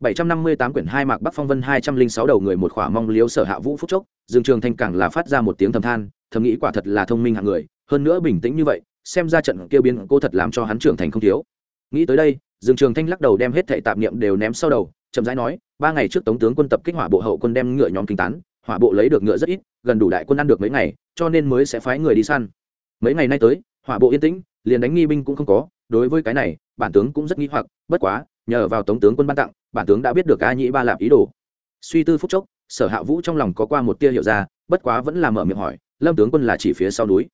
758 quyển hai mạc Bắc Phong Vân 206 đầu người một khỏa mong liếu sở hạ vũ phúc chốc, Dương Trường Thanh càng là phát ra một tiếng thầm than, thầm nghĩ quả thật là thông minh hạng người, hơn nữa bình tĩnh như vậy, xem ra trận kia biến cô thật làm cho hắn trưởng thành không thiếu. Nghĩ tới đây, Dương Trường Thanh lắc đầu đem hết thảy tạp niệm đều ném sau đầu, chậm rãi nói, ba ngày trước Tống tướng quân tập kích hỏa bộ hậu quân đem ngựa nhóm kinh tán, hỏa bộ lấy được ngựa rất ít, gần đủ đại quân ăn được mấy ngày, cho nên mới sẽ phái người đi săn. Mấy ngày nay tới, hỏa bộ yên tĩnh, liền đánh nghi binh cũng không có, đối với cái này, bản tướng cũng rất nghi hoặc, bất quá, nhờ vào Tống tướng quân ban tặng, bản tướng đã biết được a nhĩ ba lạp ý đồ. Suy tư phúc chốc, sở hạ vũ trong lòng có qua một tia hiểu ra, bất quá vẫn là mở miệng hỏi, lâm tướng quân là chỉ phía sau núi?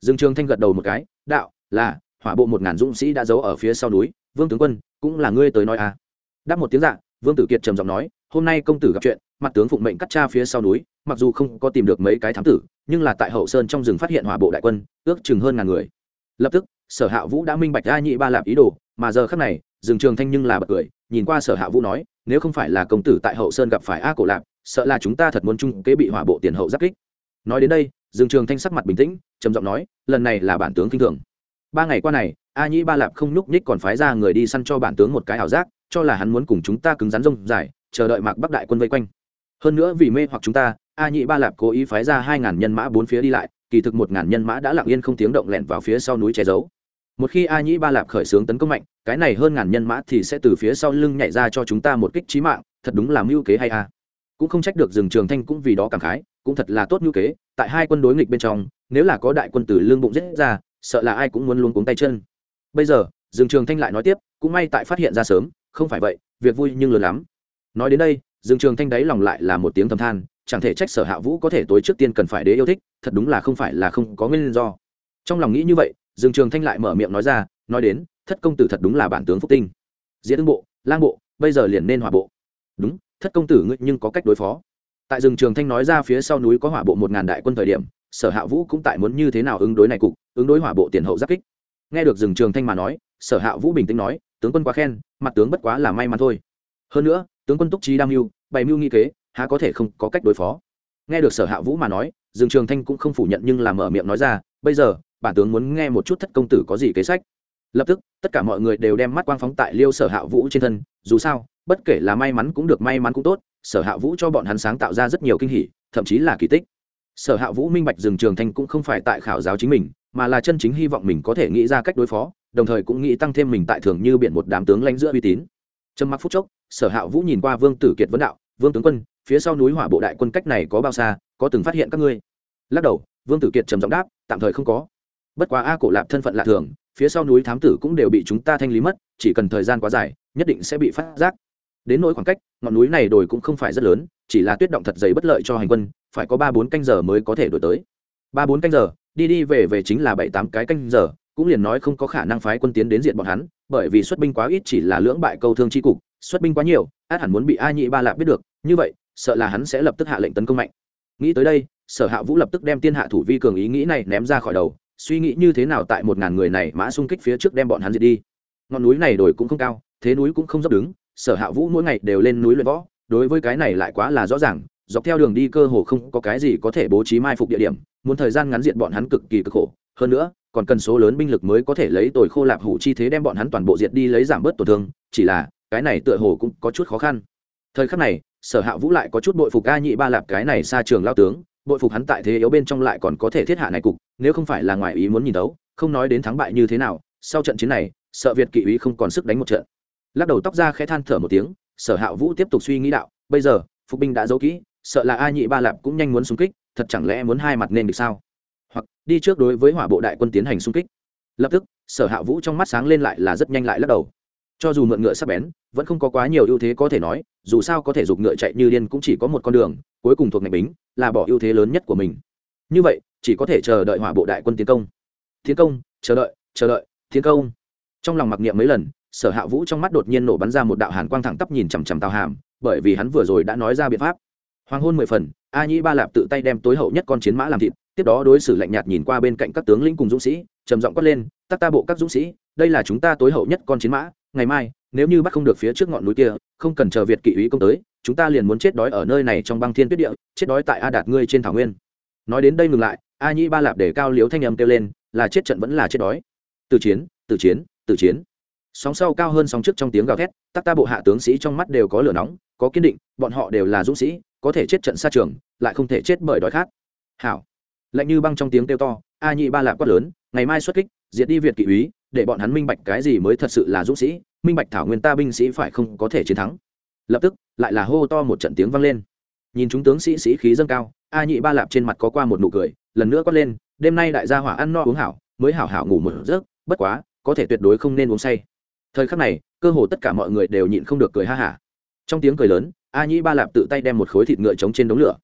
Dương trường thanh gật đầu một cái, đạo, là, hỏa bộ một ngàn dũng sĩ đã giấu ở phía sau núi, vương tướng quân, cũng là ngươi tới nói à? Đáp một tiếng dạ vương tử kiệt trầm giọng nói, hôm nay công tử gặp chuyện, mặt tướng phụng mệnh cắt cha phía sau núi, mặc dù không có tìm được mấy cái thám tử, nhưng là tại hậu sơn trong rừng phát hiện hỏa bộ đại quân, ước chừng hơn ngàn người. Lập tức, sở hạ vũ đã minh bạch a nhị ba lạp ý đồ, mà giờ khắc này rừng trường thanh nhưng là bật cười, nhìn qua sở hạ vũ nói, nếu không phải là công tử tại hậu sơn gặp phải a cổ lạp, sợ là chúng ta thật muốn chung kế bị hỏa bộ tiền hậu giáp kích. Nói đến đây dương trường thanh sắc mặt bình tĩnh, trầm giọng nói, lần này là bản tướng kinh thường. Ba ngày qua này, a nhĩ ba lạp không nhúc nhích còn phái ra người đi săn cho bản tướng một cái ảo giác, cho là hắn muốn cùng chúng ta cứng rắn rông dài, chờ đợi mạc bắc đại quân vây quanh. Hơn nữa vì mê hoặc chúng ta, a nhĩ ba lạp cố ý phái ra hai ngàn nhân mã bốn phía đi lại, kỳ thực một ngàn nhân mã đã lặng yên không tiếng động lẹn vào phía sau núi che giấu một khi a nhĩ ba lạp khởi xướng tấn công mạnh, cái này hơn ngàn nhân mã thì sẽ từ phía sau lưng nhảy ra cho chúng ta một kích trí mạng, thật đúng là mưu kế hay a. Cũng không trách được rừng trường thanh cũng vì đó cảm khái, cũng thật là tốt mưu kế, tại hai quân đối nghịch bên trong, nếu là có đại quân từ lương bụng giết ra, sợ là ai cũng muốn luôn cuống tay chân. Bây giờ, rừng trường thanh lại nói tiếp, cũng may tại phát hiện ra sớm, không phải vậy, việc vui nhưng lớn lắm. Nói đến đây, rừng trường thanh đáy lòng lại là một tiếng thầm than, chẳng thể trách sở hạ vũ có thể tối trước tiên cần phải đế yêu thích, thật đúng là không phải là không có nguyên do. Trong lòng nghĩ như vậy dương trường thanh lại mở miệng nói ra, nói đến, thất công tử thật đúng là bản tướng phúc tinh. Diễn tướng bộ, lang bộ, bây giờ liền nên hỏa bộ. Đúng, thất công tử ngươi nhưng có cách đối phó. Tại rừng trường thanh nói ra phía sau núi có hỏa bộ một ngàn đại quân thời điểm, sở hạ vũ cũng tại muốn như thế nào ứng đối này cục, ứng đối hỏa bộ tiền hậu giáp kích. Nghe được rừng trường thanh mà nói, sở hạ vũ bình tĩnh nói, tướng quân quá khen, mặt tướng bất quá là may mắn thôi. Hơn nữa, tướng quân túc trí đam mưu, bày mưu nghi kế, há có thể không có cách đối phó. Nghe được sở hạ vũ mà nói rừng trường thanh cũng không phủ nhận nhưng làm mở miệng nói ra, bây giờ bản tướng muốn nghe một chút thất công tử có gì kế sách. Lập tức, tất cả mọi người đều đem mắt quang phóng tại liêu sở hạ vũ trên thân, dù sao, bất kể là may mắn cũng được, may mắn cũng tốt, sở hạ vũ cho bọn hắn sáng tạo ra rất nhiều kinh hỉ, thậm chí là kỳ tích. Sở hạ vũ minh bạch rừng trường thanh cũng không phải tại khảo giáo chính mình, mà là chân chính hy vọng mình có thể nghĩ ra cách đối phó, đồng thời cũng nghĩ tăng thêm mình tại thường như biển một đám tướng lãnh giữa uy tín. Trầm mặc phút chốc, sở hạ vũ nhìn qua vương tử kiệt vấn đạo, vương tướng quân, phía sau núi hỏa bộ đại quân cách này có bao xa, có từng phát hiện các ngươi? Lắc đầu, vương tử kiệt trầm giọng đáp, tạm thời không có bất quá a cổ lạp thân phận lạ thường, phía sau núi thám tử cũng đều bị chúng ta thanh lý mất, chỉ cần thời gian quá dài, nhất định sẽ bị phát giác. Đến nỗi khoảng cách, ngọn núi này đồi cũng không phải rất lớn, chỉ là tuyết động thật dày bất lợi cho hành quân, phải có ba bốn canh giờ mới có thể đổi tới. Ba bốn canh giờ, đi đi về về chính là bảy tám cái canh giờ, cũng liền nói không có khả năng phái quân tiến đến diện bọn hắn, bởi vì xuất binh quá ít chỉ là lưỡng bại câu thương tri cục, xuất binh quá nhiều, át hẳn muốn bị a nhị ba lạp biết được, như vậy, sợ là hắn sẽ lập tức hạ lệnh tấn công mạnh. Nghĩ tới đây, sở hạ vũ lập tức đem tiên hạ thủ vi cường ý nghĩ này ném ra khỏi đầu suy nghĩ như thế nào tại một ngàn người này mã xung kích phía trước đem bọn hắn diệt đi. Ngọn núi này đồi cũng không cao, thế núi cũng không dốc đứng, sở hạ vũ mỗi ngày đều lên núi luyện võ, đối với cái này lại quá là rõ ràng, dọc theo đường đi cơ hồ không có cái gì có thể bố trí mai phục địa điểm, muốn thời gian ngắn diện bọn hắn cực kỳ cực khổ. Hơn nữa, còn cần số lớn binh lực mới có thể lấy tồi khô lạp hủ chi thế đem bọn hắn toàn bộ diệt đi lấy giảm bớt tổn thương, chỉ là, cái này tựa hồ cũng có chút khó khăn. Thời khắc này, sở hạ vũ lại có chút bội phục ca nhị ba lạp cái này xa trường lao tướng bội phục hắn tại thế yếu bên trong lại còn có thể thiết hạ này cục, nếu không phải là ngoài ý muốn nhìn đấu, không nói đến thắng bại như thế nào, sau trận chiến này, sợ việt kỵ úy không còn sức đánh một trận. Lắc đầu tóc ra khẽ than thở một tiếng, sở hạ vũ tiếp tục suy nghĩ đạo, bây giờ, phục binh đã giấu kỹ, sợ là a nhị ba lạp cũng nhanh muốn xung kích, thật chẳng lẽ muốn hai mặt nên được sao? Hoặc, đi trước đối với hỏa bộ đại quân tiến hành xung kích. Lập tức, sở hạ vũ trong mắt sáng lên lại là rất nhanh lại lắc đầu cho dù mượn ngựa sắp bén, vẫn không có quá nhiều ưu thế có thể nói, dù sao có thể giục ngựa chạy như điên cũng chỉ có một con đường, cuối cùng thuộc ngành bính, là bỏ ưu thế lớn nhất của mình. Như vậy, chỉ có thể chờ đợi hỏa bộ đại quân tiến công. Tiến công, chờ đợi chờ đợi, tiến công. Trong lòng mặc niệm mấy lần, sở hạ vũ trong mắt đột nhiên nổ bắn ra một đạo hàn quang thẳng tắp nhìn chằm chằm tào hàm, bởi vì hắn vừa rồi đã nói ra biện pháp. Hoàng hôn mười phần, a nhĩ ba lạp tự tay đem tối hậu nhất con chiến mã làm thịt, tiếp đó đối xử lạnh nhạt nhìn qua bên cạnh các tướng lĩnh cùng dũng sĩ, trầm giọng quát lên, tắc ta bộ các dũng sĩ, đây là chúng ta tối hậu nhất con chiến mã ngày mai, nếu như bắt không được phía trước ngọn núi kia, không cần chờ việt kỵ úy công tới, chúng ta liền muốn chết đói ở nơi này trong băng thiên tuyết địa, chết đói tại a đạt ngươi trên thảo nguyên. Nói đến đây ngừng lại, a nhĩ ba lạp để cao liếu thanh âm kêu lên, là chết trận vẫn là chết đói. Từ chiến từ chiến từ chiến. Sóng sau cao hơn sóng trước trong tiếng gào thét, tắc ta bộ hạ tướng sĩ trong mắt đều có lửa nóng, có kiên định, bọn họ đều là dũng sĩ, có thể chết trận xa trường, lại không thể chết bởi đói khát. Hảo. Lạnh như băng trong tiếng kêu to, a nhị ba lạp quát lớn, ngày mai xuất kích, diệt đi việt kỵ úy để bọn hắn minh bạch cái gì mới thật sự là dũng sĩ, minh bạch thảo nguyên ta binh sĩ phải không có thể chiến thắng. Lập tức, lại là hô to một trận tiếng vang lên. Nhìn chúng tướng sĩ sĩ khí dâng cao, a nhị ba lạp trên mặt có qua một nụ cười, lần nữa quát lên, đêm nay đại gia hỏa ăn no uống hảo, mới hảo hảo ngủ một giấc, bất quá, có thể tuyệt đối không nên uống say. Thời khắc này, cơ hồ tất cả mọi người đều nhịn không được cười ha hả. Trong tiếng cười lớn, a nhĩ ba lạp tự tay đem một khối thịt ngựa trống trên đống lửa.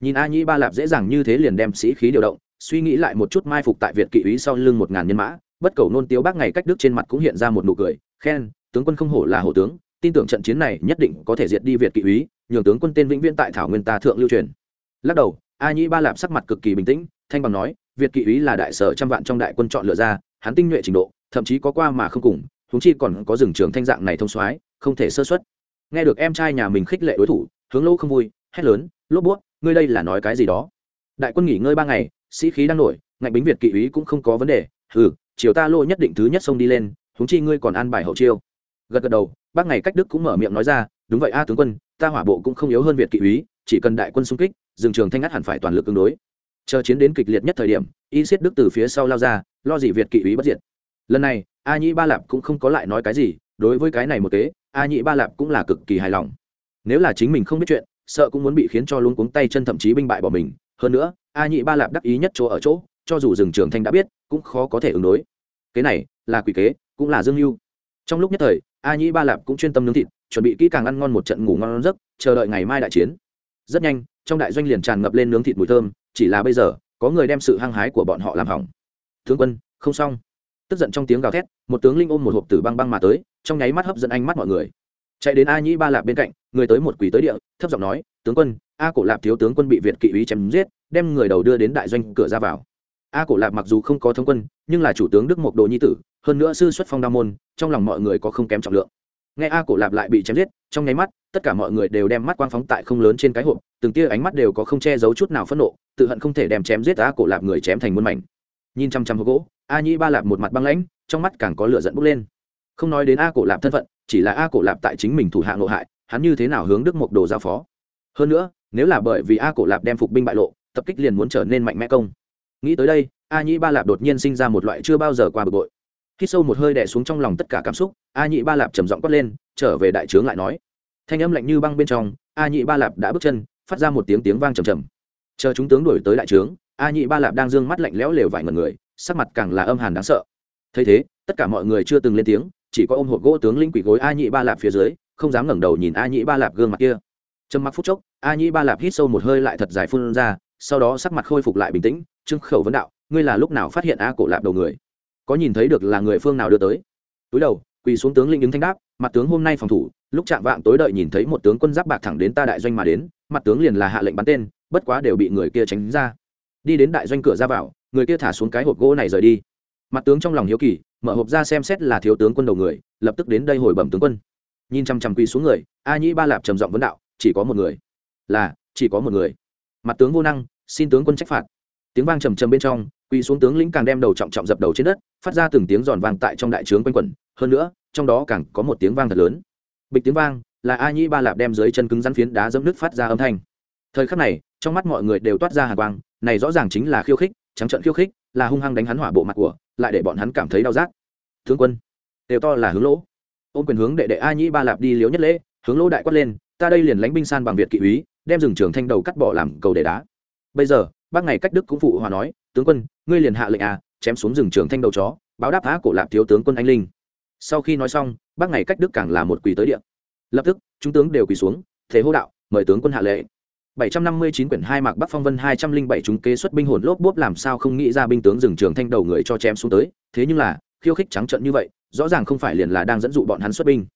Nhìn a nhĩ ba lạp dễ dàng như thế liền đem sĩ khí điều động, suy nghĩ lại một chút mai phục tại việt kỵ úy sau lưng một ngàn nhân mã bất cầu nôn tiếu bác ngày cách đức trên mặt cũng hiện ra một nụ cười, khen, tướng quân không hổ là hổ tướng, tin tưởng trận chiến này nhất định có thể diệt đi việt kỵ úy, nhường tướng quân tên vĩnh viễn tại thảo nguyên ta thượng lưu truyền. Lắc đầu, a nhĩ ba lạp sắc mặt cực kỳ bình tĩnh, thanh bằng nói, việt kỵ úy là đại sở trăm vạn trong đại quân chọn lựa ra, hắn tinh nhuệ trình độ, thậm chí có qua mà không cùng, huống chi còn có rừng trường thanh dạng này thông soái, không thể sơ xuất nghe được em trai nhà mình khích lệ đối thủ, hướng lỗ không vui, hét lớn lốp buốt ngươi đây là nói cái gì đó? Đại quân nghỉ ngơi ba ngày, sĩ khí đang nổi, ngạnh bính việt kỵ úy cũng không có vấn đề ừ chiều ta lô nhất định thứ nhất xông đi lên húng chi ngươi còn an bài hậu chiêu. Gật gật đầu, bác ngày cách đức cũng mở miệng nói ra, đúng vậy a tướng quân, ta hỏa bộ cũng không yếu hơn việt kỵ úy, chỉ cần đại quân xung kích, rừng trường thanh ngắt hẳn phải toàn lực ứng đối. Chờ chiến đến kịch liệt nhất thời điểm, y siết đức từ phía sau lao ra, lo gì việt kỵ úy bất diệt. Lần này, a nhĩ ba lạp cũng không có lại nói cái gì, đối với cái này một kế, a nhĩ ba lạp cũng là cực kỳ hài lòng. Nếu là chính mình không biết chuyện, sợ cũng muốn bị khiến cho luôn cuống tay chân thậm chí binh bại bỏ mình. Hơn nữa, a nhĩ ba lạp đắc ý nhất chỗ ở chỗ cho dù rừng trường thanh đã biết, cũng khó có thể ứng đối. Cái này, là quỷ kế, cũng là dương mưu trong lúc nhất thời, a nhĩ ba lạp cũng chuyên tâm nướng thịt, chuẩn bị kỹ càng ăn ngon một trận ngủ ngon giấc, chờ đợi ngày mai đại chiến. Rất nhanh, trong đại doanh liền tràn ngập lên nướng thịt mùi thơm, chỉ là bây giờ, có người đem sự hăng hái của bọn họ làm hỏng. Tướng quân, không xong. Tức giận trong tiếng gào thét, một tướng linh ôm một hộp tử băng băng mà tới, trong nháy mắt hấp dẫn ánh mắt mọi người. Chạy đến a nhĩ ba lạp bên cạnh, người tới một quỷ tới địa, thấp giọng nói, tướng quân, a cổ lạp thiếu tướng quân bị việt kỵ úy chém giết, đem người đầu đưa đến đại doanh cửa ra vào a cổ lạp mặc dù không có thống quân, nhưng là chủ tướng đức mộc đồ nhi tử, hơn nữa sư xuất phong đa môn, trong lòng mọi người có không kém trọng lượng. Nghe a cổ lạp lại bị chém giết, trong nháy mắt, tất cả mọi người đều đem mắt quang phóng tại không lớn trên cái hộp, từng tia ánh mắt đều có không che giấu chút nào phẫn nộ, tự hận không thể đem chém giết a cổ lạp người chém thành muôn mảnh. Nhìn chăm chăm hộp gỗ, a nhĩ ba lạp một mặt băng lãnh, trong mắt càng có lửa giận bốc lên. Không nói đến a cổ lạp thân phận, chỉ là a cổ lạp tại chính mình thủ hạ nội hại, hắn như thế nào hướng đức mộc đồ giao phó? Hơn nữa, nếu là bởi vì a cổ lạp đem phục binh bại lộ, tập kích liền muốn trở nên mạnh mẽ công nghĩ tới đây, a nhĩ ba lạp đột nhiên sinh ra một loại chưa bao giờ qua bực bội. Khi sâu một hơi đẻ xuống trong lòng tất cả cảm xúc, a nhĩ ba lạp trầm giọng quát lên, trở về đại trướng lại nói. Thanh âm lạnh như băng bên trong, a nhĩ ba lạp đã bước chân, phát ra một tiếng tiếng vang trầm trầm. Chờ chúng tướng đuổi tới đại trướng, a nhĩ ba lạp đang d ư ơ n g mắt lạnh lẽo lều vải ngần người, sắc mặt càng là âm hàn đáng sợ. Thấy thế, tất cả mọi người chưa từng lên tiếng, chỉ có ôm hộp gỗ tướng linh quỷ gối a nhĩ ba lạp phía dưới, không dám ngẩng đầu nhìn a nhĩ ba lạp gương mặt kia. Trầm mặc phút chốc, a nhĩ ba lạp hít sâu một hơi lại thật dài phun ra sau đó sắc mặt khôi phục lại bình tĩnh, trương khẩu vấn đạo, ngươi là lúc nào phát hiện a cổ lạp đầu người? Có nhìn thấy được là người phương nào đưa tới? Túi đầu, quỳ xuống tướng linh ứng thanh đáp, mặt tướng hôm nay phòng thủ, lúc chạm vạng tối đợi nhìn thấy một tướng quân giáp bạc thẳng đến ta đại doanh mà đến, mặt tướng liền là hạ lệnh bắn tên, bất quá đều bị người kia tránh ra. Đi đến đại doanh cửa ra vào, người kia thả xuống cái hộp gỗ này rời đi. Mặt tướng trong lòng hiếu kỳ, mở hộp ra xem xét là thiếu tướng quân đầu người, lập tức đến đây hồi bẩm tướng quân. Nhìn chăm chăm quỳ xuống người, a nhĩ ba lạp trầm giọng vấn đạo, chỉ có một người. Là, chỉ có một người. Mặt tướng vô năng xin tướng quân trách phạt. Tiếng vang trầm trầm bên trong, quỳ xuống tướng lĩnh càng đem đầu trọng trọng dập đầu trên đất, phát ra từng tiếng giòn vang tại trong đại trướng quanh quẩn. Hơn nữa, trong đó càng có một tiếng vang thật lớn. Bịch tiếng vang, là a nhĩ ba lạp đem dưới chân cứng rắn phiến đá dẫm nước phát ra âm thanh. Thời khắc này, trong mắt mọi người đều toát ra hàng quang, này rõ ràng chính là khiêu khích, trắng trận khiêu khích, là hung hăng đánh hắn hỏa bộ mặt của, lại để bọn hắn cảm thấy đau rát. Tướng quân, đều to là hướng lỗ. Ôm quyền hướng đệ đệ a nhĩ ba lạp đi liếu nhất lễ, hướng lỗ đại quát lên, ta đây liền lánh binh san bằng việt kỵ úy, đem rừng trường thanh đầu cắt bỏ làm cầu để đá bây giờ bác ngày cách đức cũng phụ hòa nói tướng quân ngươi liền hạ lệnh à chém xuống rừng trường thanh đầu chó báo đáp á cổ lạp thiếu tướng quân anh linh. Sau khi nói xong bác ngày cách đức càng là một quỳ tới địa. Lập tức chúng tướng đều quỳ xuống thế hô đạo mời tướng quân hạ lệ 759 quyển hai mạc Bắc Phong Vân 207 chúng kế xuất binh hồn lốp bốp làm sao không nghĩ ra binh tướng rừng trường thanh đầu người cho chém xuống tới, thế nhưng là, khiêu khích trắng trận như vậy, rõ ràng không phải liền là đang dẫn dụ bọn hắn xuất binh.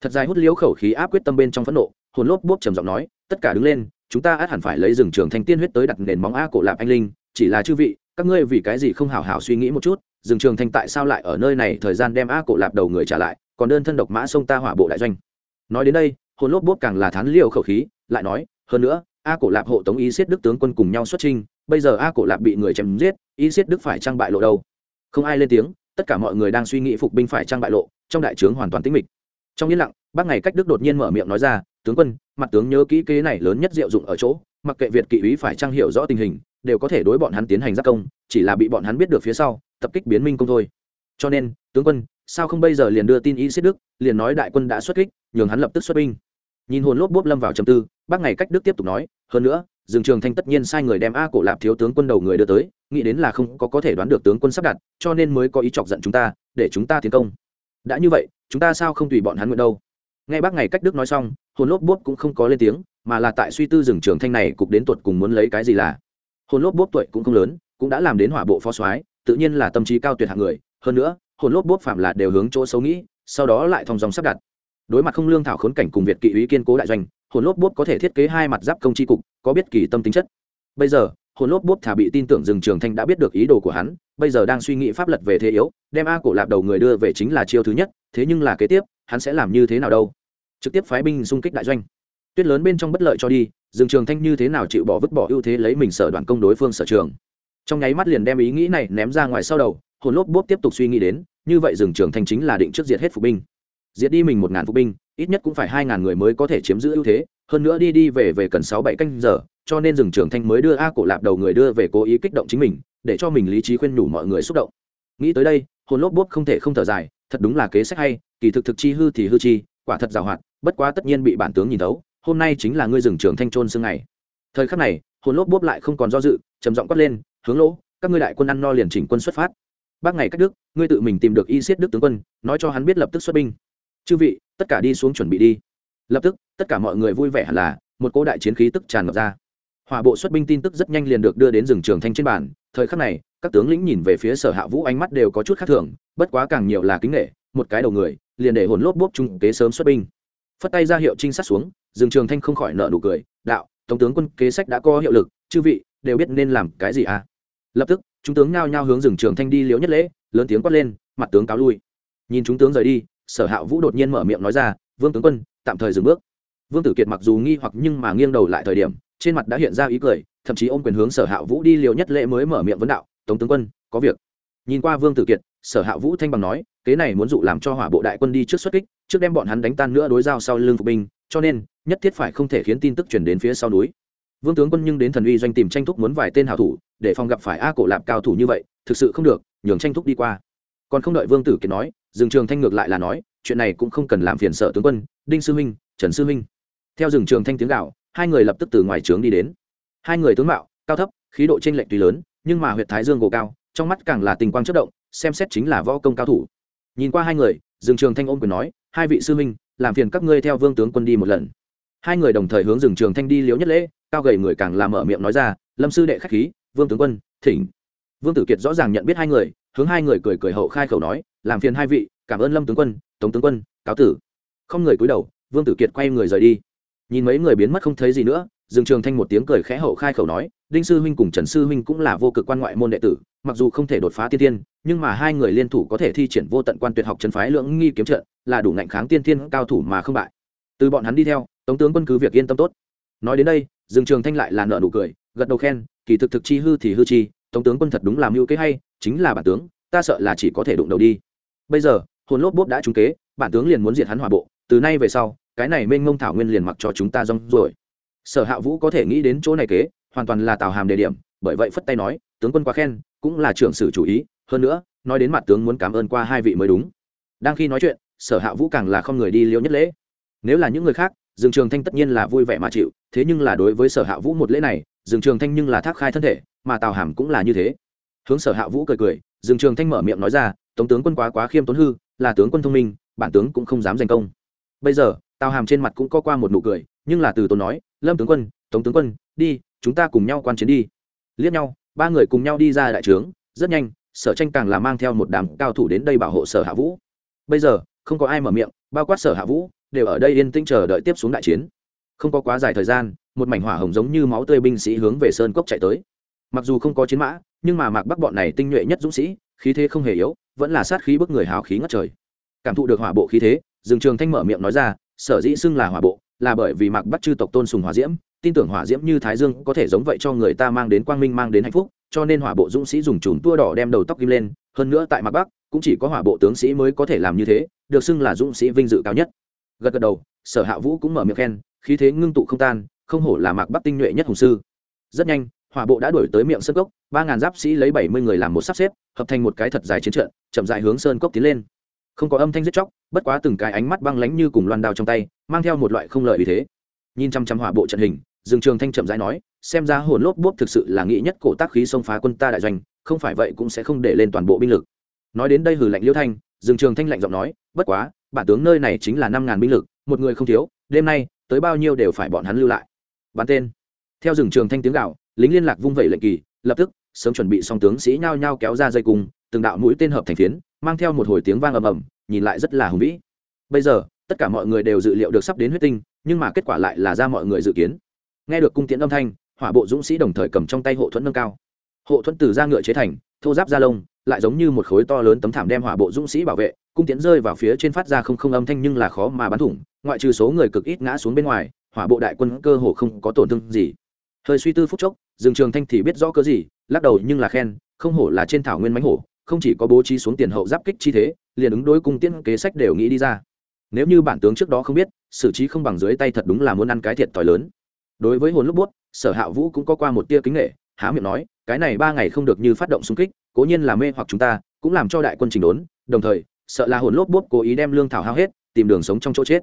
Thật dài hút liếu khẩu khí áp quyết tâm bên trong phẫn nộ, hồn lốp bốp trầm giọng nói, tất cả đứng lên, chúng ta át hẳn phải lấy rừng trường thanh tiên huyết tới đặt nền móng a cổ lạp anh linh, chỉ là chư vị, các ngươi vì cái gì không hảo hảo suy nghĩ một chút, rừng trường thanh tại sao lại ở nơi này thời gian đem a cổ lạp đầu người trả lại, còn đơn thân độc mã sông ta hỏa bộ đại doanh. Nói đến đây, hồn lốp bốp càng là thán liều khẩu khí, lại nói, hơn nữa, a cổ lạp hộ tống y siết đức tướng quân cùng nhau xuất trinh bây giờ a cổ lạp bị người chém giết y siết đức phải trang bại lộ đâu không ai lên tiếng tất cả mọi người đang suy nghĩ phục binh phải trang bại lộ trong đại trướng hoàn toàn tĩnh mịch trong yên lặng bác ngày cách đức đột nhiên mở miệng nói ra tướng quân, mặt tướng nhớ kỹ kế này lớn nhất diệu dụng ở chỗ, mặc kệ việt kỵ úy phải trang hiểu rõ tình hình, đều có thể đối bọn hắn tiến hành giác công, chỉ là bị bọn hắn biết được phía sau, tập kích biến minh công thôi. Cho nên, tướng quân, sao không bây giờ liền đưa tin y xích đức, liền nói đại quân đã xuất kích, nhường hắn lập tức xuất binh. Nhìn hồn lốp bốp lâm vào trầm tư, bác ngày cách đức tiếp tục nói, hơn nữa, dương trường thanh tất nhiên sai người đem a cổ lạp thiếu tướng quân đầu người đưa tới, nghĩ đến là không có có thể đoán được tướng quân sắp đặt, cho nên mới có ý chọc giận chúng ta, để chúng ta tiến công. Đã như vậy, chúng ta sao không tùy bọn hắn nguyện đâu? Nghe bác ngày cách đức nói xong, hồn lốp bốp cũng không có lên tiếng, mà là tại suy tư rừng trường thanh này cục đến tuột cùng muốn lấy cái gì là. Hồn lốp bốp tuổi cũng không lớn, cũng đã làm đến hỏa bộ phó soái, tự nhiên là tâm trí cao tuyệt hạng người. Hơn nữa, hồn lốp bốp phạm là đều hướng chỗ xấu nghĩ, sau đó lại thong dòng sắp đặt. Đối mặt không lương thảo khốn cảnh cùng việt kỵ ý kiên cố đại doanh, hồn lốp bốp có thể thiết kế hai mặt giáp công tri cục, có biết kỳ tâm tính chất. Bây giờ, hồn lốp bốp thả bị tin tưởng rừng trường thanh đã biết được ý đồ của hắn, bây giờ đang suy nghĩ pháp luật về thế yếu, đem a cổ lạp đầu người đưa về chính là chiêu thứ nhất, thế nhưng là kế tiếp, hắn sẽ làm như thế nào đâu? Trực tiếp phái binh xung kích đại doanh. Tuyết lớn bên trong bất lợi cho đi, dương trường thanh như thế nào chịu bỏ vứt bỏ ưu thế lấy mình sở đoàn công đối phương sở trường. Trong nháy mắt liền đem ý nghĩ này ném ra ngoài sau đầu, hồn lốp bốp tiếp tục suy nghĩ đến, như vậy dương trường thanh chính là định trước diệt hết phục binh. Diệt đi mình một ngàn phục binh, ít nhất cũng phải hai ngàn người mới có thể chiếm giữ ưu thế, hơn nữa đi đi về về cần sáu bảy canh giờ, cho nên rừng trường thanh mới đưa a cổ lạp đầu người đưa về cố ý kích động chính mình, để cho mình lý trí khuyên nhủ mọi người xúc động. Nghĩ tới đây, hồn lốp bốp không thể không thở dài, thật đúng là kế sách hay, kỳ thực thực chi hư thì hư chi, quả thật giàu hoạt bất quá tất nhiên bị bản tướng nhìn thấu, hôm nay chính là ngươi rừng trường thanh trôn xương này thời khắc này, hồn lốp bốp lại không còn do dự, trầm giọng quát lên, hướng lỗ, các ngươi đại quân ăn no liền chỉnh quân xuất phát. Bác ngày cách đức, ngươi tự mình tìm được y siết đức tướng quân, nói cho hắn biết lập tức xuất binh. Chư vị, tất cả đi xuống chuẩn bị đi. Lập tức, tất cả mọi người vui vẻ hẳn là, một cỗ đại chiến khí tức tràn ngập ra. Hỏa bộ xuất binh tin tức rất nhanh liền được đưa đến rừng trường thanh trên bàn. Thời khắc này, các tướng lĩnh nhìn về phía sở hạ vũ ánh mắt đều có chút khác thường, bất quá càng nhiều là kính nghệ một cái đầu người, liền để hồn lốp bốp trung kế sớm xuất binh phất tay ra hiệu trinh sát xuống, dương trường thanh không khỏi nợ nụ cười, đạo tổng tướng quân kế sách đã có hiệu lực, chư vị đều biết nên làm cái gì à? Lập tức, chúng tướng nhao nhao hướng rừng trường thanh đi liễu nhất lễ, lớn tiếng quát lên, mặt tướng cáo lui. Nhìn chúng tướng rời đi, sở hạ vũ đột nhiên mở miệng nói ra, vương tướng quân, tạm thời dừng bước. Vương tử kiệt mặc dù nghi hoặc nhưng mà nghiêng đầu lại thời điểm, trên mặt đã hiện ra ý cười, thậm chí ôm quyền hướng sở hạ vũ đi liều nhất lễ mới mở miệng vấn đạo, tống tướng quân, có việc. Nhìn qua vương tử kiệt sở hạ vũ thanh bằng nói, kế này muốn dụ làm cho hỏa bộ đại quân đi trước xuất kích, trước đem bọn hắn đánh tan nữa đối giao sau lưng phục binh, cho nên, nhất thiết phải không thể khiến tin tức chuyển đến phía sau núi. Vương tướng quân nhưng đến thần uy doanh tìm tranh thúc muốn vài tên hảo thủ, để phòng gặp phải a cổ lạp cao thủ như vậy, thực sự không được, nhường tranh thúc đi qua. Còn không đợi vương tử kiệt nói, dương trường thanh ngược lại là nói, chuyện này cũng không cần làm phiền sở tướng quân, đinh sư minh, trần sư minh. Theo rừng trường thanh tiếng gạo hai người lập tức từ ngoài trướng đi đến. Hai người tướng mạo, cao thấp, khí độ t r ê n lệch tùy lớn, nhưng mà huyện thái dương gồ cao, trong mắt càng là tình quang chất động xem xét chính là võ công cao thủ. Nhìn qua hai người, dương trường thanh ôm quyền nói, hai vị sư minh làm phiền các ngươi theo vương tướng quân đi một lần. Hai người đồng thời hướng rừng trường thanh đi liễu nhất lễ, cao gầy người càng làm mở miệng nói ra, lâm sư đệ k h á c h khí, vương tướng quân, thỉnh. Vương tử kiệt rõ ràng nhận biết hai người, hướng hai người cười cười hậu khai khẩu nói, làm phiền hai vị, cảm ơn lâm tướng quân, tống tướng quân, cáo tử. Không người cúi đầu, vương tử kiệt quay người rời đi. Nhìn mấy người biến mất không thấy gì nữa, dương trường thanh một tiếng cười khẽ hậu khai khẩu nói đinh sư huynh cùng trần sư huynh cũng là vô cực quan ngoại môn đệ tử, mặc dù không thể đột phá tiên tiên nhưng mà hai người liên thủ có thể thi triển vô tận quan tuyệt học trần phái lưỡng nghi kiếm trận, là đủ ngạnh kháng tiên tiên cao thủ mà không bại. Từ bọn hắn đi theo, tống tướng quân cứ việc yên tâm tốt. Nói đến đây, dương trường thanh lại là nợ nụ cười, gật đầu khen, kỳ thực thực chi hư thì hư chi, tống tướng quân thật đúng làm mưu kế hay, chính là bản tướng, ta sợ là chỉ có thể đụng đầu đi. Bây giờ, hồn lốp bốp đã trúng kế, bản tướng liền muốn diệt hắn hỏa bộ, từ nay về sau, cái này mênh ngông thảo nguyên liền mặc cho chúng ta rong rồi sở hạ vũ có thể nghĩ đến chỗ này kế hoàn toàn là tào hàm đề điểm, bởi vậy phất tay nói, tướng quân quá khen, cũng là trưởng sử chủ ý, hơn nữa, nói đến mặt tướng muốn cảm ơn qua hai vị mới đúng. Đang khi nói chuyện, sở hạ vũ càng là không người đi liêu nhất lễ. Nếu là những người khác, dương trường thanh tất nhiên là vui vẻ mà chịu, thế nhưng là đối với sở hạ vũ một lễ này, dương trường thanh nhưng là thác khai thân thể, mà tào hàm cũng là như thế. Hướng sở hạ vũ cười cười, dương trường thanh mở miệng nói ra, tống tướng quân quá quá khiêm tốn hư, là tướng quân thông minh, bản tướng cũng không dám giành công. Bây giờ, tào hàm trên mặt cũng có qua một nụ cười, nhưng là từ tốn nói, lâm tướng quân, tống tướng quân, đi chúng ta cùng nhau quan chiến đi. Liếc nhau, ba người cùng nhau đi ra đại trướng, rất nhanh, sở tranh càng là mang theo một đám cao thủ đến đây bảo hộ sở hạ vũ. Bây giờ, không có ai mở miệng, bao quát sở hạ vũ, đều ở đây yên tĩnh chờ đợi tiếp xuống đại chiến. Không có quá dài thời gian, một mảnh hỏa hồng giống như máu tươi binh sĩ hướng về sơn cốc chạy tới. Mặc dù không có chiến mã, nhưng mà mạc bắc bọn này tinh nhuệ nhất dũng sĩ, khí thế không hề yếu, vẫn là sát khí bức người hào khí ngất trời. Cảm thụ được hỏa bộ khí thế, dương trường thanh mở miệng nói ra, sở dĩ xưng là hỏa bộ, là bởi vì mạc bắc chư tộc tôn sùng hỏa diễm tin tưởng hỏa diễm như thái dương có thể giống vậy cho người ta mang đến quang minh, mang đến hạnh phúc, cho nên hỏa bộ dũng sĩ dùng chùm tua đỏ đem đầu tóc kim lên, hơn nữa tại mạc bắc, cũng chỉ có hỏa bộ tướng sĩ mới có thể làm như thế, được xưng là dũng sĩ vinh dự cao nhất. Gật gật đầu, sở hạ vũ cũng mở miệng khen, khí thế ngưng tụ không tan, không hổ là mạc bắc tinh nhuệ nhất hùng sư. Rất nhanh, hỏa bộ đã đuổi tới miệng sơn cốc, ba ngàn giáp sĩ lấy bảy mươi người làm một sắp xếp, hợp thành một cái thật dài chiến trận, chậm dài hướng sơn cốc tiến lên. Không có âm thanh giết chóc, bất quá từng cái ánh mắt băng lánh như cùng loan đao trong tay, mang theo một loại không lợi vì thế nhìn chăm chăm hỏa bộ trận hình, dương trường thanh chậm rãi nói, xem ra hồn lốp bốp thực sự là nghĩ nhất cổ tác khí xông phá quân ta đại doanh, không phải vậy cũng sẽ không để lên toàn bộ binh lực. Nói đến đây hử lạnh liêu thanh, dương trường thanh lạnh giọng nói, bất quá, bản tướng nơi này chính là năm ngàn binh lực, một người không thiếu, đêm nay, tới bao nhiêu đều phải bọn hắn lưu lại. Bắn tên. Theo rừng trường thanh tiếng gạo lính liên lạc vung vẩy lệnh kỳ, lập tức, sớm chuẩn bị xong tướng sĩ nhao nhao kéo ra dây cung, từng đạo mũi tên hợp thành phiến, mang theo một hồi tiếng vang ầm ầm, nhìn lại rất là hùng vĩ. Bây giờ, tất cả mọi người đều dự liệu được sắp đến huyết tinh nhưng mà kết quả lại là ra mọi người dự kiến. Nghe được cung tiễn âm thanh, hỏa bộ dũng sĩ đồng thời cầm trong tay hộ thuẫn nâng cao. Hộ thuẫn từ da ngựa chế thành, thô giáp da lông, lại giống như một khối to lớn tấm thảm đem hỏa bộ dũng sĩ bảo vệ, cung tiễn rơi vào phía trên phát ra không không âm thanh nhưng là khó mà bắn thủng, ngoại trừ số người cực ít ngã xuống bên ngoài, hỏa bộ đại quân cơ hồ không có tổn thương gì. Hơi suy tư phút chốc, dương trường thanh thì biết rõ cớ gì, lắc đầu nhưng là khen, không hổ là trên thảo nguyên mánh hổ, không chỉ có bố trí xuống tiền hậu giáp kích chi thế, liền ứng đối cung tiễn kế sách đều nghĩ đi ra. Nếu như bản tướng trước đó không biết xử trí không bằng dưới tay thật đúng là muốn ăn cái thiệt thòi lớn. Đối với hồn lúc bút, sở hạ vũ cũng có qua một tia kính nghệ há miệng nói, cái này ba ngày không được như phát động xung kích, cố nhiên là mê hoặc chúng ta, cũng làm cho đại quân trình đốn, đồng thời, sợ là hồn lốp bút cố ý đem lương thảo hao hết, tìm đường sống trong chỗ chết.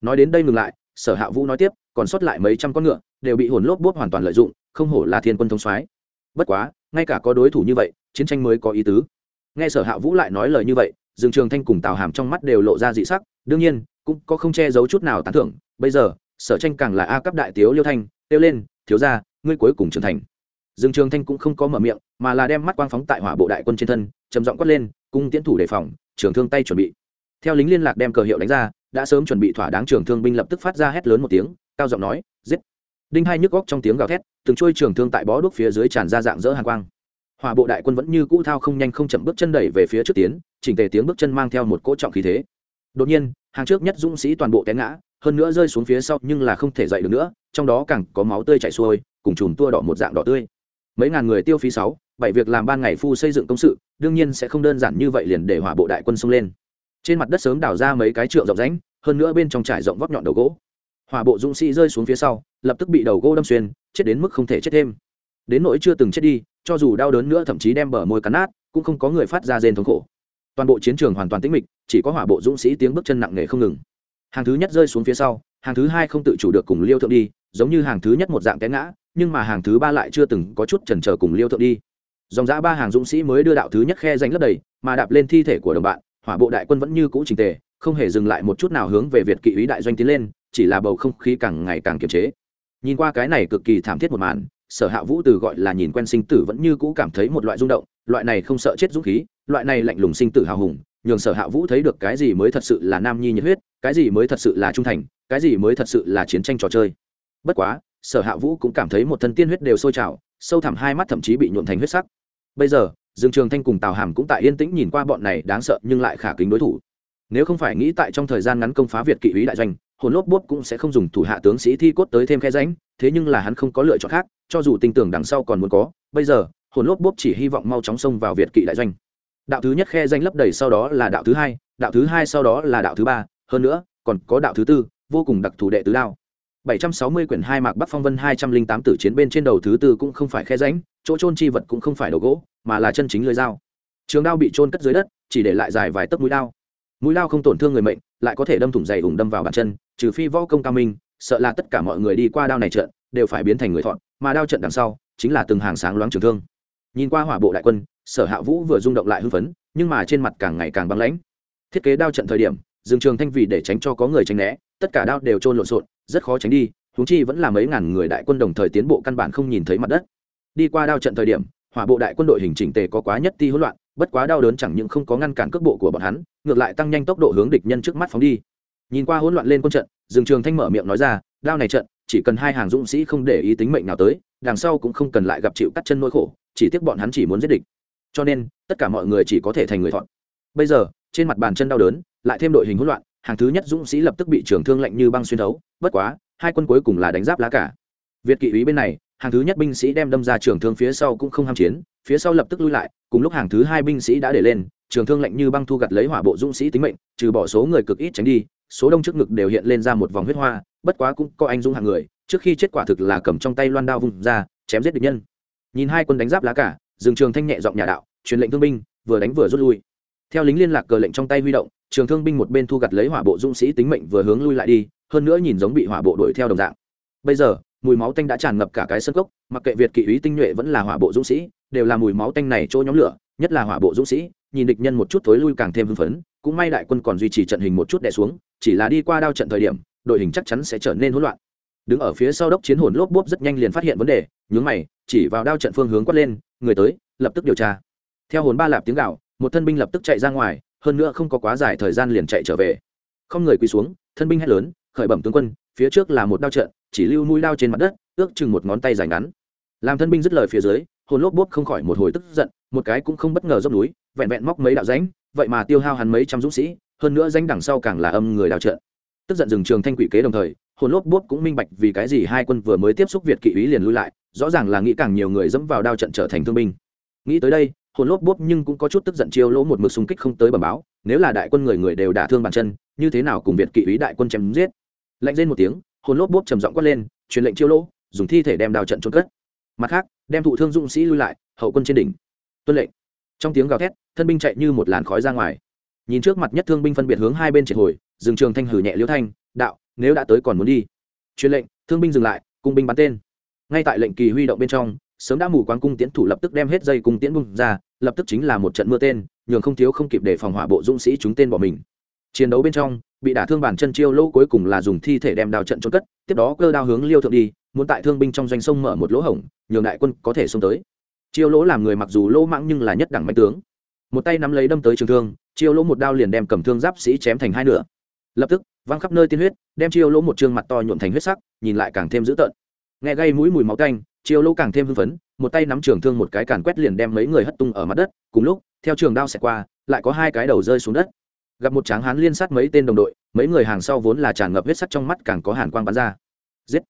Nói đến đây ngừng lại, sở hạ vũ nói tiếp, còn sót lại mấy trăm con ngựa, đều bị hồn lốp bút hoàn toàn lợi dụng, không hổ là thiên quân thông soái. Bất quá, ngay cả có đối thủ như vậy, chiến tranh mới có ý tứ. Nghe sở hạ vũ lại nói lời như vậy, dương trường thanh cùng tào hàm trong mắt đều lộ ra dị sắc, đương nhiên cũng có không che giấu chút nào tán thưởng. Bây giờ, sở tranh càng là a cấp đại tiếu liêu thanh tiêu lên, thiếu ra ngươi cuối cùng trưởng thành. Dương trường thanh cũng không có mở miệng, mà là đem mắt quang phóng tại hỏa bộ đại quân trên thân, trầm giọng quát lên, cung tiến thủ đề phòng trường thương tay chuẩn bị. Theo lính liên lạc đem cờ hiệu đánh ra, đã sớm chuẩn bị thỏa đáng trường thương binh lập tức phát ra hét lớn một tiếng, cao giọng nói, giết! Đinh hai nhức góc trong tiếng gào thét, từng trôi trường thương tại bó đuốc phía dưới tràn ra dạng dỡ hàng quang. Hỏa bộ đại quân vẫn như cũ thao không nhanh không chậm bước chân đẩy về phía trước tiến, chỉnh tề tiếng bước chân mang theo một cỗ trọng khí thế. Đột nhiên hàng trước nhất dũng sĩ toàn bộ té ngã, hơn nữa rơi xuống phía sau nhưng là không thể dậy được nữa, trong đó càng có máu tươi chảy xuôi, cùng chùm tua đỏ một dạng đỏ tươi. Mấy ngàn người tiêu phí sáu, bảy việc làm ban ngày phu xây dựng công sự, đương nhiên sẽ không đơn giản như vậy liền để hỏa bộ đại quân xông lên. Trên mặt đất sớm đào ra mấy cái trượng rộng rãnh, hơn nữa bên trong trải rộng vóc nhọn đầu gỗ. Hỏa bộ dũng sĩ rơi xuống phía sau, lập tức bị đầu gỗ đâm xuyên, chết đến mức không thể chết thêm. Đến nỗi chưa từng chết đi, cho dù đau đớn nữa thậm chí đem bờ môi cắn nát, cũng không có người phát ra rên thống khổ toàn bộ chiến trường hoàn toàn tĩnh mịch, chỉ có hỏa bộ dũng sĩ tiếng bước chân nặng nề không ngừng. Hàng thứ nhất rơi xuống phía sau, hàng thứ hai không tự chủ được cùng liêu thượng đi, giống như hàng thứ nhất một dạng té ngã, nhưng mà hàng thứ ba lại chưa từng có chút chần chờ cùng liêu thượng đi. Dòng giã ba hàng dũng sĩ mới đưa đạo thứ nhất khe danh lấp đầy, mà đạp lên thi thể của đồng bạn, hỏa bộ đại quân vẫn như cũ trình tề, không hề dừng lại một chút nào hướng về việt kỵ ý đại doanh tiến lên, chỉ là bầu không khí càng ngày càng kiềm chế. Nhìn qua cái này cực kỳ thảm thiết một màn, sở hạ vũ từ gọi là nhìn quen sinh tử vẫn như cũ cảm thấy một loại rung động, loại này không sợ chết dũng khí loại này lạnh lùng sinh tử hào hùng, nhường sở hạ vũ thấy được cái gì mới thật sự là nam nhi nhiệt huyết, cái gì mới thật sự là trung thành, cái gì mới thật sự là chiến tranh trò chơi. Bất quá, sở hạ vũ cũng cảm thấy một thân tiên huyết đều sôi trào, sâu thẳm hai mắt thậm chí bị nhuộn thành huyết sắc. Bây giờ, dương trường thanh cùng tào hàm cũng tại yên tĩnh nhìn qua bọn này đáng sợ nhưng lại khả kính đối thủ. Nếu không phải nghĩ tại trong thời gian ngắn công phá việt kỵ ý đại doanh, hồn lốp bốp cũng sẽ không dùng thủ hạ tướng sĩ thi cốt tới thêm khe ránh thế nhưng là hắn không có lựa chọn khác, cho dù tin tưởng đằng sau còn muốn có, bây giờ, hồn lốp bốp chỉ hy vọng mau chóng xông vào việt kỵ đại doanh đạo thứ nhất khe danh lấp đầy sau đó là đạo thứ hai đạo thứ hai sau đó là đạo thứ ba hơn nữa còn có đạo thứ tư vô cùng đặc thù đệ tứ đao 760 quyển hai mạc Bắc Phong Vân 208 tử chiến bên trên đầu thứ tư cũng không phải khe rãnh, chỗ trôn chi vật cũng không phải đầu gỗ, mà là chân chính lưỡi dao. Trường đao bị trôn cất dưới đất, chỉ để lại dài vài tấc mũi đao. Mũi đao không tổn thương người mệnh, lại có thể đâm thủng dày ủng đâm vào bàn chân, trừ phi võ công cao minh, sợ là tất cả mọi người đi qua đao này trận đều phải biến thành người thọn, mà đao trận đằng sau chính là từng hàng sáng loáng trường thương. Nhìn qua hỏa bộ đại quân, Sở Hạ Vũ vừa rung động lại hưng phấn, nhưng mà trên mặt càng ngày càng băng lãnh. Thiết kế đao trận thời điểm, Dương Trường Thanh vì để tránh cho có người tránh né, tất cả đao đều trôn lộn xộn, rất khó tránh đi huống chi vẫn là mấy ngàn người đại quân đồng thời tiến bộ căn bản không nhìn thấy mặt đất. Đi qua đao trận thời điểm hỏa bộ đại quân đội hình chỉnh tề có quá nhất ti hỗn loạn bất quá đau đớn chẳng những không có ngăn cản cước bộ của bọn hắn ngược lại tăng nhanh tốc độ hướng địch nhân trước mắt phóng đi. Nhìn qua hỗn loạn lên quân trận dương trường thanh mở miệng nói ra đao này trận chỉ cần hai hàng dũng sĩ không để ý tính mệnh nào tới đằng sau cũng không cần lại gặp chịu cắt chân nỗi khổ chỉ tiếc bọn hắn chỉ muốn giết địch cho nên tất cả mọi người chỉ có thể thành người thọn. Bây giờ, trên mặt bàn chân đau đớn, lại thêm đội hình hỗn loạn, hàng thứ nhất dũng sĩ lập tức bị trưởng thương lạnh như băng xuyên thấu, bất quá, hai quân cuối cùng là đánh giáp lá cả. Việt kỵ úy bên này, hàng thứ nhất binh sĩ đem đâm ra trường thương phía sau cũng không ham chiến, phía sau lập tức lui lại, cùng lúc hàng thứ hai binh sĩ đã để lên, trường thương lạnh như băng thu gặt lấy hỏa bộ dũng sĩ tính mệnh, trừ bỏ số người cực ít tránh đi, số đông trước ngực đều hiện lên ra một vòng huyết hoa, bất quá cũng có anh dũng hàng người, trước khi chết quả thực là cầm trong tay loan đao vùng ra, chém giết địch nhân. Nhìn hai quân đánh giáp lá cả dừng trường thanh nhẹ giọng nhà đạo, truyền lệnh thương binh, vừa đánh vừa rút lui. Theo lính liên lạc cờ lệnh trong tay huy động, trường thương binh một bên thu gặt lấy hỏa bộ dũng sĩ tính mệnh vừa hướng lui lại đi, hơn nữa nhìn giống bị hỏa bộ đuổi theo đồng dạng. Bây giờ, mùi máu tanh đã tràn ngập cả cái sân cốc, mặc kệ việt kỵ úy tinh nhuệ vẫn là hỏa bộ dũng sĩ, đều là mùi máu tanh này chỗ nhóm lửa, nhất là hỏa bộ dũng sĩ, nhìn địch nhân một chút thối lui càng thêm hưng phấn, cũng may đại quân còn duy trì trận hình một chút đè xuống, chỉ là đi qua đao trận thời điểm, đội hình chắc chắn sẽ trở nên hỗn loạn. Đứng ở phía sau đốc chiến hồn lốp bốp rất nhanh liền phát hiện vấn đề, nhướng mày, chỉ vào đao trận phương hướng quát lên người tới, lập tức điều tra. Theo hồn ba lạp tiếng gạo một thân binh lập tức chạy ra ngoài, hơn nữa không có quá dài thời gian liền chạy trở về. Không người quỳ xuống, thân binh hét lớn, khởi bẩm tướng quân, phía trước là một đao trận, chỉ lưu mũi đao trên mặt đất, ước chừng một ngón tay dài ngắn. Làm thân binh dứt lời phía dưới, hồn lốp bốp không khỏi một hồi tức giận, một cái cũng không bất ngờ dốc núi, vẹn vẹn móc mấy đạo ránh vậy mà tiêu hao hắn mấy trăm dũng sĩ, hơn nữa danh đằng sau càng là âm người đào trận tức giận dừng trường thanh quỷ kế đồng thời, hồn lốp bốp cũng minh bạch vì cái gì hai quân vừa mới tiếp xúc việt kỵ ý liền lui lại, rõ ràng là nghĩ càng nhiều người dẫm vào đao trận trở thành thương binh. Nghĩ tới đây, hồn lốp bốp nhưng cũng có chút tức giận chiêu lỗ một mực xung kích không tới bẩm báo, nếu là đại quân người người đều đả thương bàn chân, như thế nào cùng việt kỵ ý đại quân chém giết? Lạnh lên một tiếng, hồn lốp bốp trầm giọng quát lên, truyền lệnh chiêu lỗ, dùng thi thể đem đao trận trôn cất. Mặt khác, đem thụ thương dũng sĩ lui lại, hậu quân trên đỉnh. Tuân lệnh. Trong tiếng gào thét, thân binh chạy như một làn khói ra ngoài. Nhìn trước mặt nhất thương binh phân biệt hướng hai bên triệt hồi dừng trường thanh hử nhẹ liễu thanh, đạo, nếu đã tới còn muốn đi. Truyền lệnh, thương binh dừng lại, cung binh bắn tên. Ngay tại lệnh kỳ huy động bên trong, sớm đã mù quáng cung tiễn thủ lập tức đem hết dây cung tiễn bung ra, lập tức chính là một trận mưa tên, nhường không thiếu không kịp để phòng hỏa bộ dũng sĩ chúng tên bỏ mình. Chiến đấu bên trong, bị đả thương bản chân chiêu lỗ cuối cùng là dùng thi thể đem đào trận trốn cất, tiếp đó cơ đao hướng liêu thượng đi, muốn tại thương binh trong doanh sông mở một lỗ hổng, nhường đại quân có thể xông tới. Chiêu lỗ làm người mặc dù lỗ mãng nhưng là nhất đẳng mạnh tướng. Một tay nắm lấy đâm tới trường thương, chiêu lỗ một đao liền đem cầm thương giáp sĩ chém thành hai nửa lập tức, văng khắp nơi tiên huyết, đem chiêu lỗ một trương mặt to nhuộm thành huyết sắc, nhìn lại càng thêm dữ tợn. Nghe gây mũi mùi máu canh chiêu lỗ càng thêm hưng phấn, một tay nắm trường thương một cái càn quét liền đem mấy người hất tung ở mặt đất. Cùng lúc, theo trường đao xẹt qua, lại có hai cái đầu rơi xuống đất. Gặp một tráng hán liên sát mấy tên đồng đội, mấy người hàng sau vốn là tràn ngập huyết sắc trong mắt càng có hàn quang bắn ra. Giết!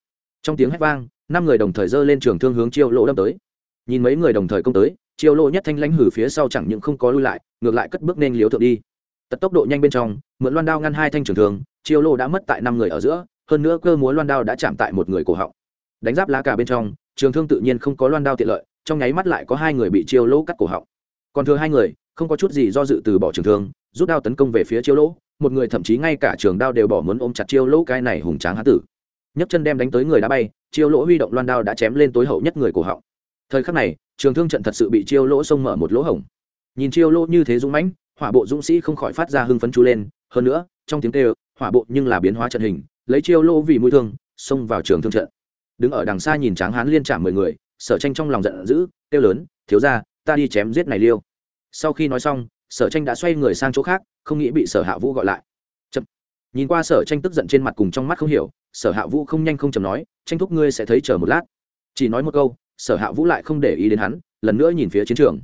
Trong tiếng hét vang, năm người đồng thời giơ lên trường thương hướng chiêu lỗ đâm tới. Nhìn mấy người đồng thời công tới, chiêu lỗ nhất thanh lãnh hử phía sau chẳng những không có lui lại, ngược lại cất bước nên liếu thượng đi tật tốc độ nhanh bên trong, mượn loan đao ngăn hai thanh trường thương, chiêu lỗ đã mất tại năm người ở giữa, hơn nữa cơ múa loan đao đã chạm tại một người cổ họng. Đánh giáp lá cả bên trong, trường thương tự nhiên không có loan đao tiện lợi, trong nháy mắt lại có hai người bị chiêu lỗ cắt cổ họng. Còn thừa hai người, không có chút gì do dự từ bỏ trường thương, rút đao tấn công về phía chiêu lỗ một người thậm chí ngay cả trường đao đều bỏ muốn ôm chặt chiêu lỗ cái này hùng tráng há tử. Nhấc chân đem đánh tới người đá bay, chiêu lỗ huy động loan đao đã chém lên tối hậu nhất người cổ họng. Thời khắc này, trường thương trận thật sự bị chiêu lỗ xông mở một lỗ hổng. Nhìn chiêu lỗ như thế dũng mãnh hỏa bộ dũng sĩ không khỏi phát ra hưng phấn chú lên, hơn nữa, trong tiếng kêu, hỏa bộ nhưng là biến hóa trận hình, lấy chiêu lỗ vì mũi thương, xông vào trường thương trận. Đứng ở đằng xa nhìn tráng hán liên trả mười người, sở tranh trong lòng giận dữ, kêu lớn, thiếu ra ta đi chém giết này liêu. Sau khi nói xong, sở tranh đã xoay người sang chỗ khác, không nghĩ bị sở hạ vũ gọi lại. Chậm. nhìn qua sở tranh tức giận trên mặt cùng trong mắt không hiểu, sở hạ vũ không nhanh không chầm nói, tranh thúc ngươi sẽ thấy chờ một lát. Chỉ nói một câu, sở hạ vũ lại không để ý đến hắn, lần nữa nhìn phía chiến trường.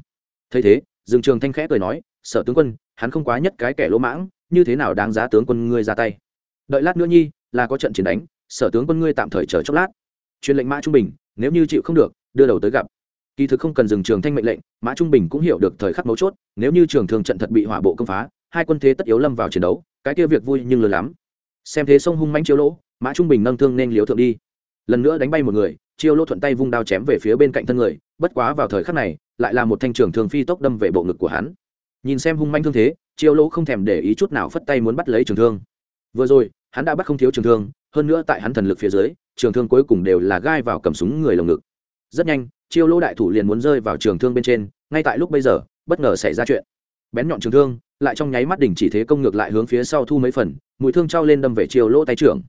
Thấy thế, dương trường thanh khẽ cười nói sở tướng quân, hắn không quá nhất cái kẻ lỗ mãng, như thế nào đáng giá tướng quân ngươi ra tay? Đợi lát nữa nhi, là có trận chiến đánh, sở tướng quân ngươi tạm thời chờ chốc lát. Truyền lệnh mã trung bình, nếu như chịu không được, đưa đầu tới gặp. Kỳ thực không cần dừng trường thanh mệnh lệnh, mã trung bình cũng hiểu được thời khắc mấu chốt, nếu như trường thường trận thật bị hỏa bộ công phá, hai quân thế tất yếu lâm vào chiến đấu, cái kia việc vui nhưng lớn lắm. Xem thế sông hung mãnh chiếu lỗ, mã trung bình nâng thương nên liếu thượng đi. Lần nữa đánh bay một người, chiêu lỗ thuận tay vung đao chém về phía bên cạnh thân người, bất quá vào thời khắc này, lại là một thanh trường thường phi tốc đâm về bộ ngực của hắn nhìn xem hung manh thương thế, chiêu lỗ không thèm để ý chút nào phất tay muốn bắt lấy trường thương. Vừa rồi, hắn đã bắt không thiếu trường thương, hơn nữa tại hắn thần lực phía dưới, trường thương cuối cùng đều là gai vào cầm súng người lồng ngực. Rất nhanh, chiêu lỗ đại thủ liền muốn rơi vào trường thương bên trên, ngay tại lúc bây giờ, bất ngờ xảy ra chuyện. Bén nhọn trường thương, lại trong nháy mắt đỉnh chỉ thế công ngược lại hướng phía sau thu mấy phần mũi thương trao lên đâm về chiêu lỗ tay trưởng.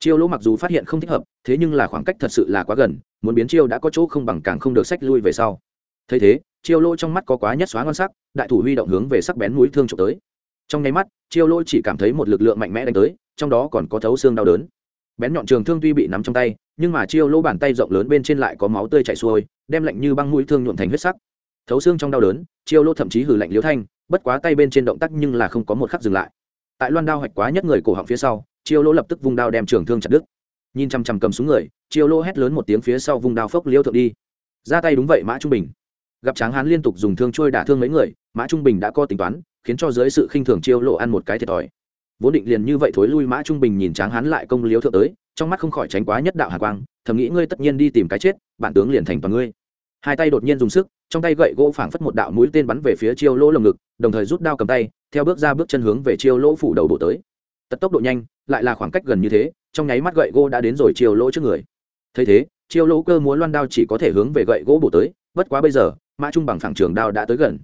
Chiêu lỗ mặc dù phát hiện không thích hợp, thế nhưng là khoảng cách thật sự là quá gần, muốn biến chiêu đã có chỗ không bằng càng không được sách lui về sau. Thấy thế chiêu lỗ trong mắt có quá nhất xóa ngon sắc, đại thủ huy động hướng về sắc bén mũi thương trộm tới. Trong nháy mắt, chiêu lỗ chỉ cảm thấy một lực lượng mạnh mẽ đánh tới, trong đó còn có thấu xương đau đớn. Bén nhọn trường thương tuy bị nắm trong tay, nhưng mà chiêu lỗ bàn tay rộng lớn bên trên lại có máu tươi chảy xuôi, đem lạnh như băng mũi thương nhuộm thành huyết sắc. Thấu xương trong đau đớn, chiêu lỗ thậm chí hử lạnh liếu thanh, bất quá tay bên trên động tác nhưng là không có một khắc dừng lại. Tại loan đao hoạch quá nhất người cổ họng phía sau, chiêu lỗ lập tức vung đao đem trường thương chặt đứt. Nhìn chằm chằm cầm xuống người, chiêu lỗ hét lớn một tiếng phía sau vung đao phốc liêu thượng đi. Ra tay đúng vậy, mã trung bình gặp tráng hán liên tục dùng thương trôi đả thương mấy người, mã trung bình đã có tính toán, khiến cho dưới sự khinh thường chiêu lộ ăn một cái thiệt thòi. Vốn định liền như vậy thối lui, mã trung bình nhìn tráng hán lại công liếu thượng tới, trong mắt không khỏi tránh quá nhất đạo hà quang, thầm nghĩ ngươi tất nhiên đi tìm cái chết, bản tướng liền thành toàn ngươi. Hai tay đột nhiên dùng sức, trong tay gậy gỗ phảng phất một đạo mũi tên bắn về phía chiêu lỗ lồng ngực, đồng thời rút đao cầm tay, theo bước ra bước chân hướng về chiêu lỗ phủ đầu bộ tới. Tật tốc độ nhanh, lại là khoảng cách gần như thế, trong nháy mắt gậy gỗ đã đến rồi chiêu lỗ trước người. Thấy thế, chiêu lỗ cơ múa loan đao chỉ có thể hướng về gậy gỗ bổ tới, bất quá bây giờ mã trung bằng phẳng trường đao đã tới gần.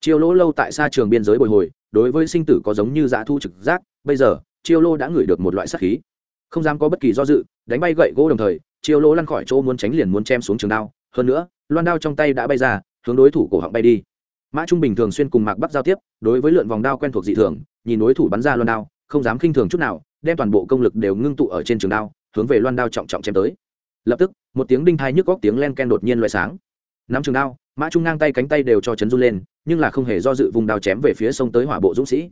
Chiêu lỗ lâu tại xa trường biên giới bồi hồi, đối với sinh tử có giống như dã thu trực giác, bây giờ, chiêu lô đã ngửi được một loại sát khí. Không dám có bất kỳ do dự, đánh bay gậy gỗ đồng thời, chiêu lỗ lăn khỏi chỗ muốn tránh liền muốn chém xuống trường đao. Hơn nữa, loan đao trong tay đã bay ra, hướng đối thủ cổ họng bay đi. Mã trung bình thường xuyên cùng mạc bắc giao tiếp, đối với lượn vòng đao quen thuộc dị thường, nhìn đối thủ bắn ra loan đao, không dám khinh thường chút nào, đem toàn bộ công lực đều ngưng tụ ở trên trường đao, hướng về loan đao trọng trọng chém tới. Lập tức, một tiếng đinh thai nhức góc tiếng len ken đột nhiên loại sáng nắm trường đao, mã trung ngang tay cánh tay đều cho chấn run lên, nhưng là không hề do dự vùng đao chém về phía sông tới hỏa bộ dũng sĩ.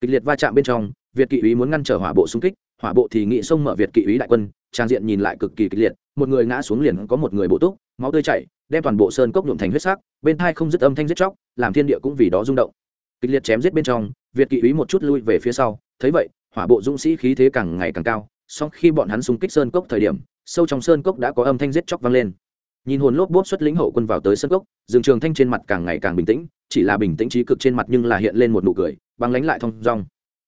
Kịch liệt va chạm bên trong, việt kỵ úy muốn ngăn trở hỏa bộ xung kích, hỏa bộ thì nghị sông mở việt kỵ úy đại quân, trang diện nhìn lại cực kỳ kịch liệt, một người ngã xuống liền có một người bộ túc, máu tươi chảy, đem toàn bộ sơn cốc nhuộm thành huyết sắc, bên thai không dứt âm thanh giết chóc, làm thiên địa cũng vì đó rung động. Kịch liệt chém giết bên trong, việt kỵ úy một chút lui về phía sau, thấy vậy, hỏa bộ dũng sĩ khí thế càng ngày càng cao, song khi bọn hắn xung kích sơn cốc thời điểm, sâu trong sơn cốc đã có âm thanh giết chóc vang lên nhìn hồn lốp bốp xuất lĩnh hậu quân vào tới sơn gốc dương trường thanh trên mặt càng ngày càng bình tĩnh, chỉ là bình tĩnh trí cực trên mặt nhưng là hiện lên một nụ cười, băng lánh lại thong dong.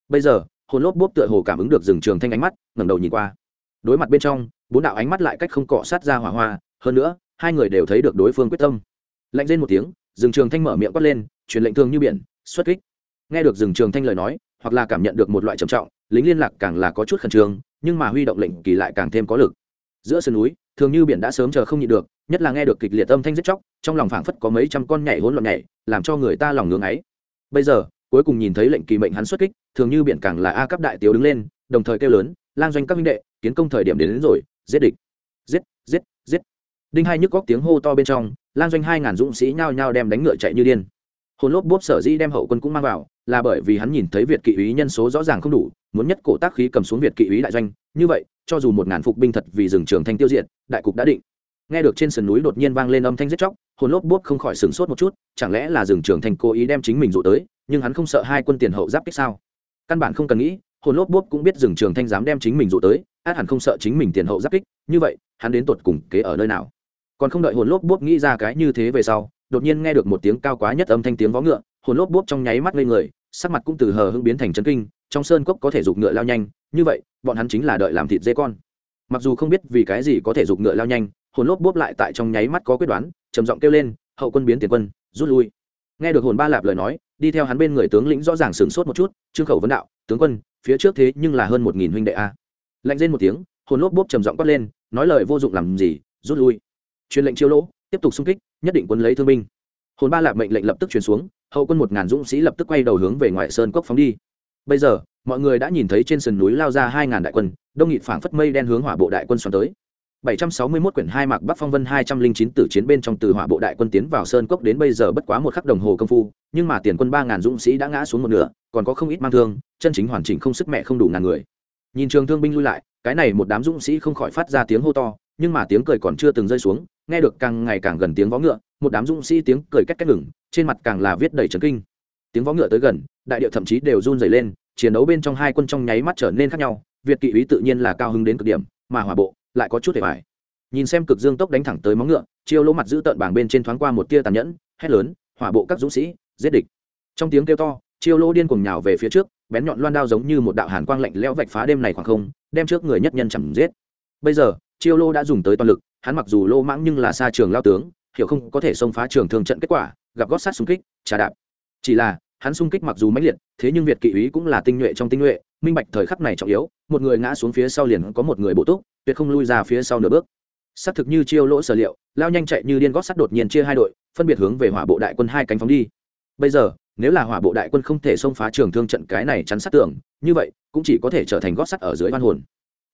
Bây giờ, hồn lốp bốp tựa hồ cảm ứng được dương trường thanh ánh mắt, ngẩng đầu nhìn qua. Đối mặt bên trong, bốn đạo ánh mắt lại cách không cọ sát ra hỏa hoa, hơn nữa, hai người đều thấy được đối phương quyết tâm. Lạnh lên một tiếng, dương trường thanh mở miệng quát lên, truyền lệnh thương như biển, xuất kích. Nghe được dương trường thanh lời nói, hoặc là cảm nhận được một loại trầm trọng, lính liên lạc càng là có chút khẩn trương, nhưng mà huy động lệnh kỳ lại càng thêm có lực. Giữa sườn núi thường như biển đã sớm chờ không nhịn được nhất là nghe được kịch liệt âm thanh giết chóc trong lòng phảng phất có mấy trăm con nhảy hỗn loạn nhảy làm cho người ta lòng ngưỡng ấy. Bây giờ cuối cùng nhìn thấy lệnh kỳ mệnh hắn xuất kích thường như biển càng là a cấp đại tiểu đứng lên đồng thời kêu lớn lang doanh các minh đệ kiến công thời điểm đến, đến rồi giết địch. Giết giết giết. Đinh hai nhức góc tiếng hô to bên trong lang doanh hai ngàn dũng sĩ nhao nhao đem đánh ngựa chạy như điên. Hồn lốp bốp sở dĩ đem hậu quân cũng mang vào là bởi vì hắn nhìn thấy việt kỵ úy nhân số rõ ràng không đủ muốn nhất cổ tác khí cầm xuống việt kỵ úy đại doanh như vậy cho dù một ngàn phục binh thật vì rừng trường thanh tiêu diệt, đại cục đã định. Nghe được trên sườn núi đột nhiên vang lên âm thanh giết chóc, hồn lốp bốp không khỏi sửng sốt một chút, chẳng lẽ là rừng trường thanh cố ý đem chính mình dụ tới, nhưng hắn không sợ hai quân tiền hậu giáp kích sao? Căn bản không cần nghĩ, hồn lốp bốp cũng biết rừng trường thanh dám đem chính mình dụ tới, át hẳn không sợ chính mình tiền hậu giáp kích, như vậy, hắn đến tột cùng kế ở nơi nào? Còn không đợi hồn lốp bốp nghĩ ra cái như thế về sau, đột nhiên nghe được một tiếng cao quá nhất âm thanh tiếng vó ngựa, hồn lốp bốp trong nháy mắt lên người, sắc mặt cũng từ hờ hưng biến thành chấn kinh, trong sơn cốc có thể dục ngựa lao nhanh như vậy, bọn hắn chính là đợi làm thịt dê con. Mặc dù không biết vì cái gì có thể giục ngựa lao nhanh, hồn lốp bốp lại tại trong nháy mắt có quyết đoán, trầm giọng kêu lên, hậu quân biến tiền quân, rút lui. Nghe được hồn ba lạp lời nói, đi theo hắn bên người tướng lĩnh rõ ràng sửng sốt một chút, trương khẩu vấn đạo, tướng quân, phía trước thế nhưng là hơn một nghìn huynh đệ a. Lạnh lên một tiếng, hồn lốp bốp trầm giọng quát lên, nói lời vô dụng làm gì, rút lui. Truyền lệnh chiêu lỗ, tiếp tục xung kích, nhất định quân lấy thương binh. Hồn ba lạp mệnh lệnh lập tức truyền xuống, hậu quân một ngàn dũng sĩ lập tức quay đầu hướng về ngoại sơn cốc phóng đi bây giờ mọi người đã nhìn thấy trên sườn núi lao ra hai ngàn đại quân đông nghị phảng phất mây đen hướng hỏa bộ đại quân xoắn tới 761 quyển hai mạc Bắc Phong Vân 209 tử chiến bên trong từ hỏa bộ đại quân tiến vào sơn cốc đến bây giờ bất quá một khắc đồng hồ công phu, nhưng mà tiền quân 3000 dũng sĩ đã ngã xuống một nửa, còn có không ít mang thương, chân chính hoàn chỉnh không sức mẹ không đủ ngàn người. Nhìn trường thương binh lui lại, cái này một đám dũng sĩ không khỏi phát ra tiếng hô to, nhưng mà tiếng cười còn chưa từng rơi xuống, nghe được càng ngày càng gần tiếng vó ngựa, một đám dũng sĩ tiếng cười cách cách ngừng, trên mặt càng là viết đầy chấn kinh. Tiếng vó ngựa tới gần, đại điệu thậm chí đều run rẩy lên, chiến đấu bên trong hai quân trong nháy mắt trở nên khác nhau, Việt kỵ ý tự nhiên là cao hứng đến cực điểm, mà hỏa bộ lại có chút hề bại. Nhìn xem cực dương tốc đánh thẳng tới móng ngựa chiêu lỗ mặt giữ tợn bảng bên trên thoáng qua một tia tàn nhẫn hét lớn hỏa bộ các dũng sĩ giết địch! Trong tiếng kêu to chiêu lỗ điên cuồng nhào về phía trước bén nhọn loan đao giống như một đạo hàn quang lạnh lẽo vạch phá đêm này khoảng không đem trước người nhất nhân chẳng giết. Bây giờ chiêu lô đã dùng tới toàn lực hắn mặc dù lô mãng nhưng là xa trường lao tướng hiểu không có thể xông phá trường thường trận kết quả gặp gót sát xung kích trà đạp. Chỉ là hắn xung kích mặc dù mãnh liệt, thế nhưng việt kỵ ý cũng là tinh nhuệ trong tinh nhuệ, minh bạch thời khắc này trọng yếu, một người ngã xuống phía sau liền có một người bổ túc, tuyệt không lui ra phía sau nửa bước. Xác thực như chiêu lỗ sở liệu, lao nhanh chạy như điên gót sắt đột nhiên chia hai đội, phân biệt hướng về hỏa bộ đại quân hai cánh phóng đi. Bây giờ, nếu là hỏa bộ đại quân không thể xông phá trường thương trận cái này chắn sát tưởng như vậy, cũng chỉ có thể trở thành gót sắt ở dưới hoan hồn.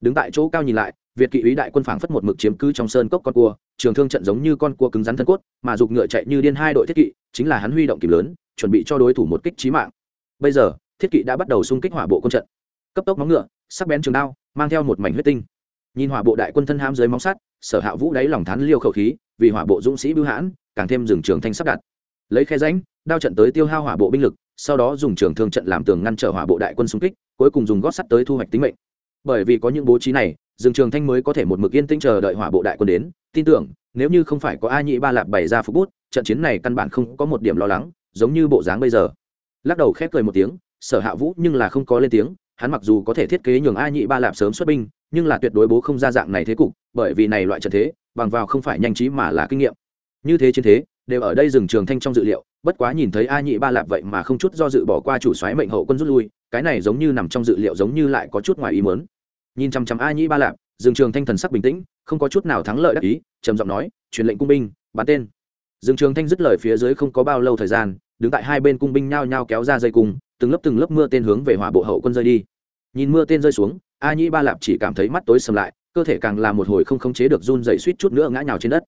Đứng tại chỗ cao nhìn lại, việt kỵ ý đại quân phảng phất một mực chiếm cứ trong sơn cốc con cua, trường thương trận giống như con cua cứng rắn thân cốt, mà giục ngựa chạy như điên hai đội thiết kỵ, chính là hắn huy động kịp lớn chuẩn bị cho đối thủ một kích trí mạng. Bây giờ, thiết kỵ đã bắt đầu xung kích hỏa bộ quân trận. Cấp tốc móng ngựa, sắc bén trường đao, mang theo một mảnh huyết tinh. Nhìn hỏa bộ đại quân thân ham dưới móng sắt, sở hạ vũ đáy lòng thán liêu khẩu khí, vì hỏa bộ dũng sĩ bưu hãn, càng thêm rừng trường thanh sắp đặt. Lấy khe ránh đao trận tới tiêu hao hỏa bộ binh lực, sau đó dùng trường thương trận làm tường ngăn trở hỏa bộ đại quân xung kích, cuối cùng dùng gót sắt tới thu hoạch tính mệnh. Bởi vì có những bố trí này rừng trường thanh mới có thể một mực yên tĩnh chờ đợi hỏa bộ đại quân đến. Tin tưởng, nếu như không phải có a nhị ba lạp bày ra phục bút, trận chiến này căn bản không có một điểm lo lắng giống như bộ dáng bây giờ. Lắc đầu khép cười một tiếng, sở hạ vũ nhưng là không có lên tiếng, hắn mặc dù có thể thiết kế nhường a nhị ba lạp sớm xuất binh, nhưng là tuyệt đối bố không ra dạng này thế cục, bởi vì này loại trận thế, bằng vào không phải nhanh trí mà là kinh nghiệm. Như thế trên thế, đều ở đây dừng trường thanh trong dự liệu, bất quá nhìn thấy a nhị ba lạp vậy mà không chút do dự bỏ qua chủ xoáy mệnh hậu quân rút lui, cái này giống như nằm trong dự liệu giống như lại có chút ngoài ý mớn nhìn chăm chăm a nhị ba lạp dừng trường thanh thần sắc bình tĩnh, không có chút nào thắng lợi đắc ý, trầm giọng nói, truyền lệnh cung binh, bắn tên. Dương trường thanh dứt lời phía dưới không có bao lâu thời gian, đứng tại hai bên cung binh nhao nhao kéo ra dây cung, từng lớp từng lớp mưa tên hướng về hỏa bộ hậu quân rơi đi. Nhìn mưa tên rơi xuống, a nhĩ ba lạp chỉ cảm thấy mắt tối sầm lại, cơ thể càng là một hồi không khống chế được run rẩy suýt chút nữa ngã nhào trên đất.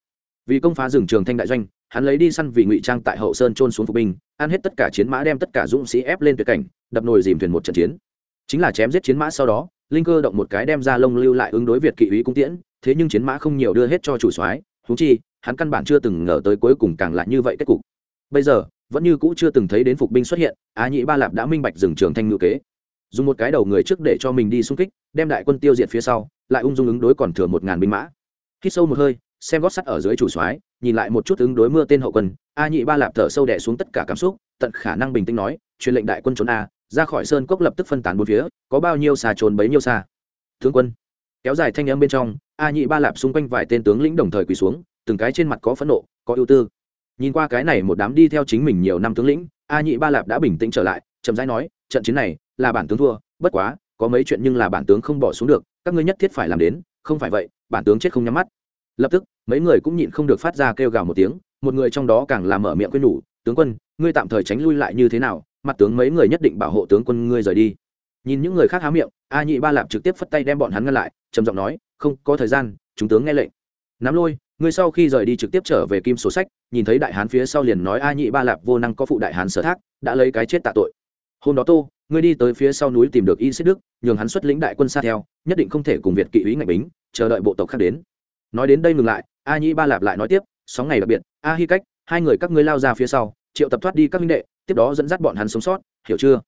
Vì công phá rừng trường thanh đại doanh, hắn lấy đi săn vì ngụy trang tại hậu sơn trôn xuống phục binh, ăn hết tất cả chiến mã đem tất cả dũng sĩ ép lên tuyệt cảnh, đập nồi dìm thuyền một trận chiến. Chính là chém giết chiến mã sau đó, linh cơ động một cái đem ra lông lưu lại ứng đối việt kỵ Uy cung tiễn, thế nhưng chiến mã không nhiều đưa hết cho chủ soái thú chi hắn căn bản chưa từng ngờ tới cuối cùng càng lại như vậy kết cục. Bây giờ, vẫn như cũ chưa từng thấy đến phục binh xuất hiện, á nhĩ ba lạp đã minh bạch dừng trường thanh ngữ kế. Dùng một cái đầu người trước để cho mình đi xung kích, đem đại quân tiêu diệt phía sau, lại ung dung ứng đối còn thừa một ngàn binh mã. Hít sâu một hơi, xem gót sắt ở dưới chủ soái, nhìn lại một chút ứng đối mưa tên hậu quân a nhị ba lạp thở sâu đẻ xuống tất cả cảm xúc, tận khả năng bình tĩnh nói, truyền lệnh đại quân trốn a, ra khỏi sơn cốc lập tức phân tán bốn phía, có bao nhiêu xa trốn bấy nhiêu xa. Tướng quân, kéo dài thanh âm bên trong a nhị ba lạp xung quanh vài tên tướng lĩnh đồng thời quỳ xuống từng cái trên mặt có phẫn nộ, có ưu tư. Nhìn qua cái này một đám đi theo chính mình nhiều năm tướng lĩnh, a nhị ba lạp đã bình tĩnh trở lại, chậm rãi nói, trận chiến này là bản tướng thua, bất quá, có mấy chuyện nhưng là bản tướng không bỏ xuống được, các ngươi nhất thiết phải làm đến, không phải vậy, bản tướng chết không nhắm mắt. Lập tức, mấy người cũng nhịn không được phát ra kêu gào một tiếng, một người trong đó càng làm mở miệng quên nhủ, tướng quân, ngươi tạm thời tránh lui lại như thế nào, mặt tướng mấy người nhất định bảo hộ tướng quân ngươi rời đi. Nhìn những người khác há miệng, a nhị ba lạp trực tiếp phất tay đem bọn hắn ngăn lại, trầm giọng nói, không có thời gian, chúng tướng nghe lệnh. Nắm lôi ngươi sau khi rời đi trực tiếp trở về kim sổ sách, nhìn thấy đại hán phía sau liền nói a nhị ba lạp vô năng có phụ đại hán sở thác, đã lấy cái chết tạ tội. Hôm đó tô, ngươi đi tới phía sau núi tìm được y xích đức, nhường hắn xuất lĩnh đại quân xa theo, nhất định không thể cùng việt kỵ ý ngạch bính, chờ đợi bộ tộc khác đến. Nói đến đây ngừng lại, a nhĩ ba lạp lại nói tiếp, sóng ngày đặc biệt, a hi cách, hai người các ngươi lao ra phía sau, triệu tập thoát đi các minh đệ, tiếp đó dẫn dắt bọn hắn sống sót, hiểu chưa?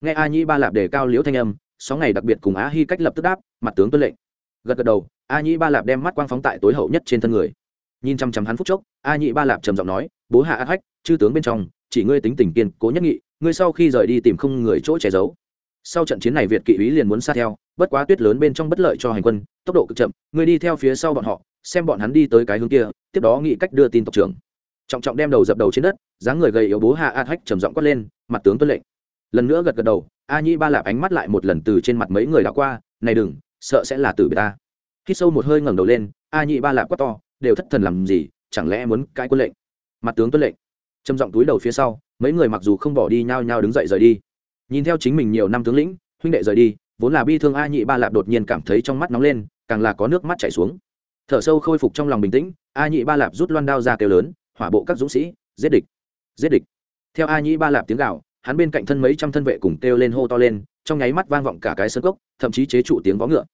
Nghe a nhĩ ba lạp đề cao liễu thanh âm, sóng ngày đặc biệt cùng a hi cách lập tức đáp, mặt tướng tuân lệnh. Gật gật đầu, a nhĩ ba lạp đem mắt quang phóng tại tối hậu nhất trên thân người nhìn chăm chăm hắn phút chốc, a Nhị ba lạp trầm giọng nói, bố hạ a hách chư tướng bên trong, chỉ ngươi tính tình kiên cố nhất nghị, ngươi sau khi rời đi tìm không người chỗ che giấu. Sau trận chiến này việt kỵ ý liền muốn xa theo, bất quá tuyết lớn bên trong bất lợi cho hành quân, tốc độ cực chậm, ngươi đi theo phía sau bọn họ, xem bọn hắn đi tới cái hướng kia, tiếp đó nghĩ cách đưa tin tộc trưởng. Trọng trọng đem đầu dập đầu trên đất, dáng người gầy yếu bố hạ a hách trầm giọng quát lên, mặt tướng tuân lệnh. Lần nữa gật gật đầu, a Nhị ba lạp ánh mắt lại một lần từ trên mặt mấy người đã qua, này đừng, sợ sẽ là tử bề ta. Khi sâu một hơi ngẩng đầu lên, a nhị ba lạp quát to đều thất thần làm gì, chẳng lẽ muốn cãi quân lệnh? Mặt tướng tuân lệnh. Trầm giọng túi đầu phía sau, mấy người mặc dù không bỏ đi nhao nhao đứng dậy rời đi. Nhìn theo chính mình nhiều năm tướng lĩnh, huynh đệ rời đi, vốn là bi thương a nhị ba lạp đột nhiên cảm thấy trong mắt nóng lên, càng là có nước mắt chảy xuống. Thở sâu khôi phục trong lòng bình tĩnh, a nhị ba lạp rút loan đao ra kêu lớn, hỏa bộ các dũng sĩ, giết địch giết địch. Theo a nhị ba lạp tiếng gạo hắn bên cạnh thân mấy trăm thân vệ cùng kêu lên hô to lên, trong nháy mắt vang vọng cả cái sân cốc, thậm chí chế trụ tiếng vó ngựa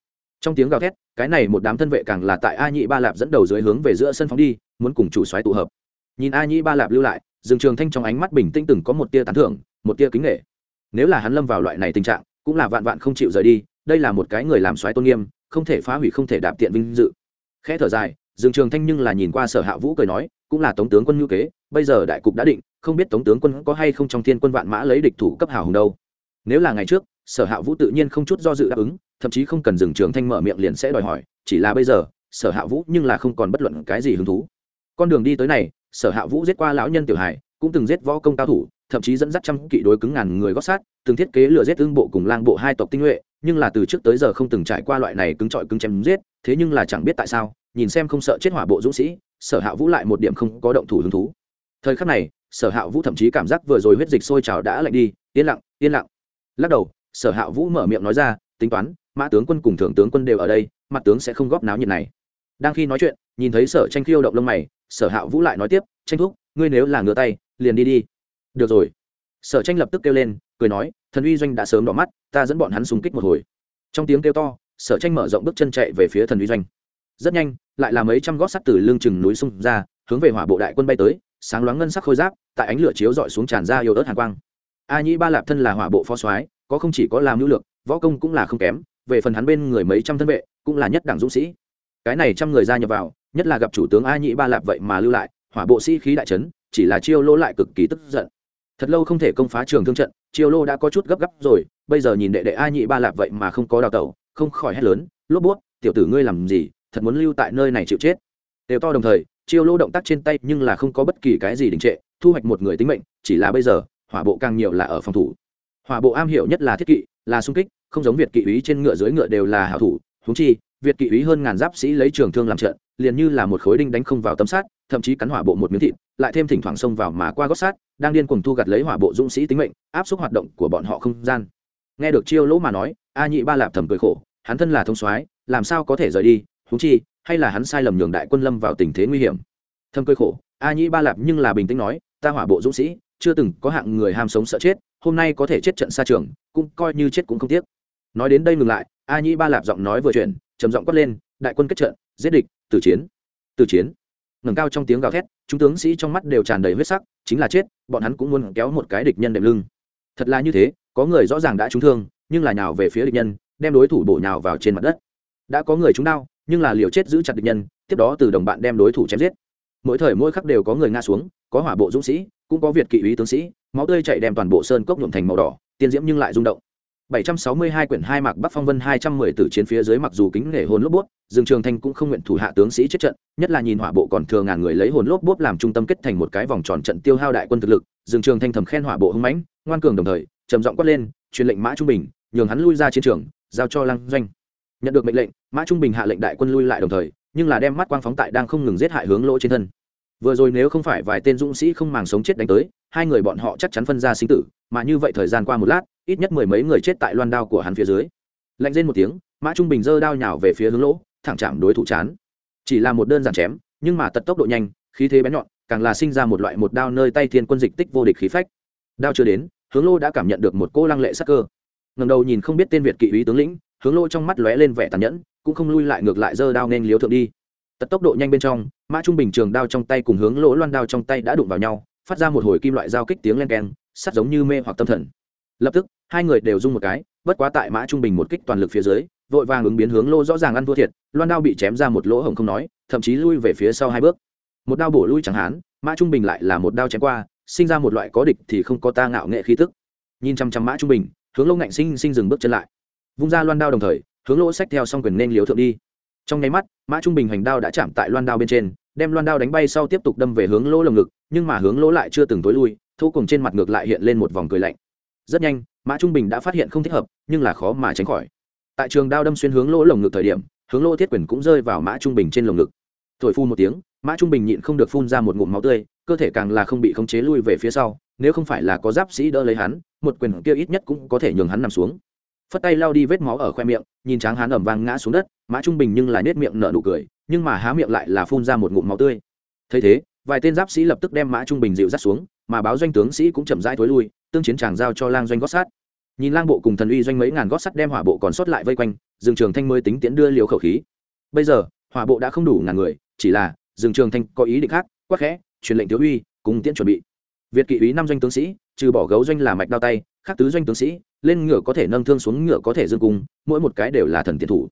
trong tiếng gào thét, cái này một đám thân vệ càng là tại a nhị ba lạp dẫn đầu dưới hướng về giữa sân phóng đi, muốn cùng chủ xoáy tụ hợp. Nhìn a nhị ba lạp lưu lại, dương trường thanh trong ánh mắt bình tĩnh từng có một tia tán thưởng, một tia kính nghệ nếu là hắn lâm vào loại này tình trạng, cũng là vạn vạn không chịu rời đi, đây là một cái người làm xoáy tôn nghiêm, không thể phá hủy, không thể đạp tiện vinh dự. Khẽ thở dài, dương trường thanh nhưng là nhìn qua sở hạ vũ cười nói, cũng là tống tướng quân ngữ kế, bây giờ đại cục đã định, không biết tống tướng quân có hay không trong thiên quân vạn mã lấy địch thủ cấp hào hùng đâu. Nếu là ngày trước, sở hạ vũ tự nhiên không chút do dự đáp ứng thậm chí không cần dừng trường thanh mở miệng liền sẽ đòi hỏi, chỉ là bây giờ, sở hạ vũ nhưng là không còn bất luận cái gì hứng thú. Con đường đi tới này, sở hạ vũ giết qua lão nhân tiểu hải cũng từng giết võ công cao thủ, thậm chí dẫn dắt trăm kỵ đối cứng ngàn người gót sát, từng thiết kế lựa giết ương bộ cùng lang bộ hai tộc tinh nhuệ, nhưng là từ trước tới giờ không từng trải qua loại này cứng trọi cứng chém giết, thế nhưng là chẳng biết tại sao, nhìn xem không sợ chết hỏa bộ dũng sĩ, sở hạ vũ lại một điểm không có động thủ hứng thú. Thời khắc này, sở hạ vũ thậm chí cảm giác vừa rồi huyết dịch sôi trào đã lạnh đi, yên lặng yên lặng. Lắc đầu, sở hạ vũ mở miệng nói ra tính toán, mã tướng quân cùng thượng tướng quân đều ở đây, mặt tướng sẽ không góp náo nhiệt này. Đang khi nói chuyện, nhìn thấy sở tranh khiêu động lông mày, sở hạ vũ lại nói tiếp, tranh thúc, ngươi nếu là ngửa tay, liền đi đi. Được rồi. Sở tranh lập tức kêu lên, cười nói, thần uy doanh đã sớm đỏ mắt, ta dẫn bọn hắn xung kích một hồi. Trong tiếng kêu to, sở tranh mở rộng bước chân chạy về phía thần uy doanh. Rất nhanh, lại là mấy trăm gót sắt từ lưng chừng núi xung ra, hướng về hỏa bộ đại quân bay tới, sáng loáng ngân sắc khôi giáp, tại ánh lửa chiếu dọi xuống tràn ra yêu ớt hàn quang. A nhĩ ba lạp thân là hỏa bộ phó soái, có không chỉ có làm nữ lược võ công cũng là không kém, về phần hắn bên người mấy trăm thân vệ, cũng là nhất đẳng dũng sĩ. Cái này trăm người ra nhập vào, nhất là gặp chủ tướng a nhĩ ba lạp vậy mà lưu lại, hỏa bộ sĩ khí đại trấn chỉ là chiêu lô lại cực kỳ tức giận. Thật lâu không thể công phá trường thương trận, chiêu lô đã có chút gấp gáp rồi, bây giờ nhìn đệ đệ a nhị ba lạp vậy mà không có đào tẩu, không khỏi hét lớn, lốp bút, tiểu tử ngươi làm gì, thật muốn lưu tại nơi này chịu chết. Đều to đồng thời, chiêu lô động tác trên tay nhưng là không có bất kỳ cái gì đình trệ, thu hoạch một người tính mệnh, chỉ là bây giờ, hỏa bộ càng nhiều là ở phòng thủ. Hỏa bộ am hiểu nhất là thiết kỵ là xung kích, không giống việt kỵ úy trên ngựa dưới ngựa đều là hảo thủ. Húng chi, việt kỵ úy hơn ngàn giáp sĩ lấy trường thương làm trận, liền như là một khối đinh đánh không vào tấm sát thậm chí cắn hỏa bộ một miếng thịt, lại thêm thỉnh thoảng xông vào mà qua gót sát đang điên cuồng thu gặt lấy hỏa bộ dũng sĩ tính mệnh, áp suất hoạt động của bọn họ không gian. Nghe được chiêu lỗ mà nói, a nhị ba lạp thầm cười khổ, hắn thân là thông soái, làm sao có thể rời đi? Húng chi, hay là hắn sai lầm nhường đại quân lâm vào tình thế nguy hiểm. Thầm cười khổ, a nhị ba lạp nhưng là bình tĩnh nói, ta hỏa bộ dũng sĩ, chưa từng có hạng người ham sống sợ chết hôm nay có thể chết trận xa trường, cũng coi như chết cũng không tiếc. Nói đến đây ngừng lại, a Nhĩ ba lạp giọng nói vừa chuyển, trầm giọng quát lên, đại quân kết trận, giết địch, tử chiến tử chiến. Ngẩng cao trong tiếng gào thét, chúng tướng sĩ trong mắt đều tràn đầy huyết sắc, chính là chết, bọn hắn cũng muốn kéo một cái địch nhân đệm lưng. Thật là như thế, có người rõ ràng đã trúng thương, nhưng là nhào về phía địch nhân, đem đối thủ bổ nhào vào trên mặt đất. Đã có người trúng đau nhưng là liều chết giữ chặt địch nhân, tiếp đó từ đồng bạn đem đối thủ chém giết. Mỗi thời mỗi khắc đều có người ngã xuống, có hỏa bộ dũng sĩ, cũng có việt kỵ úy tướng sĩ máu tươi chạy đem toàn bộ sơn cốc nhuộm thành màu đỏ tiên diễm nhưng lại rung động 762 quyển hai mạc Bắc Phong Vân 210 tử chiến phía dưới mặc dù kính nể hồn lốp bút, Dương Trường Thanh cũng không nguyện thủ hạ tướng sĩ chết trận, nhất là nhìn hỏa bộ còn thừa ngàn người lấy hồn lốp bút làm trung tâm kết thành một cái vòng tròn trận tiêu hao đại quân thực lực, Dương Trường Thanh thầm khen hỏa bộ hung mãnh, ngoan cường đồng thời, trầm giọng quát lên, truyền lệnh Mã Trung Bình, nhường hắn lui ra chiến trường, giao cho Lăng Doanh. Nhận được mệnh lệnh, Mã Trung Bình hạ lệnh đại quân lui lại đồng thời, nhưng là đem mắt quang phóng tại đang không ngừng giết hại hướng lỗ trên thân. Vừa rồi nếu không phải vài tên dũng sĩ không màng sống chết đánh tới, hai người bọn họ chắc chắn phân ra sinh tử, mà như vậy thời gian qua một lát, ít nhất mười mấy người chết tại loan đao của hắn phía dưới. Lạnh lên một tiếng mã trung bình giơ đao nhào về phía hướng lỗ thẳng chạm đối thủ chán. Chỉ là một đơn giản chém nhưng mà tật tốc độ nhanh khí thế bén nhọn càng là sinh ra một loại một đao nơi tay thiên quân dịch tích vô địch khí phách. Đao chưa đến hướng lô đã cảm nhận được một cô lăng lệ sắc cơ. Ngầm đầu nhìn không biết tên việt kỵ úy tướng lĩnh hướng lô trong mắt lóe lên vẻ tàn nhẫn cũng không lui lại ngược lại giơ đao nên liếu thượng đi. Tật tốc độ nhanh bên trong mã trung bình trường đao trong tay cùng hướng lỗ loan đao trong tay đã đụng vào nhau phát ra một hồi kim loại giao kích tiếng len keng, sắt giống như mê hoặc tâm thần. Lập tức, hai người đều rung một cái, bất quá tại mã trung bình một kích toàn lực phía dưới, vội vàng ứng biến hướng lô rõ ràng ăn thua thiệt, loan đao bị chém ra một lỗ hổng không nói, thậm chí lui về phía sau hai bước. Một đao bổ lui chẳng hán mã trung bình lại là một đao chém qua, sinh ra một loại có địch thì không có ta ngạo nghệ khí tức. Nhìn chăm chăm mã trung bình, hướng lô ngạnh sinh sinh dừng bước chân lại. Vung ra loan đao đồng thời, hướng lô sách theo xong quyền nên liếu thượng đi. Trong nháy mắt, mã trung bình hành đao đã chạm tại loan đao bên trên đem loan đao đánh bay sau tiếp tục đâm về hướng lỗ lồng ngực, nhưng mà hướng lỗ lại chưa từng tối lui thu cùng trên mặt ngược lại hiện lên một vòng cười lạnh. Rất nhanh, mã trung bình đã phát hiện không thích hợp, nhưng là khó mà tránh khỏi. Tại trường đao đâm xuyên hướng lỗ lồng ngực thời điểm, hướng lỗ thiết quyền cũng rơi vào mã trung bình trên lồng ngực. Thổi phun một tiếng, mã trung bình nhịn không được phun ra một ngụm máu tươi, cơ thể càng là không bị khống chế lui về phía sau, nếu không phải là có giáp sĩ đỡ lấy hắn, một quyền kia ít nhất cũng có thể nhường hắn nằm xuống. Phất tay lao đi vết máu ở khoe miệng, nhìn tráng hắn ẩm vang ngã xuống đất mã trung bình nhưng lại nết miệng nở nụ cười, nhưng mà há miệng lại là phun ra một ngụm máu tươi. Thấy thế, vài tên giáp sĩ lập tức đem mã trung bình dịu dắt xuống, mà báo doanh tướng sĩ cũng chậm rãi thối lui, tương chiến tràng giao cho lang doanh gót sát nhìn lang bộ cùng thần uy doanh mấy ngàn gót sắt đem hỏa bộ còn sót lại vây quanh rừng trường thanh mới tính tiễn đưa liều khẩu khí. Bây giờ, hỏa bộ đã không đủ ngàn người, chỉ là rừng trường thanh có ý định khác, quắc khẽ, truyền lệnh thiếu uy, cùng tiễn chuẩn bị. Việt kỵ úy năm doanh tướng sĩ, trừ bỏ gấu doanh là mạch đao tay, khác tứ doanh tướng sĩ, lên ngựa có thể nâng thương xuống ngựa có thể dương cung, mỗi một cái đều là thần tiến thủ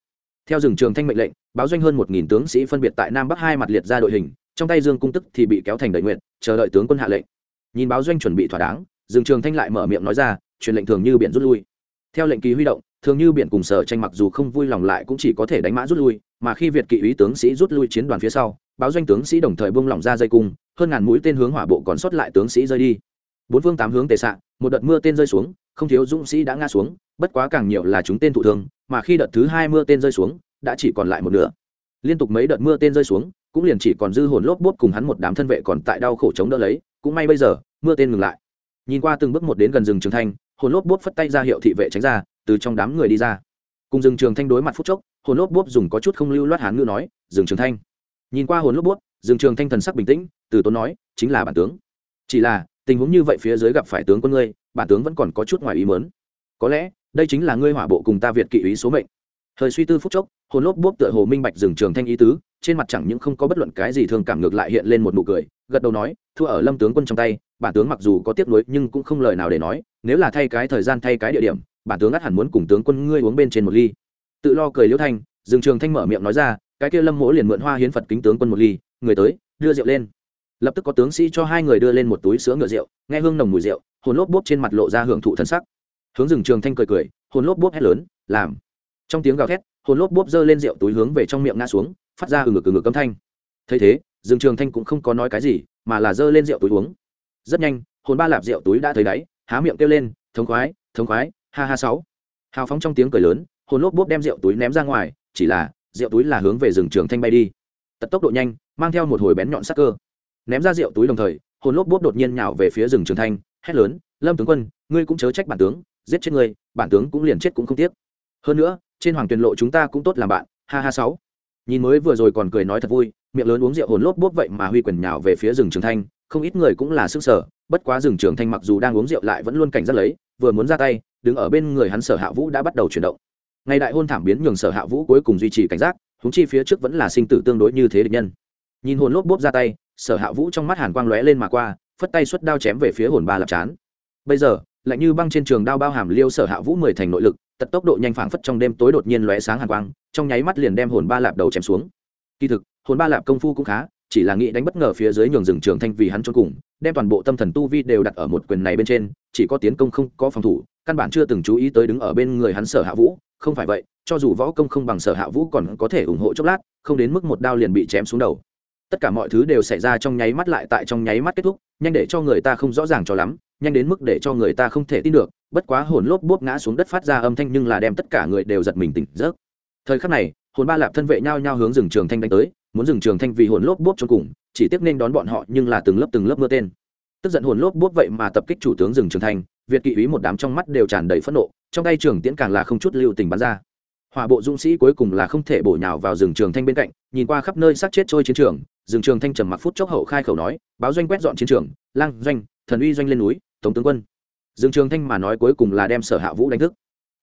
theo rừng trường thanh mệnh lệnh, báo doanh hơn một nghìn tướng sĩ phân biệt tại nam bắc hai mặt liệt ra đội hình, trong tay dương cung tức thì bị kéo thành đầy nguyện chờ đợi tướng quân hạ lệnh. Nhìn báo doanh chuẩn bị thỏa đáng rừng trường thanh lại mở miệng nói ra, truyền lệnh thường như biển rút lui. Theo lệnh kỳ huy động, thường như biển cùng sở tranh mặc dù không vui lòng lại cũng chỉ có thể đánh mã rút lui, mà khi việt kỵ úy tướng sĩ rút lui chiến đoàn phía sau, báo doanh tướng sĩ đồng thời bung lỏng ra dây cung, hơn ngàn mũi tên hướng hỏa bộ còn sót lại tướng sĩ rơi đi. Bốn phương tám hướng tề xạ một đợt mưa tên rơi xuống không thiếu dũng sĩ đã ngã xuống, bất quá càng nhiều là chúng tên thụ thương, mà khi đợt thứ hai mưa tên rơi xuống, đã chỉ còn lại một nửa. Liên tục mấy đợt mưa tên rơi xuống, cũng liền chỉ còn dư hồn lốp bốt cùng hắn một đám thân vệ còn tại đau khổ chống đỡ lấy, cũng may bây giờ, mưa tên ngừng lại. Nhìn qua từng bước một đến gần rừng trường thanh, hồn lốp bốt phất tay ra hiệu thị vệ tránh ra, từ trong đám người đi ra. Cùng rừng trường thanh đối mặt phút chốc, hồn lốp bốt dùng có chút không lưu loát hán ngữ nói, rừng trường thanh. Nhìn qua hồn lốp bốt rừng trường thanh thần sắc bình tĩnh, từ tốn nói, chính là bản tướng. Chỉ là tình huống như vậy phía dưới gặp phải tướng quân ngươi, bản tướng vẫn còn có chút ngoài ý mớn có lẽ, đây chính là ngươi hỏa bộ cùng ta việt kỵ ý số mệnh. Thời suy tư phút chốc, hồn lốp bốp tựa hồ minh bạch dừng trường thanh ý tứ, trên mặt chẳng những không có bất luận cái gì thương cảm ngược lại hiện lên một nụ cười, gật đầu nói, thua ở lâm tướng quân trong tay, bản tướng mặc dù có tiếc nuối nhưng cũng không lời nào để nói, nếu là thay cái thời gian thay cái địa điểm, bản tướng ắt hẳn muốn cùng tướng quân ngươi uống bên trên một ly. Tự lo cười liễu thanh dừng trường thanh mở miệng nói ra, cái kia lâm mỗ liền mượn hoa hiến phật kính tướng quân một ly, người tới, đưa rượu lên lập tức có tướng sĩ cho hai người đưa lên một túi sữa ngựa rượu, nghe hương nồng mùi rượu, hồn lốp bốp trên mặt lộ ra hưởng thụ thân sắc. Hướng rừng trường thanh cười cười, hồn lốp bốp hét lớn, làm! Trong tiếng gào thét, hồn lốp bốp giơ lên rượu túi hướng về trong miệng ngã xuống, phát ra ừ ngực ừ ngực âm thanh. Thấy thế rừng trường thanh cũng không có nói cái gì, mà là giơ lên rượu túi uống. Rất nhanh, hồn ba lạp rượu túi đã thấy đáy, há miệng kêu lên, thống khoái thống khoái, ha ha sáu. Hào phóng trong tiếng cười lớn, hồn lốp bốp đem rượu túi ném ra ngoài, chỉ là, rượu túi là hướng về rừng trường thanh bay đi. Tật tốc độ nhanh, mang theo một hồi bén nhọn sắc cơ ném ra rượu túi đồng thời, hồn lốp bốp đột nhiên nhào về phía rừng trường thanh, hét lớn, lâm tướng quân, ngươi cũng chớ trách bản tướng, giết chết ngươi, bản tướng cũng liền chết cũng không tiếc. Hơn nữa, trên hoàng tuyền lộ chúng ta cũng tốt làm bạn, ha ha sáu. Nhìn mới vừa rồi còn cười nói thật vui, miệng lớn uống rượu hồn lốp bốp vậy mà huy quyền nhào về phía rừng trường thanh, không ít người cũng là sức sở, bất quá rừng trường thanh mặc dù đang uống rượu lại vẫn luôn cảnh giác lấy, vừa muốn ra tay, đứng ở bên người hắn sở hạ vũ đã bắt đầu chuyển động. Ngày đại hôn thảm biến nhường sở hạ vũ cuối cùng duy trì cảnh giác húng chi phía trước vẫn là sinh tử tương đối như thế địch nhân. Nhìn hồn lốp bốp ra tay sở hạ vũ trong mắt hàn quang lóe lên mà qua, phất tay xuất đao chém về phía hồn ba lạp chán. Bây giờ, lạnh như băng trên trường đao bao hàm liêu sở hạ vũ mười thành nội lực, tật tốc độ nhanh phảng phất trong đêm tối đột nhiên lóe sáng hàn quang, trong nháy mắt liền đem hồn ba lạp đầu chém xuống. Kỳ thực, hồn ba lạp công phu cũng khá, chỉ là nghĩ đánh bất ngờ phía dưới nhường rừng trường thanh vì hắn cho cùng, đem toàn bộ tâm thần tu vi đều đặt ở một quyền này bên trên, chỉ có tiến công không có phòng thủ, căn bản chưa từng chú ý tới đứng ở bên người hắn sở hạ vũ, không phải vậy, cho dù võ công không bằng sở hạ vũ còn có thể ủng hộ chốc lát, không đến mức một đao liền bị chém xuống đầu tất cả mọi thứ đều xảy ra trong nháy mắt lại tại trong nháy mắt kết thúc, nhanh để cho người ta không rõ ràng cho lắm, nhanh đến mức để cho người ta không thể tin được, bất quá hồn lốp bốp ngã xuống đất phát ra âm thanh nhưng là đem tất cả người đều giật mình tỉnh giấc. Thời khắc này, hồn ba lạp thân vệ nhao nhao hướng rừng trường thanh đánh tới, muốn rừng trường thanh vì hồn lốp bốp cho cùng, chỉ tiếc nên đón bọn họ nhưng là từng lớp từng lớp mưa tên. Tức giận hồn lốp bốp vậy mà tập kích chủ tướng rừng trường thanh, việt kỵ ý một đám trong mắt đều tràn đầy phẫn nộ, trong tay trường tiễn càng là không chút lưu tình bắn ra hỏa bộ dũng sĩ cuối cùng là không thể bổ nhào vào rừng trường thanh bên cạnh, nhìn qua khắp nơi sát chết trôi chiến trường, rừng trường thanh trầm mặc phút chốc hậu khai khẩu nói, báo doanh quét dọn chiến trường, lang, doanh, thần uy doanh lên núi tổng tướng quân. Rừng trường thanh mà nói cuối cùng là đem sở hạ vũ đánh thức.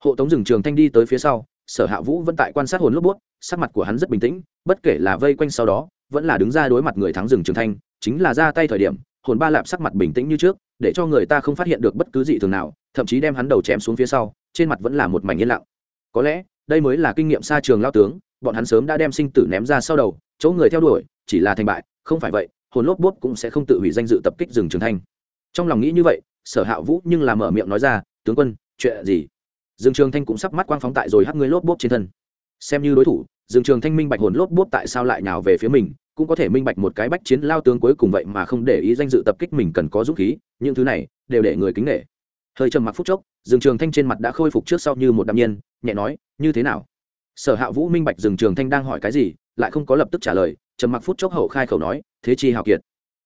Hộ tống rừng trường thanh đi tới phía sau, sở hạ vũ vẫn tại quan sát hồn lốp bút, sắc mặt của hắn rất bình tĩnh, bất kể là vây quanh sau đó, vẫn là đứng ra đối mặt người thắng rừng trường thanh, chính là ra tay thời điểm, hồn ba lạp sắc mặt bình tĩnh như trước, để cho người ta không phát hiện được bất cứ gì thường nào, thậm chí đem hắn đầu chém xuống phía sau, trên mặt vẫn là một mảnh yên lặng. Có lẽ đây mới là kinh nghiệm xa trường lao tướng, bọn hắn sớm đã đem sinh tử ném ra sau đầu, chỗ người theo đuổi, chỉ là thành bại, không phải vậy, hồn lốp bút cũng sẽ không tự hủy danh dự tập kích rừng trường thanh trong lòng nghĩ như vậy, sở hạ vũ nhưng làm mở miệng nói ra, tướng quân, chuyện gì? Dương trường thanh cũng sắp mắt quang phóng tại rồi hắt ngươi lốp bốp trên thân. Xem như đối thủ dương trường thanh minh bạch hồn lốp bốp tại sao lại nhào về phía mình, cũng có thể minh bạch một cái bách chiến lao tướng cuối cùng vậy mà không để ý danh dự tập kích mình cần có dũng khí, những thứ này đều để người kính nể hơi trầm mặc phút chốc, dương trường thanh trên mặt đã khôi phục trước sau như một đạm nhiên, nhẹ nói, như thế nào? Sở hạ vũ minh bạch dương trường thanh đang hỏi cái gì, lại không có lập tức trả lời, trầm mặc phút chốc hậu khai khẩu nói, thế chi hào kiệt.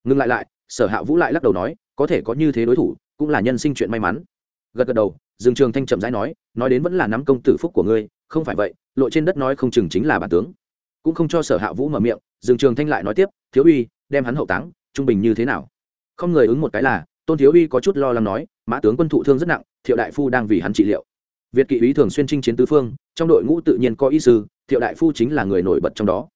Ngừng lại lại, sở hạ vũ lại lắc đầu nói, có thể có như thế đối thủ, cũng là nhân sinh chuyện may mắn. Gật gật đầu, dương trường thanh chậm rãi nói nói đến vẫn là nắm công tử phúc của ngươi, không phải vậy, lộ trên đất nói không chừng chính là bản tướng. Cũng không cho sở hạ vũ mở miệng, dương trường thanh lại nói tiếp, thiếu uy, đem hắn hậu táng, trung bình như thế nào? Không người ứng một cái là, tôn thiếu uy có chút lo lắng nói mã tướng quân thụ thương rất nặng, thiệu đại phu đang vì hắn trị liệu. Việt kỵ ý thường xuyên chinh chiến tứ phương, trong đội ngũ tự nhiên có y sư, thiệu đại phu chính là người nổi bật trong đó.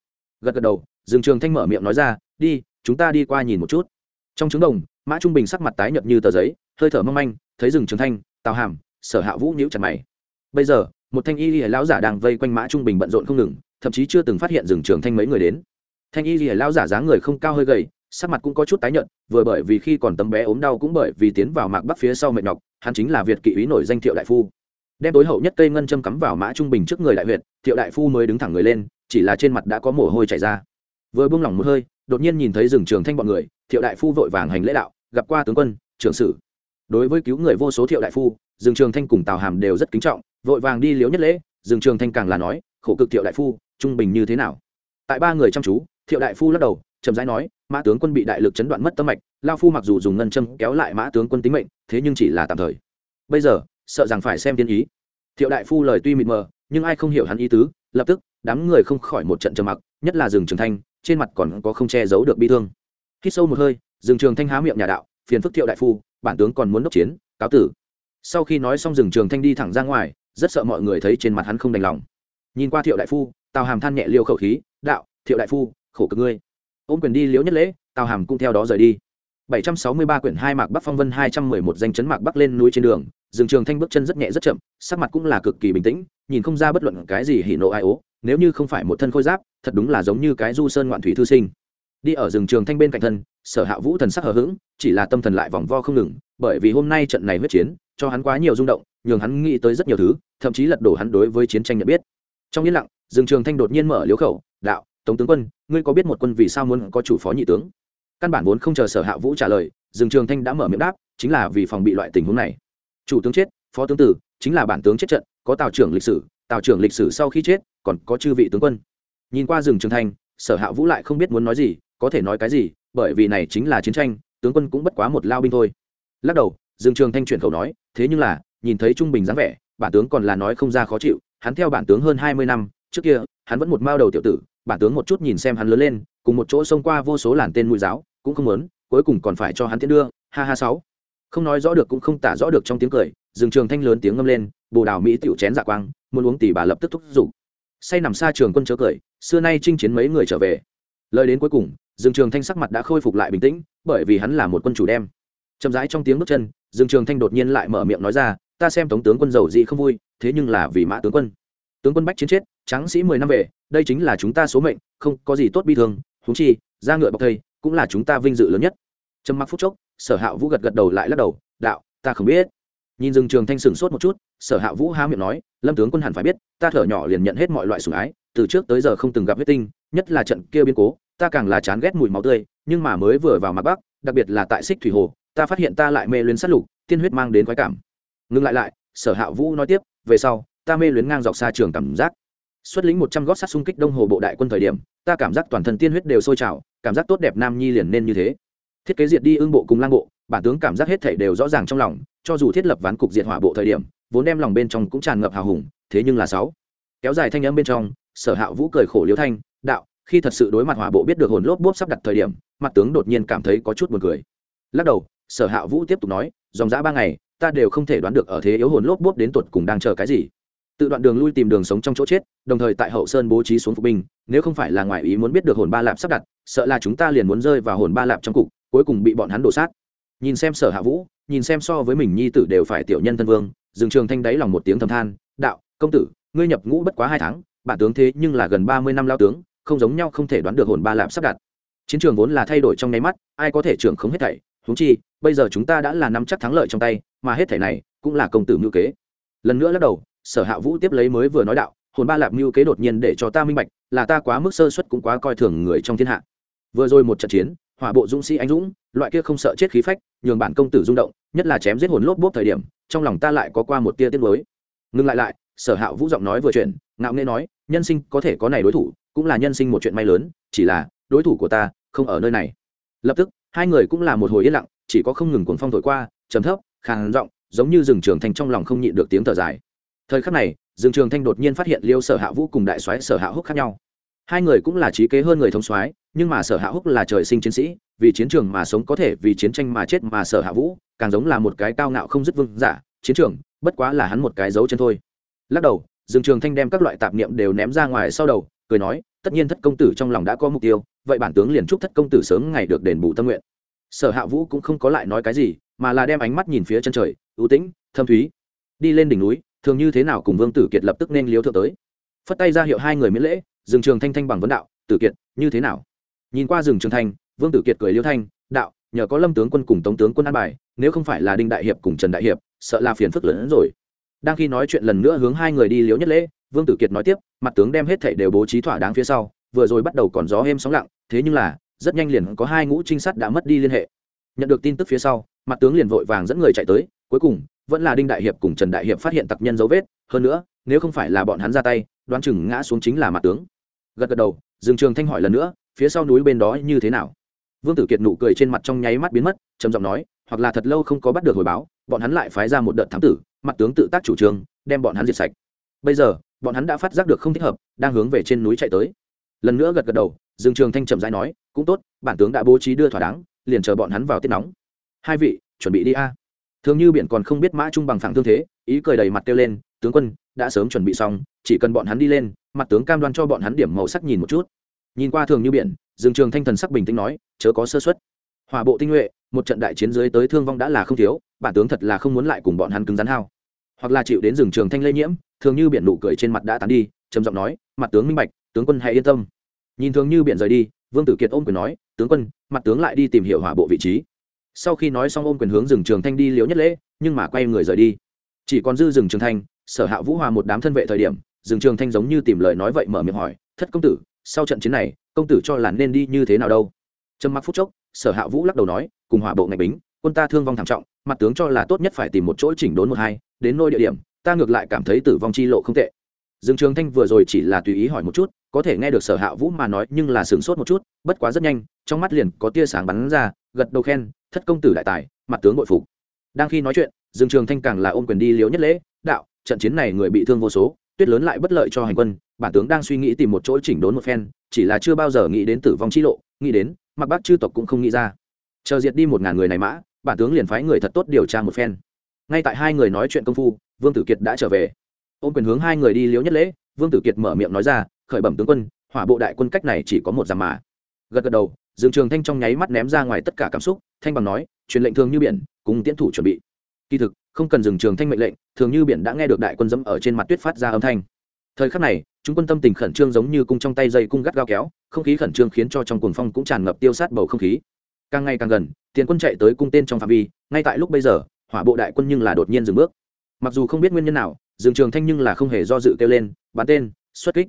Gật gật đầu, dương trường thanh mở miệng nói ra, đi, chúng ta đi qua nhìn một chút. Trong trứng đồng, mã trung bình sắc mặt tái nhợt như tờ giấy, hơi thở mong manh, thấy rừng trường thanh, tào hàm, sở hạ vũ nhíu chặt mày. Bây giờ, một thanh y lìa lão giả đang vây quanh mã trung bình bận rộn không ngừng, thậm chí chưa từng phát hiện rừng trường thanh mấy người đến. Thanh y lìa lão giả dáng người không cao hơi gầy sắc mặt cũng có chút tái nhợt vừa bởi vì khi còn tấm bé ốm đau cũng bởi vì tiến vào mạc bắc phía sau mệt nhọc hắn chính là việt kỵ úy nổi danh thiệu đại phu. Đem tối hậu nhất cây ngân châm cắm vào mã trung bình trước người đại huyệt, thiệu đại phu mới đứng thẳng người lên chỉ là trên mặt đã có mồ hôi chảy ra. Vừa buông lỏng một hơi đột nhiên nhìn thấy rừng trường thanh bọn người thiệu đại phu vội vàng hành lễ đạo gặp qua tướng quân trưởng sử. Đối với cứu người vô số thiệu đại phu rừng trường thanh cùng tào hàm đều rất kính trọng vội vàng đi liếu nhất lễ rừng trường thanh càng là nói khổ cực thiệu đại phu trung bình như thế nào? Tại ba người chăm chú thiệu đại phu lắc đầu chậm rãi nói, mã tướng quân bị đại lực chấn đoạn mất tâm mạch lao phu mặc dù dùng ngân châm kéo lại mã tướng quân tính mệnh, thế nhưng chỉ là tạm thời. Bây giờ, sợ rằng phải xem tiên ý. Thiệu đại phu lời tuy mịt mờ, nhưng ai không hiểu hắn ý tứ, lập tức, đám người không khỏi một trận trầm mặc, nhất là rừng trường thanh, trên mặt còn có không che giấu được bi thương. Hít sâu một hơi rừng trường thanh há miệng nhà đạo, phiền phức thiệu đại phu, bản tướng còn muốn đốc chiến, cáo tử. Sau khi nói xong rừng trường thanh đi thẳng ra ngoài, rất sợ mọi người thấy trên mặt hắn không đành lòng. Nhìn qua thiệu đại phu, tào hàm than nhẹ liêu khẩu khí, đạo, thiệu đại phu, khổ cực ngươi ôm quyền đi liễu nhất lễ, tào hàm cũng theo đó rời đi. 763 quyển hai mạc bắc phong vân 211 danh chấn mạc bắc lên núi trên đường dừng trường thanh bước chân rất nhẹ rất chậm, sắc mặt cũng là cực kỳ bình tĩnh, nhìn không ra bất luận cái gì hỉ nộ ai ố, nếu như không phải một thân khôi giáp, thật đúng là giống như cái du sơn ngoạn thủy thư sinh. Đi ở rừng trường thanh bên cạnh thân, sở hạ vũ thần sắc hờ hững, chỉ là tâm thần lại vòng vo không ngừng, bởi vì hôm nay trận này huyết chiến, cho hắn quá nhiều rung động, nhường hắn nghĩ tới rất nhiều thứ, thậm chí lật đổ hắn đối với chiến tranh nhận biết. Trong yên lặng, rừng trường thanh đột nhiên mở liếu khẩu, đạo, tống tướng quân ngươi có biết một quân vì sao muốn có chủ phó nhị tướng? Căn bản vốn không chờ sở hạ vũ trả lời, dương trường thanh đã mở miệng đáp, chính là vì phòng bị loại tình huống này. Chủ tướng chết, phó tướng tử, chính là bản tướng chết trận, có tào trưởng lịch sử, tào trưởng lịch sử sau khi chết, còn có chư vị tướng quân. Nhìn qua rừng trường thanh, sở hạ vũ lại không biết muốn nói gì, có thể nói cái gì, bởi vì này chính là chiến tranh, tướng quân cũng bất quá một lao binh thôi. Lắc đầu, dương trường thanh chuyển khẩu nói, thế nhưng là, nhìn thấy trung bình dáng vẻ, bản tướng còn là nói không ra khó chịu, hắn theo bản tướng hơn hai mươi năm, trước kia, hắn vẫn một mao đầu tiểu tử bản tướng một chút nhìn xem hắn lớn lên, cùng một chỗ xông qua vô số làn tên mũi giáo, cũng không muốn, cuối cùng còn phải cho hắn tiến đưa, ha ha sáu. Không nói rõ được cũng không tả rõ được trong tiếng cười dương trường thanh lớn tiếng ngâm lên, bồ đào mỹ tiểu chén dạ quang, muốn uống tỷ bà lập tức thúc giục. Say nằm xa trường quân chớ cười, xưa nay chinh chiến mấy người trở về. Lời đến cuối cùng dương trường thanh sắc mặt đã khôi phục lại bình tĩnh, bởi vì hắn là một quân chủ đem. Chậm rãi trong tiếng bước chân dương trường thanh đột nhiên lại mở miệng nói ra, ta xem tống tướng quân giàu dị không vui, thế nhưng là vì mã tướng quân tướng quân bách chiến chết, tráng sĩ mười năm về, đây chính là chúng ta số mệnh, không có gì tốt bi thương húng chi, ra ngựa bọc thây, cũng là chúng ta vinh dự lớn nhất. Trầm mặc phút chốc, sở hạ vũ gật gật đầu lại lắc đầu, đạo, ta không biết. Nhìn rừng trường thanh sừng sốt một chút, sở hạ vũ há miệng nói, lâm tướng quân hẳn phải biết, ta thở nhỏ liền nhận hết mọi loại sủng ái, từ trước tới giờ không từng gặp huyết tinh, nhất là trận kia biến cố, ta càng là chán ghét mùi máu tươi, nhưng mà mới vừa vào mặt bắc, đặc biệt là tại xích thủy hồ, ta phát hiện ta lại mê luyến sát lục, tiên huyết mang đến khoái cảm. Ngừng lại lại, sở hạ vũ nói tiếp, về sau ta mê luyến ngang dọc xa trường cảm giác. Xuất lĩnh một trăm gót sát xung kích đông hồ bộ đại quân thời điểm, ta cảm giác toàn thân tiên huyết đều sôi trào, cảm giác tốt đẹp nam nhi liền nên như thế. Thiết kế diệt đi ương bộ cùng lang bộ, bản tướng cảm giác hết thể đều rõ ràng trong lòng, cho dù thiết lập ván cục diệt hỏa bộ thời điểm, vốn đem lòng bên trong cũng tràn ngập hào hùng, thế nhưng là sáu. Kéo dài thanh âm bên trong, sở hạ vũ cười khổ liếu thanh, đạo, khi thật sự đối mặt hỏa bộ biết được hồn lốp bốp sắp đặt thời điểm, mặt tướng đột nhiên cảm thấy có chút buồn cười. Lắc đầu, sở hạ vũ tiếp tục nói, dòng dã ba ngày, ta đều không thể đoán được ở thế yếu hồn lốp bốp đến tuột cùng đang chờ cái gì tự đoạn đường lui tìm đường sống trong chỗ chết, đồng thời tại hậu sơn bố trí xuống phục binh, nếu không phải là ngoại ý muốn biết được hồn ba lạp sắp đặt, sợ là chúng ta liền muốn rơi vào hồn ba lạp trong cục, cuối cùng bị bọn hắn đổ sát. Nhìn xem sở hạ vũ, nhìn xem so với mình nhi tử đều phải tiểu nhân thân vương dừng trường thanh đáy lòng một tiếng thầm than, đạo, công tử, ngươi nhập ngũ bất quá hai tháng, bản tướng thế nhưng là gần ba mươi năm lao tướng, không giống nhau không thể đoán được hồn ba lạp sắp đặt. Chiến trường vốn là thay đổi trong nháy mắt, ai có thể trưởng không hết thảy, huống chi, bây giờ chúng ta đã là nắm chắc thắng lợi trong tay, mà hết thảy này cũng là công tử ngữ kế. Lần nữa lắc đầu sở hạ vũ tiếp lấy mới vừa nói đạo, hồn ba lạp mưu kế đột nhiên để cho ta minh bạch, là ta quá mức sơ suất cũng quá coi thường người trong thiên hạ. Vừa rồi một trận chiến, hỏa bộ dũng sĩ anh dũng, loại kia không sợ chết khí phách, nhường bản công tử rung động, nhất là chém giết hồn lốp bốp thời điểm, trong lòng ta lại có qua một tia tiết mới ngừng lại lại, sở hạ vũ giọng nói vừa chuyện ngạo nghê nói, nhân sinh có thể có này đối thủ, cũng là nhân sinh một chuyện may lớn, chỉ là, đối thủ của ta không ở nơi này. Lập tức, hai người cũng là một hồi yên lặng, chỉ có không ngừng cuồng phong thổi qua, trầm thấp, khàn giọng, giống như rừng trường thành trong lòng không nhịn được tiếng thở dài thời khắc này, dương trường thanh đột nhiên phát hiện liêu sở hạ vũ cùng đại soái sở hạ húc khác nhau. Hai người cũng là trí kế hơn người thông soái, nhưng mà sở hạ húc là trời sinh chiến sĩ, vì chiến trường mà sống có thể vì chiến tranh mà chết mà sở hạ vũ càng giống là một cái cao ngạo không dứt vương giả, chiến trường, bất quá là hắn một cái dấu chân thôi. Lắc đầu, dương trường thanh đem các loại tạp niệm đều ném ra ngoài sau đầu, cười nói, tất nhiên thất công tử trong lòng đã có mục tiêu, vậy bản tướng liền chúc thất công tử sớm ngày được đền bù tâm nguyện. Sở hạ vũ cũng không có lại nói cái gì, mà là đem ánh mắt nhìn phía chân trời, ưu tĩnh, thâm thúy, đi lên đỉnh núi thường như thế nào cùng vương tử kiệt lập tức nên liếu thượng tới phất tay ra hiệu hai người miễn lễ dừng trường thanh thanh bằng vấn đạo tử kiệt như thế nào nhìn qua rừng trường thanh vương tử kiệt cười liêu thanh đạo nhờ có lâm tướng quân cùng tống tướng quân an bài nếu không phải là đinh đại hiệp cùng trần đại hiệp sợ là phiền phức lớn hơn rồi đang khi nói chuyện lần nữa hướng hai người đi liếu nhất lễ vương tử kiệt nói tiếp mặt tướng đem hết thảy đều bố trí thỏa đáng phía sau vừa rồi bắt đầu còn gió êm sóng lặng thế nhưng là rất nhanh liền có hai ngũ trinh sát đã mất đi liên hệ nhận được tin tức phía sau mặt tướng liền vội vàng dẫn người chạy tới cuối cùng, vẫn là đinh đại hiệp cùng trần đại hiệp phát hiện tặc nhân dấu vết, hơn nữa, nếu không phải là bọn hắn ra tay, đoán chừng ngã xuống chính là mặt tướng. Gật gật đầu, dương trường thanh hỏi lần nữa, phía sau núi bên đó như thế nào? Vương tử kiệt nụ cười trên mặt trong nháy mắt biến mất, trầm giọng nói, hoặc là thật lâu không có bắt được hồi báo, bọn hắn lại phái ra một đợt thám tử, mặt tướng tự tác chủ trương, đem bọn hắn diệt sạch. Bây giờ, bọn hắn đã phát giác được không thích hợp, đang hướng về trên núi chạy tới. Lần nữa gật gật đầu, dương trường thanh trầm rãi nói, cũng tốt, bản tướng đã bố trí đưa thỏa đáng, liền chờ bọn hắn vào tiết nóng. Hai vị, chuẩn bị đi a thường như biển còn không biết mã trung bằng phẳng thương thế, ý cười đầy mặt kêu lên, tướng quân, đã sớm chuẩn bị xong, chỉ cần bọn hắn đi lên, mặt tướng cam đoan cho bọn hắn điểm màu sắc nhìn một chút. Nhìn qua thường như biển, dương trường thanh thần sắc bình tĩnh nói, chớ có sơ xuất hòa bộ tinh nhuệ, một trận đại chiến dưới tới thương vong đã là không thiếu, bản tướng thật là không muốn lại cùng bọn hắn cứng rắn hao. Hoặc là chịu đến rừng trường thanh lây nhiễm, thường như biển nụ cười trên mặt đã tán đi, trầm giọng nói, mặt tướng minh bạch, tướng quân hãy yên tâm. Nhìn thường như biển rời đi, vương tử kiệt ôm quyền nói, tướng quân, mặt tướng lại đi tìm hiểu hỏa bộ vị trí sau khi nói xong ôm quyền hướng rừng trường thanh đi liễu nhất lễ, nhưng mà quay người rời đi. Chỉ còn dư rừng trường thanh, sở hạ vũ hòa một đám thân vệ thời điểm, rừng trường thanh giống như tìm lời nói vậy mở miệng hỏi, thất công tử, sau trận chiến này, công tử cho là nên đi như thế nào đâu? Trầm mặc phút chốc, sở hạ vũ lắc đầu nói, cùng hỏa bộ ngạch bính, quân ta thương vong thảm trọng, mặt tướng cho là tốt nhất phải tìm một chỗ chỉnh đốn một hai, đến nôi địa điểm, ta ngược lại cảm thấy tử vong chi lộ không tệ. Dương trường thanh vừa rồi chỉ là tùy ý hỏi một chút, có thể nghe được sở hạ vũ mà nói nhưng là sửng sốt một chút, bất quá rất nhanh, trong mắt liền có tia sáng bắn ra, gật đầu khen thất công tử đại tài, mặt tướng bội phục. Đang khi nói chuyện, dương trường thanh càng là ôm quyền đi liếu nhất lễ, đạo, trận chiến này người bị thương vô số, tuyết lớn lại bất lợi cho hành quân, bản tướng đang suy nghĩ tìm một chỗ chỉnh đốn một phen, chỉ là chưa bao giờ nghĩ đến tử vong chi lộ, nghĩ đến, mặc bác chư tộc cũng không nghĩ ra. Chờ diệt đi một ngàn người này mã, bản tướng liền phái người thật tốt điều tra một phen. Ngay tại hai người nói chuyện công phu, vương tử kiệt đã trở về. Ôm quyền hướng hai người đi liếu nhất lễ, vương tử kiệt mở miệng nói ra, khởi bẩm tướng quân, hỏa bộ đại quân cách này chỉ có một dặm mà gật gật đầu, dương trường thanh trong nháy mắt ném ra ngoài tất cả cảm xúc, thanh bằng nói, truyền lệnh thường như biển, cùng tiến thủ chuẩn bị. Kỳ thực, không cần dừng trường thanh mệnh lệnh, thường như biển đã nghe được đại quân dẫm ở trên mặt tuyết phát ra âm thanh. Thời khắc này, chúng quân tâm tình khẩn trương giống như cung trong tay dây cung gắt gao kéo, không khí khẩn trương khiến cho trong cuồng phong cũng tràn ngập tiêu sát bầu không khí. Càng ngày càng gần, tiền quân chạy tới cung tên trong phạm vi, ngay tại lúc bây giờ, hỏa bộ đại quân nhưng là đột nhiên dừng bước. Mặc dù không biết nguyên nhân nào dừng trường thanh nhưng là không hề do dự kêu lên, bắn tên, xuất kích.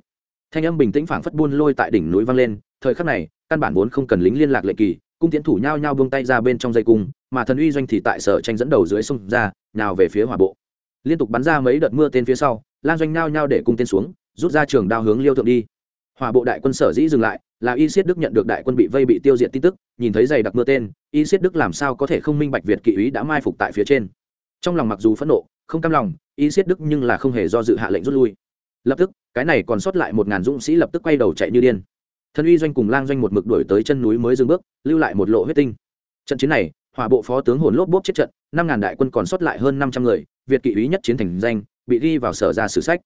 Thanh âm bình tĩnh phảng phất buôn lôi tại đỉnh núi vang lên thời khắc này, căn bản vốn không cần lính liên lạc lệ kỳ, cung tiến thủ nhao nhao buông tay ra bên trong dây cung, mà thần uy doanh thì tại sở tranh dẫn đầu dưới sông ra, nào về phía hỏa bộ. Liên tục bắn ra mấy đợt mưa tên phía sau, lan doanh nhao nhao để cung tên xuống, rút ra trường đao hướng liêu thượng đi. Hỏa bộ đại quân sở dĩ dừng lại, là y siết đức nhận được đại quân bị vây bị tiêu diệt tin tức, nhìn thấy giày đặc mưa tên, y siết đức làm sao có thể không minh bạch việt kỵ úy đã mai phục tại phía trên. Trong lòng mặc dù phẫn nộ, không cam lòng, y siết đức nhưng là không hề do dự hạ lệnh rút lui. Lập tức, cái này còn sót lại một ngàn dũng sĩ lập tức quay đầu chạy như điên thân uy doanh cùng lang doanh một mực đuổi tới chân núi mới dừng bước lưu lại một lộ huyết tinh. Trận chiến này hỏa bộ phó tướng hồn lốp bốp chết trận năm ngàn đại quân còn sót lại hơn năm trăm người việt kỵ úy nhất chiến thành danh bị ghi vào sở ra sử sách.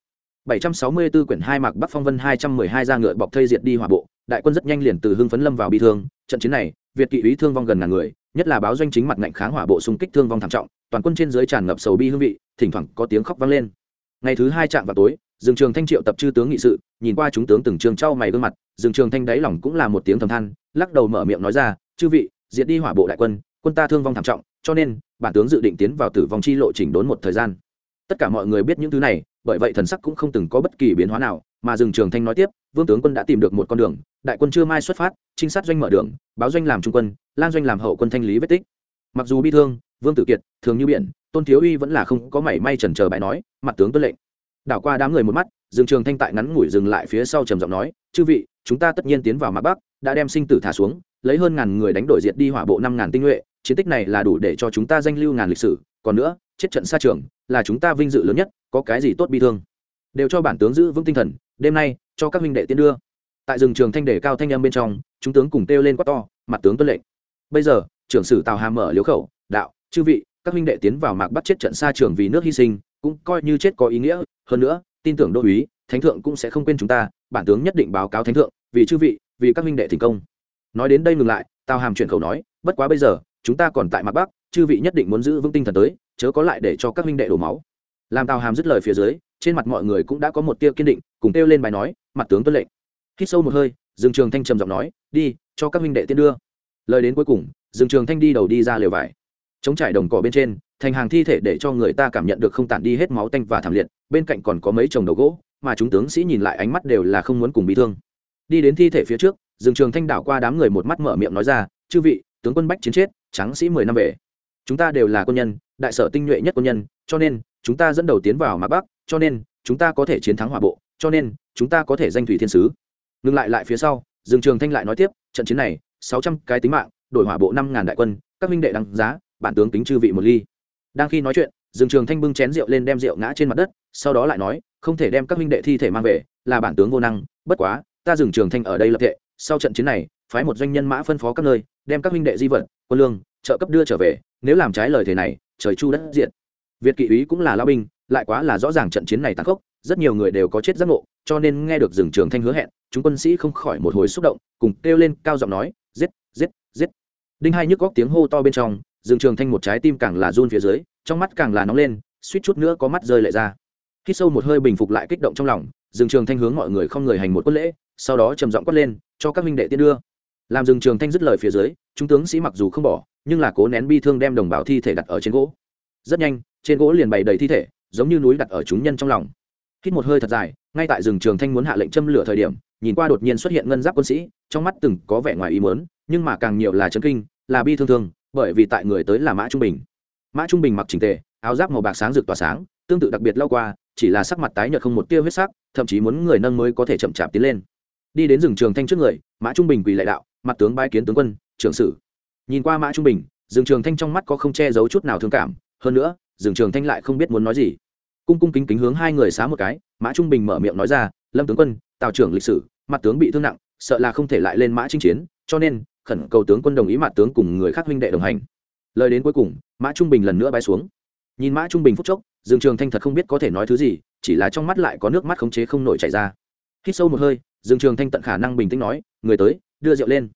764 quyển hai mạc Bắc Phong Vân 212 ra ngựa bọc thây diệt đi hỏa bộ, đại quân rất nhanh liền từ hưng phấn lâm vào bị thương, trận chiến này, Việt kỵ úy thương vong gần ngàn người, nhất là báo doanh chính mặt ngạnh kháng hỏa bộ xung kích thương vong thảm trọng, toàn quân trên dưới tràn ngập sầu bi hương vị, thỉnh thoảng có tiếng khóc vang lên. Ngày thứ hai chạm vào tối, Dương Trường Thanh triệu tập chư tướng nghị sự, nhìn qua chúng tướng từng trường trao mày gương mặt, Dương Trường Thanh đáy lòng cũng là một tiếng thầm than, lắc đầu mở miệng nói ra, "Chư vị, diệt đi hỏa bộ đại quân, quân ta thương vong thảm trọng, cho nên bản tướng dự định tiến vào tử vong chi lộ chỉnh đốn một thời gian." Tất cả mọi người biết những thứ này, bởi vậy thần sắc cũng không từng có bất kỳ biến hóa nào mà Dương trường thanh nói tiếp vương tướng quân đã tìm được một con đường đại quân chưa mai xuất phát trinh sát doanh mở đường báo doanh làm trung quân lan doanh làm hậu quân thanh lý vết tích mặc dù bi thương vương tử kiệt thường như biển tôn thiếu uy vẫn là không có mảy may chần chờ bài nói mặt tướng tuân lệnh đảo qua đám người một mắt, Dương trường thanh tại ngắn ngủi dừng lại phía sau trầm giọng nói, chư vị, chúng ta tất nhiên tiến vào mạc bắc, đã đem sinh tử thả xuống, lấy hơn ngàn người đánh đổi diệt đi hỏa bộ năm ngàn tinh nhuệ, chiến tích này là đủ để cho chúng ta danh lưu ngàn lịch sử, còn nữa, chết trận xa trường, là chúng ta vinh dự lớn nhất, có cái gì tốt bi thương? Đều cho bản tướng giữ vững tinh thần, đêm nay, cho các huynh đệ tiến đưa. Tại rừng trường thanh đề cao thanh âm bên trong, chúng tướng cùng kêu lên quát to, mặt tướng tuân lệnh. Bây giờ, trưởng sử tào Hà mở liếu khẩu, đạo, chư vị, các huynh đệ tiến vào mạc bắt chết trận xa trường vì nước hy sinh cũng coi như chết có ý nghĩa. Hơn nữa, tin tưởng đô uý thánh thượng cũng sẽ không quên chúng ta, bản tướng nhất định báo cáo thánh thượng, vì chư vị, vì các minh đệ thành công. Nói đến đây ngừng lại, tào hàm chuyển khẩu nói, bất quá bây giờ, chúng ta còn tại mặt bắc, chư vị nhất định muốn giữ vững tinh thần tới, chớ có lại để cho các minh đệ đổ máu. Làm tào hàm dứt lời phía dưới, trên mặt mọi người cũng đã có một tia kiên định, cùng kêu lên bài nói, mặt tướng tuân lệnh. Hít sâu một hơi, dương trường thanh trầm giọng nói, đi, cho các minh đệ tiên đưa. Lời đến cuối cùng, dương trường thanh đi đầu đi ra lều vải. Chống trải đồng cỏ bên trên thành hàng thi thể để cho người ta cảm nhận được không tản đi hết máu tanh và thảm liệt, bên cạnh còn có mấy chồng đầu gỗ, mà chúng tướng sĩ nhìn lại ánh mắt đều là không muốn cùng bị thương. Đi đến thi thể phía trước, dương trường thanh đảo qua đám người một mắt mở miệng nói ra, chư vị, tướng quân bách chiến chết, tráng sĩ mười năm về. Chúng ta đều là quân nhân, đại sở tinh nhuệ nhất quân nhân, cho nên, chúng ta dẫn đầu tiến vào mạc bắc, cho nên, chúng ta có thể chiến thắng hỏa bộ, cho nên, chúng ta có thể danh thủy thiên sứ. Ngừng lại lại phía sau, dương trường thanh lại nói tiếp, trận chiến này, sáu trăm cái tính mạng, đổi hỏa bộ năm ngàn đại quân, các minh đệ đăng giá, bản tướng tính chư vị một ly đang khi nói chuyện, dương trường thanh bưng chén rượu lên đem rượu ngã trên mặt đất, sau đó lại nói, không thể đem các minh đệ thi thể mang về, là bản tướng vô năng, bất quá, ta dừng trường thanh ở đây lập thệ, sau trận chiến này, phái một doanh nhân mã phân phó các nơi, đem các minh đệ di vật, quân lương, trợ cấp đưa trở về, nếu làm trái lời thế này, trời chu đất diện việt kỵ úy cũng là lao binh, lại quá là rõ ràng trận chiến này tàn khốc, rất nhiều người đều có chết giác ngộ, cho nên nghe được rừng trường thanh hứa hẹn, chúng quân sĩ không khỏi một hồi xúc động, cùng kêu lên cao giọng nói, giết giết giết. Đinh hai nhức góc tiếng hô to bên trong Dương trường thanh một trái tim càng là run phía dưới trong mắt càng là nóng lên suýt chút nữa có mắt rơi lệ ra. Khi sâu một hơi bình phục lại kích động trong lòng Dương trường thanh hướng mọi người không người hành một quân lễ sau đó trầm giọng quát lên cho các minh đệ tiên đưa. Làm Dương trường thanh dứt lời phía dưới chúng tướng sĩ mặc dù không bỏ nhưng là cố nén bi thương đem đồng bào thi thể đặt ở trên gỗ. Rất nhanh trên gỗ liền bày đầy thi thể giống như núi đặt ở chúng nhân trong lòng. Hít một hơi thật dài ngay tại rừng trường thanh muốn hạ lệnh châm lửa thời điểm nhìn qua đột nhiên xuất hiện ngân giáp quân sĩ trong mắt từng có vẻ ngoài ý muốn, nhưng mà càng nhiều là chấn kinh là bi thương thương bởi vì tại người tới là mã trung bình. Mã trung bình mặc trình tề, áo giáp màu bạc sáng rực tỏa sáng, tương tự đặc biệt lao qua, chỉ là sắc mặt tái nhợt không một tia huyết sắc, thậm chí muốn người nâng mới có thể chậm chạp tiến lên. Đi đến rừng trường thanh trước người, mã trung bình quỳ lại đạo, mặt tướng bái kiến tướng quân, trưởng sử. Nhìn qua mã trung bình, rừng trường thanh trong mắt có không che giấu chút nào thương cảm, hơn nữa, rừng trường thanh lại không biết muốn nói gì. Cung cung kính kính hướng hai người xá một cái, mã trung bình mở miệng nói ra, lâm tướng quân, tào trưởng lịch sử, mặt tướng bị thương nặng, sợ là không thể lại lên mã chinh chiến, cho nên khẩn cầu tướng quân đồng ý mặt tướng cùng người khác huynh đệ đồng hành. Lời đến cuối cùng, mã trung bình lần nữa bay xuống. Nhìn mã trung bình phút chốc, dương trường thanh thật không biết có thể nói thứ gì, chỉ là trong mắt lại có nước mắt khống chế không nổi chảy ra. Hít sâu một hơi, dương trường thanh tận khả năng bình tĩnh nói, người tới, đưa rượu lên.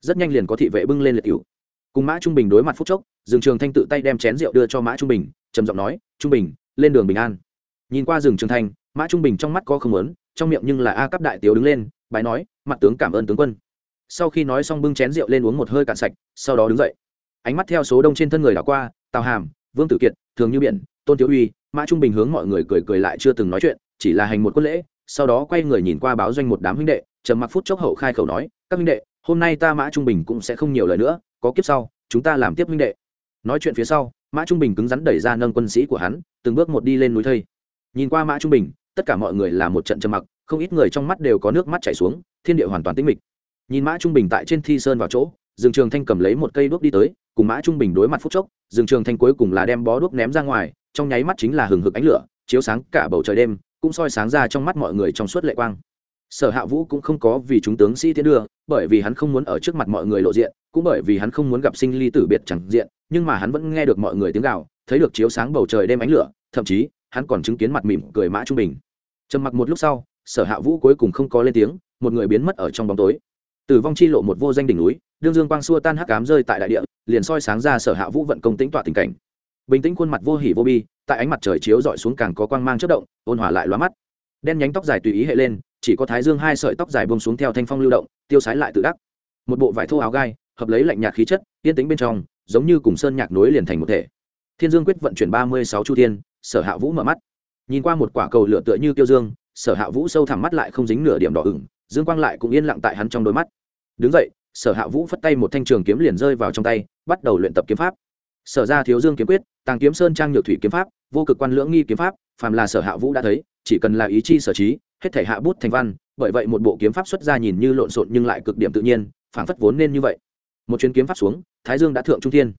Rất nhanh liền có thị vệ bưng lên liệt cựu cùng mã trung bình đối mặt phút chốc, dương trường thanh tự tay đem chén rượu đưa cho mã trung bình, trầm giọng nói, trung bình, lên đường bình an. Nhìn qua rừng trường thanh, mã trung bình trong mắt có không lớn trong miệng nhưng là a cấp đại tiểu đứng lên, bái nói, mặt tướng cảm ơn tướng quân sau khi nói xong bưng chén rượu lên uống một hơi cạn sạch, sau đó đứng dậy. Ánh mắt theo số đông trên thân người đảo qua, tào hàm, vương tử kiệt, thường như biển, tôn thiếu uy, mã trung bình hướng mọi người cười cười lại chưa từng nói chuyện, chỉ là hành một quân lễ, sau đó quay người nhìn qua báo doanh một đám huynh đệ, trầm mặc phút chốc hậu khai khẩu nói, các huynh đệ, hôm nay ta mã trung bình cũng sẽ không nhiều lời nữa, có kiếp sau, chúng ta làm tiếp huynh đệ. Nói chuyện phía sau, mã trung bình cứng rắn đẩy ra nâng quân sĩ của hắn, từng bước một đi lên núi thây. Nhìn qua mã trung bình, tất cả mọi người là một trận trầm mặc, không ít người trong mắt đều có nước mắt chảy xuống, thiên địa hoàn toàn tĩnh mịch nhìn mã trung bình tại trên thi sơn vào chỗ, dương trường thanh cầm lấy một cây đuốc đi tới, cùng mã trung bình đối mặt phút chốc, dương trường thanh cuối cùng là đem bó đuốc ném ra ngoài, trong nháy mắt chính là hừng hực ánh lửa, chiếu sáng cả bầu trời đêm, cũng soi sáng ra trong mắt mọi người trong suốt lệ quang. Sở hạ vũ cũng không có vì chúng tướng sĩ tiến đưa, bởi vì hắn không muốn ở trước mặt mọi người lộ diện, cũng bởi vì hắn không muốn gặp sinh ly tử biệt chẳng diện, nhưng mà hắn vẫn nghe được mọi người tiếng gào, thấy được chiếu sáng bầu trời đêm ánh lửa, thậm chí, hắn còn chứng kiến mặt mỉm cười mã trung bình. Trầm mặc một lúc sau, sở hạ vũ cuối cùng không có lên tiếng, một người biến mất ở trong bóng tối tử vong chi lộ một vô danh đỉnh núi, đương dương quang xua tan hắc cám rơi tại đại địa, liền soi sáng ra sở hạ vũ vận công tĩnh tọa tình cảnh. Bình tĩnh khuôn mặt vô hỉ vô bi, tại ánh mặt trời chiếu dọi xuống càng có quang mang chất động, ôn hòa lại loa mắt. Đen nhánh tóc dài tùy ý hệ lên, chỉ có thái dương hai sợi tóc dài bông xuống theo thanh phong lưu động, tiêu sái lại tự đắc. Một bộ vải thô áo gai, hợp lấy lạnh nhạt khí chất, yên tĩnh bên trong, giống như cùng sơn nhạc nối liền thành một thể. Thiên dương quyết vận chuyển ba mươi sáu chu thiên, sở hạ vũ mở mắt. Nhìn qua một quả cầu lửa tựa như tiêu dương, sở hạ vũ sâu thẳm mắt lại không dính nửa điểm đỏ ửng dương quang lại cũng yên lặng tại hắn trong đôi mắt. Đứng dậy, sở hạ vũ phất tay một thanh trường kiếm liền rơi vào trong tay bắt đầu luyện tập kiếm pháp. Sở ra thiếu dương kiếm quyết tàng kiếm sơn trang nhược thủy kiếm pháp vô cực quan lưỡng nghi kiếm pháp phàm là sở hạ vũ đã thấy chỉ cần là ý chi sở trí hết thể hạ bút thành văn bởi vậy một bộ kiếm pháp xuất ra nhìn như lộn xộn nhưng lại cực điểm tự nhiên phảng phất vốn nên như vậy. Một chuyến kiếm pháp xuống thái dương đã thượng trung thiên.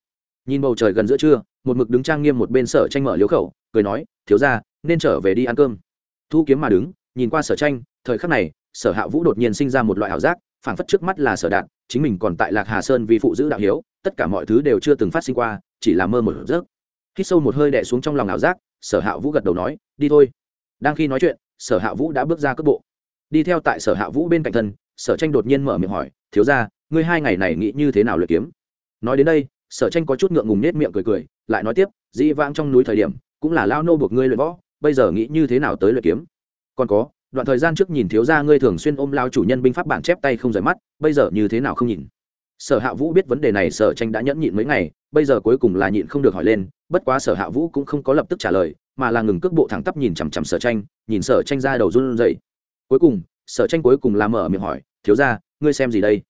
Nhìn bầu trời gần giữa trưa một mực đứng trang nghiêm một bên sở tranh mở liếu khẩu cười nói thiếu ra nên trở về đi ăn cơm. Thu kiếm mà đứng nhìn qua sở tranh thời khắc này sở hạ vũ đột nhiên sinh ra một loại ảo giác, phảng phất trước mắt là sở đạn, chính mình còn tại lạc hà sơn vì phụ giữ đạo hiếu, tất cả mọi thứ đều chưa từng phát sinh qua, chỉ là mơ một giấc hít sâu một hơi đẻ xuống trong lòng ảo giác, sở hạ vũ gật đầu nói, đi thôi. Đang khi nói chuyện, sở hạ vũ đã bước ra cước bộ. Đi theo tại sở hạ vũ bên cạnh thân, sở tranh đột nhiên mở miệng hỏi, thiếu ra ngươi hai ngày này nghĩ như thế nào luyện kiếm? Nói đến đây, sở tranh có chút ngượng ngùng nết miệng cười cười, lại nói tiếp, dĩ vãng trong núi thời điểm, cũng là lao nô buộc ngươi luyện võ, bây giờ nghĩ như thế nào tới luyện kiếm? Còn có đoạn thời gian trước nhìn thiếu gia ngươi thường xuyên ôm lao chủ nhân binh pháp bản chép tay không rời mắt, bây giờ như thế nào không nhìn? Sở hạ vũ biết vấn đề này, sở tranh đã nhẫn nhịn mấy ngày, bây giờ cuối cùng là nhịn không được hỏi lên, bất quá sở hạ vũ cũng không có lập tức trả lời, mà là ngừng cước bộ thẳng tắp nhìn chằm chằm sở tranh, nhìn sở tranh ra đầu run rẩy. Cuối cùng, sở tranh cuối cùng là mở miệng hỏi, thiếu ra ngươi xem gì đây?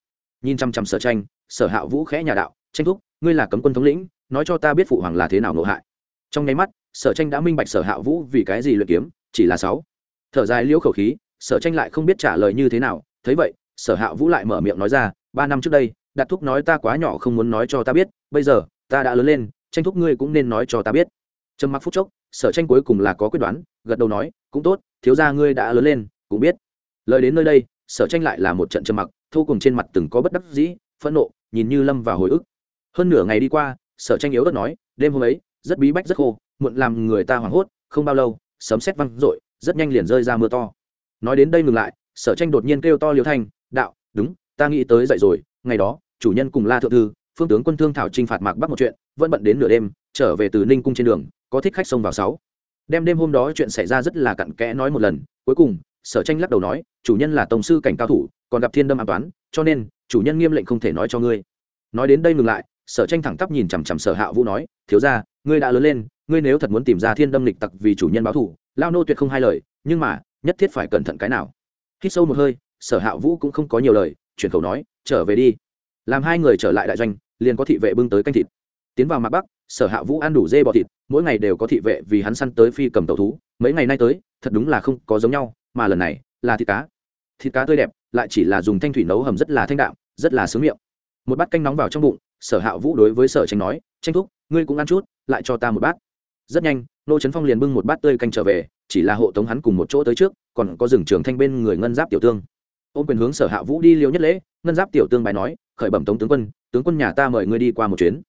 Nhìn chằm chằm sở tranh, sở hạ vũ khẽ nhà đạo, tranh thúc, ngươi là cấm quân thống lĩnh, nói cho ta biết phụ hoàng là thế nào nộ hại. Trong nháy mắt, sở tranh đã minh bạch sở hạ vũ vì cái gì luyện kiếm, chỉ là sáu thở dài liễu khẩu khí, sở tranh lại không biết trả lời như thế nào. Thấy vậy, sở hạ vũ lại mở miệng nói ra, ba năm trước đây đặt thúc nói ta quá nhỏ không muốn nói cho ta biết, bây giờ, ta đã lớn lên, tranh thúc ngươi cũng nên nói cho ta biết. Trầm mặc phút chốc, sở tranh cuối cùng là có quyết đoán, gật đầu nói, cũng tốt, thiếu ra ngươi đã lớn lên, cũng biết. Lời đến nơi đây, sở tranh lại là một trận trầm mặc, thu cùng trên mặt từng có bất đắc dĩ, phẫn nộ, nhìn như lâm vào hồi ức. Hơn nửa ngày đi qua, sở tranh yếu đất nói, đêm hôm ấy, rất bí bách, rất khô, muộn làm người ta hoảng hốt, không bao lâu, sấm sét văng rội rất nhanh liền rơi ra mưa to. Nói đến đây ngừng lại, sở tranh đột nhiên kêu to liêu thanh, đạo, đúng, ta nghĩ tới dậy rồi, ngày đó, chủ nhân cùng la thượng thư, phương tướng quân thương thảo trinh phạt mạc bắc một chuyện, vẫn bận đến nửa đêm, trở về từ ninh cung trên đường, có thích khách xông vào sáu. Đem đêm hôm đó chuyện xảy ra rất là cặn kẽ nói một lần, cuối cùng, sở tranh lắc đầu nói, chủ nhân là tổng sư cảnh cao thủ, còn gặp thiên đâm an toán, cho nên, chủ nhân nghiêm lệnh không thể nói cho ngươi. Nói đến đây ngừng lại, sở tranh thẳng tắp nhìn chằm chằm sở hạ vũ nói, thiếu ra ngươi đã lớn lên, ngươi nếu thật muốn tìm ra thiên đâm lịch tặc vì chủ nhân báo thủ lao nô tuyệt không hai lời, nhưng mà, nhất thiết phải cẩn thận cái nào. Hít sâu một hơi, sở hạ vũ cũng không có nhiều lời, chuyển khẩu nói, trở về đi. Làm hai người trở lại đại doanh, liền có thị vệ bưng tới canh thịt. Tiến vào mặt bắc, sở hạ vũ ăn đủ dê bọ thịt, mỗi ngày đều có thị vệ vì hắn săn tới phi cầm tàu thú. Mấy ngày nay tới, thật đúng là không có giống nhau, mà lần này là thịt cá. Thịt cá tươi đẹp, lại chỉ là dùng thanh thủy nấu hầm rất là thanh đạm, rất là sướng miệng. Một bát canh nóng vào trong bụng, sở hạ vũ đối với sở tranh nói tranh thúc, ngươi cũng ăn chút, lại cho ta một bát rất nhanh nô trấn phong liền bưng một bát tươi canh trở về chỉ là hộ tống hắn cùng một chỗ tới trước còn có rừng trường thanh bên người ngân giáp tiểu tương ôm quyền hướng sở hạ vũ đi liêu nhất lễ ngân giáp tiểu tương bài nói khởi bẩm tống tướng quân tướng quân nhà ta mời ngươi đi qua một chuyến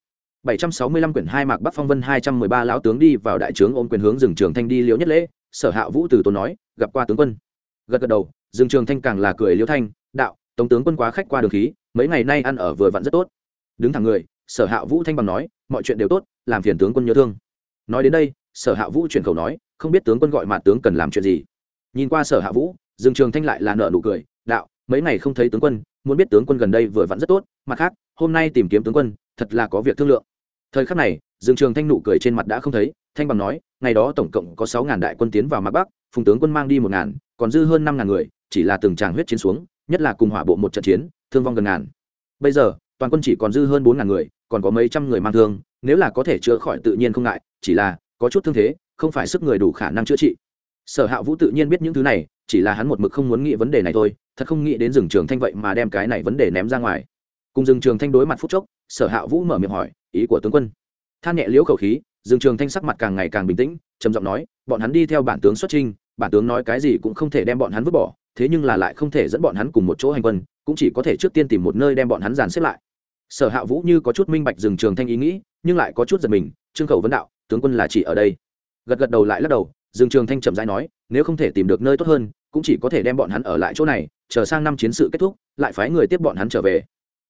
765 quyển hai mạc Bắc Phong Vân 213 lão tướng đi vào đại trướng ôm quyền hướng rừng trường thanh đi liễu nhất lễ, Sở Hạ Vũ từ tốn nói, gặp qua tướng quân. Gật gật đầu, rừng trường thanh càng là cười liễu thanh, đạo, tống tướng quân quá khách qua đường khí, mấy ngày nay ăn ở vừa vặn rất tốt. Đứng thẳng người, Sở Hạ Vũ thanh bằng nói, mọi chuyện đều tốt, làm phiền tướng quân nhớ thương. Nói đến đây, Sở Hạ Vũ chuyển khẩu nói, không biết tướng quân gọi mặt tướng cần làm chuyện gì. Nhìn qua Sở Hạ Vũ, dương trường thanh lại là nở nụ cười, đạo, mấy ngày không thấy tướng quân, muốn biết tướng quân gần đây vừa vặn rất tốt, mặt khác, hôm nay tìm kiếm tướng quân, thật là có việc thương lượng thời khắc này dương trường thanh nụ cười trên mặt đã không thấy thanh bằng nói ngày đó tổng cộng có sáu ngàn đại quân tiến vào mặt bắc phùng tướng quân mang đi một ngàn còn dư hơn năm ngàn người chỉ là từng tràng huyết chiến xuống nhất là cùng hỏa bộ một trận chiến thương vong gần ngàn bây giờ toàn quân chỉ còn dư hơn bốn ngàn người còn có mấy trăm người mang thương nếu là có thể chữa khỏi tự nhiên không ngại chỉ là có chút thương thế, không phải sức người đủ khả năng chữa trị. Sở hạ vũ tự nhiên biết những thứ này, chỉ là hắn một mực không muốn nghĩ vấn đề này thôi, thật không nghĩ đến rừng trường thanh vậy mà đem cái này vấn đề ném ra ngoài. Cùng rừng trường thanh đối mặt phút chốc, sở hạ vũ mở miệng hỏi, ý của tướng quân? Than nhẹ liễu khẩu khí, rừng trường thanh sắc mặt càng ngày càng bình tĩnh, trầm giọng nói, bọn hắn đi theo bản tướng xuất trinh bản tướng nói cái gì cũng không thể đem bọn hắn vứt bỏ, thế nhưng là lại không thể dẫn bọn hắn cùng một chỗ hành quân, cũng chỉ có thể trước tiên tìm một nơi đem bọn hắn dàn xếp lại. Sở hạ vũ như có chút minh bạch dừng trường thanh ý nghĩ, nhưng lại có chút giật mình, trương khẩu vấn đạo tướng quân là chỉ ở đây. Gật gật đầu lại lắc đầu, dương trường thanh chậm rãi nói, nếu không thể tìm được nơi tốt hơn, cũng chỉ có thể đem bọn hắn ở lại chỗ này, chờ sang năm chiến sự kết thúc, lại phái người tiếp bọn hắn trở về.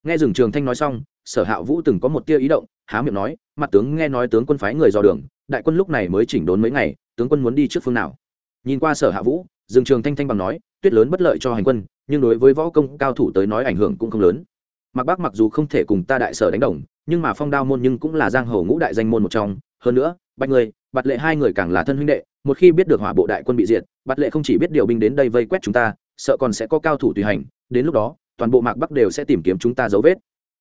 Nghe Dương trường thanh nói xong, sở hạ vũ từng có một tia ý động, há miệng nói, mặt tướng, nghe nói tướng quân phái người dò đường, đại quân lúc này mới chỉnh đốn mấy ngày, tướng quân muốn đi trước phương nào? Nhìn qua sở hạ vũ, Dương trường thanh thanh bằng nói, tuyết lớn bất lợi cho hành quân, nhưng đối với võ công cao thủ tới nói ảnh hưởng cũng không lớn. Mặc bác mặc dù không thể cùng ta đại sở đánh đồng, nhưng mà phong đao môn nhưng cũng là giang hồ ngũ đại danh môn một trong hơn nữa, bạch người, bạch lệ hai người càng là thân huynh đệ, một khi biết được hỏa bộ đại quân bị diệt, bạch lệ không chỉ biết điều binh đến đây vây quét chúng ta, sợ còn sẽ có cao thủ tùy hành, đến lúc đó, toàn bộ mạc bắc đều sẽ tìm kiếm chúng ta dấu vết.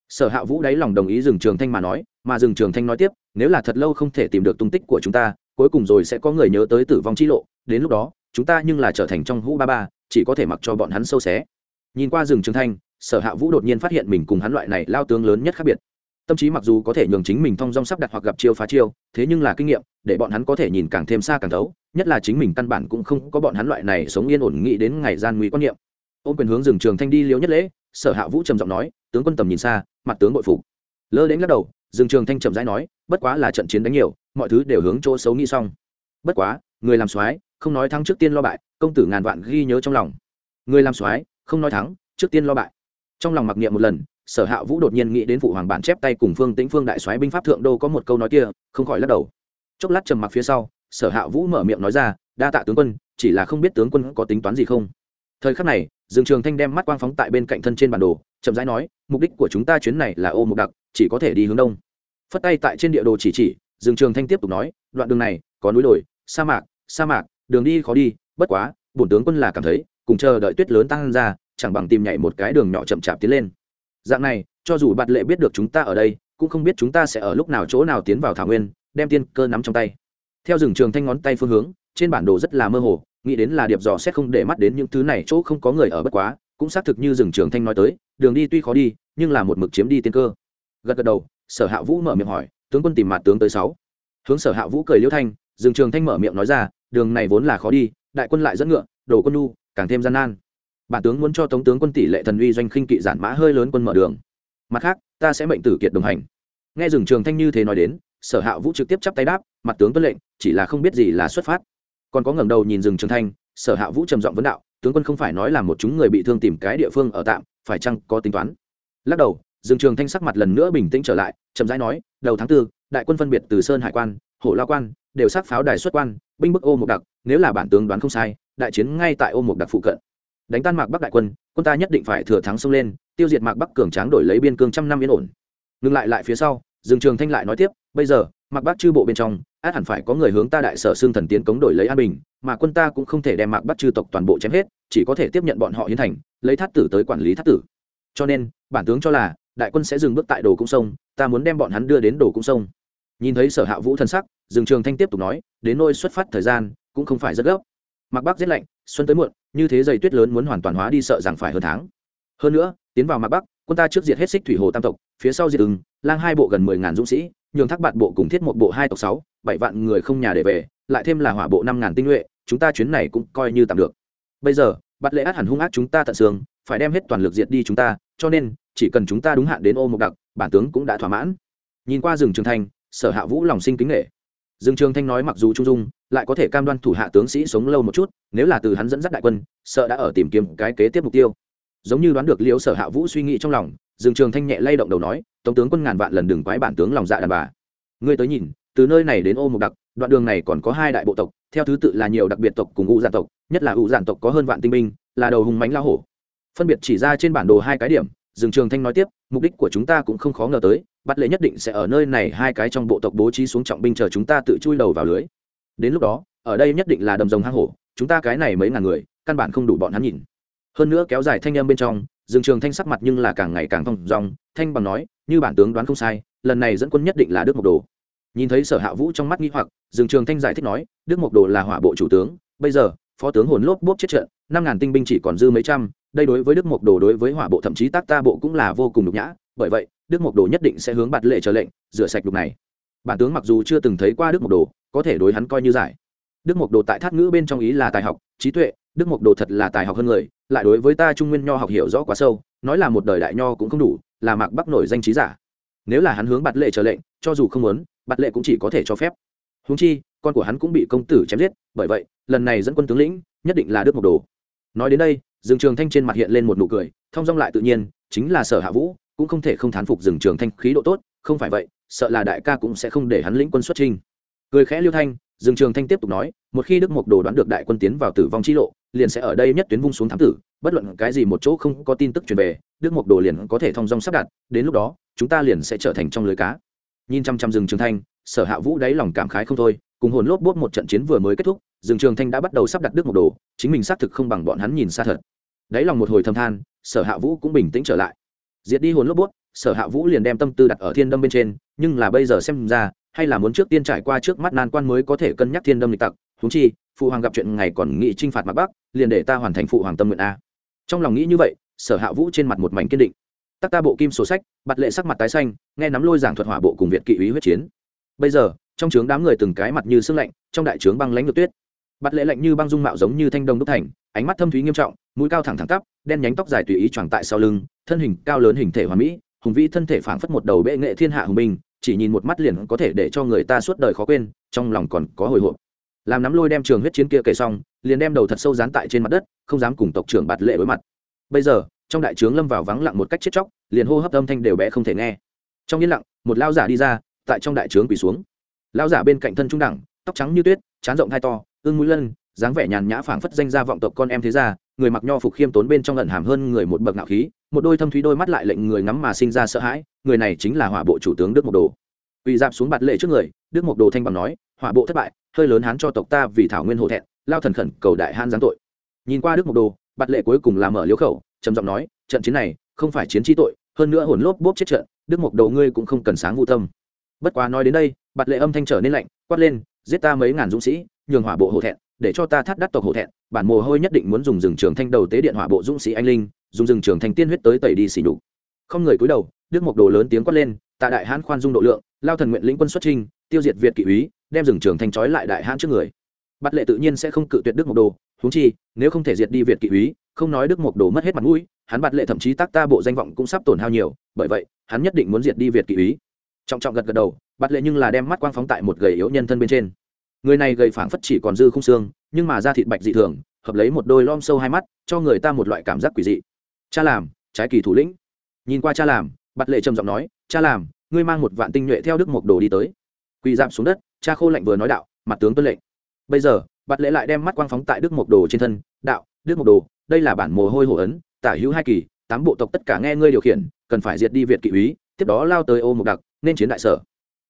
Sở hạ vũ đáy lòng đồng ý dừng trường thanh mà nói, mà dừng trường thanh nói tiếp, nếu là thật lâu không thể tìm được tung tích của chúng ta, cuối cùng rồi sẽ có người nhớ tới tử vong chi lộ, đến lúc đó, chúng ta nhưng là trở thành trong hũ ba ba, chỉ có thể mặc cho bọn hắn sâu xé. Nhìn qua rừng trường thanh, sở hạ vũ đột nhiên phát hiện mình cùng hắn loại này lao tướng lớn nhất khác biệt tâm trí mặc dù có thể nhường chính mình thông dong sắp đặt hoặc gặp chiêu phá chiêu, thế nhưng là kinh nghiệm, để bọn hắn có thể nhìn càng thêm xa càng thấu, nhất là chính mình căn bản cũng không có bọn hắn loại này sống yên ổn nghĩ đến ngày gian nguy quan niệm. Ôm quyền hướng rừng trường thanh đi liếu nhất lễ, sở hạ vũ trầm giọng nói, tướng quân tầm nhìn xa, mặt tướng bội phục. Lơ đến lắc đầu rừng trường thanh trầm rãi nói, bất quá là trận chiến đánh nhiều, mọi thứ đều hướng chỗ xấu nghĩ xong. Bất quá, người làm soái, không nói thắng trước tiên lo bại, công tử ngàn vạn ghi nhớ trong lòng. Người làm soái, không nói thắng, trước tiên lo bại. Trong lòng mặc niệm một lần sở hạ vũ đột nhiên nghĩ đến phụ hoàng bản chép tay cùng phương tĩnh phương đại soái binh pháp thượng đô có một câu nói kia, không khỏi lắc đầu. Chốc lát trầm mặc phía sau, sở hạ vũ mở miệng nói ra, đa tạ tướng quân, chỉ là không biết tướng quân có tính toán gì không? Thời khắc này, dương trường thanh đem mắt quang phóng tại bên cạnh thân trên bản đồ, chậm rãi nói, mục đích của chúng ta chuyến này là ô mục đặc, chỉ có thể đi hướng đông. Phất tay tại trên địa đồ chỉ chỉ, dương trường thanh tiếp tục nói, đoạn đường này, có núi đồi, sa mạc sa mạc, đường đi khó đi, bất quá, bổn tướng quân là cảm thấy, cùng chờ đợi tuyết lớn tăng ra, chẳng bằng tìm nhảy một cái đường nhỏ chậm chạp tiến lên dạng này, cho dù bạt lệ biết được chúng ta ở đây, cũng không biết chúng ta sẽ ở lúc nào chỗ nào tiến vào thảo nguyên, đem tiên cơ nắm trong tay. Theo rừng trường thanh ngón tay phương hướng, trên bản đồ rất là mơ hồ, nghĩ đến là điệp dò xét không để mắt đến những thứ này chỗ không có người ở bất quá, cũng xác thực như rừng trường thanh nói tới, đường đi tuy khó đi, nhưng là một mực chiếm đi tiên cơ. Gật gật đầu, sở hạ vũ mở miệng hỏi, tướng quân tìm mặt tướng tới sáu. Hướng sở hạ vũ cười liễu thanh, rừng trường thanh mở miệng nói ra, đường này vốn là khó đi, đại quân lại dẫn ngựa, đồ quân nu càng thêm gian nan bản tướng muốn cho tống tướng quân tỷ lệ thần uy doanh khinh kỵ giản mã hơi lớn quân mở đường. Mặt khác, ta sẽ mệnh tử kiệt đồng hành. Nghe rừng trường thanh như thế nói đến, sở hạ vũ trực tiếp chắp tay đáp, mặt tướng tuân lệnh, chỉ là không biết gì là xuất phát. Còn có ngẩng đầu nhìn rừng trường thanh, sở hạ vũ trầm giọng vấn đạo, tướng quân không phải nói là một chúng người bị thương tìm cái địa phương ở tạm, phải chăng có tính toán? Lắc đầu rừng trường thanh sắc mặt lần nữa bình tĩnh trở lại, chậm rãi nói, đầu tháng tư, đại quân phân biệt từ sơn hải quan, hổ lao quan, đều sát pháo đài xuất quan, binh bức ô một đặc, nếu là bản tướng đoán không sai, đại chiến ngay tại ô một đặc phụ cận đánh tan mạc bắc đại quân quân ta nhất định phải thừa thắng xông lên, tiêu diệt mạc bắc cường tráng đổi lấy biên cương trăm năm yên ổn. Ngừng lại lại phía sau, Dương trường thanh lại nói tiếp, bây giờ, mạc bắc chư bộ bên trong, át hẳn phải có người hướng ta đại sở xương thần tiến cống đổi lấy an bình, mà quân ta cũng không thể đem mạc bắc chư tộc toàn bộ chém hết, chỉ có thể tiếp nhận bọn họ hiến thành, lấy thát tử tới quản lý thát tử. Cho nên, bản tướng cho là, đại quân sẽ dừng bước tại đồ cung sông, ta muốn đem bọn hắn đưa đến đồ cung sông. Nhìn thấy sở hạ vũ thân sắc, Dương trường thanh tiếp tục nói, đến nơi xuất phát thời gian, cũng không phải rất gấp mặc bắc rét lạnh xuân tới muộn như thế dày tuyết lớn muốn hoàn toàn hóa đi sợ rằng phải hơn tháng. Hơn nữa tiến vào mặc bắc quân ta trước diệt hết xích thủy hồ tam tộc phía sau diệt ứng lang hai bộ gần mười ngàn dũng sĩ nhường thác bạt bộ cùng thiết một bộ hai tộc sáu bảy vạn người không nhà để về lại thêm là hỏa bộ năm ngàn tinh nhuệ chúng ta chuyến này cũng coi như tạm được. Bây giờ bắt lễ át hẳn hung ác chúng ta tận xương phải đem hết toàn lực diệt đi chúng ta cho nên chỉ cần chúng ta đúng hạn đến ô một đặc bản tướng cũng đã thỏa mãn. Nhìn qua rừng trường thành, sở hạ vũ lòng sinh kính nghệ Dương trường thanh nói mặc dù trung dung, lại có thể cam đoan thủ hạ tướng sĩ sống lâu một chút, nếu là từ hắn dẫn dắt đại quân, sợ đã ở tìm kiếm cái kế tiếp mục tiêu. Giống như đoán được liễu sở hạ vũ suy nghĩ trong lòng, Dương trường thanh nhẹ lay động đầu nói tổng tướng quân ngàn vạn lần đừng quái bản tướng lòng dạ đàn bà. Ngươi tới nhìn, từ nơi này đến ô Mục đặc, đoạn đường này còn có hai đại bộ tộc, theo thứ tự là nhiều đặc biệt tộc cùng u giản tộc, nhất là u giản tộc có hơn vạn tinh binh, là đầu hùng mánh lao hổ. Phân biệt chỉ ra trên bản đồ hai cái điểm, Dương trường thanh nói tiếp, mục đích của chúng ta cũng không khó ngờ tới bắt lệ nhất định sẽ ở nơi này hai cái trong bộ tộc bố trí xuống trọng binh chờ chúng ta tự chui đầu vào lưới. Đến lúc đó, ở đây nhất định là đầm rồng hang hổ, chúng ta cái này mấy ngàn người, căn bản không đủ bọn hắn nhìn. Hơn nữa kéo dài thanh âm bên trong, dương trường thanh sắc mặt nhưng là càng ngày càng thong dong thanh bằng nói, như bản tướng đoán không sai, lần này dẫn quân nhất định là đức mộc đồ. Nhìn thấy sở hạ vũ trong mắt nghi hoặc, dương trường thanh giải thích nói, đức mộc đồ là hỏa bộ chủ tướng, bây giờ, phó tướng hồn lốp bốp chết trận, năm ngàn tinh binh chỉ còn dư mấy trăm, đây đối với đức mộc đồ đối với hỏa bộ thậm chí tác ta bộ cũng là vô cùng nhục nhã bởi vậy, đức mộc đồ nhất định sẽ hướng bạt lệ trở lệnh, rửa sạch đục này. Bản tướng mặc dù chưa từng thấy qua đức mộc đồ, có thể đối hắn coi như giải. Đức mộc đồ tại thác ngữ bên trong ý là tài học, trí tuệ, đức mộc đồ thật là tài học hơn người, lại đối với ta trung nguyên nho học hiểu rõ quá sâu, nói là một đời đại nho cũng không đủ, là mạc bắc nổi danh trí giả. Nếu là hắn hướng bạt lệ trở lệnh, cho dù không muốn, bạt lệ cũng chỉ có thể cho phép. Húng chi, con của hắn cũng bị công tử chém giết, bởi vậy, lần này dẫn quân tướng lĩnh, nhất định là đức mộc đồ. Nói đến đây, dương trường thanh trên mặt hiện lên một nụ cười, thông dong lại tự nhiên, chính là sở hạ vũ cũng không thể không thán phục rừng trường thanh khí độ tốt, không phải vậy, sợ là đại ca cũng sẽ không để hắn lĩnh quân xuất trinh cười khẽ liêu thanh, rừng trường thanh tiếp tục nói, một khi đức mộc đồ đoán được đại quân tiến vào tử vong chi lộ, liền sẽ ở đây nhất tuyến vung xuống thám tử, bất luận cái gì một chỗ không có tin tức truyền về, đức mộc đồ liền có thể thong dong sắp đặt, đến lúc đó, chúng ta liền sẽ trở thành trong lưới cá. Nhìn chăm chăm rừng trường thanh, sở hạ vũ đáy lòng cảm khái không thôi, cùng hồn lốp bốt một trận chiến vừa mới kết thúc, rừng trường thanh đã bắt đầu sắp đặt đức mộc đồ, chính mình xác thực không bằng bọn hắn nhìn xa thật. Đáy lòng một hồi thâm than, sở hạ vũ cũng bình tĩnh trở lại diệt đi hồn lốp bút, sở hạ vũ liền đem tâm tư đặt ở thiên đâm bên trên, nhưng là bây giờ xem ra, hay là muốn trước tiên trải qua trước mắt nan quan mới có thể cân nhắc thiên đâm lịch tặc húng chi, phụ hoàng gặp chuyện ngày còn nghị t r i n h phạt mặt bắc, liền để ta hoàn thành phụ hoàng tâm nguyện a. Trong lòng nghĩ như vậy, sở hạ vũ trên mặt một mảnh kiên định. Tắc ta bộ kim sổ sách bặt lệ sắc mặt tái xanh, nghe nắm lôi giảng thuật hỏa bộ cùng viện kỵ ý huyết chiến. Bây giờ, trong trướng đám người từng cái mặt như sưng lạnh, trong đại trướng băng lãnh ngược tuyết. Bặt lệ lạnh như băng dung mạo giống như thanh đông đúc thành, ánh mắt thâm thúy nghiêm trọng mũi cao thẳng thẳng tắp, đen nhánh tóc dài tùy ý tròn tại sau lưng, thân hình cao lớn hình thể hoàn mỹ, hùng vĩ thân thể phảng phất một đầu bệ nghệ thiên hạ hùng binh, chỉ nhìn một mắt liền có thể để cho người ta suốt đời khó quên, trong lòng còn có hồi hộp. Làm nắm lôi đem trường huyết chiến kia kể xong, liền đem đầu thật sâu dán tại trên mặt đất, không dám cùng tộc trưởng bạt lệ đối mặt. Bây giờ, trong đại trướng lâm vào vắng lặng một cách chết chóc, liền hô hấp âm thanh đều bé không thể nghe. Trong yên lặng, một lao giả đi ra, tại trong đại trướng quỳ xuống. Lao giả bên cạnh thân trung đẳng, tóc trắng như tuyết chán rộng thai to, ương mũi lân dáng vẻ nhàn nhã phảng phất danh gia vọng tộc con em thế gia, người mặc nho phục khiêm tốn bên trong ẩn hàm hơn người một bậc ngạo khí, một đôi thâm thúy đôi mắt lại lệnh người ngắm mà sinh ra sợ hãi, người này chính là hỏa bộ chủ tướng đức mộc đồ. Quỳ dạp xuống bạt lệ trước người, đức mộc đồ thanh bằng nói, hỏa bộ thất bại, hơi lớn hán cho tộc ta vì thảo nguyên hổ thẹn, lao thần khẩn cầu đại hán giáng tội. Nhìn qua đức mộc đồ, bạt lệ cuối cùng làm mở liếu khẩu, trầm giọng nói, trận chiến này không phải chiến chi tội, hơn nữa hồn lốp bốp chết trận, đức mộc đầu ngươi cũng không cần sáng vô tâm. Bất quá nói đến đây, bạt lệ âm thanh trở nên lạnh, quát lên, giết ta mấy ngàn dũng sĩ, nhường hỏa bộ hổ thẹn để cho ta thắt đắt tộc hổ thẹn, bản mồ hôi nhất định muốn dùng rừng trường thanh đầu tế điện hỏa bộ dũng sĩ anh linh, dùng rừng trường thanh tiên huyết tới tẩy đi xỉ đục không người cúi đầu, đức mộc đồ lớn tiếng quát lên tại đại hãn khoan dung độ lượng, lao thần nguyện lĩnh quân xuất trinh tiêu diệt việt kỵ úy, đem rừng trường thanh trói lại đại hãn trước người. Bắt lệ tự nhiên sẽ không cự tuyệt đức mộc đồ húng chi, nếu không thể diệt đi việt kỵ úy, không nói đức mộc đồ mất hết mặt mũi, hắn bắt lệ thậm chí tác ta bộ danh vọng cũng sắp tổn hao nhiều, bởi vậy, hắn nhất định muốn diệt đi việt kỵ úy. Trọng trọng gật gật đầu bắt lệ nhưng là đem mắt quang phóng tại một gầy yếu nhân thân bên trên người này gầy phảng phất chỉ còn dư không xương, nhưng mà da thịt bạch dị thường, hợp lấy một đôi lom sâu hai mắt, cho người ta một loại cảm giác quỷ dị. Cha làm, trái kỳ thủ lĩnh. Nhìn qua cha làm bặt lệ trầm giọng nói, cha làm, ngươi mang một vạn tinh nhuệ theo đức mộc đồ đi tới. Quỳ giảm xuống đất, cha khô lạnh vừa nói đạo, mặt tướng tuân lệnh. Bây giờ bặt lệ lại đem mắt quang phóng tại đức mộc đồ trên thân, đạo, đức mộc đồ, đây là bản mồ hôi hổ ấn, tả hữu hai kỳ, tám bộ tộc tất cả nghe ngươi điều khiển, cần phải diệt đi việt kỵ úy, tiếp đó lao tới ô mộc đặc, nên chiến đại sở.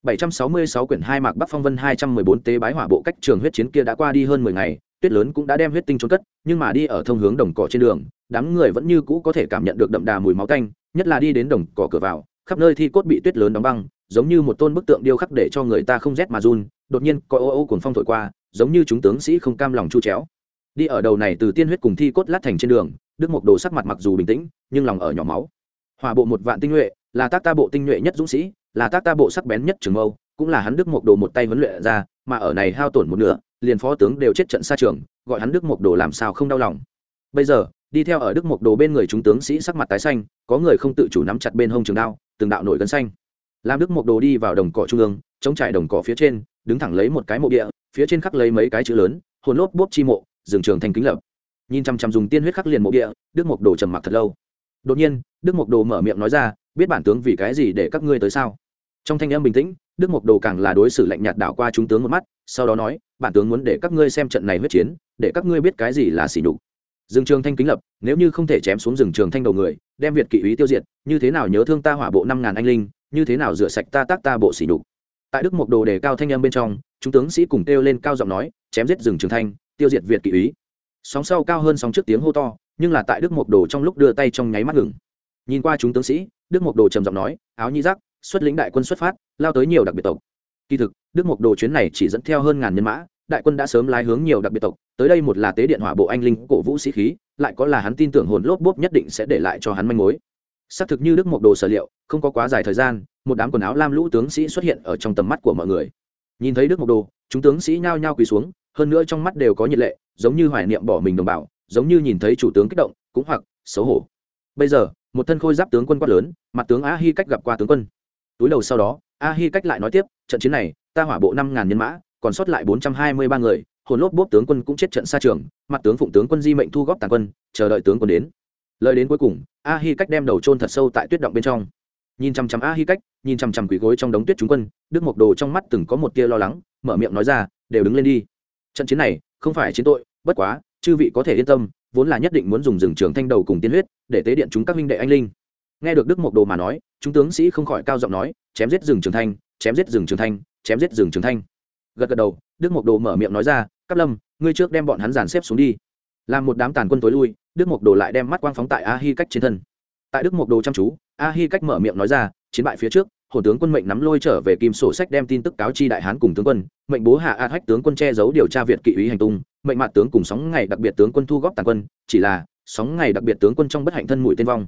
766 quyển hai mạc Bắc Phong Vân 214 tế bái hỏa bộ cách trường huyết chiến kia đã qua đi hơn 10 ngày, tuyết lớn cũng đã đem huyết tinh trốn cất, nhưng mà đi ở thông hướng đồng cỏ trên đường, đám người vẫn như cũ có thể cảm nhận được đậm đà mùi máu tanh, nhất là đi đến đồng cỏ cửa vào, khắp nơi thi cốt bị tuyết lớn đóng băng, giống như một tôn bức tượng điêu khắc để cho người ta không rét mà run, đột nhiên có ô ô cuồng phong thổi qua, giống như chúng tướng sĩ không cam lòng chu chéo. Đi ở đầu này từ tiên huyết cùng thi cốt lát thành trên đường, Đức Mộc Đồ sắc mặt mặc dù bình tĩnh, nhưng lòng ở nhỏ máu. Hỏa bộ một vạn tinh nhuệ, là tác ta bộ tinh nhuệ nhất dũng sĩ, là tác ta bộ sắc bén nhất trường mâu, cũng là hắn đức mộc đồ một tay huấn luyện ra mà ở này hao tổn một nửa liền phó tướng đều chết trận xa trường gọi hắn đức mộc đồ làm sao không đau lòng. Bây giờ đi theo ở đức mộc đồ bên người chúng tướng sĩ sắc mặt tái xanh có người không tự chủ nắm chặt bên hông trường đao từng đạo nổi gân xanh. Làm đức mộc đồ đi vào đồng cỏ trung ương chống trải đồng cỏ phía trên đứng thẳng lấy một cái mộ địa phía trên khắc lấy mấy cái chữ lớn hồn lốp bốp chi mộ rừng trường thành kính lập. Nhìn chăm chăm dùng tiên huyết khắc liền mộ địa đức mộc đồ trầm mặc thật lâu. Đột nhiên đức mộc đồ mở miệng nói ra biết bản tướng vì cái gì để các ngươi tới sao? Trong thanh âm bình tĩnh, đức mộc đồ càng là đối xử lạnh nhạt đảo qua chúng tướng một mắt, sau đó nói, bản tướng muốn để các ngươi xem trận này huyết chiến, để các ngươi biết cái gì là xỉ nhục. Rừng trường thanh kính lập, nếu như không thể chém xuống rừng trường thanh đầu người, đem việt kỵ ý tiêu diệt, như thế nào nhớ thương ta hỏa bộ năm ngàn anh linh, như thế nào rửa sạch ta tác ta bộ xỉ nhục? Tại đức mộc đồ đề cao thanh âm bên trong, chúng tướng sĩ cùng kêu lên cao giọng nói, chém giết rừng trường thanh, tiêu diệt việt kỵ ý sóng sau cao hơn sóng trước tiếng hô to, nhưng là tại đức mộc đồ trong lúc đưa tay trong nháy mắt ngừng. Nhìn qua chúng tướng sĩ, đức mộc đồ trầm giọng nói, áo nhi giác xuất lĩnh đại quân xuất phát, lao tới nhiều đặc biệt tộc. Kỳ thực, đức mộc đồ chuyến này chỉ dẫn theo hơn ngàn nhân mã, đại quân đã sớm lái hướng nhiều đặc biệt tộc. Tới đây một là tế điện hỏa bộ anh linh cổ vũ sĩ khí, lại có là hắn tin tưởng hồn lốp bốp nhất định sẽ để lại cho hắn manh mối. Xác thực như đức mộc đồ sở liệu, không có quá dài thời gian, một đám quần áo lam lũ tướng sĩ xuất hiện ở trong tầm mắt của mọi người. Nhìn thấy đức mộc đồ, chúng tướng sĩ nhao nhao quỳ xuống, hơn nữa trong mắt đều có nhiệt lệ, giống như hoài niệm bỏ mình đồng bào, giống như nhìn thấy chủ tướng kích động, cũng hoặc xấu hổ. Bây giờ, một thân khôi giáp tướng quân quát lớn, mặt tướng á hi cách gặp qua tướng quân túi đầu sau đó, a hi cách lại nói tiếp, trận chiến này, ta hỏa bộ năm ngàn nhân mã, còn sót lại bốn trăm hai mươi ba người, hồn lốp bốp tướng quân cũng chết trận xa trường, mặt tướng phụng tướng quân di mệnh thu góp tàn quân, chờ đợi tướng quân đến. Lời đến cuối cùng, a hi cách đem đầu trôn thật sâu tại tuyết động bên trong. Nhìn chằm chằm a hi cách, nhìn chằm chằm quỷ gối trong đống tuyết chúng quân, đức mộc đồ trong mắt từng có một tia lo lắng, mở miệng nói ra, đều đứng lên đi. Trận chiến này, không phải chiến tội, bất quá, chư vị có thể yên tâm, vốn là nhất định muốn dùng rừng trường thanh đầu cùng tiên huyết, để tế điện chúng các minh đệ anh linh nghe được đức mộc đồ mà nói, chúng tướng sĩ không khỏi cao giọng nói, chém giết rừng trường thanh, chém giết rừng trường thanh, chém giết rừng trường thanh. Gật gật đầu, đức mộc đồ mở miệng nói ra cắp lâm, ngươi trước đem bọn hắn dàn xếp xuống đi. Làm một đám tàn quân tối lui, đức mộc đồ lại đem mắt quang phóng tại a hi cách trên thân. Tại đức mộc đồ chăm chú, a hi cách mở miệng nói ra, chiến bại phía trước, hồn tướng quân mệnh nắm lôi trở về kim sổ sách đem tin tức cáo chi đại hán cùng tướng quân, mệnh bố hạ a hách tướng quân che giấu điều tra việt kỵ ý hành tung, mệnh mạt tướng cùng sóng ngày đặc biệt tướng quân thu góp tàn quân, chỉ là sóng ngày đặc biệt tướng quân trong bất hạnh thân mũi tên vong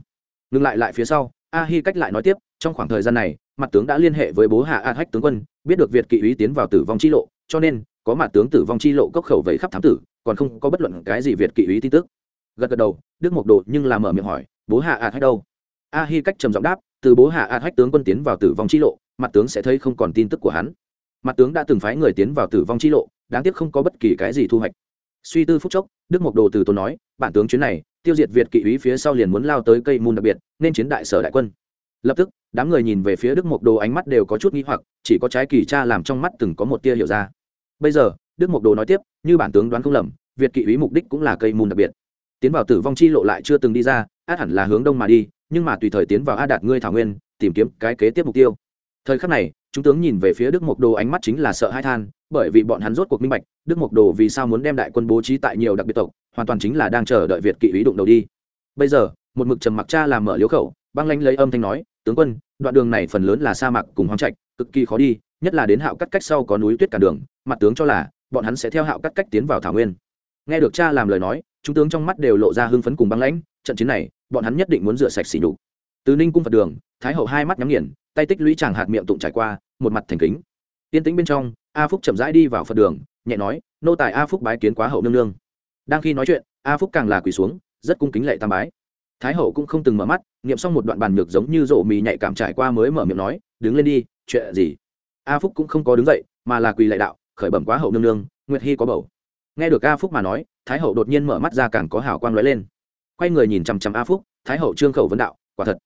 ngừng lại lại phía sau, a hi cách lại nói tiếp, trong khoảng thời gian này, mặt tướng đã liên hệ với bố hạ a hách tướng quân, biết được việt kỵ úy tiến vào tử vong chi lộ, cho nên, có mặt tướng tử vong chi lộ cốc khẩu vẫy khắp thám tử, còn không có bất luận cái gì việt kỵ úy tin tức. Gật gật đầu, đức mộc đồ nhưng làm mở miệng hỏi, bố hạ a hách đâu? A hi cách trầm giọng đáp, từ bố hạ a hách tướng quân tiến vào tử vong chi lộ, mặt tướng sẽ thấy không còn tin tức của hắn. Mặt tướng đã từng phái người tiến vào tử vong chi lộ, đáng tiếc không có bất kỳ cái gì thu hoạch. Suy tư phúc chốc đức mộc đồ từ tốn nói, bản tướng chuyến này, tiêu diệt việt kỵ úy phía sau liền muốn lao tới cây môn đặc biệt, nên chiến đại sở đại quân. Lập tức, đám người nhìn về phía đức mộc đồ ánh mắt đều có chút nghĩ hoặc, chỉ có trái kỳ cha làm trong mắt từng có một tia hiểu ra. Bây giờ, đức mộc đồ nói tiếp, như bản tướng đoán không lầm, việt kỵ úy mục đích cũng là cây môn đặc biệt. Tiến vào tử vong chi lộ lại chưa từng đi ra, át hẳn là hướng đông mà đi, nhưng mà tùy thời tiến vào a đạt ngươi thảo nguyên, tìm kiếm cái kế tiếp mục tiêu. Thời khắc này chúng tướng nhìn về phía đức mộc đồ ánh mắt chính là sợ hai than, bởi vì bọn hắn rốt cuộc minh bạch, đức mộc đồ vì sao muốn đem đại quân bố trí tại nhiều đặc biệt tộc, hoàn toàn chính là đang chờ đợi việt kỵ ý đụng đầu đi. Bây giờ, một mực trầm mặc cha làm mở liếu khẩu, băng lanh lấy âm thanh nói, tướng quân, đoạn đường này phần lớn là sa mạc cùng hoang trạch, cực kỳ khó đi, nhất là đến hạo cắt cách sau có núi tuyết cản đường, mặt tướng cho là, bọn hắn sẽ theo hạo cắt cách tiến vào thảo nguyên. Nghe được cha làm lời nói, chúng tướng trong mắt đều lộ ra hưng phấn cùng băng lãnh, trận chiến này, bọn hắn nhất định muốn rửa sạch xỉ nhục. Từ ninh cung phật đường, thái hậu hai mắt nhắm nghiền tay tích lũy chàng hạt miệng tụng trải qua, một mặt thành kính. Tiên tĩnh bên trong, a phúc chậm rãi đi vào phật đường, nhẹ nói, nô tài a phúc bái kiến quá hậu nương nương. Đang khi nói chuyện, a phúc càng là quỳ xuống, rất cung kính lệ tam bái. Thái hậu cũng không từng mở mắt nghiệm xong một đoạn bàn nhược giống như rộ mì nhạy cảm trải qua mới mở miệng nói, đứng lên đi, chuyện gì? A phúc cũng không có đứng dậy, mà là quỳ lệ đạo, khởi bẩm quá hậu nương nương, nguyệt hy có bầu. Nghe được a phúc mà nói, thái hậu đột nhiên mở mắt ra càng có hào quang lóe lên. Quay người nhìn chằm chằm a phúc, thái hậu trương khẩu vấn đạo, quả thật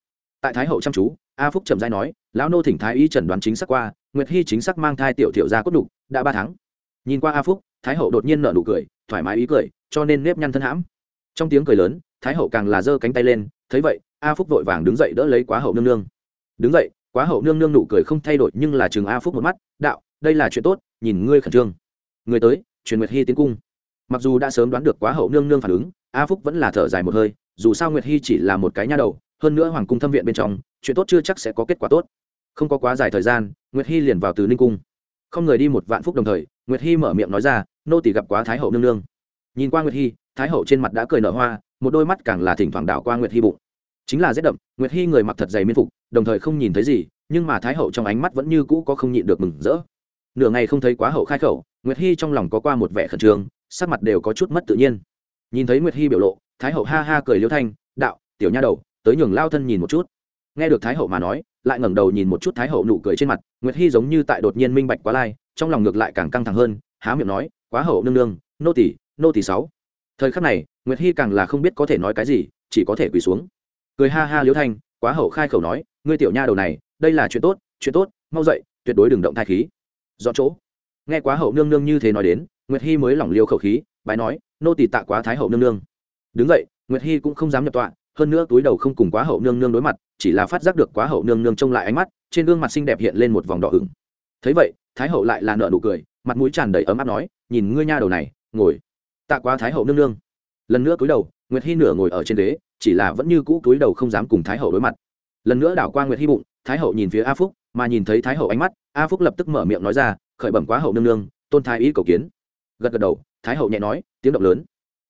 tại thái hậu chăm chú, a phúc trầm giai nói, lão nô thỉnh thái y Trần đoán chính xác qua, nguyệt hy chính xác mang thai tiểu thiệu ra cốt đục, đã ba tháng. Nhìn qua a phúc, thái hậu đột nhiên nở nụ cười, thoải mái ý cười, cho nên nếp nhăn thân hãm. Trong tiếng cười lớn, thái hậu càng là giơ cánh tay lên, thấy vậy, a phúc vội vàng đứng dậy đỡ lấy quá hậu nương nương. Đứng dậy. Quá hậu nương nương nụ cười không thay đổi, nhưng là chừng a phúc một mắt, đạo, đây là chuyện tốt, nhìn ngươi khẩn trương. Người tới, truyền nguyệt hy tiến cung. Mặc dù đã sớm đoán được quá hậu nương nương phản ứng, a phúc vẫn là thở dài một hơi, dù sao nguyệt hy chỉ là một cái nha đầu hơn nữa hoàng cung thâm viện bên trong, chuyện tốt chưa chắc sẽ có kết quả tốt. Không có quá dài thời gian, nguyệt hy liền vào từ ninh cung. Không người đi một vạn phúc đồng thời, nguyệt hy mở miệng nói ra, nô tỷ gặp quá thái hậu nương nương. Nhìn qua nguyệt hy, thái hậu trên mặt đã cười nở hoa, một đôi mắt càng là thỉnh thoảng đảo qua nguyệt hy bụng. Chính là rét đậm, nguyệt hy người mặc thật dày miên phục, đồng thời không nhìn thấy gì, nhưng mà thái hậu trong ánh mắt vẫn như cũ có không nhịn được mừng rỡ. Nửa ngày không thấy quá hậu khai khẩu, nguyệt hy trong lòng có qua một vẻ khẩn trương, sắc mặt đều có chút mất tự nhiên. Nhìn thấy nguyệt hy biểu lộ, thái hậu ha ha cười liêu thanh, đạo, tiểu nha đầu tới nhường lao thân nhìn một chút. Nghe được thái hậu mà nói, lại ngẩng đầu nhìn một chút thái hậu nụ cười trên mặt, nguyệt hy giống như tại đột nhiên minh bạch quá lai, trong lòng ngược lại càng căng thẳng hơn, há miệng nói, quá hậu nương nương, nô tỷ nô tỷ sáu. Thời khắc này, nguyệt hy càng là không biết có thể nói cái gì, chỉ có thể quỳ xuống. Cười ha ha liễu thanh, quá hậu khai khẩu nói, ngươi tiểu nha đầu này, đây là chuyện tốt chuyện tốt, mau dậy, tuyệt đối đừng động thai khí. Dọn chỗ. Nghe quá hậu nương nương như thế nói đến, nguyệt hy mới lỏng liêu khẩu khí, bái nói, nô tỳ tạ quá thái hậu nương nương. Đứng dậy, nguyệt hy cũng không dám nhập tọa hơn nữa túi đầu không cùng quá hậu nương nương đối mặt, chỉ là phát giác được quá hậu nương nương trông lại ánh mắt, trên gương mặt xinh đẹp hiện lên một vòng đỏ ửng. Thấy vậy, thái hậu lại là nợ nụ cười, mặt mũi tràn đầy ấm áp nói, nhìn ngươi nha đầu này, ngồi. Tạ quá thái hậu nương nương. Lần nữa túi đầu, nguyệt hy nửa ngồi ở trên đế chỉ là vẫn như cũ túi đầu không dám cùng thái hậu đối mặt. Lần nữa đảo qua nguyệt hy bụng, thái hậu nhìn phía a phúc, mà nhìn thấy thái hậu ánh mắt, a phúc lập tức mở miệng nói ra, khởi bẩm quá hậu nương nương, tôn thái ý cầu kiến. Gật gật đầu, thái hậu nhẹ nói, tiếng động lớn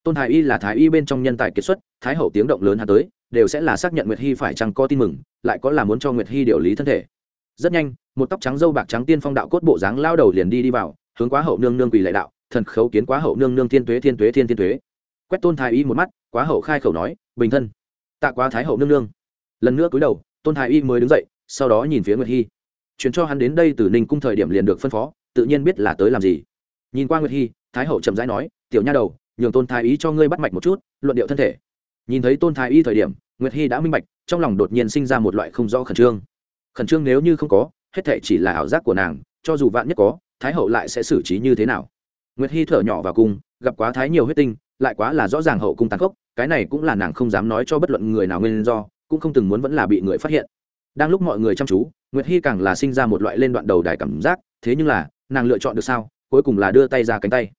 tôn thái y là thái y bên trong nhân tài kiệt xuất, thái hậu tiếng động lớn hà tới, đều sẽ là xác nhận nguyệt hy phải chăng có tin mừng, lại có là muốn cho nguyệt hy điều lý thân thể. Rất nhanh, một tóc trắng dâu bạc trắng tiên phong đạo cốt bộ dáng lao đầu liền đi đi vào, hướng quá hậu nương nương quỳ lệ đạo, thần khấu kiến quá hậu nương nương thiên tuế thiên tuế, thiên thiên tuế. Quét tôn thái y một mắt, quá hậu khai khẩu nói, bình thân. Tạ quá thái hậu nương nương. Lần nữa cúi đầu, tôn thái y mới đứng dậy, sau đó nhìn phía nguyệt hy. Chuyển cho hắn đến đây từ ninh cung thời điểm liền được phân phó, tự nhiên biết là tới làm gì. Nhìn qua nguyệt hy, thái hậu chậm rãi nói, tiểu nha đầu nhường tôn thái y cho ngươi bắt mạch một chút, luận điệu thân thể. Nhìn thấy tôn thái y thời điểm, nguyệt hy đã minh bạch, trong lòng đột nhiên sinh ra một loại không rõ khẩn trương. Khẩn trương nếu như không có, hết thể chỉ là ảo giác của nàng, cho dù vạn nhất có, thái hậu lại sẽ xử trí như thế nào? Nguyệt hy thở nhỏ vào cung, gặp quá thái nhiều huyết tinh, lại quá là rõ ràng hậu cung tàn khốc, cái này cũng là nàng không dám nói cho bất luận người nào nguyên do, cũng không từng muốn vẫn là bị người phát hiện. Đang lúc mọi người chăm chú, nguyệt hy càng là sinh ra một loại lên đoạn đầu đài cảm giác, thế nhưng là, nàng lựa chọn được sao? Cuối cùng là đưa tay ra cánh tay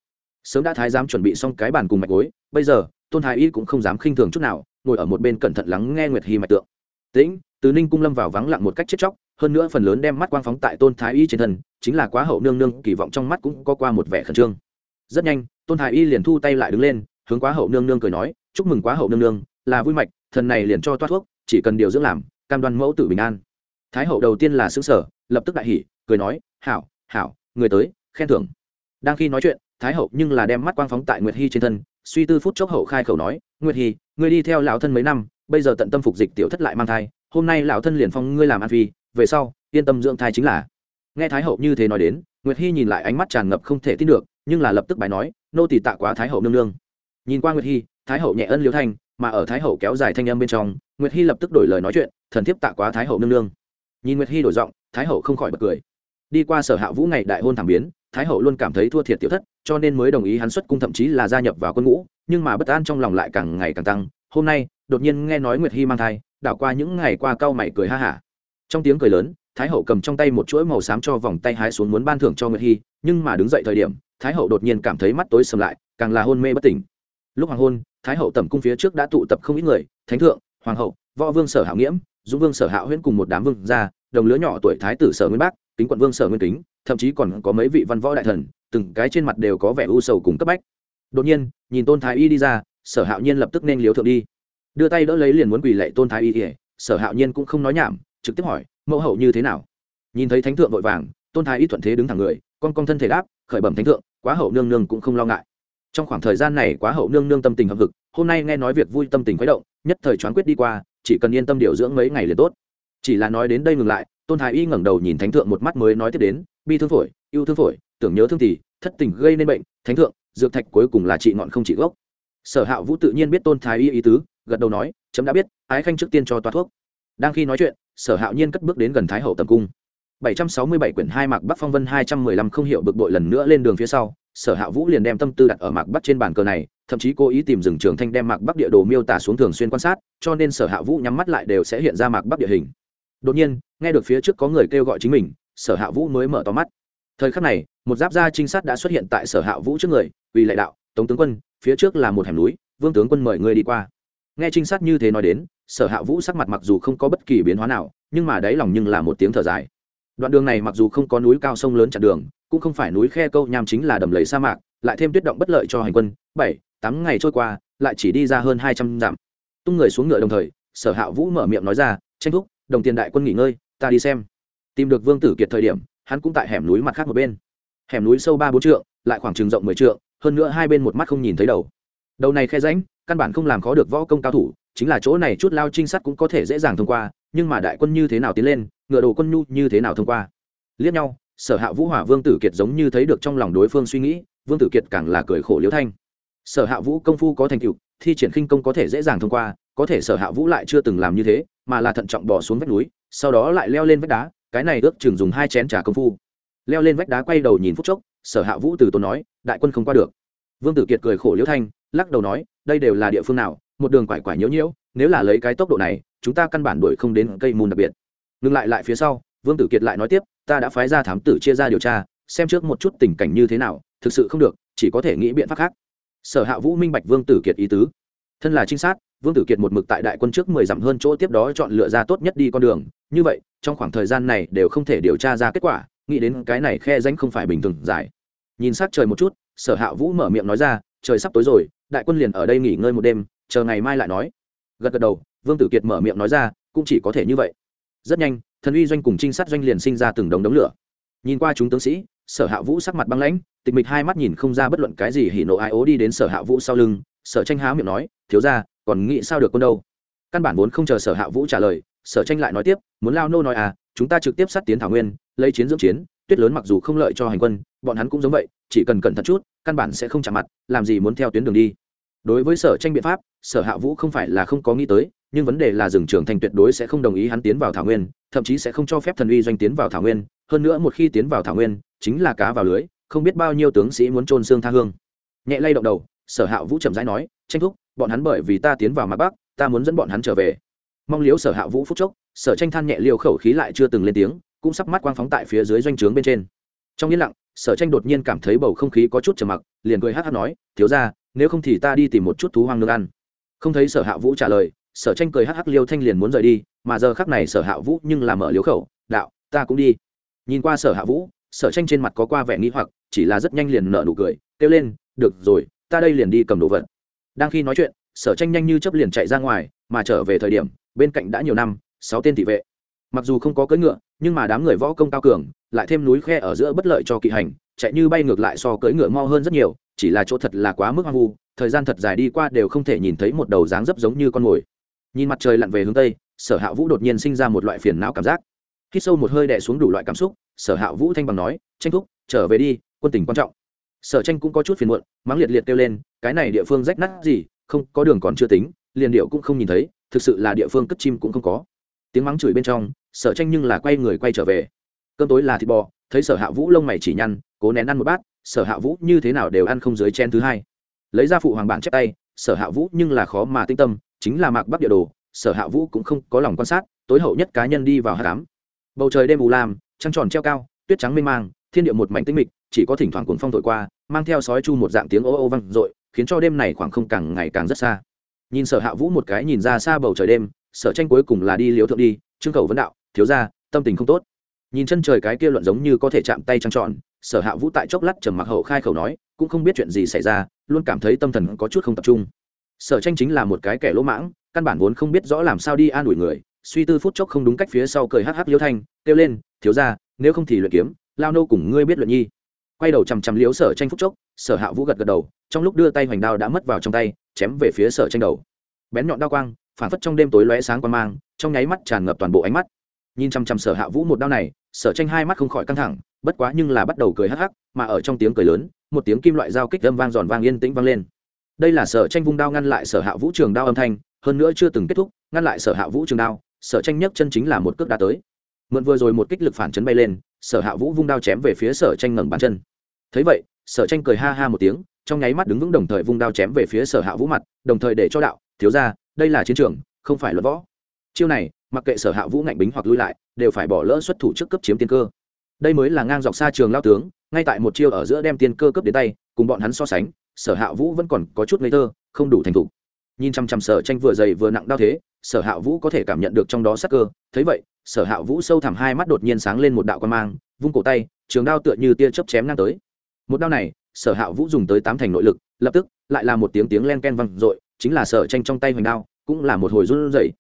sớm đã thái giám chuẩn bị xong cái bàn cùng mạch gối, bây giờ, tôn thái y cũng không dám khinh thường chút nào, ngồi ở một bên cẩn thận lắng nghe nguyệt hy mạch tượng. Tĩnh, từ ninh cung lâm vào vắng lặng một cách chết chóc, hơn nữa phần lớn đem mắt quang phóng tại tôn thái y trên thân, chính là quá hậu nương nương, kỳ vọng trong mắt cũng có qua một vẻ khẩn trương. Rất nhanh, tôn thái y liền thu tay lại đứng lên, hướng quá hậu nương nương cười nói, chúc mừng quá hậu nương nương, là vui mạch, thần này liền cho toát thuốc, chỉ cần điều dưỡng làm, cam đoan mẫu tử bình an. Thái hậu đầu tiên là xứ sở lập tức đại hỉ, cười nói, hảo hảo, người tới, khen thưởng. Đang khi nói chuyện thái hậu nhưng là đem mắt quang phóng tại nguyệt hy trên thân, suy tư phút chốc hậu khai khẩu nói, nguyệt hy, ngươi đi theo lão thân mấy năm, bây giờ tận tâm phục dịch tiểu thất lại mang thai, hôm nay lão thân liền phong ngươi làm an phi, về sau, yên tâm dưỡng thai chính là. Nghe thái hậu như thế nói đến, nguyệt hy nhìn lại ánh mắt tràn ngập không thể tin được, nhưng là lập tức bài nói, nô tỳ tạ quá thái hậu nương nương. Nhìn qua nguyệt hy, thái hậu nhẹ ân liễu thanh, mà ở thái hậu kéo dài thanh âm bên trong, nguyệt hy lập tức đổi lời nói chuyện, thần thiếp tạ quá thái hậu nương nương. Nhìn nguyệt hy đổi giọng, thái hậu không khỏi bật cười. Đi qua sở hạ vũ ngày đại hôn thảm biến thái hậu luôn cảm thấy thua thiệt tiểu thất, cho nên mới đồng ý hắn xuất cung thậm chí là gia nhập vào quân ngũ, nhưng mà bất an trong lòng lại càng ngày càng tăng. Hôm nay, đột nhiên nghe nói nguyệt hy mang thai, đảo qua những ngày qua cau mày cười ha hả. Trong tiếng cười lớn, thái hậu cầm trong tay một chuỗi màu xám cho vòng tay hái xuống muốn ban thưởng cho nguyệt hy, nhưng mà đứng dậy thời điểm, thái hậu đột nhiên cảm thấy mắt tối sầm lại, càng là hôn mê bất tỉnh. Lúc hoàng hôn, thái hậu tẩm cung phía trước đã tụ tập không ít người, thánh thượng, hoàng hậu, võ vương sở hạo nghiễm, dũng vương sở hạo huyễn cùng một đám vương gia, đồng lứa nhỏ tuổi thái tử sở nguyên bác kính quận vương sở nguyên kính, thậm chí còn có mấy vị văn võ đại thần, từng cái trên mặt đều có vẻ u sầu cùng cấp bách. Đột nhiên, nhìn tôn thái y đi ra, sở hạo nhiên lập tức nên liếu thượng đi. Đưa tay đỡ lấy liền muốn quỳ lệ tôn thái y ỉa sở hạo nhiên cũng không nói nhảm, trực tiếp hỏi, mẫu hậu như thế nào? Nhìn thấy thánh thượng vội vàng, tôn thái y thuận thế đứng thẳng người, con con thân thể đáp, khởi bẩm thánh thượng, quá hậu nương nương cũng không lo ngại. Trong khoảng thời gian này quá hậu nương nương tâm tình hợp vực hôm nay nghe nói việc vui tâm tình khuấy động, nhất thời choán quyết đi qua, chỉ cần yên tâm điều dưỡng mấy ngày liền tốt. Chỉ là nói đến đây ngừng lại tôn thái y ngẩng đầu nhìn thánh thượng một mắt mới nói tiếp đến, bi thương phổi yêu thương phổi, tưởng nhớ thương tỷ thất tình gây nên bệnh, thánh thượng, dược thạch cuối cùng là trị ngọn không trị gốc. Sở hạ vũ tự nhiên biết tôn thái y ý tứ, gật đầu nói, chấm đã biết, ái khanh trước tiên cho toa thuốc. Đang khi nói chuyện, sở hạo nhiên cất bước đến gần thái hậu tầm cung. 767 quyển hai mạc bắc phong vân 215 không hiểu bực bội lần nữa lên đường phía sau, sở hạ vũ liền đem tâm tư đặt ở mạc bắc trên bàn cờ này, thậm chí cố ý tìm rừng trường thanh đem mạc bắc địa đồ miêu tả xuống thường xuyên quan sát, cho nên sở hạ vũ nhắm mắt lại đều sẽ hiện ra mạc bắc địa hình đột nhiên, nghe được phía trước có người kêu gọi chính mình, sở hạ vũ mới mở to mắt. Thời khắc này, một giáp gia trinh sát đã xuất hiện tại sở hạ vũ trước người, vì lệ đạo, tống tướng quân, phía trước là một hẻm núi, vương tướng quân mời ngươi đi qua. Nghe trinh sát như thế nói đến, sở hạ vũ sắc mặt mặc dù không có bất kỳ biến hóa nào, nhưng mà đáy lòng nhưng là một tiếng thở dài. Đoạn đường này mặc dù không có núi cao sông lớn chặn đường, cũng không phải núi khe câu nham chính là đầm lầy sa mạc, lại thêm tuyết động bất lợi cho hành quân, bảy, tám ngày trôi qua, lại chỉ đi ra hơn hai trăm dặm. Tung người xuống ngựa đồng thời, sở hạ vũ mở miệng nói ra, tranh thúc đồng tiền đại quân nghỉ ngơi, ta đi xem. Tìm được vương tử kiệt thời điểm, hắn cũng tại hẻm núi mặt khác một bên. Hẻm núi sâu ba bốn trượng, lại khoảng chừng rộng mười trượng, hơn nữa hai bên một mắt không nhìn thấy đầu. Đầu này khe ránh căn bản không làm khó được võ công cao thủ, chính là chỗ này chút lao trinh sát cũng có thể dễ dàng thông qua, nhưng mà đại quân như thế nào tiến lên, ngựa đồ quân nhu như thế nào thông qua? Liếc nhau, sở hạ vũ hỏa vương tử kiệt giống như thấy được trong lòng đối phương suy nghĩ, vương tử kiệt càng là cười khổ liễu thanh. Sở hạ vũ công phu có thành tựu, thi triển khinh công có thể dễ dàng thông qua có thể sở hạ vũ lại chưa từng làm như thế, mà là thận trọng bỏ xuống vách núi, sau đó lại leo lên vách đá, cái này ước chừng dùng hai chén trà công phu. Leo lên vách đá quay đầu nhìn phút chốc, sở hạ vũ từ tốn nói, đại quân không qua được. Vương tử kiệt cười khổ liễu thanh, lắc đầu nói, đây đều là địa phương nào, một đường quải quải nhiễu nhiễu, nếu là lấy cái tốc độ này, chúng ta căn bản đuổi không đến cây mùn đặc biệt. Ngừng lại lại phía sau, vương tử kiệt lại nói tiếp, ta đã phái ra thám tử chia ra điều tra, xem trước một chút tình cảnh như thế nào, thực sự không được, chỉ có thể nghĩ biện pháp khác. Sở hạ vũ minh bạch vương tử kiệt ý tứ. Thân là trinh sát vương tử kiệt một mực tại đại quân trước mười dặm hơn chỗ tiếp đó chọn lựa ra tốt nhất đi con đường. Như vậy, trong khoảng thời gian này đều không thể điều tra ra kết quả, nghĩ đến cái này khe danh không phải bình thường dài nhìn s trời một chút, sở hạ vũ mở miệng nói ra, trời sắp tối rồi, đại quân liền ở đây nghỉ ngơi một đêm, chờ ngày mai lại nói. Gật gật đầu, vương tử kiệt mở miệng nói ra, cũng chỉ có thể như vậy. Rất nhanh, thần uy doanh cùng trinh sát doanh liền sinh ra từng đống đống lửa. Nhìn qua chúng tướng sĩ, sở hạ vũ sắc mặt băng lãnh, tịch mịch hai mắt nhìn không ra bất luận cái gì hỉ nộ ai ố đi đến sở hạ vũ sau lưng, sở tranh há miệng nói, thiếu ra còn nghĩ sao được con đâu? Căn bản vốn không chờ sở hạ vũ trả lời, sở tranh lại nói tiếp, muốn lao nô nói à chúng ta trực tiếp sát tiến thảo nguyên, lấy chiến dưỡng chiến, tuyết lớn mặc dù không lợi cho hành quân, bọn hắn cũng giống vậy, chỉ cần cẩn thận chút, căn bản sẽ không chạm mặt, làm gì muốn theo tuyến đường đi. Đối với sở tranh biện pháp, sở hạ vũ không phải là không có nghĩ tới, nhưng vấn đề là rừng trưởng thành tuyệt đối sẽ không đồng ý hắn tiến vào thảo nguyên, thậm chí sẽ không cho phép thần uy doanh tiến vào thảo nguyên, hơn nữa một khi tiến vào thảo nguyên, chính là cá vào lưới, không biết bao nhiêu tướng sĩ muốn trôn xương tha hương. Nhẹ lay động đầu, sở hạ vũ chậm rãi nói, tranh thúc bọn hắn bởi vì ta tiến vào mặt bắc, ta muốn dẫn bọn hắn trở về. Mong liếu sở hạ vũ phúc chốc, sở tranh than nhẹ liều khẩu khí lại chưa từng lên tiếng, cũng sắp mắt quang phóng tại phía dưới doanh trướng bên trên. Trong yên lặng, sở tranh đột nhiên cảm thấy bầu không khí có chút trầm mặc, liền cười hát hát nói, thiếu ra nếu không thì ta đi tìm một chút thú hoang nương ăn. Không thấy sở hạ vũ trả lời, sở tranh cười hắc hắc liêu thanh liền muốn rời đi, mà giờ khắc này sở hạ vũ nhưng làm mở liếu khẩu, đạo, ta cũng đi. Nhìn qua sở hạ vũ, sở tranh trên mặt có qua vẻ nghĩ hoặc, chỉ là rất nhanh liền nở nụ cười, kêu lên, được rồi, ta đây liền đi cầm đồ vật đang khi nói chuyện, sở tranh nhanh như chấp liền chạy ra ngoài, mà trở về thời điểm, bên cạnh đã nhiều năm, sáu tên thị vệ. Mặc dù không có cưỡi ngựa, nhưng mà đám người võ công cao cường, lại thêm núi khe ở giữa bất lợi cho kỵ hành, chạy như bay ngược lại so cưỡi ngựa mau hơn rất nhiều, chỉ là chỗ thật là quá mức hoang vu, thời gian thật dài đi qua đều không thể nhìn thấy một đầu dáng dấp giống như con mồi. Nhìn mặt trời lặn về hướng tây, sở hạ vũ đột nhiên sinh ra một loại phiền não cảm giác. Hít sâu một hơi đè xuống đủ loại cảm xúc, sở hạ vũ thanh bằng nói, tranh thúc, trở về đi, quân tình quan trọng. Sở tranh cũng có chút phiền muộn, mắng liệt liệt kêu lên cái này địa phương rách nát gì, không, có đường còn chưa tính, liền điệu cũng không nhìn thấy, thực sự là địa phương cất chim cũng không có. Tiếng mắng chửi bên trong, sở tranh nhưng là quay người quay trở về. Cơm tối là thịt bò, thấy sở hạ vũ lông mày chỉ nhăn, cố nén ăn một bát, sở hạ vũ như thế nào đều ăn không dưới chen thứ hai. Lấy ra phụ hoàng bản chép tay, sở hạ vũ nhưng là khó mà tinh tâm, chính là mạc bắc địa đồ, sở hạ vũ cũng không có lòng quan sát, tối hậu nhất cá nhân đi vào hạ cám bầu trời đêm ù lam, trăng tròn treo cao, tuyết trắng mênh mang, thiên địa một mảnh tinh mịch, chỉ có thỉnh thoảng cuồng phong thổi qua mang theo sói chu một dạng tiếng ô ô vang dội khiến cho đêm này khoảng không càng ngày càng rất xa. Nhìn sở hạ vũ một cái nhìn ra xa bầu trời đêm sở tranh cuối cùng là đi liếu thượng đi trương cầu vấn đạo thiếu ra tâm tình không tốt. Nhìn chân trời cái kia luận giống như có thể chạm tay trăng trọn, sở hạ vũ tại chốc lát trầm mặc hậu khai khẩu nói cũng không biết chuyện gì xảy ra luôn cảm thấy tâm thần có chút không tập trung. Sở tranh chính là một cái kẻ lỗ mãng căn bản vốn không biết rõ làm sao đi an ủi người suy tư phút chốc không đúng cách phía sau cười hắc hắc liêu thanh kêu lên thiếu ra nếu không thì luyện kiếm lao nô cùng ngươi biết luyện nhi quay đầu chằm chằm liếu sở tranh phúc chốc, sở hạ vũ gật gật đầu, trong lúc đưa tay hoành đao đã mất vào trong tay, chém về phía sở tranh đầu. Bén nhọn đao quang, phản phất trong đêm tối lóe sáng quan mang, trong nháy mắt tràn ngập toàn bộ ánh mắt. Nhìn chằm chằm sở hạ vũ một đao này, sở tranh hai mắt không khỏi căng thẳng, bất quá nhưng là bắt đầu cười hắc hắc, mà ở trong tiếng cười lớn, một tiếng kim loại dao kích âm vang giòn vang yên tĩnh vang lên. Đây là sở tranh vung đao ngăn lại sở hạ vũ trường đao âm thanh, hơn nữa chưa từng kết thúc, ngăn lại sở hạ vũ trường đao, sở tranh nhấc chân chính là một cước đá tới. Mượn vừa rồi một kích lực phản chấn bay lên sở hạ vũ vung đao chém về phía sở tranh ngẩng bàn chân. Thấy vậy, sở tranh cười ha ha một tiếng, trong nháy mắt đứng vững đồng thời vung đao chém về phía sở hạ vũ mặt, đồng thời để cho đạo, thiếu ra đây là chiến trường, không phải luật võ. Chiêu này, mặc kệ sở hạ vũ ngạnh bính hoặc lui lại, đều phải bỏ lỡ xuất thủ trước cấp chiếm tiên cơ. Đây mới là ngang dọc xa trường lao tướng, ngay tại một chiêu ở giữa đem tiên cơ cấp đến tay, cùng bọn hắn so sánh, sở hạ vũ vẫn còn có chút ngây thơ, không đủ thành thục nhìn chằm chằm sở tranh vừa dày vừa nặng đau thế, sở hạ vũ có thể cảm nhận được trong đó sắc cơ. Thấy vậy, sở hạ vũ sâu thẳm hai mắt đột nhiên sáng lên một đạo quan mang, vung cổ tay, trường đao tựa như tia chớp chém ngang tới. Một đao này, sở hạ vũ dùng tới tám thành nội lực, lập tức, lại là một tiếng tiếng len ken văng r chính là sở tranh trong tay hoành đao, cũng là một hồi run rẩy.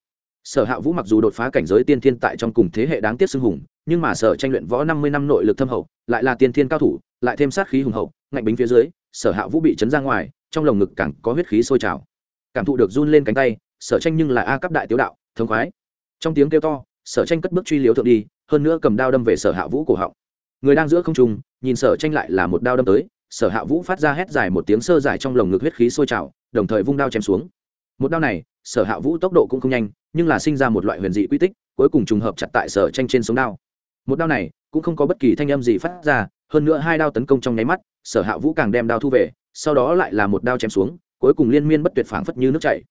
Sở hạ vũ mặc dù đột phá cảnh giới tiên thiên tại trong cùng thế hệ đáng tiếc xưng hùng, nhưng mà sở tranh luyện võ năm mươi năm nội lực thâm hậu, lại là tiên thiên cao thủ, lại thêm sát khí hùng hậu, ngạnh bính phía dưới, sở hạ vũ bị chấn ra ngoài, trong lồng ngực càng có huyết khí sôi trào cảm thụ được run lên cánh tay, sở tranh nhưng là a cấp đại tiếu đạo, thống khoái. Trong tiếng kêu to, sở tranh cất bước truy liếu thượng đi, hơn nữa cầm đao đâm về sở hạ vũ cổ họng. Người đang giữa không trung, nhìn sở tranh lại là một đao đâm tới, sở hạ vũ phát ra hét dài một tiếng sơ dài trong lồng ngực huyết khí sôi trào, đồng thời vung đao chém xuống. Một đao này, sở hạ vũ tốc độ cũng không nhanh, nhưng là sinh ra một loại huyền dị quy tích, cuối cùng trùng hợp chặt tại sở tranh trên sống đao. Một đao này, cũng không có bất kỳ thanh âm gì phát ra, hơn nữa hai đao tấn công trong nháy mắt, sở hạ vũ càng đem đao thu về, sau đó lại là một đao chém xuống cuối cùng liên miên bất tuyệt phảng phất như nước chảy.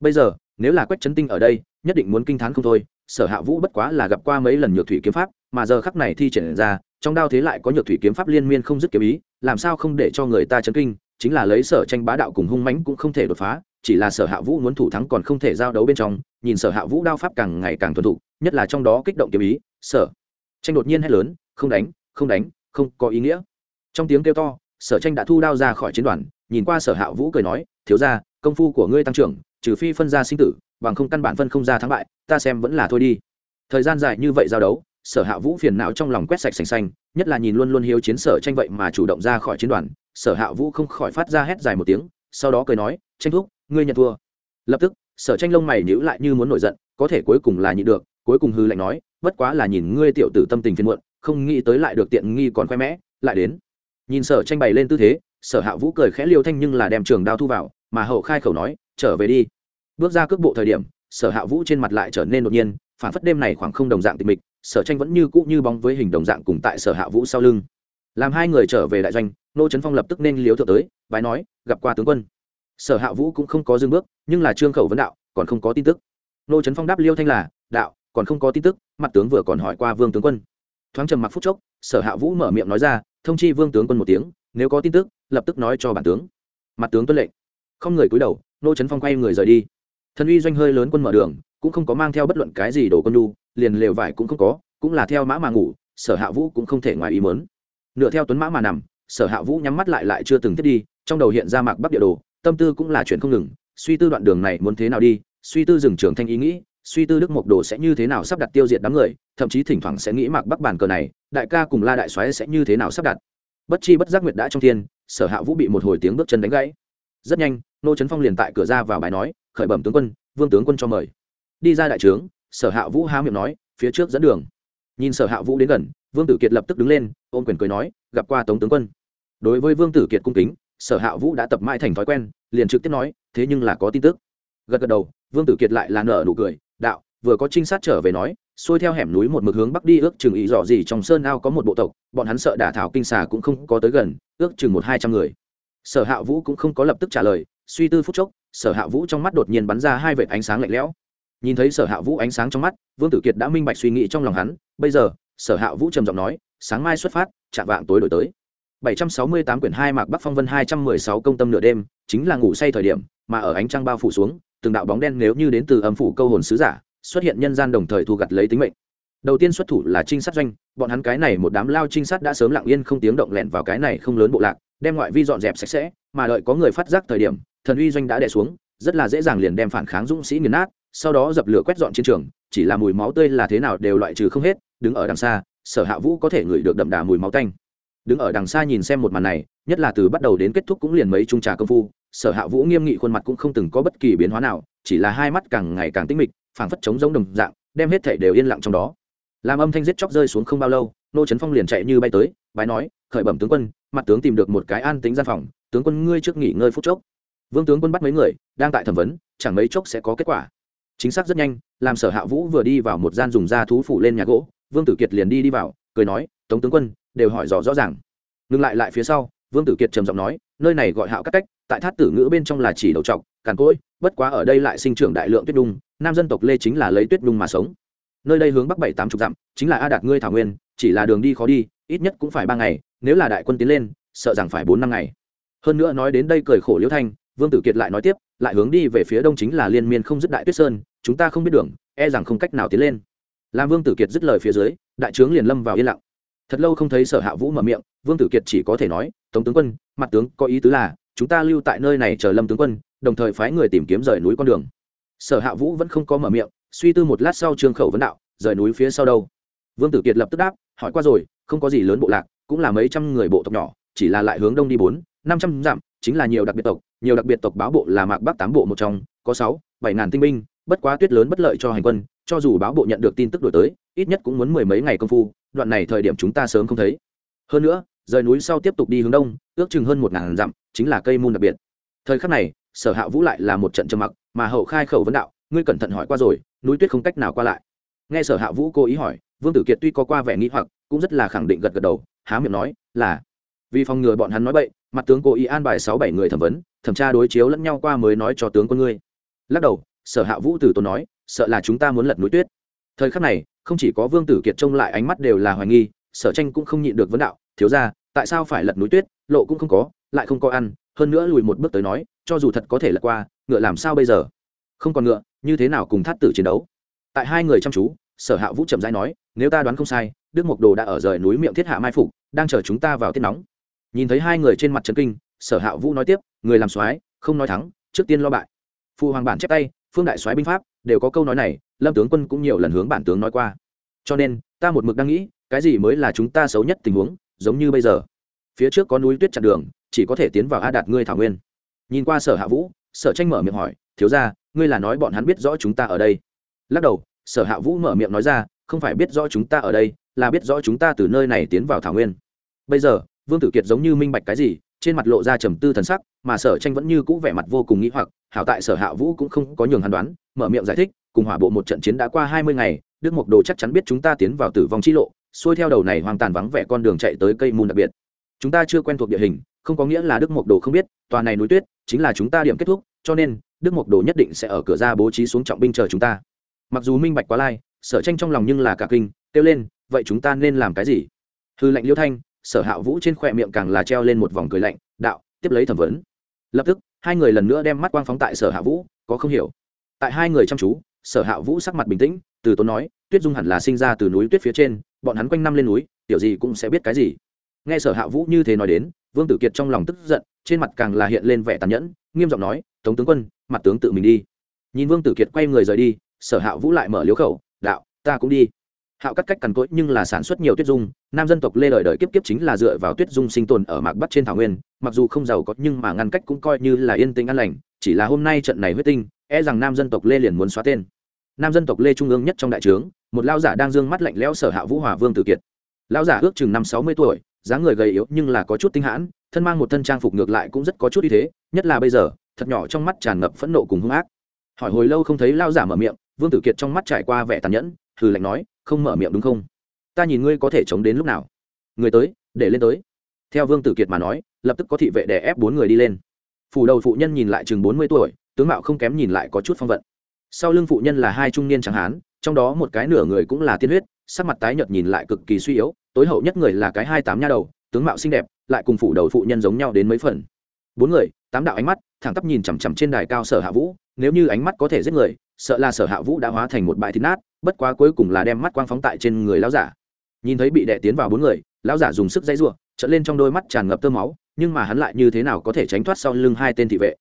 Bây giờ, nếu là quách chấn tinh ở đây, nhất định muốn kinh t h á n không thôi, sở hạ vũ bất quá là gặp qua mấy lần nhược thủy kiếm pháp, mà giờ khắc này thi triển ra, trong đao thế lại có nhược thủy kiếm pháp liên miên không dứt kiếm ý, làm sao không để cho người ta chấn kinh, chính là lấy sở tranh bá đạo cùng hung mãnh cũng không thể đột phá, chỉ là sở hạ vũ muốn thủ thắng còn không thể giao đấu bên trong, nhìn sở hạ vũ đao pháp càng ngày càng thuần thục, nhất là trong đó kích động kiếm ý, sở tranh đột nhiên hét lớn, không đánh không đánh, không có ý nghĩa. Trong tiếng kêu to, sở tranh đã thu đao ra khỏi chiến đoàn nhìn qua sở hạ vũ cười nói, thiếu ra công phu của ngươi tăng trưởng, trừ phi phân ra sinh tử, bằng không căn bản phân không ra thắng bại, ta xem vẫn là thôi đi. Thời gian dài như vậy giao đấu, sở hạ vũ phiền não trong lòng quét sạch sành xanh, nhất là nhìn luôn luôn hiếu chiến sở tranh vậy mà chủ động ra khỏi chiến đoàn, sở hạ vũ không khỏi phát ra hét dài một tiếng, sau đó cười nói, tranh thúc, ngươi nhận thua. Lập tức, sở tranh lông mày nhữ lại như muốn nổi giận, có thể cuối cùng là nhịn được, cuối cùng hư lạnh nói, bất quá là nhìn ngươi tiểu tử tâm tình phiền muộn, không nghĩ tới lại được tiện nghi còn khoe mẽ, lại đến. Nhìn sở tranh bày lên tư thế sở hạ vũ cười khẽ liêu thanh nhưng là đem trường đao thu vào, mà hậu khai khẩu nói, trở về đi. Bước ra cước bộ thời điểm, sở hạ vũ trên mặt lại trở nên đột nhiên phản phất đêm này khoảng không đồng dạng tịch mịch, sở tranh vẫn như cũ như bóng với hình đồng dạng cùng tại sở hạ vũ sau lưng. Làm hai người trở về đại doanh, nô trấn phong lập tức nên liếu thượng tới, bái nói, gặp qua tướng quân. Sở hạ vũ cũng không có dưng bước, nhưng là trương khẩu vấn đạo, còn không có tin tức. Nô trấn phong đáp liêu thanh là, đạo, còn không có tin tức, mặt tướng vừa còn hỏi qua vương tướng quân. Thoáng trầm mặc phút chốc, sở hạ vũ mở miệng nói ra, thông chi vương tướng quân một tiếng, nếu có tin tức lập tức nói cho bản tướng. Mặt tướng tuân lệnh. Không người cúi đầu, nô trấn phong quay người rời đi. Thần uy doanh hơi lớn quân mở đường, cũng không có mang theo bất luận cái gì đồ quân đu liền lều vải cũng không có, cũng là theo mã mà ngủ, sở hạ vũ cũng không thể ngoài ý mớn nửa theo tuấn mã mà nằm, sở hạ vũ nhắm mắt lại lại chưa từng thiết đi, trong đầu hiện ra mạc bắc địa đồ, tâm tư cũng là chuyện không ngừng, suy tư đoạn đường này muốn thế nào đi, suy tư rừng trường thanh ý nghĩ, suy tư đức mộc đồ sẽ như thế nào sắp đặt tiêu diệt đám người, thậm chí thỉnh thoảng sẽ nghĩ mạc bắc bàn cờ này, đại ca cùng la đại soái sẽ như thế nào sắp đặt. Bất chi bất giác nguyệt đã trong thiên sở hạ vũ bị một hồi tiếng bước chân đánh gãy. Rất nhanh, nô trấn phong liền tại cửa ra vào bài nói, khởi bẩm tướng quân, vương tướng quân cho mời. Đi ra đại trướng, sở hạ vũ há miệng nói, phía trước dẫn đường. Nhìn sở hạ vũ đến gần, vương tử kiệt lập tức đứng lên, ôm quyền cười nói, gặp qua tống tướng quân. Đối với vương tử kiệt cung kính, sở hạ vũ đã tập mãi thành thói quen, liền trực tiếp nói, thế nhưng là có tin tức. Gật gật đầu, vương tử kiệt lại là nở nụ cười, đạo, vừa có trinh sát trở về nói xuôi theo hẻm núi một mực hướng bắc đi ước chừng ý dò gì trong sơn ao có một bộ tộc bọn hắn sợ đả thảo kinh xà cũng không có tới gần ước chừng một hai trăm người. Sở hạ vũ cũng không có lập tức trả lời suy tư phút chốc sở hạ vũ trong mắt đột nhiên bắn ra hai vệt ánh sáng lạnh lẽo. Nhìn thấy sở hạ vũ ánh sáng trong mắt vương tử kiệt đã minh bạch suy nghĩ trong lòng hắn bây giờ sở hạ vũ trầm giọng nói sáng mai xuất phát chạm vạng tối đổi tới. 768 quyển hai mạc Bắc Phong Vân 216 công tâm nửa đêm, chính là ngủ say thời điểm, mà ở ánh trăng bao phủ xuống, từng đạo bóng đen nếu như đến từ âm phủ câu hồn sứ giả, xuất hiện nhân gian đồng thời thu gặt lấy tính mệnh. Đầu tiên xuất thủ là trinh sát doanh, bọn hắn cái này một đám lao trinh sát đã sớm lặng yên không tiếng động lẻn vào cái này không lớn bộ lạc, đem ngoại vi dọn dẹp sạch sẽ, mà đợi có người phát giác thời điểm, thần uy doanh đã đè xuống, rất là dễ dàng liền đem phản kháng dũng sĩ nghiền nát, sau đó dập lửa quét dọn chiến trường, chỉ là mùi máu tươi là thế nào đều loại trừ không hết, đứng ở đằng xa, Sở Hạ Vũ có thể ngửi được đậm đà mùi máu tanh. Đứng ở đằng xa nhìn xem một màn này, nhất là từ bắt đầu đến kết thúc cũng liền mấy chung trà công phu, Sở Hạ Vũ nghiêm nghị khuôn mặt cũng không từng có bất kỳ biến hóa nào, chỉ là hai mắt càng ngày càng tĩnh mịch, phảng phất trống giống đồng dạng, đem hết thảy đều yên lặng trong đó. làm âm thanh giết chóc rơi xuống không bao lâu nô trấn phong liền chạy như bay tới bái nói khởi bẩm tướng quân mặt tướng tìm được một cái an tính gian phòng tướng quân ngươi trước nghỉ ngơi phút chốc. Vương tướng quân bắt mấy người đang tại thẩm vấn chẳng mấy chốc sẽ có kết quả. Chính xác rất nhanh làm sở hạ vũ vừa đi vào một gian dùng da thú phủ lên nhà gỗ vương tử kiệt liền đi đi vào cười nói tống tướng quân đều hỏi rõ rõ ràng. Ngừng lại lại phía sau vương tử kiệt trầm giọng nói nơi này gọi hạo các cách tại thát tử ngữ bên trong là chỉ đầu trọc càn cỗi bất quá ở đây lại sinh trưởng đại lượng tuyết đung nam dân tộc lê chính là lấy tuyết đung mà sống. Nơi đây hướng bắc bảy tám chục dặm, chính là a đạt ngươi thảo nguyên, chỉ là đường đi khó đi, ít nhất cũng phải ba ngày, nếu là đại quân tiến lên, sợ rằng phải bốn năm ngày. Hơn nữa nói đến đây cười khổ liễu thanh, vương tử kiệt lại nói tiếp, lại hướng đi về phía đông chính là liên miên không dứt đại tuyết sơn, chúng ta không biết đường e rằng không cách nào tiến lên. Làm vương tử kiệt dứt lời phía dưới, đại trướng liền lâm vào yên lặng. Thật lâu không thấy sở hạ vũ mở miệng, vương tử kiệt chỉ có thể nói, tống tướng quân, mặt tướng có ý tứ là, chúng ta lưu tại nơi này chờ lâm tướng quân, đồng thời phái người tìm kiếm rời núi con đường sở hạ vũ vẫn không có mở miệng, suy tư một lát sau trương khẩu vấn đạo, rời núi phía sau đâu? Vương tử kiệt lập tức đáp, hỏi qua rồi, không có gì lớn bộ lạc, cũng là mấy trăm người bộ tộc nhỏ, chỉ là lại hướng đông đi bốn, năm trăm dặm, chính là nhiều đặc biệt tộc, nhiều đặc biệt tộc báo bộ là mạc bắc tám bộ một trong, có sáu, bảy ngàn tinh binh, bất quá tuyết lớn bất lợi cho hành quân, cho dù báo bộ nhận được tin tức đổi tới, ít nhất cũng muốn mười mấy ngày công phu, đoạn này thời điểm chúng ta sớm không thấy. Hơn nữa, rời núi sau tiếp tục đi hướng đông, ước chừng hơn một ngàn dặm, chính là cây môn đặc biệt. Thời khắc này, sở hạ vũ lại là một trận trầm mặc mà hậu khai khẩu vấn đạo, ngươi cẩn thận hỏi qua rồi, núi tuyết không cách nào qua lại. Nghe sở hạ vũ cố ý hỏi, vương tử kiệt tuy có qua vẻ nghĩ hoặc, cũng rất là khẳng định gật gật đầu, há miệng nói, là. Vì phòng ngừa bọn hắn nói bậy, mặt tướng cố ý an bài sáu bảy người thẩm vấn, thẩm tra đối chiếu lẫn nhau qua mới nói cho tướng quân ngươi. Lắc đầu, sở hạ vũ tử tốn nói, sợ là chúng ta muốn lật núi tuyết. Thời khắc này, không chỉ có vương tử kiệt trông lại ánh mắt đều là hoài nghi, sở tranh cũng không nhịn được vấn đạo, thiếu ra tại sao phải lật núi tuyết? Lộ cũng không có, lại không có ăn. Hơn nữa lùi một bước tới nói, cho dù thật có thể lật qua ngựa làm sao bây giờ? Không còn ngựa, như thế nào cùng thắt tử chiến đấu? Tại hai người chăm chú, sở hạ vũ chậm rãi nói, nếu ta đoán không sai, đức mộc đồ đã ở rời núi miệng thiết hạ mai phục, đang chờ chúng ta vào tiết nóng. Nhìn thấy hai người trên mặt trấn kinh, sở hạ vũ nói tiếp, người làm soái, không nói thắng, trước tiên lo bại. Phụ hoàng bản chép tay, phương đại soái binh pháp, đều có câu nói này, lâm tướng quân cũng nhiều lần hướng bản tướng nói qua. Cho nên, ta một mực đang nghĩ, cái gì mới là chúng ta xấu nhất tình huống, giống như bây giờ. Phía trước có núi tuyết chặn đường, chỉ có thể tiến vào a đạt ngươi thảo nguyên. Nhìn qua sở hạ vũ sở tranh mở miệng hỏi, thiếu ra ngươi là nói bọn hắn biết rõ chúng ta ở đây? Lắc đầu, sở hạ vũ mở miệng nói ra, không phải biết rõ chúng ta ở đây, là biết rõ chúng ta từ nơi này tiến vào thảo nguyên. Bây giờ, vương tử kiệt giống như minh bạch cái gì, trên mặt lộ ra trầm tư thần sắc, mà sở tranh vẫn như cũ vẻ mặt vô cùng nghĩ hoặc, hảo tại sở hạ vũ cũng không có nhường hắn đoán, mở miệng giải thích, cùng hỏa bộ một trận chiến đã qua hai mươi ngày, đức mộc đồ chắc chắn biết chúng ta tiến vào tử vong chi lộ, xuôi theo đầu này hoang tàn vắng vẻ con đường chạy tới cây mùn đặc biệt. Chúng ta chưa quen thuộc địa hình không có nghĩa là đức mộc đồ không biết, tòa này núi tuyết chính là chúng ta điểm kết thúc, cho nên đức mộc đồ nhất định sẽ ở cửa ra bố trí xuống trọng binh chờ chúng ta. Mặc dù minh bạch quá lai, sở tranh trong lòng nhưng là cả kinh, kêu lên, vậy chúng ta nên làm cái gì? Hư lệnh liêu thanh, sở hạ vũ trên khỏe miệng càng là treo lên một vòng cười lạnh, đạo, tiếp lấy thẩm vấn. Lập tức, hai người lần nữa đem mắt quang phóng tại sở hạ vũ, có không hiểu. Tại hai người chăm chú, sở hạ vũ sắc mặt bình tĩnh, từ tốn nói, tuyết dung hẳn là sinh ra từ núi tuyết phía trên, bọn hắn quanh năm lên núi, tiểu gì cũng sẽ biết cái gì nghe sở hạ vũ như thế nói đến, vương tử kiệt trong lòng tức giận, trên mặt càng là hiện lên vẻ tàn nhẫn, nghiêm giọng nói, tống tướng quân, mặt tướng tự mình đi. Nhìn vương tử kiệt quay người rời đi, sở hạ vũ lại mở liếu khẩu, đạo, ta cũng đi. Hạo cắt cách cằn cỗi nhưng là sản xuất nhiều tuyết dung, nam dân tộc lê đời đời kiếp kiếp chính là dựa vào tuyết dung sinh tồn ở mạc bắc trên thảo nguyên, mặc dù không giàu có nhưng mà ngăn cách cũng coi như là yên tĩnh an lành, chỉ là hôm nay trận này huyết tinh e rằng nam dân tộc lê liền muốn xóa tên. Nam dân tộc lê trung ương nhất trong đại trướng, một lao giả đang d ư ơ n g mắt lạnh lẽo sở hạ vũ hòa vương tử kiệt. Lao giả ước chừng năm sáu mươi tuổi dáng người gầy yếu nhưng là có chút tinh hãn, thân mang một thân trang phục ngược lại cũng rất có chút uy thế, nhất là bây giờ, thật nhỏ trong mắt tràn ngập phẫn nộ cùng hung ác. Hỏi hồi lâu không thấy lao giả mở miệng, vương tử kiệt trong mắt trải qua vẻ tàn nhẫn, hừ lạnh nói, không mở miệng đúng không? Ta nhìn ngươi có thể chống đến lúc nào? Người tới, để lên tới. Theo vương tử kiệt mà nói, lập tức có thị vệ đè ép bốn người đi lên. Phủ đầu phụ nhân nhìn lại chừng bốn mươi tuổi, tướng mạo không kém nhìn lại có chút phong vận. Sau lưng phụ nhân là hai trung niên trắng hán, trong đó một cái nửa người cũng là tiên huyết, sắc mặt tái nhợt nhìn lại cực kỳ suy yếu tối hậu nhất người là cái hai tám nha đầu, tướng mạo xinh đẹp, lại cùng phủ đầu phụ nhân giống nhau đến mấy phần. Bốn người, tám đạo ánh mắt, thẳng tắp nhìn chằm chằm trên đài cao sở hạ vũ, nếu như ánh mắt có thể giết người, sợ là sở hạ vũ đã hóa thành một bãi thịt nát, bất quá cuối cùng là đem mắt quang phóng tại trên người lão giả. Nhìn thấy bị đệ tiến vào bốn người, lão giả dùng sức dãy ruộng trận lên trong đôi mắt tràn ngập tơ máu, nhưng mà hắn lại như thế nào có thể tránh thoát sau lưng hai tên thị vệ?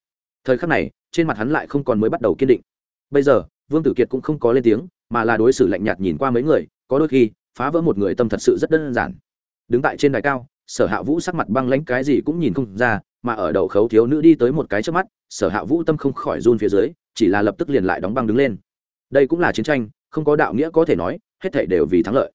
Thời khắc này, trên mặt hắn lại không còn mới bắt đầu kiên định. Bây giờ, vương tử kiệt cũng không có lên tiếng, mà là đối xử lạnh nhạt nhìn qua mấy người, có đôi khi phá vỡ một người tâm thật sự rất đơn giản. Đứng tại trên đài cao, sở hạ vũ sắc mặt băng lãnh cái gì cũng nhìn không ra, mà ở đầu khấu thiếu nữ đi tới một cái trước mắt, sở hạ vũ tâm không khỏi run phía dưới, chỉ là lập tức liền lại đóng băng đứng lên. Đây cũng là chiến tranh, không có đạo nghĩa có thể nói, hết thể đều vì thắng lợi.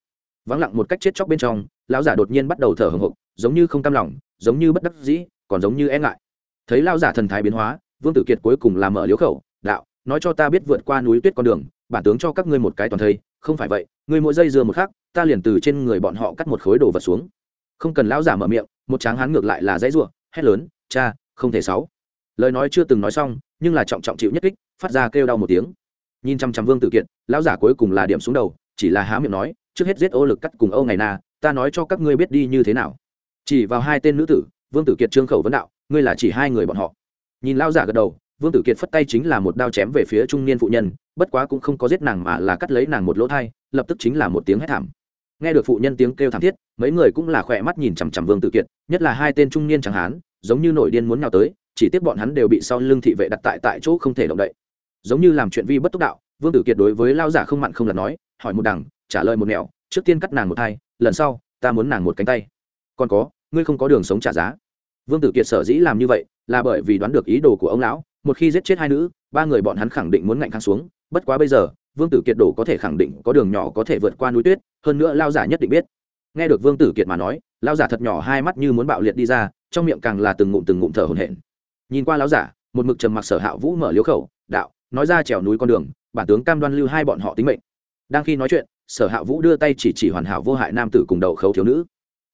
Vắng lặng một cách chết chóc bên trong, lão giả đột nhiên bắt đầu thở hồng hộc, giống như không cam lòng, giống như bất đắc dĩ, còn giống như e ngại. Thấy lão giả thần thái biến hóa, vương tử kiệt cuối cùng làm mở liếu khẩu, đạo, nói cho ta biết vượt qua núi tuyết con đường, bản tướng cho các ngươi một cái toàn thây, không phải vậy, ngươi mỗi giây dưa một khắc ta liền từ trên người bọn họ cắt một khối đồ vật xuống. Không cần lão giả mở miệng, một tráng hán ngược lại là dãy ruộng, hét lớn, cha, không thể sáu. Lời nói chưa từng nói xong, nhưng là trọng trọng chịu nhất kích, phát ra kêu đau một tiếng. Nhìn chăm chăm vương tử kiệt, lão giả cuối cùng là điểm xuống đầu, chỉ là há miệng nói, trước hết giết ô lực cắt cùng âu ngày na, ta nói cho các ngươi biết đi như thế nào. Chỉ vào hai tên nữ tử, vương tử kiệt trương khẩu vấn đạo, ngươi là chỉ hai người bọn họ. Nhìn lão giả gật đầu, vương tử kiệt phất tay chính là một đao chém về phía trung niên phụ nhân, bất quá cũng không có giết nàng mà là cắt lấy nàng một lỗ thai, lập tức chính là một tiếng hét thảm nghe được phụ nhân tiếng kêu thảm thiết, mấy người cũng là khỏe mắt nhìn chằm chằm vương tử kiệt, nhất là hai tên trung niên chẳng hán, giống như nổi điên muốn nào tới, chỉ tiếc bọn hắn đều bị sau lưng thị vệ đặt tại tại chỗ không thể động đậy. Giống như làm chuyện vi bất túc đạo, vương tử kiệt đối với lao giả không mặn không lần nói, hỏi một đằng, trả lời một nẻo, trước tiên cắt nàng một thai, lần sau, ta muốn nàng một cánh tay. Còn có, ngươi không có đường sống trả giá. Vương tử kiệt sở dĩ làm như vậy, là bởi vì đoán được ý đồ của ông lão, một khi giết chết hai nữ, ba người bọn hắn khẳng định muốn ngạnh khang xuống, bất quá bây giờ vương tử kiệt đổ có thể khẳng định có đường nhỏ có thể vượt qua núi tuyết, hơn nữa lao giả nhất định biết. Nghe được vương tử kiệt mà nói, lao giả thật nhỏ hai mắt như muốn bạo liệt đi ra, trong miệng càng là từng ngụm từng ngụm thở hổn hển. Nhìn qua lao giả, một mực trầm mặc sở hạ vũ mở liếu khẩu, đạo, nói ra trèo núi con đường, bản tướng cam đoan lưu hai bọn họ tính mệnh. Đang khi nói chuyện, sở hạ vũ đưa tay chỉ chỉ hoàn hảo vô hại nam tử cùng đầu khấu thiếu nữ.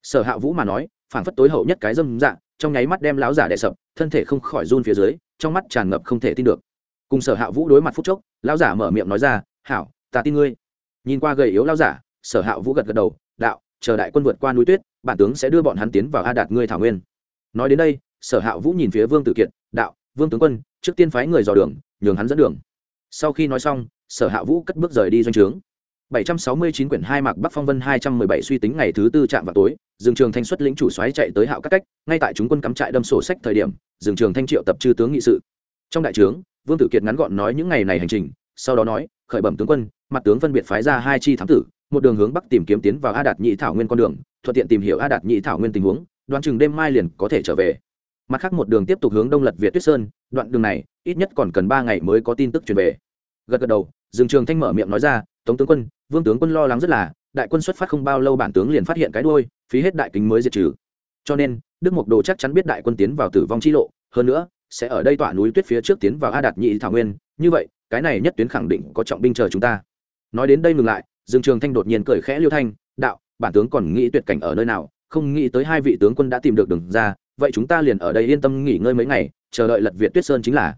Sở hạ vũ mà nói, phảng phất tối hậu nhất cái dâm dạng trong nháy mắt đem láo giả đè sập, thân thể không khỏi run phía dưới, trong mắt tràn ngập không thể tin được. Cùng sở hạ vũ đối mặt phúc chốc, lão giả mở miệng nói ra hảo ta tin ngươi. Nhìn qua gầy yếu lao giả sở hạ vũ gật gật đầu đạo chờ đại quân vượt qua núi tuyết bản tướng sẽ đưa bọn hắn tiến vào a đạt ngươi thảo nguyên. Nói đến đây sở hạ vũ nhìn phía vương tử kiệt đạo vương tướng quân trước tiên phái người dò đường nhường hắn dẫn đường. Sau khi nói xong sở hạ vũ cất bước rời đi doanh trướng. 769 quyển hai mạc Bắc Phong Vân 217 suy tính ngày thứ tư chạm vào tối, Dương Trường Thanh xuất lĩnh chủ soái chạy tới Hạo các cách, ngay tại chúng quân cắm trại đâm sổ sách thời điểm, Dương Trường Thanh triệu tập chư tướng nghị sự. Trong đại trướng, Vương Tử Kiệt ngắn gọn nói những ngày này hành trình, sau đó nói, khởi bẩm tướng quân, mặt tướng phân biệt phái ra hai chi thám tử, một đường hướng bắc tìm kiếm tiến vào A Đạt Nhị Thảo Nguyên con đường, thuận tiện tìm hiểu A Đạt Nhị Thảo Nguyên tình huống, đoán chừng đêm mai liền có thể trở về. Mặt khác một đường tiếp tục hướng đông lật Việt Tuyết Sơn, đoạn đường này ít nhất còn cần ba ngày mới có tin tức truyền về. Gật gật đầu, Dương Trường Thanh mở miệng nói ra, "Tống tướng quân, Vương tướng quân lo lắng rất là, đại quân xuất phát không bao lâu bản tướng liền phát hiện cái đuôi, phí hết đại kính mới diệt trừ. Cho nên, Đức Mộc Đồ chắc chắn biết đại quân tiến vào tử vong chi lộ, hơn nữa, sẽ ở đây tọa núi tuyết phía trước tiến vào A Đạt Nhị Thảo Nguyên, như vậy, cái này nhất tuyến khẳng định có trọng binh chờ chúng ta." Nói đến đây ngừng lại, Dương Trường Thanh đột nhiên cười khẽ liêu thanh, "Đạo, bản tướng còn nghĩ tuyệt cảnh ở nơi nào, không nghĩ tới hai vị tướng quân đã tìm được đường ra, vậy chúng ta liền ở đây yên tâm nghỉ ngơi mấy ngày, chờ đợi lật Việt Tuyết Sơn chính là."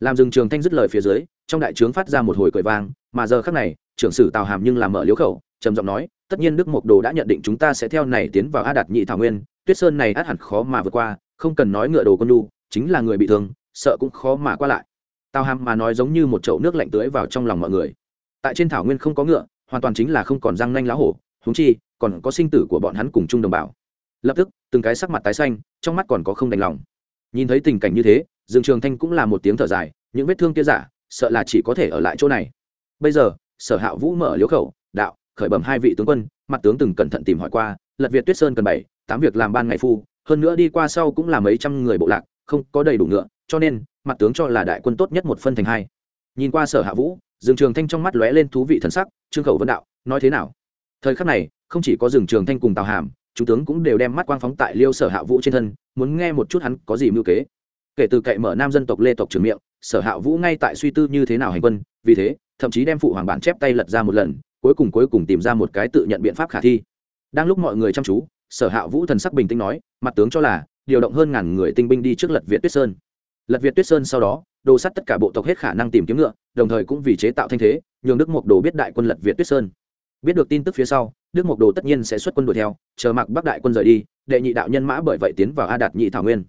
Làm Dương Trường Thanh dứt lời phía dưới, trong đại trướng phát ra một hồi cười vang, mà giờ khắc này, trưởng sử Tào Hàm nhưng làm mở liếu khẩu, trầm giọng nói, tất nhiên Đức Mộc Đồ đã nhận định chúng ta sẽ theo này tiến vào A Đạt Nhị Thảo Nguyên, Tuyết Sơn này át hẳn khó mà vượt qua, không cần nói ngựa đồ con lu, chính là người bị thương, sợ cũng khó mà qua lại. Tào Hàm mà nói giống như một chậu nước lạnh tưới vào trong lòng mọi người. Tại trên thảo nguyên không có ngựa, hoàn toàn chính là không còn răng nanh lá hổ, húng chi, còn có sinh tử của bọn hắn cùng chung đồng bào. Lập tức, từng cái sắc mặt tái xanh, trong mắt còn có không đành lòng. Nhìn thấy tình cảnh như thế, Dương Trường Thanh cũng là một tiếng thở dài, những vết thương kia giả, sợ là chỉ có thể ở lại chỗ này. Bây giờ, Sở Hạ Vũ mở liễu khẩu, đạo, khởi bẩm hai vị tướng quân, mặt tướng từng cẩn thận tìm hỏi qua, Lật Việt Tuyết Sơn cần bảy, tám việc làm ban ngày phu, hơn nữa đi qua sau cũng là mấy trăm người bộ lạc, không có đầy đủ ngựa, cho nên, mặt tướng cho là đại quân tốt nhất một phân thành hai. Nhìn qua Sở Hạ Vũ, Dương Trường Thanh trong mắt lóe lên thú vị thần sắc, trương khẩu vấn đạo, nói thế nào? Thời khắc này, không chỉ có Dương Trường Thanh cùng Tào Hàm, chúng tướng cũng đều đem mắt quang phóng tại Liêu Sở Hạ Vũ trên thân, muốn nghe một chút hắn có gì mưu kế. Kể từ cậy mở nam dân tộc Lê tộc trưởng miệng, Sở Hạ Vũ ngay tại suy tư như thế nào hành quân, vì thế, thậm chí đem phụ hoàng bản chép tay lật ra một lần, cuối cùng cuối cùng tìm ra một cái tự nhận biện pháp khả thi. Đang lúc mọi người chăm chú, Sở Hạ Vũ thần sắc bình tĩnh nói, mặt tướng cho là điều động hơn ngàn người tinh binh đi trước lật Việt Tuyết Sơn. Lật Việt Tuyết Sơn sau đó, đồ sắt tất cả bộ tộc hết khả năng tìm kiếm ngựa, đồng thời cũng vì chế tạo thanh thế, nhường Đức Mộc Đồ biết đại quân lật Việt Tuyết Sơn. Biết được tin tức phía sau, Đức Mộc Đồ tất nhiên sẽ xuất quân đuổi theo, chờ mặc Bắc đại quân rời đi, đệ nhị đạo nhân mã bởi vậy tiến vào A Đạt nhị thảo nguyên.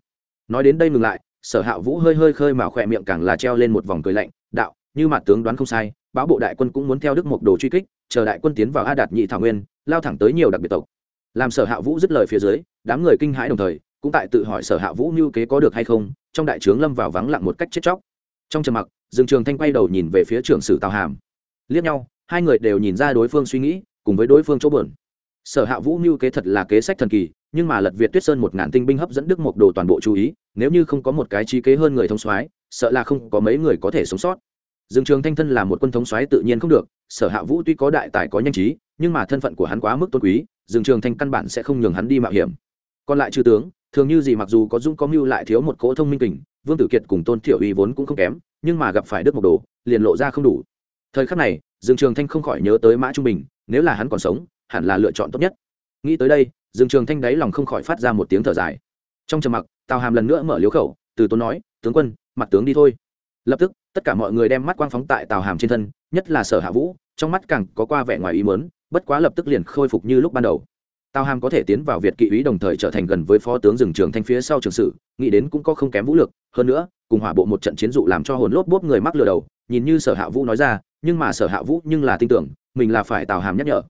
Nói đến đây ngừng lại, Sở Hạ Vũ hơi hơi khơi mà khỏe miệng càng là treo lên một vòng cười lạnh, đạo, như mặt tướng đoán không sai, báo bộ đại quân cũng muốn theo Đức Mộc Đồ truy kích, chờ đại quân tiến vào A Đạt nhị thảo nguyên, lao thẳng tới nhiều đặc biệt tộc. Làm Sở Hạ Vũ dứt lời phía dưới, đám người kinh hãi đồng thời, cũng tại tự hỏi Sở Hạ Vũ như kế có được hay không, trong đại trướng lâm vào vắng lặng một cách chết chóc. Trong trầm mặc, Dương Trường Thanh quay đầu nhìn về phía trưởng sử Tào Hàm. Liếc nhau, hai người đều nhìn ra đối phương suy nghĩ, cùng với đối phương chỗ bờn sở hạ vũ mưu kế thật là kế sách thần kỳ nhưng mà lật việt tuyết sơn một ngàn tinh binh hấp dẫn đức mộc đồ toàn bộ chú ý nếu như không có một cái trí kế hơn người thông soái sợ là không có mấy người có thể sống sót dương trường thanh thân là một quân thống soái tự nhiên không được sở hạ vũ tuy có đại tài có nhanh trí nhưng mà thân phận của hắn quá mức tôn quý dương trường thanh căn bản sẽ không nhường hắn đi mạo hiểm còn lại chư tướng thường như gì mặc dù có dung có mưu lại thiếu một cỗ thông minh kình, vương tử kiệt cùng tôn thiểu uy vốn cũng không kém, nhưng mà gặp phải đức mộc đồ, liền lộ ra không đủ. Thời khắc này, dương trường thanh không khỏi nhớ tới mã trung bình, nếu là hắn còn sống, hẳn là lựa chọn tốt nhất. Nghĩ tới đây, dương trường thanh đáy lòng không khỏi phát ra một tiếng thở dài. Trong trầm mặc, tào hàm lần nữa mở liếu khẩu, từ tôn nói, tướng quân, mặt tướng đi thôi. Lập tức, tất cả mọi người đem mắt quang phóng tại tào hàm trên thân, nhất là sở hạ vũ, trong mắt càng có qua vẻ ngoài ý mớn bất quá lập tức liền khôi phục như lúc ban đầu tào hàm có thể tiến vào việt kỵ ý đồng thời trở thành gần với phó tướng rừng trường thanh phía sau trường sử, nghĩ đến cũng có không kém vũ lực, hơn nữa, cùng hỏa bộ một trận chiến dụ làm cho hồn lốp bốp người mắc lừa đầu, nhìn như sở hạ vũ nói ra, nhưng mà sở hạ vũ nhưng là tin tưởng, mình là phải tào hàm nhắc nhở.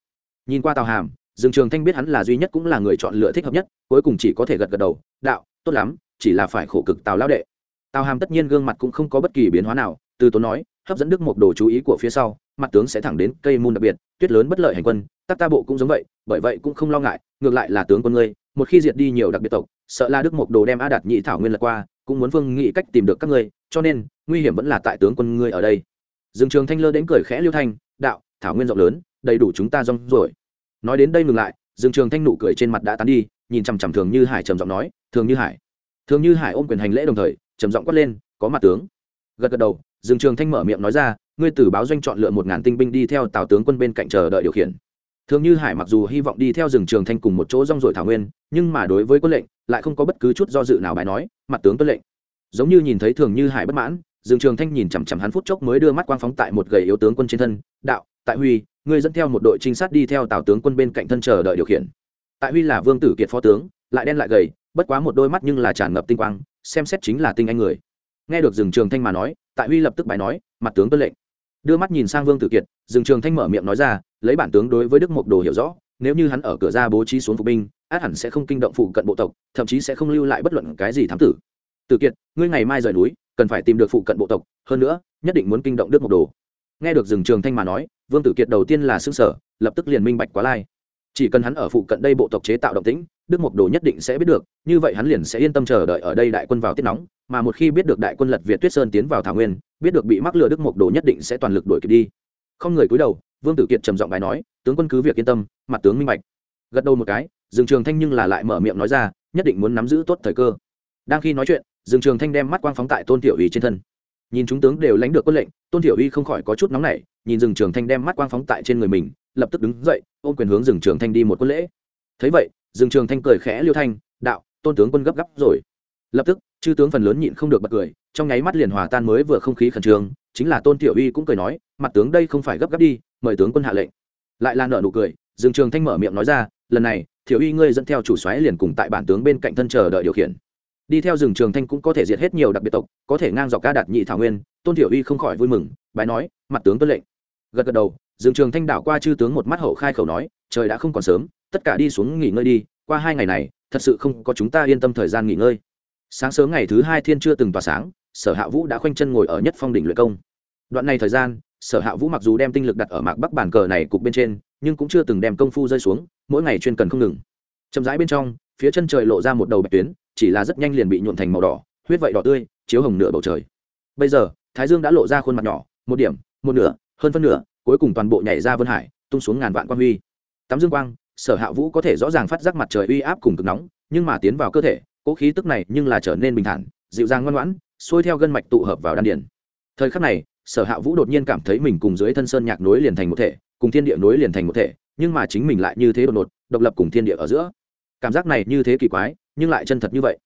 Nhìn qua tào hàm, rừng trường thanh biết hắn là duy nhất cũng là người chọn lựa thích hợp nhất, cuối cùng chỉ có thể gật gật đầu, đạo, tốt lắm, chỉ là phải khổ cực tào lao đệ. Tào hàm tất nhiên gương mặt cũng không có bất kỳ biến hóa nào, từ tốn nói, hấp dẫn đức một đồ chú ý của phía sau, mặt tướng sẽ thẳng đến cây môn đặc biệt, tuyết lớn bất lợi hành quân tắc ta bộ cũng giống vậy, bởi vậy cũng không lo ngại, ngược lại là tướng quân ngươi, một khi diệt đi nhiều đặc biệt tộc, sợ là đức mộc đồ đem a đạt nhị thảo nguyên lật qua, cũng muốn vương nghĩ cách tìm được các ngươi, cho nên, nguy hiểm vẫn là tại tướng quân ngươi ở đây. Dương trường thanh lơ đến cười khẽ liêu thanh, đạo, thảo nguyên rộng lớn, đầy đủ chúng ta rong rồi nói đến đây ngừng lại, dương trường thanh nụ cười trên mặt đã tán đi, nhìn chằm chằm thường như hải trầm giọng nói, thường như hải. Thường như hải ôm quyền hành lễ đồng thời, trầm giọng quát lên, có mặt tướng. Gật gật đầu, dương trường thanh mở miệng nói ra, ngươi từ báo doanh chọn lựa một ngàn tinh binh đi theo tào tướng quân bên cạnh chờ đợi điều khiển thường như hải mặc dù hy vọng đi theo rừng trường thanh cùng một chỗ rong rồi thảo nguyên, nhưng mà đối với quân lệnh, lại không có bất cứ chút do dự nào bài nói, mặt tướng tuân lệnh. Giống như nhìn thấy thường như hải bất mãn, rừng trường thanh nhìn chằm chằm hắn phút chốc mới đưa mắt quang phóng tại một gầy yếu tướng quân trên thân, đạo, tại huy, ngươi dẫn theo một đội trinh sát đi theo tào tướng quân bên cạnh thân chờ đợi điều khiển. Tại huy là vương tử kiệt phó tướng, lại đen lại gầy, bất quá một đôi mắt nhưng là tràn ngập tinh quang, xem xét chính là tinh anh người. Nghe được rừng trường thanh mà nói, tại huy lập tức bài nói, mặt tướng tuân lệnh đưa mắt nhìn sang vương tử kiệt Dừng trường thanh mở miệng nói ra, lấy bản tướng đối với đức mộc đồ hiểu rõ, nếu như hắn ở cửa ra bố trí xuống phục binh, át hẳn sẽ không kinh động phụ cận bộ tộc, thậm chí sẽ không lưu lại bất luận cái gì thám tử. Tử kiệt, ngươi ngày mai rời núi, cần phải tìm được phụ cận bộ tộc, hơn nữa, nhất định muốn kinh động đức mộc đồ. Nghe được Dừng trường thanh mà nói, vương tử kiệt đầu tiên là xương sở lập tức liền minh bạch quá lai. Chỉ cần hắn ở phụ cận đây bộ tộc chế tạo động tĩnh, đức mộc đồ nhất định sẽ biết được, như vậy hắn liền sẽ yên tâm chờ đợi ở đây đại quân vào tiết nóng, mà một khi biết được đại quân lật việt tuyết sơn tiến vào thảo nguyên biết được bị mắc lừa đức mộc đồ nhất định sẽ toàn lực đuổi kịp đi. Không người cúi đầu, vương tử kiệt trầm giọng bài nói, tướng quân cứ việc yên tâm, mặt tướng minh bạch. Gật đầu một cái, dương trường thanh nhưng là lại mở miệng nói ra, nhất định muốn nắm giữ tốt thời cơ. Đang khi nói chuyện, dương trường thanh đem mắt quang phóng tại tôn tiểu uy trên thân. Nhìn chúng tướng đều lãnh được quân lệnh, tôn tiểu uy không khỏi có chút nóng nảy, nhìn dương trường thanh đem mắt quang phóng tại trên người mình, lập tức đứng dậy, ôm quyền hướng dương trường thanh đi một quân lễ. Thấy vậy, dương trường thanh cười khẽ liêu thanh, đạo, tôn tướng quân gấp gáp rồi. Lập tức chư tướng phần lớn nhịn không được bật cười, trong nháy mắt liền hòa tan mới vừa không khí khẩn trương, chính là tôn tiểu uy cũng cười nói, mặt tướng đây không phải gấp gáp đi, mời tướng quân hạ lệnh. Lại là nợ nụ cười, dương trường thanh mở miệng nói ra, lần này thiểu uy ngươi dẫn theo chủ xoáy liền cùng tại bản tướng bên cạnh thân chờ đợi điều khiển. Đi theo rừng trường thanh cũng có thể diệt hết nhiều đặc biệt tộc, có thể ngang dọc ca đạt nhị thảo nguyên, tôn tiểu uy không khỏi vui mừng, bái nói, mặt tướng tuân lệnh. Gật gật đầu rừng trường thanh đảo qua chư tướng một mắt hậu khai khẩu nói, trời đã không còn sớm, tất cả đi xuống nghỉ ngơi đi, qua hai ngày này, thật sự không có chúng ta yên tâm thời gian nghỉ ngơi sáng sớm ngày thứ hai thiên chưa từng tỏa sáng, sở hạ vũ đã khoanh chân ngồi ở nhất phong đỉnh luyện công. Đoạn này thời gian, sở hạ vũ mặc dù đem tinh lực đặt ở mạc bắc bàn cờ này cục bên trên, nhưng cũng chưa từng đem công phu rơi xuống, mỗi ngày chuyên cần không ngừng. Chậm rãi bên trong, phía chân trời lộ ra một đầu bạch tuyến, chỉ là rất nhanh liền bị nhuộn thành màu đỏ, huyết vậy đỏ tươi, chiếu hồng nửa bầu trời. Bây giờ, thái dương đã lộ ra khuôn mặt nhỏ, một điểm, một nửa, hơn phân nửa, cuối cùng toàn bộ nhảy ra vân hải, tung xuống ngàn vạn quan huy. Tắm dương quang, sở hạ vũ có thể rõ ràng phát giác mặt trời uy áp cùng cực nóng, nhưng mà tiến vào cơ thể cỗ khí tức này nhưng là trở nên bình thản, dịu dàng ngoan ngoãn, xuôi theo gân mạch tụ hợp vào đan điển thời khắc này, sở hạ vũ đột nhiên cảm thấy mình cùng dưới thân sơn nhạc nối liền thành một thể, cùng thiên địa nối liền thành một thể, nhưng mà chính mình lại như thế đột ngột, độc lập cùng thiên địa ở giữa. Cảm giác này như thế kỳ quái, nhưng lại chân thật như vậy.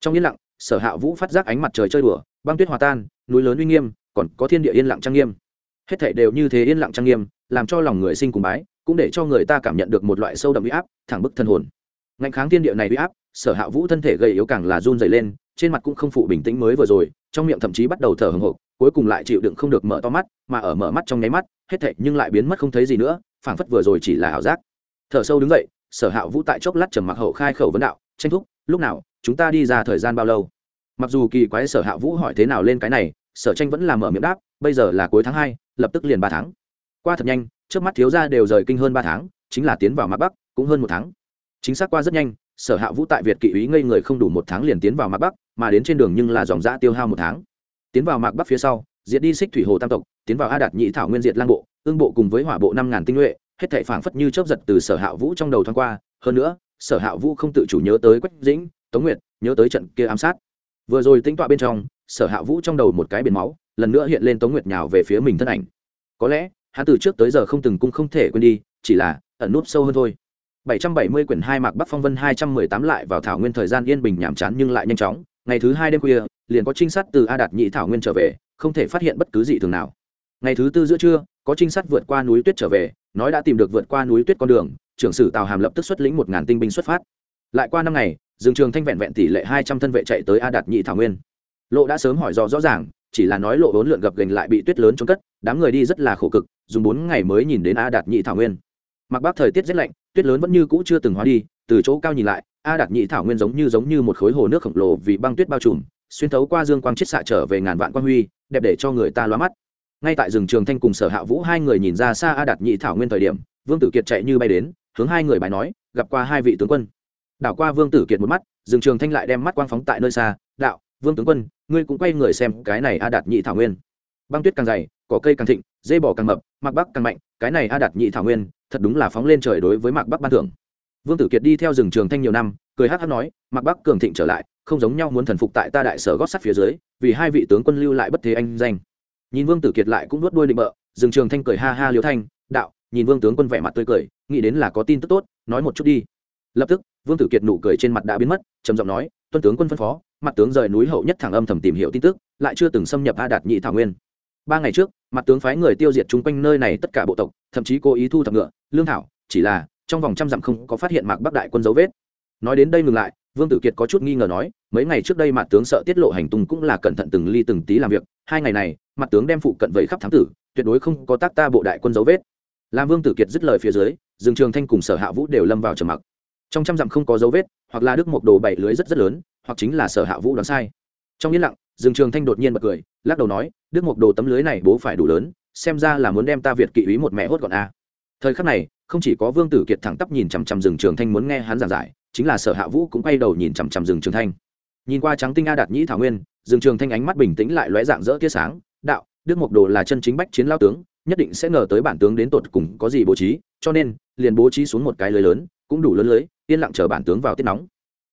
Trong yên lặng, sở hạ vũ phát giác ánh mặt trời chơi đùa, băng tuyết hòa tan, núi lớn uy nghiêm, còn có thiên địa yên lặng trang nghiêm. Hết thể đều như thế yên lặng trang nghiêm, làm cho lòng người sinh cùng bái, cũng để cho người ta cảm nhận được một loại sâu đậm uy áp, thẳng bức thân hồn ngạnh kháng thiên địa này uy áp, sở hạ vũ thân thể gầy yếu càng là run dày lên, trên mặt cũng không phụ bình tĩnh mới vừa rồi, trong miệng thậm chí bắt đầu thở hồng hộc cuối cùng lại chịu đựng không được mở to mắt, mà ở mở mắt trong nháy mắt, hết thệ nhưng lại biến mất không thấy gì nữa, phảng phất vừa rồi chỉ là ảo giác. Thở sâu đứng dậy, sở hạ vũ tại chốc lát trầm mặc hậu khai khẩu vấn đạo, tranh thúc, lúc nào, chúng ta đi ra thời gian bao lâu? Mặc dù kỳ quái sở hạ vũ hỏi thế nào lên cái này, sở tranh vẫn là mở miệng đáp, bây giờ là cuối tháng hai, lập tức liền ba tháng. Qua thật nhanh, trước mắt thiếu ra đều rời kinh hơn ba tháng, chính là tiến vào mặt bắc, cũng hơn một tháng chính xác qua rất nhanh, sở hạ vũ tại việt kỵ ý ngây người không đủ một tháng liền tiến vào mạc bắc, mà đến trên đường nhưng là dòng giã tiêu hao một tháng. Tiến vào mạc bắc phía sau, diệt đi xích thủy hồ tam tộc, tiến vào a đạt nhị thảo nguyên diệt lang bộ, ương bộ cùng với hỏa bộ năm ngàn tinh nhuệ, hết thảy phảng phất như chớp giật từ sở hạ vũ trong đầu thoáng qua. Hơn nữa, sở hạ vũ không tự chủ nhớ tới quách dĩnh, tống nguyệt, nhớ tới trận kia ám sát. Vừa rồi tính tọa bên trong, sở hạ vũ trong đầu một cái biển máu, lần nữa hiện lên tống nguyệt nhào về phía mình thân ảnh. Có lẽ, hắn từ trước tới giờ không từng cung không thể quên đi, chỉ là ẩn núp sâu hơn thôi. 770 quyển hai mạc Bắc Phong Vân 218 lại vào thảo nguyên thời gian yên bình nhảm chán nhưng lại nhanh chóng, ngày thứ hai đêm khuya, liền có trinh sát từ A Đạt Nhị thảo nguyên trở về, không thể phát hiện bất cứ gì thường nào. Ngày thứ tư giữa trưa, có trinh sát vượt qua núi tuyết trở về, nói đã tìm được vượt qua núi tuyết con đường, trưởng sử Tào Hàm lập tức xuất lĩnh 1000 tinh binh xuất phát. Lại qua năm ngày, Dương Trường Thanh vẹn vẹn tỷ lệ 200 thân vệ chạy tới A Đạt Nhị thảo nguyên. Lộ đã sớm hỏi rõ rõ ràng, chỉ là nói lộ vốn lượn gập gành lại bị tuyết lớn trốn cất, đám người đi rất là khổ cực, dùng 4 ngày mới nhìn đến A Đạt Nhị thảo nguyên mặc bắc thời tiết rất lạnh, tuyết lớn vẫn như cũ chưa từng hóa đi, từ chỗ cao nhìn lại, a đạt nhị thảo nguyên giống như giống như một khối hồ nước khổng lồ vì băng tuyết bao trùm, xuyên thấu qua dương quang chiết xạ trở về ngàn vạn quang huy, đẹp để cho người ta loa mắt. Ngay tại rừng trường thanh cùng sở hạ vũ hai người nhìn ra xa a đạt nhị thảo nguyên thời điểm, vương tử kiệt chạy như bay đến, hướng hai người bài nói, gặp qua hai vị tướng quân. Đảo qua vương tử kiệt một mắt, rừng trường thanh lại đem mắt quang phóng tại nơi xa, đạo, vương tướng quân, ngươi cũng quay người xem cái này a đạt nhị thảo nguyên. Băng tuyết càng dày có cây càng thịnh, dê bò càng mập, mặc bắc càng mạnh, cái này a đạt nhị thảo nguyên thật đúng là phóng lên trời đối với mạc bắc ban thưởng. Vương tử kiệt đi theo rừng trường thanh nhiều năm, cười hát hát nói, mạc bắc, cường thịnh trở lại, không giống nhau muốn thần phục tại ta đại sở gót sắt phía dưới, vì hai vị tướng quân lưu lại bất thế anh danh. Nhìn vương tử kiệt lại cũng nuốt đuôi định bợ, rừng trường thanh cười ha ha liêu thanh, đạo, nhìn vương tướng quân vẻ mặt tươi cười, nghĩ đến là có tin tức tốt, nói một chút đi. Lập tức, vương tử kiệt nụ cười trên mặt đã biến mất, trầm giọng nói, tuân tướng quân phân phó, mặt tướng rời núi hậu nhất thẳng âm thầm tìm hiểu tin tức, lại chưa từng xâm nhập a đạt nhị thảo nguyên ba ngày trước, mặt tướng phái người tiêu diệt chung quanh nơi này tất cả bộ tộc, thậm chí cố ý thu thập ngựa, lương thảo, chỉ là trong vòng trăm dặm không có phát hiện mạc bắc đại quân dấu vết. Nói đến đây ngừng lại, vương tử kiệt có chút nghi ngờ nói, mấy ngày trước đây mặt tướng sợ tiết lộ hành tung cũng là cẩn thận từng ly từng tí làm việc, hai ngày này, mặt tướng đem phụ cận vẫy khắp thám tử, tuyệt đối không có tác ta bộ đại quân dấu vết. Làm vương tử kiệt dứt lời phía dưới, dương trường thanh cùng sở hạ vũ đều lâm vào trầm mặc. Trong trăm dặm không có dấu vết, hoặc là đức một đồ bảy lưới rất rất lớn, hoặc chính là sở hạ vũ đoán sai. Trong yên lặng dương trường thanh đột nhiên bật cười, lắc đầu nói, đức một đồ tấm lưới này bố phải đủ lớn, xem ra là muốn đem ta việt kỵ ý một mẹ hốt gọn a. Thời khắc này, không chỉ có vương tử kiệt thẳng tắp nhìn chằm chằm rừng trường thanh muốn nghe hắn giảng giải, chính là sở hạ vũ cũng quay đầu nhìn chằm chằm rừng trường thanh. Nhìn qua trắng tinh a đạt nhĩ thảo nguyên rừng trường thanh ánh mắt bình tĩnh lại lóe dạng dỡ tia sáng, đạo, đức mộc đồ là chân chính bách chiến lao tướng, nhất định sẽ ngờ tới bản tướng đến tột cùng có gì bố trí, cho nên, liền bố trí xuống một cái lưới lớn, cũng đủ lớn lưới, yên lặng chờ bản tướng vào tiết nóng.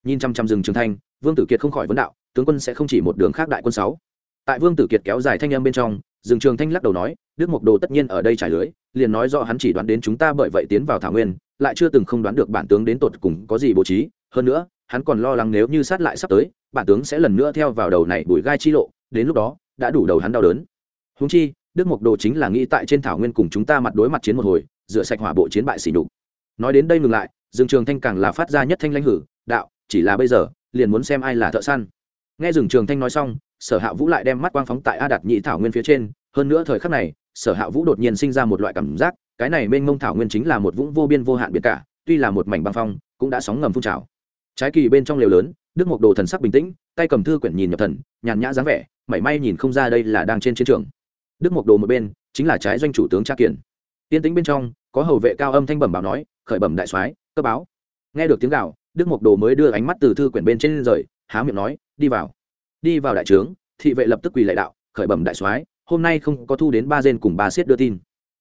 Nhìn chăm chăm rừng trường thanh, vương tử kiệt không khỏi vấn đạo tướng quân sẽ không chỉ một đường khác đại quân sáu. Tại vương tử kiệt kéo dài thanh âm bên trong, Dương trường thanh lắc đầu nói, đức mộc đồ tất nhiên ở đây trải lưới, liền nói do hắn chỉ đoán đến chúng ta bởi vậy tiến vào thảo nguyên, lại chưa từng không đoán được bản tướng đến tột cùng có gì bố trí. Hơn nữa, hắn còn lo lắng nếu như sát lại sắp tới, bản tướng sẽ lần nữa theo vào đầu này bùi gai chi lộ, đến lúc đó, đã đủ đầu hắn đau đớn. Húng chi, đức mộc đồ chính là nghĩ tại trên thảo nguyên cùng chúng ta mặt đối mặt chiến một hồi dựa sạch hỏa bộ chiến bại xỉ đục nói đến đây ngừng lại, Dương trường thanh càng là phát ra nhất thanh lãnh hử, đạo, chỉ là bây giờ, liền muốn xem ai là thợ săn nghe rừng trường thanh nói xong, sở hạ vũ lại đem mắt quang phóng tại a đạt nhị thảo nguyên phía trên, hơn nữa thời khắc này, sở hạ vũ đột nhiên sinh ra một loại cảm giác, cái này mênh mông thảo nguyên chính là một vũng vô biên vô hạn biệt cả, tuy là một mảnh băng phong, cũng đã sóng ngầm phun trào. Trái kỳ bên trong lều lớn, đức mộc đồ thần sắc bình tĩnh, tay cầm thư quyển nhìn nhập thần, nhàn nhã dáng vẻ, mảy may nhìn không ra đây là đang trên chiến trường. Đức mộc đồ một bên, chính là trái doanh chủ tướng tra kiển tiên tĩnh bên trong, có hầu vệ cao âm thanh bẩm báo nói, khởi bẩm đại soái, cơ báo. Nghe được tiếng gạo đức mộc đồ mới đưa ánh mắt từ thư quyển bên trên rời, há miệng nói đi vào. Đi vào đại trướng, thị vệ lập tức quỳ lệ đạo, khởi bẩm đại soái, hôm nay không có thu đến ba gen cùng ba siết đưa tin.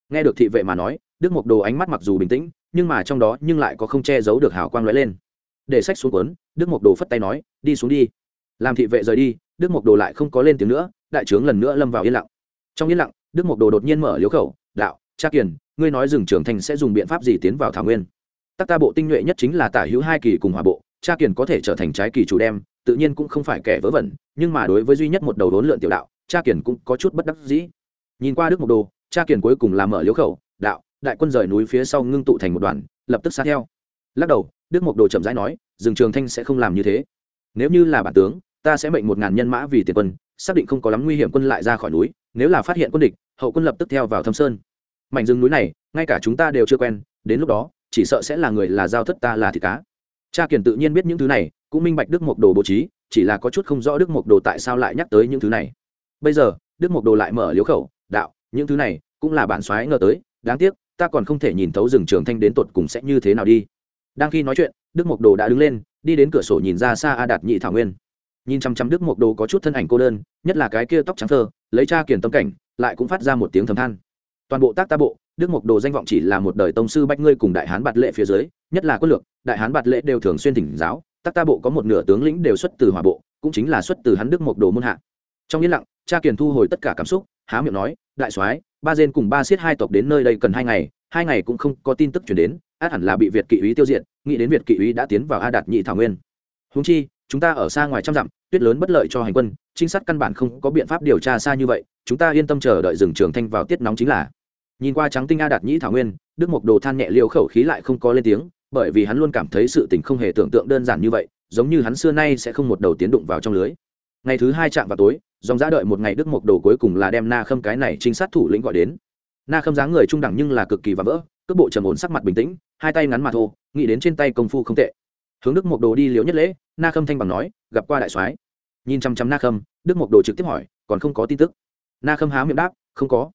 Nghe được thị vệ mà nói, đức mộc đồ ánh mắt mặc dù bình tĩnh, nhưng mà trong đó nhưng lại có không che giấu được hào quang lóe lên. Để sách xuống cuốn, đức mộc đồ phất tay nói, đi xuống đi. Làm thị vệ rời đi, đức mộc đồ lại không có lên tiếng nữa, đại trướng lần nữa lâm vào yên lặng. Trong yên lặng, đức mộc đồ đột nhiên mở liếu khẩu, đạo, cha kiền, ngươi nói rừng trưởng thành sẽ dùng biện pháp gì tiến vào thảo nguyên? Tắc ta bộ tinh nhuệ nhất chính là tả hữu hai kỳ cùng hòa bộ, cha kiền có thể trở thành trái kỳ chủ đem tự nhiên cũng không phải kẻ vớ vẩn, nhưng mà đối với duy nhất một đầu đốn lượn tiểu đạo, cha kiền cũng có chút bất đắc dĩ. Nhìn qua đức mộc đồ, cha kiền cuối cùng làm mở liếu khẩu, đạo, đại quân rời núi phía sau ngưng tụ thành một đoàn, lập tức sát theo. Lắc đầu, đức mộc đồ chậm rãi nói rừng trường thanh sẽ không làm như thế. Nếu như là bản tướng, ta sẽ mệnh một ngàn nhân mã vì tiền quân, xác định không có lắm nguy hiểm quân lại ra khỏi núi, nếu là phát hiện quân địch, hậu quân lập tức theo vào thâm sơn. Mảnh rừng núi này, ngay cả chúng ta đều chưa quen, đến lúc đó, chỉ sợ sẽ là người là giao thất ta là thịt cá cha kiền tự nhiên biết những thứ này, cũng minh bạch đức mộc đồ bố trí, chỉ là có chút không rõ đức mộc đồ tại sao lại nhắc tới những thứ này. Bây giờ, đức mộc đồ lại mở liếu khẩu, đạo, những thứ này cũng là bản soái ngờ tới, đáng tiếc, ta còn không thể nhìn thấu rừng trường thanh đến tột cùng sẽ như thế nào đi. Đang khi nói chuyện, đức mộc đồ đã đứng lên, đi đến cửa sổ nhìn ra xa a đạt nhị thảo nguyên. Nhìn chăm chăm đức mộc đồ có chút thân ảnh cô đơn, nhất là cái kia tóc trắng thơ, lấy cha kiền tâm cảnh, lại cũng phát ra một tiếng thầm than toàn bộ tác ta bộ, đức mộc đồ danh vọng chỉ là một đời tông sư bách ngươi cùng đại hán bạt lệ phía dưới, nhất là quân lược, đại hán bạt lệ đều thường xuyên thỉnh giáo, tác ta bộ có một nửa tướng lĩnh đều xuất từ hỏa bộ, cũng chính là xuất từ hắn đức mộc đồ môn hạ. Trong yên lặng, cha kiền thu hồi tất cả cảm xúc, há miệng nói, đại soái, ba dên cùng ba siết hai tộc đến nơi đây cần hai ngày hai ngày cũng không có tin tức chuyển đến, át hẳn là bị việt kỵ úy tiêu diệt, nghĩ đến việt kỵ úy đã tiến vào a đạt nhị thảo nguyên. Húng chi, chúng ta ở xa ngoài trăm dặm, tuyết lớn bất lợi cho hành quân, trinh sát căn bản không có biện pháp điều tra xa như vậy, chúng ta yên tâm chờ đợi rừng trường thanh vào tiết nóng chính là nhìn qua trắng tinh a đạt nhĩ thảo nguyên, đức mộc đồ than nhẹ liều khẩu khí lại không có lên tiếng, bởi vì hắn luôn cảm thấy sự tình không hề tưởng tượng đơn giản như vậy, giống như hắn xưa nay sẽ không một đầu tiến đụng vào trong lưới. Ngày thứ hai chạm vào tối, dòng ra đợi một ngày đức mộc đồ cuối cùng là đem na khâm cái này trinh sát thủ lĩnh gọi đến. Na khâm dáng người trung đẳng nhưng là cực kỳ và vỡ, cước bộ trầm ổn sắc mặt bình tĩnh, hai tay ngắn mà thô, nghĩ đến trên tay công phu không tệ. Hướng đức mộc đồ đi liễu nhất lễ, na khâm thanh bằng nói, gặp qua đại soái. Nhìn chăm chăm na khâm, đức mộc đồ trực tiếp hỏi, còn không có tin tức? Na khâm há miệng đáp, không có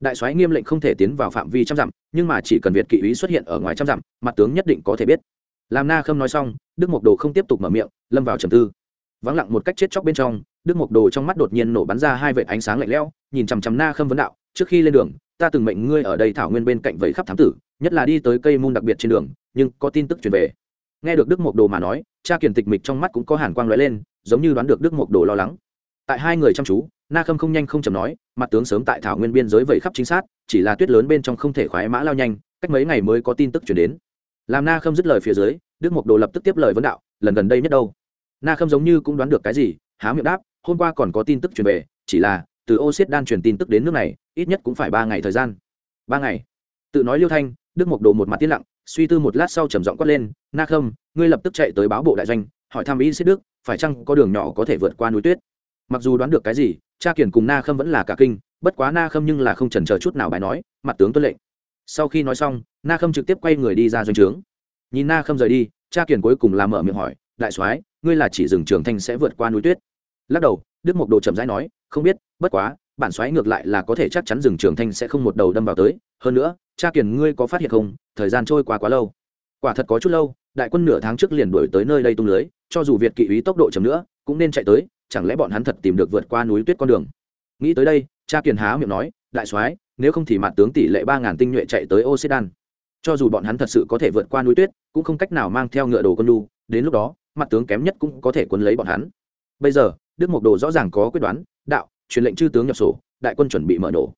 đại soái nghiêm lệnh không thể tiến vào phạm vi trăm dặm, nhưng mà chỉ cần việt kỵ ý xuất hiện ở ngoài trăm dặm, mặt tướng nhất định có thể biết. Làm na khâm nói xong, đức mộc đồ không tiếp tục mở miệng, lâm vào trầm tư. Vắng lặng một cách chết chóc bên trong, đức mộc đồ trong mắt đột nhiên nổ bắn ra hai vệt ánh sáng lạnh lẽo, nhìn chằm chằm na khâm vấn đạo, trước khi lên đường, ta từng mệnh ngươi ở đây thảo nguyên bên cạnh vẫy khắp thám tử, nhất là đi tới cây môn đặc biệt trên đường, nhưng có tin tức truyền về. Nghe được đức mộc đồ mà nói, cha kiền tịch mịch trong mắt cũng có hàn quang lóe lên, giống như đoán được đức mộc đồ lo lắng. Tại hai người chăm chú na khâm không nhanh không chầm nói, mặt tướng sớm tại thảo nguyên biên giới vẩy khắp chính xác, chỉ là tuyết lớn bên trong không thể khoái mã lao nhanh, cách mấy ngày mới có tin tức chuyển đến. Làm na khâm dứt lời phía dưới, đức mộc đồ lập tức tiếp lời vấn đạo, lần gần đây nhất đâu? Na khâm giống như cũng đoán được cái gì, há miệng đáp, hôm qua còn có tin tức truyền về, chỉ là từ ô xiết đan truyền tin tức đến nước này, ít nhất cũng phải ba ngày thời gian. Ba ngày? Tự nói liêu thanh, đức mộc đồ một mặt tiên lặng, suy tư một lát sau trầm giọng quát lên, na khâm, ngươi lập tức chạy tới báo bộ đại doanh, hỏi thăm ý xiết đức, phải chăng có đường nhỏ có thể vượt qua núi tuyết? Mặc dù đoán được cái gì, cha kiển cùng na khâm vẫn là cả kinh, bất quá na khâm nhưng là không chần chờ chút nào bài nói, mặt tướng tuân lệnh. Sau khi nói xong, na khâm trực tiếp quay người đi ra doanh trướng. Nhìn na khâm rời đi, cha kiển cuối cùng làm mở miệng hỏi, đại soái, ngươi là chỉ rừng trường thanh sẽ vượt qua núi tuyết? Lắc đầu, đức mộc đồ chậm rãi nói, không biết, bất quá, bản soái ngược lại là có thể chắc chắn rừng trường thanh sẽ không một đầu đâm vào tới. Hơn nữa, cha kiền ngươi có phát hiện không? Thời gian trôi qua quá lâu. Quả thật có chút lâu, đại quân nửa tháng trước liền đuổi tới nơi đây tung lưới, cho dù việt kỵ ý tốc độ chậm nữa, cũng nên chạy tới chẳng lẽ bọn hắn thật tìm được vượt qua núi tuyết con đường? Nghĩ tới đây, cha kiền há miệng nói, đại soái, nếu không thì mặt tướng tỷ lệ ba ngàn tinh nhuệ chạy tới ô sedan cho dù bọn hắn thật sự có thể vượt qua núi tuyết, cũng không cách nào mang theo ngựa đồ con đu đến lúc đó mặt tướng kém nhất cũng có thể quấn lấy bọn hắn. Bây giờ, đức mộc đồ rõ ràng có quyết đoán, đạo, truyền lệnh chư tướng nhập sổ, đại quân chuẩn bị mở nổ.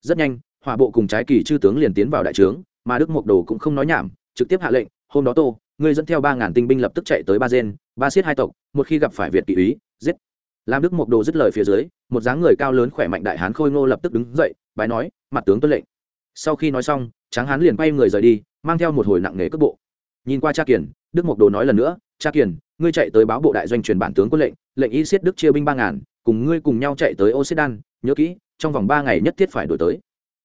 Rất nhanh, hỏa bộ cùng trái kỳ chư tướng liền tiến vào đại trướng, mà đức mộc đồ cũng không nói nhảm, trực tiếp hạ lệnh, hôm đó tô, ngươi dẫn theo ba ngàn tinh binh lập tức chạy tới ba gen, ba xiết hai tộc, một khi gặp phải việt kỵ úy, giết làm đức mộc đồ dứt lời phía dưới một dáng người cao lớn khỏe mạnh đại hán khôi ngô lập tức đứng dậy bái nói mặt tướng tuân lệnh. Sau khi nói xong tráng hán liền quay người rời đi mang theo một hồi nặng nề cước bộ. Nhìn qua cha kiền, đức mộc đồ nói lần nữa cha kiền, ngươi chạy tới báo bộ đại doanh truyền bản tướng quân lệnh lệnh y siết đức chia binh ba ngàn cùng ngươi cùng nhau chạy tới ô đan nhớ kỹ trong vòng ba ngày nhất thiết phải đổi tới.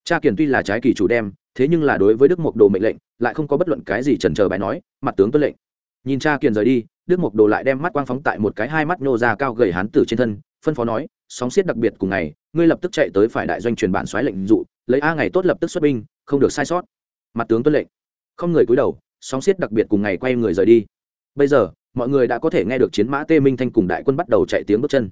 Cha kiền tuy là trái kỳ chủ đem thế nhưng là đối với đức mộc đồ mệnh lệnh lại không có bất luận cái gì trần chờ bài nói mặt tướng tuân lệnh. Nhìn cha kiền rời đi đức mộc đồ lại đem mắt quang phóng tại một cái hai mắt nhô ra cao gầy hán tử trên thân, phân phó nói, sóng xiết đặc biệt cùng ngày, ngươi lập tức chạy tới phải đại doanh truyền bản xoáy lệnh dụ, lấy a ngày tốt lập tức xuất binh, không được sai sót. Mặt tướng tuân lệnh. Không người cúi đầu, sóng xiết đặc biệt cùng ngày quay người rời đi. Bây giờ, mọi người đã có thể nghe được chiến mã tê minh thanh cùng đại quân bắt đầu chạy tiếng bước chân.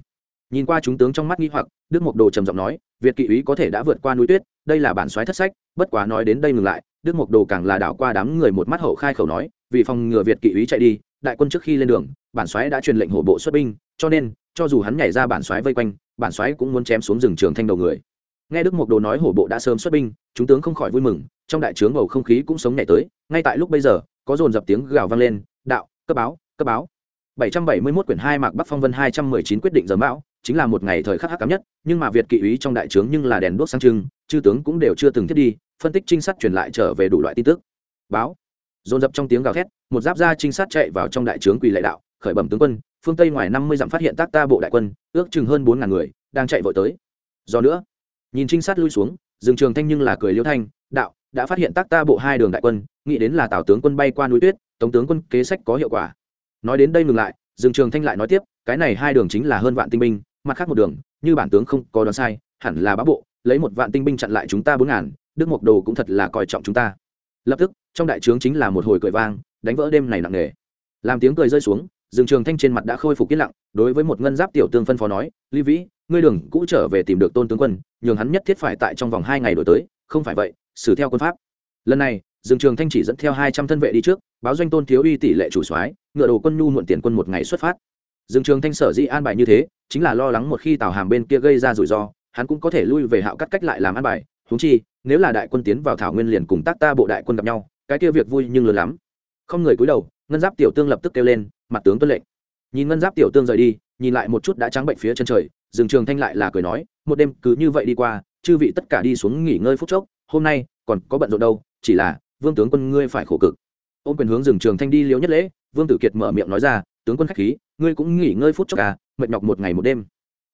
Nhìn qua chúng tướng trong mắt nghi hoặc, đức mộc đồ trầm giọng nói, việt kỵ úy có thể đã vượt qua núi tuyết, đây là bản soái thất sách, bất quá nói đến đây ngừng lại. Đức mộc đồ càng là đảo qua đám người một mắt hậu khai khẩu nói, vì phòng ngừa việt kỵ úy chạy đi đại quân trước khi lên đường bản soái đã truyền lệnh hổ bộ xuất binh cho nên cho dù hắn nhảy ra bản soái vây quanh bản soái cũng muốn chém xuống rừng trường thanh đầu người nghe đức mộc đồ nói hổ bộ đã sớm xuất binh chúng tướng không khỏi vui mừng trong đại trướng bầu không khí cũng sống nhảy tới ngay tại lúc bây giờ có dồn dập tiếng gào vang lên đạo cấp báo cấp báo 771 quyển 2 mạc Bắc Phong Vân 219 quyết định giờ bão, chính là một ngày thời khắc hắc ám nhất, nhưng mà Việt kỵ úy trong đại trướng nhưng là đèn đuốc sáng trưng, chư tướng cũng đều chưa từng thiết đi, phân tích trinh sát truyền lại trở về đủ loại tin tức. Báo. Dồn dập trong tiếng gào thét, một giáp gia trinh sát chạy vào trong đại trướng quỳ lệ đạo, khởi bẩm tướng quân, phương Tây ngoài 50 dặm phát hiện tác ta bộ đại quân, ước chừng hơn bốn ngàn người, đang chạy vội tới. Do nữa, nhìn trinh sát lui xuống, Dương Trường Thanh nhưng là cười liêu thanh, đạo, đã phát hiện tác ta bộ hai đường đại quân, nghĩ đến là Tào tướng quân bay qua núi tuyết, Tống tướng quân kế sách có hiệu quả nói đến đây ngừng lại dương trường thanh lại nói tiếp cái này hai đường chính là hơn vạn tinh binh mặt khác một đường như bản tướng không có đoán sai hẳn là bá bộ lấy một vạn tinh binh chặn lại chúng ta bốn ngàn đức mộc đồ cũng thật là coi trọng chúng ta lập tức, trong đại trướng chính là một hồi cười vang, đánh vỡ đêm này nặng nề. Làm tiếng cười rơi xuống, dương trường thanh trên mặt đã khôi phục yên lặng, đối với một ngân giáp tiểu tương phân phó nói ly vĩ, ngươi đường cũ trở về tìm được tôn tướng quân, nhường hắn nhất thiết phải tại trong vòng hai ngày đổi tới, không phải vậy, xử theo quân pháp. Lần này, dương trường thanh chỉ dẫn theo hai trăm thân vệ đi trước, báo doanh tôn thiếu uy tỷ lệ chủ soái, ngựa đồ quân nhu muộn tiền quân một ngày xuất phát. Dương trường thanh sở dĩ an bài như thế, chính là lo lắng một khi tào hàm bên kia gây ra rủi ro, hắn cũng có thể lui về hạo cắt cách lại làm an bài huống chi, nếu là đại quân tiến vào thảo nguyên liền cùng tác ta bộ đại quân gặp nhau, cái kia việc vui nhưng lớn lắm. Không người cúi đầu, ngân giáp tiểu tương lập tức kêu lên, mặt tướng tuân lệnh. Nhìn ngân giáp tiểu tương rời đi, nhìn lại một chút đã trắng bệnh phía chân trời rừng trường thanh lại là cười nói, một đêm cứ như vậy đi qua, chư vị tất cả đi xuống nghỉ ngơi phút chốc, hôm nay còn có bận rộn đâu, chỉ là vương tướng quân ngươi phải khổ cực. Ôm quyền hướng rừng trường thanh đi liếu nhất lễ, vương tử kiệt mở miệng nói ra, tướng quân khách khí, ngươi cũng nghỉ ngơi phút chốc à mệt nhọc một ngày một đêm.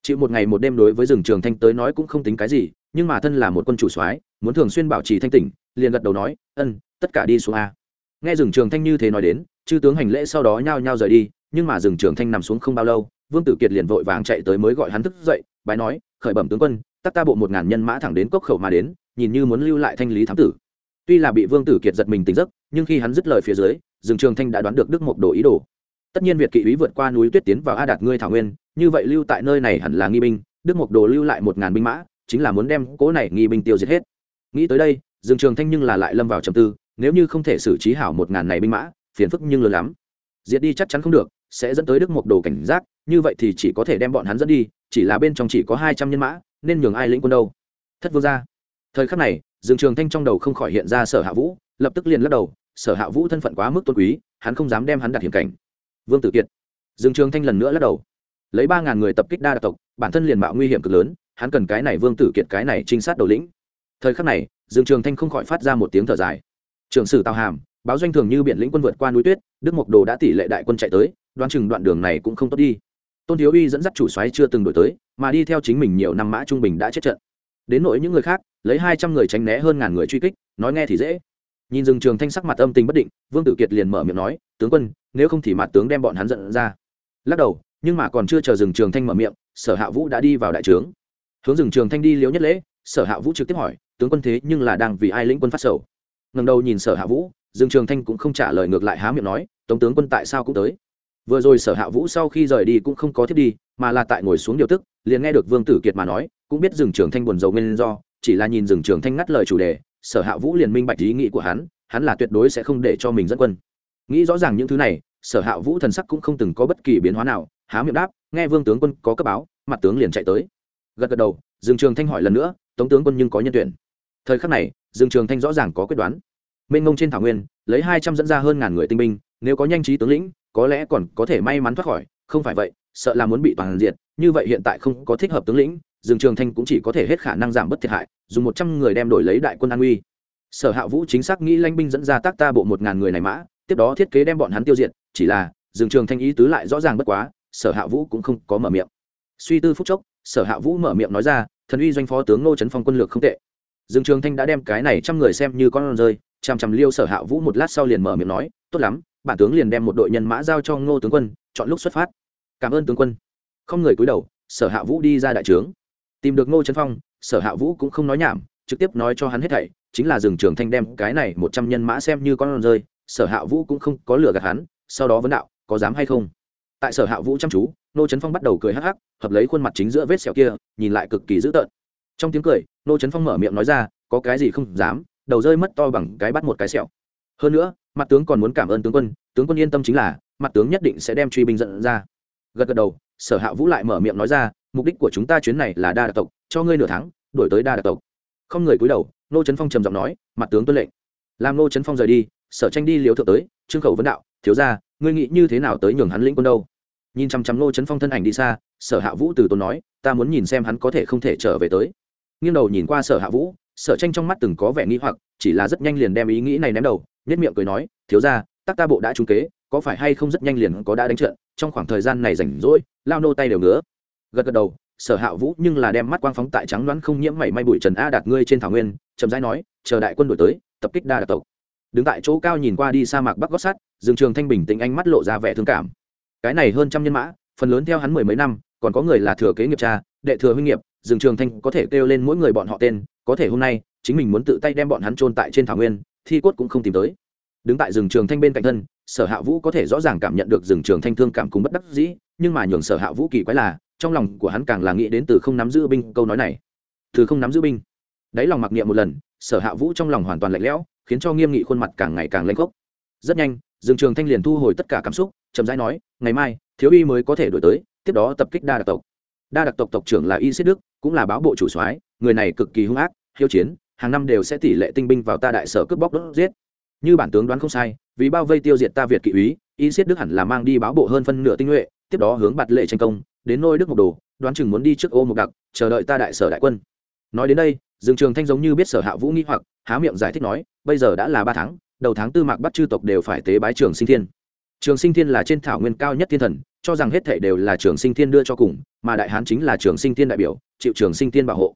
Chịu một ngày một đêm đối với rừng trường thanh tới nói cũng không tính cái gì nhưng mà thân là một quân chủ soái, muốn thường xuyên bảo trì thanh tỉnh, liền gật đầu nói, ân, tất cả đi xuống a. Nghe rừng trường thanh như thế nói đến, chư tướng hành lễ sau đó nhao nhao rời đi, nhưng mà rừng trường thanh nằm xuống không bao lâu, vương tử kiệt liền vội vàng chạy tới mới gọi hắn thức dậy, bái nói, khởi bẩm tướng quân, tắc ta bộ một ngàn nhân mã thẳng đến cốc khẩu mà đến, nhìn như muốn lưu lại thanh lý thám tử. Tuy là bị vương tử kiệt giật mình tỉnh giấc, nhưng khi hắn dứt lời phía dưới, rừng trường thanh đã đoán được đức mộc đồ ý đồ. Tất nhiên việt kỵ ý vượt qua núi tuyết tiến vào a đạt ngươi thảo nguyên, như vậy lưu tại nơi này hẳn là nghi binh, đức mộc đồ lưu lại một ngàn binh mã chính là muốn đem cỗ này nghi binh tiêu diệt hết. Nghĩ tới đây, Dương trường thanh nhưng là lại lâm vào trầm tư, nếu như không thể xử trí hảo một ngàn này binh mã, phiền phức nhưng lớn lắm. Diệt đi chắc chắn không được, sẽ dẫn tới đức mộc đồ cảnh giác, như vậy thì chỉ có thể đem bọn hắn dẫn đi, chỉ là bên trong chỉ có hai trăm nhân mã, nên nhường ai lĩnh quân đâu. Thất vương ra thời khắc này, dương trường thanh trong đầu không khỏi hiện ra sở hạ vũ, lập tức liền lắc đầu, sở hạ vũ thân phận quá mức tôn quý, hắn không dám đem hắn đặt hiểm cảnh. Vương tử kiệt. Dương trường thanh lần nữa lắc đầu. Lấy ba ngàn người tập kích đa đặc tộc, bản thân liền mạo nguy hiểm cực lớn hắn cần cái này vương tử kiệt cái này trinh sát đầu lĩnh. Thời khắc này, dương trường thanh không khỏi phát ra một tiếng thở dài. Trưởng sử tào hàm, báo doanh thường như biển lĩnh quân vượt qua núi tuyết, đức mộc đồ đã tỷ lệ đại quân chạy tới, đoán chừng đoạn đường này cũng không tốt đi. Tôn thiếu uy dẫn dắt chủ xoáy chưa từng đổi tới, mà đi theo chính mình nhiều năm mã trung bình đã chết trận. Đến nỗi những người khác, lấy hai trăm người tránh né hơn ngàn người truy kích, nói nghe thì dễ. Nhìn rừng trường thanh sắc mặt âm tình bất định, vương tử kiệt liền mở miệng nói, tướng quân, nếu không thì mặt tướng đem bọn hắn giận ra. Lắc đầu, nhưng mà còn chưa chờ rừng trường thanh mở miệng, sở hạ vũ đã đi vào đại trướng hướng rừng trường thanh đi liễu nhất lễ, sở hạ vũ trực tiếp hỏi, tướng quân thế nhưng là đang vì ai lĩnh quân phát sầu? Ngầm đầu nhìn sở hạ vũ dương trường thanh cũng không trả lời ngược lại há miệng nói, tống tướng quân tại sao cũng tới? Vừa rồi sở hạ vũ sau khi rời đi cũng không có thiết đi, mà là tại ngồi xuống điều tức, liền nghe được vương tử kiệt mà nói, cũng biết rừng trường thanh buồn rầu nguyên do, chỉ là nhìn rừng trường thanh ngắt lời chủ đề, sở hạ vũ liền minh bạch ý nghĩ của hắn hắn là tuyệt đối sẽ không để cho mình dẫn quân. Nghĩ rõ ràng những thứ này, sở hạ vũ thần sắc cũng không từng có bất kỳ biến hóa nào, há miệng đáp, nghe vương tướng quân có cấp báo, mặt tướng liền chạy tới gật gật đầu, Dương trường thanh hỏi lần nữa, tống tướng quân nhưng có nhân tuyển? Thời khắc này, Dương trường thanh rõ ràng có quyết đoán. Mênh ngông trên thảo nguyên, lấy hai trăm dẫn ra hơn ngàn người tinh binh, nếu có nhanh trí tướng lĩnh, có lẽ còn có thể may mắn thoát khỏi. Không phải vậy, sợ là muốn bị toàn diệt, như vậy hiện tại không có thích hợp tướng lĩnh, dương trường thanh cũng chỉ có thể hết khả năng giảm bớt thiệt hại, dùng một trăm người đem đổi lấy đại quân an uy sở hạ vũ chính xác nghĩ lãnh binh dẫn ra tác ta bộ một ngàn người này mã, tiếp đó thiết kế đem bọn hắn tiêu diệt, chỉ là dương trường thanh ý tứ lại rõ ràng bất quá, sở hạ vũ cũng không có mở miệng suy tư phúc chốc, sở hạ vũ mở miệng nói ra, thần uy doanh phó tướng ngô trấn phong quân lược không tệ. Dương trường thanh đã đem cái này trăm người xem như con rơi, chằm chằm liêu sở hạ vũ một lát sau liền mở miệng nói, tốt lắm, bản tướng liền đem một đội nhân mã giao cho ngô tướng quân, chọn lúc xuất phát. Cảm ơn tướng quân. Không người cúi đầu, sở hạ vũ đi ra đại trướng. Tìm được ngô trấn phong, sở hạ vũ cũng không nói nhảm, trực tiếp nói cho hắn hết thảy, chính là rừng trường thanh đem cái này một trăm nhân mã xem như con rơi, sở hạ vũ cũng không có lừa gạt hắn, sau đó vấn đạo, có dám hay không? Tại sở hạ vũ chăm chú nô trấn phong bắt đầu cười hắc hắc, hợp lấy khuôn mặt chính giữa vết sẹo kia, nhìn lại cực kỳ dữ tợn. Trong tiếng cười, nô trấn phong mở miệng nói ra, có cái gì không dám, đầu rơi mất to bằng cái bắt một cái sẹo. Hơn nữa, mặt tướng còn muốn cảm ơn tướng quân tướng quân yên tâm chính là, mặt tướng nhất định sẽ đem truy binh dẫn ra. Gật gật đầu, sở hạ vũ lại mở miệng nói ra, mục đích của chúng ta chuyến này là đa đặc tộc, cho ngươi nửa tháng đổi tới đa đặc tộc. Không người cúi đầu, nô trấn phong trầm giọng nói, mặt tướng tuân lệnh. Làm nô trấn phong rời đi, sở tranh đi liều thượng tới, trương khẩu vấn đạo, thiếu ra ngươi nghĩ như thế nào tới nhường hắn lĩnh quân đâu? Nhìn chăm chăm nô trấn phong thân ảnh đi xa, sở hạ vũ từ tốn nói, ta muốn nhìn xem hắn có thể không thể trở về tới. Nghiêng đầu nhìn qua sở hạ vũ, sở tranh trong mắt từng có vẻ nghĩ hoặc, chỉ là rất nhanh liền đem ý nghĩ này ném đầu nhất miệng cười nói, thiếu ra tắc ta bộ đã trúng kế, có phải hay không rất nhanh liền có đã đánh trận, trong khoảng thời gian này rảnh rỗi, lao nô tay đều ngứa. Gật gật đầu, sở hạ vũ nhưng là đem mắt quang phóng tại trắng đoán không nhiễm mảy may bụi trần a đạt ngươi trên thảo nguyên, chậm rãi nói, chờ đại quân đổi tới, tập kích đa đạt tộc. Đứng tại chỗ cao nhìn qua đi sa mạc bắc gót sắt rừng trường thanh bình tĩnh ánh mắt lộ ra vẻ thương cảm cái này hơn trăm nhân mã, phần lớn theo hắn mười mấy năm, còn có người là thừa kế nghiệp cha, đệ thừa huynh nghiệp rừng trường thanh có thể kêu lên mỗi người bọn họ tên, có thể hôm nay, chính mình muốn tự tay đem bọn hắn trôn tại trên thảo nguyên, thi cốt cũng không tìm tới. Đứng tại rừng trường thanh bên cạnh thân, sở hạ vũ có thể rõ ràng cảm nhận được rừng trường thanh thương cảm cùng bất đắc dĩ, nhưng mà nhường sở hạ vũ kỳ quái là, trong lòng của hắn càng là nghĩ đến từ không nắm giữ binh câu nói này. Từ không nắm giữ binh. Đáy lòng mặc niệm một lần, sở hạ vũ trong lòng hoàn toàn lạnh lẽo, khiến cho nghiêm nghị khuôn mặt càng ngày càng lanh khốc. Rất nhanh rừng trường thanh liền thu hồi tất cả cảm xúc chậm rãi nói, ngày mai, thiếu y mới có thể đổi tới, tiếp đó tập kích đa đặc tộc. Đa đặc tộc tộc trưởng là y Siết đức, cũng là báo bộ chủ soái, người này cực kỳ hung ác, hiếu chiến, hàng năm đều sẽ tỷ lệ tinh binh vào ta đại sở cướp bóc đốt giết. Như bản tướng đoán không sai, vì bao vây tiêu diệt ta việt kỵ úy, y Siết đức hẳn là mang đi báo bộ hơn phân nửa tinh nhuệ, tiếp đó hướng bạt lệ tranh công, đến nôi đức mộc đồ, đoán chừng muốn đi trước ô mộc đặc, chờ đợi ta đại sở đại quân. Nói đến đây, dương trường thanh giống như biết sở hạ vũ nghi hoặc, há miệng giải thích nói, bây giờ đã là ba tháng, đầu tháng tư mạc bắt chư tộc đều phải tế bái trường sinh thiên trường sinh thiên là trên thảo nguyên cao nhất thiên thần, cho rằng hết thể đều là trường sinh thiên đưa cho cùng, mà đại hán chính là trường sinh thiên đại biểu, chịu trường sinh thiên bảo hộ.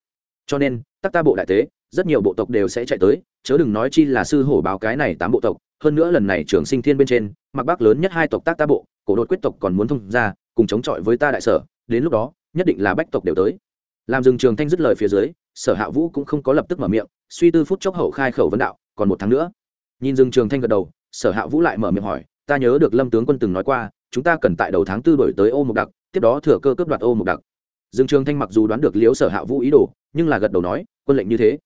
Cho nên, tắc ta bộ đại tế, rất nhiều bộ tộc đều sẽ chạy tới, chớ đừng nói chi là sư hổ báo cái này tám bộ tộc, hơn nữa lần này trường sinh thiên bên trên mặc bắc lớn nhất hai tộc tác ta bộ, cổ đột quyết tộc còn muốn thông ra cùng chống chọi với ta đại sở, đến lúc đó, nhất định là bách tộc đều tới. Làm dừng trường thanh dứt lời phía dưới, sở hạ vũ cũng không có lập tức mở miệng, suy tư phút chốc hậu khai khẩu vấn đạo, còn một tháng nữa. Nhìn dừng trường thanh gật đầu, sở hạ vũ lại mở miệng hỏi ta nhớ được lâm tướng quân từng nói qua, chúng ta cần tại đầu tháng tư đổi tới ô mục đặc, tiếp đó thừa cơ cướp đoạt ô mục đặc. Dương trường thanh mặc dù đoán được liếu sở hạ vũ ý đồ, nhưng là gật đầu nói, quân lệnh như thế.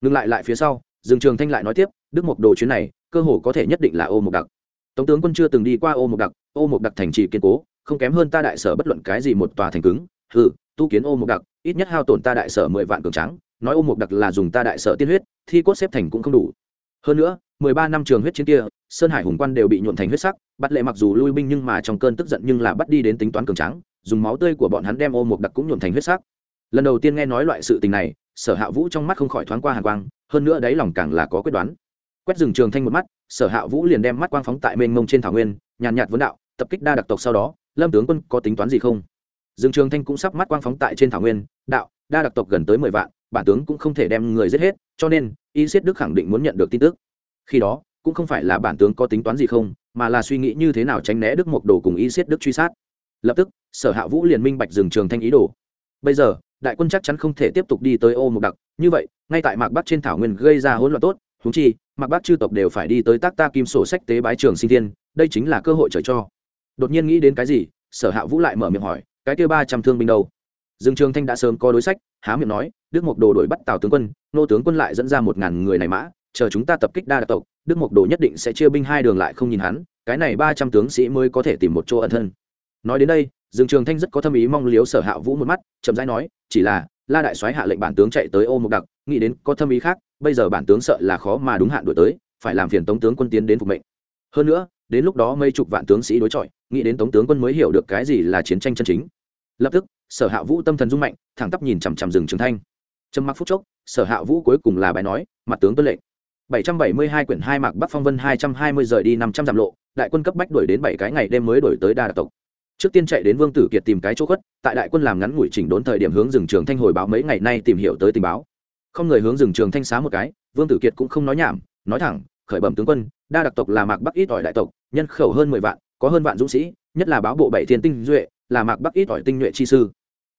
Ngừng lại lại phía sau, dương trường thanh lại nói tiếp, đức mục đồ chuyến này, cơ hồ có thể nhất định là ô mục đặc. Tống tướng quân chưa từng đi qua ô mục đặc, ô mục đặc thành trì kiên cố, không kém hơn ta đại sở bất luận cái gì một tòa thành cứng. Hừ, tu kiến ô mục đặc, ít nhất hao tổn ta đại sở mười vạn cường trắng nói ô mục đặc là dùng ta đại sở tiên huyết, thi cốt xếp thành cũng không đủ. Hơn nữa mười ba năm trường huyết chiến kia sơn hải hùng quan đều bị nhuộn thành huyết sắc bắt lệ mặc dù lui binh nhưng mà trong cơn tức giận nhưng là bắt đi đến tính toán cường tráng, dùng máu tươi của bọn hắn đem ô mục đặc cũng nhuộn thành huyết sắc. Lần đầu tiên nghe nói loại sự tình này sở hạ vũ trong mắt không khỏi thoáng qua hàn quang hơn nữa đáy lòng càng là có quyết đoán. Quét rừng trường thanh một mắt sở hạ vũ liền đem mắt quang phóng tại mênh mông trên thảo nguyên nhàn nhạt vấn đạo tập kích đa đặc tộc sau đó lâm tướng quân có tính toán gì không? Dương trường thanh cũng sắp mắt quang phóng tại trên thảo nguyên đạo đa đặc tộc gần tới mười vạn bản tướng cũng không thể đem người giết hết cho nên y siết đức khẳng định muốn nhận được tin tức khi đó, cũng không phải là bản tướng có tính toán gì không, mà là suy nghĩ như thế nào tránh né đức mộc đồ cùng y siết đức truy sát. Lập tức, sở hạ vũ liền minh bạch dừng trường thanh ý đồ. Bây giờ, đại quân chắc chắn không thể tiếp tục đi tới ô mộc đặc. Như vậy, ngay tại mạc bắc trên thảo nguyên gây ra hỗn loạn tốt húng chi, mạc bắc chư tộc đều phải đi tới tác ta kim sổ sách tế bái trường sinh thiên. Đây chính là cơ hội trời cho. Đột nhiên nghĩ đến cái gì, sở hạ vũ lại mở miệng hỏi, cái kia ba trăm thương binh đâu? Dương trường thanh đã sớm có đối sách, há miệng nói, đức mộc đồ đổi bắt tào tướng quân, nô tướng quân lại dẫn ra một ngàn người này mã chờ chúng ta tập kích đa đặc tộc, đức mộc đồ nhất định sẽ chia binh hai đường lại không nhìn hắn, cái này ba trăm tướng sĩ mới có thể tìm một chỗ ẩn thân. Nói đến đây, dương trường thanh rất có tâm ý mong liếu sở hạ vũ một mắt, chậm rãi nói, chỉ là, la đại soái hạ lệnh bản tướng chạy tới ô mộc đặc, nghĩ đến có tâm ý khác, bây giờ bản tướng sợ là khó mà đúng hạn đổi tới, phải làm phiền tống tướng quân tiến đến phục mệnh. Hơn nữa, đến lúc đó mấy chục vạn tướng sĩ đối chọi, nghĩ đến tống tướng quân mới hiểu được cái gì là chiến tranh chân chính. Lập tức, sở hạ vũ tâm thần rung mạnh, thẳng tắp nhìn chằm chằm rừng trường thanh. Trầm mặc phút chốc, sở hạ vũ cuối cùng là bài nói, mặt tướng tuân lệnh. 772 quyển hai mạc Bắc Phong Vân 220 rời đi 500 dặm lộ, đại quân cấp bách đuổi đến 7 cái ngày đêm mới đuổi tới Đa Đặc tộc. Trước tiên chạy đến Vương Tử Kiệt tìm cái chỗ khuất, tại đại quân làm ngắn ngủi chỉnh đốn thời điểm hướng rừng trường thanh hồi báo mấy ngày nay tìm hiểu tới tình báo. Không người hướng rừng trường thanh xá một cái, Vương Tử Kiệt cũng không nói nhảm, nói thẳng, khởi bẩm tướng quân, Đa Đặc tộc là mạc Bắc ít ỏi đại tộc, nhân khẩu hơn 10 vạn, có hơn vạn dũng sĩ, nhất là báo bộ bảy thiên tinh duệ, là mạc Bắc ít ỏi tinh nhuệ chi sư.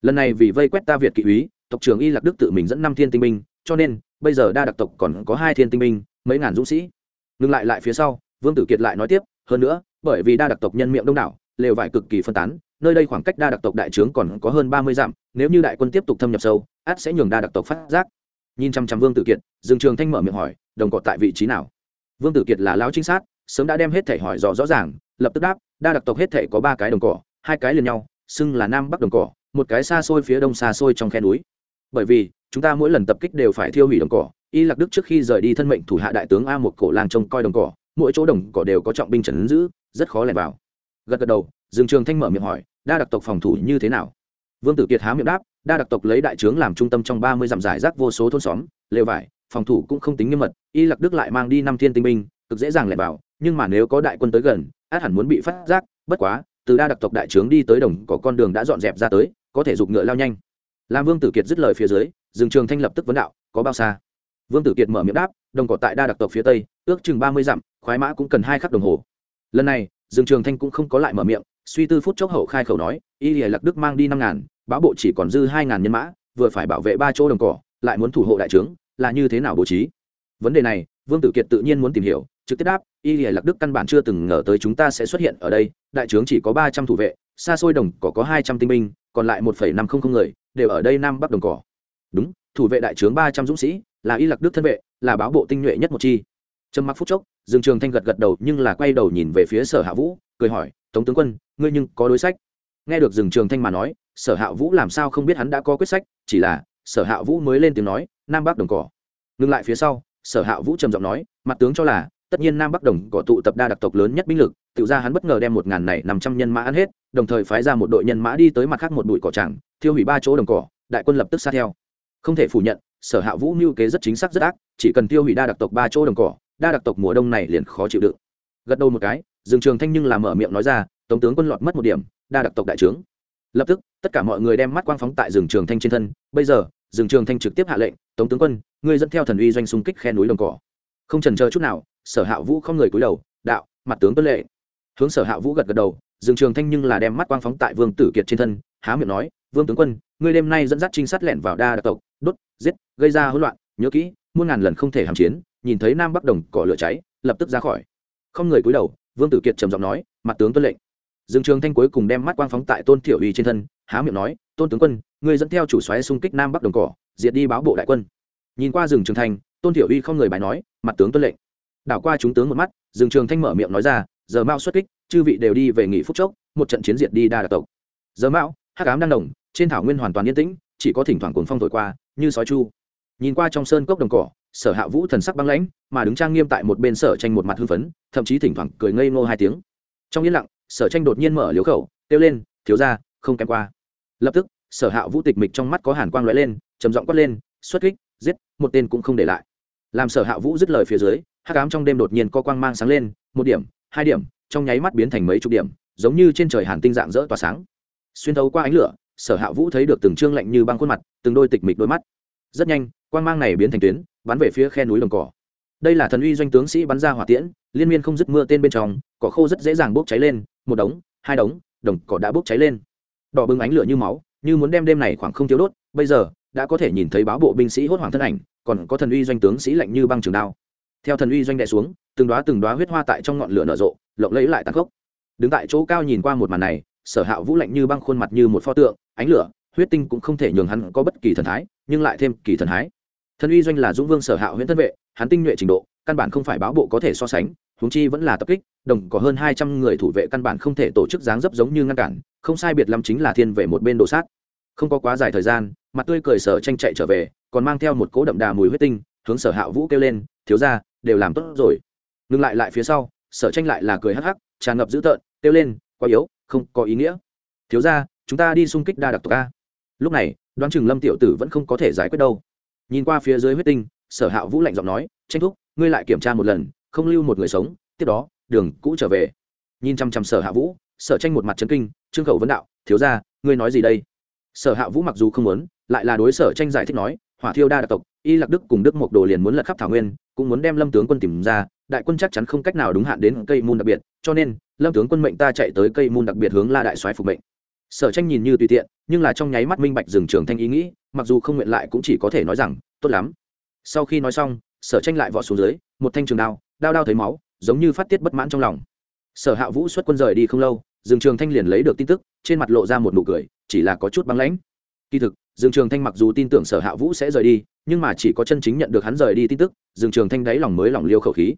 Lần này vì vây quét ta Việt kỵ úy, tộc trưởng Y Lạc Đức tự mình dẫn năm thiên tinh binh, cho nên, bây giờ đa đặc tộc còn có hai thiên tinh binh, mấy ngàn dũng sĩ. Ngừng lại lại phía sau, vương tử kiệt lại nói tiếp, hơn nữa, bởi vì đa đặc tộc nhân miệng đông đảo, lều vải cực kỳ phân tán, nơi đây khoảng cách đa đặc tộc đại trướng còn có hơn ba mươi dặm, nếu như đại quân tiếp tục thâm nhập sâu át sẽ nhường đa đặc tộc phát giác. Nhìn chăm chăm vương tử kiệt, dương trường thanh mở miệng hỏi, đồng cọ tại vị trí nào? Vương tử kiệt là lão trinh sát, sớm đã đem hết thể hỏi rõ rõ ràng, lập tức đáp, đa đặc tộc hết thể có ba cái đồng cỏ, hai cái liền nhau, xưng là nam bắc đồng cỏ, một cái xa xôi phía đông xa xôi trong khe núi. Bởi vì chúng ta mỗi lần tập kích đều phải thiêu hủy đồng cỏ. Y lạc đức trước khi rời đi thân mệnh thủ hạ đại tướng a một cổ làng trông coi đồng cỏ, mỗi chỗ đồng cỏ đều có trọng binh trần giữ, rất khó lẻn vào. Gật gật đầu, dương trường thanh mở miệng hỏi, đa đặc tộc phòng thủ như thế nào? Vương tử kiệt há miệng đáp, đa đặc tộc lấy đại trướng làm trung tâm trong ba mươi dặm giải rác vô số thôn xóm, lều vải, phòng thủ cũng không tính nghiêm mật, y lạc đức lại mang đi năm thiên tinh binh, cực dễ dàng lẻn vào, nhưng mà nếu có đại quân tới gần, át hẳn muốn bị phát giác, bất quá, từ đa đặc tộc đại trướng đi tới đồng có con đường đã dọn dẹp ra tới, có thể giục ngựa lao nhanh. Làm vương tử kiệt dứt lời phía dưới rừng trường thanh lập tức vấn đạo, có bao xa? Vương tử kiệt mở miệng đáp, đồng cỏ tại đa đặc tộc phía tây, ước chừng ba mươi dặm, khoái mã cũng cần hai khắc đồng hồ. Lần này, rừng trường thanh cũng không có lại mở miệng, suy tư phút chốc hậu khai khẩu nói, y lìa lạc đức mang đi năm ngàn, báo bộ chỉ còn dư hai ngàn nhân mã, vừa phải bảo vệ ba chỗ đồng cỏ, lại muốn thủ hộ đại trướng, là như thế nào bố trí? Vấn đề này, vương tử kiệt tự nhiên muốn tìm hiểu, trực tiếp đáp, y lìa lạc đức căn bản chưa từng ngờ tới chúng ta sẽ xuất hiện ở đây, đại trướng chỉ có ba trăm thủ vệ, xa xôi đồng cỏ có hai trăm tinh binh, còn lại một năm không không người, đều ở đây nam bắc đồng cỏ đúng, thủ vệ đại trướng ba trăm dũng sĩ, là y lạc đức thân vệ, là báo bộ tinh nhuệ nhất một chi. Trầm mặc phút chốc, dương trường thanh gật gật đầu nhưng là quay đầu nhìn về phía sở hạ vũ, cười hỏi, tống tướng quân, ngươi nhưng có đối sách? Nghe được dương trường thanh mà nói, sở hạ vũ làm sao không biết hắn đã có quyết sách, chỉ là, sở hạ vũ mới lên tiếng nói, nam bắc đồng cỏ. Ngừng lại phía sau, sở hạ vũ trầm giọng nói, mặt tướng cho là, tất nhiên nam bắc đồng cỏ tụ tập đa đặc tộc lớn nhất binh lực, tự ra hắn bất ngờ đem một ngàn này năm trăm nhân mã ăn hết, đồng thời phái ra một đội nhân mã đi tới mặt khác một bụi cỏ tràng, thiêu hủy ba chỗ đồng cỏ, đại quân lập tức xa theo không thể phủ nhận, sở hạ vũ mưu kế rất chính xác rất ác, chỉ cần tiêu hủy đa đặc tộc ba chỗ đồng cỏ, đa đặc tộc mùa đông này liền khó chịu đựng. Gật đầu một cái, dương trường thanh nhưng làm mở miệng nói ra, tống tướng quân lọt mất một điểm, đa đặc tộc đại trướng. Lập tức, tất cả mọi người đem mắt quang phóng tại rừng trường thanh trên thân. Bây giờ rừng trường thanh trực tiếp hạ lệnh, tống tướng quân, ngươi dẫn theo thần uy doanh xung kích khe núi đồng cỏ. Không trần chờ chút nào, sở hạ vũ không người cúi đầu, đạo, mặt tướng tuân lệ hướng sở hạ vũ gật gật đầu rừng trường thanh nhưng là đem mắt quang phóng tại vương tử kiệt trên thân há miệng nói, vương tướng quân, ngươi đêm nay dẫn dắt trinh sát lẻn vào đa đặc tộc, đốt, giết, gây ra hỗn loạn, nhớ kỹ, muôn ngàn lần không thể hàm chiến, nhìn thấy nam bắc đồng cỏ lửa cháy, lập tức ra khỏi. Không người cúi đầu, vương tử kiệt trầm giọng nói, mặt tướng tuân lệnh. Dương trường thanh cuối cùng đem mắt quang phóng tại tôn thiểu uy trên thân, há miệng nói, tôn tướng quân, ngươi dẫn theo chủ xoáy xung kích nam bắc đồng cỏ, diệt đi báo bộ đại quân. Nhìn qua rừng trường thanh, tôn thiểu uy không người bài nói, mặt tướng tuân lệnh. Đảo qua chúng tướng một mắt rừng trường thanh mở miệng nói ra, giờ mao xuất kích, chư vị đều đi về nghỉ phút chốc, một trận chiến diệt đi đa đặc tộc. Giờ mão hắc ám đang đồng, trên thảo nguyên hoàn toàn yên tĩnh, chỉ có thỉnh thoảng cuồng phong thổi qua, như sói chu. Nhìn qua trong sơn cốc đồng cỏ, sở hạ vũ thần sắc băng lãnh, mà đứng trang nghiêm tại một bên sở tranh một mặt hưng phấn, thậm chí thỉnh thoảng cười ngây ngô hai tiếng. Trong yên lặng, sở tranh đột nhiên mở liếu khẩu, kêu lên, thiếu ra không kém qua. Lập tức, sở hạ vũ tịch mịch trong mắt có hàn quang lóe lên, trầm giọng quát lên, xuất kích, giết, một tên cũng không để lại. Làm sở hạ vũ dứt lời phía dưới, hắc ám trong đêm đột nhiên có quang mang sáng lên, một điểm, hai điểm, trong nháy mắt biến thành mấy chục điểm, giống như trên trời hàn tinh dạng dỡ tỏa sáng xuyên thấu qua ánh lửa, sở hạ vũ thấy được từng trương lạnh như băng khuôn mặt, từng đôi tịch mịch đôi mắt. Rất nhanh, quang mang này biến thành tuyến, bắn về phía khe núi đồng cỏ. Đây là thần uy doanh tướng sĩ bắn ra hỏa tiễn, liên miên không dứt mưa tên bên trong, cỏ khô rất dễ dàng bốc cháy lên, một đống, hai đống, đồng cỏ đã bốc cháy lên. Đỏ bừng ánh lửa như máu, như muốn đem đêm này khoảng không thiếu đốt, bây giờ, đã có thể nhìn thấy báo bộ binh sĩ hốt hoảng thân ảnh, còn có thần uy doanh tướng sĩ lạnh như băng trường đao. Theo thần uy doanh đại xuống, từng đoá từng đoá huyết hoa tại trong ngọn lửa nở rộ, lộng lẫy lại tàn khốc. Đứng tại chỗ cao nhìn qua một màn này sở hạ vũ lạnh như băng khuôn mặt như một pho tượng, ánh lửa, huyết tinh cũng không thể nhường hắn có bất kỳ thần thái, nhưng lại thêm kỳ thần thái. thần uy doanh là dũng vương sở hạ Huyễn thân vệ, hắn tinh nhuệ trình độ, căn bản không phải báo bộ có thể so sánh, huống chi vẫn là tập kích, đồng có hơn hai trăm người thủ vệ căn bản không thể tổ chức dáng dấp giống như ngăn cản, không sai biệt lắm chính là thiên vệ một bên đồ sát không có quá dài thời gian, mặt tươi cười sở tranh chạy trở về, còn mang theo một cố đậm đà mùi huyết tinh, hướng sở hạ vũ kêu lên, thiếu ra đều làm tốt rồi ngừng lại lại phía sau, sở tranh lại là cười hắc hắc, tràn ngập dữ tợn, kêu lên, quá yếu không có ý nghĩa. Thiếu ra chúng ta đi xung kích đa đặc tộc a. Lúc này, đoán chừng lâm tiểu tử vẫn không có thể giải quyết đâu. Nhìn qua phía dưới huyết tinh, sở hạ vũ lạnh giọng nói, tranh thúc, ngươi lại kiểm tra một lần, không lưu một người sống, tiếp đó, đường cũ trở về. Nhìn chăm chăm sở hạ vũ, sở tranh một mặt trấn kinh, trương khẩu vấn đạo, thiếu ra ngươi nói gì đây? Sở hạ vũ mặc dù không muốn, lại là đối sở tranh giải thích nói, hỏa thiêu đa đặc tộc, y lạc đức cùng đức mộc đồ liền muốn lật khắp thảo nguyên, cũng muốn đem lâm tướng quân tìm ra, đại quân chắc chắn không cách nào đúng hạn đến cây môn đặc biệt, cho nên lâm tướng quân mệnh ta chạy tới cây môn đặc biệt hướng la đại soái phục mệnh. Sở tranh nhìn như tùy tiện, nhưng là trong nháy mắt minh bạch dừng trường thanh ý nghĩ, mặc dù không nguyện lại cũng chỉ có thể nói rằng, tốt lắm. Sau khi nói xong, sở tranh lại vọt xuống dưới, một thanh trường đao đao đao thấy máu, giống như phát tiết bất mãn trong lòng. Sở hạ vũ xuất quân rời đi không lâu dừng trường thanh liền lấy được tin tức, trên mặt lộ ra một nụ cười, chỉ là có chút băng lãnh. Kỳ thực dừng trường thanh mặc dù tin tưởng sở hạ vũ sẽ rời đi, nhưng mà chỉ có chân chính nhận được hắn rời đi tin tức dừng trường thanh đáy lòng mới lòng liêu khẩu khí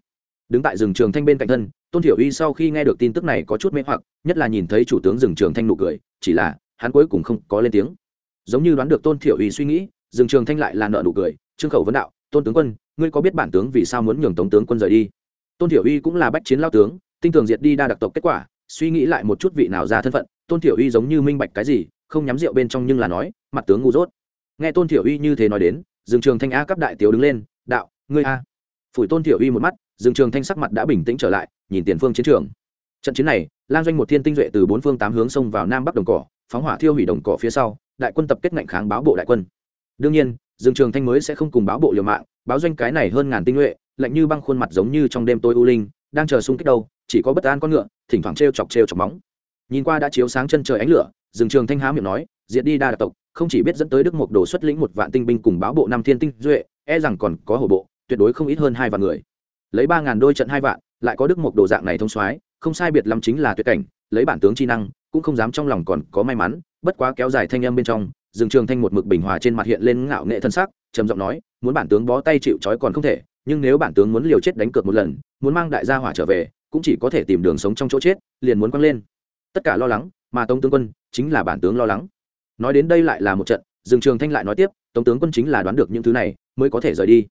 đứng tại rừng trường thanh bên cạnh thân, tôn thiểu uy sau khi nghe được tin tức này có chút mê hoặc, nhất là nhìn thấy chủ tướng rừng trường thanh nụ cười, chỉ là, hắn cuối cùng không có lên tiếng. Giống như đoán được tôn thiểu uy suy nghĩ, rừng trường thanh lại là nợ nụ cười, trương khẩu vấn đạo, tôn tướng quân, ngươi có biết bản tướng vì sao muốn nhường tống tướng quân rời đi? Tôn thiểu uy cũng là bách chiến lao tướng, tinh tường diệt đi đa đặc tộc kết quả, suy nghĩ lại một chút vị nào ra thân phận, tôn thiểu uy giống như minh bạch cái gì, không nhắm rượu bên trong nhưng là nói, mặt tướng ngu dốt. Nghe tôn thiểu uy như thế nói đến, rừng trường thanh a cấp đại tiểu đứng lên, đạo, ngươi a. Phủi tôn thiểu uy một mắt Dương trường thanh sắc mặt đã bình tĩnh trở lại, nhìn tiền phương chiến trường. Trận chiến này lan doanh một thiên tinh duệ từ bốn phương tám hướng xông vào nam bắc đồng cỏ, phóng hỏa thiêu hủy đồng cỏ phía sau, đại quân tập kết ngạnh kháng báo bộ đại quân. Đương nhiên, Dương trường thanh mới sẽ không cùng báo bộ liều mạng, báo doanh cái này hơn ngàn tinh nhuệ, lạnh như băng khuôn mặt giống như trong đêm tối u linh, đang chờ xung kích đâu, chỉ có bất an con ngựa, thỉnh thoảng t chọc t chọc móng. Nhìn qua đã chiếu sáng chân trời ánh lửa, Dương trường thanh há miệng nói, diệt đi đa đặc tộc, không chỉ biết dẫn tới đức mục đồ xuất lĩnh một vạn tinh binh cùng báo bộ năm thiên tinh duệ e rằng còn có hổ bộ, tuyệt đối không ít hơn hai vạn người lấy ba ngàn đôi trận hai vạn, lại có đức mục đồ dạng này thông soái, không sai biệt lắm chính là tuyệt cảnh, lấy bản tướng chi năng, cũng không dám trong lòng còn có may mắn, bất quá kéo dài thanh âm bên trong, dương trường thanh một mực bình hòa trên mặt hiện lên ngạo nghệ thân sắc, trầm giọng nói, muốn bản tướng bó tay chịu trói còn không thể, nhưng nếu bản tướng muốn liều chết đánh cược một lần, muốn mang đại gia hỏa trở về, cũng chỉ có thể tìm đường sống trong chỗ chết, liền muốn quăng lên. Tất cả lo lắng, mà tống tướng quân chính là bản tướng lo lắng. Nói đến đây lại là một trận, dương trường thanh lại nói tiếp, tống tướng quân chính là đoán được những thứ này, mới có thể rời đi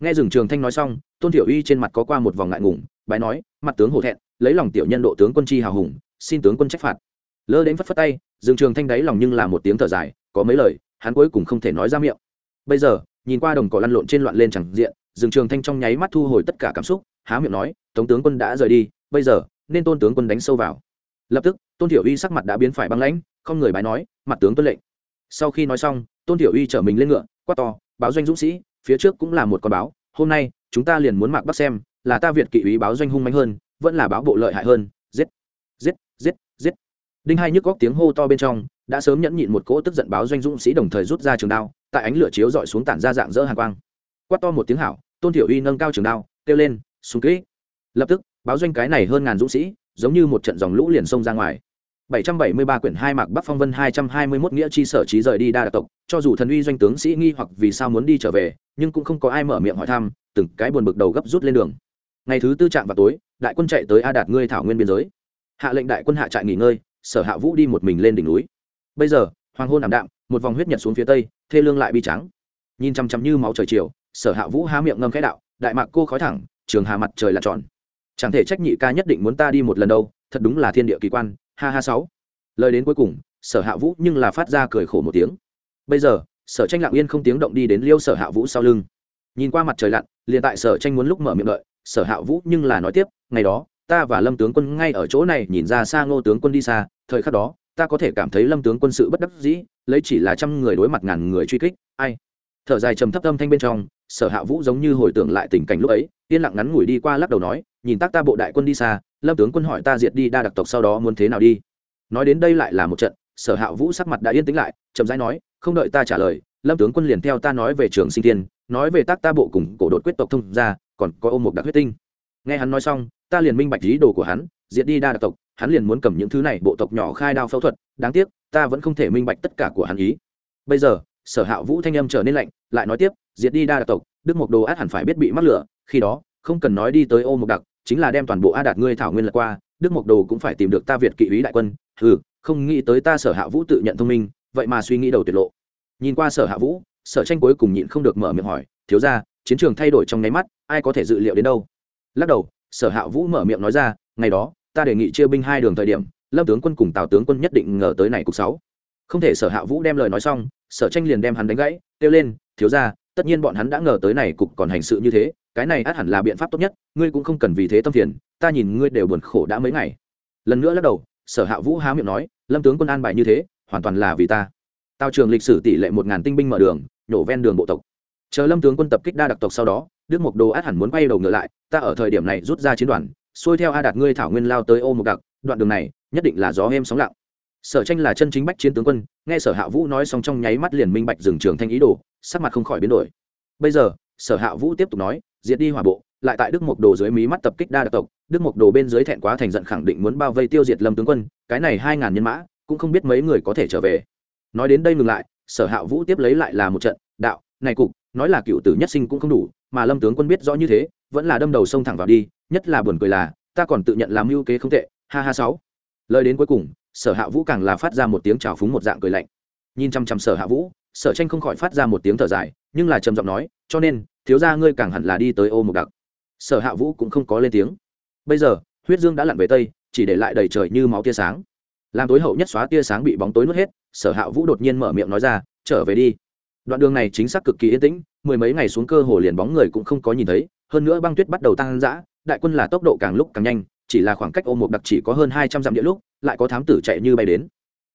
nghe rừng trường thanh nói xong, tôn tiểu uy trên mặt có qua một vòng ngại ngùng, bái nói, mặt tướng hổ thẹn, lấy lòng tiểu nhân độ tướng quân chi hào hùng, xin tướng quân trách phạt. Lơ đến phất phất tay rừng trường thanh đáy lòng nhưng là một tiếng thở dài, có mấy lời, hắn cuối cùng không thể nói ra miệng. Bây giờ, nhìn qua đồng cỏ lăn lộn trên loạn lên chẳng diện rừng trường thanh trong nháy mắt thu hồi tất cả cảm xúc, há miệng nói, tống tướng quân đã rời đi, bây giờ, nên tôn tướng quân đánh sâu vào. Lập tức, tôn tiểu uy sắc mặt đã biến phải băng lãnh, không người bái nói, mặt tướng tuân lệnh. Sau khi nói xong, tôn tiểu uy chở mình lên ngựa, quát to, báo doanh dũng sĩ phía trước cũng là một con báo, hôm nay, chúng ta liền muốn mặc bắt xem, là ta việt kỵ ý báo doanh hung mạnh hơn, vẫn là báo bộ lợi hại hơn, giết giết giết giết. Đinh hai nhức góc tiếng hô to bên trong, đã sớm nhẫn nhịn một cỗ tức giận báo doanh dũng sĩ đồng thời rút ra trường đao, tại ánh lửa chiếu dọi xuống tản ra dạng dỡ hàng quang. Quát to một tiếng hảo, tôn thiểu uy nâng cao trường đao, kêu lên, súng kỹ. Lập tức, báo doanh cái này hơn ngàn dũng sĩ, giống như một trận dòng lũ liền xông ra ngoài. 773 quyển 2 mạc Bắc Phong Vân 221 nghĩa chi sở trí rời đi đa đặc tộc, cho dù thần uy doanh tướng sĩ nghi hoặc vì sao muốn đi trở về, nhưng cũng không có ai mở miệng hỏi thăm, từng cái buồn bực đầu gấp rút lên đường. Ngày thứ tư trạm vào tối, đại quân chạy tới A Đạt ngươi thảo nguyên biên giới. Hạ lệnh đại quân hạ trại nghỉ ngơi, Sở Hạ Vũ đi một mình lên đỉnh núi. Bây giờ, hoàng hôn ảm đạm, một vòng huyết nhật xuống phía tây, thê lương lại bi trắng. Nhìn chăm chăm như máu trời chiều, Sở Hạ Vũ há miệng ngâm khẽ đạo, đại mạc cô khói thẳng, trường hà mặt trời là tròn. Chẳng thể trách nhị ca nhất định muốn ta đi một lần đâu, thật đúng là thiên địa kỳ quan, ha ha sáu. Lời đến cuối cùng, sở hạ vũ nhưng là phát ra cười khổ một tiếng. Bây giờ, sở tranh lặng yên không tiếng động đi đến liêu sở hạ vũ sau lưng. Nhìn qua mặt trời lặn, liền tại sở tranh muốn lúc mở miệng đợi, sở hạ vũ nhưng là nói tiếp, ngày đó, ta và lâm tướng quân ngay ở chỗ này nhìn ra xa ngô tướng quân đi xa, thời khắc đó, ta có thể cảm thấy lâm tướng quân sự bất đắc dĩ, lấy chỉ là trăm người đối mặt ngàn người truy kích, ai thở dài trầm thấp âm thanh bên trong, sở hạ vũ giống như hồi tưởng lại tình cảnh lúc ấy, yên lặng ngắn ngủi đi qua lắc đầu nói, nhìn tác ta bộ đại quân đi xa, lâm tướng quân hỏi ta diệt đi đa đặc tộc sau đó muốn thế nào đi? Nói đến đây lại là một trận, sở hạ vũ sắc mặt đã yên tĩnh lại, chậm rãi nói, không đợi ta trả lời, lâm tướng quân liền theo ta nói về trường sinh thiên, nói về tác ta bộ cùng cổ đột quyết tộc thông ra còn có ôm một đặc huyết tinh. Nghe hắn nói xong, ta liền minh bạch ý đồ của hắn, diệt đi đa đặc tộc, hắn liền muốn cầm những thứ này bộ tộc nhỏ khai đao phẫu thuật, đáng tiếc, ta vẫn không thể minh bạch tất cả của hắn ý. Bây giờ sở hạ vũ thanh âm trở nên lạnh, lại nói tiếp, diệt đi đa đặc tộc, đức mộc đồ át hẳn phải biết bị mắc lửa, khi đó, không cần nói đi tới ô mộc đặc, chính là đem toàn bộ a đạt ngươi thảo nguyên lật qua, đức mộc đồ cũng phải tìm được ta việt kỵ ý đại quân. Ừ không nghĩ tới ta sở hạ vũ tự nhận thông minh, vậy mà suy nghĩ đầu tiệt lộ. Nhìn qua sở hạ vũ, sở tranh cuối cùng nhịn không được mở miệng hỏi, thiếu ra chiến trường thay đổi trong nháy mắt, ai có thể dự liệu đến đâu? Lắc đầu, sở hạ vũ mở miệng nói ra, ngày đó, ta đề nghị chia binh hai đường thời điểm, lâm tướng quân cùng tào tướng quân nhất định ngờ tới này cục sáu không thể sở hạ vũ đem lời nói xong, sở tranh liền đem hắn đánh gãy, kêu lên, thiếu ra tất nhiên bọn hắn đã ngờ tới này cục còn hành sự như thế, cái này át hẳn là biện pháp tốt nhất, ngươi cũng không cần vì thế tâm phiền, ta nhìn ngươi đều buồn khổ đã mấy ngày. Lần nữa lắc đầu, sở hạ vũ há miệng nói, lâm tướng quân an bài như thế, hoàn toàn là vì ta. Tao trường lịch sử tỷ lệ một ngàn tinh binh mở đường, nhổ ven đường bộ tộc. Chờ lâm tướng quân tập kích đa đặc tộc sau đó, đức mộc đồ át hẳn muốn quay đầu ngựa lại, ta ở thời điểm này rút ra chiến đoàn, xuôi theo a đạt ngươi thảo nguyên lao tới ô một đặc, đoạn đường này, nhất định là gió êm sóng lặng sở tranh là chân chính bách chiến tướng quân, nghe sở hạ vũ nói xong trong nháy mắt liền minh bạch dừng trường thanh ý đồ, sắc mặt không khỏi biến đổi. Bây giờ, sở hạ vũ tiếp tục nói, diệt đi hỏa bộ, lại tại đức mộc đồ dưới mí mắt tập kích đa đặc tộc, đức mộc đồ bên dưới thẹn quá thành giận khẳng định muốn bao vây tiêu diệt lâm tướng quân, cái này hai ngàn nhân mã, cũng không biết mấy người có thể trở về. Nói đến đây ngừng lại, sở hạ vũ tiếp lấy lại là một trận, đạo, này cục, nói là cựu tử nhất sinh cũng không đủ, mà lâm tướng quân biết rõ như thế, vẫn là đâm đầu sông thẳng vào đi, nhất là buồn cười là, ta còn tự nhận làm mưu kế không tệ, ha ha sáu. Lời đến cuối cùng sở hạ vũ càng là phát ra một tiếng trào phúng một dạng cười lạnh. Nhìn chăm chăm sở hạ vũ, sở tranh không khỏi phát ra một tiếng thở dài, nhưng là trầm giọng nói, cho nên, thiếu ra ngươi càng hẳn là đi tới ô một đặc. Sở hạ vũ cũng không có lên tiếng. Bây giờ, huyết dương đã lặn về tây, chỉ để lại đầy trời như máu tia sáng. Làm tối hậu nhất xóa tia sáng bị bóng tối nuốt hết, sở hạ vũ đột nhiên mở miệng nói ra, trở về đi. Đoạn đường này chính xác cực kỳ yên tĩnh, mười mấy ngày xuống cơ hồ liền bóng người cũng không có nhìn thấy, hơn nữa băng tuyết bắt đầu tăng dã, đại quân là tốc độ càng lúc càng nhanh chỉ là khoảng cách ô một đặc chỉ có hơn hai trăm dặm địa lúc, lại có thám tử chạy như bay đến.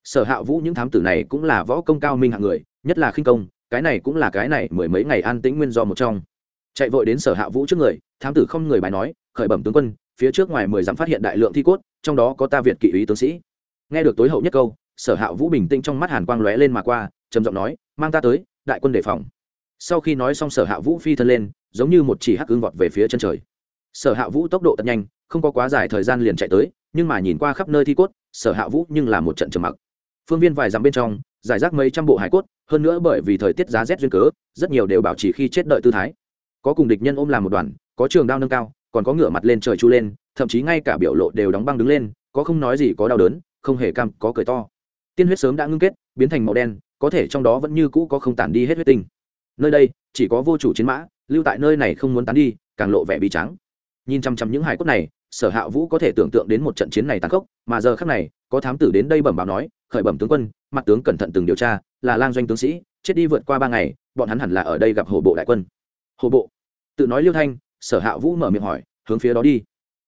Sở hạ vũ những thám tử này cũng là võ công cao minh hạng người, nhất là khinh công, cái này cũng là cái này mười mấy ngày an tĩnh nguyên do một trong. Chạy vội đến sở hạ vũ trước người, thám tử không người bài nói, khởi bẩm tướng quân, phía trước ngoài mười dặm phát hiện đại lượng thi cốt, trong đó có ta việt kỵ ý tướng sĩ. Nghe được tối hậu nhất câu, sở hạ vũ bình tĩnh trong mắt hàn quang lóe lên mà qua, trầm giọng nói, mang ta tới, đại quân đề phòng. Sau khi nói xong sở hạ vũ phi thân lên, giống như một chỉ hắc ương vọt về phía chân trời sở hạ vũ tốc độ thật nhanh, không có quá dài thời gian liền chạy tới, nhưng mà nhìn qua khắp nơi thi cốt, sở hạ vũ nhưng là một trận trầm mặc. Phương viên vài dặm bên trong, giải rác mấy trăm bộ hải cốt, hơn nữa bởi vì thời tiết giá rét duyên cớ, rất nhiều đều bảo trì khi chết đợi tư thái. Có cùng địch nhân ôm làm một đoàn, có trường đao nâng cao, còn có ngửa mặt lên trời chu lên, thậm chí ngay cả biểu lộ đều đóng băng đứng lên, có không nói gì có đau đớn, không hề cam, có cười to. Tiên huyết sớm đã ngưng kết, biến thành màu đen, có thể trong đó vẫn như cũ có không tản đi hết huyết tinh. Nơi đây, chỉ có vô chủ chiến mã, lưu tại nơi này không muốn tán đi, càng lộ vẻ bi trắng nhìn chăm chăm những hải cốt này, sở hạ vũ có thể tưởng tượng đến một trận chiến này tàn khốc, mà giờ khác này, có thám tử đến đây bẩm báo nói, khởi bẩm tướng quân, mặt tướng cẩn thận từng điều tra, là lang doanh tướng sĩ, chết đi vượt qua ba ngày, bọn hắn hẳn là ở đây gặp hồ bộ đại quân. Hồ bộ? Tự nói liêu thanh, sở hạ vũ mở miệng hỏi, hướng phía đó đi.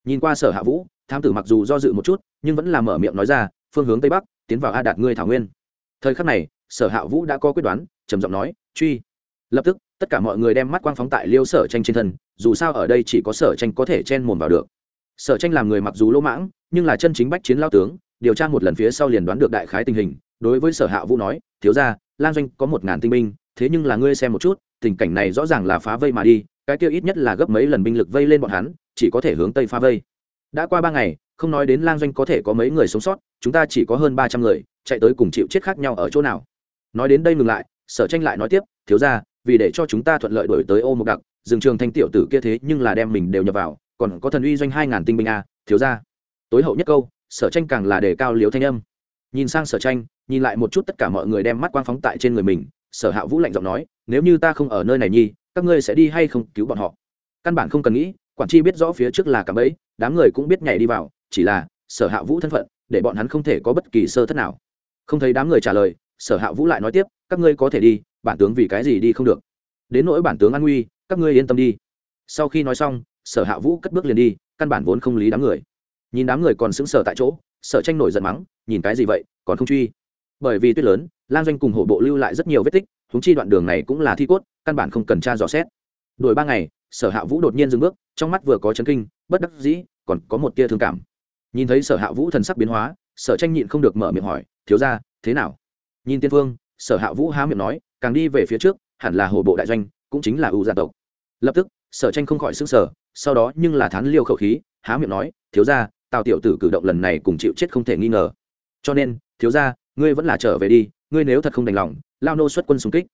Nhìn qua sở hạ vũ, thám tử mặc dù do dự một chút, nhưng vẫn là mở miệng nói ra, phương hướng tây bắc, tiến vào a đạt ngươi thảo nguyên. Thời khắc này, sở hạ vũ đã có quyết đoán, trầm giọng nói, truy. Lập tức, tất cả mọi người đem mắt quang phóng tại liêu sở tranh trên thân dù sao ở đây chỉ có sở tranh có thể chen mồm vào được. Sở tranh làm người mặc dù lỗ mãng, nhưng là chân chính bách chiến lao tướng, điều tra một lần phía sau liền đoán được đại khái tình hình, đối với sở hạ vũ nói, thiếu ra lan doanh có một ngàn tinh binh, thế nhưng là ngươi xem một chút, tình cảnh này rõ ràng là phá vây mà đi, cái kia ít nhất là gấp mấy lần binh lực vây lên bọn hắn, chỉ có thể hướng tây phá vây. Đã qua ba ngày, không nói đến lang doanh có thể có mấy người sống sót, chúng ta chỉ có hơn ba trăm người, chạy tới cùng chịu chết khác nhau ở chỗ nào? Nói đến đây ngừng lại, sở tranh lại nói tiếp, thiếu ra vì để cho chúng ta thuận lợi đổi tới ô Mộc đặc rừng trường thanh tiểu tử kia thế nhưng là đem mình đều nhập vào, còn có thần uy doanh hai ngàn tinh binh a, thiếu ra tối hậu nhất câu, sở tranh càng là đề cao liếu thanh âm. Nhìn sang sở tranh, nhìn lại một chút tất cả mọi người đem mắt quang phóng tại trên người mình, sở hạ vũ lạnh giọng nói, nếu như ta không ở nơi này nhi, các ngươi sẽ đi hay không cứu bọn họ? Căn bản không cần nghĩ, quản tri biết rõ phía trước là cạm ấy đám người cũng biết nhảy đi vào, chỉ là sở hạ vũ thân phận, để bọn hắn không thể có bất kỳ sơ thất nào. Không thấy đám người trả lời, sở hạ vũ lại nói tiếp, các ngươi có thể đi, bản tướng vì cái gì đi không được? Đến nỗi bản tướng an nguy các ngươi yên tâm đi. Sau khi nói xong, sở hạ vũ cất bước liền đi, căn bản vốn không lý đám người. Nhìn đám người còn sững sờ tại chỗ, sở tranh nổi giận mắng, nhìn cái gì vậy, còn không truy? Bởi vì tuyết lớn lan doanh cùng hổ bộ lưu lại rất nhiều vết tích thúng chi đoạn đường này cũng là thi cốt, căn bản không cần tra dò xét. Đổi ba ngày, sở hạ vũ đột nhiên dừng bước, trong mắt vừa có chấn kinh, bất đắc dĩ, còn có một tia thương cảm. Nhìn thấy sở hạ vũ thần sắc biến hóa, sở tranh nhịn không được mở miệng hỏi, thiếu ra thế nào? Nhìn tiên phương sở hạ vũ há miệng nói, càng đi về phía trước, hẳn là hồ bộ đại doanh cũng chính là ưu gia tộc. Lập tức, sở tranh không khỏi xứng sở sau đó nhưng là thán liêu khẩu khí, há miệng nói, thiếu ra tào tiểu tử cử động lần này cùng chịu chết không thể nghi ngờ. Cho nên, thiếu ra ngươi vẫn là trở về đi, ngươi nếu thật không đành lòng, lao nô xuất quân xung kích.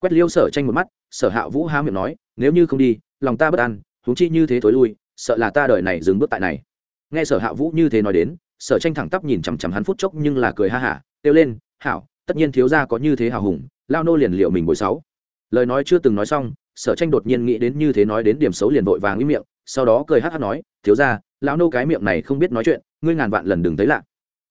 Quét liêu sở tranh một mắt, sở hạ vũ há miệng nói, nếu như không đi, lòng ta bất an, huống chi như thế thối lui, sợ là ta đợi này dừng bước tại này. Nghe sở hạ vũ như thế nói đến, sở tranh thẳng tắp nhìn chằm chằm hắn phút chốc nhưng là cười ha hả, kêu lên, hảo, tất nhiên thiếu gia có như thế hào hùng, lao nô liền liệu mình bồi sáu lời nói chưa từng nói xong, sở tranh đột nhiên nghĩ đến như thế nói đến điểm xấu liền vội vàng ý miệng, sau đó cười hát hát nói, thiếu gia, lão nô cái miệng này không biết nói chuyện, ngươi ngàn vạn lần đừng thấy lạ.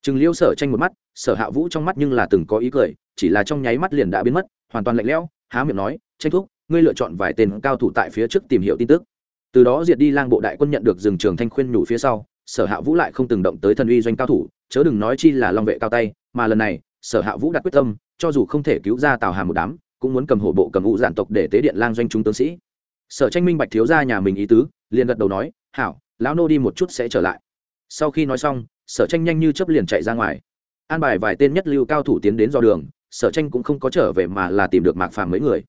Chừng liêu sở tranh một mắt, sở hạ vũ trong mắt nhưng là từng có ý cười, chỉ là trong nháy mắt liền đã biến mất, hoàn toàn lạnh lẽo, há miệng nói, tranh thúc, ngươi lựa chọn vài tên cao thủ tại phía trước tìm hiểu tin tức. Từ đó diệt đi lang bộ đại quân nhận được rừng trường thanh khuyên nhủ phía sau, sở hạ vũ lại không từng động tới thần uy doanh cao thủ, chớ đừng nói chi là long vệ cao tay, mà lần này, sở hạ vũ đặt quyết tâm, cho dù không thể cứu ra tào hà một đám cũng muốn cầm hổ bộ cầm ngũ giản tộc để tế điện lang doanh chúng tướng sĩ. Sở tranh minh bạch thiếu ra nhà mình ý tứ, liền gật đầu nói, hảo, lão nô đi một chút sẽ trở lại. Sau khi nói xong, sở tranh nhanh như chấp liền chạy ra ngoài. An bài vài tên nhất lưu cao thủ tiến đến do đường, sở tranh cũng không có trở về mà là tìm được mạc phàm mấy người.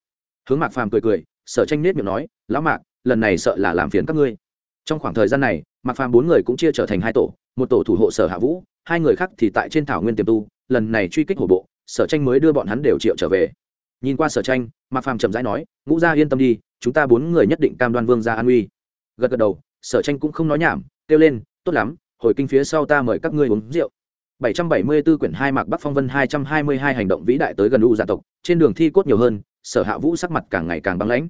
Hướng mạc phàm cười cười, sở tranh nết miệng nói, lão mạc, lần này sợ là làm phiền các ngươi. Trong khoảng thời gian này, mạc phàm bốn người cũng chia trở thành hai tổ, một tổ thủ hộ sở hạ vũ, hai người khác thì tại trên thảo nguyên tiềm tu, lần này truy kích hổ bộ, sở tranh mới đưa bọn hắn đều triệu trở về nhìn qua sở tranh mạc phàm chậm rãi nói ngũ gia yên tâm đi chúng ta bốn người nhất định cam đoan vương gia an uy gật gật đầu sở tranh cũng không nói nhảm kêu lên tốt lắm hồi kinh phía sau ta mời các ngươi uống rượu 774 quyển hai mạc Bắc Phong Vân 222 hành động vĩ đại tới gần u gia tộc, trên đường thi cốt nhiều hơn, Sở Hạ Vũ sắc mặt càng ngày càng băng lãnh.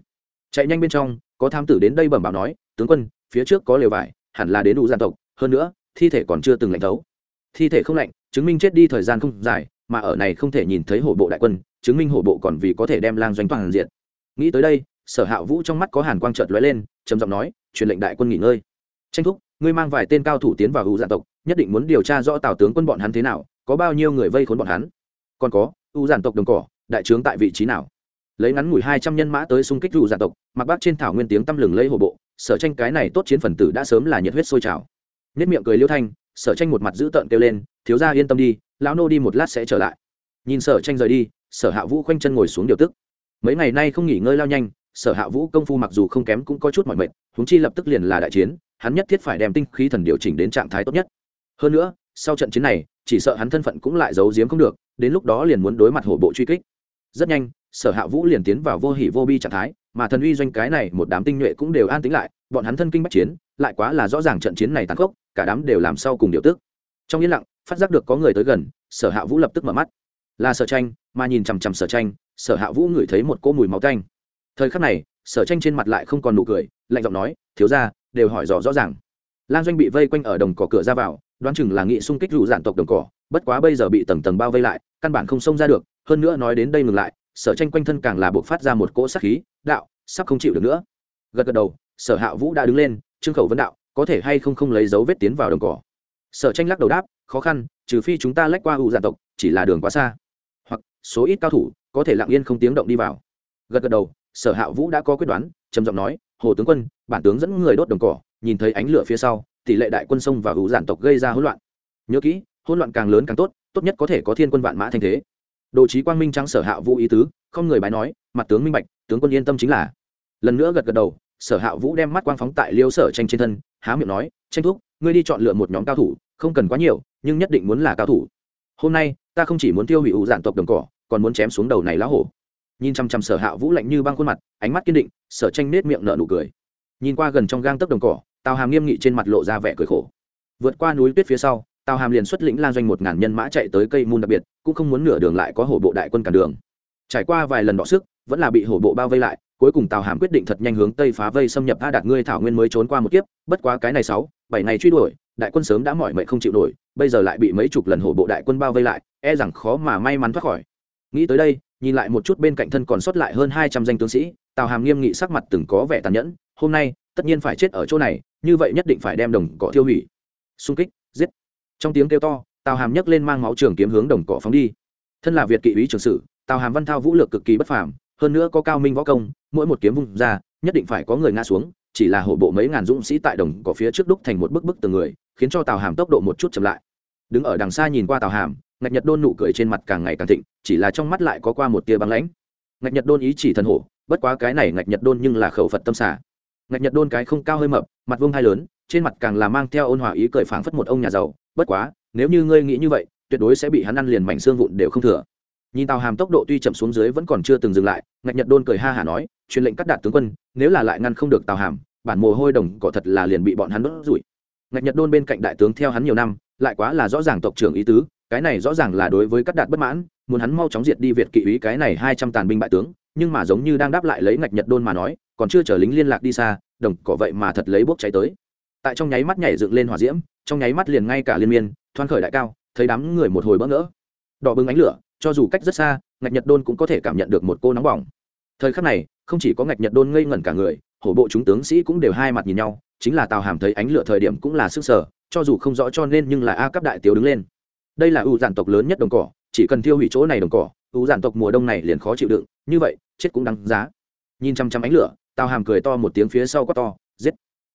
Chạy nhanh bên trong, có tham tử đến đây bẩm báo nói, tướng quân, phía trước có lều vải, hẳn là đến u gia tộc, hơn nữa, thi thể còn chưa từng lạnh thấu. Thi thể không lạnh, chứng minh chết đi thời gian không dài, mà ở này không thể nhìn thấy hổ bộ đại quân, chứng minh hổ bộ còn vì có thể đem lang doanh toàn diện. Nghĩ tới đây, Sở Hạ Vũ trong mắt có hàn quang chợt lóe lên, trầm giọng nói, truyền lệnh đại quân nghỉ ngơi. Tranh thúc, ngươi mang vài tên cao thủ tiến vào u dạ tộc, nhất định muốn điều tra rõ tào tướng quân bọn hắn thế nào có bao nhiêu người vây khốn bọn hắn còn có u giản tộc đồng cỏ đại trướng tại vị trí nào lấy ngắn ngủi hai trăm nhân mã tới xung kích u giản tộc mặc bác trên thảo nguyên tiếng tăm lừng lấy hổ bộ sở tranh cái này tốt chiến phần tử đã sớm là nhiệt huyết sôi trào nhất miệng cười liêu thanh sở tranh một mặt giữ tợn kêu lên thiếu gia yên tâm đi lão nô đi một lát sẽ trở lại nhìn sở tranh rời đi sở hạ vũ khoanh chân ngồi xuống điều tức. Mấy ngày nay không nghỉ ngơi lao nhanh, sở hạ vũ công phu mặc dù không kém cũng có chút mọi mệt húng chi lập tức liền là đại chiến, hắn nhất thiết phải đem tinh khí thần điều chỉnh đến trạng thái tốt nhất. Hơn nữa, sau trận chiến này, chỉ sợ hắn thân phận cũng lại giấu giếm không được, đến lúc đó liền muốn đối mặt hổ bộ truy kích. Rất nhanh, sở hạ vũ liền tiến vào vô hỉ vô bi trạng thái, mà thần uy doanh cái này một đám tinh nhuệ cũng đều an tính lại, bọn hắn thân kinh bắc chiến, lại quá là rõ ràng trận chiến này tàn khốc, cả đám đều làm sau cùng điều tức. Trong yên lặng, phát giác được có người tới gần, sở hạ vũ lập tức mở mắt là sở tranh, mà nhìn chằm chằm sở tranh, sở hạ vũ ngửi thấy một cỗ mùi máu canh thời khắc này, sở tranh trên mặt lại không còn nụ cười, lạnh giọng nói, thiếu ra đều hỏi rõ rõ ràng. Lan doanh bị vây quanh ở đồng cỏ cửa ra vào, đoán chừng là nghị xung kích rủ giản tộc đồng cỏ, bất quá bây giờ bị tầng tầng bao vây lại, căn bản không xông ra được, hơn nữa nói đến đây ngừng lại, sở tranh quanh thân càng là buộc phát ra một cỗ sắc khí, đạo, sắp không chịu được nữa. Gật gật đầu, sở hạ vũ đã đứng lên, trương khẩu vấn đạo, có thể hay không không lấy dấu vết tiến vào đồng cỏ? Sở tranh lắc đầu đáp, khó khăn, trừ phi chúng ta lách qua ủ giản tộc, chỉ là đường quá xa số ít cao thủ, có thể lặng yên không tiếng động đi vào. Gật gật đầu, sở hạ vũ đã có quyết đoán, trầm giọng nói, hồ tướng quân, bản tướng dẫn người đốt đồng cỏ, nhìn thấy ánh lửa phía sau, tỷ lệ đại quân sông và hữu giản tộc gây ra hỗn loạn. Nhớ kỹ, hỗn loạn càng lớn càng tốt tốt nhất có thể có thiên quân vạn mã thanh thế. Đồ trí quang minh trắng sở hạ vũ ý tứ, không người bái nói, mặt tướng minh bạch, tướng quân yên tâm chính là. Lần nữa gật gật đầu, sở hạ vũ đem mắt quang phóng tại liêu sở tranh trên thân, há miệng nói, tranh thúc, ngươi đi chọn lựa một nhóm cao thủ, không cần quá nhiều, nhưng nhất định muốn là cao thủ. Hôm nay ta không chỉ muốn tiêu hủy ủ dạn tộc đồng cỏ, còn muốn chém xuống đầu này lá hổ. Nhìn chăm chăm sở hạ vũ lạnh như băng khuôn mặt, ánh mắt kiên định, sở tranh nết miệng nở nụ cười. Nhìn qua gần trong gang tấc đồng cỏ, tào hàm nghiêm nghị trên mặt lộ ra vẻ cười khổ. Vượt qua núi tuyết phía sau, tào hàm liền xuất lĩnh lan doanh một ngàn nhân mã chạy tới cây môn đặc biệt, cũng không muốn nửa đường lại có hổ bộ đại quân cản đường. Trải qua vài lần đọ sức, vẫn là bị hổ bộ bao vây lại, cuối cùng tào hàm quyết định thật nhanh hướng tây phá vây xâm nhập a đạt ngươi thảo nguyên mới trốn qua một kiếp, bất quá cái này sáu, bảy ngày truy đuổi đại quân sớm đã mỏi mệt không chịu nổi, bây giờ lại bị mấy chục lần hổ bộ đại quân bao vây lại e rằng khó mà may mắn thoát khỏi. Nghĩ tới đây, nhìn lại một chút bên cạnh thân còn sót lại hơn hai trăm danh tướng sĩ, tào hàm nghiêm nghị sắc mặt từng có vẻ tàn nhẫn, hôm nay, tất nhiên phải chết ở chỗ này, như vậy nhất định phải đem đồng cỏ tiêu hủy. Xung kích, giết. Trong tiếng kêu to, tào hàm nhấc lên mang máu trường kiếm hướng đồng cỏ phóng đi. Thân là việt kỵ úy trường sử, tào hàm văn thao vũ lược cực kỳ bất phàm, hơn nữa có cao minh võ công, mỗi một kiếm vung ra, nhất định phải có người ngã xuống chỉ là hổ bộ mấy ngàn dũng sĩ tại đồng cỏ phía trước đúc thành một bức bức từng người, khiến cho tào hàm tốc độ một chút chậm lại. Đứng ở đằng xa nhìn qua tào hàm, ngạch nhật đôn nụ cười trên mặt càng ngày càng thịnh, chỉ là trong mắt lại có qua một tia băng lãnh. Ngạch nhật đôn ý chỉ thần hổ, bất quá cái này ngạch nhật đôn nhưng là khẩu phật tâm xả ngạch nhật đôn cái không cao hơi mập, mặt vông hai lớn, trên mặt càng là mang theo ôn hòa ý cười phảng phất một ông nhà giàu, bất quá, nếu như ngươi nghĩ như vậy, tuyệt đối sẽ bị hắn ăn liền mảnh xương vụn đều không thừa. Nhìn tàu hàm tốc độ tuy chậm xuống dưới vẫn còn chưa từng dừng lại ngạch nhật đôn cười ha hả nói, truyền lệnh cắt đạt tướng quân, nếu là lại ngăn không được tào hàm, bản mồ hôi đồng cỏ thật là liền bị bọn hắn đốt rủi. Ngạch nhật đôn bên cạnh đại tướng theo hắn nhiều năm, lại quá là rõ ràng tộc trưởng ý tứ, cái này rõ ràng là đối với cắt đạt bất mãn, muốn hắn mau chóng diệt đi việt kỵ ý cái này hai trăm tàn binh bại tướng, nhưng mà giống như đang đáp lại lấy ngạch nhật đôn mà nói, còn chưa chờ lính liên lạc đi xa, đồng cỏ vậy mà thật lấy bốc cháy tới. Tại trong nháy mắt nhảy dựng lên hỏa diễm, trong nháy mắt liền ngay cả liên miên thoan khởi đại cao, thấy đám người một hồi bỡ ngỡ. Đỏ bừng ánh lửa, cho dù cách rất xa ngạch nhật đôn cũng có thể cảm nhận được một cô nóng bỏng. Thời khắc này, không chỉ có ngạch nhật đôn ngây ngẩn cả người, hổ bộ chúng tướng sĩ cũng đều hai mặt nhìn nhau, chính là tào hàm thấy ánh lửa thời điểm cũng là sức sở, cho dù không rõ cho nên nhưng là a cấp đại tiểu đứng lên. Đây là ưu giản tộc lớn nhất đồng cỏ, chỉ cần tiêu hủy chỗ này đồng cỏ, ưu giản tộc mùa đông này liền khó chịu đựng, như vậy, chết cũng đáng giá. Nhìn chăm chăm ánh lửa, tào hàm cười to một tiếng phía sau quát to, giết!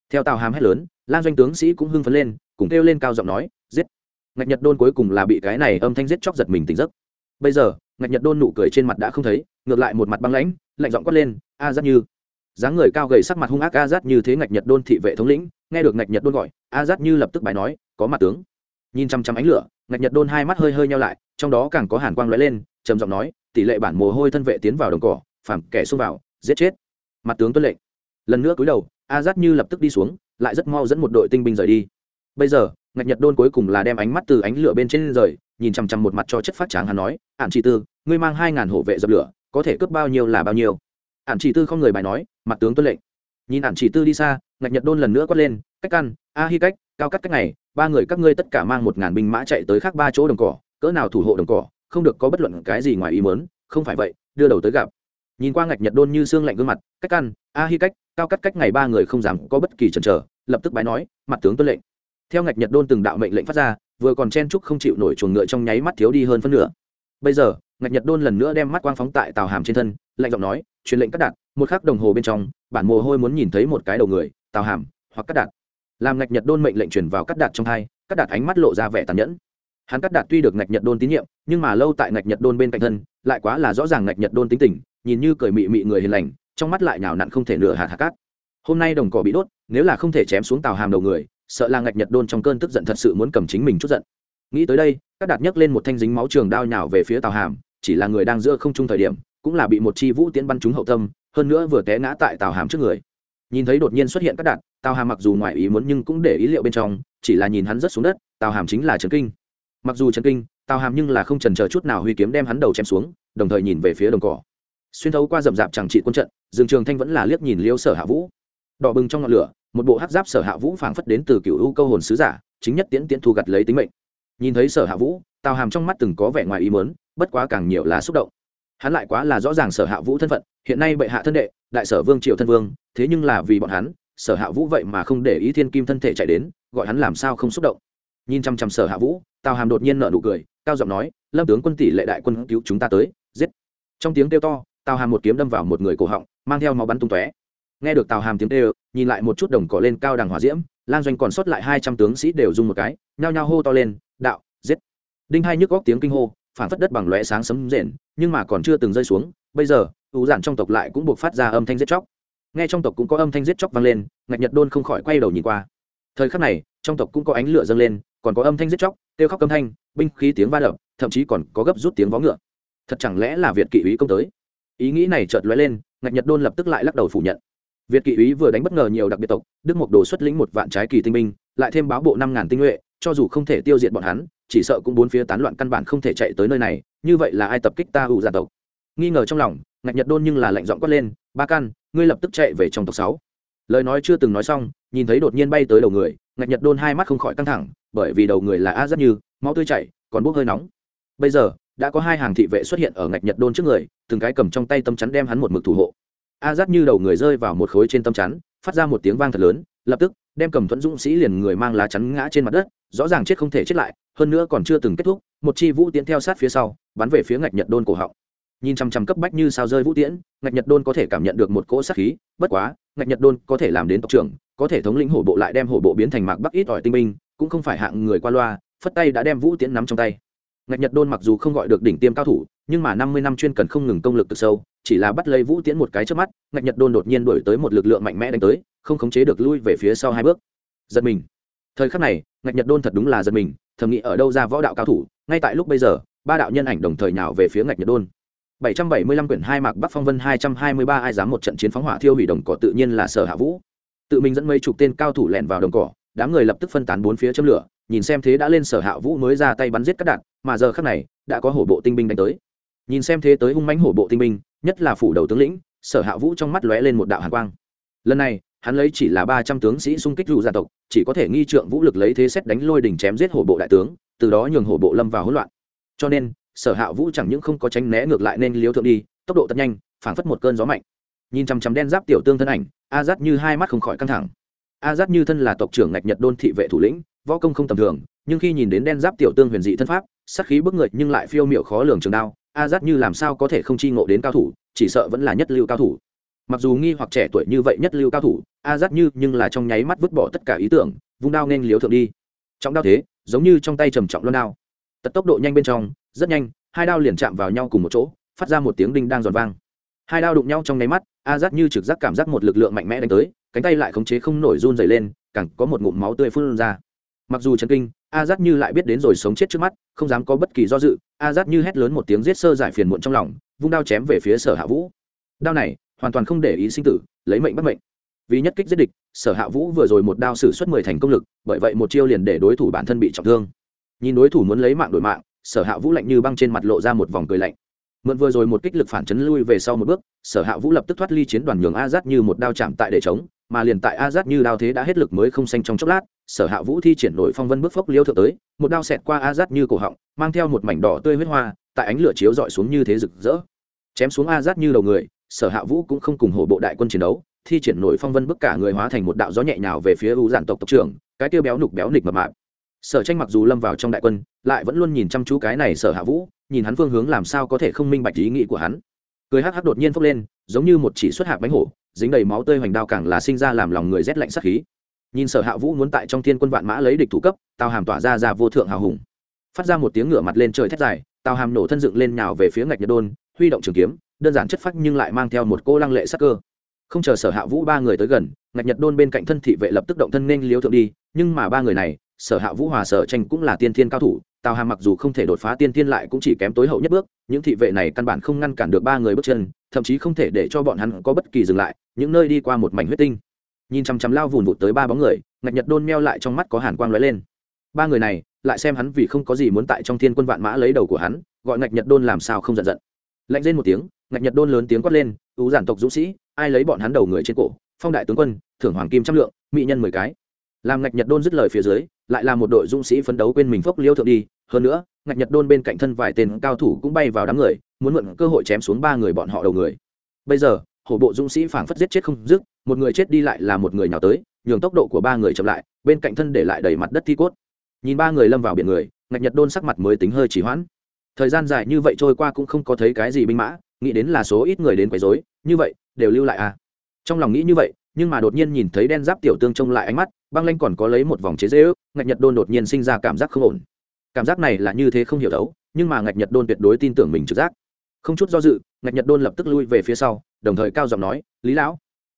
Theo tào hàm hét lớn, lan doanh tướng sĩ cũng hưng phấn lên, cùng kêu lên cao giọng nói, giết! Ngạch nhật đôn cuối cùng là bị cái này âm thanh giết chóc giật mình tỉnh giấc. Bây giờ ngạch nhật đôn nụ cười trên mặt đã không thấy, ngược lại một mặt băng lãnh, lạnh giọng quát lên, a giác như. Dáng người cao gầy sắc mặt hung ác a giác như thế ngạch nhật đôn thị vệ thống lĩnh, nghe được ngạch nhật đôn gọi, a giác như lập tức bài nói, có mặt tướng. Nhìn chăm chăm ánh lửa, ngạch nhật đôn hai mắt hơi hơi nhau lại, trong đó càng có hàn quang lóe lên, trầm giọng nói, tỷ lệ bản mồ hôi thân vệ tiến vào đồng cỏ phản kẻ xông vào, giết chết. Mặt tướng tuân lệnh. Lần nữa cúi đầu, a giác như lập tức đi xuống, lại rất mau dẫn một đội tinh binh rời đi. Bây giờ, ngạch nhật đôn cuối cùng là đem ánh mắt từ ánh lửa bên trên rời nhìn chằm chằm một mặt cho chất phát tráng hắn nói ạn chỉ tư, ngươi mang hai ngàn hộ vệ dập lửa, có thể cướp bao nhiêu là bao nhiêu. Ạn chỉ tư không người bài nói, mặt tướng tuân lệnh. Nhìn ạn chỉ tư đi xa, ngạch nhật đôn lần nữa quát lên, cách căn a hi cách, cao cắt cách này ba người các ngươi tất cả mang một ngàn binh mã chạy tới khác ba chỗ đồng cỏ, cỡ nào thủ hộ đồng cỏ, không được có bất luận cái gì ngoài ý mớn không phải vậy, đưa đầu tới gặp. Nhìn qua ngạch nhật đôn như xương lạnh gương mặt, cách căn a hi cách, cao cắt cách ngày ba người không dám có bất kỳ chần chờ, lập tức bái nói, mặt tướng tuân lệnh. Theo ngạch nhật đôn từng đạo mệnh lệnh phát ra vừa còn chen trúc không chịu nổi chuồng ngựa trong nháy mắt thiếu đi hơn phân nửa. Bây giờ, ngạch nhật đôn lần nữa đem mắt quang phóng tại tàu hàm trên thân, lạnh giọng nói, truyền lệnh cắt đạt một khắc đồng hồ bên trong, bản mồ hôi muốn nhìn thấy một cái đầu người tàu hàm, hoặc cắt đạt làm ngạch nhật đôn mệnh lệnh truyền vào cắt đạt trong hai, cắt đạt ánh mắt lộ ra vẻ tàn nhẫn. Hắn cắt đạt tuy được ngạch nhật đôn tín nhiệm, nhưng mà lâu tại ngạch nhật đôn bên cạnh thân, lại quá là rõ ràng ngạch nhật đôn tính tình, nhìn như cười mị mị người hiền lành, trong mắt lại nhào nặn không thể nửa hạt hạt cát. Hôm nay đồng cỏ bị đốt, nếu là không thể chém xuống tàu hàm đầu người sợ là ngạch nhật đôn trong cơn tức giận thật sự muốn cầm chính mình chút giận. Nghĩ tới đây, các đạt nhấc lên một thanh dính máu trường đao nhào về phía tàu hàm, chỉ là người đang giữa không trung thời điểm, cũng là bị một chi vũ tiễn bắn trúng hậu tâm, hơn nữa vừa té ngã tại tàu hàm trước người. Nhìn thấy đột nhiên xuất hiện các đạt tàu hàm mặc dù ngoài ý muốn nhưng cũng để ý liệu bên trong, chỉ là nhìn hắn rất xuống đất tàu hàm chính là trấn kinh. Mặc dù trấn kinh tàu hàm nhưng là không trần chờ chút nào huy kiếm đem hắn đầu chém xuống, đồng thời nhìn về phía đồng cỏ. Xuyên thấu qua rậm rạp chẳng trị quân trận, dương trường thanh vẫn là liếc nhìn liêu sở hạ vũ. Đỏ bừng trong ngọn lửa một bộ hát giáp sở hạ vũ phảng phất đến từ cựu u câu hồn sứ giả, chính nhất tiễn tiễn thu gặt lấy tính mệnh. Nhìn thấy sở hạ vũ, tào hàm trong mắt từng có vẻ ngoài ý mớn bất quá càng nhiều là xúc động. Hắn lại quá là rõ ràng sở hạ vũ thân phận, hiện nay bệ hạ thân đệ, đại sở vương triệu thân vương, thế nhưng là vì bọn hắn, sở hạ vũ vậy mà không để ý thiên kim thân thể chạy đến, gọi hắn làm sao không xúc động. Nhìn chăm chăm sở hạ vũ, tào hàm đột nhiên nở nụ cười, cao giọng nói, lâm tướng quân tỷ lệ đại quân cứu chúng ta tới, giết. Trong tiếng kêu to, tào hàm một kiếm đâm vào một người cổ họng, mang theo máu bắn tung tóe nghe được tào hàm tiếng kêu nhìn lại một chút đồng cỏ lên cao đằng hỏa diễm lan doanh còn sót lại hai trăm tướng sĩ đều dùng một cái, nhao nhao hô to lên, đạo, giết! Đinh hai nhức góc tiếng kinh hô, phản phất đất bằng lóe sáng sấm rền, nhưng mà còn chưa từng rơi xuống, bây giờ ủ giản trong tộc lại cũng buộc phát ra âm thanh giết chóc. Nghe trong tộc cũng có âm thanh giết chóc vang lên, ngạch nhật đôn không khỏi quay đầu nhìn qua. Thời khắc này, trong tộc cũng có ánh lửa dâng lên, còn có âm thanh giết chóc, kêu khóc âm thanh, binh khí tiếng va đập, thậm chí còn có gấp rút tiếng vó ngựa. Thật chẳng lẽ là việt kỵ ý công tới? Ý nghĩ này chợt lóe lên, ngạch nhật đôn lập tức lại lắc đầu phủ nhận việt kỵ úy vừa đánh bất ngờ nhiều đặc biệt tộc, đức mộc đồ xuất lĩnh một vạn trái kỳ tinh binh, lại thêm báo bộ năm ngàn tinh nhuệ, cho dù không thể tiêu diệt bọn hắn, chỉ sợ cũng bốn phía tán loạn căn bản không thể chạy tới nơi này, như vậy là ai tập kích ta hữu gia tộc? Nghi ngờ trong lòng, ngạch nhật đôn nhưng là lệnh giọng quát lên, ba căn ngươi lập tức chạy về trong tộc sáu. Lời nói chưa từng nói xong, nhìn thấy đột nhiên bay tới đầu người, ngạch nhật đôn hai mắt không khỏi căng thẳng, bởi vì đầu người là a rất như, máu tươi chảy, còn bốc hơi nóng. Bây giờ, đã có hai hàng thị vệ xuất hiện ở ngạch nhật đôn trước người, từng cái cầm trong tay tâm chắn đem hắn một mực thủ hộ a dắt như đầu người rơi vào một khối trên tâm chắn, phát ra một tiếng vang thật lớn, lập tức, đem cầm thuẫn dũng sĩ liền người mang lá chắn ngã trên mặt đất, rõ ràng chết không thể chết lại, hơn nữa còn chưa từng kết thúc, một chi vũ tiễn theo sát phía sau, bắn về phía ngạch nhật đôn cổ họng. Nhìn chằm chằm cấp bách như sao rơi vũ tiễn, ngạch nhật đôn có thể cảm nhận được một cỗ sát khí, bất quá, ngạch nhật đôn có thể làm đến tộc trưởng, có thể thống lĩnh hổ bộ lại đem hổ bộ biến thành mạc bắc ít ỏi tinh binh, cũng không phải hạng người qua loa, phất tay đã đem vũ tiễn nắm trong tay. Ngạch nhật đôn mặc dù không gọi được đỉnh tiêm cao thủ, nhưng mà năm mươi năm chuyên cần không ngừng công lực từ sâu chỉ là bắt lấy vũ tiễn một cái trước mắt ngạch nhật đôn đột nhiên đổi tới một lực lượng mạnh mẽ đánh tới không khống chế được lui về phía sau hai bước giật mình thời khắc này ngạch nhật đôn thật đúng là giật mình thầm nghĩ ở đâu ra võ đạo cao thủ ngay tại lúc bây giờ ba đạo nhân ảnh đồng thời nào về phía ngạch nhật đôn 775 quyển hai mạc Bắc Phong Vân 223 ai dám một trận chiến phóng hỏa thiêu hủy đồng cỏ tự nhiên là Sở Hạ Vũ. Tự mình dẫn mấy chục tên cao thủ lẻn vào đồng cỏ, đám người lập tức phân tán bốn phía châm lửa, nhìn xem thế đã lên Sở Hạ Vũ mới ra tay bắn giết các đạn, mà giờ khắc này, đã có hổ bộ tinh binh đánh tới. Nhìn xem thế tới hung mãnh hổ bộ tinh binh, nhất là phủ đầu tướng lĩnh, Sở Hạ Vũ trong mắt lóe lên một đạo hàn quang. Lần này, hắn lấy chỉ là 300 tướng sĩ xung kích dụ gia tộc, chỉ có thể nghi trượng vũ lực lấy thế xét đánh lôi đỉnh chém giết hổ bộ đại tướng, từ đó nhường hổ bộ lâm vào hỗn loạn. Cho nên, sở hạ vũ chẳng những không có tránh né ngược lại nên liếu thượng đi tốc độ thật nhanh phảng phất một cơn gió mạnh nhìn chằm chằm đen giáp tiểu tương thân ảnh a dắt như hai mắt không khỏi căng thẳng a dắt như thân là tộc trưởng ngạch nhật đôn thị vệ thủ lĩnh võ công không tầm thường nhưng khi nhìn đến đen giáp tiểu tương huyền dị thân pháp sắc khí bức người nhưng lại phiêu miệu khó lường trường đao a dắt như làm sao có thể không chi ngộ đến cao thủ, chỉ sợ vẫn là nhất lưu cao thủ. Mặc dù nghi hoặc trẻ tuổi như vậy nhất lưu cao thủ, a dắt như nhưng là trong nháy mắt vứt bỏ tất cả ý tưởng, vung đao nên liếu thượng đi. Trọng đao thế, giống như trong tay trầm trọng luôn đao. Tật tốc độ nhanh bên trong, rất nhanh, hai đao liền chạm vào nhau cùng một chỗ, phát ra một tiếng đinh đang giòn vang. Hai đao đụng nhau trong nháy mắt, a giác như trực giác cảm giác một lực lượng mạnh mẽ đánh tới, cánh tay lại khống chế không nổi run dày lên, càng có một ngụm máu tươi phun ra mặc dù chấn kinh, a giác như lại biết đến rồi sống chết trước mắt, không dám có bất kỳ do dự, a giác như hét lớn một tiếng giết sơ giải phiền muộn trong lòng, vung đao chém về phía sở hạ vũ. Đao này, hoàn toàn không để ý sinh tử, lấy mệnh bắt mệnh. Vì nhất kích giết địch, sở hạ vũ vừa rồi một đao xử suất mười thành công lực, bởi vậy một chiêu liền để đối thủ bản thân bị trọng thương. Nhìn đối thủ muốn lấy mạng đổi mạng, sở hạ vũ lạnh như băng trên mặt lộ ra một vòng cười lạnh. Mượn vừa rồi một kích lực phản chấn lui về sau một bước, sở hạ vũ lập tức thoát ly chiến đoàn nhường a giát như một đao chạm tại để chống mà liền tại a giát như đao thế đã hết lực mới không xanh trong chốc lát, sở hạ vũ thi triển nổi phong vân bước phốc liêu thượng tới, một đao xẹt qua a giát như cổ họng, mang theo một mảnh đỏ tươi huyết hoa, tại ánh lửa chiếu rọi xuống như thế rực rỡ. Chém xuống a giát như đầu người, sở hạ vũ cũng không cùng hổ bộ đại quân chiến đấu, thi triển nổi phong vân bước cả người hóa thành một đạo gió nhẹ nhào về phía u giản tộc tộc trưởng, cái tiêu béo nục béo nịch mập mạp. Sở tranh mặc dù lâm vào trong đại quân, lại vẫn luôn nhìn chăm chú cái này sở hạ vũ, nhìn hắn phương hướng làm sao có thể không minh bạch ý nghĩ của hắn cười hắc hắc đột nhiên phốc lên, giống như một chỉ xuất hạ bánh hổ, dính đầy máu tơi hoành đao càng là sinh ra làm lòng người rét lạnh sắc khí. Nhìn sở hạ vũ muốn tại trong thiên quân vạn mã lấy địch thủ cấp, tào hàm tỏa ra ra vô thượng hào hùng. Phát ra một tiếng ngựa mặt lên trời thét dài, tào hàm nổ thân dựng lên nhào về phía ngạch nhật đôn, huy động trường kiếm, đơn giản chất phác nhưng lại mang theo một cô lăng lệ sắc cơ. Không chờ sở hạ vũ ba người tới gần, ngạch nhật đôn bên cạnh thân thị vệ lập tức động thân nên liếu thượng đi, nhưng mà ba người này, sở hạ vũ hòa sở tranh cũng là tiên thiên cao thủ tào hàm mặc dù không thể đột phá tiên thiên lại cũng chỉ kém tối hậu nhất bước, những thị vệ này căn bản không ngăn cản được ba người bước chân, thậm chí không thể để cho bọn hắn có bất kỳ dừng lại, những nơi đi qua một mảnh huyết tinh. Nhìn chằm chằm lao vùn vụt tới ba bóng người, ngạch nhật đôn meo lại trong mắt có hàn quang lóe lên. Ba người này, lại xem hắn vì không có gì muốn tại trong thiên quân vạn mã lấy đầu của hắn, gọi ngạch nhật đôn làm sao không giận giận. Lạnh lên một tiếng, ngạch nhật đôn lớn tiếng quát lên ưu giản tộc dũng sĩ, ai lấy bọn hắn đầu người trên cổ? Phong đại tướng quân, thưởng hoàng kim trăm lượng, mỹ nhân mười cái. Làm ngạch nhật đôn dứt lời phía dưới, lại là một đội dũng sĩ phấn đấu quên mình phốc liêu thượng đi hơn nữa, ngạch nhật đôn bên cạnh thân vài tên cao thủ cũng bay vào đám người, muốn mượn cơ hội chém xuống ba người bọn họ đầu người. Bây giờ, hổ bộ dũng sĩ phảng phất giết chết không dứt, một người chết đi lại là một người nào tới, nhường tốc độ của ba người chậm lại, bên cạnh thân để lại đầy mặt đất thi cốt. Nhìn ba người lâm vào biển người, ngạch nhật đôn sắc mặt mới tính hơi chỉ hoãn. Thời gian dài như vậy trôi qua cũng không có thấy cái gì binh mã, nghĩ đến là số ít người đến quấy rối, như vậy, đều lưu lại à. Trong lòng nghĩ như vậy, nhưng mà đột nhiên nhìn thấy đen giáp tiểu tương trông lại ánh mắt, băng lanh còn có lấy một vòng chế dễ ước ngạch nhật đôn đột nhiên sinh ra cảm giác không ổn cảm giác này là như thế không hiểu đấu, nhưng mà ngạch nhật đôn tuyệt đối tin tưởng mình trực giác. Không chút do dự, ngạch nhật đôn lập tức lui về phía sau, đồng thời cao giọng nói, lý lão,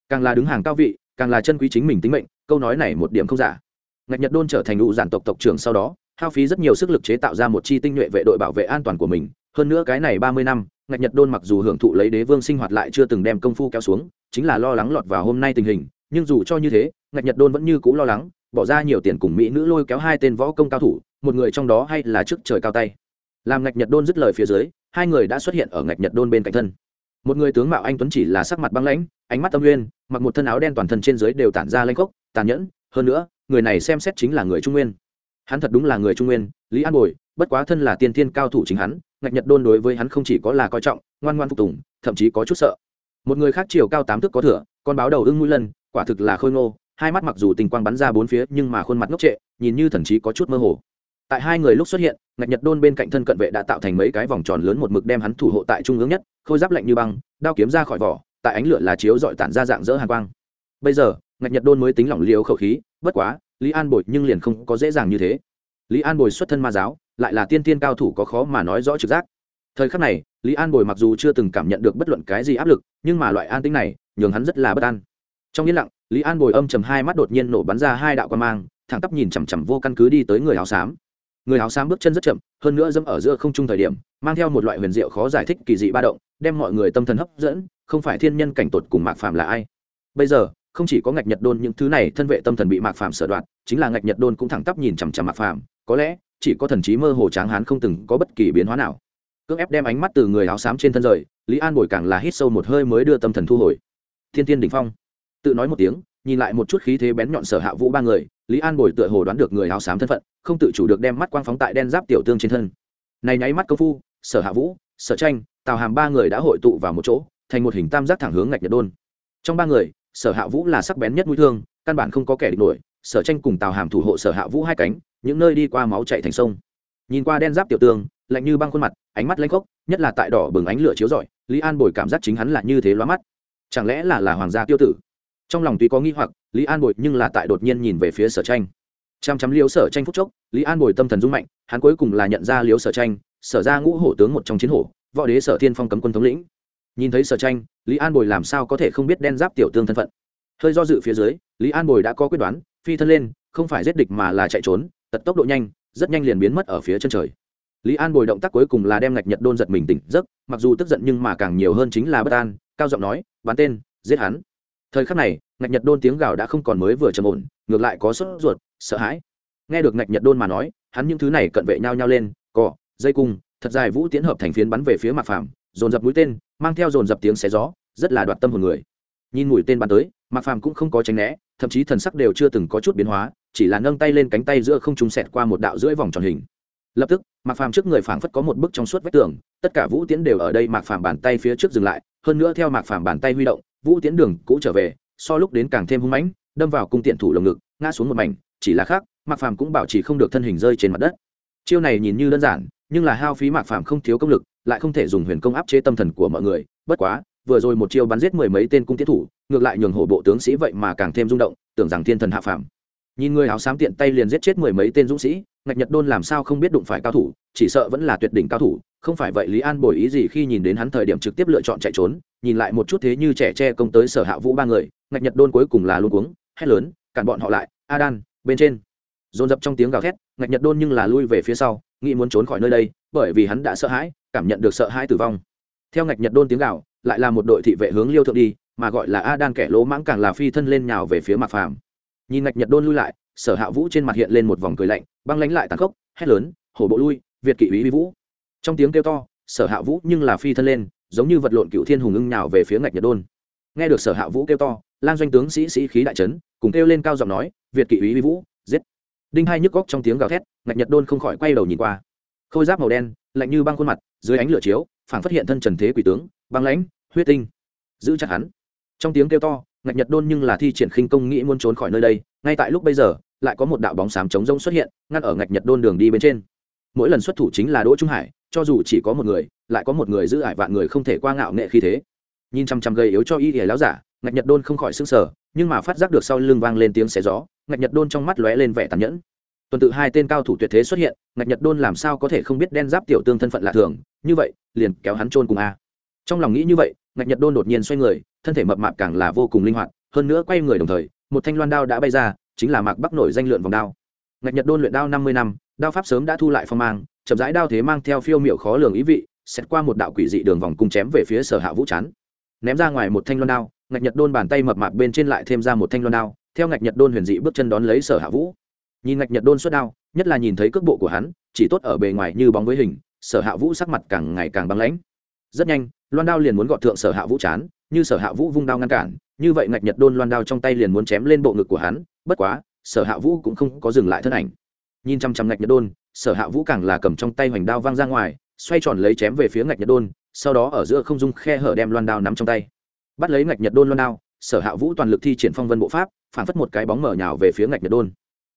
càng là đứng hàng cao vị, càng là chân quý chính mình tính mệnh, câu nói này một điểm không giả. Ngạch nhật đôn trở thành ngụ giản tộc tộc trưởng sau đó, hao phí rất nhiều sức lực chế tạo ra một chi tinh nhuệ vệ đội bảo vệ an toàn của mình. Hơn nữa cái này ba mươi năm, ngạch nhật đôn mặc dù hưởng thụ lấy đế vương sinh hoạt lại chưa từng đem công phu kéo xuống, chính là lo lắng lọt vào hôm nay tình hình, nhưng dù cho như thế, ngạch nhật đôn vẫn như c ũ lo lắng bỏ ra nhiều tiền cùng mỹ nữ lôi kéo hai tên võ công cao thủ một người trong đó hay là trước trời cao tay. Làm ngạch nhật đôn dứt lời phía dưới hai người đã xuất hiện ở ngạch nhật đôn bên cạnh thân. Một người tướng mạo anh tuấn chỉ là sắc mặt băng lãnh ánh mắt tâm nguyên, mặc một thân áo đen toàn thân trên dưới đều tản ra lanh cốc, tàn nhẫn. Hơn nữa người này xem xét chính là người trung nguyên. Hắn thật đúng là người trung nguyên lý an bồi bất quá thân là tiên thiên cao thủ chính hắn ngạch nhật đôn đối với hắn không chỉ có là coi trọng ngoan ngoan phục tùng thậm chí có chút sợ. Một người khác chiều cao tám thước có thửa con báo đầu ưng mũi lân quả thực là khôi ngô hai mắt mặc dù tình quang bắn ra bốn phía nhưng mà khuôn mặt ngốc trệ, nhìn như thần chí có chút mơ hồ. Tại hai người lúc xuất hiện, ngạch nhật đôn bên cạnh thân cận vệ đã tạo thành mấy cái vòng tròn lớn một mực đem hắn thủ hộ tại trung ương nhất, khôi giáp lạnh như băng, đao kiếm ra khỏi vỏ, tại ánh lửa là chiếu dọi tản ra dạng dỡ hàng quang. Bây giờ, ngạch nhật đôn mới tính lỏng liều khẩu khí, bất quá, lý an bồi nhưng liền không có dễ dàng như thế. Lý an bồi xuất thân ma giáo, lại là tiên tiên cao thủ có khó mà nói rõ trực giác. Thời khắc này, lý an bồi mặc dù chưa từng cảm nhận được bất luận cái gì áp lực, nhưng mà loại an tính này, nhường hắn rất là bất an. Trong yên lặng lý an bồi âm chầm hai mắt đột nhiên nổ bắn ra hai đạo quan mang, thẳng tắp nhìn chằm chằm vô căn cứ đi tới người áo xám. Người áo xám bước chân rất chậm, hơn nữa dẫm ở giữa không trung thời điểm, mang theo một loại huyền diệu khó giải thích kỳ dị ba động, đem mọi người tâm thần hấp dẫn, không phải thiên nhân cảnh tột cùng mạc phàm là ai. Bây giờ, không chỉ có ngạch nhật đôn những thứ này thân vệ tâm thần bị mạc phàm sở đoạt, chính là ngạch nhật đôn cũng thẳng tắp nhìn chằm chằm mạc phàm. có lẽ chỉ có thần trí mơ hồ tráng hán không từng có bất kỳ biến hóa nào. Cưỡng ép đem ánh mắt từ người áo xám trên thân rời, lý an bồi càng là hít sâu một hơi mới đưa tâm thần thu hồi. Thiên tiên đỉnh phong tự nói một tiếng, nhìn lại một chút khí thế bén nhọn sở hạ vũ ba người, lý an bồi tựa hồ đoán được người áo xám thân phận, không tự chủ được đem mắt quang phóng tại đen giáp tiểu tương trên thân. Này nháy mắt công phu, sở hạ vũ, sở tranh, tào hàm ba người đã hội tụ vào một chỗ, thành một hình tam giác thẳng hướng ngạch nhật đôn. Trong ba người, sở hạ vũ là sắc bén nhất mũi thương, căn bản không có kẻ địch nổi, sở tranh cùng tào hàm thủ hộ sở hạ vũ hai cánh, những nơi đi qua máu chạy thành sông. Nhìn qua đen giáp tiểu tương lạnh như băng khuôn mặt, ánh mắt lanh khốc, nhất là tại đỏ bừng ánh lửa chiếu rọi, lý an bồi cảm giác chính hắn là như thế loa mắt. Chẳng lẽ là là hoàng gia tiêu tử? Trong lòng tuy có nghi hoặc, lý an bồi nhưng là tại đột nhiên nhìn về phía sở tranh. Chăm chăm liếu sở tranh phúc chốc, lý an bồi tâm thần rung mạnh, hắn cuối cùng là nhận ra liếu sở tranh, sở ra ngũ hổ tướng một trong chiến hổ, võ đế sở thiên phong cấm quân thống lĩnh. Nhìn thấy sở tranh, lý an bồi làm sao có thể không biết đen giáp tiểu tương thân phận. Hơi do dự phía dưới, lý an bồi đã có quyết đoán, phi thân lên, không phải giết địch mà là chạy trốn, tật tốc độ nhanh, rất nhanh liền biến mất ở phía chân trời. Lý an bồi động tác cuối cùng là đem ngạch nhật đôn giật mình tỉnh giấc, mặc dù tức giận nhưng mà càng nhiều hơn chính là bất an, cao giọng nói, bắn tên, giết hắn thời khắc này, ngạch nhật đôn tiếng gào đã không còn mới vừa trầm ổn, ngược lại có sốt ruột, sợ hãi. Nghe được ngạch nhật đôn mà nói, hắn những thứ này cận vệ nhau nhau lên cỏ dây cung, thật dài vũ tiến hợp thành phiến bắn về phía mạc phạm dồn dập mũi tên, mang theo dồn dập tiếng xé gió, rất là đoạt tâm hồn người. Nhìn mũi tên bắn tới, mạc phàm cũng không có tránh né, thậm chí thần sắc đều chưa từng có chút biến hóa, chỉ là nâng tay lên cánh tay giữa không trung sẹt qua một đạo rưỡi vòng tròn hình. Lập tức, mạc phàm trước người phảng phất có một bức trong suốt vách tường, tất cả vũ tiễn đều ở đây mạc phàm bàn tay phía trước dừng lại, hơn nữa theo mạc phàm bàn tay huy động vũ tiễn đường cũ trở về, so lúc đến càng thêm hung mãnh, đâm vào cung tiện thủ lồng ngực, ngã xuống một mảnh, chỉ là khác, mạc phàm cũng bảo trì không được thân hình rơi trên mặt đất. Chiêu này nhìn như đơn giản, nhưng là hao phí mạc phàm không thiếu công lực, lại không thể dùng huyền công áp chế tâm thần của mọi người. Bất quá, vừa rồi một chiêu bắn giết mười mấy tên cung tiến thủ, ngược lại nhường hổ bộ tướng sĩ vậy mà càng thêm rung động, tưởng rằng thiên thần hạ phàm. Nhìn người áo xám tiện tay liền giết chết mười mấy tên dũng sĩ, ngạch nhật đôn làm sao không biết đụng phải cao thủ, chỉ sợ vẫn là tuyệt đỉnh cao thủ, không phải vậy lý an bồi ý gì khi nhìn đến hắn thời điểm trực tiếp lựa chọn chạy trốn nhìn lại một chút thế như trẻ tre công tới sở hạ vũ ba người, ngạch nhật đôn cuối cùng là luôn cuống, hét lớn, cản bọn họ lại a đan bên trên. Dồn dập trong tiếng gào thét, ngạch nhật đôn nhưng là lui về phía sau, nghĩ muốn trốn khỏi nơi đây, bởi vì hắn đã sợ hãi, cảm nhận được sợ hãi tử vong. Theo ngạch nhật đôn tiếng gào, lại là một đội thị vệ hướng liêu thượng đi, mà gọi là a đan kẻ lỗ mãng càng là phi thân lên nhào về phía mặt phàm. Nhìn ngạch nhật đôn lui lại, sở hạ vũ trên mặt hiện lên một vòng cười lạnh, băng lánh lại tàn khốc, hét lớn, hổ bộ lui, việt kỵ úy vi vũ. Trong tiếng kêu to, sở hạ vũ nhưng là phi thân lên giống như vật lộn cựu thiên hùng ưng nhào về phía ngạch nhật đôn. Nghe được sở hạ vũ kêu to lan doanh tướng sĩ sĩ khí đại trấn cùng kêu lên cao giọng nói, việt kỵ úy vi vũ, giết! Đinh hai nhức góc trong tiếng gào thét, ngạch nhật đôn không khỏi quay đầu nhìn qua. Khôi giáp màu đen, lạnh như băng khuôn mặt, dưới ánh lửa chiếu, phảng phát hiện thân trần thế quỷ tướng, băng lãnh, huyết tinh. Giữ chặt hắn. Trong tiếng kêu to, ngạch nhật đôn nhưng là thi triển khinh công nghĩ muốn trốn khỏi nơi đây, ngay tại lúc bây giờ, lại có một đạo bóng xám trống rông xuất hiện, ngăn ở ngạch nhật đôn đường đi bên trên. Mỗi lần xuất thủ chính là đỗ trung hải cho dù chỉ có một người, lại có một người giữ ải vạn người không thể qua ngạo nghệ khi thế. Nhìn chăm chăm gây yếu cho y ỉa láo giả, ngạch nhật đôn không khỏi s ư n g sở nhưng mà phát giác được sau lưng vang lên tiếng xé gió, ngạch nhật đôn trong mắt lóe lên vẻ tàn nhẫn. Tuần tự hai tên cao thủ tuyệt thế xuất hiện, ngạch nhật đôn làm sao có thể không biết đen giáp tiểu tương thân phận lạ thường, như vậy, liền kéo hắn trôn cùng a. Trong lòng nghĩ như vậy, ngạch nhật đôn đột nhiên xoay người, thân thể mập mạp càng là vô cùng linh hoạt, hơn nữa quay người đồng thời, một thanh loan đao đã bay ra, chính là mạc bắc nổi danh lượn vòng đao. Ngạch nhật đôn luyện đao năm mươi năm, đao pháp sớm đã thu lại phong mang chậm rãi đao thế mang theo phiêu miệu khó lường ý vị xét qua một đạo quỷ dị đường vòng cung chém về phía sở hạ vũ chán. Ném ra ngoài một thanh loan đao, ngạch nhật đôn bàn tay mập mạp bên trên lại thêm ra một thanh loan đao, theo ngạch nhật đôn huyền dị bước chân đón lấy sở hạ vũ. Nhìn ngạch nhật đôn xuất đao, nhất là nhìn thấy cước bộ của hắn, chỉ tốt ở bề ngoài như bóng với hình, sở hạ vũ sắc mặt càng ngày càng băng lãnh. Rất nhanh, loan đao liền muốn gọt thượng sở hạ vũ chán, như sở hạ vũ vung đao ngăn cản, như vậy ngạch nhật đôn loan đao trong tay liền muốn chém lên bộ ngực của hắn, bất quá, sở hạ vũ cũng không có dừng lại thân ảnh. Nhìn chăm chăm ngạch nhật đôn sở hạ vũ càng là cầm trong tay hoành đao văng ra ngoài, xoay tròn lấy chém về phía ngạch nhật đôn, sau đó ở giữa không dung khe hở đem loan đao nắm trong tay. Bắt lấy ngạch nhật đôn loan đao, sở hạ vũ toàn lực thi triển phong vân bộ pháp, phản phất một cái bóng mở nhào về phía ngạch nhật đôn.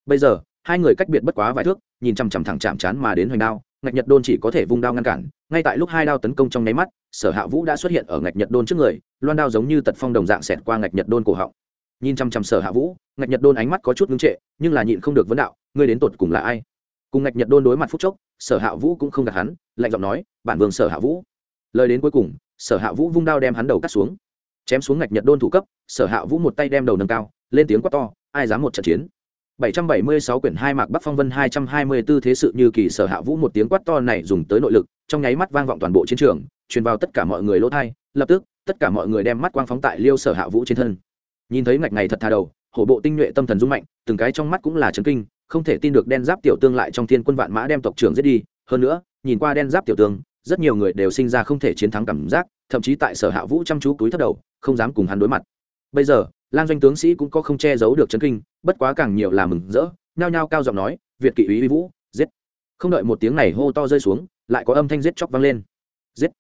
Bây giờ, hai người cách biệt bất quá vài thước, nhìn chằm chằm thẳng chạm chán mà đến hoành đao, ngạch nhật đôn chỉ có thể vung đao ngăn cản, ngay tại lúc hai đao tấn công trong nháy mắt, sở hạ vũ đã xuất hiện ở ngạch nhật đôn trước người, loan đao giống như tật phong đồng dạng xẹt qua ngạch nhật đôn cổ họng. Nhìn chằm chằm sở hạ vũ, ngạch nhật đôn ánh mắt có chút ngưng trệ, nhưng là nhịn không được vấn đạo, ngươi đến tột cùng là ai? Cùng ngạch nhật đôn đối mặt phúc chốc sở hạ vũ cũng không gạt hắn lạnh giọng nói bản vương sở hạ vũ. Lời đến cuối cùng sở hạ vũ vung đao đem hắn đầu cắt xuống. Chém xuống ngạch nhật đôn thủ cấp sở hạ vũ một tay đem đầu nâng cao lên tiếng quát to ai dám một trận chiến? 776 quyển hai mạc Bắc Phong Vân 224 thế sự như kỳ sở hạ vũ một tiếng quát to này dùng tới nội lực, trong nháy mắt vang vọng toàn bộ chiến trường, truyền vào tất cả mọi người lỗ tai, lập tức, tất cả mọi người đem mắt quang phóng tại Liêu Sở Hạ Vũ trên thân. Nhìn thấy ngạch ngày thật tha đầu, hổ bộ tinh nhuệ tâm thần rung mạnh, từng cái trong mắt cũng là chấn kinh, không thể tin được đen giáp tiểu tương lại trong thiên quân vạn mã đem tộc trưởng giết đi, hơn nữa, nhìn qua đen giáp tiểu tương, rất nhiều người đều sinh ra không thể chiến thắng cảm giác, thậm chí tại Sở Hạ Vũ chăm chú túi thấp đầu, không dám cùng hắn đối mặt. Bây giờ, Lan doanh tướng sĩ cũng có không che giấu được chấn kinh, bất quá càng nhiều là mừng rỡ, nhao nhao cao giọng nói, "Việt kỵ úy vũ, giết!" Không đợi một tiếng này hô to rơi xuống, lại có âm thanh giết chóc vang lên. "Giết!"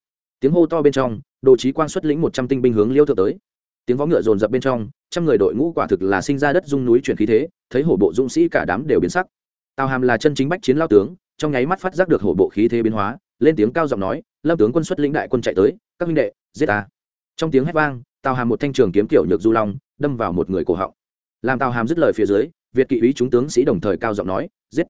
Tiếng hô to bên trong, Đồ Chí Quang xuất lĩnh một trăm tinh binh hướng Liêu Thượng tới. Tiếng vó ngựa dồn dập bên trong, trăm người đội ngũ quả thực là sinh ra đất dung núi chuyển khí thế, thấy hổ bộ dũng sĩ cả đám đều biến sắc. Tào Hàm là chân chính bách chiến lao tướng, trong nháy mắt phát giác được hổ bộ khí thế biến hóa, lên tiếng cao giọng nói, "Lâm tướng quân xuất lĩnh đại quân chạy tới, các huynh đệ, giết ta!" Trong tiếng hét vang, Tào Hàm một thanh trường kiếm kiểu nhược du long, đâm vào một người cổ họng làm tào hàm dứt lời phía dưới việt kỵ úy chúng tướng sĩ đồng thời cao giọng nói giết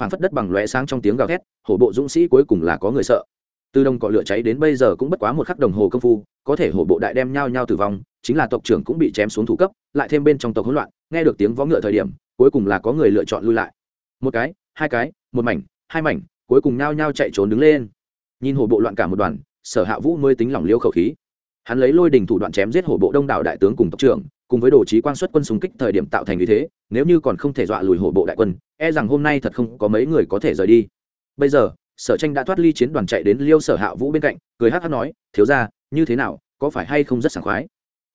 phản phất đất bằng lóe sáng trong tiếng gào thét hổ bộ dũng sĩ cuối cùng là có người sợ từ đồng cọ lửa cháy đến bây giờ cũng bất quá một khắc đồng hồ công phu có thể hổ bộ đại đem nhau nhau tử vong chính là tộc trưởng cũng bị chém xuống thủ cấp, lại thêm bên trong tộc hỗn loạn, nghe được tiếng vó ngựa thời điểm, cuối cùng là có người lựa chọn lui lại. Một cái, hai cái, một mảnh, hai mảnh, cuối cùng nhau nhau chạy trốn đứng lên. Nhìn hổ bộ loạn cả một đoàn, sở hạ vũ mới tính lòng liêu khẩu khí. Hắn lấy lôi đình thủ đoạn chém giết hổ bộ đông đảo đại tướng cùng tộc trưởng, cùng với đồ trí quan xuất quân súng kích thời điểm tạo thành như thế, nếu như còn không thể dọa lùi hổ bộ đại quân e rằng hôm nay thật không có mấy người có thể rời đi. Bây giờ, sở tranh đã thoát ly chiến đoàn chạy đến liêu sở hạ vũ bên cạnh, cười hát hát nói, thiếu ra như thế nào, có phải hay không rất sảng khoái?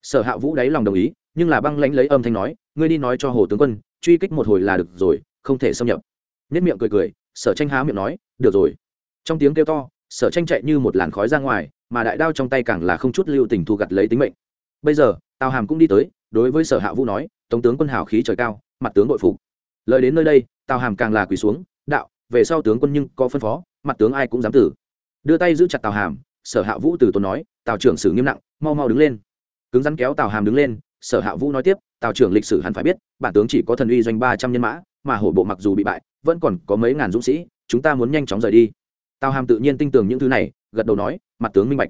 Sở hạ vũ đáy lòng đồng ý, nhưng là băng lãnh lấy âm thanh nói, ngươi đi nói cho hồ tướng quân, truy kích một hồi là được rồi, không thể xâm nhập. Nhất miệng cười cười, sở tranh há miệng nói, được rồi. Trong tiếng kêu to, sở tranh chạy như một làn khói ra ngoài, mà đại đao trong tay càng là không chút lưu tình thu gặt lấy tính mệnh. Bây giờ, tào hàm cũng đi tới, đối với sở hạ vũ nói, tống tướng quân hào khí trời cao, mặt tướng bội phục. Lời đến nơi đây, tào hàm càng là quỳ xuống, đạo, về sau tướng quân nhưng có phân phó, mặt tướng ai cũng dám tử. Đưa tay giữ chặt tào hàm, sở hạ vũ từ tốn nói, tào trưởng xử nghiêm nặng, mau mau đứng lên cứng rắn kéo tào hàm đứng lên, sở hạ vũ nói tiếp, tào trưởng lịch sử hẳn phải biết, bản tướng chỉ có thần uy doanh ba trăm nhân mã, mà hổ bộ mặc dù bị bại, vẫn còn có mấy ngàn dũng sĩ, chúng ta muốn nhanh chóng rời đi. Tào hàm tự nhiên tin tưởng những thứ này, gật đầu nói, mặt tướng minh bạch.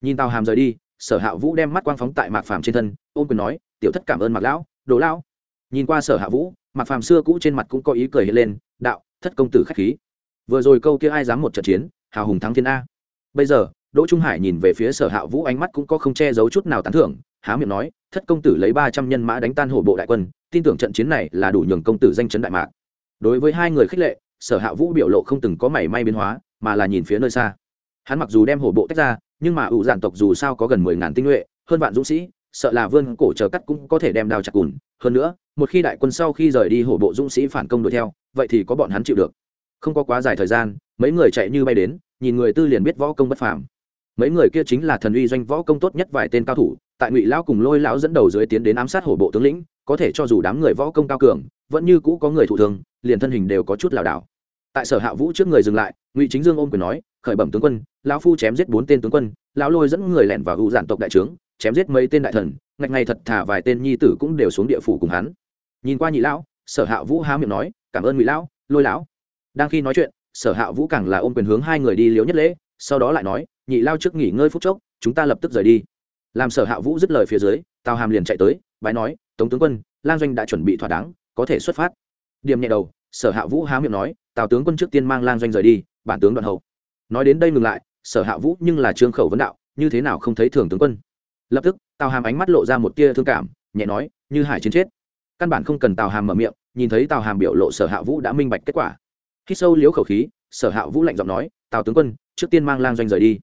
Nhìn tào hàm rời đi, sở hạ vũ đem mắt quang phóng tại mạc phàm trên thân, ôm quyền nói, tiểu thất cảm ơn mạc lão, đồ lão. Nhìn qua sở hạ vũ, mạc phàm xưa cũ trên mặt cũng có ý cười hiện lên, đạo, thất công tử khách khí. Vừa rồi câu kia ai dám một trận chiến, hào hùng thắng thiên a. Bây giờ đỗ trung hải nhìn về phía sở hạ vũ ánh mắt cũng có không che giấu chút nào tán thưởng, há miệng nói, thất công tử lấy ba trăm nhân mã đánh tan hổ bộ đại quân, tin tưởng trận chiến này là đủ nhường công tử danh chấn đại mạc. Đối với hai người khích lệ, sở hạ vũ biểu lộ không từng có mảy may biến hóa, mà là nhìn phía nơi xa. Hắn mặc dù đem hổ bộ tách ra, nhưng mà ủ giản tộc dù sao có gần mười ngàn tinh nhuệ, hơn vạn dũng sĩ, sợ là vươn cổ chờ cắt cũng có thể đem đao chặt cùn. Hơn nữa, một khi đại quân sau khi rời đi hổ bộ dũng sĩ phản công đuổi theo, vậy thì có bọn hắn chịu được. Không có quá dài thời gian, mấy người chạy như bay đến, nhìn người tư liền biết võ công bất phàm mấy người kia chính là thần uy doanh võ công tốt nhất vài tên cao thủ, tại ngụy lão cùng lôi lão dẫn đầu dưới tiến đến ám sát hổ bộ tướng lĩnh, có thể cho dù đám người võ công cao cường, vẫn như cũ có người thụ thương, liền thân hình đều có chút lảo đảo. Tại sở hạ vũ trước người dừng lại, ngụy chính dương ôm quyền nói, khởi bẩm tướng quân, lão phu chém giết bốn tên tướng quân, lão lôi dẫn người lẻn vào hữu giản tộc đại trướng, chém giết mấy tên đại thần ngạch ngày thật thả vài tên nhi tử cũng đều xuống địa phủ cùng hắn. Nhìn qua nhị lão, sở hạ vũ há miệng nói, cảm ơn ngụy lão, lôi lão. Đang khi nói chuyện, sở hạ vũ càng là ôm quyền hướng hai người đi liếu nhất lễ sau đó lại nói, nhị lao trước nghỉ ngơi phút chốc, chúng ta lập tức rời đi. Làm sở hạ vũ dứt lời phía dưới, tào hàm liền chạy tới, bái nói, tống tướng quân lan doanh đã chuẩn bị thỏa đáng, có thể xuất phát. Điểm nhẹ đầu, sở hạ vũ há miệng nói, tào tướng quân trước tiên mang lan doanh rời đi, bản tướng đoạn hậu. Nói đến đây ngừng lại, sở hạ vũ nhưng là trương khẩu vấn đạo, như thế nào không thấy thường tướng quân? Lập tức, tào hàm ánh mắt lộ ra một tia thương cảm, nhẹ nói, như hải chiến chết. Căn bản không cần tào hàm mở miệng, nhìn thấy tào hàm biểu lộ sở hạ vũ đã minh bạch kết quả. Khi sâu liếu khẩu khí, sở hạ vũ lạnh giọng nói tào tướng quân, trước tiên mang lang doanh rời đi.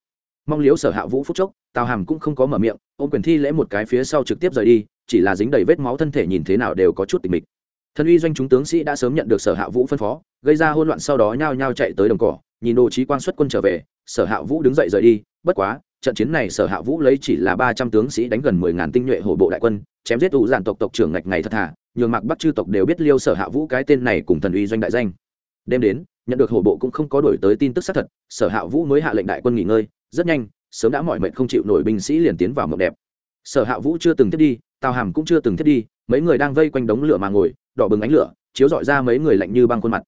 Mong liếu sở hạ vũ phúc chốc, tào hàm cũng không có mở miệng, ôm quyền thi lễ một cái phía sau trực tiếp rời đi, chỉ là dính đầy vết máu thân thể nhìn thế nào đều có chút tình mịch. Thân uy doanh chúng tướng sĩ đã sớm nhận được sở hạ vũ phân phó, gây ra hỗn loạn sau đó nhao nhao chạy tới đồng cỏ, nhìn đồ trí quan xuất quân trở về, sở hạ vũ đứng dậy rời đi, bất quá, trận chiến này sở hạ vũ lấy chỉ là ba trăm tướng sĩ đánh gần mười ngàn tinh nhuệ hổ bộ đại quân, chém giết ủ giản tộc tộc trưởng ngạch ngày thật thà, nhường mạc bắc chư tộc đều biết liêu sở hạ vũ cái tên này cùng thần uy doanh đại danh. Đêm đến nhận được hổ bộ cũng không có đổi tới tin tức xác thật, sở hạ vũ mới hạ lệnh đại quân nghỉ ngơi, rất nhanh, sớm đã mọi mệnh không chịu nổi binh sĩ liền tiến vào mộng đẹp. Sở hạ vũ chưa từng thiết đi, tào hàm cũng chưa từng thiết đi, mấy người đang vây quanh đống lửa mà ngồi, đỏ bừng ánh lửa, chiếu dọi ra mấy người lạnh như băng khuôn mặt.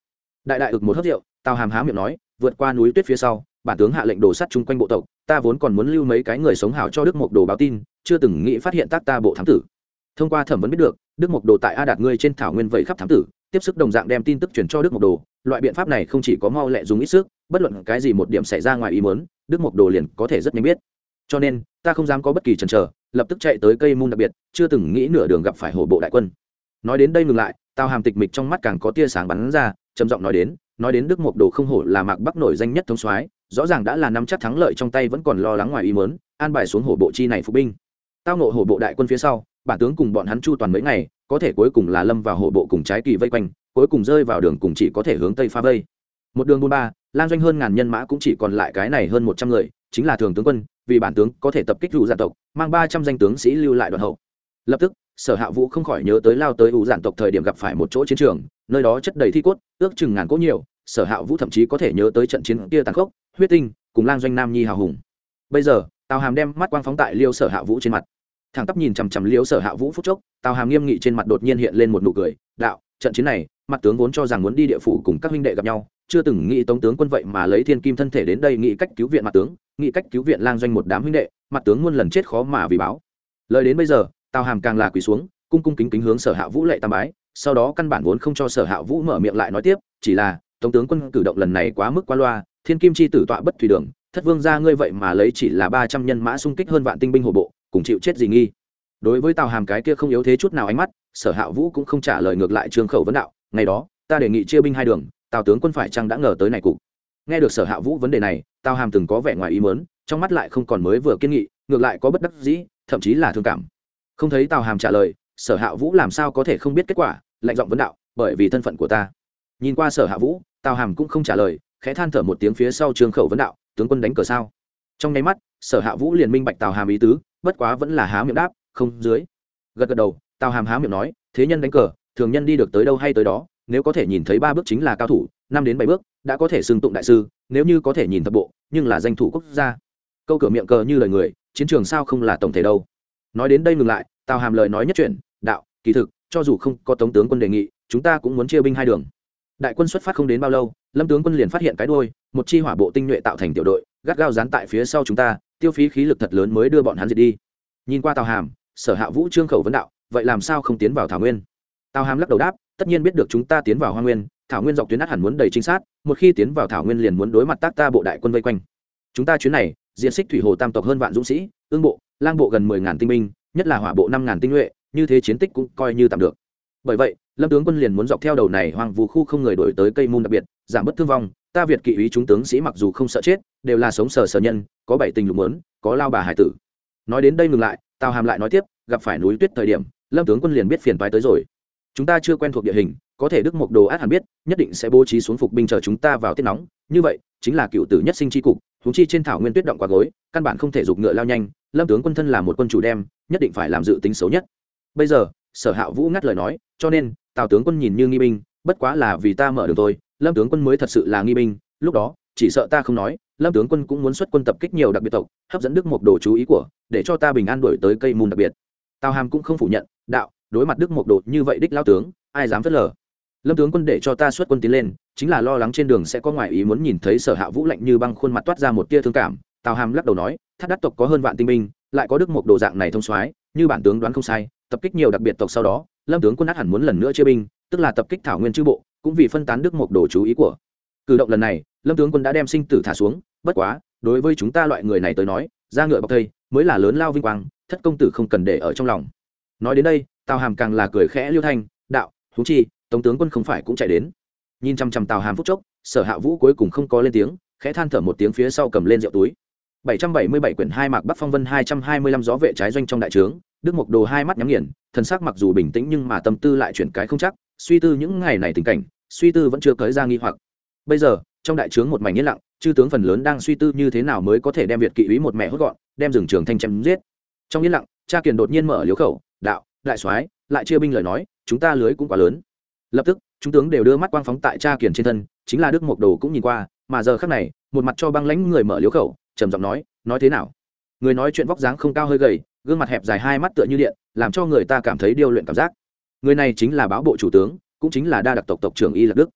Đại đại ực một hớt rượu, tào hàm há miệng nói, vượt qua núi tuyết phía sau, bản tướng hạ lệnh đổ sắt chung quanh bộ tộc, ta vốn còn muốn lưu mấy cái người sống hảo cho đức mộc đồ báo tin, chưa từng nghĩ phát hiện tác ta bộ thám tử. Thông qua thẩm vấn biết được, đức mộc đồ tại a đạt ngươi trên thảo nguyên vậy khắp thám tử tiếp sức đồng dạng đem tin tức chuyển cho đức mộc đồ. Loại biện pháp này không chỉ có mau lẹ dùng ít sức, bất luận cái gì một điểm xảy ra ngoài ý muốn, đức mộc đồ liền có thể rất nhanh biết. Cho nên, ta không dám có bất kỳ chần chờ, lập tức chạy tới cây môn đặc biệt, chưa từng nghĩ nửa đường gặp phải hổ bộ đại quân. Nói đến đây ngừng lại tao hàm tịch mịch trong mắt càng có tia sáng bắn ra, trầm giọng nói đến nói đến đức mộc đồ không hổ là mạc bắc nổi danh nhất thống soái, rõ ràng đã là nắm chắc thắng lợi trong tay vẫn còn lo lắng ngoài ý muốn, an bài xuống hổ bộ chi này phục binh. Tao nộ hổ bộ đại quân phía sau, bản tướng cùng bọn hắn chu toàn mấy ngày có thể cuối cùng là lâm vào hộ bộ cùng trái kỳ vây quanh, cuối cùng rơi vào đường cùng chỉ có thể hướng tây pha vây. Một đường buôn ba lan doanh hơn ngàn nhân mã cũng chỉ còn lại cái này hơn một trăm người, chính là thường tướng quân, vì bản tướng có thể tập kích rủ giản tộc, mang ba trăm danh tướng sĩ lưu lại đoàn hậu. Lập tức, sở hạ vũ không khỏi nhớ tới lao tới ủ giản tộc thời điểm gặp phải một chỗ chiến trường, nơi đó chất đầy thi cốt, ước chừng ngàn cốt nhiều, sở hạ vũ thậm chí có thể nhớ tới trận chiến kia tàn khốc, huyết tinh, cùng lang doanh nam nhi hào hùng. Bây giờ, tào hàm đem mắt quang phóng tại liêu sở hạ vũ trên mặt thẳng tắp nhìn chằm chằm liễu sở hạ vũ phúc chốc, tào hàm nghiêm nghị trên mặt đột nhiên hiện lên một nụ cười, đạo, trận chiến này, mặt tướng vốn cho rằng muốn đi địa phủ cùng các huynh đệ gặp nhau, chưa từng nghĩ tống tướng quân vậy mà lấy thiên kim thân thể đến đây nghĩ cách cứu viện mặt tướng, nghĩ cách cứu viện lang doanh một đám huynh đệ, mặt tướng muôn lần chết khó mà vì báo. Lời đến bây giờ, tào hàm càng là quỳ xuống, cung cung kính kính hướng sở hạ vũ lệ tam bái, sau đó căn bản vốn không cho sở hạ vũ mở miệng lại nói tiếp, chỉ là, tống tướng quân cử động lần này quá mức quá loa, thiên kim chi tử tọa bất thủy đường, thất vương ra ngươi vậy mà lấy chỉ là ba trăm nhân mã xung kích hơn vạn tinh binh hổ bộ cùng chịu chết gì nghi. Đối với tào hàm cái kia không yếu thế chút nào ánh mắt, sở hạ vũ cũng không trả lời ngược lại trương khẩu vấn đạo, ngày đó, ta đề nghị chia binh hai đường, tào tướng quân phải chăng đã ngờ tới này cục? Nghe được sở hạ vũ vấn đề này, tào hàm từng có vẻ ngoài ý mớn trong mắt lại không còn mới vừa kiên nghị, ngược lại có bất đắc dĩ, thậm chí là thương cảm. Không thấy tào hàm trả lời, sở hạ vũ làm sao có thể không biết kết quả, lạnh giọng vấn đạo, bởi vì thân phận của ta. Nhìn qua sở hạ vũ, tào hàm cũng không trả lời, khẽ than thở một tiếng phía sau trương khẩu vấn đạo, tướng quân đánh cờ sao? Trong nháy mắt, sở hạ vũ liền minh bạch tào hàm ý tứ bất quá vẫn là há miệng đáp, không dưới. Gật gật đầu, tào hàm há miệng nói, thế nhân đánh cờ, thường nhân đi được tới đâu hay tới đó, nếu có thể nhìn thấy ba bước chính là cao thủ, năm đến bảy bước, đã có thể xưng tụng đại sư, nếu như có thể nhìn thập bộ, nhưng là danh thủ quốc gia. Câu cửa miệng cờ như lời người, chiến trường sao không là tổng thể đâu. Nói đến đây ngừng lại, tào hàm lời nói nhất chuyện, đạo, kỳ thực, cho dù không có tống tướng quân đề nghị, chúng ta cũng muốn chia binh hai đường. Đại quân xuất phát không đến bao lâu, lâm tướng quân liền phát hiện cái đôi một chi hỏa bộ tinh nhuệ tạo thành tiểu đội gắt gao dán tại phía sau chúng ta, tiêu phí khí lực thật lớn mới đưa bọn hắn diệt đi. Nhìn qua tào hàm, sở hạ vũ trương khẩu vấn đạo, vậy làm sao không tiến vào thảo nguyên? Tào hàm lắc đầu đáp, tất nhiên biết được chúng ta tiến vào hoa nguyên, thảo nguyên dọc tuyến át hẳn muốn đầy trinh sát, một khi tiến vào thảo nguyên liền muốn đối mặt tác ta bộ đại quân vây quanh. Chúng ta chuyến này, diện xích thủy hồ tam tộc hơn vạn dũng sĩ, ương bộ, lang bộ gần mười ngàn tinh binh, nhất là hỏa bộ năm ngàn tinh nhuệ, như thế chiến tích cũng coi như tạm được. Bởi vậy, lâm tướng quân liền muốn dọc theo đầu này hoàng vu khu không người đổi tới cây môn đặc biệt, giảm bớt thương vong ta việt kỵ ý chúng tướng sĩ mặc dù không sợ chết, đều là sống sờ sờ nhân, có bảy tình lục mớn có lao bà hải tử. Nói đến đây ngừng lại, tào hàm lại nói tiếp, gặp phải núi tuyết thời điểm, lâm tướng quân liền biết phiền toái tới rồi. Chúng ta chưa quen thuộc địa hình, có thể đức mộc đồ át hẳn biết, nhất định sẽ bố trí xuống phục binh chờ chúng ta vào tiết nóng. Như vậy, chính là cựu tử nhất sinh tri cục húng chi trên thảo nguyên tuyết động quá gối, căn bản không thể giục ngựa lao nhanh, lâm tướng quân thân là một quân chủ đem, nhất định phải làm dự tính xấu nhất. Bây giờ, sở hạ vũ ngắt lời nói, cho nên, tào tướng quân nhìn như nghi binh, bất quá là vì ta mở đường thôi lâm tướng quân mới thật sự là nghi binh, lúc đó, chỉ sợ ta không nói, lâm tướng quân cũng muốn xuất quân tập kích nhiều đặc biệt tộc, hấp dẫn đức mộc đồ chú ý của, để cho ta bình an đổi tới cây mùn đặc biệt. Tào hàm cũng không phủ nhận, đạo, đối mặt đức mộc đồ như vậy đích lao tướng, ai dám phớt lờ? Lâm tướng quân để cho ta xuất quân tiến lên, chính là lo lắng trên đường sẽ có ngoại ý muốn nhìn thấy sở hạ vũ lạnh như băng khuôn mặt toát ra một tia thương cảm. Tào hàm lắc đầu nói, thác đắc tộc có hơn vạn tinh binh, lại có đức mộc đồ dạng này thông soái, như bản tướng đoán không sai, tập kích nhiều đặc biệt tộc sau đó, lâm tướng quân át hẳn muốn lần nữa chia binh, tức là tập kích thảo nguyên chư bộ cũng vì phân tán đức mộc đồ chú ý của. Cử động lần này lâm tướng quân đã đem sinh tử thả xuống bất quá đối với chúng ta loại người này tới nói ra ngựa bọc thây mới là lớn lao vinh quang thất công tử không cần để ở trong lòng. Nói đến đây tào hàm càng là cười khẽ liêu thanh đạo thú chi tống tướng quân không phải cũng chạy đến. Nhìn chăm chăm tào hàm phúc chốc sở hạ vũ cuối cùng không có lên tiếng khẽ than thở một tiếng phía sau cầm lên rượu túi. 777 quyển hai mạc Bắc Phong Vân 225 gió vệ trái doanh trong đại trướng, Đức Mộc Đồ hai mắt nhắm nghiền, thần sắc mặc dù bình tĩnh nhưng mà tâm tư lại chuyển cái không chắc, suy tư những ngày này tình cảnh, suy tư vẫn chưa cởi ra nghi hoặc. Bây giờ, trong đại trướng một mảnh yên lặng, chư tướng phần lớn đang suy tư như thế nào mới có thể đem Việt kỵ úy một mẹ hốt gọn, đem rừng trường thanh chém giết. Trong yên lặng, Cha Kiền đột nhiên mở liếu khẩu, "Đạo, đại soái, lại chia binh lời nói, chúng ta lưới cũng quá lớn." Lập tức, chúng tướng đều đưa mắt quang phóng tại Cha Kiền trên thân, chính là Đức Mộc Đồ cũng nhìn qua, mà giờ khắc này, một mặt cho băng lãnh người mở liếu khẩu, trầm giọng nói nói thế nào người nói chuyện vóc dáng không cao hơi gầy gương mặt hẹp dài hai mắt tựa như điện làm cho người ta cảm thấy điêu luyện cảm giác người này chính là báo bộ chủ tướng, cũng chính là đa đặc tộc tộc trưởng y lạc đức.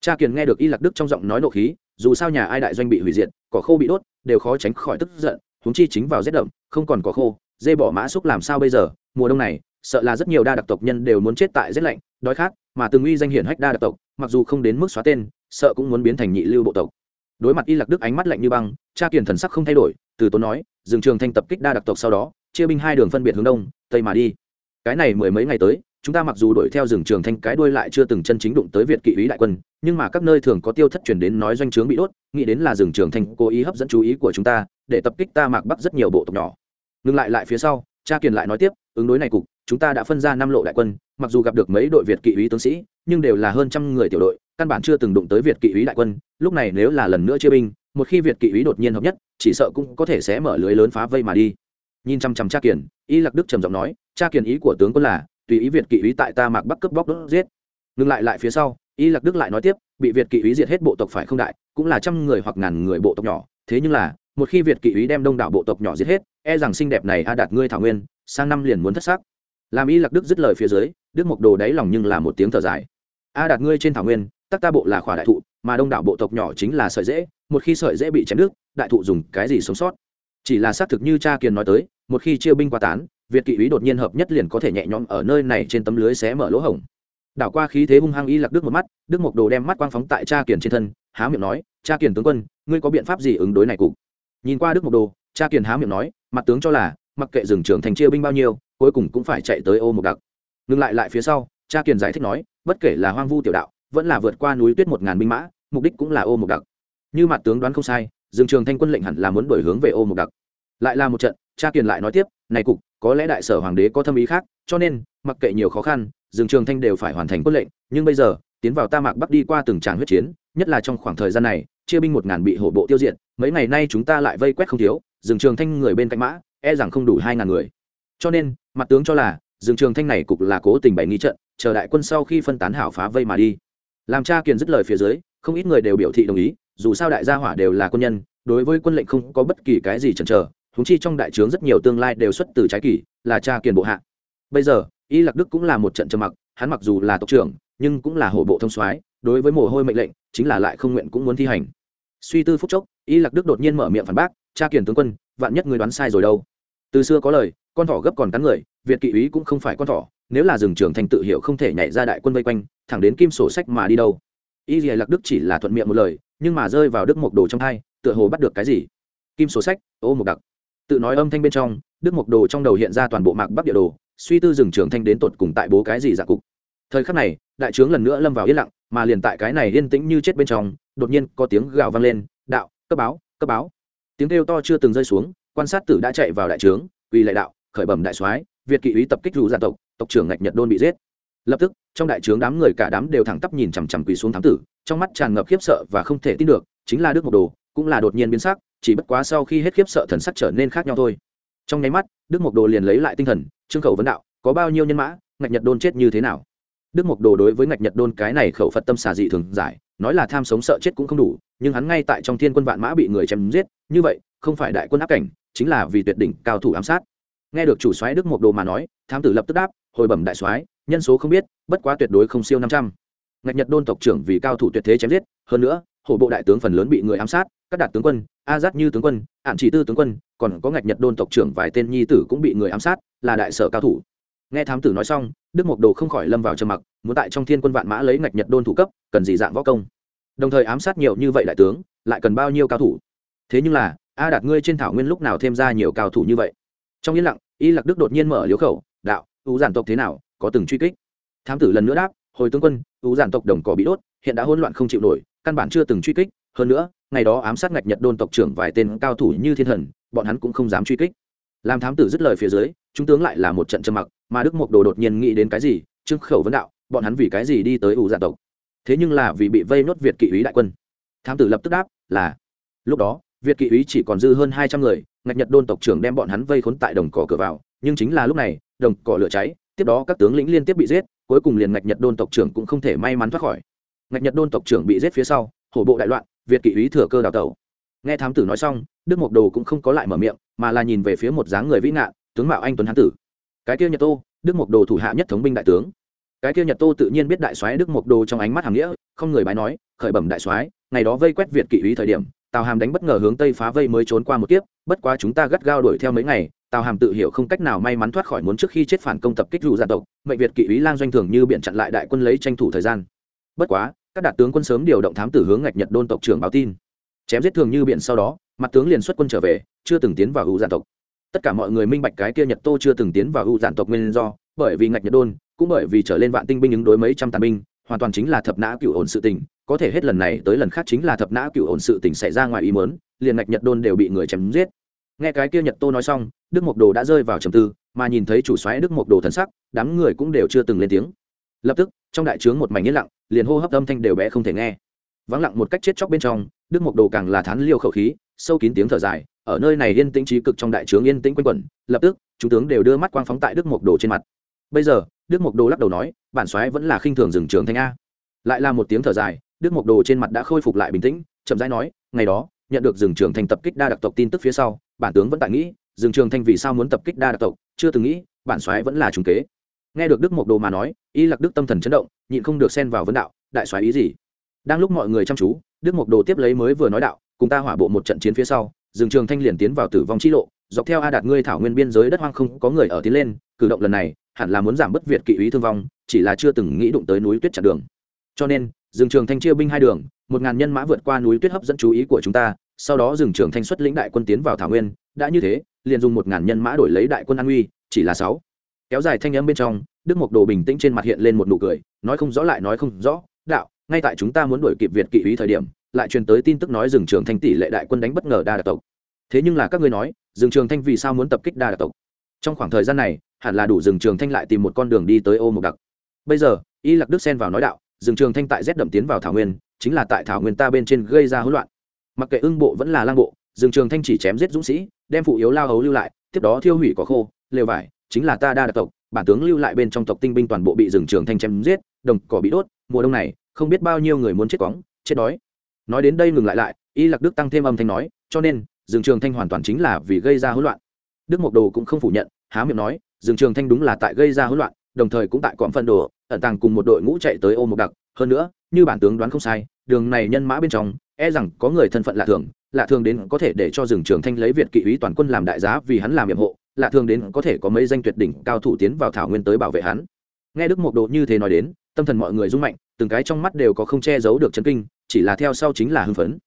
Cha kiền nghe được y lạc đức trong giọng nói nộ khí, dù sao nhà ai đại doanh bị hủy diệt, cỏ khô bị đốt, đều khó tránh khỏi tức giận húng chi chính vào rét đậm, không còn cỏ khô, dê bỏ mã xúc làm sao bây giờ? Mùa đông này, sợ là rất nhiều đa đặc tộc nhân đều muốn chết tại rét lạnh, đói khát, mà từng uy danh hiển hách đa đặc tộc, mặc dù không đến mức xóa tên, sợ cũng muốn biến thành nhị lưu bộ tộc. Đối mặt y lạc đức ánh mắt lạnh như băng, cha kiền thần sắc không thay đổi, từ tốn nói, dừng trường thanh tập kích đa đặc tộc sau đó, chia binh hai đường phân biệt hướng đông, tây mà đi. Cái này mười mấy ngày tới chúng ta mặc dù đuổi theo rừng trường thanh cái đuôi lại chưa từng chân chính đụng tới việt kỵ ý đại quân, nhưng mà các nơi thường có tiêu thất chuyển đến nói doanh trướng bị đốt, nghĩ đến là rừng trường thanh cố ý hấp dẫn chú ý của chúng ta, để tập kích ta mạc bắc rất nhiều bộ tộc nhỏ. Ngừng lại lại phía sau, cha kiền lại nói tiếp, ứng đối này cục, chúng ta đã phân ra năm lộ đại quân, mặc dù gặp được mấy đội việt kỵ ý tướng sĩ, nhưng đều là hơn trăm người tiểu đội, căn bản chưa từng đụng tới việt kỵ ý đại quân, lúc này nếu là lần nữa chia binh, một khi việt kỵ ý đột nhiên hợp nhất, chỉ sợ cũng có thể sẽ mở lưới lớn phá vây mà đi. Nhìn chăm chăm cha kiền, y lạc đức trầm giọng nói, cha kiền ý của tướng quân là tùy ý việt kỵ ý tại ta mạc bắc cướp bóc đốt giết. Ngừng lại lại phía sau, y lạc đức lại nói tiếp, bị việt kỵ ý diệt hết bộ tộc phải không đại, cũng là trăm người hoặc ngàn người bộ tộc nhỏ. Thế nhưng là, một khi việt kỵ ý đem đông đảo bộ tộc nhỏ giết hết e rằng xinh đẹp này a đạt ngươi thảo nguyên, sang năm liền muốn thất sắc làm y lạc đức dứt lời phía dưới, đức mộc đồ đáy lòng nhưng là một tiếng thở dài. A đạt ngươi trên thảo nguyên, tắc ta bộ là khỏa đại thụ, mà đông đảo bộ tộc nhỏ chính là sợi dễ, một khi sợi dễ bị chém đứt, đại thụ dùng cái gì sống sót? Chỉ là xác thực như cha kiền nói tới, một khi chia binh qua tán việt kỵ úy đột nhiên hợp nhất liền có thể nhẹ nhõm ở nơi này trên tấm lưới xé mở lỗ hổng. Đảo qua khí thế hung hăng y lạc đức một mắt, đức mộc đồ đem mắt quang phóng tại cha kiền trên thân, há miệng nói, cha kiền tướng quân, ngươi có biện pháp gì ứng đối này cục nhìn qua đức mộc đồ, cha kiền há miệng nói, mặt tướng cho là, mặc kệ rừng trưởng thành chia binh bao nhiêu, cuối cùng cũng phải chạy tới ô Mộc đặc. Ngừng lại lại phía sau, cha kiền giải thích nói, bất kể là hoang vu tiểu đạo, vẫn là vượt qua núi tuyết một ngàn binh mã, mục đích cũng là ô Mộc đặc. Như mặt tướng đoán không sai dương trường thanh quân lệnh hẳn là muốn đổi hướng về ô Mộc đặc. Lại là một trận, cha kiền lại nói tiếp, này cục có lẽ đại sở hoàng đế có thâm ý khác, cho nên, mặc kệ nhiều khó khăn, dương trường thanh đều phải hoàn thành quân lệnh, nhưng bây giờ, tiến vào ta mạc bắc đi qua từng tràng huyết chiến, nhất là trong khoảng thời gian này, chia binh một ngàn bị hổ bộ tiêu diệt, mấy ngày nay chúng ta lại vây quét không thiếu, dương trường thanh người bên cạnh mã e rằng không đủ hai ngàn người. Cho nên, mặt tướng cho là, dương trường thanh này cục là cố tình bày nghi trận, chờ đại quân sau khi phân tán hảo phá vây mà đi. Làm cha kiền dứt lời phía dưới, không ít người đều biểu thị đồng ý, dù sao đại gia hỏa đều là quân nhân, đối với quân lệnh không có bất kỳ cái gì chần chờ huống chi trong đại trướng rất nhiều tương lai đều xuất từ trái kỳ, là cha kiền bộ hạ. Bây giờ, y lạc đức cũng là một trận trầm mặc, hắn mặc dù là tộc trưởng, nhưng cũng là hổ bộ thông soái, đối với mồ hôi mệnh lệnh, chính là lại không nguyện cũng muốn thi hành. Suy tư phúc chốc, y lạc đức đột nhiên mở miệng phản bác, cha kiền tướng quân, vạn nhất người đoán sai rồi đâu? Từ xưa có lời, con thỏ gấp còn cắn người, việt kỵ úy cũng không phải con thỏ, nếu là rừng trưởng thành tự hiệu không thể nhảy ra đại quân vây quanh, thẳng đến kim sổ sách mà đi đâu. Y dì lạc đức chỉ là thuận miệng một lời, nhưng mà rơi vào đức mộc đồ trong hai, tựa hồ bắt được cái gì? Kim sổ sách, ô một đặc tự nói âm thanh bên trong, đức mộc đồ trong đầu hiện ra toàn bộ mạc bắc địa đồ, suy tư rừng trường thanh đến tột cùng tại bố cái gì dạng cục. Thời khắc này, đại trướng lần nữa lâm vào yên lặng, mà liền tại cái này yên tĩnh như chết bên trong, đột nhiên có tiếng gào vang lên, đạo, cấp báo cấp báo. Tiếng kêu to chưa từng rơi xuống, quan sát tử đã chạy vào đại trướng, quỳ lại đạo, khởi bẩm đại soái, việt kỵ úy tập kích rủ gia dạ tộc tộc trưởng ngạch nhật đôn bị giết. Lập tức, trong đại trướng đám người cả đám đều thẳng tắp nhìn chằm chằm quỳ xuống thám tử, trong mắt tràn ngập khiếp sợ và không thể tin được, chính là đức mộc đồ, cũng là đột nhiên biến sắc chỉ bất quá sau khi hết khiếp sợ thần sắc trở nên khác nhau thôi. Trong nháy mắt, đức mộc đồ liền lấy lại tinh thần, trương khẩu vấn đạo, có bao nhiêu nhân mã, ngạch nhật đôn chết như thế nào? Đức mộc đồ đối với ngạch nhật đôn cái này khẩu phật tâm xà dị thường giải, nói là tham sống sợ chết cũng không đủ, nhưng hắn ngay tại trong thiên quân vạn mã bị người chém giết, như vậy, không phải đại quân áp cảnh, chính là vì tuyệt đỉnh cao thủ ám sát. Nghe được chủ soái đức mộc đồ mà nói, thám tử lập tức đáp, hồi bẩm đại soái, nhân số không biết, bất quá tuyệt đối không siêu năm trăm. Ngạch nhật đôn tộc trưởng vì cao thủ tuyệt thế chém giết, hơn nữa, hổ bộ đại tướng phần lớn bị người ám sát, các đạt tướng quân a giác như tướng quân ạn chỉ tư tướng quân, còn có ngạch nhật đôn tộc trưởng vài tên nhi tử cũng bị người ám sát, là đại sở cao thủ. Nghe thám tử nói xong, đức mộc đồ không khỏi lâm vào trầm mặc, muốn tại trong thiên quân vạn mã lấy ngạch nhật đôn thủ cấp, cần gì dạng võ công. Đồng thời ám sát nhiều như vậy đại tướng, lại cần bao nhiêu cao thủ? Thế nhưng là, a đạt ngươi trên thảo nguyên lúc nào thêm ra nhiều cao thủ như vậy? Trong yên lặng, y lạc đức đột nhiên mở liếu khẩu, đạo ưu giản tộc thế nào, có từng truy kích? Thám tử lần nữa đáp, hồi tướng quân ưu giản tộc đồng cỏ bị đốt, hiện đã hỗn loạn không chịu nổi, căn bản chưa từng truy kích, hơn nữa ngày đó ám sát ngạch nhật đôn tộc trưởng vài tên cao thủ như thiên thần, bọn hắn cũng không dám truy kích. Làm thám tử dứt lời phía dưới, chúng tướng lại là một trận trầm mặc, mà đức mộc đồ đột nhiên nghĩ đến cái gì, trương khẩu vấn đạo, bọn hắn vì cái gì đi tới ủ dạ tộc? Thế nhưng là vì bị vây nốt việt kỵ úy đại quân. Thám tử lập tức đáp, là, lúc đó, việt kỵ úy chỉ còn dư hơn hai trăm người, ngạch nhật đôn tộc trưởng đem bọn hắn vây khốn tại đồng cỏ cửa vào, nhưng chính là lúc này, đồng cỏ lửa cháy, tiếp đó các tướng lĩnh liên tiếp bị giết, cuối cùng liền ngạch nhật đôn tộc trưởng cũng không thể may mắn thoát khỏi. Ngạch nhật đôn tộc trưởng bị giết phía sau, hổ bộ đại loạn việt kỵ ý thừa cơ đào tẩu. Nghe thám tử nói xong, đức mộc đồ cũng không có lại mở miệng, mà là nhìn về phía một dáng người vĩ ngạn tướng mạo anh tuấn hán tử. Cái kia nhật tô, đức mộc đồ thủ hạ nhất thống binh đại tướng. Cái kia nhật tô tự nhiên biết đại soái đức mộc đồ trong ánh mắt hàm nghĩa, không người bái nói, khởi bẩm đại soái, ngày đó vây quét việt kỵ ý thời điểm, tào hàm đánh bất ngờ hướng tây phá vây mới trốn qua một kiếp, bất quá chúng ta gắt gao đuổi theo mấy ngày, tào hàm tự hiểu không cách nào may mắn thoát khỏi muốn trước khi chết phản công tập kích rủ gia dạ tộc, mệnh việt kỵ úy lang doanh thường như biện chặn lại đại quân lấy tranh thủ thời gian. Bất quá các đạt tướng quân sớm điều động thám tử hướng ngạch nhật đôn tộc trưởng báo tin. Chém giết thường như biện sau đó, mặt tướng liền xuất quân trở về, chưa từng tiến vào hữu giản tộc. Tất cả mọi người minh bạch cái kia nhật tô chưa từng tiến vào hữu giản tộc nguyên do, bởi vì ngạch nhật đôn, cũng bởi vì trở lên vạn tinh binh ứng đối mấy trăm tàn binh, hoàn toàn chính là thập nã cựu ổn sự tình, có thể hết lần này tới lần khác chính là thập nã cựu ổn sự tình xảy ra ngoài ý mớn liền ngạch nhật đôn đều bị người chém giết. Nghe cái kia nhật tô nói xong, đức mộc đồ đã rơi vào trầm tư, mà nhìn thấy chủ xoáy đức mộc đồ thần sắc, đám người cũng đều chưa từng lên tiếng. Lập tức trong đại trướng một mảnh yên lặng, liền hô hấp âm thanh đều bé không thể nghe. Vắng lặng một cách chết chóc bên trong, đức mộc đồ càng là thán liêu khẩu khí, sâu kín tiếng thở dài, ở nơi này yên tĩnh trí cực trong đại trướng yên tĩnh quanh quẩn, lập tức, chúng tướng đều đưa mắt quang phóng tại đức mộc đồ trên mặt. Bây giờ, đức mộc đồ lắc đầu nói, bản soái vẫn là khinh thường rừng trường thanh a. Lại là một tiếng thở dài, đức mộc đồ trên mặt đã khôi phục lại bình tĩnh, chậm rãi nói, ngày đó, nhận được rừng trường thành tập kích đa đặc tộc tin tức phía sau, bản tướng vẫn tại nghĩ, rừng trường thanh vì sao muốn tập kích đa đặc tộc, chưa từng nghĩ, bản soái vẫn là trùng kế nghe được đức mộc đồ mà nói, y lạc đức tâm thần chấn động, nhịn không được xen vào vấn đạo, đại soái ý gì? Đang lúc mọi người chăm chú, đức mộc đồ tiếp lấy mới vừa nói đạo, cùng ta hỏa bộ một trận chiến phía sau rừng trường thanh liền tiến vào tử vong chi lộ, dọc theo a đạt ngươi thảo nguyên biên giới đất hoang không có người ở tiến lên, cử động lần này, hẳn là muốn giảm bất việt kỵ ý thương vong, chỉ là chưa từng nghĩ đụng tới núi tuyết chặn đường. Cho nên rừng trường thanh chia binh hai đường, một ngàn nhân mã vượt qua núi tuyết hấp dẫn chú ý của chúng ta, sau đó rừng trường thanh xuất lĩnh đại quân tiến vào thảo nguyên, đã như thế, liền dùng một ngàn nhân mã đổi lấy đại quân an uy, chỉ là sáu kéo dài thanh âm bên trong, đức mộc đồ bình tĩnh trên mặt hiện lên một nụ cười, nói không rõ lại nói không rõ, đạo, ngay tại chúng ta muốn đuổi kịp việt kỵ ý thời điểm, lại truyền tới tin tức nói rừng trường thanh tỷ lệ đại quân đánh bất ngờ đa đặc tộc. Thế nhưng là các ngươi nói rừng trường thanh vì sao muốn tập kích đa đặc tộc? Trong khoảng thời gian này, hẳn là đủ rừng trường thanh lại tìm một con đường đi tới ô mộc đặc. Bây giờ, y lạc đức xen vào nói đạo rừng trường thanh tại rét đậm tiến vào thảo nguyên, chính là tại thảo nguyên ta bên trên gây ra hỗn loạn. Mặc kệ ưng bộ vẫn là lang bộ rừng trường thanh chỉ chém giết dũng sĩ, đem phụ yếu lao hấu lưu lại, tiếp đó thiêu hủy cỏ khô, lều vải chính là ta đa đặc tộc, bản tướng lưu lại bên trong tộc tinh binh toàn bộ bị rừng trường thanh chém giết, đồng cỏ bị đốt, mùa đông này, không biết bao nhiêu người muốn chết cóng, chết đói. Nói đến đây ngừng lại lại, y lạc đức tăng thêm âm thanh nói, cho nên, rừng trường thanh hoàn toàn chính là vì gây ra hỗn loạn. Đức mộc đồ cũng không phủ nhận, há miệng nói, rừng trường thanh đúng là tại gây ra hỗn loạn, đồng thời cũng tại cọm phân đồ, ẩn tàng cùng một đội ngũ chạy tới ô một đặc. Hơn nữa, như bản tướng đoán không sai, đường này nhân mã bên trong e rằng có người thân phận lạ thường lạ thường đến có thể để cho rừng trường thanh lấy việt kỵ úy toàn quân làm đại giá vì hắn làm nhiệm hộ lạ thường đến có thể có mấy danh tuyệt đỉnh cao thủ tiến vào thảo nguyên tới bảo vệ hắn. Nghe đức mộc độ như thế nói đến, tâm thần mọi người rung mạnh, từng cái trong mắt đều có không che giấu được chấn kinh, chỉ là theo sau chính là hưng phấn.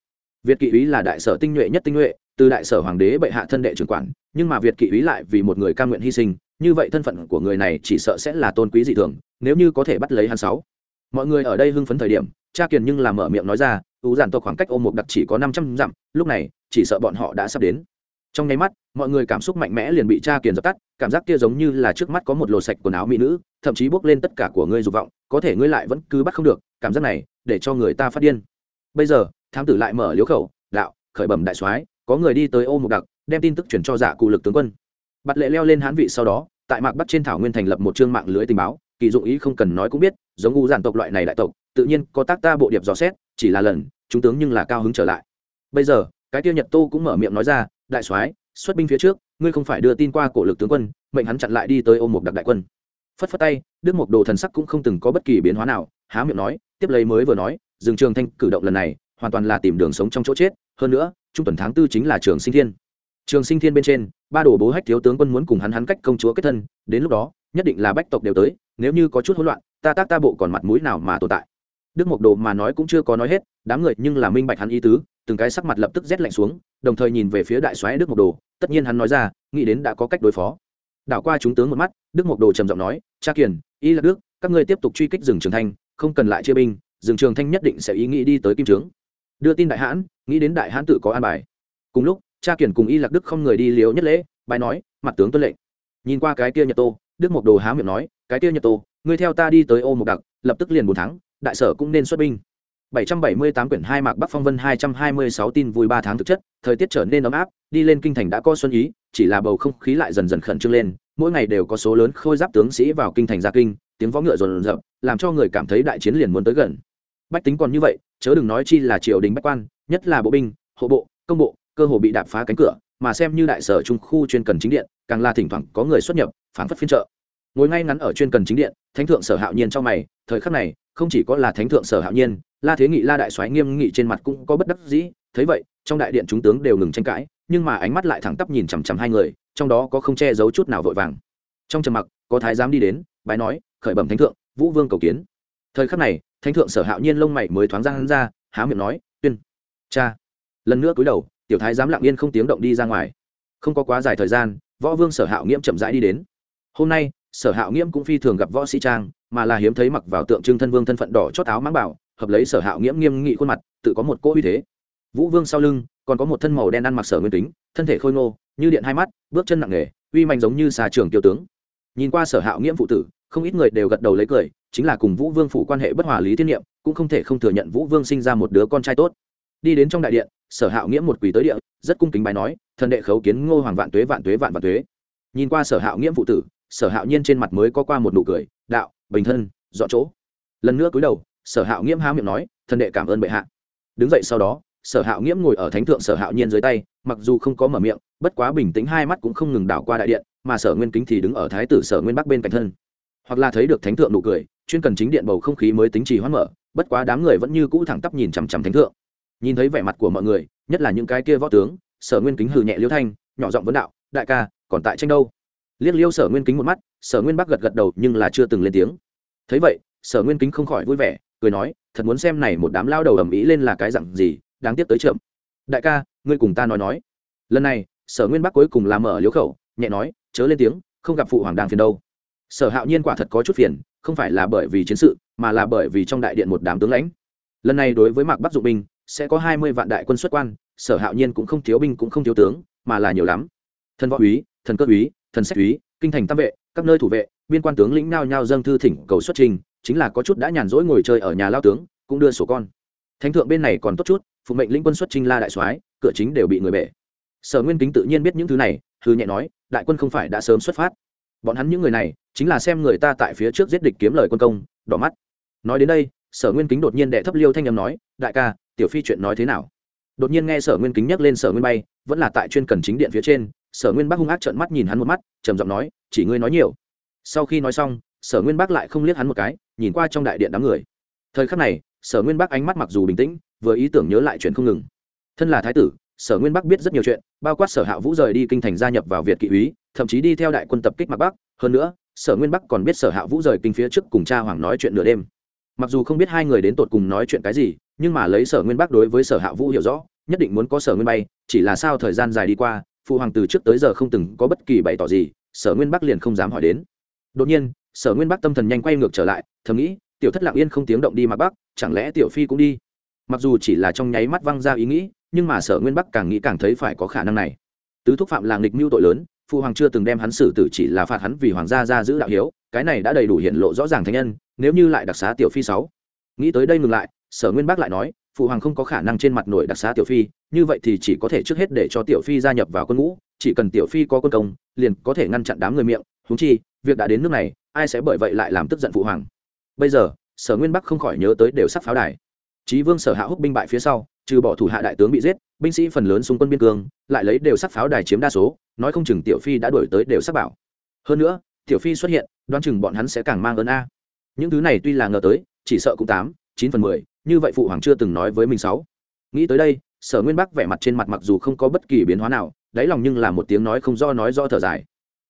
Việt kỵ úy là đại sở tinh nhuệ nhất tinh nhuệ, từ đại sở hoàng đế bệ hạ thân đệ trưởng quản, nhưng mà việt kỵ úy lại vì một người cam nguyện hy sinh, như vậy thân phận của người này chỉ sợ sẽ là tôn quý dị thường, nếu như có thể bắt lấy hắn sáu. Mọi người ở đây hưng phấn thời điểm, cha kiền nhưng làm mở miệng nói ra ưu giản tộc khoảng cách ôm một đặc chỉ có năm trăm dặm, lúc này, chỉ sợ bọn họ đã sắp đến trong nháy mắt, mọi người cảm xúc mạnh mẽ liền bị cha kiền dập tắt, cảm giác kia giống như là trước mắt có một lồ sạch quần áo mỹ nữ, thậm chí bốc lên tất cả của ngươi dục vọng, có thể ngươi lại vẫn cứ bắt không được, cảm giác này, để cho người ta phát điên. Bây giờ, thám tử lại mở liếu khẩu, đạo, khởi bẩm đại soái, có người đi tới ô mục đặc, đem tin tức chuyển cho giả cụ lực tướng quân. Bạt lệ leo lên hán vị sau đó, tại mạc bắt trên thảo nguyên thành lập một chương mạng lưới tình báo, kỳ dụng ý không cần nói cũng biết, giống ngu giản tộc loại này đại tộc, tự nhiên có tác ta bộ điệp dò xét, chỉ là lần, chúng tướng nhưng là cao hứng trở lại. Bây giờ, cái tiêu nhật tô cũng mở miệng nói ra đại soái, xuất binh phía trước, ngươi không phải đưa tin qua cổ lực tướng quân, mệnh hắn chặn lại đi tới ôm một đặc đại quân. Phất phất tay, đức mộc đồ thần sắc cũng không từng có bất kỳ biến hóa nào, há miệng nói, tiếp lấy mới vừa nói, dừng trường thanh cử động lần này, hoàn toàn là tìm đường sống trong chỗ chết, hơn nữa, trung tuần tháng tư chính là trường sinh thiên. Trường sinh thiên bên trên, ba đồ bố hách thiếu tướng quân muốn cùng hắn hắn cách công chúa kết thân, đến lúc đó, nhất định là bách tộc đều tới, nếu như có chút hỗn loạn, ta tác ta bộ còn mặt mũi nào mà tồn tại? Đức mộc đồ mà nói cũng chưa có nói hết, đám người nhưng là minh bạch hắn ý tứ, từng cái sắc mặt lập tức rét lạnh xuống đồng thời nhìn về phía đại soái đức mộc đồ, tất nhiên hắn nói ra, nghĩ đến đã có cách đối phó. Đảo qua chúng tướng một mắt, đức mộc đồ trầm giọng nói, cha kiền, y là đức, các ngươi tiếp tục truy kích rừng trường thanh, không cần lại chia binh, rừng trường thanh nhất định sẽ ý nghĩ đi tới kim trướng. Đưa tin đại hãn, nghĩ đến đại hãn tự có an bài. Cùng lúc, cha kiền cùng y lạc đức không người đi liều nhất lễ bài nói, mặt tướng tuân lệnh. Nhìn qua cái kia nhật tô, đức mộc đồ há miệng nói, cái kia nhật tô, ngươi theo ta đi tới ô mộc đặc, lập tức liền bốn tháng, đại sở cũng nên xuất binh. 778 quyển hai mạc Bắc Phong Vân 226 tin vui ba tháng thực chất, thời tiết trở nên ấm áp, đi lên kinh thành đã có xuân ý, chỉ là bầu không khí lại dần dần khẩn trương lên, mỗi ngày đều có số lớn khôi giáp tướng sĩ vào kinh thành ra kinh, tiếng võ ngựa rộn rập, làm cho người cảm thấy đại chiến liền muốn tới gần. Bách tính còn như vậy, chớ đừng nói chi là triều đình bách quan, nhất là bộ binh, hộ bộ, công bộ, cơ hồ bị đạp phá cánh cửa, mà xem như đại sở trung khu chuyên cần chính điện, càng là thỉnh thoảng có người xuất nhập, phản phất phiên trợ. Ngồi ngay ngắn ở chuyên cần chính điện, thánh thượng sở hạo nhiên trong mày, thời khắc này, không chỉ có là thánh thượng sở hạo nhiên, la thế nghị la đại soái nghiêm nghị trên mặt cũng có bất đắc dĩ thấy vậy trong đại điện chúng tướng đều ngừng tranh cãi nhưng mà ánh mắt lại thẳng tắp nhìn chằm chằm hai người trong đó có không che giấu chút nào vội vàng. Trong trầm mặc có thái giám đi đến bái nói khởi bẩm thánh thượng vũ vương cầu kiến. Thời khắc này thánh thượng sở hạo nhiên lông mày mới thoáng ra hắn ra há miệng nói tuyên cha. Lần nữa cúi đầu tiểu thái giám lặng yên không tiếng động đi ra ngoài. Không có quá dài thời gian võ vương sở hạo nghiễm chậm rãi đi đến. Hôm nay sở hạo nghiễm cũng phi thường gặp võ sĩ trang mà là hiếm thấy mặc vào tượng trưng thân vương thân phận đỏ chót áo mang bảo, hợp lấy sở hạo nghiễm nghiêm nghị khuôn mặt, tự có một cỗ uy thế. Vũ vương sau lưng, còn có một thân màu đen ăn mặc sở nguyên tính thân thể khôi ngô, như điện hai mắt, bước chân nặng nề, uy mạnh giống như xà trường tiêu tướng. Nhìn qua sở hạo nghiễm phụ tử, không ít người đều gật đầu lấy cười, chính là cùng vũ vương phụ quan hệ bất hòa lý thiên nhiệm cũng không thể không thừa nhận vũ vương sinh ra một đứa con trai tốt. Đi đến trong đại điện, sở hạo nghiễm một quỳ tới địa, rất cung kính bài nói, thần đệ khấu kiến ngô hoàng vạn tuế vạn tuế vạn vạn tuế. Nhìn qua sở hạo nghiễm phụ tử, sở hạo nhiên trên mặt mới có qua một nụ cười, đạo bình thân, dọn chỗ. Lần nữa cúi đầu, sở hạo nghiễm há miệng nói, thần đệ cảm ơn bệ hạ. Đứng dậy sau đó, sở hạo nghiễm ngồi ở thánh thượng sở hạo nhiên dưới tay, mặc dù không có mở miệng, bất quá bình tĩnh hai mắt cũng không ngừng đảo qua đại điện, mà sở nguyên kính thì đứng ở thái tử sở nguyên bắc bên cạnh thân. Hoặc là thấy được thánh thượng nụ cười, chuyên cần chính điện bầu không khí mới tính trì hoãn mở, bất quá đám người vẫn như cũ thẳng tắp nhìn chằm chằm thánh thượng. Nhìn thấy vẻ mặt của mọi người, nhất là những cái kia võ tướng, sở nguyên kính hừ nhẹ liêu thanh, nhỏ giọng vấn đạo, đại ca, còn tại tranh đâu? Liếc liêu sở nguyên kính một mắt sở nguyên bắc gật gật đầu nhưng là chưa từng lên tiếng. Thấy vậy, sở nguyên kính không khỏi vui vẻ, cười nói, thật muốn xem này một đám lao đầu ầm ĩ lên là cái dặn gì, đáng tiếc tới chậm. Đại ca, ngươi cùng ta nói nói. Lần này, sở nguyên bắc cuối cùng làm mở liếu khẩu, nhẹ nói, chớ lên tiếng, không gặp phụ hoàng đang phiền đâu. Sở hạo nhiên quả thật có chút phiền, không phải là bởi vì chiến sự, mà là bởi vì trong đại điện một đám tướng lãnh. Lần này đối với mạc bắc dụng binh, sẽ có hai mươi vạn đại quân xuất quan, sở hạo nhiên cũng không thiếu binh cũng không thiếu tướng, mà là nhiều lắm. Thần võ úy, thần cơ úy, thần sách úy, kinh thành tam vệ các nơi thủ vệ, biên quan tướng lĩnh nao nhao dâng thư thỉnh cầu xuất trình, chính là có chút đã nhàn rỗi ngồi chơi ở nhà lao tướng, cũng đưa sổ con. Thánh thượng bên này còn tốt chút, phụ mệnh lĩnh quân xuất trinh la đại soái, cửa chính đều bị người bể. Sở nguyên kính tự nhiên biết những thứ này thư nhẹ nói, đại quân không phải đã sớm xuất phát. Bọn hắn những người này, chính là xem người ta tại phía trước giết địch kiếm lời quân công, đỏ mắt. Nói đến đây, sở nguyên kính đột nhiên đệ thấp liêu thanh â nói, đại ca, tiểu phi chuyện nói thế nào? Đột nhiên nghe sở nguyên kính nhắc lên sở nguyên bay, vẫn là tại chuyên cần chính điện phía trên sở nguyên bắc hung ác trợn mắt nhìn hắn một mắt, trầm giọng nói, chỉ ngươi nói nhiều. Sau khi nói xong, sở nguyên bắc lại không liếc hắn một cái, nhìn qua trong đại điện đám người. Thời khắc này, sở nguyên bắc ánh mắt mặc dù bình tĩnh, vừa ý tưởng nhớ lại chuyện không ngừng. Thân là thái tử, sở nguyên bắc biết rất nhiều chuyện, bao quát sở hạ vũ rời đi kinh thành gia nhập vào việt kỵ úy, thậm chí đi theo đại quân tập kích mặc bắc. Hơn nữa, sở nguyên bắc còn biết sở hạ vũ rời kinh phía trước cùng cha hoàng nói chuyện nửa đêm. Mặc dù không biết hai người đến tột cùng nói chuyện cái gì, nhưng mà lấy sở nguyên bắc đối với sở hạ vũ hiểu rõ, nhất định muốn có sở nguyên bay, chỉ là sao thời gian dài đi qua phụ hoàng từ trước tới giờ không từng có bất kỳ bày tỏ gì, sở nguyên bắc liền không dám hỏi đến. Đột nhiên, sở nguyên bắc tâm thần nhanh quay ngược trở lại, thầm nghĩ, tiểu thất lạng yên không tiếng động đi mặc bắc chẳng lẽ tiểu phi cũng đi? Mặc dù chỉ là trong nháy mắt văng ra ý nghĩ, nhưng mà sở nguyên bắc càng nghĩ càng thấy phải có khả năng này. Tứ thúc phạm là nghịch mưu tội lớn phụ hoàng chưa từng đem hắn xử tử chỉ là phạt hắn vì hoàng gia ra giữ đạo hiếu, cái này đã đầy đủ hiện lộ rõ ràng thánh nhân, nếu như lại đặc xá tiểu phi sáu. Nghĩ tới đây ngừng lại, sở nguyên bắc lại nói phụ hoàng không có khả năng trên mặt nổi đặc xá tiểu phi, như vậy thì chỉ có thể trước hết để cho tiểu phi gia nhập vào quân ngũ, chỉ cần tiểu phi có quân công, liền có thể ngăn chặn đám người miệng húng chi, việc đã đến nước này, ai sẽ bởi vậy lại làm tức giận phụ hoàng? Bây giờ, sở nguyên bắc không khỏi nhớ tới đều sắp pháo đài. Trí vương sở hạ húc binh bại phía sau, trừ bỏ thủ hạ đại tướng bị giết, binh sĩ phần lớn xung quân biên cương, lại lấy đều sắc pháo đài chiếm đa số, nói không chừng tiểu phi đã đổi tới đều sắc bảo. Hơn nữa, tiểu phi xuất hiện, đoán chừng bọn hắn sẽ càng mang ơn a. Những thứ này tuy là ngờ tới, chỉ sợ cũng tám, chín phần mười như vậy phụ hoàng chưa từng nói với mình sáu. Nghĩ tới đây, sở nguyên bắc vẻ mặt trên mặt mặc dù không có bất kỳ biến hóa nào, đáy lòng nhưng là một tiếng nói không do nói do thở dài.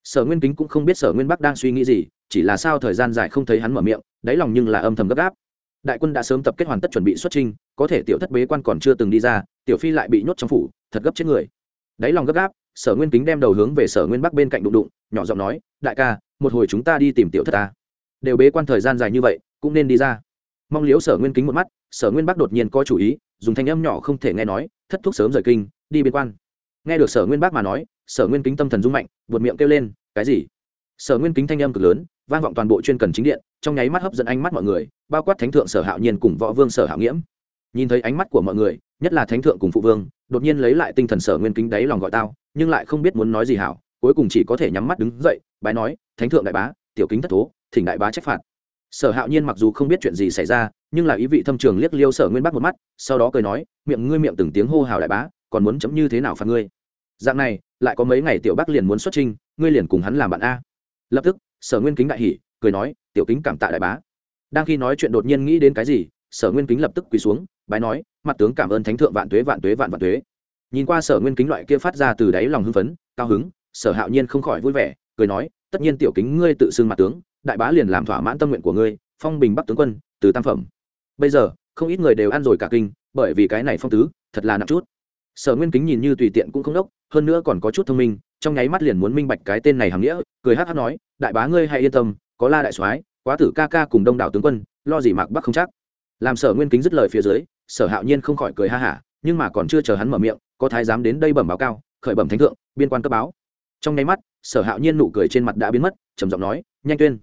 Sở nguyên kính cũng không biết sở nguyên bắc đang suy nghĩ gì, chỉ là sao thời gian dài không thấy hắn mở miệng, đáy lòng nhưng là âm thầm gấp gáp. Đại quân đã sớm tập kết hoàn tất chuẩn bị xuất trinh có thể tiểu thất bế quan còn chưa từng đi ra, tiểu phi lại bị nhốt trong phủ, thật gấp chết người. Đáy lòng gấp gáp, sở nguyên kính đem đầu hướng về sở nguyên bắc bên cạnh đụng đụng, nhỏ giọng nói, đại ca, một hồi chúng ta đi tìm tiểu thất ta. Đều bế quan thời gian dài như vậy, cũng nên đi ra. Mong liếu sở nguyên kính một mắt sở nguyên bắc đột nhiên có chủ ý, dùng thanh âm nhỏ không thể nghe nói, thất thúc sớm rời kinh, đi biên quan. Nghe được sở nguyên bắc mà nói, sở nguyên kính tâm thần rung mạnh vượt miệng kêu lên, cái gì? Sở nguyên kính thanh âm cực lớn, vang vọng toàn bộ chuyên cần chính điện, trong nháy mắt hấp dẫn ánh mắt mọi người, bao quát thánh thượng sở hạo nhiên cùng võ vương sở hạo nghiễm. Nhìn thấy ánh mắt của mọi người, nhất là thánh thượng cùng phụ vương, đột nhiên lấy lại tinh thần sở nguyên kính đáy lòng gọi tao, nhưng lại không biết muốn nói gì hảo, cuối cùng chỉ có thể nhắm mắt đứng dậy, bái nói, thánh thượng đại bá, tiểu kính thất thố, thỉnh đại bá trách phạt. Sở hạo nhiên mặc dù không biết chuyện gì xảy ra nhưng là ý vị thâm trường liếc liêu sở nguyên bắc một mắt, sau đó cười nói, miệng ngươi miệng từng tiếng hô hào đại bá, còn muốn chấm như thế nào phạt ngươi? Dạng này, lại có mấy ngày tiểu bắc liền muốn xuất trinh ngươi liền cùng hắn làm bạn a. Lập tức, sở nguyên kính đại hỉ, cười nói, tiểu kính cảm tạ đại bá. Đang khi nói chuyện đột nhiên nghĩ đến cái gì, sở nguyên kính lập tức quỳ xuống, bái nói, mặt tướng cảm ơn thánh thượng vạn tuế vạn tuế, vạn vạn tuế. Nhìn qua sở nguyên kính loại kia phát ra từ đáy lòng hưng phấn, cao hứng, sở hạo nhiên không khỏi vui vẻ, cười nói, tất nhiên tiểu kính ngươi tự xưng mặt tướng, đại bá liền làm thỏa mãn tâm nguyện của ngươi, phong bình bắc tướng quân, từ tam phẩm bây giờ, không ít người đều ăn rồi cả kinh, bởi vì cái này phong tứ, thật là nặng chút. Sở nguyên kính nhìn như tùy tiện cũng không đốc, hơn nữa còn có chút thông minh, trong nháy mắt liền muốn minh bạch cái tên này hàm nghĩa, cười hát hát nói, đại bá ngươi hãy yên tâm, có la đại soái, quá tử ca ca cùng đông đảo tướng quân, lo gì mạc bắc không chắc. Làm sở nguyên kính dứt lời phía dưới, sở hạo nhiên không khỏi cười ha hả, nhưng mà còn chưa chờ hắn mở miệng, có thái giám đến đây bẩm báo cao, khởi bẩm thánh thượng, biên quan cấp báo. Trong nháy mắt, sở hạo nhiên nụ cười trên mặt đã biến mất, trầm giọng nói, nhanh tuyên.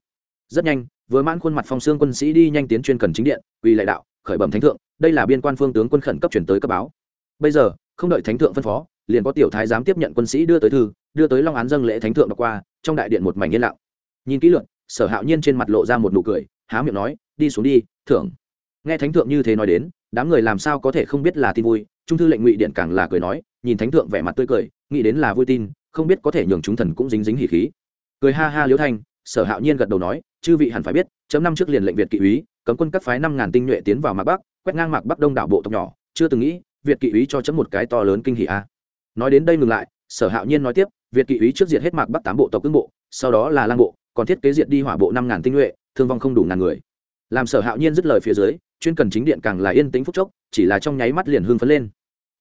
Rất nhanh vừa mãn khuôn mặt phong xương quân sĩ đi nhanh tiến chuyên cần chính điện uy lại đạo, khởi bẩm thánh thượng, đây là biên quan phương tướng quân khẩn cấp chuyển tới cấp báo. Bây giờ, không đợi thánh thượng phân phó, liền có tiểu thái giám tiếp nhận quân sĩ đưa tới thư, đưa tới long án dâng lễ thánh thượng đọc qua, trong đại điện một mảnh yên lặng. Nhìn kỹ luận sở hạo nhiên trên mặt lộ ra một nụ cười, há miệng nói, đi xuống đi thưởng nghe thánh thượng như thế nói đến, đám người làm sao có thể không biết là tin vui, trung thư lệnh ngụy điện càng là cười nói, nhìn thánh thượng vẻ mặt tươi cười, nghĩ đến là vui tin, không biết có thể nhường chúng thần cũng dính dính hỉ khí. Cười ha ha liễu thanh, sở hạo nhiên gật đầu nói chư vị hẳn phải biết, chấm năm trước liền lệnh việt kỵ úy, cấm quân các phái năm ngàn tinh nhuệ tiến vào mạc bắc, quét ngang mạc bắc đông đảo bộ tộc nhỏ, chưa từng nghĩ, việt kỵ úy cho chấm một cái to lớn kinh hỉ a. Nói đến đây ngừng lại, sở hạo nhiên nói tiếp, việt kỵ úy trước diệt hết mạc bắc tám bộ tộc cương bộ, sau đó là lang bộ, còn thiết kế diệt đi hỏa bộ năm ngàn tinh nhuệ, thương vong không đủ ngàn người. Làm sở hạo nhiên dứt lời phía dưới, chuyên cần chính điện càng là yên tĩnh phúc chốc, chỉ là trong nháy mắt liền hưng phấn lên.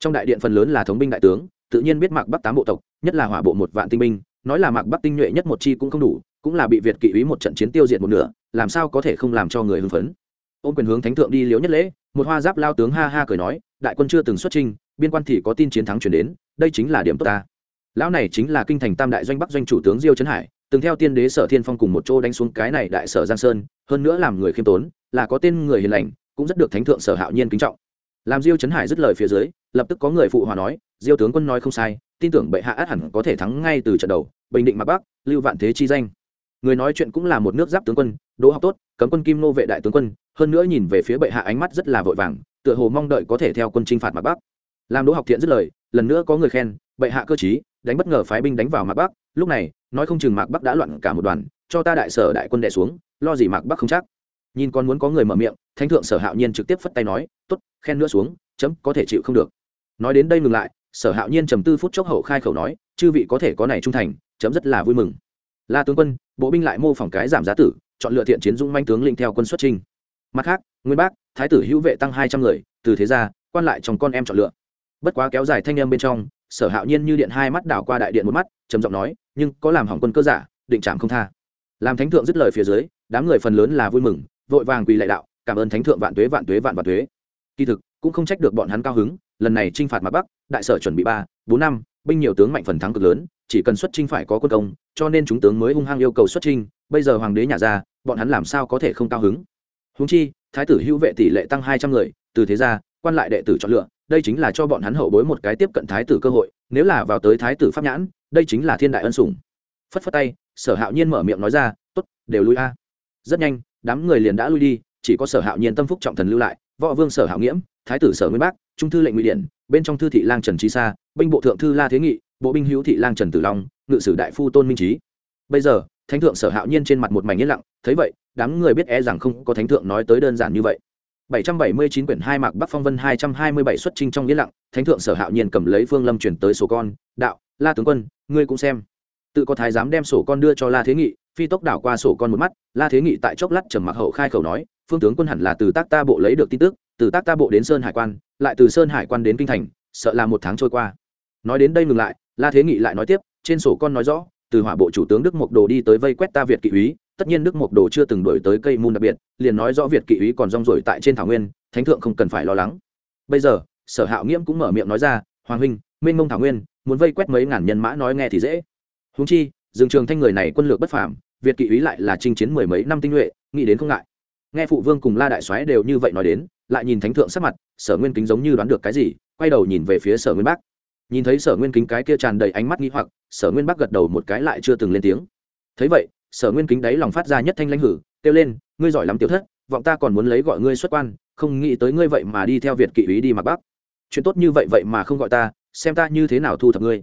Trong đại điện phần lớn là thống binh đại tướng, tự nhiên biết mạc bắc tám bộ tộc, nhất là hỏa bộ một vạn tinh binh, nói là mạc bắc tinh nhuệ nhất một chi cũng không đủ cũng là bị việt kỵ úy một trận chiến tiêu diệt một nửa làm sao có thể không làm cho người hưng phấn? Ôm quyền hướng thánh thượng đi liếu nhất lễ một hoa giáp lao tướng ha ha cười nói đại quân chưa từng xuất chinh, biên quan thì có tin chiến thắng chuyển đến đây chính là điểm tốt ta. Lão này chính là kinh thành tam đại doanh bắc doanh chủ tướng diêu trấn hải từng theo tiên đế sở thiên phong cùng một chỗ đánh xuống cái này đại sở giang sơn hơn nữa làm người khiêm tốn là có tên người hiền lành cũng rất được thánh thượng sở hạo nhiên kính trọng. Làm diêu trấn hải dứt lời phía dưới lập tức có người phụ hòa nói diêu tướng quân nói không sai tin tưởng bệ hạ át hẳn có thể thắng ngay từ trận đầu bình định Mạc bắc lưu vạn thế chi danh người nói chuyện cũng là một nước giáp tướng quân, đỗ học tốt, cấm quân kim nô vệ đại tướng quân, hơn nữa nhìn về phía bệ hạ ánh mắt rất là vội vàng, tựa hồ mong đợi có thể theo quân chinh phạt mặt bắc. Làm đỗ học thiện dứt lời, lần nữa có người khen, bệ hạ cơ chí đánh bất ngờ phái binh đánh vào mạc bắc. Lúc này, nói không chừng mạc bắc đã loạn cả một đoàn, cho ta đại sở đại quân đệ xuống, lo gì mạc bắc không chắc. Nhìn con muốn có người mở miệng, thánh thượng sở hạo nhiên trực tiếp phất tay nói t ố t khen nữa xuống, chấm có thể chịu không được. Nói đến đây ngừng lại, sở hạo nhiên trầm tư phút chốc hậu khai khẩu nói, chư vị có thể có này trung thành, chấm rất là vui mừng. La tướng quân bộ binh lại mô phỏng cái giảm giá tử, chọn lựa thiện chiến dũng manh tướng lĩnh theo quân xuất trinh mặt khác, nguyên bác, thái tử hữu vệ tăng hai trăm người, từ thế ra, quan lại chồng con em chọn lựa. Bất quá kéo dài thanh âm bên trong, sở hạo nhiên như điện hai mắt đảo qua đại điện một mắt, trầm giọng nói, nhưng có làm hỏng quân cơ giả, định trạm không tha. Làm thánh thượng dứt lời phía dưới, đám người phần lớn là vui mừng, vội vàng quỳ lạy đạo, cảm ơn thánh thượng vạn tuế vạn tuế, vạn vạn tuế. Kỳ thực, cũng không trách được bọn hắn cao hứng, lần này t r i n h phạt mặt bắc, đại sở chuẩn bị ba, bốn năm, binh nhiều tướng mạnh phần thắng cực lớn chỉ cần xuất trinh phải có quân công, cho nên chúng tướng mới hung hăng yêu cầu xuất trinh bây giờ hoàng đế nhà ra, bọn hắn làm sao có thể không cao hứng? Húng chi, thái tử hữu vệ tỷ lệ tăng hai trăm người, từ thế ra, quan lại đệ tử chọn lựa, đây chính là cho bọn hắn hậu bối một cái tiếp cận thái tử cơ hội, nếu là vào tới thái tử pháp nhãn, đây chính là thiên đại ân sủng. Phất phất tay, sở hạo nhiên mở miệng nói ra t ố t đều lui a. Rất nhanh, đám người liền đã lui đi, chỉ có sở hạo nhiên tâm phúc trọng thần lưu lại, võ vương sở hạo nghiễm, thái tử sở nguyên bắc trung thư lệnh ngụy điển, bên trong thư thị lang trần trí sa, binh bộ thượng thư la thế nghị bộ binh hữu thị lang trần tử long ngự sử đại phu tôn minh trí. Bây giờ thánh thượng sở hạo nhiên trên mặt một mảnh yên lặng thấy vậy đám người biết e rằng không có thánh thượng nói tới đơn giản như vậy. 779 quyển hai mạc Bắc Phong Vân 227 xuất trình trong yên lặng, Thánh thượng Sở Hạo Nhiên cầm lấy Phương Lâm chuyển tới sổ con, "Đạo, La tướng quân, ngươi cũng xem." Tự có thái giám đem sổ con đưa cho La Thế Nghị, phi tốc đảo qua sổ con một mắt la thế nghị tại chốc lát trầm mặc hậu khai khẩu nói phương tướng quân hẳn là từ tác ta bộ lấy được tin tức từ tác ta bộ đến sơn hải quan lại từ sơn hải quan đến kinh thành sợ là một tháng trôi qua. Nói đến đây ngừng lại la thế nghị lại nói tiếp, trên sổ con nói rõ, từ hỏa bộ chủ tướng đức mộc đồ đi tới vây quét ta việt kỵ úy, tất nhiên đức mộc đồ chưa từng đổi tới cây môn đặc biệt, liền nói rõ việt kỵ úy còn rong rổi tại trên thảo nguyên, thánh thượng không cần phải lo lắng. Bây giờ, sở hạo nghiễm cũng mở miệng nói ra, hoàng huynh mênh mông thảo nguyên, muốn vây quét mấy ngàn nhân mã nói nghe thì dễ. Húng chi, dương trường thanh người này quân lược bất phàm, việt kỵ úy lại là chinh chiến mười mấy năm tinh nhuệ, nghĩ đến không ngại. Nghe phụ vương cùng la đại soái đều như vậy nói đến, lại nhìn thánh thượng sắc mặt, sở nguyên kính giống như đoán được cái gì, quay đầu nhìn về phía sở nguyên bắc nhìn thấy sở nguyên kính cái kia tràn đầy ánh mắt nghi hoặc, sở nguyên bắc gật đầu một cái lại chưa từng lên tiếng. Thấy vậy, sở nguyên kính đáy lòng phát ra nhất thanh lãnh hử, kêu lên, ngươi giỏi lắm tiểu thất, vọng ta còn muốn lấy gọi ngươi xuất quan, không nghĩ tới ngươi vậy mà đi theo việt kỵ ý đi mặc bắc chuyện tốt như vậy vậy mà không gọi ta, xem ta như thế nào thu thập ngươi.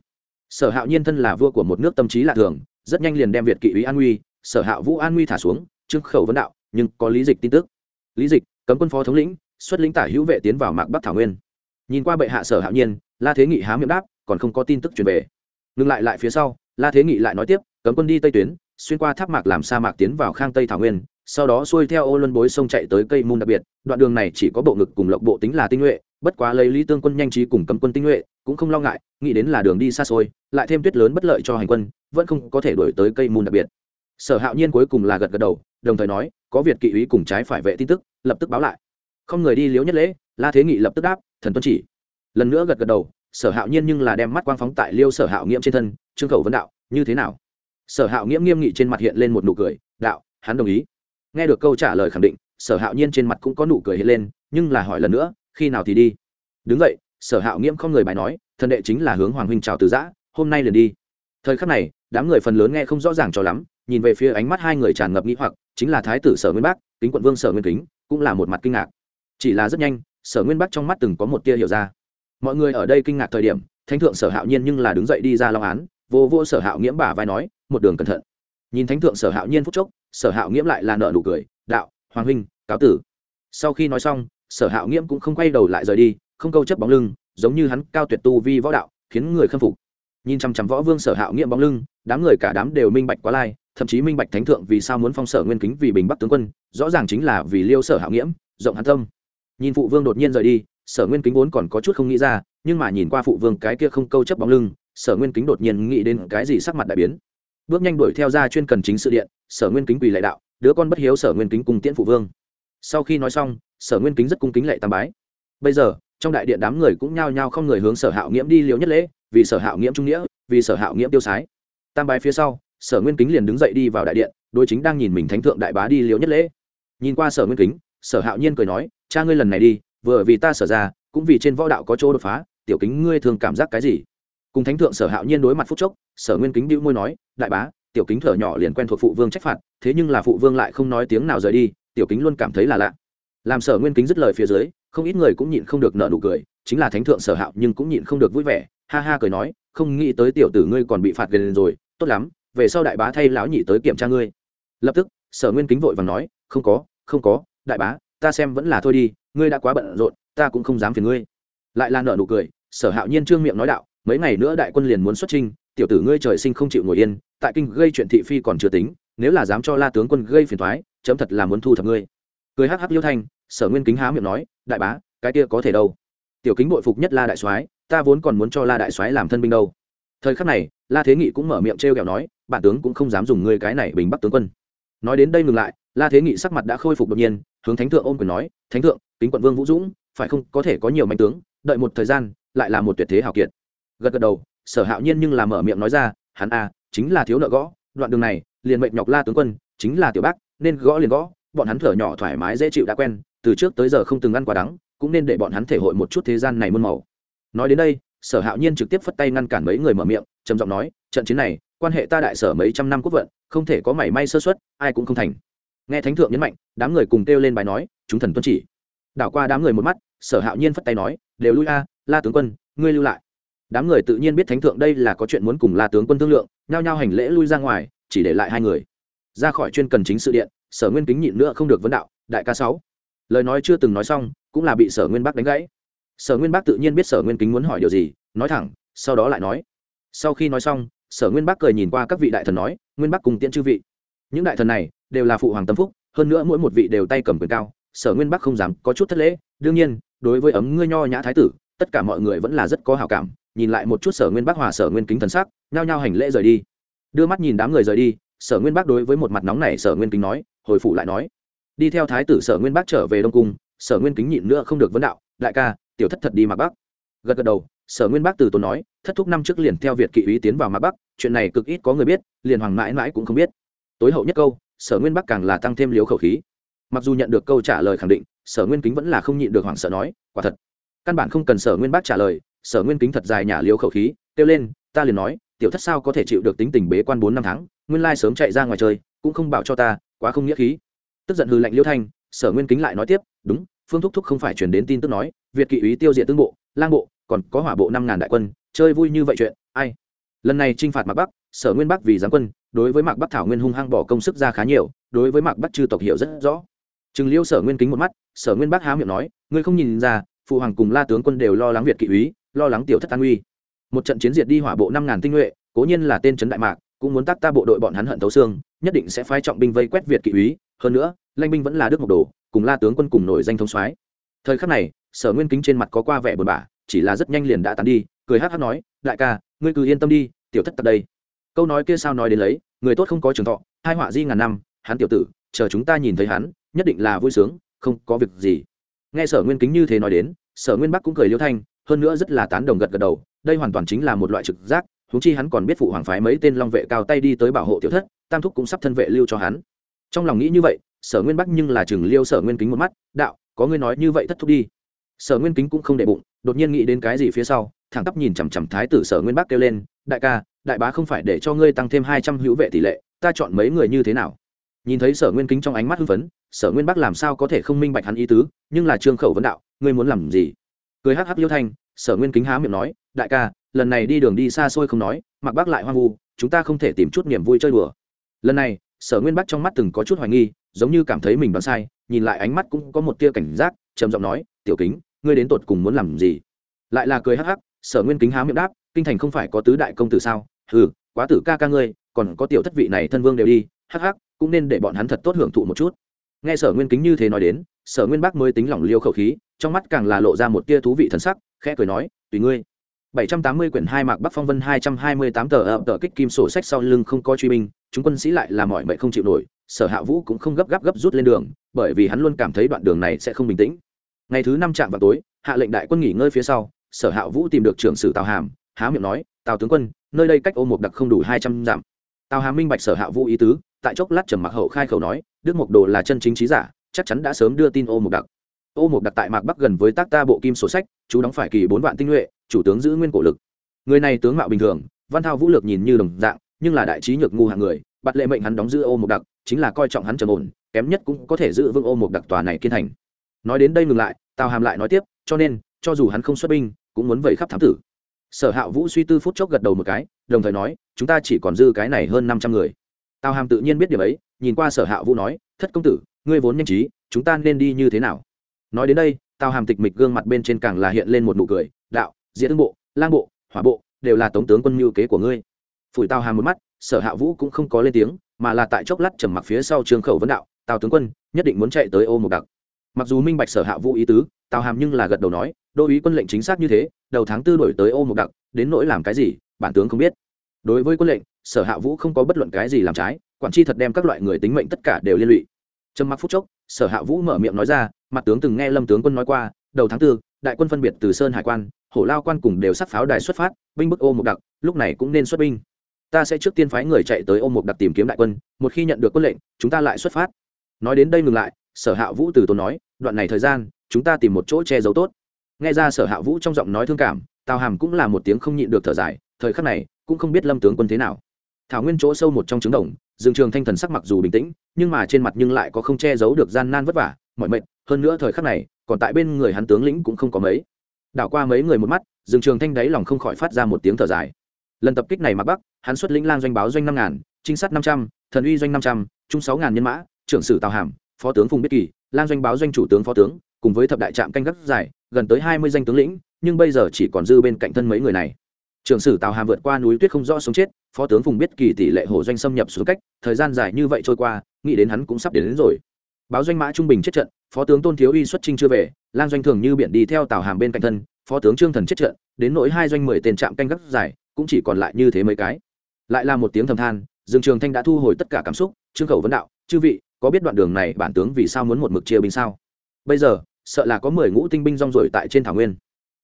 Sở hạo nhiên thân là vua của một nước tâm trí lạ thường, rất nhanh liền đem việt kỵ ý an nguy, sở Hạo vũ an nguy thả xuống trương khẩu vấn đạo, nhưng có lý dịch tin tức. Lý dịch, cấm quân phó thống lĩnh, xuất lĩnh tả hữu vệ tiến vào mạc bắc thảo nguyên. Nhìn qua bệ hạ sở hạo nhiên la thế nghị há miệng đáp, còn không có tin tức truyền về. Ngừng lại lại phía sau, la thế nghị lại nói tiếp, cấm quân đi tây tuyến, xuyên qua tháp mạc làm sa mạc tiến vào khang tây thảo nguyên, sau đó xuôi theo ô luân bối sông chạy tới cây môn đặc biệt, đoạn đường này chỉ có bộ ngực cùng lộc bộ tính là tinh nhuệ, bất quá lấy lý tương quân nhanh trí cùng cấm quân tinh nhuệ, cũng không lo ngại, nghĩ đến là đường đi xa xôi, lại thêm tuyết lớn bất lợi cho hành quân, vẫn không có thể đổi tới cây môn đặc biệt. Sở hạo nhiên cuối cùng là gật gật đầu, đồng thời nói, có việt kỵ úy cùng trái phải vệ tin tức, lập tức báo lại. Không người đi liếu nhất lễ, la thế nghị lập tức đáp, thần tuân chỉ lần nữa gật gật đầu, sở hạo nhiên nhưng là đem mắt quang phóng tại liêu sở hạo nghiễm trên thân, trương khẩu vấn đạo, như thế nào? Sở hạo nghiễm nghiêm nghị trên mặt hiện lên một nụ cười, đạo, hắn đồng ý. Nghe được câu trả lời khẳng định, sở hạo nhiên trên mặt cũng có nụ cười hiện lên, nhưng là hỏi lần nữa, khi nào thì đi? Đứng vậy sở hạo nghiễm không người bài nói, thần đệ chính là hướng hoàng huynh chào từ giã, hôm nay liền đi. Thời khắc này, đám người phần lớn nghe không rõ ràng cho lắm, nhìn về phía ánh mắt hai người tràn ngập nghĩ hoặc, chính là thái tử sở nguyên bắc kính quận vương sở nguyên kính, cũng là một mặt kinh ngạc. Chỉ là rất nhanh, sở nguyên bắc trong mắt từng có một tia hiểu ra mọi người ở đây kinh ngạc thời điểm, thánh thượng sở hạo nhiên nhưng là đứng dậy đi ra long án, vô vô sở hạo nghiễm bả vai nói, một đường cẩn thận. Nhìn thánh thượng sở hạo nhiên phúc chốc, sở hạo nghiễm lại là nợ nụ cười, đạo, hoàng huynh, cáo tử. Sau khi nói xong, sở hạo nghiễm cũng không quay đầu lại rời đi, không câu chấp bóng lưng, giống như hắn cao tuyệt tu vi võ đạo, khiến người khâm phục. Nhìn chăm chăm võ vương sở hạo nghiễm bóng lưng, đám người cả đám đều minh bạch quá lai, thậm chí minh bạch thánh thượng vì sao muốn phong sở nguyên kính vì bình bắc tướng quân, rõ ràng chính là vì liêu sở hạo nghiễm, rộng hắn tâm. Nhìn phụ vương đột nhiên rời đi sở nguyên kính vốn còn có chút không nghĩ ra, nhưng mà nhìn qua phụ vương cái kia không câu chấp bóng lưng, sở nguyên kính đột nhiên nghĩ đến cái gì sắc mặt đại biến. Bước nhanh đuổi theo ra chuyên cần chính sự điện, sở nguyên kính quỳ lệ đạo, đứa con bất hiếu sở nguyên kính cùng tiễn phụ vương. Sau khi nói xong, sở nguyên kính rất cung kính lệ tam bái. Bây giờ, trong đại điện đám người cũng nhao nhao không người hướng sở hạo nghiễm đi liều nhất lễ, vì sở hạo nghiễm trung nghĩa, vì sở hạo nghiễm tiêu sái. Tam bái phía sau, sở nguyên kính liền đứng dậy đi vào đại điện đôi chính đang nhìn mình thánh thượng đại bá đi liễu nhất lễ. Nhìn qua sở nguyên kính, sở hạo nhiên cười nói, cha ngươi lần này đi vừa vì ta sở ra, cũng vì trên võ đạo có chỗ đột phá, tiểu kính ngươi thường cảm giác cái gì? Cùng thánh thượng sở hạo nhiên đối mặt phúc chốc, sở nguyên kính đĩu môi nói, đại bá, tiểu kính thở nhỏ liền quen thuộc phụ vương trách phạt, thế nhưng là phụ vương lại không nói tiếng nào rời đi, tiểu kính luôn cảm thấy là lạ. Làm sở nguyên kính dứt lời phía dưới, không ít người cũng nhịn không được nợ nụ cười, chính là thánh thượng sở hạo nhưng cũng nhịn không được vui vẻ, ha ha cười nói, không nghĩ tới tiểu tử ngươi còn bị phạt gần rồi, tốt lắm, về sau đại bá thay lão nhị tới kiểm tra ngươi. Lập tức, sở nguyên kính vội và nói, không có không có, đại bá ta xem vẫn là thôi đi, ngươi đã quá bận rộn, ta cũng không dám phiền ngươi. Lại là nợ nụ cười, sở hạo nhiên trương miệng nói đạo, mấy ngày nữa đại quân liền muốn xuất trinh tiểu tử ngươi trời sinh không chịu ngồi yên, tại kinh gây chuyện thị phi còn chưa tính, nếu là dám cho la tướng quân gây phiền thoái, chấm thật là muốn thu thập ngươi. Cười hắc hắc liêu thanh, sở nguyên kính há miệng nói, đại bá, cái kia có thể đâu. Tiểu kính bội phục nhất la đại soái, ta vốn còn muốn cho la đại soái làm thân binh đâu. Thời khắc này, la thế nghị cũng mở miệng t r e o kẹo nói, bản tướng cũng không dám dùng ngươi cái này bình bắc tướng quân. Nói đến đây ngừng lại la thế nghị sắc mặt đã khôi phục đột nhiên, hướng thánh thượng ôm quyền nói, thánh thượng, kính quận vương vũ dũng, phải không, có thể có nhiều mạnh tướng, đợi một thời gian, lại là một tuyệt thế hào kiệt. Gật gật đầu, sở hạo nhiên nhưng là mở miệng nói ra, hắn a, chính là thiếu nợ gõ, đoạn đường này, liền mệnh nhọc la tướng quân, chính là tiểu bác, nên gõ liền gõ, bọn hắn thở nhỏ thoải mái dễ chịu đã quen, từ trước tới giờ không từng ăn quả đắng, cũng nên để bọn hắn thể hội một chút thế gian này muôn màu. Nói đến đây, sở hạo nhiên trực tiếp phất tay ngăn cản mấy người mở miệng, trầm giọng nói, trận chiến này, quan hệ ta đại sở mấy trăm năm quốc vận, không thể có mảy may sơ xuất ai cũng không thành nghe thánh thượng nhấn mạnh, đám người cùng kêu lên bài nói, chúng thần tuân chỉ. Đảo qua đám người một mắt, sở hạo nhiên phất tay nói, đều lui a, la tướng quân, ngươi lưu lại. Đám người tự nhiên biết thánh thượng đây là có chuyện muốn cùng la tướng quân thương lượng, nhao nhao hành lễ lui ra ngoài, chỉ để lại hai người. Ra khỏi chuyên cần chính sự điện, sở nguyên kính nhịn nữa không được vấn đạo, đại ca sáu. Lời nói chưa từng nói xong, cũng là bị sở nguyên bắc đánh gãy. Sở nguyên bắc tự nhiên biết sở nguyên kính muốn hỏi điều gì, nói thẳng, sau đó lại nói. Sau khi nói xong, sở nguyên bắc cười nhìn qua các vị đại thần nói, nguyên bắc cùng tiễn chư vị những đại thần này đều là phụ hoàng tâm phúc, hơn nữa mỗi một vị đều tay cầm quyền cao, sở nguyên bắc không dám có chút thất lễ. Đương nhiên, đối với ấm ngươi nho nhã thái tử, tất cả mọi người vẫn là rất có hào cảm, nhìn lại một chút sở nguyên bắc hòa sở nguyên kính thần sắc, nhao nhao hành lễ rời đi. Đưa mắt nhìn đám người rời đi, sở nguyên bắc đối với một mặt nóng này sở nguyên kính nói, hồi phụ lại nói. Đi theo thái tử sở nguyên bắc trở về đông cung, sở nguyên kính nhịn nữa không được vấn đạo, đại ca, tiểu thất thật đi mặc bắc. Gật gật đầu, sở nguyên bắc từ tốn nói, thất thúc năm trước liền theo việt kỵ ý tiến vào mặc bắc, chuyện này cực ít có người biết, liền hoàng mãi mãi cũng không biết tối hậu nhất câu, sở nguyên bắc càng là tăng thêm liếu khẩu khí. Mặc dù nhận được câu trả lời khẳng định, sở nguyên kính vẫn là không nhịn được hoảng sợ nói, quả thật, căn bản không cần sở nguyên bắc trả lời, sở nguyên kính thật dài nhả liếu khẩu khí, kêu lên, ta liền nói, tiểu thất sao có thể chịu được tính tình bế quan bốn năm tháng, nguyên lai sớm chạy ra ngoài chơi, cũng không bảo cho ta, quá không nghĩa khí. Tức giận hư lệnh liêu thanh, sở nguyên kính lại nói tiếp, đúng, phương thúc thúc không phải chuyển đến tin tức nói, việt kỵ úy tiêu diệt tương bộ, lang bộ, còn có hỏa bộ năm ngàn đại quân, chơi vui như vậy chuyện, ai? Lần này t r i n h phạt mặt bắc, sở nguyên bắc vì giáng quân đối với mạc bắc thảo nguyên hung hăng bỏ công sức ra khá nhiều, đối với mạc bắc chư tộc hiểu rất rõ. Chừng liêu sở nguyên kính một mắt, sở nguyên bắc há miệng nói, ngươi không nhìn ra, phụ hoàng cùng la tướng quân đều lo lắng việt kỵ úy, lo lắng tiểu thất an uy. Một trận chiến diệt đi hỏa bộ năm ngàn tinh nhuệ, cố nhiên là tên trấn đại mạc, cũng muốn tác ta bộ đội bọn hắn hận thấu xương, nhất định sẽ phái trọng binh vây quét việt kỵ úy, hơn nữa lanh binh vẫn là đức mộc đồ, cùng la tướng quân cùng nổi danh thông soái. Thời khắc này, sở nguyên kính trên mặt có qua vẻ buồn bã, chỉ là rất nhanh liền đã tán đi, cười hắc hắc nói, đại ca, ngươi cứ yên tâm đi, tiểu thất tật đây câu nói kia sao nói đến lấy, người tốt không có trường thọ, hai họa di ngàn năm, hắn tiểu tử, chờ chúng ta nhìn thấy hắn, nhất định là vui sướng, không có việc gì. Nghe sở nguyên kính như thế nói đến, sở nguyên bắc cũng cười liêu thanh, hơn nữa rất là tán đồng gật gật đầu, đây hoàn toàn chính là một loại trực giác húng chi hắn còn biết phụ hoàng phái mấy tên long vệ cao tay đi tới bảo hộ tiểu thất, tam thúc cũng sắp thân vệ lưu cho hắn. Trong lòng nghĩ như vậy, sở nguyên bắc nhưng là chừng liêu sở nguyên kính một mắt, đạo, có ngươi nói như vậy thất thúc đi. Sở nguyên kính cũng không để bụng, đột nhiên nghĩ đến cái gì phía sau, thẳng tắp nhìn chằm chằm thái tử sở nguyên bắc kêu lên, đại ca đại bá không phải để cho ngươi tăng thêm hai trăm hữu vệ tỷ lệ, ta chọn mấy người như thế nào? Nhìn thấy sở nguyên kính trong ánh mắt hưng phấn, sở nguyên bắc làm sao có thể không minh bạch hắn ý tứ, nhưng là trương khẩu vấn đạo, ngươi muốn làm gì? Cười hắc hắc liêu thanh, sở nguyên kính há miệng nói, đại ca, lần này đi đường đi xa xôi không nói, mặc bác lại hoang vu, chúng ta không thể tìm chút niềm vui chơi đùa. Lần này, sở nguyên bắc trong mắt từng có chút hoài nghi, giống như cảm thấy mình đoán sai, nhìn lại ánh mắt cũng có một tia cảnh giác, trầm giọng nói, tiểu kính, ngươi đến tột cùng muốn làm gì? Lại là cười hắc hắc, sở nguyên kính há miệng đáp kinh thành không phải có tứ đại công tử sao? Ừ quá tử ca ca ngươi còn có tiểu thất vị này thân vương đều đi hắc hắc cũng nên để bọn hắn thật tốt hưởng thụ một chút. Nghe sở nguyên kính như thế nói đến sở nguyên bắc mới tính lỏng liêu khẩu khí trong mắt càng là lộ ra một tia thú vị thần sắc khẽ cười nói tùy ngươi. 780 quyển hai mạc Bắc Phong Vân 228 tờ ập tờ kích kim sổ sách sau lưng không có truy binh, chúng quân sĩ lại là mỏi mệt không chịu nổi, Sở Hạ Vũ cũng không gấp gáp gấp rút lên đường, bởi vì hắn luôn cảm thấy đoạn đường này sẽ không bình tĩnh. Ngày thứ năm trạm vào tối, hạ lệnh đại quân nghỉ ngơi phía sau, Sở Hạ Vũ tìm được trưởng sử Tào Hàm, há miệng nói, "Tào tướng quân, nơi đây cách ô Mục đặc không đủ 200 dặm." Tào Hà minh bạch Sở Hạ Vũ ý tứ, tại chốc lát trầm mặc hậu khai khẩu nói, "Đức Mộc Đồ là chân chính trí giả, chắc chắn đã sớm đưa tin ô Mục đặc." Ô Mục đặc tại Mạc Bắc gần với tác ta bộ kim sổ sách, chú đóng phải kỳ bốn vạn tinh nhuệ, chủ tướng giữ nguyên cổ lực người này tướng mạo bình thường văn thao vũ lược nhìn như đồng dạng nhưng là đại trí nhược ngu hạng người bắt lệ mệnh hắn đóng giữ ô Mục đặc chính là coi trọng hắn trầm ổn kém nhất cũng có thể giữ vững ô Mục đặc tòa này kiên thành nói đến đây ngừng lại tào hàm lại nói tiếp cho nên cho dù hắn không xuất binh cũng muốn vẩy khắp thám tử sở hạ vũ suy tư phút chốc gật đầu một cái, đồng thời nói, chúng ta chỉ còn dư cái này hơn năm trăm người. Tào hàm tự nhiên biết điều ấy, nhìn qua sở hạ vũ nói, thất công tử, ngươi vốn nhanh trí, chúng ta nên đi như thế nào? Nói đến đây, tào hàm tịch mịch gương mặt bên trên càng là hiện lên một nụ cười, đạo diễn bộ, lang bộ, hỏa bộ đều là tống tướng quân mưu kế của ngươi. Phủi tào hàm một mắt, sở hạ vũ cũng không có lên tiếng, mà là tại chốc lát trầm mặc phía sau trường khẩu vấn đạo, tào tướng quân, nhất định muốn chạy tới ô một đặc. Mặc dù minh bạch sở hạ vũ ý tứ, tào hàm nhưng là gật đầu nói đô ý quân lệnh chính xác như thế, đầu tháng tư đổi tới ô một đặc, đến nỗi làm cái gì, bản tướng không biết. Đối với quân lệnh, sở hạ vũ không có bất luận cái gì làm trái, quản tri thật đem các loại người tính mệnh tất cả đều liên lụy. Trầm mặc phút chốc, sở hạ vũ mở miệng nói ra, mặt tướng từng nghe lâm tướng quân nói qua, đầu tháng tư, đại quân phân biệt từ sơn hải quan, hổ lao quan cùng đều sắc pháo đài xuất phát, binh bức ô một đặc, lúc này cũng nên xuất binh. Ta sẽ trước tiên phái người chạy tới ô một đặc tìm kiếm đại quân, một khi nhận được quân lệnh, chúng ta lại xuất phát. Nói đến đây ngừng lại, sở hạ vũ từ tốn nói, đoạn này thời gian, chúng ta tìm một chỗ che giấu tốt nghe ra sở hạ vũ trong giọng nói thương cảm, tào hàm cũng là một tiếng không nhịn được thở dài, thời khắc này, cũng không biết lâm tướng quân thế nào. Thảo nguyên chỗ sâu một trong trứng đồng, dương trường thanh thần sắc mặc dù bình tĩnh, nhưng mà trên mặt nhưng lại có không che giấu được gian nan vất vả, mọi mệnh, hơn nữa thời khắc này, còn tại bên người hắn tướng lĩnh cũng không có mấy. Đảo qua mấy người một mắt, dương trường thanh đáy lòng không khỏi phát ra một tiếng thở dài. Lần tập kích này mặc bắc, hắn xuất lĩnh lan doanh báo doanh năm ngàn, trinh sát năm trăm, thần uy doanh năm trăm, trung sáu ngàn nhân mã, trưởng sử tào hàm, phó tướng phùng biết kỳ lan doanh báo doanh chủ tướng phó tướng cùng với thập đại trạm canh gác dài gần tới hai mươi danh tướng lĩnh nhưng bây giờ chỉ còn dư bên cạnh thân mấy người này. Trưởng sử tào hàm vượt qua núi tuyết không rõ sống chết phó tướng phùng biết kỳ tỷ lệ hổ doanh xâm nhập xuống cách thời gian dài như vậy trôi qua nghĩ đến hắn cũng sắp đến, đến rồi. Báo doanh mã trung bình chết trận phó tướng tôn thiếu uy xuất trinh chưa về lan doanh thường như biển đi theo tào hàm bên cạnh thân phó tướng trương thần chết trận đến nỗi hai doanh mười tên trạm canh gác dài cũng chỉ còn lại như thế mấy cái. Lại là một tiếng thầm than dương trường thanh đã thu hồi tất cả cảm xúc trương khẩu vấn đạo chư vị có biết đoạn đường này bản tướng vì sao muốn một mực chia binh sao? Bây giờ sợ là có mười ngũ tinh binh rong rổi tại trên thảo nguyên.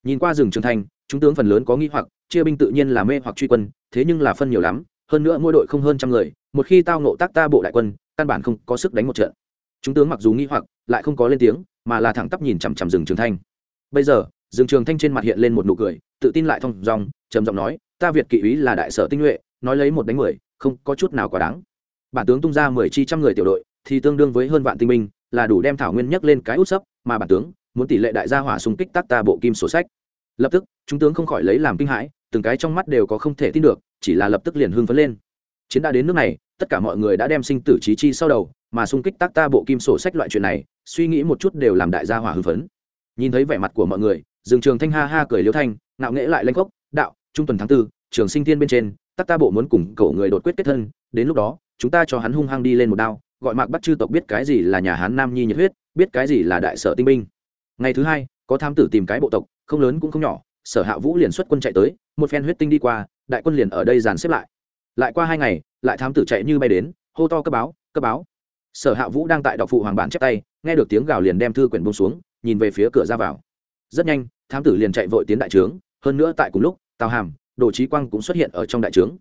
Nhìn qua rừng trường thanh chúng tướng phần lớn có nghi hoặc, chia binh tự nhiên là mê hoặc truy quân, thế nhưng là phân nhiều lắm, hơn nữa mỗi đội không hơn trăm người, một khi tao nộ tác ta bộ đại quân, căn bản không có sức đánh một trận. Chúng tướng mặc dù nghi hoặc, lại không có lên tiếng, mà là thẳng tắp nhìn chằm chằm rừng trường thanh bây giờ, rừng trường thanh trên mặt hiện lên một nụ cười, tự tin lại thong dong, trầm giọng nói, ta việt kỵ úy là đại sở tinh nhuệ, nói lấy một đánh mười, không có chút nào quá đáng. Bản tướng tung ra mười chi trăm người tiểu đội, thì tương đương với hơn vạn tinh binh, là đủ đem thảo nguyên nhấc lên cái út sấp mà bản tướng muốn tỷ lệ đại gia hỏa xung kích tác ta bộ kim sổ sách. Lập tức, chúng tướng không khỏi lấy làm kinh hãi, từng cái trong mắt đều có không thể tin được, chỉ là lập tức liền hưng phấn lên. Chiến đã đến nước này, tất cả mọi người đã đem sinh tử trí chi sau đầu, mà xung kích tác ta bộ kim sổ sách loại chuyện này, suy nghĩ một chút đều làm đại gia hỏa hưng phấn. Nhìn thấy vẻ mặt của mọi người dừng trường thanh ha ha cười liêu thanh, ngạo nghễ lại lanh gốc đạo, trung tuần tháng tư, trường sinh thiên bên trên, tác ta bộ muốn cùng cậu người đột quyết kết thân, đến lúc đó, chúng ta cho hắn hung hăng đi lên một đao, gọi mạc bắt chư tộc biết cái gì là nhà hán nam nhi nhiệt huyết biết cái gì là đại sở tinh binh. Ngày thứ hai, có tham tử tìm cái bộ tộc, không lớn cũng không nhỏ, sở hạ vũ liền xuất quân chạy tới, một phen huyết tinh đi qua, đại quân liền ở đây dàn xếp lại. Lại qua hai ngày, lại thám tử chạy như bay đến, hô to cấp báo cấp báo. Sở hạ vũ đang tại đọc phụ hoàng bản chép tay, nghe được tiếng gào liền đem thư quyển bông xuống, nhìn về phía cửa ra vào. Rất nhanh, thám tử liền chạy vội tiến đại trướng, hơn nữa tại cùng lúc, tào hàm, đồ trí quang cũng xuất hiện ở trong đại trướng.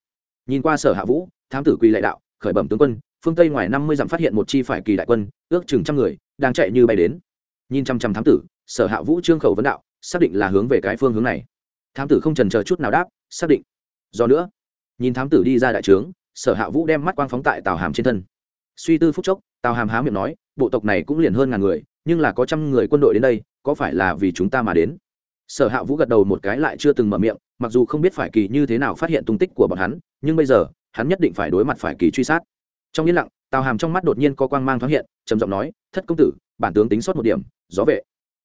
Nhìn qua sở hạ vũ, thám tử quỳ lệ đạo, khởi bẩm tướng quân phương tây ngoài năm mươi dặm phát hiện một chi phải kỳ đại quân, ước chừng trăm người, đang chạy như bay đến. Nhìn trăm trăm thám tử, sở hạ vũ trương khẩu vấn đạo, xác định là hướng về cái phương hướng này. Thám tử không trần chờ chút nào đáp, xác định. Do nữa, nhìn thám tử đi ra đại trướng, sở hạ vũ đem mắt quang phóng tại tào hàm trên thân. Suy tư phúc chốc, tào hàm há miệng nói, bộ tộc này cũng liền hơn ngàn người, nhưng là có trăm người quân đội đến đây, có phải là vì chúng ta mà đến? Sở hạ vũ gật đầu một cái lại chưa từng mở miệng, mặc dù không biết phải kỳ như thế nào phát hiện tung tích của bọn hắn, nhưng bây giờ, hắn nhất định phải đối mặt phải kỳ truy sát trong yên lặng, tào hàm trong mắt đột nhiên có quang mang thoáng hiện, trầm giọng nói, thất công tử, bản tướng tính sót một điểm, gió vệ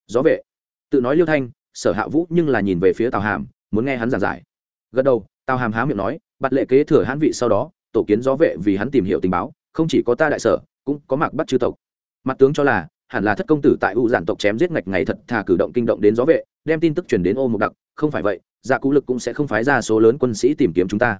gió vệ. Tự nói liêu thanh, sở hạ vũ nhưng là nhìn về phía tào hàm, muốn nghe hắn giảng giải. Gật đầu, tào hàm há miệng nói bắt lệ kế thừa hãn vị sau đó, tổ kiến gió vệ vì hắn tìm hiểu tình báo, không chỉ có ta đại sở, cũng có mạc bắt chư tộc. Mặt tướng cho là, hẳn là thất công tử tại u giản tộc chém giết ngạch ngày thật thà cử động kinh động đến gió vệ, đem tin tức truyền đến ô mục đặc, không phải vậy dạ cú lực cũng sẽ không phái ra số lớn quân sĩ tìm kiếm chúng ta.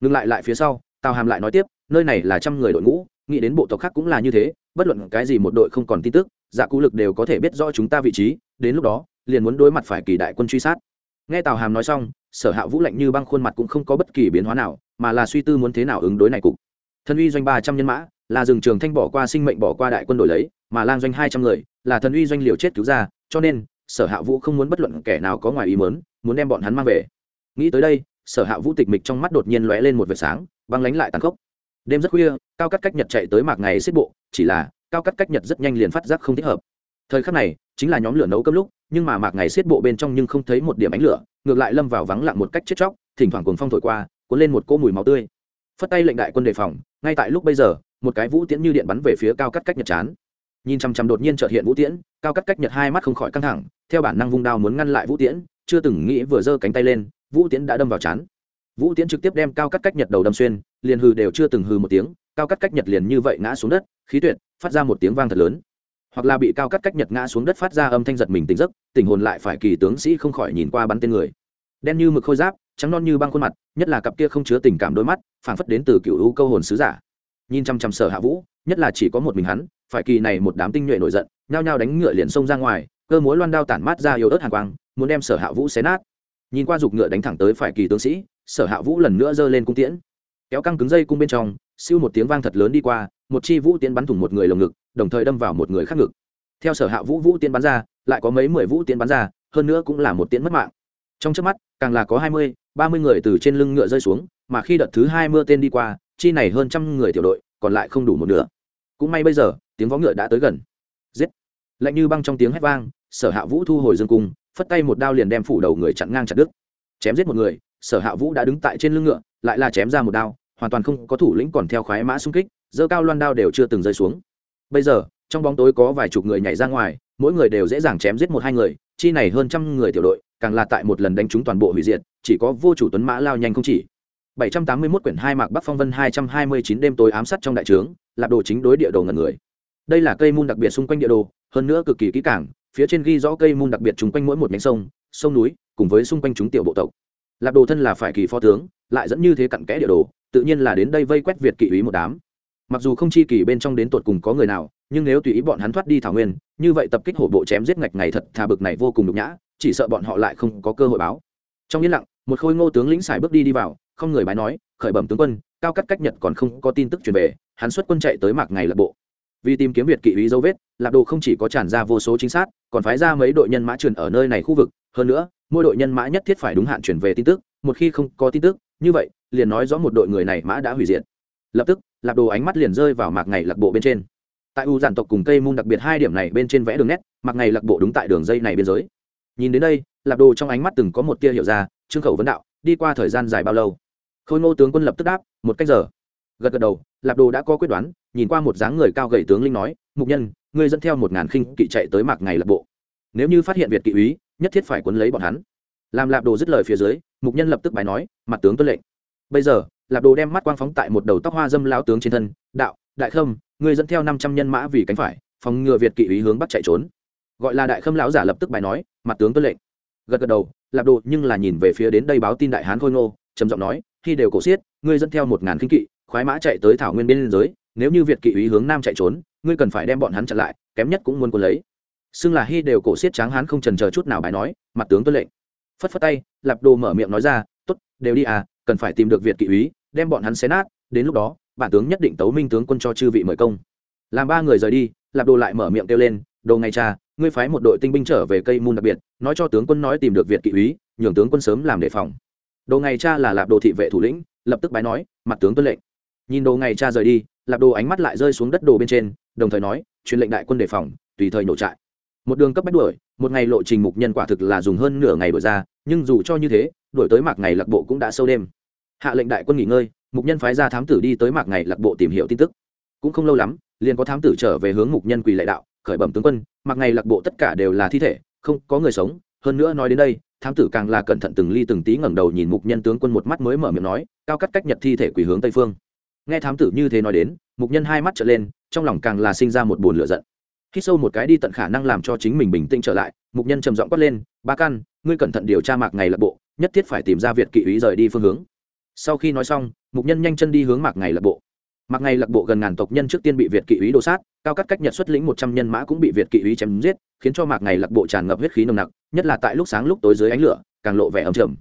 Ngừng lại lại phía sau, tào hàm lại nói tiếp nơi này là trăm người đội ngũ, nghĩ đến bộ tộc khác cũng là như thế, bất luận cái gì một đội không còn tin tức dạ cú lực đều có thể biết rõ chúng ta vị trí, đến lúc đó, liền muốn đối mặt phải kỳ đại quân truy sát. Nghe tào hàm nói xong, sở hạ vũ lạnh như băng khuôn mặt cũng không có bất kỳ biến hóa nào, mà là suy tư muốn thế nào ứng đối này cục. Thân uy doanh ba trăm nhân mã, là rừng trường thanh bỏ qua sinh mệnh bỏ qua đại quân đổi lấy, mà lang doanh hai trăm người, là thần uy doanh liều chết cứu ra, cho nên, sở hạ vũ không muốn bất luận kẻ nào có ngoài ý mớn muốn đem bọn hắn mang về. Nghĩ tới đây, sở hạ vũ tịch mịch trong mắt đột nhiên lóe lên một vệt sáng, băng lánh lại tàn khốc đêm rất khuya, cao cắt cách nhật chạy tới mạc ngày xếp bộ, chỉ là, cao cắt cách nhật rất nhanh liền phát giác không thích hợp. Thời khắc này, chính là nhóm lửa nấu cơm lúc, nhưng mà mạc ngày xiết bộ bên trong nhưng không thấy một điểm ánh lửa, ngược lại lâm vào vắng lặng một cách chết chóc, thỉnh thoảng cuồng phong thổi qua, cuốn lên một cỗ mùi máu tươi. Phất tay lệnh đại quân đề phòng, ngay tại lúc bây giờ, một cái vũ tiễn như điện bắn về phía cao cắt cách nhật chán. Nhìn chằm chằm đột nhiên trợt hiện vũ tiễn, cao cắt cách nhật hai mắt không khỏi căng thẳng, theo bản năng vung đao muốn ngăn lại vũ tiễn, chưa từng nghĩ vừa giơ cánh tay lên, vũ tiễn đã đâm vào chán vũ tiễn trực tiếp đem cao cắt cách nhật đầu đâm xuyên, liền hư đều chưa từng hư một tiếng, cao cắt cách nhật liền như vậy ngã xuống đất, khí tuyệt, phát ra một tiếng vang thật lớn. Hoặc là bị cao cắt cách nhật ngã xuống đất phát ra âm thanh giật mình tỉnh giấc, tình hồn lại phải kỳ tướng sĩ không khỏi nhìn qua bắn tên người. Đen như mực khôi giáp, trắng non như băng khuôn mặt, nhất là cặp kia không chứa tình cảm đôi mắt, phảng phất đến từ cựu u câu hồn sứ giả. Nhìn chăm chăm sở hạ vũ, nhất là chỉ có một mình hắn, phải kỳ này một đám tinh nhuệ nổi giận, nhao nhao đánh ngựa liền xông ra ngoài, cơ múa loan đao tản mát ra yếu ớt hàng quang, muốn đem sở hạ vũ xé nát. Nhìn qua giục ngựa đánh thẳng tới phải kỳ tướng sĩ sở hạ vũ lần nữa giơ lên cung tiễn. Kéo căng cứng dây cung bên trong, siêu một tiếng vang thật lớn đi qua, một chi vũ tiễn bắn thủng một người lồng ngực, đồng thời đâm vào một người khác ngực. Theo sở hạ vũ vũ tiễn bắn ra, lại có mấy mười vũ tiễn bắn ra, hơn nữa cũng là một tiễn mất mạng. Trong trước mắt, càng là có hai mươi, ba mươi người từ trên lưng ngựa rơi xuống, mà khi đợt thứ hai mưa tên đi qua, chi này hơn trăm người tiểu đội, còn lại không đủ một nửa. Cũng may bây giờ, tiếng vó ngựa đã tới gần. Giết! Lạnh như băng trong tiếng hét vang, sở hạ vũ thu hồi dương cung, phất tay một đao liền đem phủ đầu người chặn ngang chặt đứt. Chém giết một người sở hạ vũ đã đứng tại trên lưng ngựa lại là chém ra một đao hoàn toàn không có thủ lĩnh còn theo khoái mã xung kích dơ cao loan đao đều chưa từng rơi xuống bây giờ trong bóng tối có vài chục người nhảy ra ngoài mỗi người đều dễ dàng chém giết một hai người chi này hơn trăm người tiểu đội càng là tại một lần đánh trúng toàn bộ hủy diệt chỉ có vô chủ tuấn mã lao nhanh không chỉ 781 quyển hai mạc Bắc Phong Vân 229 đêm tối ám sát trong đại trướng, lạp đồ chính đối địa đồ ngần người. Đây là cây môn đặc biệt xung quanh địa đồ, hơn nữa cực kỳ kỹ càng, phía trên ghi rõ cây môn đặc biệt chúng quanh mỗi một nhánh sông, sông núi, cùng với xung quanh chúng tiểu bộ tộc. Lạp đồ thân là phải kỳ phó tướng, lại dẫn như thế cặn kẽ địa đồ, tự nhiên là đến đây vây quét Việt kỵ ý một đám. Mặc dù không chi kỳ bên trong đến tột cùng có người nào, nhưng nếu tùy ý bọn hắn thoát đi thảo nguyên, như vậy tập kích hổ bộ chém giết ngạch ngày thật thà bực này vô cùng nhục nhã, chỉ sợ bọn họ lại không có cơ hội báo. Trong yên lặng, một khôi ngô tướng lĩnh xài bước đi đi vào, không người bái nói, khởi bẩm tướng quân cao cắt cách nhật còn không có tin tức truyền về hắn xuất quân chạy tới mạc ngày lập bộ vì tìm kiếm việt kỵ ý dấu vết lạc đồ không chỉ có tràn ra vô số chính xác còn phái ra mấy đội nhân mã truyền ở nơi này khu vực hơn nữa mỗi đội nhân mã nhất thiết phải đúng hạn chuyển về tin tức, một khi không có tin tức, như vậy, liền nói rõ một đội người này mã đã hủy diệt. Lập tức lạc đồ ánh mắt liền rơi vào mạc ngày lạc bộ bên trên. Tại u giản tộc cùng cây môn đặc biệt hai điểm này bên trên vẽ đường nét, mạc ngày lạc bộ đúng tại đường dây này biên giới. Nhìn đến đây lạc đồ trong ánh mắt từng có một tia hiểu ra, trương khẩu vấn đạo, đi qua thời gian dài bao lâu? Khôi ngô tướng quân lập tức đáp, một cách giờ. Gật gật đầu, lạp đồ đã có quyết đoán, nhìn qua một dáng người cao gầy tướng linh nói, mục nhân, ngươi dẫn theo một ngàn khinh kỵ chạy tới mạc ngày lạc bộ. Nếu như phát hiện việt kỵ úy nhất thiết phải quấn lấy bọn hắn. Làm lạp đồ dứt lời phía dưới, mục nhân lập tức bài nói, mặt tướng tuân lệnh. Bây giờ, lạp đồ đem mắt quang phóng tại một đầu tóc hoa dâm lao tướng trên thân, đạo, đại khâm, ngươi dẫn theo năm trăm nhân mã vì cánh phải, phòng ngừa việt kỵ úy hướng bắt chạy trốn. Gọi là đại khâm lão giả lập tức bài nói, mặt tướng tuân lệnh. Gật gật đầu, lạp đồ nhưng là nhìn về phía đến đây báo tin đại hán khôi ngô, trầm giọng nói, khi đều cổ xiết, ngươi dẫn theo một ngàn kinh kỵ, khoái mã chạy tới thảo nguyên biên giới, nếu như việt kỵ ý hướng nam chạy trốn, ngươi cần phải đem bọn hắn chặn lại, kém nhất cũng muốn cuốn lấy xưng là hy đều cổ xiết tráng hắn không trần chờ chút nào bài nói, mặt tướng tuân lệnh. Phất phất tay, lạp đồ mở miệng nói ra, tốt, đều đi à cần phải tìm được việt kỵ úy, đem bọn hắn xé nát, đến lúc đó, bản tướng nhất định tấu minh tướng quân cho chư vị mời công. Làm ba người rời đi, lạp đồ lại mở miệng kêu lên, đồ ngày cha, ngươi phái một đội tinh binh trở về cây môn đặc biệt, nói cho tướng quân nói tìm được việt kỵ úy, nhường tướng quân sớm làm đề phòng. Đồ ngày cha là lạp đồ thị vệ thủ lĩnh, lập tức bái nói, mặt tướng tuân lệnh. Nhìn đồ ngày cha rời đi, lạp đồ ánh mắt lại rơi xuống đất đồ bên trên, đồng thời nói, truyền lệnh đại quân đề phòng, tùy thời nổ trại một đường cấp bách đuổi, một ngày lộ trình mục nhân quả thực là dùng hơn nửa ngày đuổi ra, nhưng dù cho như thế đuổi tới mạc ngày lạc bộ cũng đã sâu đêm. Hạ lệnh đại quân nghỉ ngơi, mục nhân phái ra thám tử đi tới mạc ngày lạc bộ tìm hiểu tin tức. Cũng không lâu lắm, liền có thám tử trở về hướng mục nhân quỳ lệ đạo, khởi bẩm tướng quân, mạc ngày lạc bộ tất cả đều là thi thể, không có người sống. Hơn nữa nói đến đây, thám tử càng là cẩn thận từng ly từng tí ngẩng đầu nhìn mục nhân tướng quân một mắt mới mở miệng nói, cao cắt cách nhật thi thể quỳ hướng tây phương. Nghe thám tử như thế nói đến, mục nhân hai mắt trở lên, trong lòng càng là sinh ra một buồn lửa giận khi sâu một cái đi tận khả năng làm cho chính mình bình tĩnh trở lại, mục nhân trầm giọng quát lên, ba căn ngươi cẩn thận điều tra mạc ngày lập bộ, nhất thiết phải tìm ra việt kỵ ý rời đi phương hướng. Sau khi nói xong, mục nhân nhanh chân đi hướng mạc ngày lập bộ. Mạc ngày lập bộ gần ngàn tộc nhân trước tiên bị việt kỵ ý đồ sát, cao cắt cách nhật xuất lĩnh một trăm nhân mã cũng bị việt kỵ ý chém giết, khiến cho mạc ngày lập bộ tràn ngập huyết khí nồng nặc, nhất là tại lúc sáng lúc tối dưới ánh lửa, càng lộ vẻ ấm trầm.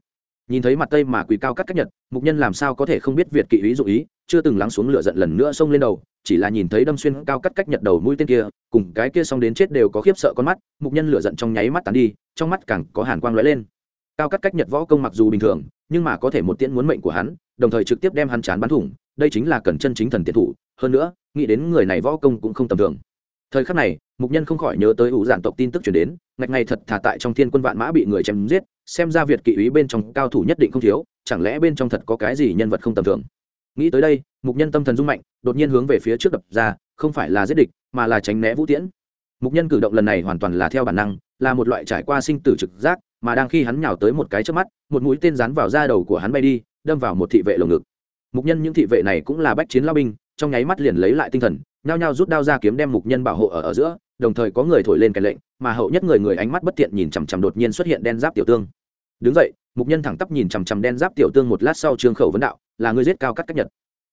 Nhìn thấy mặt tây mà quỳ cao cắt cách nhật, mục nhân làm sao có thể không biết việt kỵ ý dụ ý chưa từng lắng xuống lửa giận lần nữa xông lên đầu, chỉ là nhìn thấy đâm xuyên cao cắt cách nhật đầu mũi tên kia, cùng cái kia xong đến chết đều có khiếp sợ con mắt, mục nhân lửa giận trong nháy mắt tán đi, trong mắt càng có hàn quang lóe lên. Cao cắt cách nhật võ công mặc dù bình thường, nhưng mà có thể một tiễn muốn mệnh của hắn, đồng thời trực tiếp đem hắn chán bắn thủng, đây chính là cần chân chính thần tiến thủ, hơn nữa, nghĩ đến người này võ công cũng không tầm thường. Thời khắc này, mục nhân không khỏi nhớ tới ủ giản tộc tin tức chuyển đến ngạch ngày thật thả tại trong thiên quân vạn mã bị người chém giết, xem ra việt kỵ úy bên trong cao thủ nhất định không thiếu, chẳng lẽ bên trong thật có cái gì nhân vật không tầm thường? Nghĩ tới đây, mục nhân tâm thần rung mạnh, đột nhiên hướng về phía trước đập ra, không phải là giết địch, mà là tránh né vũ tiễn. Mục nhân cử động lần này hoàn toàn là theo bản năng, là một loại trải qua sinh tử trực giác, mà đang khi hắn nhào tới một cái trước mắt, một mũi tên rán vào da đầu của hắn bay đi, đâm vào một thị vệ lồng ngực. Mục nhân những thị vệ này cũng là bách chiến lao binh, trong nháy mắt liền lấy lại tinh thần, nhao nhao rút đao ra kiếm đem mục nhân bảo hộ ở ở giữa, đồng thời có người thổi lên cái lệnh, mà hậu nhất người người ánh mắt bất tiện nhìn chằm chằm đột nhiên xuất hiện đen giáp tiểu tương. Đứng vậy mục nhân thẳng tắp nhìn chằm chằm đen giáp tiểu tương một lát sau trương khẩu vấn đạo là người giết cao cắt cách nhật.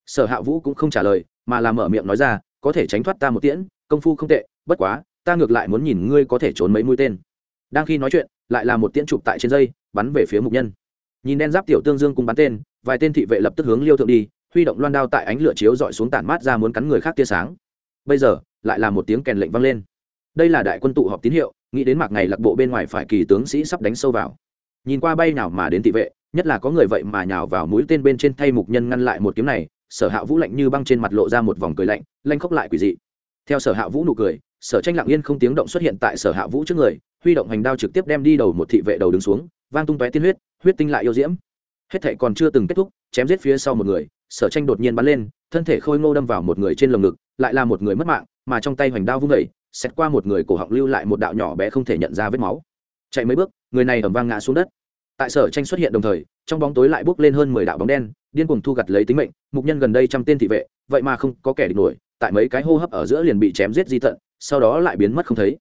Sở hạ vũ cũng không trả lời, mà là mở miệng nói ra, có thể tránh thoát ta một tiễn, công phu không tệ, bất quá, ta ngược lại muốn nhìn ngươi có thể trốn mấy mũi tên. Đang khi nói chuyện, lại là một tiễn chụp tại trên dây, bắn về phía mục nhân. Nhìn đen giáp tiểu tương dương cùng bắn tên, vài tên thị vệ lập tức hướng liêu thượng đi, huy động loan đao tại ánh lửa chiếu dọi xuống tản mát ra muốn cắn người khác tia sáng. Bây giờ, lại là một tiếng kèn lệnh vang lên. Đây là đại quân tụ họp tín hiệu, nghĩ đến mạc ngày lạc bộ bên ngoài phải kỳ tướng sĩ sắp đánh sâu vào. Nhìn qua bay nào mà đến thị vệ nhất là có người vậy mà nhào vào mũi tên bên trên thay mục nhân ngăn lại một kiếm này, sở hạ vũ lạnh như băng trên mặt lộ ra một vòng cười lạnh, lanh khóc lại quỷ dị. Theo sở hạ vũ nụ cười, sở tranh lặng yên không tiếng động xuất hiện tại sở hạ vũ trước người, huy động hành đao trực tiếp đem đi đầu một thị vệ đầu đứng xuống, vang tung tóe tiên huyết huyết tinh lại yêu diễm. Hết thệ còn chưa từng kết thúc, chém giết phía sau một người, sở tranh đột nhiên bắn lên, thân thể khôi ngô đâm vào một người trên lồng ngực, lại là một người mất mạng, mà trong tay hoành đao vung vẩy xét qua một người cổ họng lưu lại một đạo nhỏ bé không thể nhận ra vết máu. Chạy mấy bước, người này ẩm vang ngã xuống đất tại sở tranh xuất hiện đồng thời, trong bóng tối lại bốc lên hơn mười đạo bóng đen, điên cuồng thu gặt lấy tính mệnh, mục nhân gần đây trăm tên thị vệ, vậy mà không có kẻ địch nổi, tại mấy cái hô hấp ở giữa liền bị chém giết di tận, sau đó lại biến mất không thấy.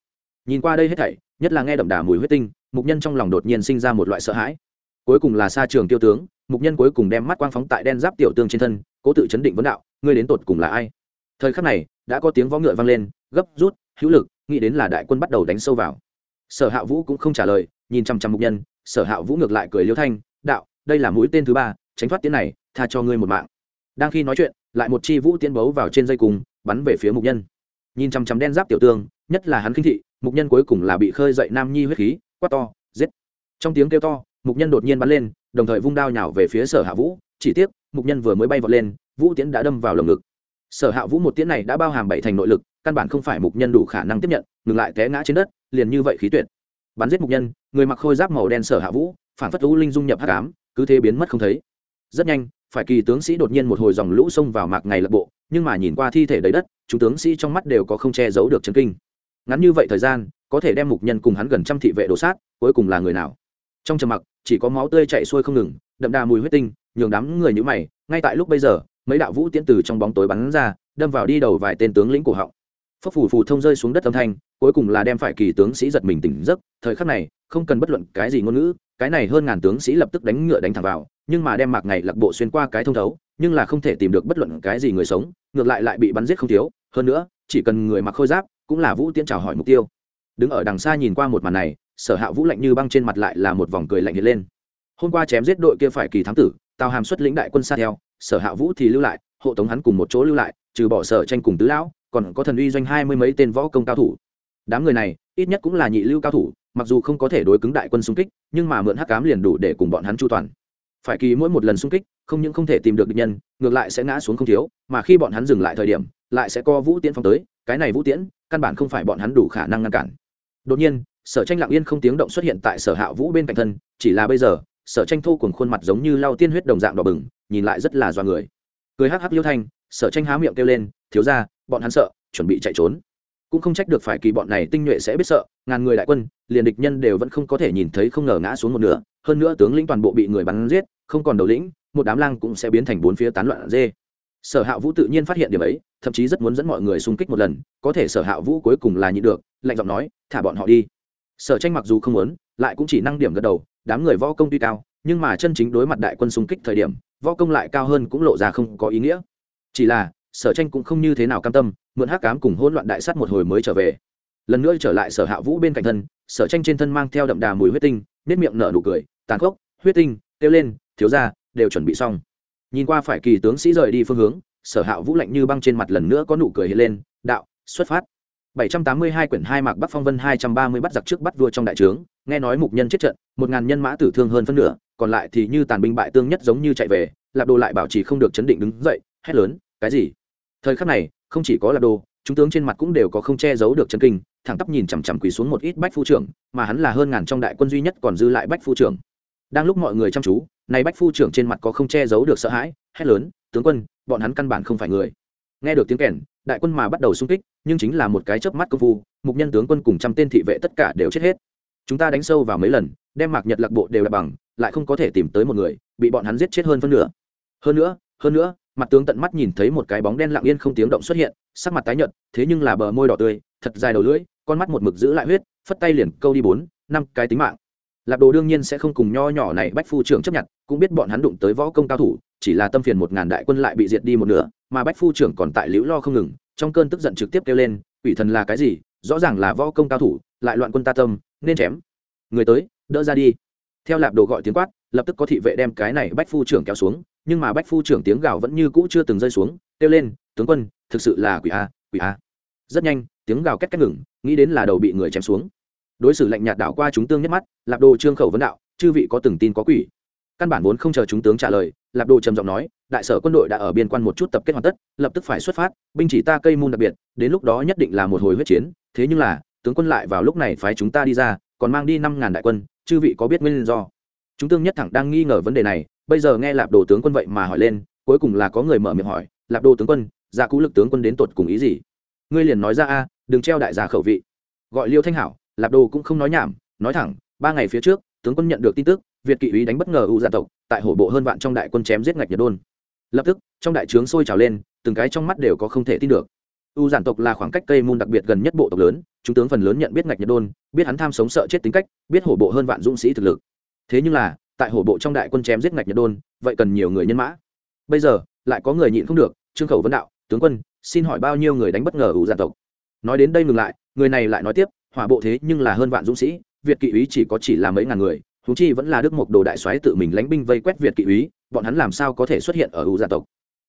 Nhìn qua đây hết thảy, nhất là nghe đậm đà mùi huyết tinh, mục nhân trong lòng đột nhiên sinh ra một loại sợ hãi. Cuối cùng là xa trường tiêu tướng, mục nhân cuối cùng đem mắt quang phóng tại đen giáp tiểu tương trên thân, cố tự chấn định vấn đạo, ngươi đến tột cùng là ai? Thời khắc này, đã có tiếng võ ngựa vang lên, gấp rút, hữu lực, nghĩ đến là đại quân bắt đầu đánh sâu vào. Sở hạ vũ cũng không trả lời, nhìn chăm chăm mục nhân sở hạ vũ ngược lại cười liêu thanh, đạo, đây là mũi tên thứ ba, tránh thoát tiến này, tha cho ngươi một mạng. Đang khi nói chuyện, lại một chi vũ tiến bấu vào trên dây cùng, bắn về phía mục nhân. Nhìn chằm chằm đen giáp tiểu tương nhất là hắn khinh thị, mục nhân cuối cùng là bị khơi dậy nam nhi huyết khí, quát to, giết! Trong tiếng kêu to, mục nhân đột nhiên bắn lên, đồng thời vung đao nhào về phía sở hạ vũ, chỉ tiếc, mục nhân vừa mới bay vọt lên, vũ tiến đã đâm vào lồng ngực. Sở hạ vũ một tiến này đã bao hàm bảy thành nội lực, căn bản không phải mục nhân đủ khả năng tiếp nhận, ngừng lại té ngã trên đất, liền như vậy khí tuyệt bắn giết mục nhân, người mặc khôi giáp màu đen sở hạ vũ, phản phất lũ linh dung nhập hắc cám cứ thế biến mất không thấy. Rất nhanh, phải kỳ tướng sĩ đột nhiên một hồi dòng lũ xông vào mạc ngày lập bộ, nhưng mà nhìn qua thi thể đầy đất, chúng tướng sĩ trong mắt đều có không che giấu được chấn kinh. Ngắn như vậy thời gian, có thể đem mục nhân cùng hắn gần trăm thị vệ đổ sát, cuối cùng là người nào? Trong trầm mặc, chỉ có máu tươi chạy xuôi không ngừng, đậm đà mùi huyết tinh, nhường đám người như mày, ngay tại lúc bây giờ, mấy đạo vũ tiễn từ trong bóng tối bắn ra, đâm vào đi đầu vài tên tướng lĩnh cổ họng. Phấp phù phù thông rơi xuống đất âm thanh cuối cùng là đem phải kỳ tướng sĩ giật mình tỉnh giấc, thời khắc này, không cần bất luận cái gì ngôn ngữ, cái này hơn ngàn tướng sĩ lập tức đánh ngựa đánh thẳng vào, nhưng mà đem mạc ngày lạc bộ xuyên qua cái thông thấu, nhưng là không thể tìm được bất luận cái gì người sống, ngược lại lại bị bắn giết không thiếu, hơn nữa, chỉ cần người mặc khôi giáp, cũng là vũ tiễn chào hỏi mục tiêu. Đứng ở đằng xa nhìn qua một màn này, sở hạ vũ lạnh như băng trên mặt lại là một vòng cười lạnh hiện lên. Hôm qua chém giết đội kia phải kỳ thám tử, tào hàm xuất lĩnh đại quân xa theo, sở hạ vũ thì lưu lại, hộ tống hắn cùng một chỗ lưu lại, trừ bỏ sở tranh cùng tứ lão, còn có thần uy doanh hai mươi mấy tên võ công cao thủ đám người này, ít nhất cũng là nhị lưu cao thủ, mặc dù không có thể đối cứng đại quân xung kích, nhưng mà mượn hắc cám liền đủ để cùng bọn hắn chu toàn. Phải kỳ mỗi một lần xung kích, không những không thể tìm được địch nhân, ngược lại sẽ ngã xuống không thiếu, mà khi bọn hắn dừng lại thời điểm, lại sẽ co vũ tiễn phong tới, cái này vũ tiễn, căn bản không phải bọn hắn đủ khả năng ngăn cản. Đột nhiên, sở tranh lặng yên không tiếng động xuất hiện tại sở hạ vũ bên cạnh thân, chỉ là bây giờ, sở tranh thô cùng khuôn mặt giống như lau tiên huyết đồng dạng đỏ bừng, nhìn lại rất là do người. Cười hắc hắc liêu thanh, sở tranh há miệng kêu lên, thiếu ra bọn hắn sợ, chuẩn bị chạy trốn cũng không trách được phải kỳ bọn này tinh nhuệ sẽ biết sợ, ngàn người đại quân, liền địch nhân đều vẫn không có thể nhìn thấy không ngờ ngã xuống một nửa, hơn nữa tướng lĩnh toàn bộ bị người bắn giết, không còn đầu lĩnh, một đám lang cũng sẽ biến thành bốn phía tán loạn dê. Sở hạ vũ tự nhiên phát hiện điểm ấy, thậm chí rất muốn dẫn mọi người xung kích một lần, có thể sở hạ vũ cuối cùng là nhịn được, lạnh giọng nói, thả bọn họ đi. Sở tranh mặc dù không muốn, lại cũng chỉ năng điểm gật đầu, đám người võ công tuy cao, nhưng mà chân chính đối mặt đại quân xung kích thời điểm, võ công lại cao hơn cũng lộ ra không có ý nghĩa. Chỉ là, sở tranh cũng không như thế nào cam tâm mượn hắc cám cùng hỗn loạn đại sát một hồi mới trở về. Lần nữa trở lại sở hạ vũ bên cạnh thân sở tranh trên thân mang theo đậm đà mùi huyết tinh nếp miệng nở nụ cười tàn khốc huyết tinh kêu lên thiếu ra đều chuẩn bị xong. Nhìn qua phải kỳ tướng sĩ rời đi phương hướng sở hạ vũ lạnh như băng trên mặt lần nữa có nụ cười hiện lên đạo xuất phát. 782 quyển hai mạc Bắc Phong Vân 230 bắt giặc trước bắt vua trong đại trướng, nghe nói mục nhân chết trận, một ngàn nhân mã tử thương hơn phân nửa, còn lại thì như tàn binh bại tương nhất giống như chạy về, Lạp Đồ lại bảo trì không được chấn định đứng dậy, hét lớn, cái gì? Thời khắc này, không chỉ có là Đồ, chúng tướng trên mặt cũng đều có không che giấu được chân kinh thẳng tắp nhìn chằm chằm quỳ xuống một ít bách phu trưởng mà hắn là hơn ngàn trong đại quân duy nhất còn dư lại bách phu trưởng. Đang lúc mọi người chăm chú này bách phu trưởng trên mặt có không che giấu được sợ hãi hét lớn tướng quân bọn hắn căn bản không phải người. Nghe được tiếng kèn đại quân mà bắt đầu xung kích nhưng chính là một cái chớp mắt công phu mục nhân tướng quân cùng trăm tên thị vệ tất cả đều chết hết. Chúng ta đánh sâu vào mấy lần đem mạc nhật lạc bộ đều đặt bằng lại không có thể tìm tới một người bị bọn hắn giết chết hơn phân nửa. Hơn nữa hơn nữa mặt tướng tận mắt nhìn thấy một cái bóng đen lặng yên không tiếng động xuất hiện, sắc mặt tái nhợt, thế nhưng là bờ môi đỏ tươi, thật dài đầu lưỡi, con mắt một mực giữ lại huyết, phất tay liền câu đi bốn, năm cái tính mạng. Lạp đồ đương nhiên sẽ không cùng nho nhỏ này bách phu trưởng chấp nhận, cũng biết bọn hắn đụng tới võ công cao thủ, chỉ là tâm phiền một ngàn đại quân lại bị diệt đi một nửa, mà bách phu trưởng còn tại liễu lo không ngừng, trong cơn tức giận trực tiếp kêu lên, quỷ thần là cái gì, rõ ràng là võ công cao thủ, lại loạn quân ta tâm, nên chém. Người tới, đỡ ra đi. Theo lạp đồ gọi tiếng quát, lập tức có thị vệ đem cái này bách phu trưởng kéo xuống nhưng mà bách phu trưởng tiếng gào vẫn như cũ chưa từng rơi xuống, kêu lên, tướng quân, thực sự là quỷ a quỷ a. Rất nhanh, tiếng gào két két ngừng, nghĩ đến là đầu bị người chém xuống. Đối xử lạnh nhạt đảo qua chúng tương nhất mắt, lạp đồ trương khẩu vấn đạo, chư vị có từng tin có quỷ? Căn bản vốn không chờ chúng tướng trả lời, lạp đồ trầm giọng nói, đại sở quân đội đã ở biên quan một chút tập kết hoàn tất, lập tức phải xuất phát, binh chỉ ta cây môn đặc biệt, đến lúc đó nhất định là một hồi huyết chiến, thế nhưng là, tướng quân lại vào lúc này phái chúng ta đi ra, còn mang đi năm ngàn đại quân, chư vị có biết nguyên do? Chúng tương nhất thẳng đang nghi ngờ vấn đề này bây giờ nghe lạp đồ tướng quân vậy mà hỏi lên, cuối cùng là có người mở miệng hỏi, lạp đồ tướng quân gia cũ lực tướng quân đến tột cùng ý gì? Ngươi liền nói ra a, đừng treo đại gia khẩu vị. Gọi liêu thanh hảo, lạp đồ cũng không nói nhảm, nói thẳng, ba ngày phía trước, tướng quân nhận được tin tức, việt kỵ úy đánh bất ngờ u gia tộc, tại hổ bộ hơn vạn trong đại quân chém giết ngạch nhật đôn. Lập tức, trong đại trướng sôi trào lên, từng cái trong mắt đều có không thể tin được. U giản tộc là khoảng cách cây môn đặc biệt gần nhất bộ tộc lớn, chúng tướng phần lớn nhận biết ngạch nhật đôn, biết hắn tham sống sợ chết tính cách, biết hổ bộ hơn vạn dũng sĩ thực lực. Thế nhưng là tại hổ bộ trong đại quân chém giết ngạch nhật đôn, vậy cần nhiều người nhân mã. Bây giờ, lại có người nhịn không được, trương khẩu vấn đạo, tướng quân, xin hỏi bao nhiêu người đánh bất ngờ u gia dạ tộc? Nói đến đây ngừng lại, người này lại nói tiếp, hỏa bộ thế nhưng là hơn vạn dũng sĩ, việt kỵ úy chỉ có chỉ là mấy ngàn người húng chi vẫn là đức mộc đồ đại soái tự mình lánh binh vây quét việt kỵ úy, bọn hắn làm sao có thể xuất hiện ở u gia dạ tộc?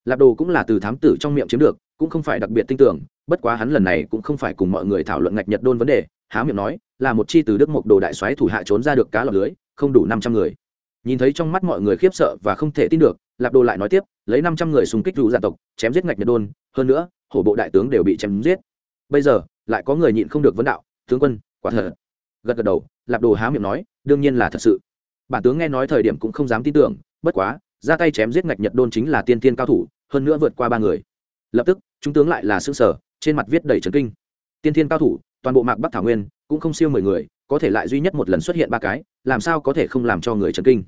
Lạp đồ cũng là từ thám tử trong miệng chiếm được, cũng không phải đặc biệt tin tưởng, bất quá hắn lần này cũng không phải cùng mọi người thảo luận ngạch nhật đôn vấn đề, há miệng nói, là một chi từ đức mộc đồ đại soái thủ hạ trốn ra được cá lọt lưới, không đủ năm trăm người nhìn thấy trong mắt mọi người khiếp sợ và không thể tin được, lạp đồ lại nói tiếp, lấy năm trăm người xung kích rủ gia dạ tộc, chém giết ngạch nhật đôn, hơn nữa, hổ bộ đại tướng đều bị chém giết. Bây giờ, lại có người nhịn không được vấn đạo, tướng quân, quả thật. Gật gật đầu, lạp đồ há miệng nói, đương nhiên là thật sự. Bản tướng nghe nói thời điểm cũng không dám tin tưởng, bất quá, ra tay chém giết ngạch nhật đôn chính là tiên tiên cao thủ, hơn nữa vượt qua ba người. Lập tức, chúng tướng lại là xương sở trên mặt viết đầy trấn kinh. Tiên tiên cao thủ, toàn bộ mạc bắc thảo nguyên, cũng không siêu mười người, có thể lại duy nhất một lần xuất hiện ba cái, làm sao có thể không làm cho người trấn kinh?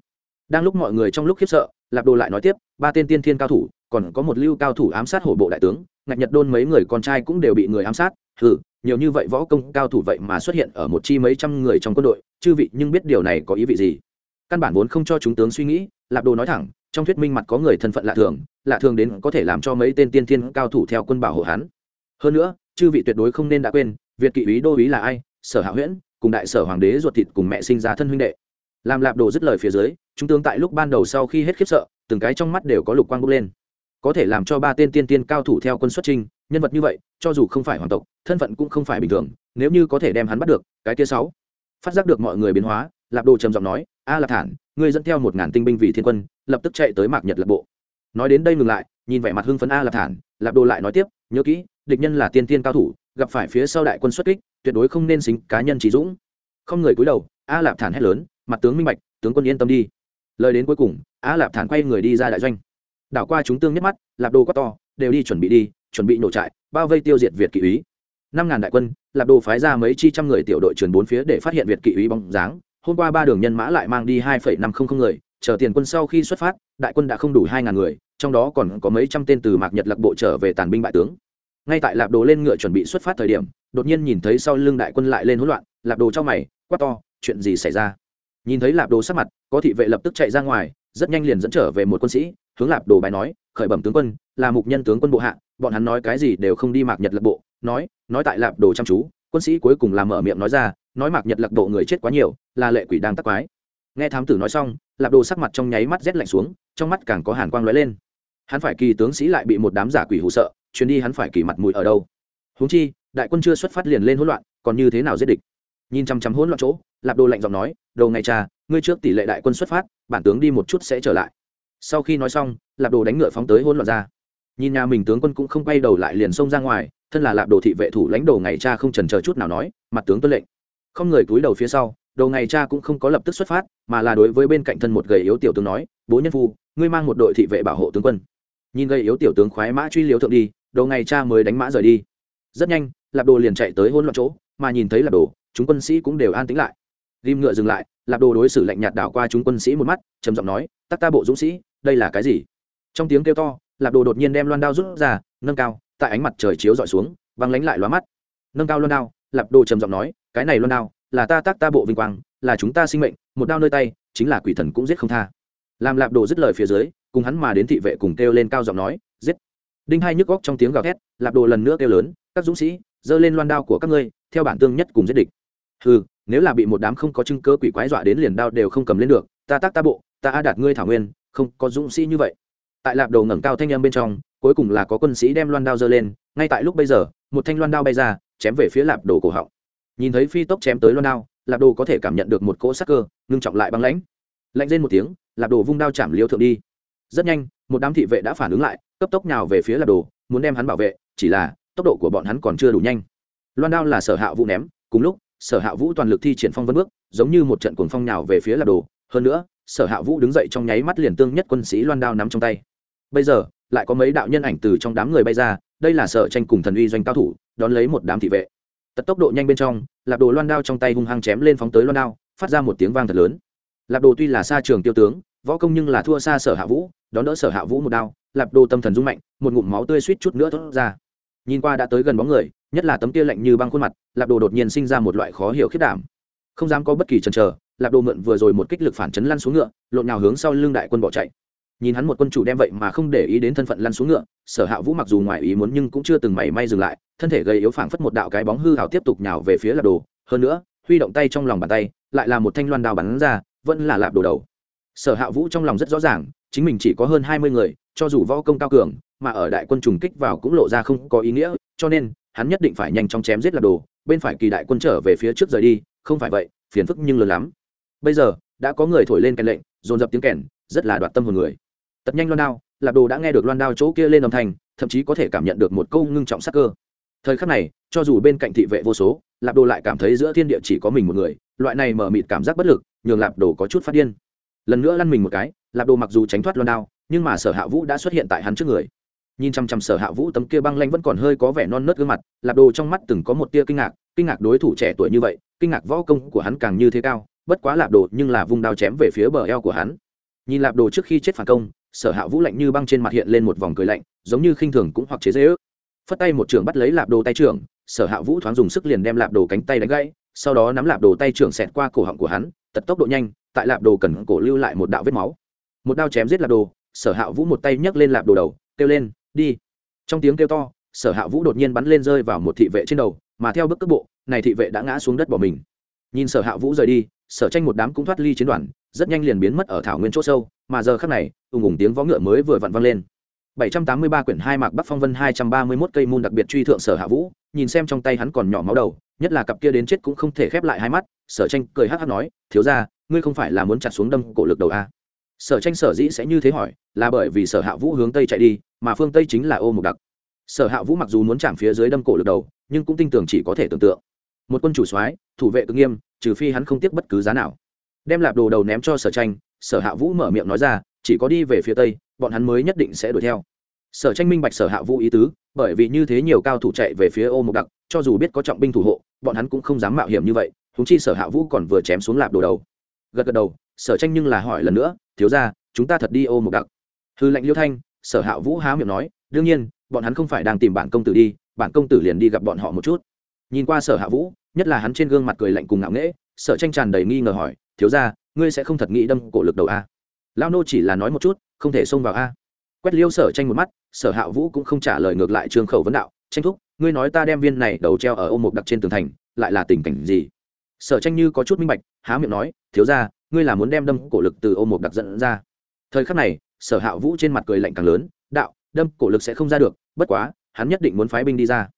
Đang lúc mọi người trong lúc khiếp sợ, lạp đồ lại nói tiếp, ba tên tiên thiên cao thủ, còn có một lưu cao thủ ám sát hổ bộ đại tướng, ngạch nhật đôn mấy người con trai cũng đều bị người ám sát. Hừ, nhiều như vậy võ công cao thủ vậy mà xuất hiện ở một chi mấy trăm người trong quân đội, chư vị nhưng biết điều này có ý vị gì? Căn bản vốn không cho chúng tướng suy nghĩ, lạp đồ nói thẳng, trong thuyết minh mặt có người thân phận lạ thường lạ thường đến có thể làm cho mấy tên tiên thiên cao thủ theo quân bảo hộ hán. hơn nữa, chư vị tuyệt đối không nên đã quên, việt kỵ úy đô úy là ai? Sở hạ huyễn, cùng đại sở hoàng đế ruột thịt cùng mẹ sinh ra thân huynh đệ làm lạp đồ dứt lời phía dưới, chúng tướng tại lúc ban đầu sau khi hết khiếp sợ, từng cái trong mắt đều có lục quang bốc lên. Có thể làm cho ba tên tiên tiên cao thủ theo quân xuất trinh nhân vật như vậy, cho dù không phải hoàng tộc, thân phận cũng không phải bình thường, nếu như có thể đem hắn bắt được, cái kia sáu. Phát giác được mọi người biến hóa, lạp đồ trầm giọng nói, a lạp thản, ngươi dẫn theo một ngàn tinh binh vì thiên quân, lập tức chạy tới mạc nhật lập bộ. Nói đến đây ngừng lại, nhìn vẻ mặt hưng phấn a lạp thản, lạp đồ lại nói tiếp, nhớ kỹ, địch nhân là tiên tiên cao thủ, gặp phải phía sau đại quân xuất kích, tuyệt đối không nên xính cá nhân trí dũng. Không người cúi đầu, a lạp thản hét lớn mặt tướng minh bạch, tướng quân yên tâm đi. Lời đến cuối cùng, á lạp thản quay người đi ra đại doanh. Đảo qua chúng tương nhất mắt, lạp đồ quá to, đều đi chuẩn bị đi, chuẩn bị nổ trại, bao vây tiêu diệt việt kỵ úy. Năm ngàn đại quân, lạp đồ phái ra mấy chi trăm người tiểu đội truyền bốn phía để phát hiện việt kỵ úy bóng dáng. Hôm qua ba đường nhân mã lại mang đi hai năm trăm linh người, chờ tiền quân sau khi xuất phát, đại quân đã không đủ hai ngàn người, trong đó còn có mấy trăm tên từ mạc nhật lạc bộ trở về tàn binh bại tướng. Ngay tại lạp đồ lên ngựa chuẩn bị xuất phát thời điểm, đột nhiên nhìn thấy sau lưng đại quân lại lên hỗn loạn, lạp đồ trong mày, quát to, chuyện gì xảy ra? Nhìn thấy lạp đồ sắc mặt, có thị vệ lập tức chạy ra ngoài, rất nhanh liền dẫn trở về một quân sĩ, hướng lạp đồ bài nói, khởi bẩm tướng quân, là mục nhân tướng quân bộ hạ, bọn hắn nói cái gì đều không đi mạc nhật lập bộ, nói nói tại lạp đồ chăm chú. Quân sĩ cuối cùng làm mở miệng nói ra, nói mạc nhật lập bộ người chết quá nhiều, là lệ quỷ đang tắc quái. Nghe thám tử nói xong, lạp đồ sắc mặt trong nháy mắt rét lạnh xuống, trong mắt càng có hàn quang lóe lên. Hắn phải kỳ tướng sĩ lại bị một đám giả quỷ hụ sợ, chuyến đi hắn phải kỳ mặt mũi ở đâu? Huống chi, đại quân chưa xuất phát liền lên hỗn loạn, còn như thế nào giết địch? Nhìn chằm chằm hỗn loạn chỗ, lạp đồ lạnh giọng nói, đầu ngày trà, ngươi trước tỷ lệ đại quân xuất phát, bản tướng đi một chút sẽ trở lại. Sau khi nói xong, lạp đồ đánh ngựa phóng tới hỗn loạn ra. Nhìn nhà mình tướng quân cũng không quay đầu lại liền xông ra ngoài, thân là lạp đồ thị vệ thủ lãnh đồ ngày cha không trần chờ chút nào nói, mặt tướng tuân lệnh. Không người cúi đầu phía sau đồ ngày cha cũng không có lập tức xuất phát, mà là đối với bên cạnh thân một gầy yếu tiểu tướng nói, bố nhân phu, ngươi mang một đội thị vệ bảo hộ tướng quân. Nhìn gầy yếu tiểu tướng khoái mã truy liếu thượng đi đồ ngày cha mới đánh mã rời đi. Rất nhanh, lạp đồ liền chạy tới hôn loạn chỗ, mà nhìn thấy lạp đồ chúng quân sĩ cũng đều an tĩnh lại. Ghim ngựa dừng lại, lạp đồ đối xử lạnh nhạt đảo qua chúng quân sĩ một mắt, trầm giọng nói, tắc ta bộ dũng sĩ, đây là cái gì? Trong tiếng kêu to, lạp đồ đột nhiên đem loan đao rút ra, nâng cao, tại ánh mặt trời chiếu dọi xuống, văng lánh lại lóa mắt. Nâng cao loan đao, lạp đồ trầm giọng nói, cái này loan đao, là ta tác ta bộ vinh quang, là chúng ta sinh mệnh, một đao nơi tay, chính là quỷ thần cũng giết không tha. Làm lạp đồ dứt lời phía dưới, cùng hắn mà đến thị vệ cùng kêu lên cao giọng nói, giết! Đinh hai nhức góc trong tiếng gào thét, lạp đồ lần nữa kêu lớn, các dũng sĩ, giơ lên loan đao của các ngươi, theo bản tương nhất cùng giết địch ừ nếu là bị một đám không có chứng cơ quỷ quái dọa đến liền đao đều không cầm lên được, ta tác ta bộ, ta a đạt ngươi thảo nguyên, không có dũng sĩ như vậy. Tại lạp đồ ngẩng cao thanh âm bên trong, cuối cùng là có quân sĩ đem loan đao giơ lên, ngay tại lúc bây giờ, một thanh loan đao bay ra, chém về phía lạp đồ cổ họng. Nhìn thấy phi tốc chém tới loan đao, lạp đồ có thể cảm nhận được một cỗ sắc cơ, ngưng trọng lại băng lãnh. Lạnh lên một tiếng, lạp đồ vung đao chạm liêu thượng đi. Rất nhanh, một đám thị vệ đã phản ứng lại, cấp tốc nhào về phía lạp đồ, muốn đem hắn bảo vệ, chỉ là tốc độ của bọn hắn còn chưa đủ nhanh. Loan đao là sở hạ vũ ném, cùng lúc sở hạ vũ toàn lực thi triển phong vân bước, giống như một trận cuồng phong nhào về phía lạp đồ. Hơn nữa, sở hạ vũ đứng dậy trong nháy mắt liền tương nhất quân sĩ loan đao nắm trong tay. Bây giờ, lại có mấy đạo nhân ảnh từ trong đám người bay ra, đây là sở tranh cùng thần uy doanh cao thủ, đón lấy một đám thị vệ. Tật tốc độ nhanh bên trong, lạp đồ loan đao trong tay hung hăng chém lên phóng tới loan đao, phát ra một tiếng vang thật lớn. Lạp đồ tuy là xa trường tiêu tướng, võ công nhưng là thua xa sở hạ vũ, đón đỡ sở hạ vũ một đao, lạp đồ tâm thần rung mạnh, một ngụm máu tươi suýt chút nữa thốt ra. Nhìn qua đã tới gần bóng người nhất là tấm kia lạnh như băng khuôn mặt, lạp đồ đột nhiên sinh ra một loại khó hiểu khiết đảm. Không dám có bất kỳ chần chờ, lạp đồ mượn vừa rồi một kích lực phản chấn lăn xuống ngựa, lộn nhào hướng sau lưng đại quân bỏ chạy. Nhìn hắn một quân chủ đem vậy mà không để ý đến thân phận lăn xuống ngựa, sở hạ vũ mặc dù ngoài ý muốn nhưng cũng chưa từng mảy may dừng lại, thân thể gầy yếu phảng phất một đạo cái bóng hư hào tiếp tục nhào về phía lạp đồ. Hơn nữa, huy động tay trong lòng bàn tay, lại là một thanh loan đao bắn ra, vẫn là lạp đồ đầu. Sở hạ vũ trong lòng rất rõ ràng, chính mình chỉ có hơn hai mươi người, cho dù võ công cao cường, mà ở đại quân trùng kích vào cũng lộ ra không có ý nghĩa, cho nên hắn nhất định phải nhanh chóng chém giết lạc đồ, bên phải kỳ đại quân trở về phía trước rời đi, không phải vậy, phiền phức nhưng lớn lắm. Bây giờ, đã có người thổi lên kèn lệnh, dồn dập tiếng kèn, rất là đoạt tâm hồn người. Tật nhanh loan đao lạp đồ đã nghe được loan đao chỗ kia lên âm thanh, thậm chí có thể cảm nhận được một câu ngưng trọng sắc cơ. Thời khắc này, cho dù bên cạnh thị vệ vô số lạp đồ lại cảm thấy giữa thiên địa chỉ có mình một người, loại này mở mịt cảm giác bất lực, nhường lạp đồ có chút phát điên. Lần nữa lăn mình một cái lạp đồ mặc dù tránh thoát loan đao, nhưng mà sở hạ vũ đã xuất hiện tại hắn trước người nhìn chăm chăm sở hạ vũ tấm kia băng lanh vẫn còn hơi có vẻ non nớt gương mặt, lạp đồ trong mắt từng có một tia kinh ngạc kinh ngạc đối thủ trẻ tuổi như vậy, kinh ngạc võ công của hắn càng như thế cao, bất quá lạp đồ nhưng là vung đao chém về phía bờ eo của hắn. Nhìn lạp đồ trước khi chết phản công, sở hạ vũ lạnh như băng trên mặt hiện lên một vòng cười lạnh, giống như khinh thường cũng hoặc chế dễ ước. Phất tay một trưởng bắt lấy lạp đồ tay trưởng, sở hạ vũ thoáng dùng sức liền đem lạp đồ cánh tay đánh gãy, sau đó nắm lạp đồ tay trưởng xẹt qua cổ họng của hắn, tật tốc độ nhanh, tại lạp đồ cần cổ lưu lại một đạo vết máu. Một đao chém giết lạp đồ, sở hạ vũ một tay nhấc lên lạp đồ đầu, kêu lên đi trong tiếng kêu to sở hạ vũ đột nhiên bắn lên rơi vào một thị vệ trên đầu mà theo bước cước bộ này thị vệ đã ngã xuống đất bỏ mình nhìn sở hạ vũ rời đi sở tranh một đám cũng thoát ly chiến đoàn rất nhanh liền biến mất ở thảo nguyên chỗ sâu mà giờ khắc này ùng ùng tiếng vó ngựa mới vừa vặn vang lên 783 quyển hai mạc Bắc Phong Vân 231 cây môn đặc biệt truy thượng Sở Hạ Vũ, nhìn xem trong tay hắn còn nhỏ máu đầu, nhất là cặp kia đến chết cũng không thể khép lại hai mắt, Sở Tranh cười hắc hắc nói, "Thiếu gia, ngươi không phải là muốn chặt xuống đâm cổ lực đầu a?" À? Sở Tranh sở dĩ sẽ như thế hỏi, là bởi vì Sở Hạ Vũ hướng tây chạy đi, mà phương tây chính là ô mục đặc. Sở Hạ Vũ mặc dù muốn chạm phía dưới đâm cổ lực đầu, nhưng cũng tin tưởng chỉ có thể tưởng tượng. Một quân chủ soái, thủ vệ cực nghiêm, trừ phi hắn không tiếc bất cứ giá nào. Đem lạp đồ đầu ném cho Sở Tranh, Sở Hạ Vũ mở miệng nói ra, chỉ có đi về phía tây, bọn hắn mới nhất định sẽ đuổi theo sở tranh minh bạch sở hạ vũ ý tứ bởi vì như thế nhiều cao thủ chạy về phía ô mục đặc cho dù biết có trọng binh thủ hộ bọn hắn cũng không dám mạo hiểm như vậy húng chi sở hạ vũ còn vừa chém xuống lạp đồ đầu gật gật đầu sở tranh nhưng là hỏi lần nữa thiếu ra chúng ta thật đi ô mục đặc hư lệnh liêu thanh sở hạ vũ há miệng nói, đương nhiên, bọn hắn không phải đang tìm bản công tử đi bản công tử liền đi gặp bọn họ một chút. Nhìn qua sở hạ vũ, nhất là hắn trên gương mặt cười lạnh cùng ngạo nghễ, sở tranh tràn đầy nghi ngờ hỏi, thiếu ra ngươi sẽ không thật nghĩ đâm cổ lực đầu a? Lao nô chỉ là nói một chút, không thể xông vào a. Quét liêu sở tranh một mắt, sở hạ vũ cũng không trả lời ngược lại trương khẩu vấn đạo, tranh thúc, ngươi nói ta đem viên này đầu treo ở ô mục đặc trên tường thành, lại là tình cảnh gì? Sở tranh như có chút minh bạch, há miệng nói, thiếu ra ngươi là muốn đem đâm cổ lực từ ô mục đặc dẫn ra. Thời khắc này sở hạ vũ trên mặt cười lạnh càng lớn, đạo, đâm cổ lực sẽ không ra được, bất quá, hắn nhất định muốn phái binh đi ra.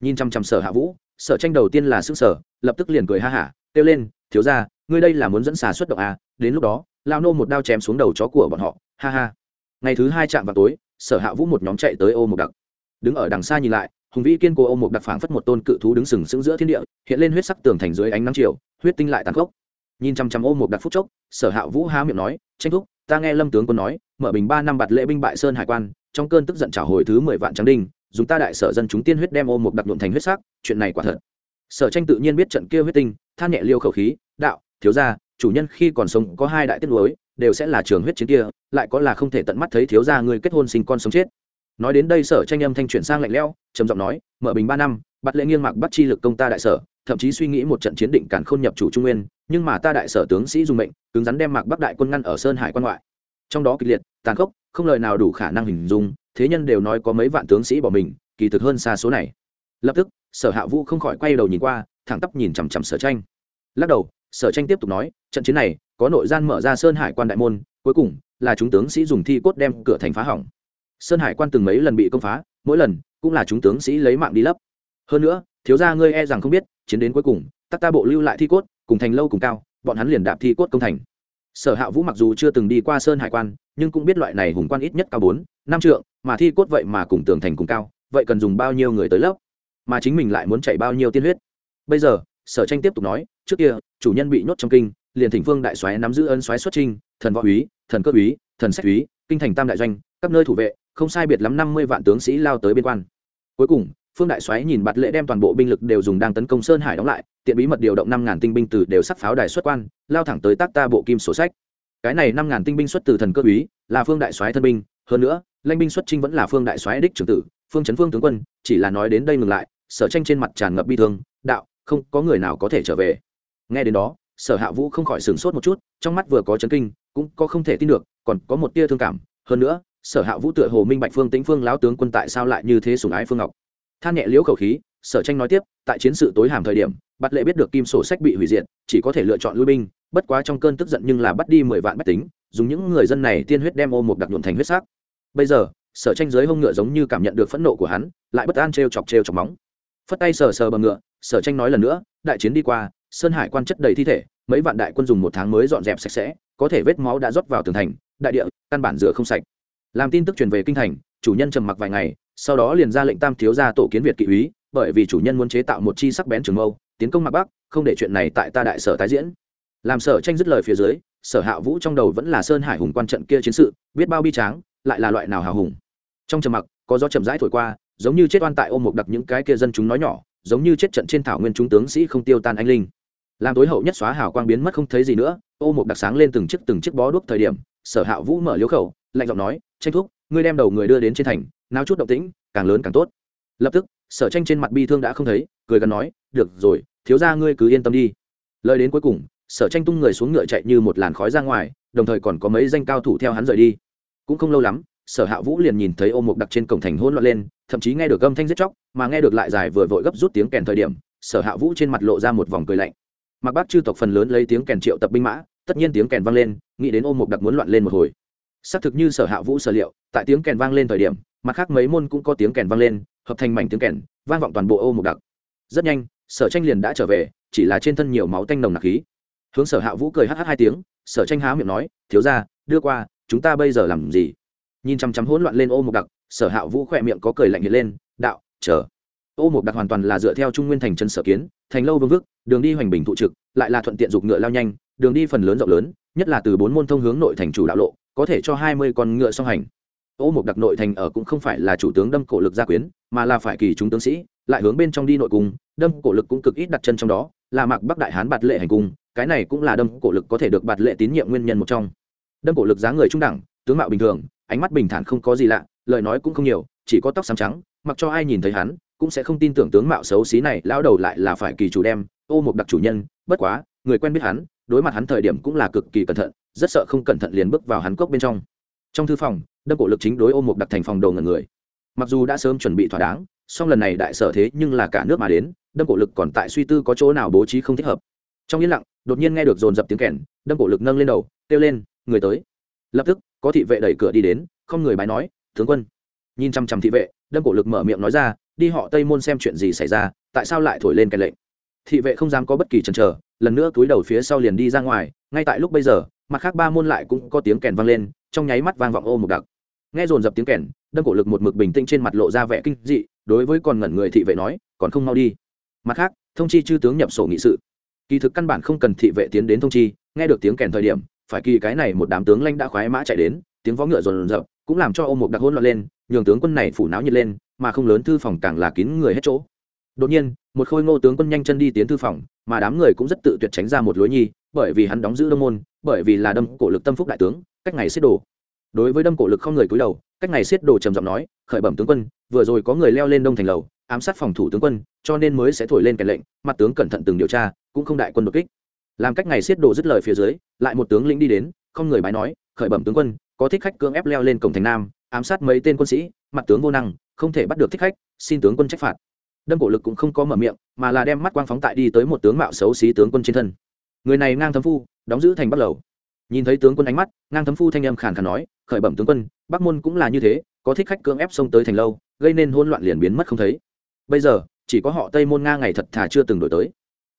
Nhìn chăm chăm sở hạ vũ, sở tranh đầu tiên là s ư sở lập tức liền cười ha hả, kêu lên, thiếu ra ngươi đây là muốn dẫn xà xuất động à đến lúc đó, lao nô một đao chém xuống đầu chó của bọn họ, ha ha. Ngày thứ hai chạm vào tối, sở hạ vũ một nhóm chạy tới ô mục đặc. Đứng ở đằng xa nhìn lại, hùng vĩ kiên cố ôm Mục đặc phảng phất một tôn cự thú đứng sừng sững giữa thiên địa, hiện lên huyết sắc tường thành dưới ánh nắng chiều, huyết tinh lại tàn khốc. Nhìn chăm chăm ôm Mục đặc phút chốc, sở hạ vũ há miệng nói, tranh thúc ta nghe lâm tướng quân nói, mở bình ba năm bạt lễ binh bại sơn hải quan, trong cơn tức giận trả hồi thứ mười vạn trắng đinh, dùng ta đại sở dân chúng tiên huyết đem ôm một đặc nhuộm thành huyết sắc, chuyện này quả thật. Sở tranh tự nhiên biết trận kia huyết tinh, than nhẹ liêu khẩu khí, đạo, thiếu gia, chủ nhân khi còn sống có hai đại tiết lối đều sẽ là trường huyết chiến kia, lại có là không thể tận mắt thấy thiếu gia người kết hôn sinh con sống chết. Nói đến đây sở tranh âm thanh chuyển sang lạnh lẽo, trầm giọng nói, mở bình ba năm bắt lễ nghiêng mạc bắt chi lực công ta đại sở thậm chí suy nghĩ một trận chiến định cản khôn nhập chủ trung nguyên, nhưng mà ta đại sở tướng sĩ dùng mệnh, cứng rắn đem mạc bắc đại quân ngăn ở sơn hải quan ngoại. Trong đó kịch liệt, tàn khốc, không lời nào đủ khả năng hình dung, thế nhân đều nói có mấy vạn tướng sĩ bỏ mình, kỳ thực hơn xa số này. Lập tức, sở hạ vũ không khỏi quay đầu nhìn qua, thẳng tắp nhìn chằm chằm sở tranh. Lắc đầu, sở tranh tiếp tục nói, trận chiến này, có nội gian mở ra sơn hải quan đại môn, cuối cùng là chúng tướng sĩ dùng thi cốt đem cửa thành phá hỏng. Sơn hải quan từng mấy lần bị công phá, mỗi lần cũng là chúng tướng sĩ lấy mạng đi lấp. Hơn nữa thiếu gia ngươi e rằng không biết, chiến đến cuối cùng tắc ta bộ lưu lại thi cốt, cùng thành lâu cùng cao, bọn hắn liền đạp thi cốt công thành. Sở hạ vũ mặc dù chưa từng đi qua sơn hải quan, nhưng cũng biết loại này hùng quan ít nhất cao bốn, năm trượng, mà thi cốt vậy mà cùng tường thành cùng cao, vậy cần dùng bao nhiêu người tới lớp? Mà chính mình lại muốn chạy bao nhiêu tiên huyết? Bây giờ, sở tranh tiếp tục nói, trước kia, chủ nhân bị nhốt trong kinh, liền thỉnh phương đại soái nắm giữ ân soái xuất trinh, thần võ úy, thần cơ úy, thần sách úy, kinh thành tam đại doanh, các nơi thủ vệ, không sai biệt lắm năm mươi vạn tướng sĩ lao tới biên quan. Cuối cùng phương đại Xoáy nhìn bạt lễ đem toàn bộ binh lực đều dùng đang tấn công sơn hải đóng lại, tiện bí mật điều động năm ngàn tinh binh từ đều sắc pháo đài xuất quan, lao thẳng tới tác ta bộ kim sổ sách. Cái này năm ngàn tinh binh xuất từ thần cơ úy là phương đại soái thân binh, hơn nữa, lãnh binh xuất trinh vẫn là phương đại soái đích trưởng tử, phương Trấn phương tướng quân, chỉ là nói đến đây ngừng lại, sở tranh trên mặt tràn ngập bi thương, đạo, không, có người nào có thể trở về. Nghe đến đó, sở hạ vũ không khỏi sửng sốt một chút, trong mắt vừa có chấn kinh, cũng có không thể tin được, còn có một tia thương cảm. Hơn nữa, sở hạ vũ tựa hồ minh bạch phương tĩnh phương lão tướng quân tại sao lại như thế sủng ái phương ngọc than nhẹ liễu khẩu khí, sở tranh nói tiếp, tại chiến sự tối hàm thời điểm bắt lệ biết được kim sổ sách bị hủy diệt, chỉ có thể lựa chọn lui binh, bất quá trong cơn tức giận nhưng là bắt đi mười vạn bách tính, dùng những người dân này tiên huyết đem ô một đặc nhuộm thành huyết sắc. Bây giờ, sở tranh giới hông ngựa giống như cảm nhận được phẫn nộ của hắn, lại bất an t r e o chọc t r e o chọc móng. Phất tay sờ sờ bằng ngựa, sở tranh nói lần nữa, đại chiến đi qua, sơn hải quan chất đầy thi thể, mấy vạn đại quân dùng một tháng mới dọn dẹp sạch sẽ, có thể vết máu đã rót vào tường thành, đại địa, căn bản rửa không sạch. Làm tin tức truyền về kinh thành, chủ nhân trầm mặc vài ngày sau đó liền ra lệnh tam thiếu gia tổ kiến việt kỵ úy, bởi vì chủ nhân muốn chế tạo một chi sắc bén trường mâu, tiến công mạc bắc, không để chuyện này tại ta đại sở tái diễn. Làm sở tranh dứt lời phía dưới, sở hạ vũ trong đầu vẫn là sơn hải hùng quan trận kia chiến sự, biết bao bi tráng, lại là loại nào hào hùng. Trong trầm mặc, có gió chậm rãi thổi qua, giống như chết oan tại ôm một đặc những cái kia dân chúng nói nhỏ, giống như chết trận trên thảo nguyên chúng tướng sĩ không tiêu tan anh linh. Làm tối hậu nhất xóa hào quang biến mất không thấy gì nữa, ô một đặc sáng lên từng chiếc từng chiếc bó đuốc thời điểm, sở hạ vũ mở liếu khẩu, lạnh giọng nói, tranh thúc, ngươi đem đầu người đưa đến trên thành nào chút động tĩnh, càng lớn càng tốt. Lập tức, sở tranh trên mặt bi thương đã không thấy, cười gần nói, được rồi, thiếu ra ngươi cứ yên tâm đi. Lời đến cuối cùng, sở tranh tung người xuống ngựa chạy như một làn khói ra ngoài, đồng thời còn có mấy danh cao thủ theo hắn rời đi. Cũng không lâu lắm, sở hạ vũ liền nhìn thấy ô mục đặc trên cổng thành hôn loạn lên, thậm chí nghe được âm thanh giết chóc, mà nghe được lại dài vừa vội gấp rút tiếng kèn thời điểm, sở hạ vũ trên mặt lộ ra một vòng cười lạnh. Mặc bác chư tộc phần lớn lấy tiếng kèn triệu tập binh mã, tất nhiên tiếng kèn vang lên, nghĩ đến ô mục đặc muốn loạn lên một hồi. Xác thực như sở hạ vũ sở liệu, tại tiếng kèn vang lên thời điểm mặt khác mấy môn cũng có tiếng kèn vang lên, hợp thành mảnh tiếng kèn, vang vọng toàn bộ ô mục đặc. Rất nhanh, sở tranh liền đã trở về, chỉ là trên thân nhiều máu tanh nồng nặc khí. Hướng sở hạ vũ cười hh hai tiếng, sở tranh há miệng nói, thiếu ra đưa qua, chúng ta bây giờ làm gì? Nhìn chăm chăm hỗn loạn lên ô mục đặc, sở hạ vũ khỏe miệng có cười lạnh hiện lên, đạo, chờ. Ô mục đặc hoàn toàn là dựa theo trung nguyên thành chân sở kiến, thành lâu vương vức, đường đi hoành bình thụ trực, lại là thuận tiện dục ngựa lao nhanh, đường đi phần lớn rộng lớn, nhất là từ bốn môn thông hướng nội thành chủ đạo lộ, có thể cho hai mươi con ngựa song hành ô mục đặc nội thành ở cũng không phải là chủ tướng đâm cổ lực gia quyến, mà là phải kỳ chúng tướng sĩ, lại hướng bên trong đi nội cung, đâm cổ lực cũng cực ít đặt chân trong đó, là mạc bắc đại hán bạt lệ hành cung, cái này cũng là đâm cổ lực có thể được bạt lệ tín nhiệm nguyên nhân một trong. Đâm cổ lực dáng người trung đẳng, tướng mạo bình thường, ánh mắt bình thản không có gì lạ, lời nói cũng không nhiều, chỉ có tóc xám trắng, mặc cho ai nhìn thấy hắn, cũng sẽ không tin tưởng tướng mạo xấu xí này lao đầu lại là phải kỳ chủ đem, ô một đặc chủ nhân, bất quá, người quen biết hắn, đối mặt hắn thời điểm cũng là cực kỳ cẩn thận, rất sợ không cẩn thận liền bước vào hắn cốc bên trong. Trong thư phòng đâm cổ lực chính đối ôm một đặc thành phòng đầu ngần người. Mặc dù đã sớm chuẩn bị thỏa đáng, song lần này đại sở thế nhưng là cả nước mà đến, đâm cổ lực còn tại suy tư có chỗ nào bố trí không thích hợp. Trong yên lặng, đột nhiên nghe được dồn dập tiếng kèn, đâm cổ lực nâng lên đầu, kêu lên, người tới. Lập tức, có thị vệ đẩy cửa đi đến, không người bái nói, tướng quân. Nhìn chăm chăm thị vệ, đâm cổ lực mở miệng nói ra, đi họ tây môn xem chuyện gì xảy ra, tại sao lại thổi lên cái lệnh? Thị vệ không dám có bất kỳ chần chờ, lần nữa túi đầu phía sau liền đi ra ngoài, ngay tại lúc bây giờ, mặt khác ba môn lại cũng có tiếng kèn vang lên, trong nháy mắt vang vọng ô một đặc nghe dồn dập tiếng kèn, đâm cổ lực một mực bình tĩnh trên mặt lộ ra vẻ kinh dị, đối với còn ngẩn người thị vệ nói, còn không mau đi. Mặt khác, thông chi chư tướng nhập sổ nghị sự. Kỳ thực căn bản không cần thị vệ tiến đến thông chi, nghe được tiếng kèn thời điểm, phải kỳ cái này một đám tướng lãnh đã khoái mã chạy đến, tiếng vó ngựa rồn rập cũng làm cho ô mục đặc hôn loạn lên, nhường tướng quân này phủ náo nhiệt lên, mà không lớn thư phòng càng là kín người hết chỗ. Đột nhiên, một khôi ngô tướng quân nhanh chân đi tiến thư phòng, mà đám người cũng rất tự tuyệt tránh ra một lối nhi, bởi vì hắn đóng giữ đông môn, bởi vì là đâm cổ lực tâm phúc đại tướng, cách ngày xếp đồ đối với đâm cổ lực không người cúi đầu, cách ngày xiết đồ trầm giọng nói, khởi bẩm tướng quân, vừa rồi có người leo lên đông thành lầu, ám sát phòng thủ tướng quân, cho nên mới sẽ thổi lên kèn lệnh, mặt tướng cẩn thận từng điều tra, cũng không đại quân đột kích. Làm cách ngày xiết đồ dứt lời phía dưới, lại một tướng lĩnh đi đến, không người bái nói, khởi bẩm tướng quân, có thích khách cưỡng ép leo lên cổng thành nam, ám sát mấy tên quân sĩ, mặt tướng vô năng, không thể bắt được thích khách, xin tướng quân trách phạt. Đâm cổ lực cũng không có mở miệng, mà là đem mắt quang phóng tại đi tới một tướng mạo xấu xí tướng quân trên thân. Người này ngang thấm phu, đóng giữ thành bắt lầu nhìn thấy tướng quân ánh mắt, ngang thấm phu thanh âm khàn khàn nói, khởi bẩm tướng quân, bắc môn cũng là như thế, có thích khách cưỡng ép xông tới thành lâu, gây nên hỗn loạn liền biến mất không thấy. Bây giờ, chỉ có họ tây môn nga ngày thật thà chưa từng đổi tới.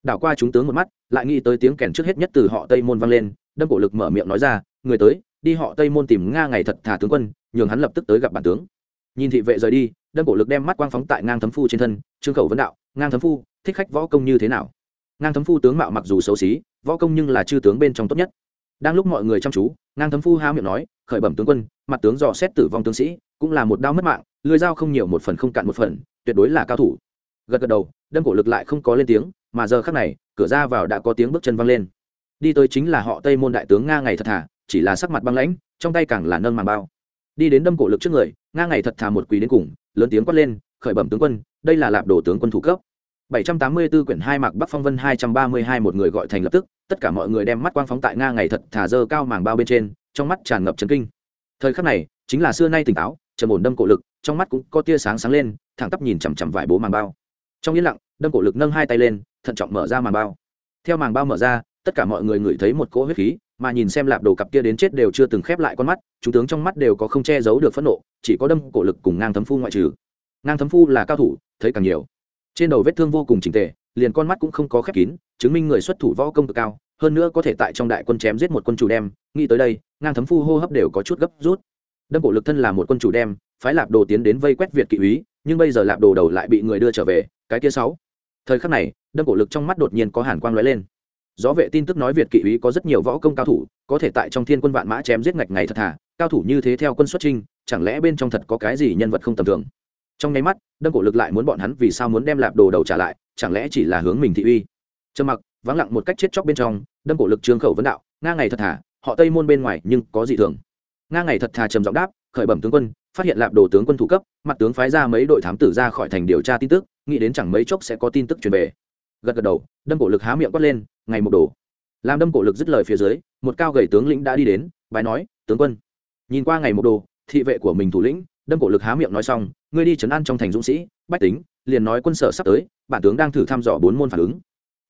Đảo qua chúng tướng một mắt, lại nghĩ tới tiếng kèn trước hết nhất từ họ tây môn vang lên, đâm cổ lực mở miệng nói ra, người tới, đi họ tây môn tìm nga ngày thật thà tướng quân, nhường hắn lập tức tới gặp bản tướng. Nhìn thị vệ rời đi, đâm cổ lực đem mắt quang phóng tại ngang thấm phu trên thân, trương khẩu vấn đạo, ngang thấm phu, thích khách võ công như thế nào? Ngang thấm phu tướng mạo mặc dù xấu xí, võ công nhưng là chư tướng bên trong tốt nhất đang lúc mọi người chăm chú, ngang thấm phu hao miệng nói, khởi bẩm tướng quân, mặt tướng dò xét tử vong tướng sĩ, cũng là một đao mất mạng lưỡi dao không nhiều một phần không cạn một phần, tuyệt đối là cao thủ. Gật gật đầu, đâm cổ lực lại không có lên tiếng, mà giờ khắc này, cửa ra vào đã có tiếng bước chân văng lên. Đi tới chính là họ tây môn đại tướng nga ngày thật thà, chỉ là sắc mặt băng lãnh, trong tay càng là nâng màn bao. Đi đến đâm cổ lực trước người, nga ngày thật thà một quỳ đến cùng, lớn tiếng quát lên, khởi bẩm tướng quân, đây là lạp đồ tướng quân thủ cấp. 784 quyển 2 mạc Bắc Phong Vân 232 một người gọi thành lập tức, tất cả mọi người đem mắt quang phóng tại nga ngày thật thả dơ cao màng bao bên trên, trong mắt tràn ngập chấn kinh. Thời khắc này, chính là xưa nay tỉnh táo, trầm ổn đâm cổ lực, trong mắt cũng có tia sáng sáng lên, thẳng tắp nhìn chằm chằm vải bố màng bao. Trong yên lặng, đâm cổ lực nâng hai tay lên, thận trọng mở ra màng bao. Theo màng bao mở ra, tất cả mọi người ngửi thấy một cỗ huyết khí, mà nhìn xem lạp đồ cặp kia đến chết đều chưa từng khép lại con mắt, chúng tướng trong mắt đều có không che giấu được phẫn nộ, chỉ có đâm cổ lực cùng ngang thấm phu ngoại trừ. Ngang thấm phu là cao thủ, thấy càng nhiều trên đầu vết thương vô cùng trình tề, liền con mắt cũng không có khép kín, chứng minh người xuất thủ võ công cực cao, hơn nữa có thể tại trong đại quân chém giết một quân chủ đem, nghĩ tới đây, ngang thấm phu hô hấp đều có chút gấp rút. Đâm cổ lực thân là một quân chủ đem, phái lạp đồ tiến đến vây quét việt kỵ úy, nhưng bây giờ lạp đồ đầu lại bị người đưa trở về, cái kia sáu. Thời khắc này, đâm cổ lực trong mắt đột nhiên có hàn quang lóe lên. Gió vệ tin tức nói việt kỵ úy có rất nhiều võ công cao thủ, có thể tại trong thiên quân vạn mã chém giết ngạch ngày thật thà, cao thủ như thế theo quân xuất trinh chẳng lẽ bên trong thật có cái gì nhân vật không tầm thường? Trong nháy mắt, đâm cổ lực lại muốn bọn hắn vì sao muốn đem lạp đồ đầu trả lại, chẳng lẽ chỉ là hướng mình thị uy? Trầm mặc, vắng lặng một cách chết chóc bên trong, đâm cổ lực trương khẩu vấn đạo, nga ngày thật thà, họ tây môn bên ngoài nhưng có gì thường. Nga ngày thật thà trầm giọng đáp, khởi bẩm tướng quân, phát hiện lạp đồ tướng quân thủ cấp, mặt tướng phái ra mấy đội thám tử ra khỏi thành điều tra tin tức, nghĩ đến chẳng mấy chốc sẽ có tin tức truyền về. Gật gật đầu, đâm cổ lực há miệng quát lên, ngày một đồ. Làm đâm cổ lực dứt lời phía dưới, một cao gầy tướng lĩnh đã đi đến bài nói, tướng quân. Nhìn qua ngày một đồ, thị vệ của mình thủ lĩnh, đâm cổ lực há miệng nói xong ngươi đi chấn an trong thành dũng sĩ, bách tính, liền nói quân sở sắp tới, bản tướng đang thử thăm dò bốn môn phản ứng.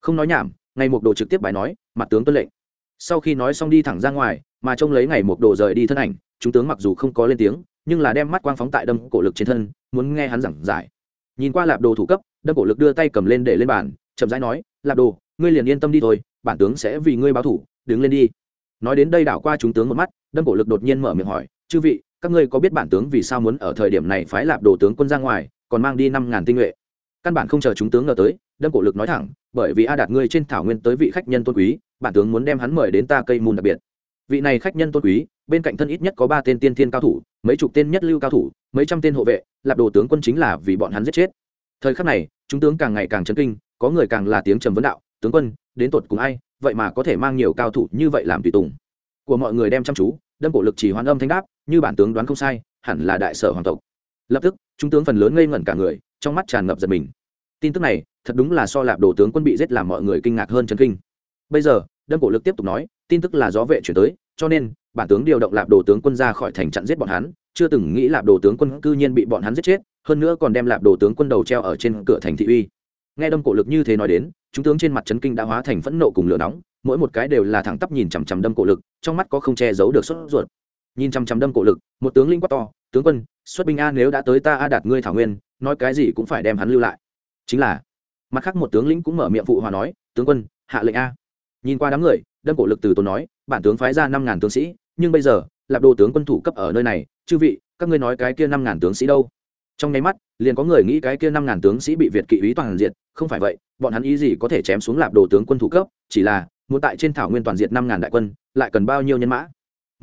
Không nói nhảm, ngày một đồ trực tiếp bài nói, mặt tướng tuân lệnh. Sau khi nói xong đi thẳng ra ngoài, mà trông lấy ngày một đồ rời đi thân ảnh, chúng tướng mặc dù không có lên tiếng, nhưng là đem mắt quang phóng tại đâm cổ lực trên thân, muốn nghe hắn giảng giải. Nhìn qua lạp đồ thủ cấp, đâm cổ lực đưa tay cầm lên để lên bàn, chậm rãi nói, lạp đồ, ngươi liền yên tâm đi thôi, bản tướng sẽ vì ngươi báo thủ, đứng lên đi. Nói đến đây đảo qua chúng tướng một mắt, đâm cổ lực đột nhiên mở miệng hỏi, chư vị các ngươi có biết bản tướng vì sao muốn ở thời điểm này phái lạp đồ tướng quân ra ngoài, còn mang đi năm ngàn tinh nhuệ? Căn bản không chờ chúng tướng ngờ tới, đâm cổ lực nói thẳng, bởi vì a đạt ngươi trên thảo nguyên tới vị khách nhân tôn quý, bản tướng muốn đem hắn mời đến ta cây mùn đặc biệt. Vị này khách nhân tôn quý, bên cạnh thân ít nhất có ba tên tiên thiên cao thủ, mấy chục tên nhất lưu cao thủ, mấy trăm tên hộ vệ, lạp đồ tướng quân chính là vì bọn hắn giết chết. Thời khắc này, chúng tướng càng ngày càng chấn kinh, có người càng là tiếng trầm vấn đạo, tướng quân, đến tột cùng ai? Vậy mà có thể mang nhiều cao thủ như vậy làm tùy tùng. Của mọi người đem chăm chú, đâm cổ lực chỉ hoan âm thanh đáp như bản tướng đoán không sai, hẳn là đại sở hoàng tộc. Lập tức, chúng tướng phần lớn ngây ngẩn cả người, trong mắt tràn ngập giật mình. Tin tức này, thật đúng là so lạp đồ tướng quân bị giết làm mọi người kinh ngạc hơn chấn kinh. Bây giờ, đâm cổ lực tiếp tục nói, tin tức là gió vệ chuyển tới, cho nên, bản tướng điều động lạp đồ tướng quân ra khỏi thành chặn giết bọn hắn, chưa từng nghĩ lạp đồ tướng quân cư nhiên bị bọn hắn giết chết, hơn nữa còn đem lạp đồ tướng quân đầu treo ở trên cửa thành thị uy. Nghe đâm cổ lực như thế nói đến, chúng tướng trên mặt chấn kinh đã hóa thành phẫn nộ cùng lửa nóng, mỗi một cái đều là thẳng tắp nhìn chằm chằm đâm cổ lực, trong mắt có không che giấu được sốt ruột nhìn chằm chằm đâm cổ lực, một tướng linh quát to, tướng quân, xuất binh a nếu đã tới ta a đạt ngươi thảo nguyên, nói cái gì cũng phải đem hắn lưu lại. Chính là, mặt khác một tướng lĩnh cũng mở miệng phụ hòa nói, tướng quân, hạ lệnh a. Nhìn qua đám người, đâm cổ lực từ tốn nói, bản tướng phái ra năm ngàn tướng sĩ, nhưng bây giờ, lạp đồ tướng quân thủ cấp ở nơi này, chư vị, các ngươi nói cái kia năm ngàn tướng sĩ đâu? Trong nháy mắt, liền có người nghĩ cái kia năm ngàn tướng sĩ bị việt kỵ ý toàn diện không phải vậy, bọn hắn ý gì có thể chém xuống lạp đồ tướng quân thủ cấp, chỉ là, muốn tại trên thảo nguyên toàn diện năm ngàn đại quân, lại cần bao nhiêu nhân mã?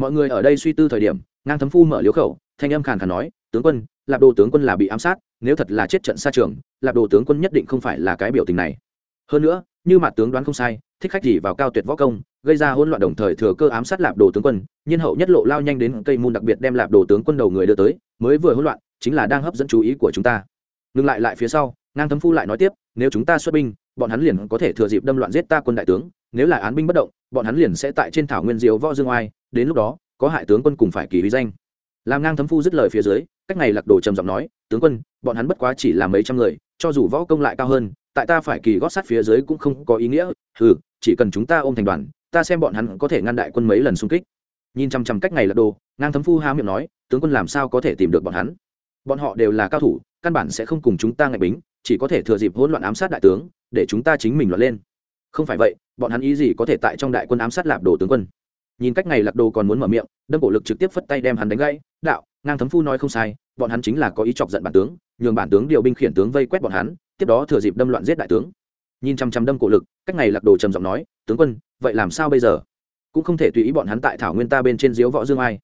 Mọi người ở đây suy tư thời điểm, ngang thấm phu mở liếu khẩu, thanh âm khàn khàn nói, tướng quân, lạp đồ tướng quân là bị ám sát, nếu thật là chết trận xa trường, lạp đồ tướng quân nhất định không phải là cái biểu tình này. Hơn nữa, như mặt tướng đoán không sai, thích khách gì vào cao tuyệt võ công, gây ra hỗn loạn đồng thời thừa cơ ám sát lạp đồ tướng quân, nhiên hậu nhất lộ lao nhanh đến cây môn đặc biệt đem lạp đồ tướng quân đầu người đưa tới, mới vừa hỗn loạn, chính là đang hấp dẫn chú ý của chúng ta. Ngừng lại lại phía sau, ngang thấm phu lại nói tiếp, nếu chúng ta xuất binh, bọn hắn liền có thể thừa dịp đâm loạn giết ta quân đại tướng nếu là án binh bất động, bọn hắn liền sẽ tại trên thảo nguyên diếu võ dương oai, đến lúc đó, có hại tướng quân cùng phải kỳ huy danh. Làm ngang thấm phu dứt lời phía dưới, cách này lạc đồ trầm giọng nói, tướng quân, bọn hắn bất quá chỉ là mấy trăm người, cho dù võ công lại cao hơn, tại ta phải kỳ gót sát phía dưới cũng không có ý nghĩa ừ chỉ cần chúng ta ôm thành đoàn, ta xem bọn hắn có thể ngăn đại quân mấy lần xung kích. Nhìn chằm chằm cách này lạc đồ, ngang thấm phu há miệng nói, tướng quân làm sao có thể tìm được bọn hắn? Bọn họ đều là cao thủ, căn bản sẽ không cùng chúng ta ngạch bính, chỉ có thể thừa dịp hỗn loạn ám sát đại tướng, để chúng ta chính mình loạn lên. Không phải vậy bọn hắn ý gì có thể tại trong đại quân ám sát lạp đồ tướng quân? Nhìn cách này lạc đồ còn muốn mở miệng, đâm cổ lực trực tiếp phất tay đem hắn đánh gãy. Đạo, ngang thấm phu nói không sai, bọn hắn chính là có ý chọc giận bản tướng, nhường bản tướng điều binh khiển tướng vây quét bọn hắn, tiếp đó thừa dịp đâm loạn giết đại tướng. Nhìn chăm chăm đâm cổ lực, cách này lạc đồ trầm giọng nói, tướng quân, vậy làm sao bây giờ? Cũng không thể tùy ý bọn hắn tại thảo nguyên ta bên trên diếu võ dương ai.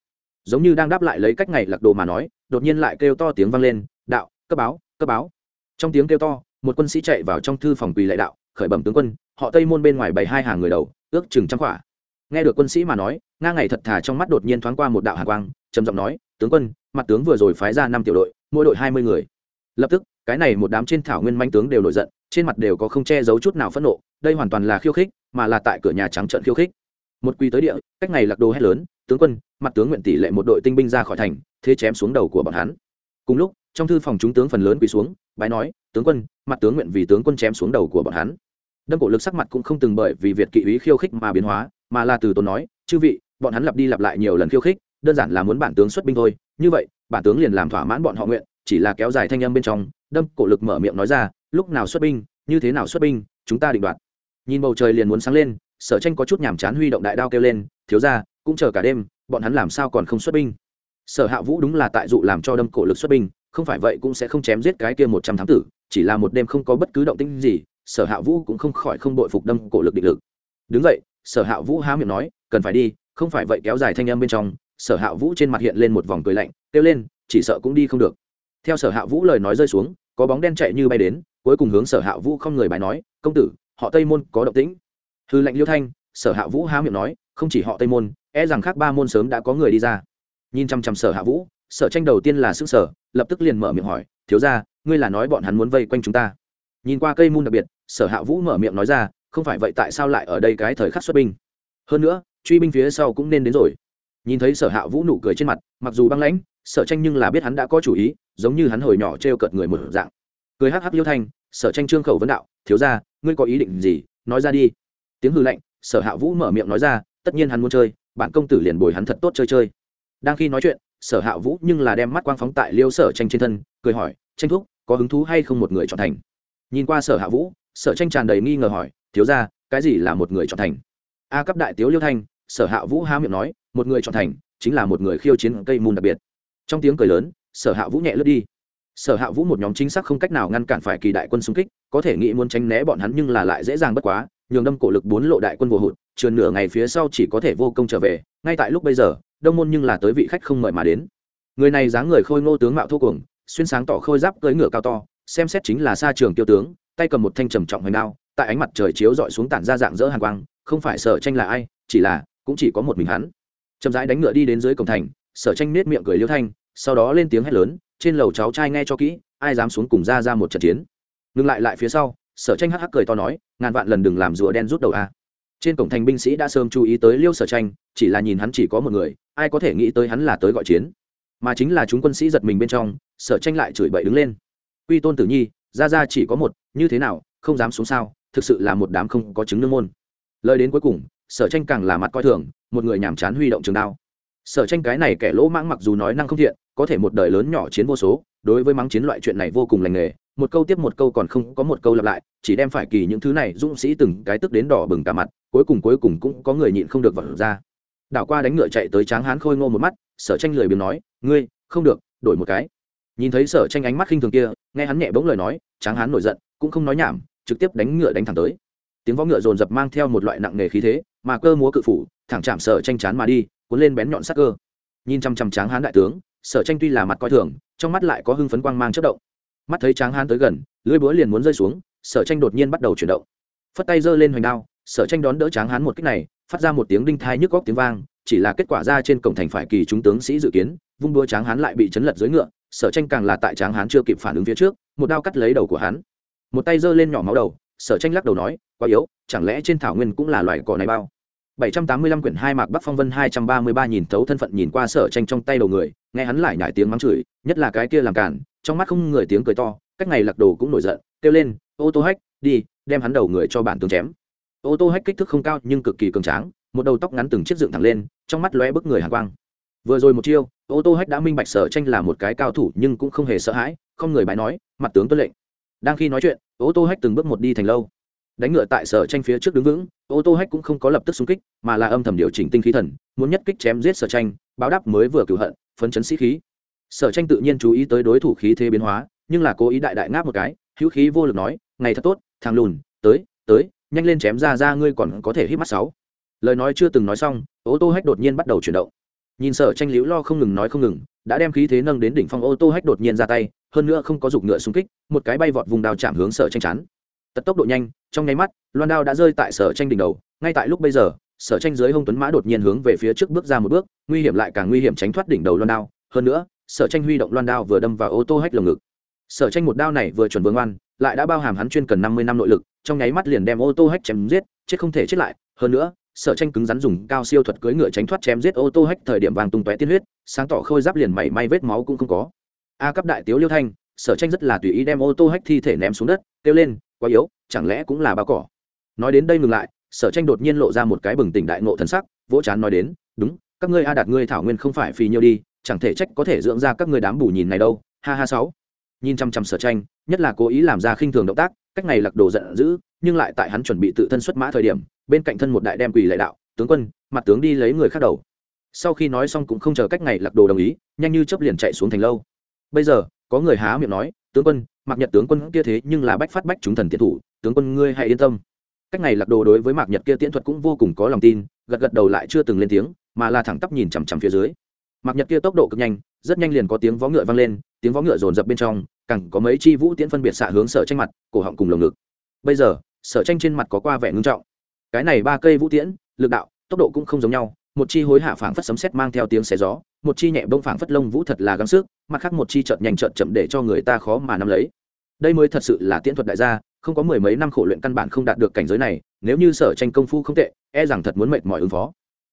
Giống như đang đáp lại lấy cách này lạc đồ mà nói, đột nhiên lại kêu to tiếng vang lên, đạo, cấp báo cấp báo. Trong tiếng kêu to, một quân sĩ chạy vào trong thư phòng quỳ lệ đạo khởi bẩm tướng quân, họ tây môn bên ngoài bảy hai hàng người đầu, ước chừng trăm khỏa. Nghe được quân sĩ mà nói, nga ngày thật thà trong mắt đột nhiên thoáng qua một đạo hạ quang, trầm giọng nói, tướng quân, mặt tướng vừa rồi phái ra năm tiểu đội, mỗi đội hai mươi người. Lập tức, cái này một đám trên thảo nguyên manh tướng đều nổi giận, trên mặt đều có không che giấu chút nào phẫn nộ, đây hoàn toàn là khiêu khích, mà là tại cửa nhà trắng trận khiêu khích. Một quy tới địa, cách này lạc đồ hét lớn, tướng quân, mặt tướng nguyện tỷ lệ một đội tinh binh ra khỏi thành, thế chém xuống đầu của bọn hắn. Cùng lúc, trong thư phòng chúng tướng phần lớn quỳ xuống, bái nói, tướng quân, mặt tướng nguyện vì tướng quân chém xuống đầu của bọn hắn đâm cổ lực sắc mặt cũng không từng bởi vì việt kỵ ý khiêu khích mà biến hóa, mà là từ tốn nói, chư vị, bọn hắn lặp đi lặp lại nhiều lần khiêu khích, đơn giản là muốn bản tướng xuất binh thôi. Như vậy, bản tướng liền làm thỏa mãn bọn họ nguyện, chỉ là kéo dài thanh âm bên trong, đâm cổ lực mở miệng nói ra, lúc nào xuất binh, như thế nào xuất binh, chúng ta định đoạt. Nhìn bầu trời liền muốn sáng lên, sở tranh có chút nhàm chán huy động đại đao kêu lên, thiếu ra cũng chờ cả đêm, bọn hắn làm sao còn không xuất binh? Sở hạ vũ đúng là tại dụ làm cho đâm cổ lực xuất binh, không phải vậy cũng sẽ không chém giết cái kia một trăm thám tử, chỉ là một đêm không có bất cứ động tĩnh gì sở hạ vũ cũng không khỏi không bội phục đâm cổ lực định lực. Đứng vậy, sở hạ vũ há miệng nói, cần phải đi, không phải vậy kéo dài thanh âm bên trong, sở hạ vũ trên mặt hiện lên một vòng cười lạnh, kêu lên, chỉ sợ cũng đi không được. Theo sở hạ vũ lời nói rơi xuống, có bóng đen chạy như bay đến, cuối cùng hướng sở hạ vũ không người bài nói, công tử, họ tây môn có động tĩnh. Hư lệnh liêu thanh, sở hạ vũ há miệng nói, không chỉ họ tây môn e rằng khác ba môn sớm đã có người đi ra. Nhìn chăm chăm sở hạ vũ, sở tranh đầu tiên là xương sở lập tức liền mở miệng hỏi, thiếu ra ngươi là nói bọn hắn muốn vây quanh chúng ta? Nhìn qua cây môn đặc biệt, sở hạ vũ mở miệng nói ra, không phải vậy tại sao lại ở đây cái thời khắc xuất binh? Hơn nữa, truy binh phía sau cũng nên đến rồi. Nhìn thấy sở hạ vũ nụ cười trên mặt, mặc dù băng lãnh, sở tranh nhưng là biết hắn đã có chủ ý, giống như hắn hồi nhỏ t r e o cợt người một dạng. Cười hắc hắc liêu thanh, sở tranh trương khẩu vấn đạo, thiếu ra ngươi có ý định gì? Nói ra đi. Tiếng hư lệnh sở hạ vũ mở miệng nói ra, tất nhiên hắn muốn chơi, bạn công tử liền bồi hắn thật tốt chơi chơi. Đang khi nói chuyện, sở hạ vũ nhưng là đem mắt quang phóng tại liêu sở tranh trên thân, cười hỏi, tranh thúc, có hứng thú hay không một người chọn thành? Nhìn qua sở hạ vũ, sở tranh tràn đầy nghi ngờ hỏi, thiếu ra cái gì là một người chọn thành? A cấp đại tiếu liêu thanh, sở hạ vũ há miệng nói, một người chọn thành chính là một người khiêu chiến cây môn đặc biệt. Trong tiếng cười lớn, sở hạ vũ nhẹ lướt đi. Sở hạ vũ một nhóm chính xác không cách nào ngăn cản phải kỳ đại quân xung kích, có thể nghĩ muốn tránh né bọn hắn nhưng là lại dễ dàng bất quá, nhường đâm cổ lực bốn lộ đại quân vô hụt trườn nửa ngày phía sau chỉ có thể vô công trở về, ngay tại lúc bây giờ, đông môn nhưng là tới vị khách không mời mà đến. Người này dáng người khôi ngô tướng mạo thô cuồng, xuyên sáng tỏ khôi giáp cưỡi ngựa cao to xem xét chính là xa trường tiêu tướng, tay cầm một thanh trầm trọng hoành đao, tại ánh mặt trời chiếu dọi xuống tản ra dạng dỡ hàng quang, không phải sở tranh là ai, chỉ là, cũng chỉ có một mình hắn. Chậm rãi đánh ngựa đi đến dưới cổng thành, sở tranh nết miệng cười liêu thanh, sau đó lên tiếng hét lớn, trên lầu cháu trai nghe cho kỹ, ai dám xuống cùng ra ra một trận chiến. Ngừng lại lại phía sau, sở tranh hắc hắc cười to nói, ngàn vạn lần đừng làm rùa đen rút đầu a. Trên cổng thành binh sĩ đã sớm chú ý tới liêu sở tranh, chỉ là nhìn hắn chỉ có một người, ai có thể nghĩ tới hắn là tới gọi chiến. Mà chính là chúng quân sĩ giật mình bên trong, sở tranh lại chửi bậy đứng lên quy tôn tử nhi, ra ra chỉ có một, như thế nào, không dám xuống sao, thực sự là một đám không có chứng nương môn. Lời đến cuối cùng, sở tranh càng là mặt coi thường, một người nhàm chán huy động trường đao. Sở tranh cái này kẻ lỗ mãng mặc dù nói năng không thiện, có thể một đời lớn nhỏ chiến vô số, đối với mắng chiến loại chuyện này vô cùng lành nghề, một câu tiếp một câu còn không có một câu lặp lại, chỉ đem phải kỳ những thứ này dũng sĩ từng cái tức đến đỏ bừng cả mặt, cuối cùng cuối cùng cũng có người nhịn không được vật ra. Đảo qua đánh ngựa chạy tới tráng hán khôi ngô một mắt, sở tranh lười biếng nói, ngươi, không được, đổi một cái nhìn thấy sở tranh ánh mắt khinh thường kia, nghe hắn nhẹ bỗng lời nói, tráng Hán nổi giận, cũng không nói nhảm, trực tiếp đánh ngựa đánh thẳng tới. Tiếng võ ngựa dồn dập mang theo một loại nặng nề khí thế, mà cơ múa cự phủ, thẳng chạm sở tranh chán mà đi, cuốn lên bén nhọn sắc cơ. Nhìn chăm chăm tráng hán đại tướng, sở tranh tuy là mặt coi thường, trong mắt lại có hưng phấn quang mang chất động. Mắt thấy tráng hán tới gần, lưỡi búa liền muốn rơi xuống, sở tranh đột nhiên bắt đầu chuyển động. Phất tay giơ lên hoành đao, sở tranh đón đỡ tráng hán một cách này, phát ra một tiếng đinh thai nhức góc tiếng vang, chỉ là kết quả ra trên cổng thành phải kỳ chúng tướng sĩ dự kiến, vung đua tráng hán lại bị chấn lật dưới ngựa sở tranh càng là tại tráng hán chưa kịp phản ứng phía trước một đao cắt lấy đầu của hắn một tay giơ lên nhỏ máu đầu sở tranh lắc đầu nói quá yếu chẳng lẽ trên thảo nguyên cũng là loài cỏ này bao 785 quyển hai mạc Bắc Phong Vân 233 nhìn thấu thân phận nhìn qua sở tranh trong tay đầu người, nghe hắn lại nhảy tiếng mắng chửi, nhất là cái kia làm cản, trong mắt không người tiếng cười to, cách ngày lạc đồ cũng nổi giận, kêu lên, "Ô tô hách, đi, đem hắn đầu người cho bản tướng chém." Ô tô hách kích thước không cao nhưng cực kỳ cường tráng, một đầu tóc ngắn từng chiếc dựng thẳng lên, trong mắt lóe bức người hàn quang. Vừa rồi một chiêu, ô tô hách đã minh bạch sở tranh là một cái cao thủ nhưng cũng không hề sợ hãi, không người bái nói, mặt tướng tuân lệnh. Đang khi nói chuyện, ô tô hách từng bước một đi thành lâu. Đánh ngựa tại sở tranh phía trước đứng vững ô tô hách cũng không có lập tức xung kích mà là âm thầm điều chỉnh tinh khí thần muốn nhất kích chém giết sở tranh báo đáp mới vừa cửu hận phấn chấn sĩ khí. Sở tranh tự nhiên chú ý tới đối thủ khí thế biến hóa nhưng là cố ý đại đại ngáp một cái hữu khí vô lực nói ngày thật tốt thằng lùn tới tới nhanh lên chém ra ra ngươi còn có thể hít mắt sáu. Lời nói chưa từng nói xong ô tô hách đột nhiên bắt đầu chuyển động nhìn sở tranh liễu lo không ngừng nói không ngừng, đã đem khí thế nâng đến đỉnh phong ô tô hách đột nhiên ra tay, hơn nữa không có dục ngựa xung kích, một cái bay vọt vùng đao chạm hướng sở tranh chắn. Tật tốc độ nhanh, trong nháy mắt, loan đao đã rơi tại sở tranh đỉnh đầu. Ngay tại lúc bây giờ, sở tranh dưới hông tuấn mã đột nhiên hướng về phía trước bước ra một bước, nguy hiểm lại càng nguy hiểm tránh thoát đỉnh đầu loan đao. Hơn nữa, sở tranh huy động loan đao vừa đâm vào ô tô hách lồng ngực. Sở tranh một đao này vừa chuẩn vương ngoan lại đã bao hàm hắn chuyên cần năm mươi năm nội lực, trong nháy mắt liền đem ô tô hách chém giết, chết không thể chết lại. Hơn nữa sở tranh cứng rắn dùng cao siêu thuật cưỡi ngựa tránh thoát chém giết ô tô hách thời điểm vàng tung tóe tiên huyết, sáng tỏ khôi giáp liền mảy may vết máu cũng không có. A cấp đại tiếu liêu thanh, sở tranh rất là tùy ý đem ô tô hách thi thể ném xuống đất, kêu lên, quá yếu, chẳng lẽ cũng là bao cỏ? Nói đến đây ngừng lại, sở tranh đột nhiên lộ ra một cái bừng tỉnh đại ngộ thần sắc, vỗ chán nói đến, đúng, các ngươi a đạt ngươi thảo nguyên không phải phì nhiêu đi, chẳng thể trách có thể dưỡng ra các ngươi đám bù nhìn này đâu. Ha ha sáu. Nhìn chăm chăm sở tranh, nhất là cố ý làm ra khinh thường động tác, cách này lặc đồ giận dữ nhưng lại tại hắn chuẩn bị tự thân xuất mã thời điểm, bên cạnh thân một đại đem quỳ lệ đạo, tướng quân, mặt tướng đi lấy người khác đầu. Sau khi nói xong cũng không chờ cách ngày lạc đồ đồng ý, nhanh như chấp liền chạy xuống thành lâu. Bây giờ, có người há miệng nói, tướng quân, mạc nhật tướng quân kia thế nhưng là bách phát bách chúng thần tiến thủ, tướng quân ngươi hãy yên tâm. Cách này lạc đồ đối với mạc nhật kia tiễn thuật cũng vô cùng có lòng tin, gật gật đầu lại chưa từng lên tiếng, mà là thẳng tắp nhìn chằm chằm phía dưới. Mạc nhật kia tốc độ cực nhanh, rất nhanh liền có tiếng vó ngựa vang lên, tiếng vó ngựa rồn rập bên trong cẳng có mấy chi vũ tiễn phân biệt xạ hướng sở tranh mặt, cổ họng cùng lồng ngực bây giờ, sở tranh trên mặt có qua vẻ ngưng trọng. Cái này ba cây vũ tiễn, lực đạo, tốc độ cũng không giống nhau. Một chi hối hạ phảng phất sấm sét mang theo tiếng xé gió, một chi nhẹ bông phảng phất lông vũ thật là gắng sức, mặt khác một chi chợt nhanh chợt chậm để cho người ta khó mà nắm lấy. Đây mới thật sự là tiễn thuật đại gia, không có mười mấy năm khổ luyện căn bản không đạt được cảnh giới này, nếu như sở tranh công phu không tệ e rằng thật muốn mệt mỏi ứng phó.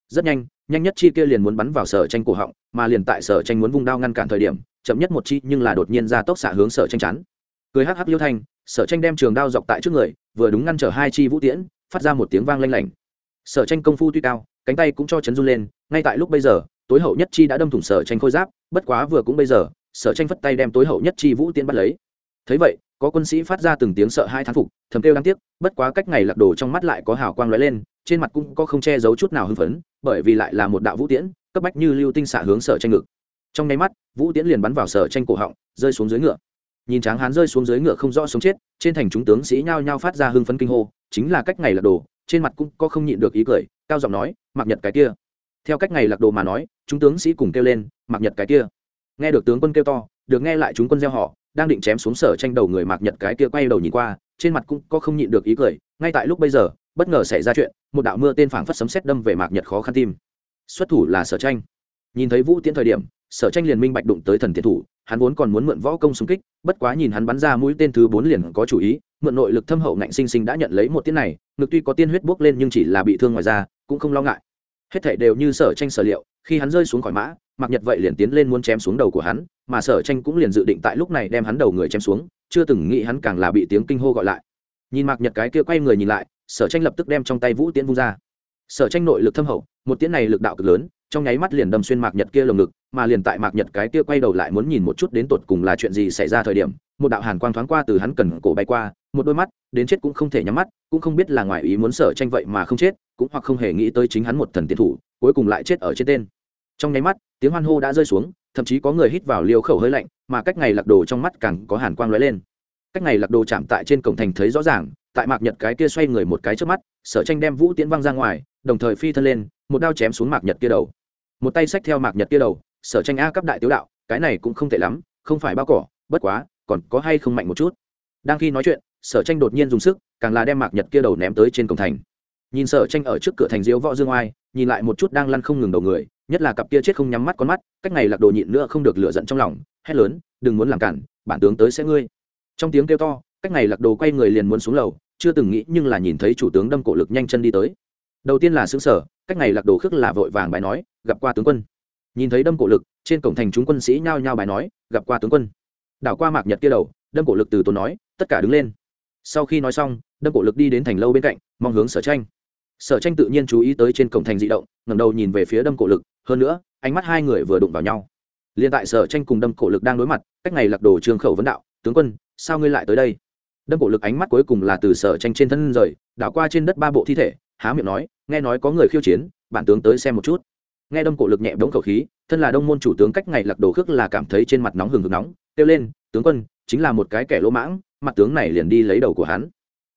Rất nhanh nhanh nhất chi kia liền muốn bắn vào sở tranh cổ họng, mà liền tại sở tranh muốn vung đao ngăn cản thời điểm, chậm nhất một chi nhưng là đột nhiên ra tốc xạ hướng sở tranh chắn. Cười hắc hắc liêu thanh sở tranh đem trường đao dọc tại trước người, vừa đúng ngăn trở hai chi vũ tiễn, phát ra một tiếng vang lanh lảnh. Sở tranh công phu tuy cao, cánh tay cũng cho chấn run lên, ngay tại lúc bây giờ, tối hậu nhất chi đã đâm thủng sở tranh khôi giáp, bất quá vừa cũng bây giờ, sở tranh phất tay đem tối hậu nhất chi vũ tiễn bắt lấy. Thấy vậy, có quân sĩ phát ra từng tiếng sợ hai thán phục, thầm kêu đáng tiếc, bất quá cách ngày lạc đồ trong mắt lại có hào quang lóe lên, trên mặt cũng có không che giấu chút nào hưng phấn, bởi vì lại là một đạo vũ tiễn, cấp bách như lưu tinh xạ hướng sở tranh ngực. Trong nháy mắt, vũ tiễn liền bắn vào sở tranh cổ họng, rơi xuống dưới ngựa nhìn tráng hán rơi xuống dưới ngựa không rõ sống chết, trên thành chúng tướng sĩ nhao nhao phát ra hưng phấn kinh hô, chính là cách ngày lạc đồ trên mặt cũng có không nhịn được ý cười, cao giọng nói mặc nhật cái kia. Theo cách ngày lạc đồ mà nói, chúng tướng sĩ cùng kêu lên mặc nhật cái kia. Nghe được tướng quân kêu to, được nghe lại chúng quân gieo họ, đang định chém xuống sở tranh đầu người Mặc nhật cái kia quay đầu nhìn qua, trên mặt cũng có không nhịn được ý cười, ngay tại lúc bây giờ, bất ngờ xảy ra chuyện, một đạo mưa tên phảng phất sấm sét đâm về mạc nhật khó khăn tim. Xuất thủ là sở tranh. Nhìn thấy vũ tiễn thời điểm, sở tranh liền minh bạch đụng tới thần tiến thủ hắn vốn còn muốn mượn võ công xung kích bất quá nhìn hắn bắn ra mũi tên thứ bốn liền có chủ ý mượn nội lực thâm hậu ngạnh sinh sinh đã nhận lấy một tiễn này ngực tuy có tiên huyết bốc lên nhưng chỉ là bị thương ngoài da, cũng không lo ngại. Hết thảy đều như sở tranh sở liệu khi hắn rơi xuống khỏi mã mạc nhật vậy liền tiến lên muốn chém xuống đầu của hắn mà sở tranh cũng liền dự định tại lúc này đem hắn đầu người chém xuống chưa từng nghĩ hắn càng là bị tiếng kinh hô gọi lại. Nhìn mạc nhật cái kia quay người nhìn lại sở tranh lập tức đem trong tay vũ tiễn vung ra. Sở tranh nội lực thâm hậu một tiễn này lực đạo cực lớn trong nháy mắt liền đâm xuyên mạc nhật kia lồng ngực, mà liền tại mạc nhật cái kia quay đầu lại muốn nhìn một chút đến tột cùng là chuyện gì xảy ra thời điểm, một đạo hàn quang thoáng qua từ hắn cần cổ bay qua, một đôi mắt, đến chết cũng không thể nhắm mắt, cũng không biết là ngoài ý muốn sở tranh vậy mà không chết, cũng hoặc không hề nghĩ tới chính hắn một thần tiến thủ, cuối cùng lại chết ở trên tên. Trong nháy mắt, tiếng hoan hô đã rơi xuống, thậm chí có người hít vào liều khẩu hơi lạnh, mà cách ngày lạc đồ trong mắt càng có hàn quang lóe lên. Cách ngày lạc đồ chạm tại trên cổng thành thấy rõ ràng, tại mạc nhật cái kia xoay người một cái trước mắt, sở tranh đem vũ tiễn văng ra ngoài, đồng thời phi thân lên, một đao chém xuống mạc nhật kia đầu một tay sách theo mạc nhật kia đầu, sở tranh a cấp đại tiếu đạo, cái này cũng không tệ lắm, không phải bao cỏ, bất quá, còn có hay không mạnh một chút. Đang khi nói chuyện, sở tranh đột nhiên dùng sức, càng là đem mạc nhật kia đầu ném tới trên cổng thành. Nhìn sở tranh ở trước cửa thành diễu võ dương oai, nhìn lại một chút đang lăn không ngừng đầu người, nhất là cặp kia chết không nhắm mắt con mắt, cách này lạc đồ nhịn nữa không được lựa giận trong lòng, hét lớn, đừng muốn làm cản, bản tướng tới sẽ ngươi. Trong tiếng kêu to, cách này lạc đồ quay người liền muốn xuống lầu, chưa từng nghĩ nhưng là nhìn thấy chủ tướng đâm cổ lực nhanh chân đi tới. Đầu tiên là xứng sở cách này lạc đồ khước là vội vàng bài nói, gặp qua tướng quân. Nhìn thấy đâm cổ lực, trên cổng thành chúng quân sĩ nhao nhao bài nói, gặp qua tướng quân. Đảo qua mạc nhật kia đầu, đâm cổ lực từ tốn nói, tất cả đứng lên. Sau khi nói xong, đâm cổ lực đi đến thành lâu bên cạnh, mong hướng sở tranh. Sở tranh tự nhiên chú ý tới trên cổng thành di động, ngẩng đầu nhìn về phía đâm cổ lực, hơn nữa, ánh mắt hai người vừa đụng vào nhau. Liền tại sở tranh cùng đâm cổ lực đang đối mặt, cách ngày lạc đồ trương khẩu vấn đạo, tướng quân, sao ngươi lại tới đây? Đâm cổ lực ánh mắt cuối cùng là từ sở tranh trên thân rời, đảo qua trên đất ba bộ thi thể há miệng nói, nghe nói có người khiêu chiến, bản tướng tới xem một chút. Nghe đâm cổ lực nhẹ bóng khẩu khí, thân là đông môn chủ tướng cách ngày lạc đồ khước là cảm thấy trên mặt nóng hừng hực nóng, kêu lên, tướng quân, chính là một cái kẻ lỗ mãng, mặt tướng này liền đi lấy đầu của hắn.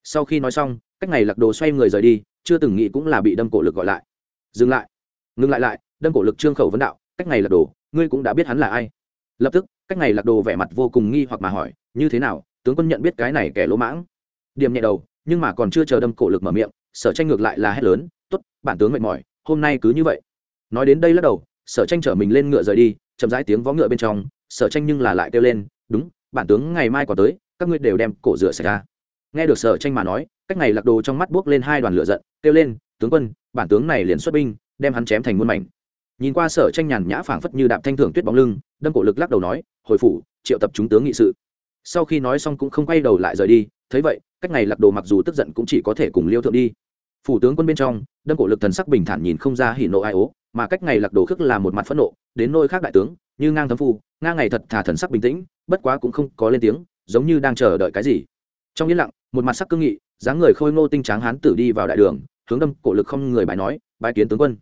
Sau khi nói xong, cách ngày lạc đồ xoay người rời đi, chưa từng nghĩ cũng là bị đâm cổ lực gọi lại. Dừng lại. Ngừng lại lại, đâm cổ lực trương khẩu vấn đạo, cách ngày lạc đồ, ngươi cũng đã biết hắn là ai? Lập tức, cách ngày lạc đồ vẻ mặt vô cùng nghi hoặc mà hỏi, như thế nào, tướng quân nhận biết cái này kẻ lỗ mãng? Điểm nhẹ đầu, nhưng mà còn chưa chờ đâm cổ lực mở miệng sở tranh ngược lại là hét lớn t ố t bản tướng mệt mỏi, hôm nay cứ như vậy. Nói đến đây lắc đầu, sở tranh chở mình lên ngựa rời đi, chậm rãi tiếng vó ngựa bên trong, sở tranh nhưng là lại kêu lên, đúng, bản tướng ngày mai còn tới, các ngươi đều đem cổ rửa xảy ra. Nghe được sở tranh mà nói, cách ngày lạc đồ trong mắt buốc lên hai đoàn lửa giận, kêu lên, tướng quân, bản tướng này liền xuất binh, đem hắn chém thành muôn mảnh. Nhìn qua sở tranh nhàn nhã phảng phất như đạp thanh thưởng tuyết bóng lưng, đâm cổ lực lắc đầu nói, hồi phủ, triệu tập chúng tướng nghị sự. Sau khi nói xong cũng không quay đầu lại rời đi, thấy vậy, cách này lạc đồ mặc dù tức giận cũng chỉ có thể cùng liêu thượng đi phủ tướng quân bên trong, đâm cổ lực thần sắc bình thản nhìn không ra hỉ nộ ai ố, mà cách ngày lạc đồ khước là một mặt phẫn nộ, đến nôi khác đại tướng, như ngang thấm phu ngang ngày thật thà thần sắc bình tĩnh, bất quá cũng không có lên tiếng, giống như đang chờ đợi cái gì. Trong yên lặng, một mặt sắc cương nghị, dáng người khôi ngô tinh tráng hán tử đi vào đại đường, hướng đâm cổ lực không người bài nói bài kiến tướng quân.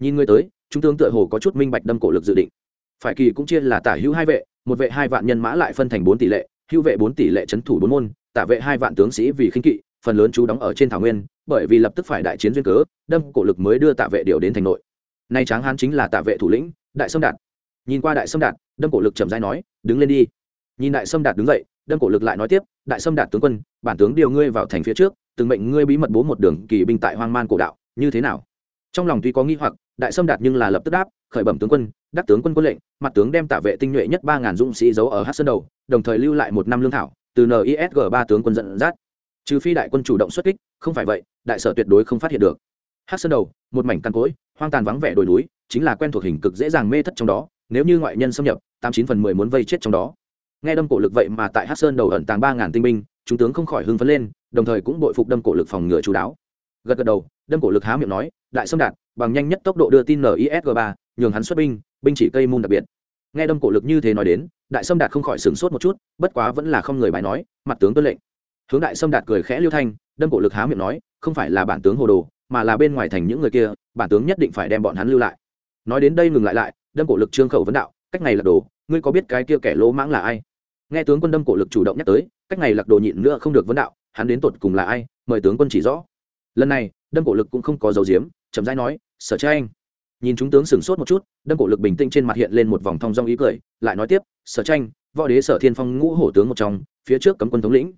Nhìn người tới, chúng tướng tựa hồ có chút minh bạch đâm cổ lực dự định. Phải kỳ cũng chia là tả hữu hai vệ, một vệ hai vạn nhân mã lại phân thành bốn tỷ lệ, hữu vệ bốn tỷ lệ trấn thủ bốn môn, tả vệ hai vạn tướng sĩ vì khinh kỵ, phần lớn chú đóng ở trên thảo nguyên bởi vì lập tức phải đại chiến duyên cớ, đâm cổ lực mới đưa tạ vệ điều đến thành nội. Nay tráng hán chính là tạ vệ thủ lĩnh, đại sâm đạt. Nhìn qua đại sâm đạt, đâm cổ lực trầm dai nói, đứng lên đi. Nhìn đại sâm đạt đứng dậy, đâm cổ lực lại nói tiếp, đại sâm đạt tướng quân, bản tướng điều ngươi vào thành phía trước, từng mệnh ngươi bí mật bố một đường kỳ binh tại hoang man cổ đạo, như thế nào? Trong lòng tuy có nghi hoặc, đại sâm đạt nhưng là lập tức đáp, khởi bẩm tướng quân, đắc tướng quân quân lệnh, mặt tướng đem tạ vệ tinh nhuệ nhất ba ngàn dũng sĩ giấu ở hát sơn đầu, đồng thời lưu lại một năm lương thảo, từ nisg ba tướng quân dẫn dắt trừ phi đại quân chủ động xuất kích, không phải vậy, đại sở tuyệt đối không phát hiện được. Hát sơn đầu, một mảnh căn cối hoang tàn vắng vẻ đồi núi, chính là quen thuộc hình cực dễ dàng mê thất trong đó, nếu như ngoại nhân xâm nhập, tám chín phần mười muốn vây chết trong đó. Nghe đâm cổ lực vậy mà tại hát sơn đầu ẩn tàng ba ngàn tinh binh, chúng tướng không khỏi hưng phấn lên, đồng thời cũng bội phục đâm cổ lực phòng ngừa chú đáo. Gật gật đầu, đâm cổ lực há miệng nói, đại sâm đạt, bằng nhanh nhất tốc độ đưa tin nisg ba, nhường hắn xuất binh binh chỉ cây môn đặc biệt. Nghe đâm cổ lực như thế nói đến, đại sâm đạt không khỏi sửng sốt một chút, bất quá vẫn là không người bài nói, mặt tướng tuân lệnh hướng đại sâm đạt cười khẽ liêu thanh, đâm cổ lực há miệng nói, không phải là bản tướng hồ đồ, mà là bên ngoài thành những người kia, bản tướng nhất định phải đem bọn hắn lưu lại. Nói đến đây ngừng lại lại, đâm cổ lực trương khẩu vấn đạo, cách này là đồ, ngươi có biết cái kia kẻ lỗ mãng là ai? Nghe tướng quân đâm cổ lực chủ động nhắc tới, cách này lạc đồ nhịn nữa không được vấn đạo, hắn đến tột cùng là ai, mời tướng quân chỉ rõ. Lần này, đâm cổ lực cũng không có dấu diếm chậm rãi nói, sở cha anh nhìn chúng tướng sửng sốt một chút, đâm cổ lực bình tĩnh trên mặt hiện lên một vòng thong dong ý cười, lại nói tiếp, sở tranh, võ đế sở thiên phong ngũ hổ tướng một trong, phía trước cấm quân thống lĩnh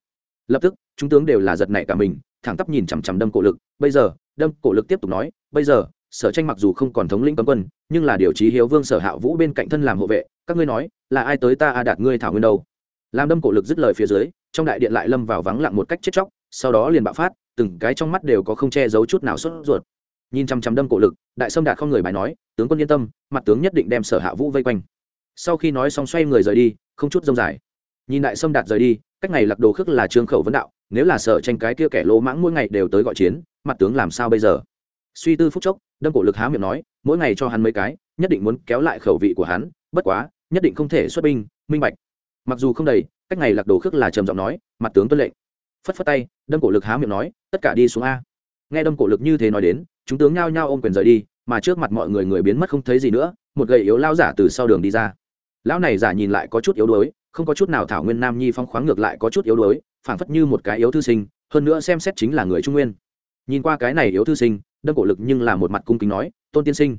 lập tức, chúng tướng đều là giật nảy cả mình, thẳng tắp nhìn chằm chằm đâm cổ lực. Bây giờ, đâm cổ lực tiếp tục nói, bây giờ, sở tranh mặc dù không còn thống lĩnh cấm quân, nhưng là điều trí hiếu vương sở hạ vũ bên cạnh thân làm hộ vệ, các ngươi nói, là ai tới ta a đạt ngươi thảo nguyên đâu? Làm đâm cổ lực dứt lời phía dưới, trong đại điện lại lâm vào vắng lặng một cách chết chóc, sau đó liền bạo phát, từng cái trong mắt đều có không che giấu chút nào sốt ruột. Nhìn chằm chằm đâm cổ lực, đại sâm đạt không người bài nói, tướng quân yên tâm, mặt tướng nhất định đem sở hạ vũ vây quanh. Sau khi nói xong xoay người rời đi, không chút rông dài. Nhìn đại sâm đạt rời đi cách ngày lạc đồ khước là trương khẩu vấn đạo, nếu là sở tranh cái kia kẻ lỗ mãng mỗi ngày đều tới gọi chiến, mặt tướng làm sao bây giờ? Suy tư phúc chốc, đâm cổ lực há miệng nói, mỗi ngày cho hắn mấy cái, nhất định muốn kéo lại khẩu vị của hắn, bất quá, nhất định không thể xuất binh, minh bạch. Mặc dù không đầy, cách ngày lạc đồ khước là trầm giọng nói, mặt tướng tuân lệnh. Phất phất tay, đâm cổ lực há miệng nói, tất cả đi xuống a. Nghe đâm cổ lực như thế nói đến, chúng tướng nhao nhao ôm quyền rời đi, mà trước mặt mọi người người biến mất không thấy gì nữa, một gậy yếu lao giả từ sau đường đi ra. Lão này giả nhìn lại có chút yếu đuối không có chút nào thảo nguyên nam nhi phong khoáng ngược lại có chút yếu đuối, phảng phất như một cái yếu thư sinh, hơn nữa xem xét chính là người trung nguyên. Nhìn qua cái này yếu thư sinh, đâm cổ lực nhưng là một mặt cung kính nói, tôn tiên sinh,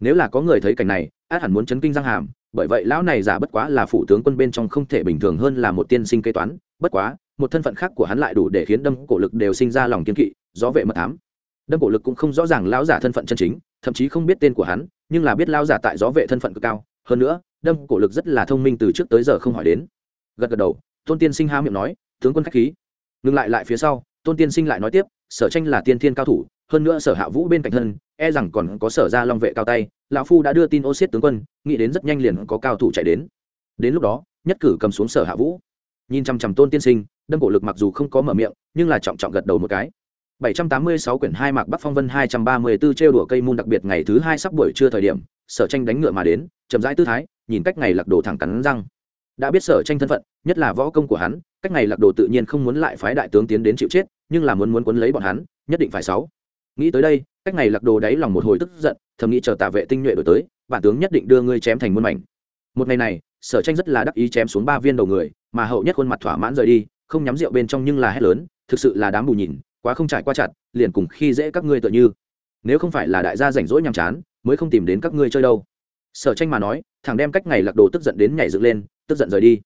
nếu là có người thấy cảnh này, át hẳn muốn chấn kinh răng hàm, bởi vậy lão này giả bất quá là phụ tướng quân bên trong không thể bình thường hơn là một tiên sinh kế toán, bất quá, một thân phận khác của hắn lại đủ để khiến đâm cổ lực đều sinh ra lòng kiên kỵ, gió vệ mật thám. Đâm cổ lực cũng không rõ ràng lão giả thân phận chân chính, thậm chí không biết tên của hắn, nhưng là biết lão giả tại gió vệ thân phận cực cao, hơn nữa đâm cổ lực rất là thông minh từ trước tới giờ không hỏi đến. Gật gật đầu tôn tiên sinh há miệng nói tướng quân khách khí. Ngừng lại lại phía sau tôn tiên sinh lại nói tiếp sở tranh là tiên thiên cao thủ hơn nữa sở hạ vũ bên cạnh thân e rằng còn có sở ra long vệ cao tay lão phu đã đưa tin ô xiết tướng quân nghĩ đến rất nhanh liền có cao thủ chạy đến. Đến lúc đó nhất cử cầm xuống sở hạ vũ. Nhìn chằm chằm tôn tiên sinh đâm cổ lực mặc dù không có mở miệng nhưng là trọng trọng gật đầu một cái. 786 quyển hai mạc Bắc Phong Vân 234 trêu đùa cây môn đặc biệt ngày thứ hai sắp buổi trưa thời điểm, Sở Tranh đánh ngựa mà đến, chậm rãi tư thái, nhìn cách ngày lạc đồ thẳng cắn răng. Đã biết Sở Tranh thân phận, nhất là võ công của hắn, cách ngày lạc đồ tự nhiên không muốn lại phái đại tướng tiến đến chịu chết, nhưng là muốn muốn quấn lấy bọn hắn, nhất định phải sáu. Nghĩ tới đây, cách ngày lạc đồ đáy lòng một hồi tức giận, thầm nghĩ chờ tạ vệ tinh nhuệ đổi tới, bản tướng nhất định đưa ngươi chém thành muôn mảnh. Một ngày này, Sở Tranh rất là đắc ý chém xuống ba viên đầu người, mà hậu nhất khuôn mặt thỏa mãn rời đi, không nhắm rượu bên trong nhưng là hét lớn, thực sự là đám bù nhìn, quá không trải qua chặt liền cùng khi dễ các ngươi tựa như nếu không phải là đại gia rảnh rỗi nhàm chán mới không tìm đến các ngươi chơi đâu sở tranh mà nói thằng đem cách ngày lạc đồ tức giận đến nhảy dựng lên, tức giận rời đi.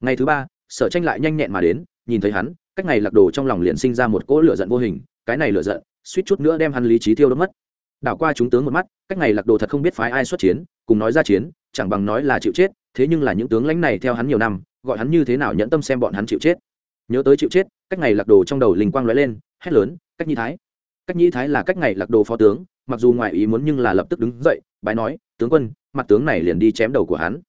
Ngày thứ ba, sở tranh lại nhanh nhẹn mà đến, nhìn thấy hắn, cách ngày lạc đồ trong lòng liền sinh ra một cỗ lửa giận vô hình, cái này lửa giận, suýt chút nữa đem hắn lý trí tiêu đốt mất. Đảo qua chúng tướng một mắt, cách ngày lạc đồ thật không biết phái ai xuất chiến, cùng nói ra chiến, chẳng bằng nói là chịu chết, thế nhưng là những tướng lãnh này theo hắn nhiều năm, gọi hắn như thế nào nhẫn tâm xem bọn hắn chịu chết. Nhớ tới chịu chết, cách ngày lạc đồ trong đầu linh quang lóe lên, hét lớn, cách nhi thái. Cách nhi thái là cách ngày lạc đồ phó tướng, mặc dù ngoài ý muốn nhưng là lập tức đứng dậy, bái nói, tướng quân mặt tướng này liền đi chém đầu của hắn.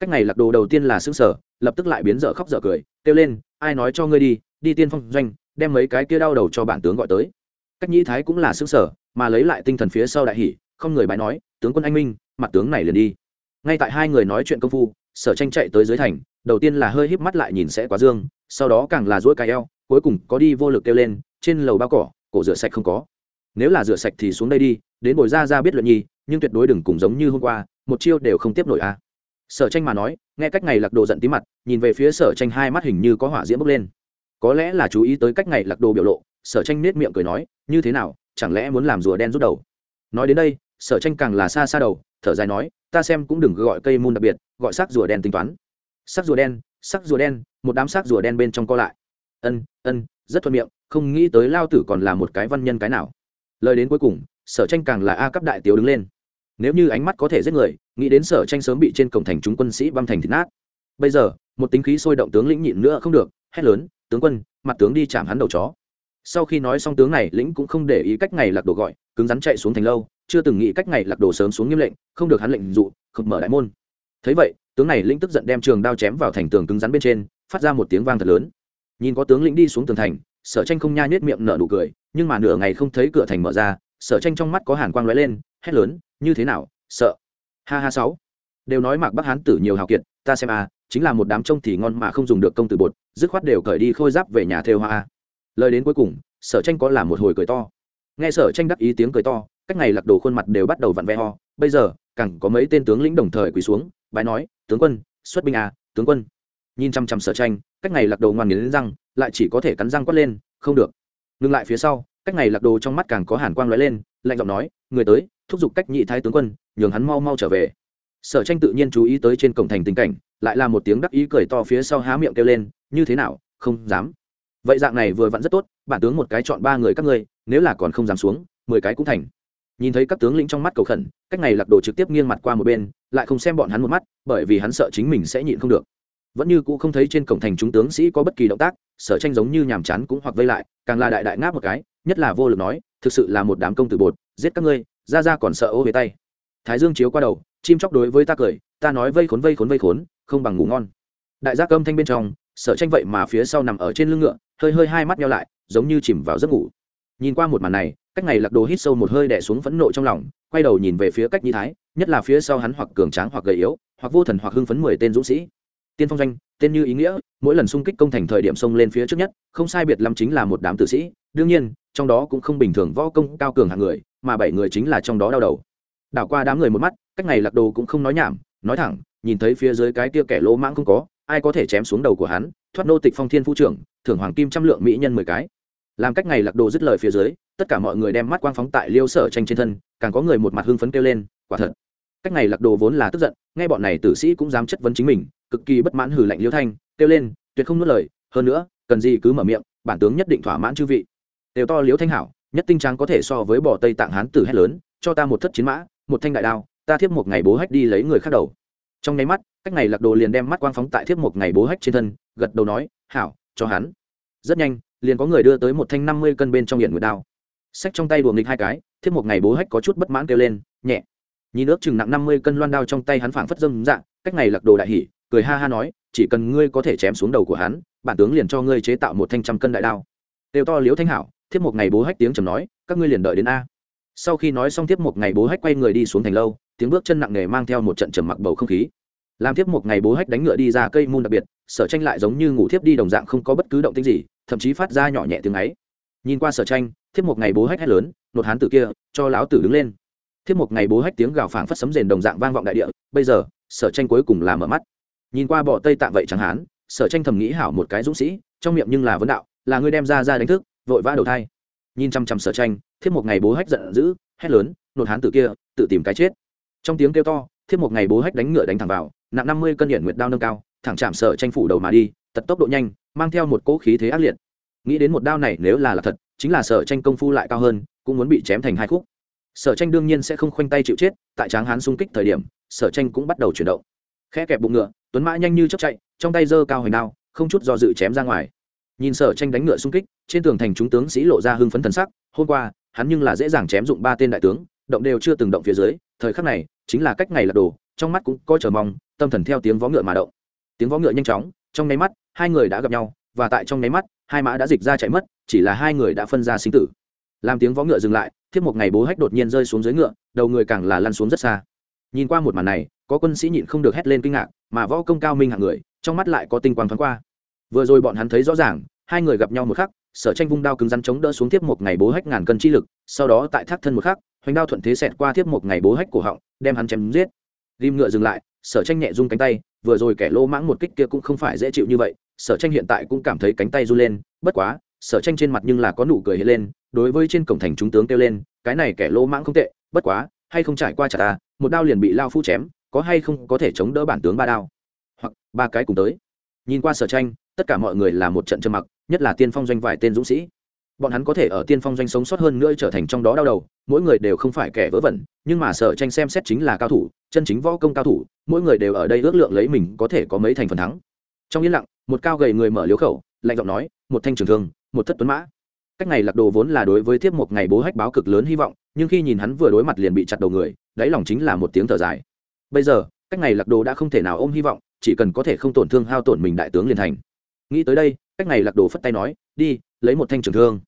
Cách ngày lạc đồ đầu tiên là xương sở lập tức lại biến dở khóc dở cười, kêu lên, ai nói cho ngươi đi đi tiên phong doanh, đem mấy cái kia đau đầu cho bản tướng gọi tới. Cách nhĩ thái cũng là xương sở mà lấy lại tinh thần phía sau đại hỷ không người bái nói, tướng quân anh minh, mặt tướng này liền đi. Ngay tại hai người nói chuyện công phu, sở tranh chạy tới dưới thành, đầu tiên là hơi híp mắt lại nhìn sẽ quá dương, sau đó càng là dỗi cái eo, cuối cùng có đi vô lực kêu lên, trên lầu bao cỏ, cổ rửa sạch không có. Nếu là rửa sạch thì xuống đây đi, đến bồi ra ra biết luận nhi, nhưng tuyệt đối đừng cùng giống như hôm qua một chiêu đều không tiếp nổi a à. sở tranh mà nói, nghe cách ngày lạc đồ giận tí mặt, nhìn về phía sở tranh hai mắt hình như có hỏa diễm bốc lên. Có lẽ là chú ý tới cách ngày lạc đồ biểu lộ, sở tranh nết miệng cười nói, như thế nào, chẳng lẽ muốn làm rùa đen rút đầu? Nói đến đây, sở tranh càng là xa xa đầu, thở dài nói, ta xem cũng đừng gọi cây môn đặc biệt, gọi sắc rùa đen tính toán. Sắc rùa đen sắc rùa đen, một đám sắc rùa đen bên trong co lại. Ân ân, rất thuận miệng, không nghĩ tới lao tử còn là một cái văn nhân cái nào. Lời đến cuối cùng, sở tranh càng là a cấp đại tiểu đứng lên nếu như ánh mắt có thể giết người, nghĩ đến sở tranh sớm bị trên cổng thành chúng quân sĩ băm thành thịt nát. Bây giờ, một tính khí sôi động tướng lĩnh nhịn nữa không được, hét lớn, tướng quân, mặt tướng đi chạm hắn đầu chó. Sau khi nói xong tướng này, lĩnh cũng không để ý cách ngày lạc đồ gọi, cứng rắn chạy xuống thành lâu, chưa từng nghĩ cách ngày lạc đồ sớm xuống nghiêm lệnh, không được hắn lệnh dụ không mở đại môn. Thấy vậy, tướng này lĩnh tức giận đem trường đao chém vào thành tường cứng rắn bên trên, phát ra một tiếng vang thật lớn. Nhìn có tướng lĩnh đi xuống tường thành, sở tranh không nha nhết miệng nở nụ cười, nhưng mà nửa ngày không thấy cửa thành mở ra, sở tranh trong mắt có hàn quang lóe lên, hét lớn như thế nào, sợ. Ha ha sáu. Đều nói mạc bắc hán tử nhiều hào kiệt, ta xem a chính là một đám trông thì ngon mà không dùng được công tử bột, dứt khoát đều cởi đi khôi giáp về nhà theo hoa a. Lời đến cuối cùng, sở tranh có làm một hồi cười to. Nghe sở tranh đắc ý tiếng cười to, cách ngày lạc đồ khuôn mặt đều bắt đầu vặn ve ho bây giờ, càng có mấy tên tướng lĩnh đồng thời quỳ xuống, bái nói, tướng quân, xuất binh a tướng quân. Nhìn chăm chăm sở tranh, cách ngày lạc đồ ngoan nghiến răng, lại chỉ có thể cắn răng quát lên, không được. Ngừng lại phía sau, cách ngày lạc đồ trong mắt càng có hàn quang lóe lên, lạnh giọng nói, người tới thúc giục cách nhị thái tướng quân, nhường hắn mau mau trở về. Sở tranh tự nhiên chú ý tới trên cổng thành tình cảnh, lại là một tiếng đắc ý cười to phía sau há miệng kêu lên, như thế nào? Không dám. Vậy dạng này vừa vặn rất tốt, bản tướng một cái chọn ba người các ngươi, nếu là còn không dám xuống, mười cái cũng thành. Nhìn thấy các tướng lĩnh trong mắt cầu khẩn, cách này lạc đồ trực tiếp nghiêng mặt qua một bên, lại không xem bọn hắn một mắt, bởi vì hắn sợ chính mình sẽ nhịn không được. Vẫn như cũ không thấy trên cổng thành chúng tướng sĩ có bất kỳ động tác, sở tranh giống như nhàm chán cũng hoặc vây lại, càng là đại đại ngáp một cái, nhất là vô lực nói, thực sự là một đám công tử bột, giết các ngươi ra ra còn sợ ô về tay. Thái dương chiếu qua đầu, chim chóc đối với ta cười, ta nói vây khốn vây khốn vây khốn, không bằng ngủ ngon. Đại gia cơm thanh bên trong, sở tranh vậy mà phía sau nằm ở trên lưng ngựa, hơi hơi hai mắt nhau lại, giống như chìm vào giấc ngủ. Nhìn qua một màn này, cách ngày lạc đồ hít sâu một hơi đẻ xuống phẫn nộ trong lòng, quay đầu nhìn về phía cách nhi thái, nhất là phía sau hắn hoặc cường tráng hoặc gầy yếu, hoặc vô thần hoặc hưng phấn mười tên dũng sĩ. Tiên phong doanh, tên như ý nghĩa, mỗi lần xung kích công thành thời điểm xông lên phía trước nhất, không sai biệt lắm chính là một đám tử sĩ. Đương nhiên, trong đó cũng không bình thường võ công cao cường hạng người mà bảy người chính là trong đó đau đầu. Đảo qua đám người một mắt, cách này lạc đồ cũng không nói nhảm, nói thẳng, nhìn thấy phía dưới cái kia kẻ lỗ mãng không có, ai có thể chém xuống đầu của hắn, thoát nô tịch phong thiên phu trưởng, thưởng hoàng kim trăm lượng mỹ nhân mười cái. Làm cách này lạc đồ dứt lời phía dưới, tất cả mọi người đem mắt quang phóng tại liêu sở tranh trên thân, càng có người một mặt hưng phấn kêu lên, quả thật. Cách này lạc đồ vốn là tức giận, nghe bọn này tử sĩ cũng dám chất vấn chính mình, cực kỳ bất mãn hử lạnh liêu thanh, kêu lên, tuyệt không nuốt lời, hơn nữa, cần gì cứ mở miệng, bản tướng nhất định thỏa mãn chư vị. Đều to liếu thanh hảo nhất tinh tráng có thể so với bỏ tây tạng hán tử hét lớn, cho ta một thất chiến mã, một thanh đại đao, ta thiếp một ngày bố hách đi lấy người khác đầu. Trong nháy mắt, cách này lạc đồ liền đem mắt quang phóng tại thiếp một ngày bố hách trên thân, gật đầu nói, hảo, cho hắn. Rất nhanh, liền có người đưa tới một thanh năm mươi cân bên trong hiện nguyệt đao. Sách trong tay đùa nghịch hai cái, thiếp một ngày bố hách có chút bất mãn kêu lên, nhẹ. Nhìn ước chừng nặng năm mươi cân loan đao trong tay hắn phảng phất dâm dạng cách này lạc đồ đại hỉ, cười ha ha nói, chỉ cần ngươi có thể chém xuống đầu của hắn, bản tướng liền cho ngươi chế tạo một thanh trăm cân đại đao. Đều to liếu thanh hảo thiếp một ngày bố hách tiếng trầm nói, các ngươi liền đợi đến a. Sau khi nói xong, Thiếp một ngày bố hách quay người đi xuống thành lâu, tiếng bước chân nặng nề mang theo một trận trầm mặc bầu không khí. Làm Thiếp một ngày bố hách đánh ngựa đi ra cây môn đặc biệt, sở tranh lại giống như ngủ thiếp đi đồng dạng không có bất cứ động tĩnh gì, thậm chí phát ra nhỏ nhẹ tiếng ấy. Nhìn qua sở tranh, thiếp một ngày bố hách hét lớn, nột hán tử kia, cho láo tử đứng lên. Thiếp một ngày bố hách tiếng gào phảng phất sấm rền đồng dạng vang vọng đại địa, bây giờ, sở tranh cuối cùng là mở mắt. Nhìn qua bỏ tây tạm vậy chẳng hán, sở tranh thầm nghĩ hảo một cái dũng sĩ, trong miệng nhưng là vấn đạo, là ngươi đem ra ra đánh thức vội vã đầu thai. Nhìn chăm chăm sở tranh thiếp một ngày bố hách giận dữ, hét lớn, nột hán tử kia, tự tìm cái chết. Trong tiếng kêu to thiếp một ngày bố hách đánh ngựa đánh thẳng vào, nặng năm mươi cân hiển nguyệt đao nâng cao, thẳng chạm sở tranh phủ đầu mà đi, tật tốc độ nhanh, mang theo một cỗ khí thế ác liệt. Nghĩ đến một đao này nếu là là thật, chính là sở tranh công phu lại cao hơn, cũng muốn bị chém thành hai khúc. Sở tranh đương nhiên sẽ không khoanh tay chịu chết, tại tráng hán xung kích thời điểm, sở tranh cũng bắt đầu chuyển động. Khẽ kẹp bụng ngựa, tuấn mã nhanh như chấp chạy, trong tay giơ cao hoành đao, không chút do dự chém ra ngoài nhìn sở tranh đánh ngựa xung kích, trên tường thành chúng tướng sĩ lộ ra hưng phấn thần sắc, hôm qua, hắn nhưng là dễ dàng chém dụng ba tên đại tướng, động đều chưa từng động phía dưới, thời khắc này, chính là cách ngày lật đồ trong mắt cũng coi chờ mong, tâm thần theo tiếng vó ngựa mà động. Tiếng vó ngựa nhanh chóng, trong nháy mắt, hai người đã gặp nhau, và tại trong nháy mắt, hai mã đã dịch ra chạy mất, chỉ là hai người đã phân ra sinh tử. Làm tiếng vó ngựa dừng lại, thiếp một ngày bố hách đột nhiên rơi xuống dưới ngựa, đầu người càng là lăn xuống rất xa. Nhìn qua một màn này, có quân sĩ nhịn không được hét lên kinh ngạc, mà võ công cao minh hạng người, trong mắt lại có tinh quang thoáng qua vừa rồi bọn hắn thấy rõ ràng, hai người gặp nhau một khắc, sở tranh vung đao cứng rắn chống đỡ xuống tiếp một ngày bố hách ngàn cân chi lực, sau đó tại thác thân một khắc, hoành đao thuận thế xẹt qua tiếp một ngày bố hách cổ họng, đem hắn chém giết. Ghim ngựa dừng lại, sở tranh nhẹ rung cánh tay, vừa rồi kẻ lô mãng một kích kia cũng không phải dễ chịu như vậy, sở tranh hiện tại cũng cảm thấy cánh tay run lên, bất quá, sở tranh trên mặt nhưng là có nụ cười hiện lên, đối với trên cổng thành chúng tướng kêu lên, cái này kẻ lô mãng không tệ, bất quá, hay không trải qua trả ta, một đao liền bị lao phu chém, có hay không có thể chống đỡ bản tướng ba đao? Hoặc ba cái cùng tới nhìn qua sở tranh, tất cả mọi người là một trận trầm mặc, nhất là tiên phong doanh vài tên dũng sĩ. Bọn hắn có thể ở tiên phong doanh sống sót hơn nữa trở thành trong đó đau đầu, mỗi người đều không phải kẻ vớ vẩn, nhưng mà sở tranh xem xét chính là cao thủ, chân chính võ công cao thủ, mỗi người đều ở đây ước lượng lấy mình có thể có mấy thành phần thắng. Trong yên lặng, một cao gầy người mở liếu khẩu, lạnh giọng nói, một thanh trường thương, một thất tuấn mã. Cách này lạc đồ vốn là đối với thiếp một ngày bố hách báo cực lớn hy vọng, nhưng khi nhìn hắn vừa đối mặt liền bị chặt đầu người, đáy lòng chính là một tiếng thở dài. Bây giờ, cách này lạc đồ đã không thể nào ôm hy vọng chỉ cần có thể không tổn thương hao tổn mình đại tướng liền thành. Nghĩ tới đây, cách này lạc đồ phất tay nói, đi, lấy một thanh trường thương.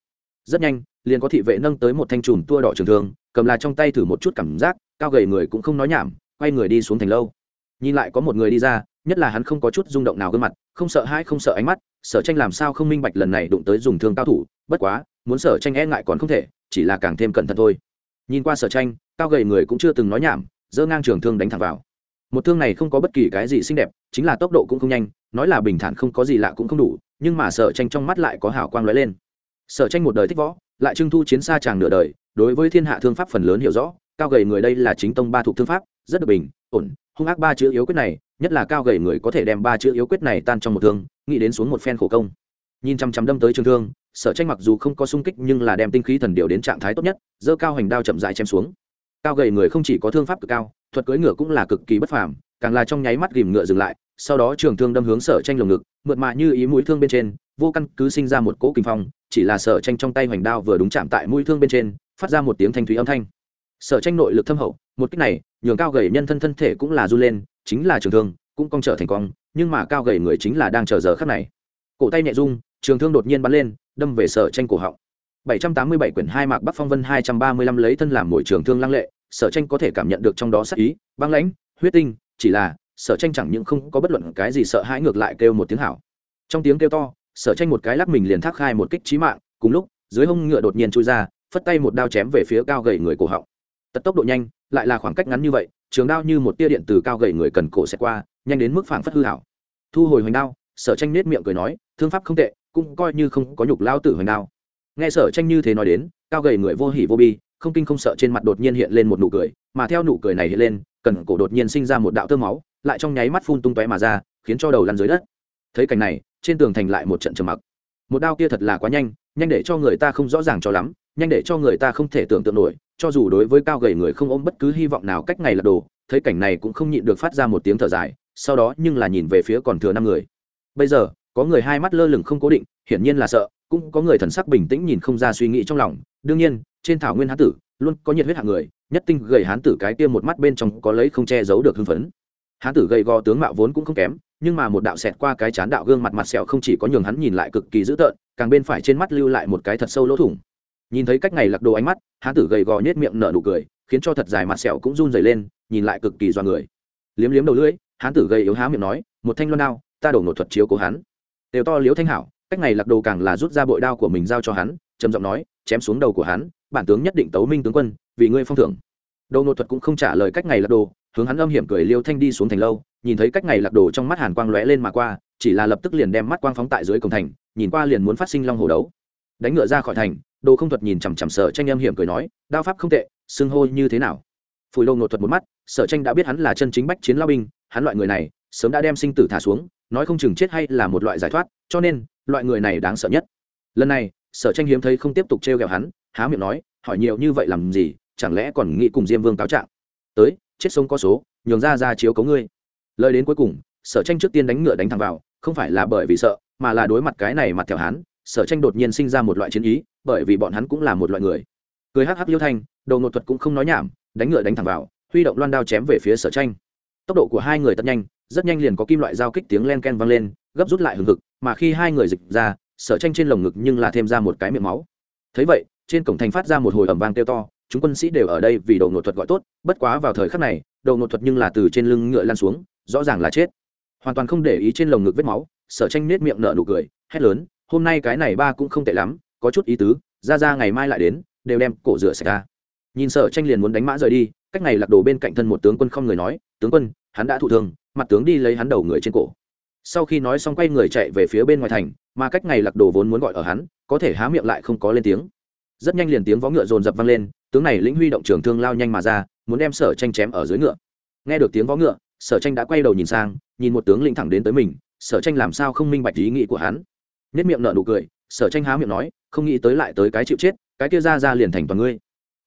Rất nhanh, liền có thị vệ nâng tới một thanh chùm tua đỏ trường thương, cầm là trong tay thử một chút cảm giác, cao gầy người cũng không nói nhảm, quay người đi xuống thành lâu. Nhìn lại có một người đi ra, nhất là hắn không có chút rung động nào gương mặt, không sợ hãi, không sợ ánh mắt, sở tranh làm sao không minh bạch lần này đụng tới dùng thương cao thủ, bất quá, muốn sở tranh e ngại còn không thể, chỉ là càng thêm cẩn thận thôi. Nhìn qua sở tranh, cao gầy người cũng chưa từng nói nhảm, giơ ngang trường thương đánh thẳng vào một thương này không có bất kỳ cái gì xinh đẹp, chính là tốc độ cũng không nhanh, nói là bình thản không có gì lạ cũng không đủ, nhưng mà sở tranh trong mắt lại có hảo quang lóe lên. Sở tranh một đời thích võ, lại trưng thu chiến xa tràng nửa đời, đối với thiên hạ thương pháp phần lớn hiểu rõ, cao gầy người đây là chính tông ba thuộc thương pháp, rất được bình, ổn, hung ác ba chữ yếu quyết này, nhất là cao gầy người có thể đem ba chữ yếu quyết này tan trong một thương, nghĩ đến xuống một phen khổ công. Nhìn chăm chăm đâm tới trường thương, sở tranh mặc dù không có sung kích nhưng là đem tinh khí thần điều đến trạng thái tốt nhất dơ cao hành đao chậm dại chém xuống. Cao gầy người không chỉ có thương pháp cực cao thuật cưỡi ngựa cũng là cực kỳ bất phàm càng là trong nháy mắt gìm ngựa dừng lại sau đó trường thương đâm hướng sở tranh lồng ngực mượt mà như ý mũi thương bên trên vô căn cứ sinh ra một cỗ kinh phong chỉ là sở tranh trong tay hoành đao vừa đúng chạm tại mũi thương bên trên phát ra một tiếng thanh thúy âm thanh. Sở tranh nội lực thâm hậu một kích này nhường cao gầy nhân thân thân thể cũng là run lên chính là trường thương cũng cong trở thành cong nhưng mà cao gầy người chính là đang chờ giờ khắc này. Cổ tay nhẹ rung trường thương đột nhiên bắn lên đâm về sở tranh cổ họng. 787 quyển hai mạc Bắc Phong Vân 235 lấy thân làm mỗi trường thương lăng lệ, Sở Tranh có thể cảm nhận được trong đó sát ý, băng lãnh, huyết tinh, chỉ là, Sở Tranh chẳng những không có bất luận cái gì sợ hãi ngược lại kêu một tiếng hảo. Trong tiếng kêu to, Sở Tranh một cái lắc mình liền thác khai một kích trí mạng, cùng lúc, dưới hông ngựa đột nhiên chui ra, phất tay một đao chém về phía cao gầy người cổ họng. Tật tốc độ nhanh, lại là khoảng cách ngắn như vậy, trường đao như một tia điện từ cao gầy người cần cổ xẹt qua nhanh đến mức phảng phất hư hảo thu hồi hoành đao sở tranh nết miệng cười nói thương pháp không tệ cũng coi như không có nhục lao tử hoành đao nghe sở tranh như thế nói đến cao gầy người vô hỉ vô bi không kinh không sợ trên mặt đột nhiên hiện lên một nụ cười, mà theo nụ cười này hiện lên, cần cổ đột nhiên sinh ra một đạo tơ máu, lại trong nháy mắt phun tung tóe mà ra, khiến cho đầu lăn dưới đất. Thấy cảnh này, trên tường thành lại một trận trầm mặc. Một đao kia thật là quá nhanh nhanh để cho người ta không rõ ràng cho lắm, nhanh để cho người ta không thể tưởng tượng nổi, cho dù đối với cao gầy người không ôm bất cứ hy vọng nào cách ngày lật đồ, thấy cảnh này cũng không nhịn được phát ra một tiếng thở dài, sau đó nhưng là nhìn về phía còn thừa năm người. Bây giờ, có người hai mắt lơ lửng không cố định, hiển nhiên là sợ, cũng có người thần sắc bình tĩnh nhìn không ra suy nghĩ trong lòng, đương nhiên trên thảo nguyên hán tử, luôn có nhiệt huyết hạng người, nhất tinh gầy hán tử cái kia một mắt bên trong có lấy không che giấu được hưng phấn. Hán tử gầy gò tướng mạo vốn cũng không kém, nhưng mà một đạo xẹt qua cái chán đạo gương mặt mặt sẹo không chỉ có nhường hắn nhìn lại cực kỳ dữ tợn, càng bên phải trên mắt lưu lại một cái thật sâu lỗ thủng. Nhìn thấy cách này lặc đồ ánh mắt, hán tử gầy gò nhét miệng nở nụ cười, khiến cho thật dài mặt sẹo cũng run dày lên, nhìn lại cực kỳ do người. Liếm liếm đầu lưỡi, hán tử gầy yếu há miệng nói, một thanh loan đao, ta đổ nổ thuật chiếu cố hắn. Đều to liếu thanh hảo, cách này lặc đồ càng là rút ra bội đao của mình giao cho hắn trầm giọng nói, chém xuống đầu của hắn, bản tướng nhất định tấu minh tướng quân, vì ngươi phong thưởng. Đầu nội thuật cũng không trả lời cách ngày lạc đồ, hướng hắn âm hiểm cười liêu thanh đi xuống thành lâu, nhìn thấy cách ngày lạc đồ trong mắt hàn quang lóe lên mà qua, chỉ là lập tức liền đem mắt quang phóng tại dưới cổng thành, nhìn qua liền muốn phát sinh long hồ đấu. Đánh ngựa ra khỏi thành đồ không thuật nhìn chằm chằm sở tranh âm hiểm cười nói, đao pháp không tệ, xưng hô như thế nào? Phủi lô nội thuật một mắt, sở tranh đã biết hắn là chân chính bách chiến lao binh, hắn loại người này, sớm đã đem sinh tử thả xuống, nói không chừng chết hay là một loại giải thoát, cho nên, loại người này đáng sợ nhất. Lần này sở tranh hiếm thấy không tiếp tục t r e o g ẹ o hắn, há miệng nói, hỏi nhiều như vậy làm gì, chẳng lẽ còn nghĩ cùng diêm vương cáo trạng? Tới, chết sống có số, nhường ra ra chiếu cấu ngươi. Lời đến cuối cùng, sở tranh trước tiên đánh ngựa đánh thẳng vào, không phải là bởi vì sợ, mà là đối mặt cái này mặt theo hắn, sở tranh đột nhiên sinh ra một loại chiến ý, bởi vì bọn hắn cũng là một loại người. Cười hắc hắc liêu thanh đầu ngột thuật cũng không nói nhảm, đánh ngựa đánh thẳng vào, huy động loan đao chém về phía sở tranh. Tốc độ của hai người tất nhanh, rất nhanh liền có kim loại giao kích tiếng len ken vang lên, gấp rút lại hừng hực, mà khi hai người dịch ra sở tranh trên lồng ngực nhưng là thêm ra một cái miệng máu. Thấy vậy, trên cổng thành phát ra một hồi ẩm vang kêu to, chúng quân sĩ đều ở đây vì đầu nội thuật gọi tốt, bất quá vào thời khắc này đầu nội thuật nhưng là từ trên lưng ngựa lan xuống, rõ ràng là chết. Hoàn toàn không để ý trên lồng ngực vết máu, sở tranh nết miệng nở nụ cười, hét lớn, hôm nay cái này ba cũng không tệ lắm, có chút ý tứ, ra ra ngày mai lại đến, đều đem cổ rửa sạch ra. Nhìn sở tranh liền muốn đánh mã rời đi, cách này lạc đồ bên cạnh thân một tướng quân không người nói, tướng quân, hắn đã thụ thương, mặt tướng đi lấy hắn đầu người trên cổ sau khi nói xong quay người chạy về phía bên ngoài thành, mà cách ngày lạc đồ vốn muốn gọi ở hắn, có thể há miệng lại không có lên tiếng. Rất nhanh liền tiếng vó ngựa dồn dập vang lên, tướng này lĩnh huy động trường thương lao nhanh mà ra, muốn đem sở tranh chém ở dưới ngựa. Nghe được tiếng vó ngựa, sở tranh đã quay đầu nhìn sang, nhìn một tướng lĩnh thẳng đến tới mình, sở tranh làm sao không minh bạch ý nghĩ của hắn. Nhất miệng nở nụ cười, sở tranh há miệng nói, không nghĩ tới lại tới cái chịu chết, cái kia ra ra liền thành toàn ngươi.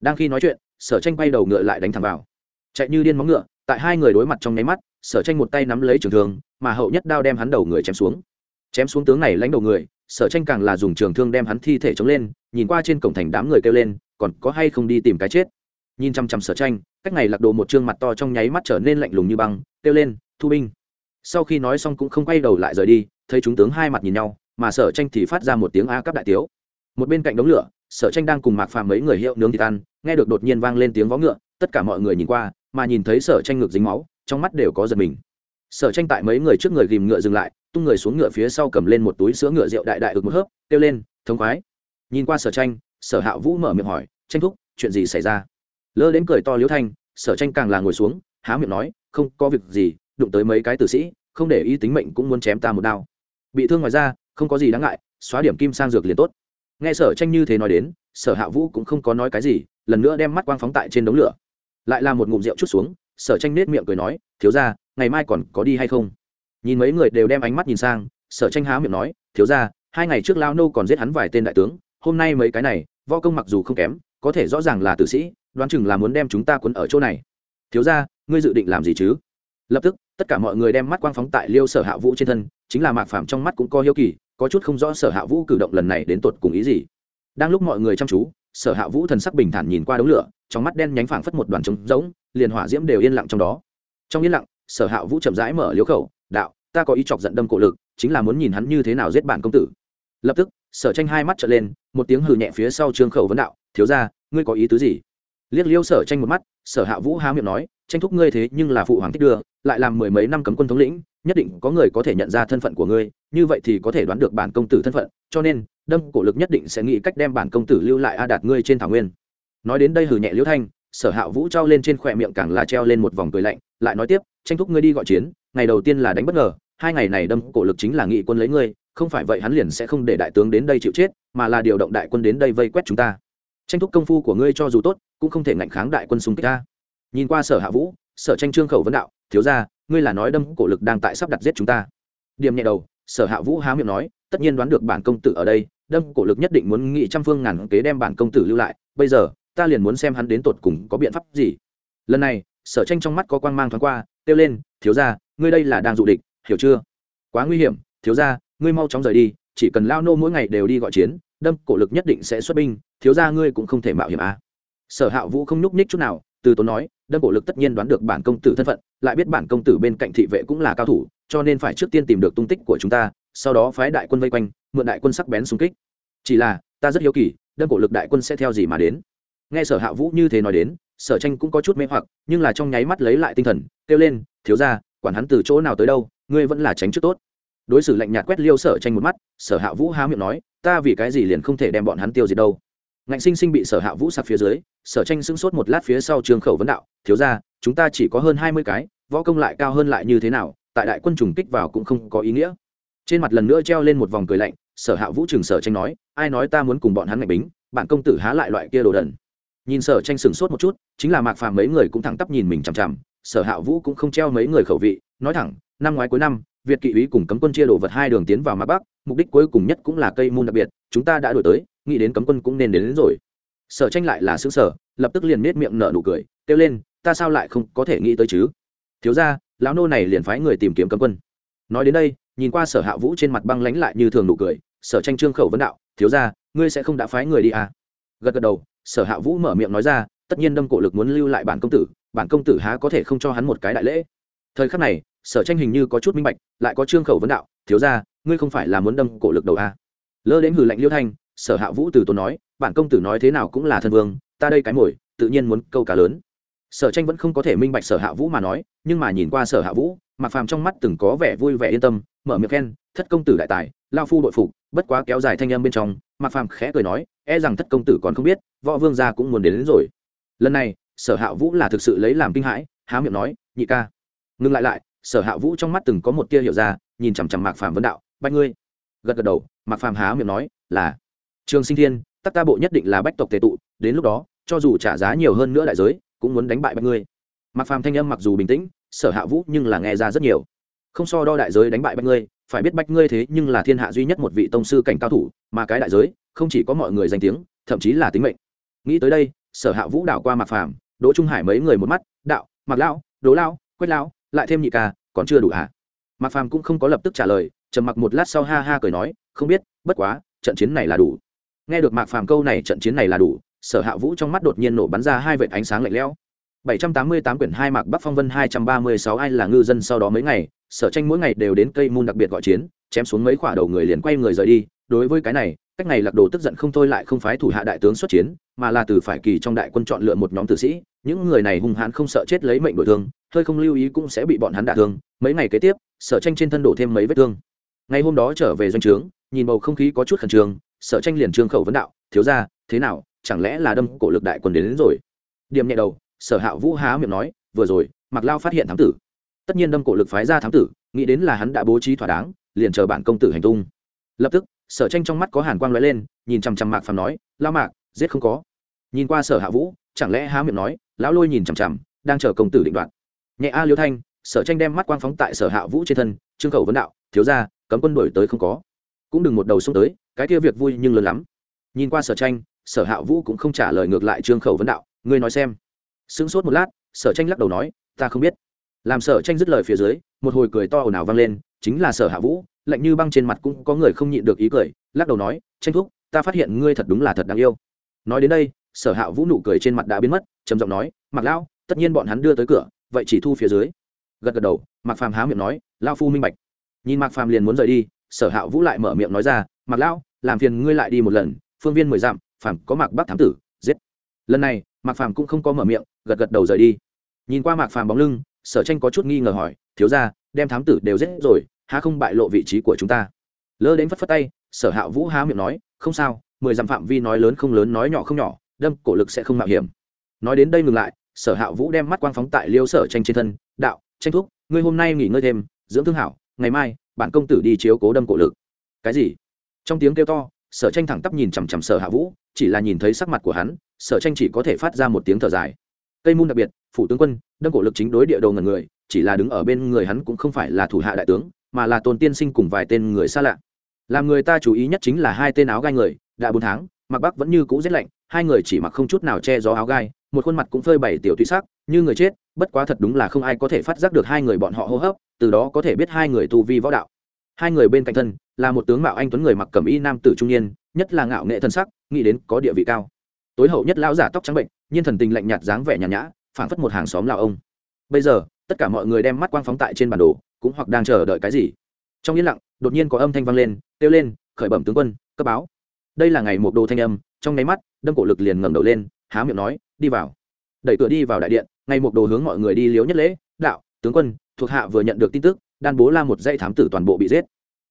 Đang khi nói chuyện, sở tranh quay đầu ngựa lại đánh thẳng vào. Chạy như điên móng ngựa, tại hai người đối mặt trong nháy mắt, sở tranh một tay nắm lấy trường thương mà hậu nhất đao đem hắn đầu người chém xuống. Chém xuống tướng này lãnh đầu người, sở tranh càng là dùng trường thương đem hắn thi thể chống lên, nhìn qua trên cổng thành đám người kêu lên, còn có hay không đi tìm cái chết. Nhìn chăm chăm sở tranh, cách này lạc đồ một trương mặt to trong nháy mắt trở nên lạnh lùng như băng, kêu lên, thu binh. Sau khi nói xong cũng không quay đầu lại rời đi, thấy chúng tướng hai mặt nhìn nhau, mà sở tranh thì phát ra một tiếng a cấp đại tiếu. Một bên cạnh đống lửa, sở tranh đang cùng mạc phàm mấy người hiệu nướng thịt ăn, nghe được đột nhiên vang lên tiếng vó ngựa, tất cả mọi người nhìn qua, mà nhìn thấy sở tranh ngược dính máu, trong mắt đều có giật mình sở tranh tại mấy người trước người ghìm ngựa dừng lại, tung người xuống ngựa phía sau cầm lên một túi sữa ngựa rượu đại đại ực một hớp, kêu lên, thống khoái. Nhìn qua sở tranh, sở hạ vũ mở miệng hỏi, tranh thúc, chuyện gì xảy ra? Lơ đến cười to liễu thanh, sở tranh càng là ngồi xuống, há miệng nói, không, có việc gì, đụng tới mấy cái tử sĩ, không để ý tính mệnh cũng muốn chém ta một đao. Bị thương ngoài ra không có gì đáng ngại, xóa điểm kim sang dược liền tốt. Nghe sở tranh như thế nói đến, sở hạ vũ cũng không có nói cái gì, lần nữa đem mắt quang phóng tại trên đống lửa. Lại là một ngụm rượu chút xuống, sở tranh nết miệng cười nói thiếu ra ngày mai còn có đi hay không? Nhìn mấy người đều đem ánh mắt nhìn sang, sở tranh há miệng nói, thiếu ra hai ngày trước lao nô còn giết hắn vài tên đại tướng, hôm nay mấy cái này vo công mặc dù không kém, có thể rõ ràng là tử sĩ, đoán chừng là muốn đem chúng ta quấn ở chỗ này. Thiếu ra ngươi dự định làm gì chứ? Lập tức, tất cả mọi người đem mắt quang phóng tại liêu sở hạ vũ trên thân, chính là mạc phạm trong mắt cũng có hiếu kỳ, có chút không rõ sở hạ vũ cử động lần này đến tột cùng ý gì. Đang lúc mọi người chăm chú, sở hạ vũ thần sắc bình thản nhìn qua đống lửa, trong mắt đen nhánh phảng phất một đoàn trống rỗng, liền hỏa diễm đều yên lặng trong đó trong yên lặng, sở hạ vũ chậm rãi mở liếu khẩu, đạo, ta có ý chọc giận đâm cổ lực, chính là muốn nhìn hắn như thế nào giết bản công tử. Lập tức, sở tranh hai mắt trở lên, một tiếng hừ nhẹ phía sau trương khẩu vấn đạo, thiếu ra ngươi có ý tứ gì? Liếc liêu sở tranh một mắt, sở hạ vũ há miệng nói, tranh thúc ngươi thế nhưng là phụ hoàng thích đưa, lại làm mười mấy năm cấm quân thống lĩnh, nhất định có người có thể nhận ra thân phận của ngươi, như vậy thì có thể đoán được bản công tử thân phận, cho nên, đâm cổ lực nhất định sẽ nghĩ cách đem bản công tử lưu lại a đạt ngươi trên thảo nguyên. Nói đến đây hừ nhẹ liễu thanh, sở hạ vũ trao lên trên khỏe miệng càng là treo lên một vòng cười lạnh lại nói tiếp, tranh thúc ngươi đi gọi chiến, ngày đầu tiên là đánh bất ngờ, hai ngày này đâm cổ lực chính là nghị quân lấy ngươi, không phải vậy hắn liền sẽ không để đại tướng đến đây chịu chết, mà là điều động đại quân đến đây vây quét chúng ta. Tranh thúc công phu của ngươi cho dù tốt, cũng không thể ngạnh kháng đại quân xung kích ta. Nhìn qua sở hạ vũ, sở tranh trương khẩu vấn đạo, thiếu ra ngươi là nói đâm cổ lực đang tại sắp đặt giết chúng ta. Điểm nhẹ đầu, sở hạ vũ há miệng nói, tất nhiên đoán được bản công tử ở đây, đâm cổ lực nhất định muốn nghị trăm phương ngàn kế đem bản công tử lưu lại, bây giờ, ta liền muốn xem hắn đến tột cùng có biện pháp gì. Lần này sở tranh trong mắt có quang mang thoáng qua, kêu lên, thiếu ra ngươi đây là đang dụ địch, hiểu chưa? Quá nguy hiểm, thiếu ra ngươi mau chóng rời đi, chỉ cần lao nô mỗi ngày đều đi gọi chiến, đâm cổ lực nhất định sẽ xuất binh, thiếu ra ngươi cũng không thể mạo hiểm à. sở hạ vũ không nhúc nhích chút nào, từ tốn nói, đâm cổ lực tất nhiên đoán được bản công tử thân phận, lại biết bản công tử bên cạnh thị vệ cũng là cao thủ, cho nên phải trước tiên tìm được tung tích của chúng ta, sau đó phái đại quân vây quanh, mượn đại quân sắc bén xung kích. Chỉ là, ta rất hiếu kỳ, đâm cổ lực đại quân sẽ theo gì mà đến? Nghe sở hạ vũ như thế nói đến sở tranh cũng có chút mê hoặc, nhưng là trong nháy mắt lấy lại tinh thần, kêu lên, thiếu ra quản hắn từ chỗ nào tới đâu, ngươi vẫn là tránh trước tốt. Đối xử lạnh nhạt quét liêu sở tranh một mắt, sở hạ vũ há miệng nói, ta vì cái gì liền không thể đem bọn hắn tiêu diệt đâu? Ngạnh sinh sinh bị sở hạ vũ sạc phía dưới, sở tranh sững sốt một lát phía sau trường khẩu vấn đạo, thiếu ra chúng ta chỉ có hơn hai mươi cái, võ công lại cao hơn lại như thế nào, tại đại quân trùng kích vào cũng không có ý nghĩa. Trên mặt lần nữa treo lên một vòng cười lạnh, sở hạ vũ trường sở tranh nói, ai nói ta muốn cùng bọn hắn ngạch bính, bạn công tử há lại loại kia đồ đần nhìn sở tranh sửng sốt một chút chính là mạc phàm mấy người cũng thẳng tắp nhìn mình chằm chằm sở hạ vũ cũng không treo mấy người khẩu vị nói thẳng năm ngoái cuối năm việt kỵ úy cùng cấm quân chia đồ vật hai đường tiến vào mạc bắc mục đích cuối cùng nhất cũng là cây môn đặc biệt chúng ta đã đổi tới nghĩ đến cấm quân cũng nên đến, đến rồi. Sở tranh lại là xứng sở lập tức liền nết miệng nở nụ cười kêu lên ta sao lại không có thể nghĩ tới chứ? Thiếu ra lão nô này liền phái người tìm kiếm cấm quân. Nói đến đây nhìn qua sở hạ vũ trên mặt băng lánh lại như thường nụ cười sở tranh trương khẩu vấn đạo thiếu ra ngươi sẽ không đã phái người đi à? Gật gật đầu, sở hạ vũ mở miệng nói ra, tất nhiên đâm cổ lực muốn lưu lại bản công tử, bản công tử há có thể không cho hắn một cái đại lễ thời khắc này, sở tranh hình như có chút minh bạch, lại có trương khẩu vấn đạo, thiếu ra ngươi không phải là muốn đâm cổ lực đầu a à. lơ đến hử lạnh liêu thanh, sở hạ vũ từ tốn nói, bản công tử nói thế nào cũng là thân vương, ta đây cái mồi, tự nhiên muốn câu cá lớn sở tranh vẫn không có thể minh bạch sở hạ vũ mà nói, nhưng mà nhìn qua sở hạ vũ mặc phàm trong mắt từng có vẻ vui vẻ yên tâm, mở miệng khen, thất công tử đại tài, lao phu đội phục bất quá kéo dài thanh âm bên trong mạc phàm khẽ cười nói e rằng thất công tử còn không biết võ vương gia cũng muốn đến, đến rồi. Lần này sở hạ vũ là thực sự lấy làm kinh hãi há miệng nói nhị ca. Ngừng lại lại sở hạ vũ trong mắt từng có một tia hiểu ra nhìn chằm chằm mạc phàm vấn đạo bách ngươi? Gật gật đầu mạc phàm há miệng nói là. Trường sinh thiên tắc ta bộ nhất định là bách tộc tề tụ đến lúc đó cho dù trả giá nhiều hơn nữa đại giới cũng muốn đánh bại bách ngươi. Mạc phàm thanh âm mặc dù bình tĩnh sở hạ vũ nhưng là nghe ra rất nhiều. Không so đo đại giới đánh bại bách ngươi phải biết bách ngươi thế nhưng là thiên hạ duy nhất một vị tông sư cảnh cao thủ, mà cái đại giới, không chỉ có mọi người danh tiếng, thậm chí là tính mệnh. Nghĩ tới đây, sở hạ vũ đảo qua mạc phàm, đỗ trung hải mấy người một mắt, đạo mặc lão, đỗ lao quách lão, lại thêm nhị ca, còn chưa đủ hả? Mạc phàm cũng không có lập tức trả lời, trầm mặc một lát sau ha ha cười nói, không biết, bất quá, trận chiến này là đủ. Nghe được mạc phàm câu này trận chiến này là đủ, sở hạ vũ trong mắt đột nhiên nổ bắn ra hai vệt ánh sáng lạnh lẽo. 788 quyển hai mạc Bắc Phong Vân 236 ai là ngư dân sau đó mấy ngày, Sở Tranh mỗi ngày đều đến cây môn đặc biệt gọi chiến, chém xuống mấy quả đầu người liền quay người rời đi, đối với cái này, cách này Lạc Đồ tức giận không thôi lại không phái thủ hạ đại tướng xuất chiến, mà là từ phải kỳ trong đại quân chọn lựa một nhóm tử sĩ, những người này hung hãn không sợ chết lấy mệnh đổi thương, hơi không lưu ý cũng sẽ bị bọn hắn đả thương, mấy ngày kế tiếp, Sở Tranh trên thân đổ thêm mấy vết thương. Ngày hôm đó trở về doanh trướng, nhìn bầu không khí có chút khẩn trương, Sở Tranh liền trương khẩu vấn đạo, thiếu gia, thế nào, chẳng lẽ là đâm cổ lực đại quân đến, đến rồi? Điểm nhẹ đầu, sở hạ vũ há miệng nói, vừa rồi mặc lao phát hiện thám tử. Tất nhiên đâm cổ lực phái ra thám tử, nghĩ đến là hắn đã bố trí thỏa đáng, liền chờ bản công tử hành tung. Lập tức, sở tranh trong mắt có hàn quang lóe lên, nhìn chằm chằm mạc phàm nói, lao mạc, giết không có. Nhìn qua sở hạ vũ, chẳng lẽ há miệng nói, lão lôi nhìn chằm chằm, đang chờ công tử định đoạn nhẹ a liêu thanh, sở tranh đem mắt quang phóng tại sở hạ vũ trên thân, trương khẩu vấn đạo, thiếu ra cấm quân đổi tới không có. Cũng đừng một đầu xuống tới, cái kia việc vui nhưng lớn lắm. Nhìn qua sở tranh, sở hạ vũ cũng không trả lời ngược lại trương khẩu vấn đạo, ngươi nói xem sững sốt một lát, sở tranh lắc đầu nói, ta không biết. Làm sở tranh dứt lời phía dưới, một hồi cười to ồn ào vang lên, chính là sở hạ vũ, lạnh như băng trên mặt cũng có người không nhịn được ý cười, lắc đầu nói, tranh thúc, ta phát hiện ngươi thật đúng là thật đáng yêu. Nói đến đây, sở hạ vũ nụ cười trên mặt đã biến mất, trầm giọng nói mặc lão, tất nhiên bọn hắn đưa tới cửa, vậy chỉ thu phía dưới. Gật gật đầu mặc phàm há miệng nói lao phu minh bạch. Nhìn mặc phàm liền muốn rời đi, sở hạ vũ lại mở miệng nói ra mặc lão, làm phiền ngươi lại đi một lần, phương viên mười dặm, phàm có mặc bắc thám tử, giết. Lần này mạc phàm cũng không có mở miệng, gật gật đầu rời đi. Nhìn qua mạc phàm bóng lưng, sở tranh có chút nghi ngờ hỏi, thiếu ra đem thám tử đều giết rồi, há không bại lộ vị trí của chúng ta? Lơ đến phất phất tay, sở hạ vũ há miệng nói, không sao, mười dặm phạm vi nói lớn không lớn, nói nhỏ không nhỏ, đâm cổ lực sẽ không mạo hiểm. Nói đến đây ngừng lại, sở hạ vũ đem mắt quang phóng tại liêu sở tranh trên thân, đạo, tranh thúc, ngươi hôm nay nghỉ ngơi thêm, dưỡng thương hảo, ngày mai, bản công tử đi chiếu cố đâm cổ lực. Cái gì? Trong tiếng kêu to sở tranh thẳng tắp nhìn chằm chằm sở hạ vũ, chỉ là nhìn thấy sắc mặt của hắn, sở tranh chỉ có thể phát ra một tiếng thở dài. Cây môn đặc biệt, phủ tướng quân đâm cổ lực chính đối địa đầu ngần người, chỉ là đứng ở bên người hắn cũng không phải là thủ hạ đại tướng, mà là tôn tiên sinh cùng vài tên người xa lạ. Làm người ta chú ý nhất chính là hai tên áo gai người, đã bốn tháng, mặc bắc vẫn như cũ rét lạnh, hai người chỉ mặc không chút nào che gió áo gai, một khuôn mặt cũng phơi bày tiểu thủy sắc, như người chết, bất quá thật đúng là không ai có thể phát giác được hai người bọn họ hô hấp, từ đó có thể biết hai người tu vi võ đạo hai người bên cạnh thân, là một tướng mạo anh tuấn người mặc cẩm y nam tử trung niên, nhất là ngạo nghệ thân sắc, nghĩ đến có địa vị cao. Tối hậu nhất lão giả tóc trắng bệnh, nhiên thần tình lạnh nhạt dáng vẻ nhàn nhã, phảng phất một hàng xóm lào ông. Bây giờ, tất cả mọi người đem mắt quang phóng tại trên bản đồ, cũng hoặc đang chờ đợi cái gì. Trong yên lặng, đột nhiên có âm thanh vang lên, kêu lên, khởi bẩm tướng quân, cấp báo. Đây là ngày một đồ thanh âm, trong nháy mắt, đâm cổ lực liền ngẩng đầu lên, há miệng nói, đi vào. Đẩy cửa đi vào đại điện, ngày một đồ hướng mọi người đi liếu nhất lễ, đạo, tướng quân, thuộc hạ vừa nhận được tin tức đan bố la một dãy thám tử toàn bộ bị giết.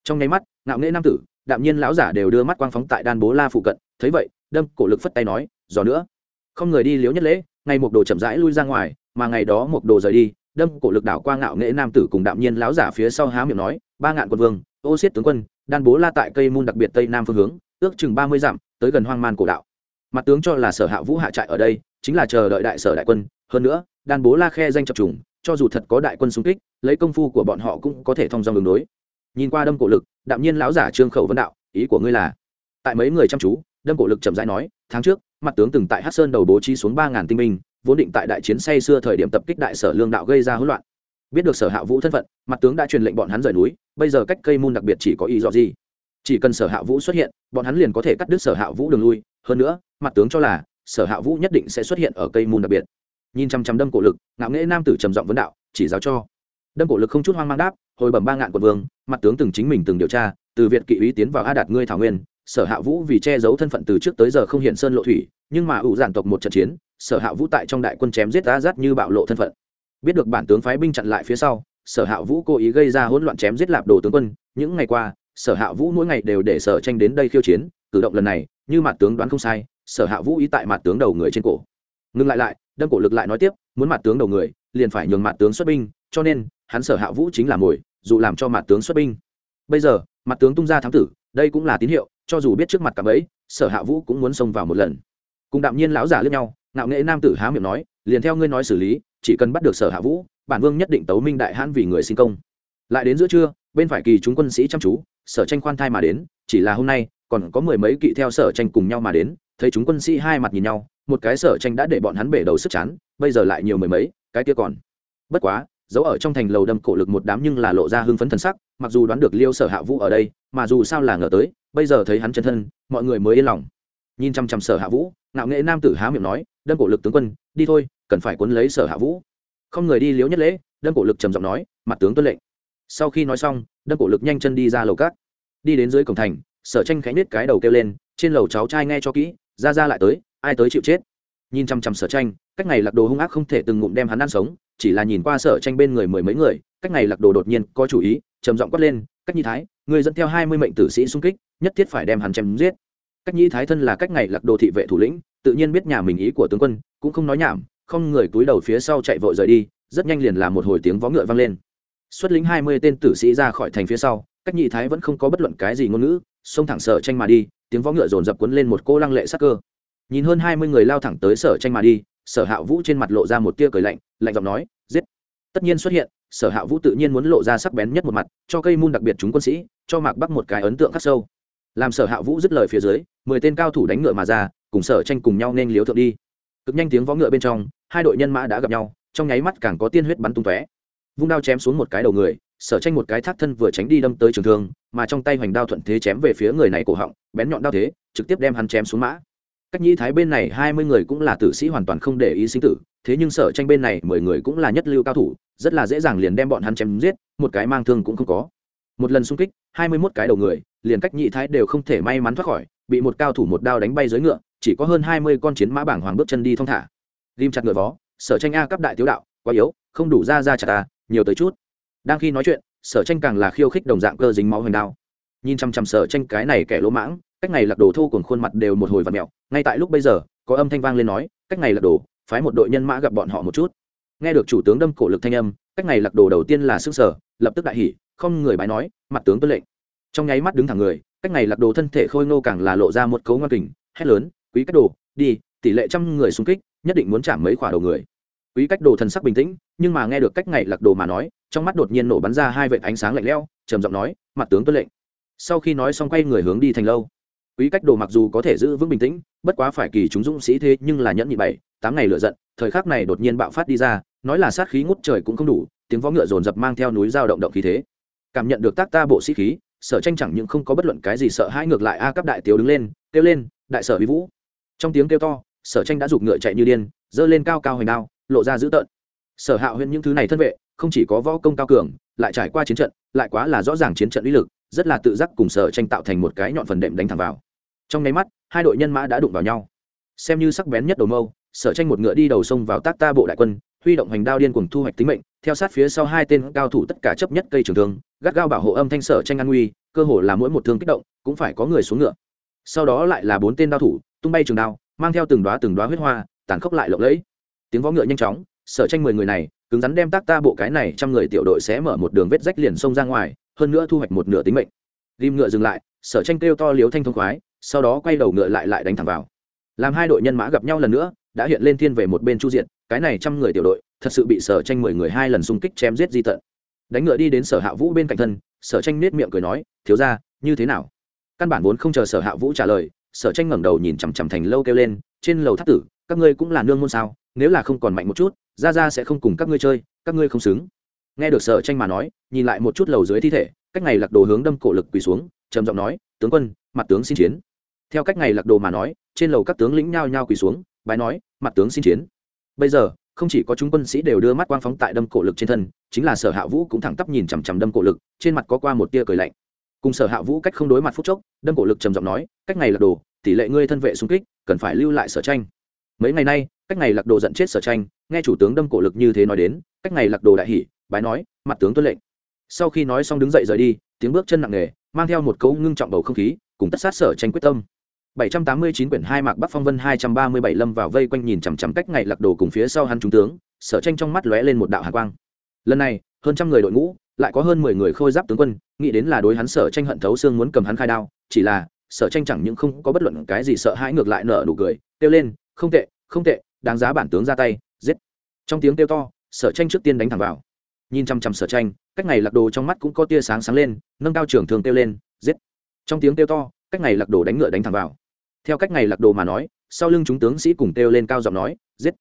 Trong nháy mắt, ngạo nghễ nam tử, đạm nhiên lão giả đều đưa mắt quang phóng tại đan bố la phụ cận, thấy vậy, đâm cổ lực phất tay nói, giò nữa. Không người đi liếu nhất lễ ngày một đồ chậm rãi lui ra ngoài, mà ngày đó một đồ rời đi, đâm cổ lực đảo qua ngạo nghễ nam tử cùng đạm nhiên lão giả phía sau há miệng nói, ba ngạn quân vương, ô xiết tướng quân, đan bố la tại cây môn đặc biệt tây nam phương hướng, ước chừng ba mươi dặm, tới gần hoang man cổ đạo. Mặt tướng cho là sở hạ vũ hạ trại ở đây, chính là chờ đợi đại sở đại quân, hơn nữa, đan bố la khe danh chập trùng cho dù thật có đại quân xung kích, lấy công phu của bọn họ cũng có thể thông dong đường đối. Nhìn qua đâm cổ lực, đạm nhiên lão giả trương khẩu vấn đạo, ý của ngươi là? Tại mấy người chăm chú, đâm cổ lực chậm rãi nói, tháng trước, mặt tướng từng tại hát sơn đầu bố trí xuống ba ngàn tinh binh, vốn định tại đại chiến say xưa thời điểm tập kích đại sở lương đạo gây ra hỗn loạn. Biết được sở hạ vũ thân phận, mặt tướng đã truyền lệnh bọn hắn rời núi, bây giờ cách cây môn đặc biệt chỉ có ý dọ gì? Chỉ cần sở hạ vũ xuất hiện, bọn hắn liền có thể cắt đứt sở hạ vũ đường lui. Hơn nữa, mặt tướng cho là, sở hạ vũ nhất định sẽ xuất hiện ở cây môn đặc biệt nhìn chăm chăm đâm cổ lực, ngạo nghễ nam tử trầm giọng vấn đạo, chỉ giáo cho. Đâm cổ lực không chút hoang mang đáp, hồi bẩm ba ngạn quận vương, mặt tướng từng chính mình từng điều tra, từ việt kỵ ý tiến vào a đạt ngươi thảo nguyên, sở hạ vũ vì che giấu thân phận từ trước tới giờ không hiện sơn lộ thủy, nhưng mà ủ giản tộc một trận chiến, sở hạ vũ tại trong đại quân chém giết a rát như bạo lộ thân phận. Biết được bản tướng phái binh chặn lại phía sau, sở hạ vũ cố ý gây ra hỗn loạn chém giết lạp đồ tướng quân, những ngày qua, sở hạ vũ mỗi ngày đều để sở tranh đến đây khiêu chiến, cử động lần này, như mặt tướng đoán không sai, sở hạ vũ ý tại mặt tướng đầu người trên cổ. Ngừng lại lại đâm cổ lực lại nói tiếp, muốn mặt tướng đầu người, liền phải nhường mặt tướng xuất binh, cho nên, hắn sở hạ vũ chính là mồi, dù làm cho mặt tướng xuất binh. Bây giờ, mặt tướng tung ra thám tử, đây cũng là tín hiệu, cho dù biết trước mặt cả ấy sở hạ vũ cũng muốn xông vào một lần. Cùng đạm nhiên lão giả lướt nhau, ngạo nghệ nam tử há miệng nói, liền theo ngươi nói xử lý, chỉ cần bắt được sở hạ vũ, bản vương nhất định tấu minh đại hãn vì người sinh công. Lại đến giữa trưa, bên phải kỳ chúng quân sĩ chăm chú, sở tranh khoan thai mà đến, chỉ là hôm nay, còn có mười mấy kỵ theo sở tranh cùng nhau mà đến, thấy chúng quân sĩ hai mặt nhìn nhau một cái sở tranh đã để bọn hắn bể đầu sức chán, bây giờ lại nhiều mười mấy, cái kia còn. Bất quá giấu ở trong thành lầu đâm cổ lực một đám nhưng là lộ ra hưng phấn thần sắc, mặc dù đoán được liêu sở hạ vũ ở đây, mà dù sao là ngờ tới, bây giờ thấy hắn chân thân, mọi người mới yên lòng. Nhìn chăm chăm sở hạ vũ, ngạo nghệ nam tử há miệng nói, đâm cổ lực tướng quân, đi thôi, cần phải cuốn lấy sở hạ vũ. Không người đi liếu nhất lễ, đâm cổ lực trầm giọng nói, mặt tướng tuân lệnh. Sau khi nói xong, đâm cổ lực nhanh chân đi ra lầu cát đi đến dưới cổng thành, sở tranh khánh nết cái đầu kêu lên, trên lầu cháu trai nghe cho kỹ ra ra lại tới, ai tới chịu chết. Nhìn chăm chăm sở tranh, cách ngày lạc đồ hung ác không thể từng ngụm đem hắn ăn sống, chỉ là nhìn qua sở tranh bên người mười mấy người, cách ngày lạc đồ đột nhiên có chủ ý, trầm giọng quát lên, cách nhi thái người dẫn theo hai mươi mệnh tử sĩ xung kích, nhất thiết phải đem hắn chém giết. Cách nhi thái thân là cách ngày lạc đồ thị vệ thủ lĩnh, tự nhiên biết nhà mình ý của tướng quân, cũng không nói nhảm, không người túi đầu phía sau chạy vội rời đi, rất nhanh liền là một hồi tiếng vó ngựa vang lên. Xuất lính hai mươi tên tử sĩ ra khỏi thành phía sau, cách nhị thái vẫn không có bất luận cái gì ngôn ngữ, xông thẳng sở tranh mà đi tiếng vó ngựa dồn dập cuốn lên một cô lăng lệ sắc cơ. Nhìn hơn hai mươi người lao thẳng tới sở tranh mà đi, sở hạ vũ trên mặt lộ ra một tia cười lạnh lạnh giọng nói, giết! Tất nhiên xuất hiện, sở hạ vũ tự nhiên muốn lộ ra sắc bén nhất một mặt, cho cây môn đặc biệt chúng quân sĩ, cho mạc bắc một cái ấn tượng khắc sâu. Làm sở hạ vũ dứt lời phía dưới, mười tên cao thủ đánh ngựa mà ra, cùng sở tranh cùng nhau nên liếu thượng đi. Cực nhanh tiếng vó ngựa bên trong, hai đội nhân mã đã gặp nhau, trong nháy mắt càng có tiên huyết bắn tung tóe. Vung đao chém xuống một cái đầu người sở tranh một cái thác thân vừa tránh đi đâm tới trường thương, mà trong tay hoành đao thuận thế chém về phía người này cổ họng, bén nhọn đao thế, trực tiếp đem hắn chém xuống mã. Cách nhĩ thái bên này hai mươi người cũng là tử sĩ hoàn toàn không để ý sinh tử, thế nhưng sở tranh bên này mười người cũng là nhất lưu cao thủ, rất là dễ dàng liền đem bọn hắn chém giết, một cái mang thương cũng không có. Một lần xung kích, hai mươi mốt cái đầu người, liền cách nhị thái đều không thể may mắn thoát khỏi, bị một cao thủ một đao đánh bay dưới ngựa, chỉ có hơn hai mươi con chiến mã bảng hoàng bước chân đi thong thả. Ghim chặt ngựa vó, sở tranh a cấp đại tiếu đạo, quá yếu, không đủ ra ra chặt ta, nhiều tới chút đang khi nói chuyện, sở tranh càng là khiêu khích đồng dạng cơ dính máu hoành đao. Nhìn chăm chăm sở tranh, cái này kẻ lỗ mãng, cách ngày lạc đồ thô cùng khuôn mặt đều một hồi và mẹo. Ngay tại lúc bây giờ, có âm thanh vang lên nói, cách ngày lạc đồ phái một đội nhân mã gặp bọn họ một chút. Nghe được chủ tướng đâm cổ lực thanh âm, cách ngày lạc đồ đầu tiên là sức sở, lập tức đại hỉ, không người bái nói, mặt tướng tuân lệnh. Trong nháy mắt đứng thẳng người, cách ngày lạc đồ thân thể khôi ngô càng là lộ ra một cấu ngoan kình, hét lớn, quý cách đồ, đi, tỷ lệ trăm người xung kích, nhất định muốn chạm mấy khỏa đầu người quý cách đồ thần sắc bình tĩnh, nhưng mà nghe được cách ngày lặc đồ mà nói, trong mắt đột nhiên nổ bắn ra hai vệt ánh sáng lạnh lẽo, trầm giọng nói, mặt tướng tuân lệnh. Sau khi nói xong quay người hướng đi thành lâu. Quý cách đồ mặc dù có thể giữ vững bình tĩnh, bất quá phải kỳ chúng dũng sĩ thế nhưng là nhẫn nhị bảy, tám ngày lựa giận, thời khắc này đột nhiên bạo phát đi ra, nói là sát khí ngút trời cũng không đủ, tiếng võ ngựa dồn dập mang theo núi dao động động khí thế. Cảm nhận được tác ta bộ sĩ khí, sở tranh chẳng những không có bất luận cái gì sợ hãi ngược lại a cấp đại tiểu đứng lên, kêu lên, đại sở vi vũ. Trong tiếng kêu to, sở tranh đã giục ngựa chạy như điên, giơ lên cao cao hoành đao lộ ra dữ tợn. Sở hạ huyễn những thứ này thân vệ, không chỉ có võ công cao cường, lại trải qua chiến trận, lại quá là rõ ràng chiến trận uy lực, rất là tự giác cùng sở tranh tạo thành một cái nhọn phần đệm đánh thẳng vào. Trong nháy mắt, hai đội nhân mã đã đụng vào nhau. Xem như sắc bén nhất đầu mâu, sở tranh một ngựa đi đầu sông vào tác ta bộ đại quân, huy động hành đao điên cùng thu hoạch tính mệnh, theo sát phía sau hai tên cao thủ tất cả chấp nhất cây trường thương, gắt gao bảo hộ âm thanh sở tranh an nguy, cơ hồ là mỗi một thương kích động, cũng phải có người xuống ngựa. Sau đó lại là bốn tên đao thủ, tung bay trường đao, mang theo từng đoá từng đoá huyết hoa, tàn khốc lại lộng lẫy tiếng võ ngựa nhanh chóng, sở tranh mười người này, cứng rắn đem tác ta bộ cái này trăm người tiểu đội sẽ mở một đường vết rách liền xông ra ngoài, hơn nữa thu hoạch một nửa tính mệnh. Ghim ngựa dừng lại, sở tranh kêu to liếu thanh thông khoái, sau đó quay đầu ngựa lại lại đánh thẳng vào. Làm hai đội nhân mã gặp nhau lần nữa, đã hiện lên thiên về một bên chu diện cái này trăm người tiểu đội, thật sự bị sở tranh mười người hai lần xung kích chém giết di tận. Đánh ngựa đi đến sở hạ vũ bên cạnh thân, sở tranh nết miệng cười nói, thiếu ra như thế nào? Căn bản vốn không chờ sở hạ vũ trả lời, sở tranh ngẩng đầu nhìn chằm chằm thành lâu kêu lên, trên lầu tháp tử các ngươi cũng là nương môn sao? Nếu là không còn mạnh một chút ra ra sẽ không cùng các ngươi chơi, các ngươi không xứng. Nghe được sở tranh mà nói, nhìn lại một chút lầu dưới thi thể, cách ngày lạc đồ hướng đâm cổ lực quỳ xuống, trầm giọng nói, tướng quân, mặt tướng xin chiến. Theo cách ngày lạc đồ mà nói, trên lầu các tướng lĩnh nhao nhao quỳ xuống, bái nói, mặt tướng xin chiến. Bây giờ, không chỉ có chúng quân sĩ đều đưa mắt quang phóng tại đâm cổ lực trên thân, chính là sở hạ vũ cũng thẳng tắp nhìn chằm chằm đâm cổ lực, trên mặt có qua một tia cười lạnh. Cùng sở hạ vũ cách không đối mặt phút chốc, đâm cổ lực trầm giọng nói, cách ngày lạc đồ, tỷ lệ ngươi thân vệ xung kích, cần phải lưu lại sở tranh mấy ngày nay cách ngày lạc đồ giận chết sở tranh nghe chủ tướng đâm cổ lực như thế nói đến cách ngày lạc đồ đại hỉ bái nói mặt tướng tuân lệnh sau khi nói xong đứng dậy rời đi tiếng bước chân nặng nề mang theo một cấu ngưng trọng bầu không khí cùng tất sát sở tranh quyết tâm 789 quyển hai mạc Bắc Phong Vân 237 lâm vào vây quanh nhìn chằm chằm cách ngày lạc đồ cùng phía sau hắn trung tướng, Sở Tranh trong mắt lóe lên một đạo hàn quang. Lần này, hơn trăm người đội ngũ, lại có hơn 10 người khôi giáp tướng quân, nghĩ đến là đối hắn Sở Tranh hận thấu xương muốn cầm hắn khai đao, chỉ là, Sở Tranh chẳng những không có bất luận cái gì sợ hãi ngược lại nở nụ cười, kêu lên, "Không tệ, không tệ, đáng giá bản tướng ra tay, giết." Trong tiếng kêu to, Sở Tranh trước tiên đánh thẳng vào. Nhìn chăm chăm Sở Tranh, cách ngày lạc đồ trong mắt cũng có tia sáng sáng lên, nâng cao trường thường kêu lên, "Giết!" Trong tiếng kêu to, cách ngày lạc đồ đánh ngựa đánh thẳng vào theo cách ngày lạc đồ mà nói sau lưng chúng tướng sĩ cùng kêu lên cao giọng nói giết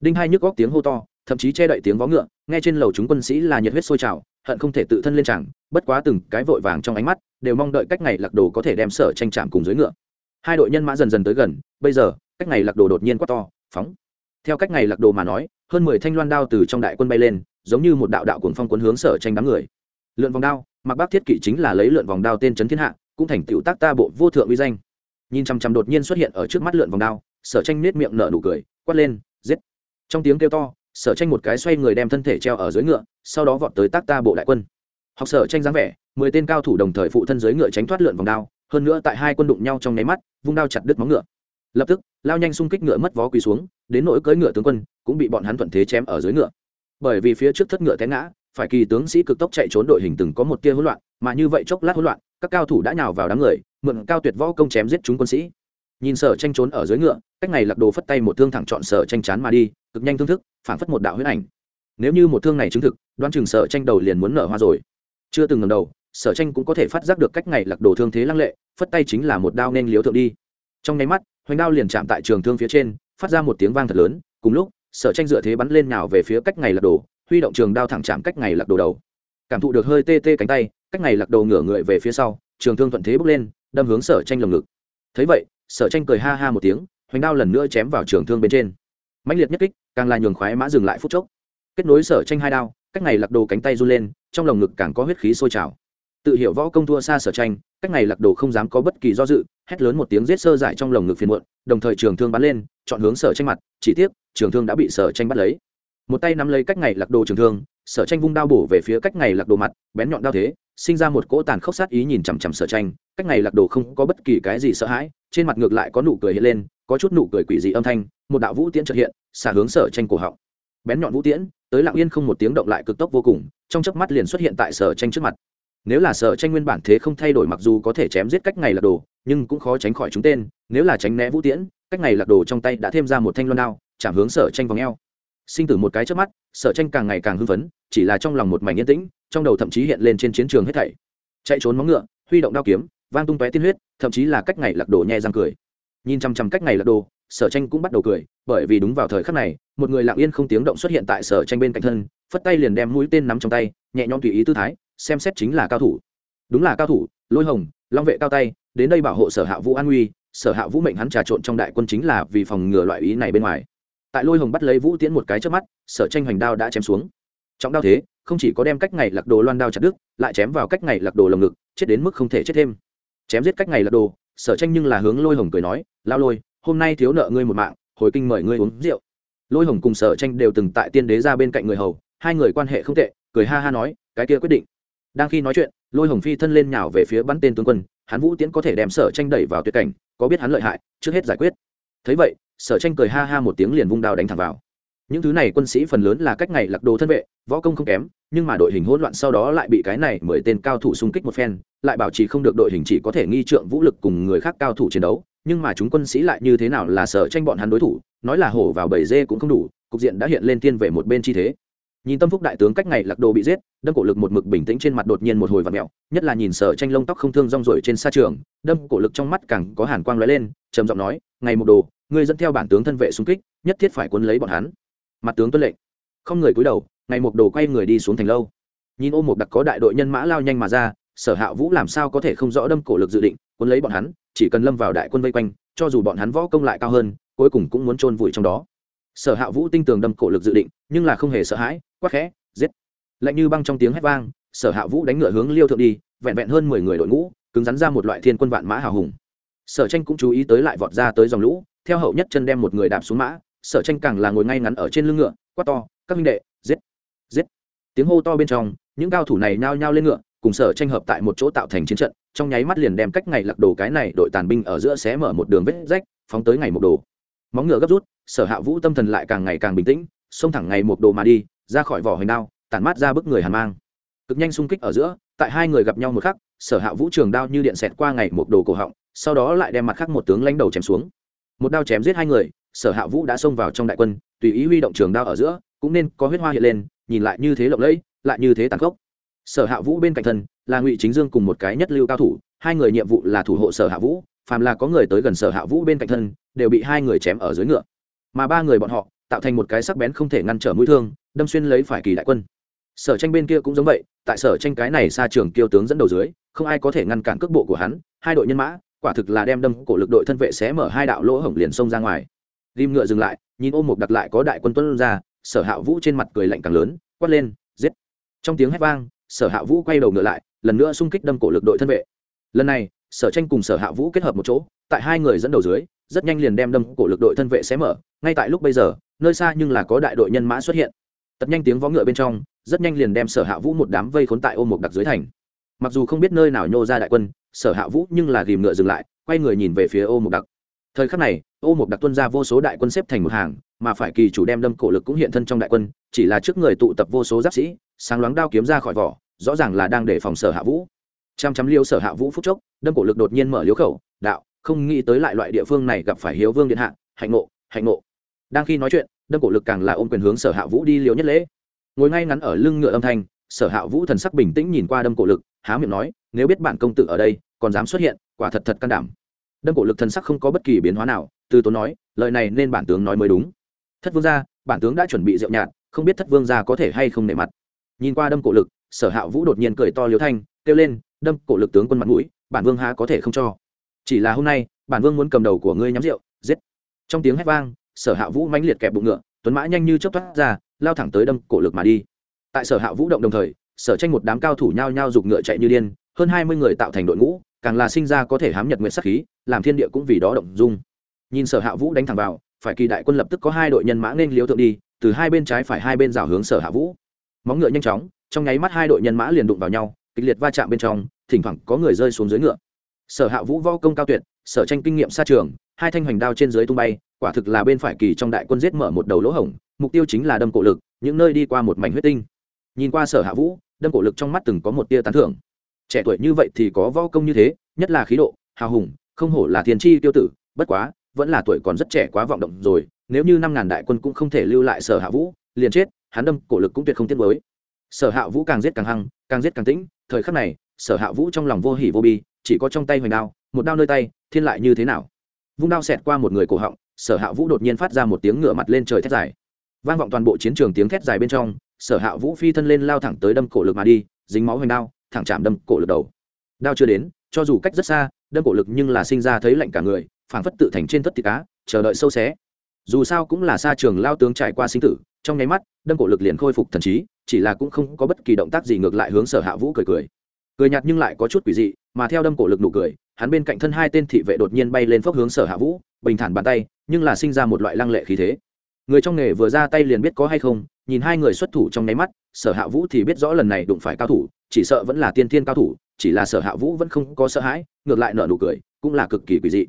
đinh hai nhức góc tiếng hô to thậm chí che đậy tiếng vó ngựa nghe trên lầu chúng quân sĩ là nhiệt huyết sôi trào hận không thể tự thân lên chẳng bất quá từng cái vội vàng trong ánh mắt đều mong đợi cách ngày lạc đồ có thể đem sở tranh chạm cùng dưới ngựa hai đội nhân mã dần dần tới gần bây giờ cách ngày lạc đồ đột nhiên quát to, phóng! Theo cách ngày lạc đồ mà nói, hơn mười thanh loan đao từ trong đại quân bay lên, giống như một đạo đạo cuồng phong cuốn hướng sở tranh đám người. Lượn vòng đao, mặc bác thiết kỵ chính là lấy lượn vòng đao tên trấn thiên hạ, cũng thành tựu tác ta bộ vô thượng uy danh. Nhìn chằm chằm đột nhiên xuất hiện ở trước mắt lượn vòng đao, sở tranh nết miệng nở nụ cười, quát lên, giết! Trong tiếng kêu to, sở tranh một cái xoay người đem thân thể treo ở dưới ngựa, sau đó vọt tới tác ta bộ đại quân. Học sở tranh dáng vẻ, mười tên cao thủ đồng thời phụ thân dưới ngựa tránh thoát lượn vòng đao, hơn nữa tại hai quân đụng nhau trong nháy mắt, vung đao chặt đứt móng ngựa lập tức, lao nhanh xung kích ngựa mất vó quỳ xuống, đến nỗi cưỡi ngựa tướng quân cũng bị bọn hắn thuận thế chém ở dưới ngựa. Bởi vì phía trước thất ngựa té ngã, phải kỳ tướng sĩ cực tốc chạy trốn đội hình từng có một tia hỗn loạn, mà như vậy chốc lát hỗn loạn, các cao thủ đã nhào vào đám người, mượn cao tuyệt võ công chém giết chúng quân sĩ. Nhìn sở tranh trốn ở dưới ngựa, cách này lạc đồ phất tay một thương thẳng chọn sở tranh chán mà đi, cực nhanh thương thức, phản phất một đạo huyết ảnh. Nếu như một thương này chứng thực đoan chừng sở tranh đầu liền muốn nở hoa rồi. Chưa từng ngầm đầu, sở tranh cũng có thể phát giác được cách này lạc đồ thương thế lăng lệ, phất tay chính là một đao nên liếu thượng đi trong nháy mắt, hoành đao liền chạm tại trường thương phía trên, phát ra một tiếng vang thật lớn, cùng lúc, sở tranh dựa thế bắn lên nào về phía cách ngày lật đồ, huy động trường đao thẳng chạm cách ngày lật đồ đầu. Cảm thụ được hơi tê tê cánh tay, cách ngày lật đổ ngửa người về phía sau, trường thương thuận thế bước lên, đâm hướng sở tranh lồng ngực. Thấy vậy, sở tranh cười ha ha một tiếng, hoành đao lần nữa chém vào trường thương bên trên. Mãnh liệt nhất kích, càng là nhường khoái mã dừng lại phút chốc. Kết nối sở tranh hai đao, cách ngày lạc đồ cánh tay run lên, trong lồng ngực càng có huyết khí sôi trào. Tự hiểu võ công thua xa sở tranh cách này lạc đồ không dám có bất kỳ do dự, hét lớn một tiếng giết sơ giải trong lồng ngực phiền muộn, đồng thời trường thương bắn lên, chọn hướng sở tranh mặt, chỉ tiếc, trường thương đã bị sở tranh bắt lấy. Một tay nắm lấy cách này lạc đồ trường thương, sở tranh vung đao bổ về phía cách này lạc đồ mặt, bén nhọn đao thế, sinh ra một cỗ tàn khốc sát ý nhìn chằm chằm sở tranh. Cách này lạc đồ không có bất kỳ cái gì sợ hãi, trên mặt ngược lại có nụ cười hiện lên, có chút nụ cười quỷ dị âm thanh, một đạo vũ tiễn trật hiện, xả hướng sở tranh cổ họng. Bén nhọn vũ tiễn, tới lặng yên không một tiếng động lại cực tốc vô cùng, trong chớp mắt liền xuất hiện tại sở tranh trước mặt nếu là sở tranh nguyên bản thế không thay đổi mặc dù có thể chém giết cách ngày lạc đồ, nhưng cũng khó tránh khỏi chúng tên. Nếu là tránh né vũ tiễn, cách ngày lạc đồ trong tay đã thêm ra một thanh loan đao, chạm hướng sở tranh vòng eo. Sinh tử một cái trước mắt sở tranh càng ngày càng hưng phấn, chỉ là trong lòng một mảnh yên tĩnh, trong đầu thậm chí hiện lên trên chiến trường hết thảy. Chạy trốn móng ngựa, huy động đao kiếm, vang tung tóe tiên huyết, thậm chí là cách ngày lạc đồ nhẹ răng cười. Nhìn chăm chăm cách ngày lạc đồ sở tranh cũng bắt đầu cười, bởi vì đúng vào thời khắc này, một người lặng yên không tiếng động xuất hiện tại sở tranh bên cạnh thân, phất tay liền đem mũi tên nắm trong tay, nhẹ nhõm tùy ý tư thái xem xét chính là cao thủ. Đúng là cao thủ, lôi hồng, long vệ cao tay, đến đây bảo hộ sở hạ vũ an nguy, sở hạ vũ mệnh hắn trà trộn trong đại quân chính là vì phòng ngừa loại ý này bên ngoài. Tại lôi hồng bắt lấy vũ tiễn một cái trước mắt, sở tranh hoành đao đã chém xuống. Trọng đao thế, không chỉ có đem cách ngày lạc đồ loan đao chặt đứt, lại chém vào cách ngày lạc đồ lồng ngực, chết đến mức không thể chết thêm. Chém giết cách ngày lạc đồ, sở tranh nhưng là hướng lôi hồng cười nói, lao lôi, hôm nay thiếu nợ ngươi một mạng, hồi kinh mời ngươi uống rượu. Lôi hồng cùng sở tranh đều từng tại tiên đế ra bên cạnh người hầu, hai người quan hệ không tệ, cười ha ha nói, cái kia quyết định đang khi nói chuyện, lôi hồng phi thân lên nhào về phía bắn tên tướng quân, hắn vũ tiễn có thể đem sở tranh đẩy vào tuyệt cảnh, có biết hắn lợi hại, trước hết giải quyết. Thấy vậy, sở tranh cười ha ha một tiếng liền vung đao đánh thẳng vào. Những thứ này quân sĩ phần lớn là cách ngày lạc đồ thân vệ, võ công không kém, nhưng mà đội hình hỗn loạn sau đó lại bị cái này mười tên cao thủ xung kích một phen, lại bảo trì không được đội hình chỉ có thể nghi trượng vũ lực cùng người khác cao thủ chiến đấu, nhưng mà chúng quân sĩ lại như thế nào là sở tranh bọn hắn đối thủ, nói là hổ vào bầy dê cũng không đủ, cục diện đã hiện lên tiên về một bên chi thế nhìn tâm phúc đại tướng cách ngày lạc đồ bị giết, đâm cổ lực một mực bình tĩnh trên mặt đột nhiên một hồi và mẹo nhất là nhìn sở tranh lông tóc không thương rong rổi trên xa trường, đâm cổ lực trong mắt càng có hàn quang lóe lên, trầm giọng nói, ngày một đồ người dẫn theo bản tướng thân vệ xung kích, nhất thiết phải quân lấy bọn hắn. Mặt tướng tuân lệnh. Không người cúi đầu, ngày một đồ quay người đi xuống thành lâu. Nhìn ôm một đặc có đại đội nhân mã lao nhanh mà ra, sở hạ vũ làm sao có thể không rõ đâm cổ lực dự định quân lấy bọn hắn, chỉ cần lâm vào đại quân vây quanh, cho dù bọn hắn võ công lại cao hơn, cuối cùng cũng muốn chôn vùi trong đó. Sở hạ vũ tinh tường đâm cổ lực dự định, nhưng là không hề sợ hãi quắc khẽ, giết. Lạnh như băng trong tiếng hét vang, sở hạ vũ đánh ngựa hướng liêu thượng đi, vẹn vẹn hơn mười người đội ngũ, cứng rắn ra một loại thiên quân vạn mã hào hùng. Sở tranh cũng chú ý tới lại vọt ra tới dòng lũ, theo hậu nhất chân đem một người đạp xuống mã, sở tranh càng là ngồi ngay ngắn ở trên lưng ngựa, quát to, các minh đệ, giết giết. Tiếng hô to bên trong, những cao thủ này nhao nhao lên ngựa, cùng sở tranh hợp tại một chỗ tạo thành chiến trận, trong nháy mắt liền đem cách ngày lật đồ cái này đội tàn binh ở giữa xé mở một đường vết rách, phóng tới ngày một đồ. Móng ngựa gấp rút, sở hạ vũ tâm thần lại càng ngày càng bình tĩnh, xông thẳng ngày một đồ mà đi ra khỏi vỏ hình đao, tản mát ra bức người hàn mang. Cực nhanh xung kích ở giữa, tại hai người gặp nhau một khắc, sở hạ vũ trường đao như điện xẹt qua ngày một đồ cổ họng, sau đó lại đem mặt khác một tướng lãnh đầu chém xuống. Một đao chém giết hai người, sở hạ vũ đã xông vào trong đại quân, tùy ý huy động trường đao ở giữa, cũng nên có huyết hoa hiện lên, nhìn lại như thế lộng lẫy, lại như thế tàn khốc. Sở hạ vũ bên cạnh thân, là ngụy chính dương cùng một cái nhất lưu cao thủ, hai người nhiệm vụ là thủ hộ sở hạ vũ, phàm là có người tới gần sở hạ vũ bên cạnh thân, đều bị hai người chém ở dưới ngựa. Mà ba người bọn họ tạo thành một cái sắc bén không thể ngăn trở mũi thương, đâm xuyên lấy phải kỳ đại quân. Sở tranh bên kia cũng giống vậy, tại sở tranh cái này xa trường kiêu tướng dẫn đầu dưới, không ai có thể ngăn cản cước bộ của hắn, hai đội nhân mã, quả thực là đem đâm cổ lực đội thân vệ xé mở hai đạo lỗ hổng liền xông ra ngoài. Ghim ngựa dừng lại, nhìn ôm một đặt lại có đại quân tuân ra, sở hạ vũ trên mặt cười lạnh càng lớn, quát lên, giết. Trong tiếng hét vang, sở hạ vũ quay đầu ngựa lại, lần nữa xung kích đâm cổ lực đội thân vệ. Lần này, sở tranh cùng sở hạ vũ kết hợp một chỗ, tại hai người dẫn đầu dưới, rất nhanh liền đem đâm cổ lực đội thân vệ xé mở ngay tại lúc bây giờ, nơi xa nhưng là có đại đội nhân mã xuất hiện. Tật nhanh tiếng vó ngựa bên trong, rất nhanh liền đem sở hạ vũ một đám vây khốn tại ôm một đặc dưới thành. Mặc dù không biết nơi nào nhô ra đại quân, sở hạ vũ nhưng là ghìm ngựa dừng lại, quay người nhìn về phía ô một đặc. Thời khắc này, ô một đặc tuân ra vô số đại quân xếp thành một hàng, mà phải kỳ chủ đem đâm cổ lực cũng hiện thân trong đại quân, chỉ là trước người tụ tập vô số giáp sĩ, sáng loáng đao kiếm ra khỏi vỏ, rõ ràng là đang đề phòng sở hạ vũ. Chăm chăm liêu sở hạ vũ phúc chốc, đâm cổ lực đột nhiên mở liếu khẩu, đạo, không nghĩ tới lại loại địa phương này gặp phải hiếu vương điện hạ, hạnh nộ hạnh nộ đang khi nói chuyện, đâm cổ lực càng là ôm quyền hướng sở hạ vũ đi liều nhất lễ. Ngồi ngay ngắn ở lưng ngựa âm thanh, sở hạ vũ thần sắc bình tĩnh nhìn qua đâm cổ lực, há miệng nói, nếu biết bản công tử ở đây, còn dám xuất hiện, quả thật thật can đảm. Đâm cổ lực thần sắc không có bất kỳ biến hóa nào, từ tốn nói, lời này nên bản tướng nói mới đúng. Thất vương gia, bản tướng đã chuẩn bị rượu nhạt, không biết thất vương gia có thể hay không nể mặt. Nhìn qua đâm cổ lực, sở hạ vũ đột nhiên cười to liếu thanh, kêu lên, đâm cổ lực tướng quân mặt mũi, bản vương há có thể không cho? Chỉ là hôm nay, bản vương muốn cầm đầu của ngươi nhắm rượu, giết. Trong tiếng hét vang sở hạ vũ mãnh liệt kẹp bụng ngựa, tuấn mã nhanh như chớp thoát ra, lao thẳng tới đâm cổ lực mà đi. Tại sở hạ vũ động đồng thời, sở tranh một đám cao thủ nhao nhao giục ngựa chạy như điên, hơn hai mươi người tạo thành đội ngũ, càng là sinh ra có thể hám nhật nguyện sắc khí, làm thiên địa cũng vì đó động dung. Nhìn sở hạ vũ đánh thẳng vào, phải kỳ đại quân lập tức có hai đội nhân mã nên liếu thượng đi, từ hai bên trái phải hai bên rào hướng sở hạ vũ. Móng ngựa nhanh chóng, trong nháy mắt hai đội nhân mã liền đụng vào nhau, kịch liệt va chạm bên trong, thỉnh thoảng có người rơi xuống dưới ngựa. Sở hạ vũ võ công cao tuyệt, sở tranh kinh nghiệm xa trường, hai thanh hoành đao trên dưới tung bay quả thực là bên phải kỳ trong đại quân giết mở một đầu lỗ hổng, mục tiêu chính là đâm cổ lực, những nơi đi qua một mảnh huyết tinh. Nhìn qua sở hạ vũ, đâm cổ lực trong mắt từng có một tia tán thưởng. Trẻ tuổi như vậy thì có võ công như thế, nhất là khí độ, hào hùng, không hổ là thiên tri tiêu tử, bất quá, vẫn là tuổi còn rất trẻ quá vọng động rồi, nếu như năm ngàn đại quân cũng không thể lưu lại sở hạ vũ, liền chết, hắn đâm cổ lực cũng tuyệt không tiết mới sở hạ vũ càng giết càng hăng, càng giết càng tĩnh, thời khắc này, sở hạ vũ trong lòng vô hỉ vô bi, chỉ có trong tay hoành đao, một đao nơi tay, thiên lại như thế nào? Vung đao xẹt qua một người cổ họng sở hạ vũ đột nhiên phát ra một tiếng ngửa mặt lên trời thét dài. Vang vọng toàn bộ chiến trường tiếng thét dài bên trong, sở hạ vũ phi thân lên lao thẳng tới đâm cổ lực mà đi, dính máu hoành đao, thẳng chạm đâm cổ lực đầu. Đao chưa đến, cho dù cách rất xa, đâm cổ lực nhưng là sinh ra thấy lạnh cả người, phảng phất tự thành trên tất thịt cá, chờ đợi sâu xé. Dù sao cũng là xa trường lao tướng trải qua sinh tử, trong nháy mắt, đâm cổ lực liền khôi phục thần trí, chỉ là cũng không có bất kỳ động tác gì ngược lại hướng sở hạ vũ cười cười. Cười nhạt nhưng lại có chút quỷ dị, mà theo đâm cổ lực nụ cười hắn bên cạnh thân hai tên thị vệ đột nhiên bay lên phốc hướng sở hạ vũ, bình thản bàn tay, nhưng là sinh ra một loại lăng lệ khí thế. Người trong nghề vừa ra tay liền biết có hay không, nhìn hai người xuất thủ trong nháy mắt, sở hạ vũ thì biết rõ lần này đụng phải cao thủ, chỉ sợ vẫn là tiên thiên cao thủ, chỉ là sở hạ vũ vẫn không có sợ hãi, ngược lại nở nụ cười, cũng là cực kỳ quỳ dị.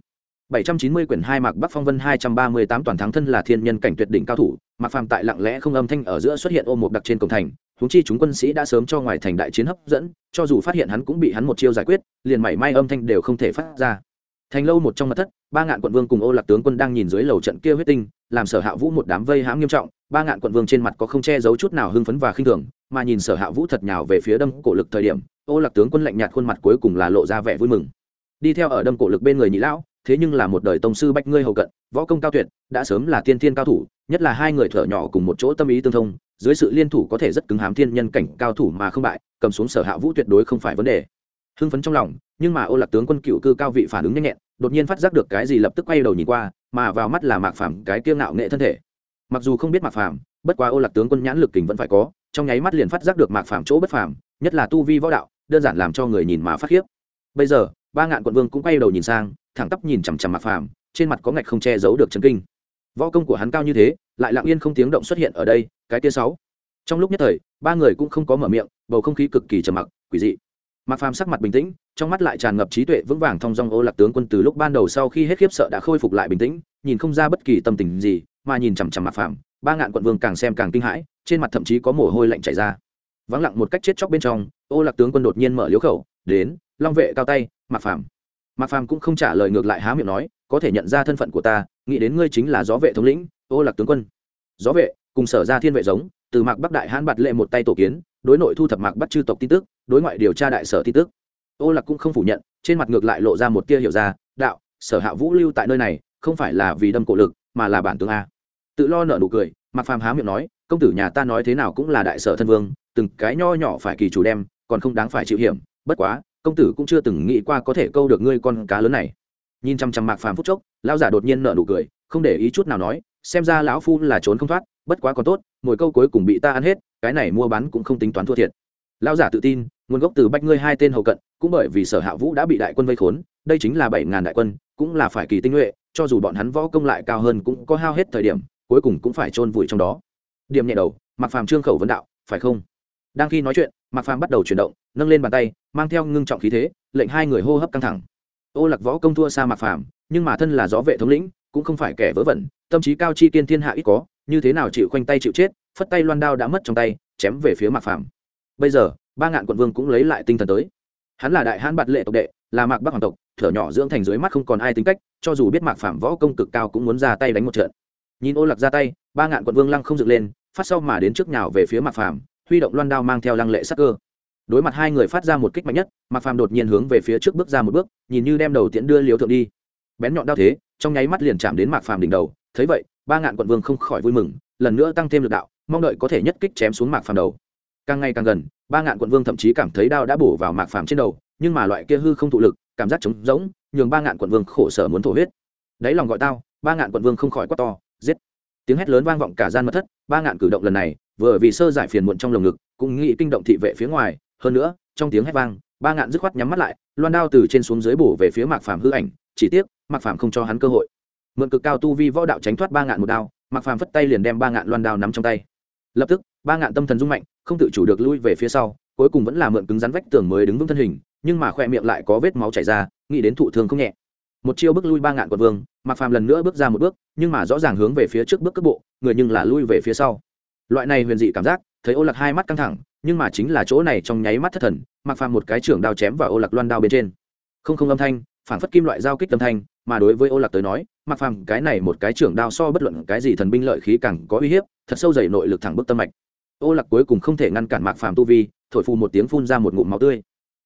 790 quyển hai mạc Bắc Phong Vân 238 toàn thắng thân là thiên nhân cảnh tuyệt đỉnh cao thủ, Mạc Phàm tại lặng lẽ không âm thanh ở giữa xuất hiện ôm một đặc trên cổng thành, huống chi chúng quân sĩ đã sớm cho ngoài thành đại chiến hấp dẫn, cho dù phát hiện hắn cũng bị hắn một chiêu giải quyết, liền mảy may âm thanh đều không thể phát ra. Thành lâu một trong mật thất, ba ngạn quận vương cùng Ô Lạc tướng quân đang nhìn dưới lầu trận kia huyết tinh, làm Sở Hạ Vũ một đám vây hãm nghiêm trọng, ba ngạn quận vương trên mặt có không che giấu chút nào hưng phấn và khinh thường, mà nhìn Sở Hạ Vũ thật nhào về phía đâm cổ lực thời điểm, Ô Lạc tướng quân lạnh nhạt khuôn mặt cuối cùng là lộ ra vẻ vui mừng. Đi theo ở đâm cổ lực bên người nhị lão, thế nhưng là một đời tông sư bách ngươi hầu cận, võ công cao tuyệt, đã sớm là tiên thiên cao thủ, nhất là hai người thở nhỏ cùng một chỗ tâm ý tương thông, dưới sự liên thủ có thể rất cứng hám thiên nhân cảnh cao thủ mà không bại, cầm xuống sở hạ vũ tuyệt đối không phải vấn đề. Hưng phấn trong lòng, nhưng mà ô lạc tướng quân cựu cư cao vị phản ứng nhanh nhẹn, đột nhiên phát giác được cái gì lập tức quay đầu nhìn qua, mà vào mắt là mạc phàm, cái kiêng ngạo nghệ thân thể. Mặc dù không biết mạc phàm, bất quá ô lạc tướng quân nhãn lực kình vẫn phải có, trong nháy mắt liền phát giác được mạc phàm chỗ bất phàm, nhất là tu vi võ đạo, đơn giản làm cho người nhìn mà phát khiếp. Bây giờ, ba ngạn quận vương cũng quay đầu nhìn sang thẳng tắp nhìn chằm chằm mạc phàm, trên mặt có ngạch không che giấu được chấn kinh. Võ công của hắn cao như thế, lại lặng yên không tiếng động xuất hiện ở đây, cái tia sáu. Trong lúc nhất thời, ba người cũng không có mở miệng, bầu không khí cực kỳ trầm mặc, quỷ dị. Mạc phàm sắc mặt bình tĩnh, trong mắt lại tràn ngập trí tuệ vững vàng thong dong ô lạc tướng quân từ lúc ban đầu sau khi hết khiếp sợ đã khôi phục lại bình tĩnh, nhìn không ra bất kỳ tâm tình gì, mà nhìn chằm chằm mạc phàm, ba ngạn quận vương càng xem càng kinh hãi, trên mặt thậm chí có mồ hôi lạnh chảy ra. Vắng lặng một cách chết chóc bên trong, ô lạc tướng quân đột nhiên mở liếu khẩu, đến, long vệ cao tay, mạc phàm mạc phàm cũng không trả lời ngược lại há miệng nói, có thể nhận ra thân phận của ta, nghĩ đến ngươi chính là gió vệ thống lĩnh, ô lạc tướng quân. Gió vệ, cùng sở ra thiên vệ giống, từ mạc bắc đại hãn bạt lệ một tay tổ kiến, đối nội thu thập mạc bắc chư tộc tin tức, đối ngoại điều tra đại sở tin tức. Ô lạc cũng không phủ nhận, trên mặt ngược lại lộ ra một tia hiểu ra, đạo, sở hạ vũ lưu tại nơi này, không phải là vì đâm cổ lực, mà là bản tướng a. Tự lo nợ nụ cười, mạc phàm há miệng nói, công tử nhà ta nói thế nào cũng là đại sở thân vương, từng cái nho nhỏ phải kỳ chủ đem, còn không đáng phải chịu hiểm, bất quá công tử cũng chưa từng nghĩ qua có thể câu được ngươi con cá lớn này. Nhìn chăm chăm mạc phàm phút chốc, lão giả đột nhiên nở nụ cười, không để ý chút nào nói, xem ra lão phu là trốn không thoát, bất quá còn tốt, mỗi câu cuối cùng bị ta ăn hết, cái này mua bán cũng không tính toán thua thiệt. Lão giả tự tin, nguồn gốc từ bách ngươi hai tên hầu cận, cũng bởi vì sở hạ vũ đã bị đại quân vây khốn, đây chính là bảy ngàn đại quân, cũng là phải kỳ tinh nhuệ, cho dù bọn hắn võ công lại cao hơn cũng có hao hết thời điểm, cuối cùng cũng phải chôn vùi trong đó. Điểm nhẹ đầu mặc phàm trương khẩu vấn đạo, phải không? Đang khi nói chuyện mạc phàm bắt đầu chuyển động, nâng lên bàn tay, mang theo ngưng trọng khí thế, lệnh hai người hô hấp căng thẳng. Ô lạc võ công thua xa mạc phàm, nhưng mà thân là gió vệ thống lĩnh, cũng không phải kẻ vớ vẩn, tâm trí cao chi tiên thiên hạ ít có, như thế nào chịu khoanh tay chịu chết, phất tay loan đao đã mất trong tay, chém về phía mạc phàm. Bây giờ, ba ngạn quận vương cũng lấy lại tinh thần tới. Hắn là đại hãn bạt lệ tộc đệ, là mạc bắc hoàng tộc, thở nhỏ dưỡng thành dưới mắt không còn ai tính cách, cho dù biết mạc Phàm võ công cực cao cũng muốn ra tay đánh một trận. Nhìn ô lạc ra tay, ba ngạn quận vương lăng không dựng lên, phát sau mà đến trước nhào về phía mạc Phàm huy động loan đao mang theo lăng lệ sắc cơ. Đối mặt hai người phát ra một kích mạnh nhất, mạc phàm đột nhiên hướng về phía trước bước ra một bước, nhìn như đem đầu tiễn đưa liều thượng đi. Bén nhọn đao thế, trong nháy mắt liền chạm đến mạc phàm đỉnh đầu, thấy vậy, ba ngạn quận vương không khỏi vui mừng, lần nữa tăng thêm lực đạo, mong đợi có thể nhất kích chém xuống mạc phàm đầu. Càng ngày càng gần, ba ngạn quận vương thậm chí cảm thấy đao đã bổ vào mạc phàm trên đầu, nhưng mà loại kia hư không thụ lực, cảm giác trống rỗng, nhường ba ngạn quận vương khổ sở muốn thổ huyết. Đáy lòng gọi tao, ba ngạn quận vương không khỏi quát to tiếng hét lớn vang vọng cả gian mật thất, ba ngạn cử động lần này, vừa vì sơ giải phiền muộn trong lồng ngực, cũng nghĩ kinh động thị vệ phía ngoài. Hơn nữa, trong tiếng hét vang, ba ngạn dứt khoát nhắm mắt lại, loan đao từ trên xuống dưới bổ về phía mạc phàm hư ảnh, chỉ tiếc, mạc phàm không cho hắn cơ hội. Mượn cực cao tu vi võ đạo tránh thoát ba ngạn một đao, mạc phàm phất tay liền đem ba ngạn loan đao nắm trong tay. Lập tức, ba ngạn tâm thần rung mạnh, không tự chủ được lui về phía sau, cuối cùng vẫn là mượn cứng rắn vách tường mới đứng vững thân hình, nhưng mà khoe miệng lại có vết máu chảy ra, nghĩ đến thụ thương không nhẹ một chiêu bước lui ba ngạn quận vương, mạc phàm lần nữa bước ra một bước, nhưng mà rõ ràng hướng về phía trước bước cước bộ, người nhưng là lui về phía sau. Loại này huyền dị cảm giác, thấy ô lạc hai mắt căng thẳng, nhưng mà chính là chỗ này trong nháy mắt thất thần, mạc phàm một cái trưởng đao chém vào ô lạc loan đao bên trên. Không không âm thanh, phản phất kim loại giao kích âm thanh, mà đối với ô lạc tới nói, mạc phàm cái này một cái trưởng đao so bất luận cái gì thần binh lợi khí càng có uy hiếp, thật sâu dày nội lực thẳng bức tâm mạch. Ô lạc cuối cùng không thể ngăn cản mạc phàm tu vi, thổi phù một tiếng phun ra một ngụm máu tươi.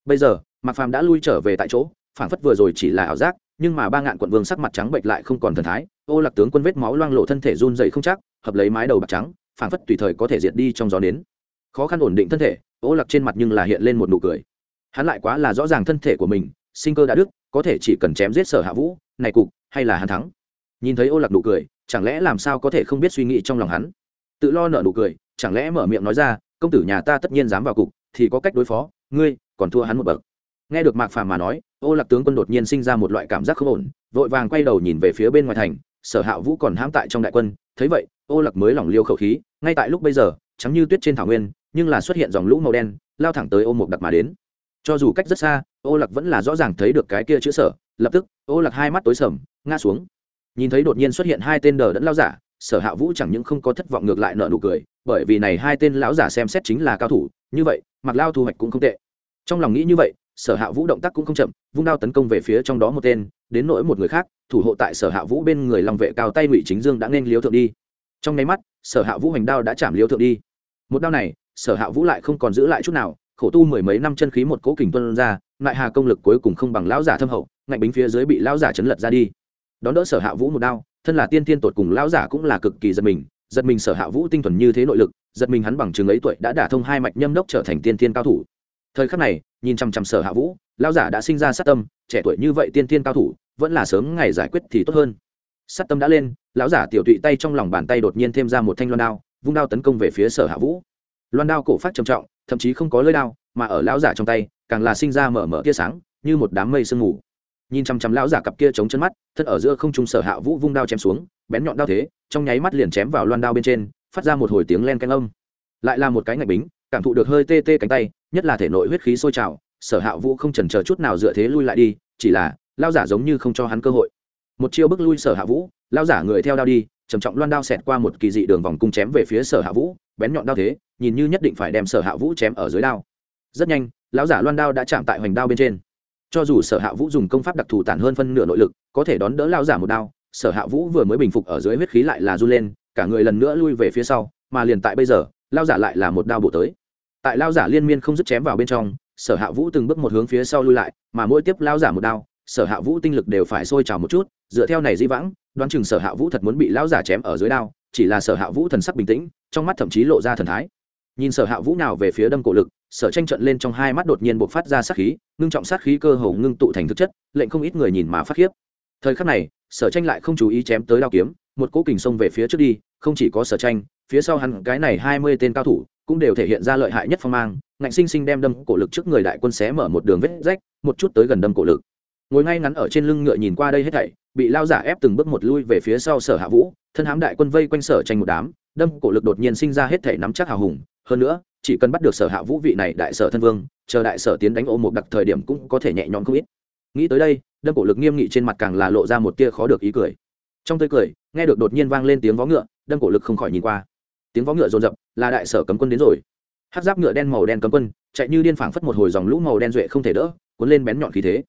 Bây giờ, mạc phàm đã lui trở về tại chỗ, phản phất vừa rồi chỉ là ảo giác nhưng mà ba ngạn quận vương sắc mặt trắng bệnh lại không còn thần thái, ô lạc tướng quân vết máu loang lộ thân thể run dậy không chắc, hợp lấy mái đầu bạc trắng phản phất tùy thời có thể diệt đi trong gió nến. Khó khăn ổn định thân thể, ô lạc trên mặt nhưng là hiện lên một nụ cười. Hắn lại quá là rõ ràng thân thể của mình, sinh cơ đã đức có thể chỉ cần chém giết sở hạ vũ, này cục, hay là hắn thắng. Nhìn thấy ô lạc nụ cười, chẳng lẽ làm sao có thể không biết suy nghĩ trong lòng hắn? Tự lo nợ nụ cười, chẳng lẽ mở miệng nói ra, công tử nhà ta tất nhiên dám vào cục, thì có cách đối phó, ngươi còn thua hắn một bậc. Nghe được mạc phàm mà nói ô lạc tướng quân đột nhiên sinh ra một loại cảm giác không ổn, vội vàng quay đầu nhìn về phía bên ngoài thành, sở hạ vũ còn hãm tại trong đại quân. Thấy vậy, ô lạc mới lỏng liêu khẩu khí, ngay tại lúc bây giờ, trắng như tuyết trên thảo nguyên, nhưng là xuất hiện dòng lũ màu đen, lao thẳng tới ô mục đặc mà đến. Cho dù cách rất xa, ô lạc vẫn là rõ ràng thấy được cái kia chữ sở, lập tức, ô lạc hai mắt tối sầm, ngã xuống. Nhìn thấy đột nhiên xuất hiện hai tên đờ đẫn lao giả, sở hạ vũ chẳng những không có thất vọng ngược lại nợ nụ cười, bởi vì này hai tên lão giả xem xét chính là cao thủ, như vậy, mặc lao thu hoạch cũng không tệ. Trong lòng nghĩ như vậy sở hạ vũ động tác cũng không chậm, vung đao tấn công về phía trong đó một tên, đến nỗi một người khác, thủ hộ tại sở hạ vũ bên người lòng vệ cao tay ngụy chính dương đã nên liếu thượng đi. Trong nháy mắt, sở hạ vũ hành đao đã chạm liếu thượng đi. Một đao này, sở hạ vũ lại không còn giữ lại chút nào, khổ tu mười mấy năm chân khí một cố kình tuân ra ngại hà công lực cuối cùng không bằng lão giả thâm hậu, ngạnh bính phía dưới bị lão giả chấn lật ra đi. Đón đỡ sở hạ vũ một đao, thân là tiên tiên tột cùng lão giả cũng là cực kỳ giật mình giật mình sở hạ vũ tinh thuần như thế nội lực, giật mình hắn bằng chừng ấy tuổi đã đả thông hai mạch nhâm đốc trở thành tiên tiên cao thủ thời khắc này, nhìn chăm chăm sở hạ vũ, lão giả đã sinh ra sát tâm, trẻ tuổi như vậy tiên tiên cao thủ, vẫn là sớm ngày giải quyết thì tốt hơn. Sát tâm đã lên, lão giả tiểu tụy tay trong lòng bàn tay đột nhiên thêm ra một thanh loan đao, vung đao tấn công về phía sở hạ vũ. Loan đao cổ phát trầm trọng, thậm chí không có lơi đao, mà ở lão giả trong tay, càng là sinh ra mở mở tia sáng, như một đám mây sương mù. Nhìn chăm chăm lão giả cặp kia chống chân mắt, thân ở giữa không trung sở hạ vũ vung đao chém xuống, bén nhọn đao thế, trong nháy mắt liền chém vào loan đao bên trên, phát ra một hồi tiếng len canh âm. Lại là một cái ngạch bính cảm thụ được hơi tê tê cánh tay, nhất là thể nội huyết khí sôi trào, sở hạ vũ không chần chờ chút nào dựa thế lui lại đi, chỉ là lao giả giống như không cho hắn cơ hội. Một chiêu bước lui sở hạ vũ lao giả người theo đao đi, trầm trọng loan đao xẹt qua một kỳ dị đường vòng cung chém về phía sở hạ vũ, bén nhọn đao thế, nhìn như nhất định phải đem sở hạ vũ chém ở dưới đao. Rất nhanh, lão giả loan đao đã chạm tại hoành đao bên trên. Cho dù sở hạ vũ dùng công pháp đặc thù tản hơn phân nửa nội lực, có thể đón đỡ lao giả một đao, sở hạ vũ vừa mới bình phục ở dưới huyết khí lại là r u lên, cả người lần nữa lui về phía sau, mà liền tại bây giờ lao giả lại là một đao bổ tới tại lao giả liên miên không dứt chém vào bên trong, sở hạ vũ từng bước một hướng phía sau lui lại, mà mỗi tiếp lao giả một đao, sở hạ vũ tinh lực đều phải sôi trào một chút, dựa theo này di vãng, đoán chừng sở hạ vũ thật muốn bị lao giả chém ở dưới đao, chỉ là sở hạ vũ thần sắc bình tĩnh, trong mắt thậm chí lộ ra thần thái. Nhìn sở hạ vũ nào về phía đâm cổ lực, sở tranh trận lên trong hai mắt đột nhiên buộc phát ra sát khí, ngưng trọng sát khí cơ hồ ngưng tụ thành thực chất, lệnh không ít người nhìn mà phát khiếp. Thời khắc này, sở tranh lại không chú ý chém tới đao kiếm, một cỗ kình xông về phía trước đi, không chỉ có sở tranh, phía sau hắn cái này hai mươi tên cao thủ cũng đều thể hiện ra lợi hại nhất phong mang, ngạnh sinh sinh đem đâm cổ lực trước người đại quân xé mở một đường vết rách, một chút tới gần đâm cổ lực. Ngồi ngay ngắn ở trên lưng ngựa nhìn qua đây hết thảy, bị lao giả ép từng bước một lui về phía sau sở hạ vũ, thân hám đại quân vây quanh sở tranh một đám, đâm cổ lực đột nhiên sinh ra hết thảy nắm chắc hào hùng. Hơn nữa, chỉ cần bắt được sở hạ vũ vị này đại sở thân vương, chờ đại sở tiến đánh ô một đặc thời điểm cũng có thể nhẹ nhõm không ít. Nghĩ tới đây, đâm cổ lực nghiêm nghị trên mặt càng là lộ ra một tia khó được ý cười. Trong tươi cười, nghe được đột nhiên vang lên tiếng vó ngựa, đâm cổ lực không khỏi nhìn qua tiếng vó ngựa rồn rập, là đại sở cấm quân đến rồi. Hát giáp ngựa đen màu đen cấm quân, chạy như điên phảng phất một hồi dòng lũ màu đen duệ không thể đỡ, cuốn lên bén nhọn khí thế.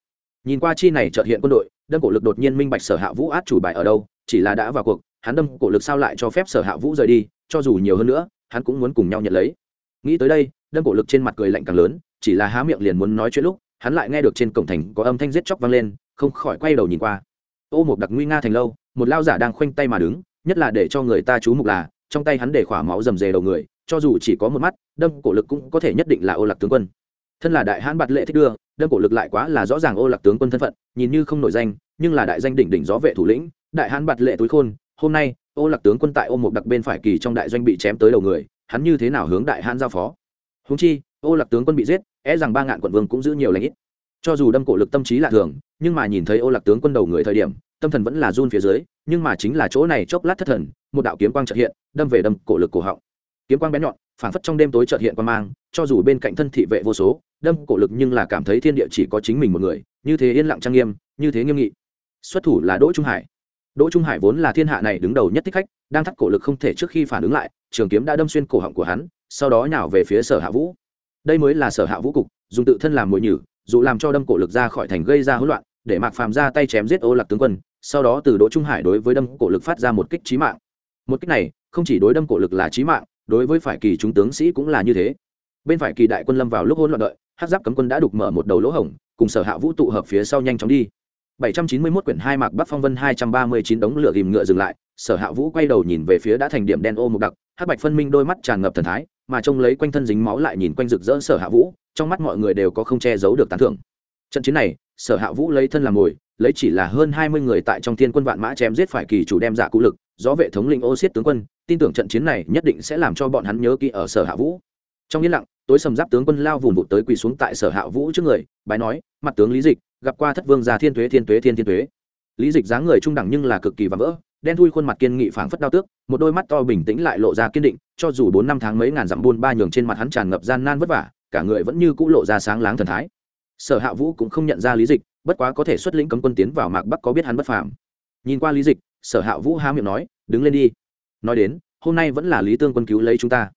Nhìn qua chi này trợt hiện quân đội, đâm cổ lực đột nhiên minh bạch sở hạ vũ át chủ bài ở đâu, chỉ là đã vào cuộc, hắn đâm cổ lực sao lại cho phép sở hạ vũ rời đi, cho dù nhiều hơn nữa, hắn cũng muốn cùng nhau nhận lấy. Nghĩ tới đây, đâm cổ lực trên mặt cười lạnh càng lớn, chỉ là há miệng liền muốn nói chuyện lúc, hắn lại nghe được trên cổng thành có âm thanh giết chóc vang lên, không khỏi quay đầu nhìn qua. Ô một đặc nguy nga thành lâu, một lao giả đang khoanh tay mà đứng, nhất là để cho người ta chú mục là trong tay hắn để khỏa máu rầm rề đầu người, cho dù chỉ có một mắt, đâm cổ lực cũng có thể nhất định là ô lạc tướng quân. Thân là đại hãn bạt lệ thích đưa, đâm cổ lực lại quá là rõ ràng ô lạc tướng quân thân phận, nhìn như không nổi danh, nhưng là đại danh đỉnh đỉnh gió vệ thủ lĩnh, đại hãn bạt lệ túi khôn, hôm nay, ô lạc tướng quân tại ô một đặc bên phải kỳ trong đại doanh bị chém tới đầu người, hắn như thế nào hướng đại hãn giao phó? Húng chi, ô lạc tướng quân bị giết é rằng ba ngạn quận vương cũng giữ nhiều lãnh ít. Cho dù đâm cổ lực tâm trí lạ thường, nhưng mà nhìn thấy ô lạc tướng quân đầu người thời điểm, tâm thần vẫn là run phía dưới, nhưng mà chính là chỗ này chốc lát thất thần, một đạo kiếm quang trợ hiện đâm về đâm, cổ lực cổ họng. Kiếm quang bén nhọn phản phất trong đêm tối trợt hiện quan mang, cho dù bên cạnh thân thị vệ vô số, đâm cổ lực nhưng là cảm thấy thiên địa chỉ có chính mình một người, như thế yên lặng trang nghiêm, như thế nghiêm nghị. Xuất thủ là đỗ trung hải. Đỗ trung hải vốn là thiên hạ này đứng đầu nhất thích khách, đang thắt cổ lực không thể trước khi phản ứng lại, trường kiếm đã đâm xuyên cổ họng của hắn, sau đó nhào về phía sở hạ vũ. Đây mới là sở hạ vũ cục, dùng tự thân làm mồi nhử, dù làm cho đâm cổ lực ra khỏi thành gây ra hỗn loạn, để mạc phàm ra tay chém giết ô lạc tướng quân, sau đó từ đỗ trung hải đối với đâm cổ lực phát ra một kích trí mạng. Một kích này không chỉ đối đâm cổ lực là chí mạng đối với phải kỳ chúng tướng sĩ cũng là như thế bên phải kỳ đại quân lâm vào lúc hỗn loạn đợi hát giáp cấm quân đã đục mở một đầu lỗ hổng cùng sở hạ vũ tụ hợp phía sau nhanh chóng đi 791 quyển hai mạc Bắc Phong Vân 239 đống lửa gìm ngựa dừng lại, Sở Hạ Vũ quay đầu nhìn về phía đã thành điểm đen ô một đặc, hắc bạch phân minh đôi mắt tràn ngập thần thái, mà trông lấy quanh thân dính máu lại nhìn quanh rực rỡ Sở Hạ Vũ, trong mắt mọi người đều có không che giấu được tán thưởng. Trận chiến này, Sở Hạ Vũ lấy thân làm mồi, lấy chỉ là hơn 20 người tại trong thiên quân vạn mã chém giết phải kỳ chủ đem giả cụ lực, do vệ thống lĩnh ô xiết tướng quân, tin tưởng trận chiến này nhất định sẽ làm cho bọn hắn nhớ kỹ ở Sở Hạ Vũ. Trong yên lặng, tối sầm giáp tướng quân lao vùng vụt tới quỳ xuống tại Sở Hạ Vũ trước người, bái nói, mặt tướng Lý Dịch, gặp qua thất vương gia thiên tuế thiên tuế thiên thiên tuế. Lý dịch dáng người trung đẳng nhưng là cực kỳ và vỡ đen thui khuôn mặt kiên nghị phảng phất đao tước một đôi mắt to bình tĩnh lại lộ ra kiên định cho dù bốn năm tháng mấy ngàn dặm buôn ba nhường trên mặt hắn tràn ngập gian nan vất vả cả người vẫn như cũ lộ ra sáng láng thần thái. Sở hạ vũ cũng không nhận ra lý dịch bất quá có thể xuất lĩnh cấm quân tiến vào mạc bắc có biết hắn bất phàm. Nhìn qua lý dịch sở hạ vũ há miệng nói đứng lên đi nói đến, hôm nay vẫn là lý tương quân cứu lấy chúng ta.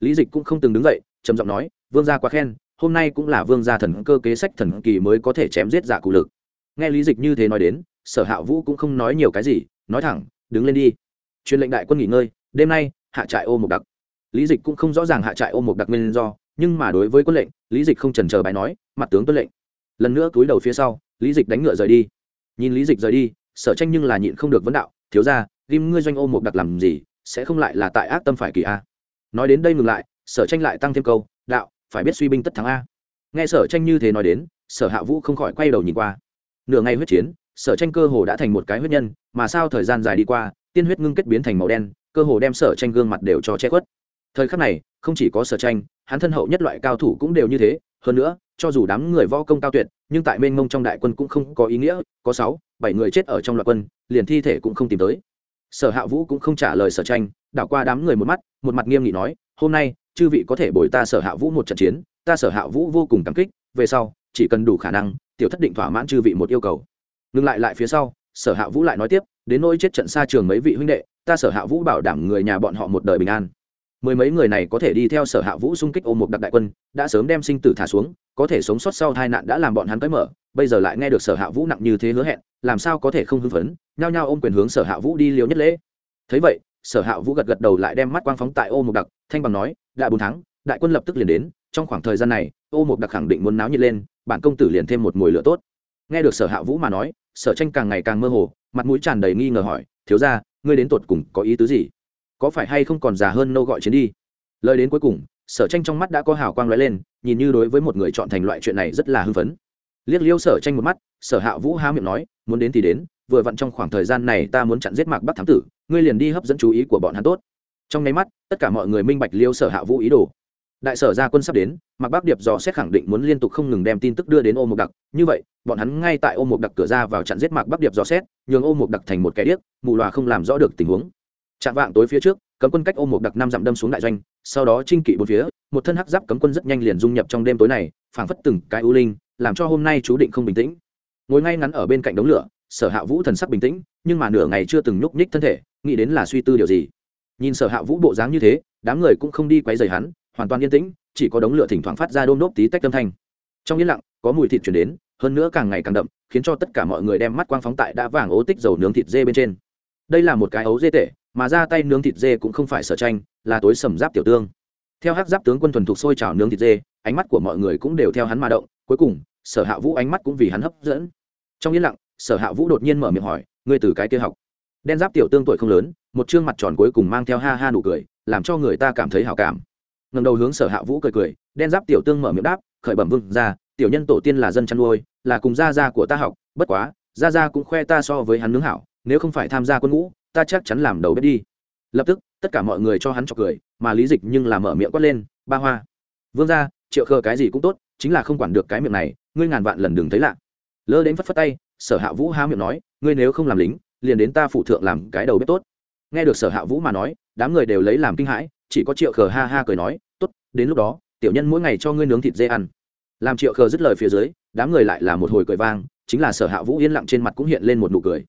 Lý dịch cũng không từng đứng dậy, trầm giọng nói, vương gia quá khen, hôm nay cũng là vương gia thần cơ kế sách thần kỳ mới có thể chém giết giả cụ lực. Nghe lý dịch như thế nói đến, sở hạ vũ cũng không nói nhiều cái gì, nói thẳng, đứng lên đi. Truyền lệnh đại quân nghỉ ngơi, đêm nay, hạ trại ô mục đặc. Lý dịch cũng không rõ ràng hạ trại ô mục đặc nguyên do, nhưng mà đối với quân lệnh, lý dịch không trần chờ bài nói, mặt tướng tuân lệnh. Lần nữa túi đầu phía sau, lý dịch đánh ngựa rời đi. Nhìn lý dịch rời đi, sở tranh nhưng là nhịn không được vấn đạo, thiếu ra ghim ngươi doanh ô mục đặc làm gì sẽ không lại là tại ác tâm phải kỳ a. Nói đến đây ngừng lại, sở tranh lại tăng thêm câu, đạo, phải biết suy binh tất thắng a. Nghe sở tranh như thế nói đến, sở hạ vũ không khỏi quay đầu nhìn qua. Nửa ngày huyết chiến, sở tranh cơ hồ đã thành một cái huyết nhân, mà sao thời gian dài đi qua, tiên huyết ngưng kết biến thành màu đen, cơ hồ đem sở tranh gương mặt đều cho che khuất. Thời khắc này, không chỉ có sở tranh, hắn thân hậu nhất loại cao thủ cũng đều như thế, hơn nữa, cho dù đám người võ công cao tuyệt, nhưng tại mênh mông trong đại quân cũng không có ý nghĩa, có sáu, bảy người chết ở trong loại quân, liền thi thể cũng không tìm tới sở hạ vũ cũng không trả lời sở tranh, đảo qua đám người một mắt, một mặt nghiêm nghị nói, hôm nay, chư vị có thể bồi ta sở hạ vũ một trận chiến, ta sở hạ vũ vô cùng cảm kích, về sau, chỉ cần đủ khả năng, tiểu thất định thỏa mãn chư vị một yêu cầu. Ngừng lại lại phía sau, sở hạ vũ lại nói tiếp, đến nỗi chết trận xa trường mấy vị huynh đệ, ta sở hạ vũ bảo đảm người nhà bọn họ một đời bình an. Mười mấy người này có thể đi theo sở hạ vũ xung kích ôm một đặc đại quân, đã sớm đem sinh tử thả xuống, có thể sống sót sau tai nạn đã làm bọn hắn tới mở bây giờ lại nghe được sở hạ vũ nặng như thế hứa hẹn, làm sao có thể không hưng phấn, nhao nhao ôm quyền hướng sở hạ vũ đi liều nhất lễ. Thấy vậy, sở hạ vũ gật gật đầu lại đem mắt quang phóng tại ô một đặc, thanh bằng nói, đã bốn tháng, đại quân lập tức liền đến, trong khoảng thời gian này, ô một đặc khẳng định muốn náo nhiệt lên, bản công tử liền thêm một mồi lửa tốt. Nghe được sở hạ vũ mà nói, sở tranh càng ngày càng mơ hồ, mặt mũi tràn đầy nghi ngờ hỏi, thiếu ra ngươi đến tột cùng có ý tứ gì? Có phải hay không còn già hơn nâu gọi chiến đi? Lời đến cuối cùng, sở tranh trong mắt đã có hào quang lóe lên, nhìn như đối với một người chọn thành loại chuyện này rất là hưng phấn liếc liêu sở tranh một mắt, sở hạ vũ há miệng nói, muốn đến thì đến, vừa vặn trong khoảng thời gian này ta muốn chặn giết mạc bắc thám tử, ngươi liền đi hấp dẫn chú ý của bọn hắn tốt. Trong nháy mắt, tất cả mọi người minh bạch liêu sở hạ vũ ý đồ. Đại sở gia quân sắp đến, mạc bắc điệp dò xét khẳng định muốn liên tục không ngừng đem tin tức đưa đến ô mục đặc. Như vậy, bọn hắn ngay tại ô mục đặc cửa ra vào chặn giết mạc bắc điệp dò xét, nhường ô mục đặc thành một kẻ điếc, mù loà không làm rõ được tình huống. Chạm vạng tối phía trước, cấm quân cách ô mục đặc năm dặm đâm xuống đại doanh, sau đó trinh kỵ bốn phía, một thân hắc giáp cấm quân rất nhanh liền dung nhập trong đêm tối này, phảng phất từng cái ưu linh làm cho hôm nay chú định không bình tĩnh. Ngồi ngay ngắn ở bên cạnh đống lửa sở hạ vũ thần sắc bình tĩnh nhưng mà nửa ngày chưa từng nhúc nhích thân thể nghĩ đến là suy tư điều gì. Nhìn sở hạ vũ bộ dáng như thế đám người cũng không đi quấy rầy hắn hoàn toàn yên tĩnh chỉ có đống lửa thỉnh thoảng phát ra đôm đốp tí tách âm thanh. Trong yên lặng có mùi thịt chuyển đến hơn nữa càng ngày càng đậm khiến cho tất cả mọi người đem mắt quang phóng tại đã vàng ố tích dầu nướng thịt dê bên trên. Đây là một cái ấu dê tệ, mà ra tay nướng thịt dê cũng không phải sở tranh là tối sầm giáp tiểu tương. Theo hắc giáp tướng quân thuần thuộc sôi trào nướng thịt dê ánh mắt của mọi người cũng đều theo hắn mà động, cuối cùng, sở hạ vũ ánh mắt cũng vì hắn hấp dẫn. Trong yên lặng, sở hạ vũ đột nhiên mở miệng hỏi, ngươi từ cái kia học? Đen giáp tiểu tương tuổi không lớn, một chương mặt tròn cuối cùng mang theo ha ha nụ cười, làm cho người ta cảm thấy hào cảm. Ngầm đầu hướng sở hạ vũ cười cười, đen giáp tiểu tương mở miệng đáp, khởi bẩm vương ra tiểu nhân tổ tiên là dân chăn nuôi, là cùng gia gia của ta học, bất quá, gia gia cũng khoe ta so với hắn nướng hảo, nếu không phải tham gia quân ngũ, ta chắc chắn làm đầu bếp đi. Lập tức, tất cả mọi người cho hắn chọc cười, mà lý dịch nhưng là mở miệng quát lên, ba hoa, vương ra triệu khờ cái gì cũng tốt, chính là không quản được cái miệng này, ngươi ngàn vạn lần đừng thấy lạ. Lơ đến phất phất tay, sở hạ vũ há miệng nói, ngươi nếu không làm lính, liền đến ta phụ thượng làm cái đầu bếp tốt. Nghe được sở hạ vũ mà nói, đám người đều lấy làm kinh hãi, chỉ có triệu khờ ha ha cười nói, tốt, đến lúc đó, tiểu nhân mỗi ngày cho ngươi nướng thịt dê ăn. Làm triệu khờ dứt lời phía dưới, đám người lại là một hồi cười vang, chính là sở hạ vũ yên lặng trên mặt cũng hiện lên một nụ cười.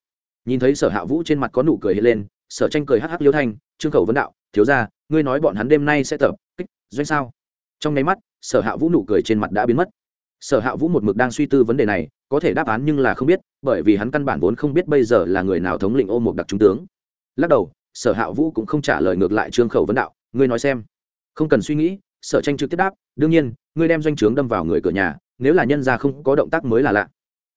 Nhìn thấy sở hạ vũ trên mặt có nụ cười hiện lên, sở tranh cười hắc hắc liêu thanh, trương khẩu vấn đạo, thiếu ra ngươi nói bọn hắn đêm nay sẽ tập kích doanh sao? Trong nháy mắt sở hạ vũ nụ cười trên mặt đã biến mất. Sở hạ vũ một mực đang suy tư vấn đề này, có thể đáp án nhưng là không biết, bởi vì hắn căn bản vốn không biết bây giờ là người nào thống lĩnh ô một đặc trung tướng. Lắc đầu, sở hạ vũ cũng không trả lời ngược lại trương khẩu vấn đạo, ngươi nói xem. Không cần suy nghĩ, sở tranh trực tiếp đáp, đương nhiên, ngươi đem doanh trướng đâm vào người cửa nhà, nếu là nhân ra không có động tác mới là lạ.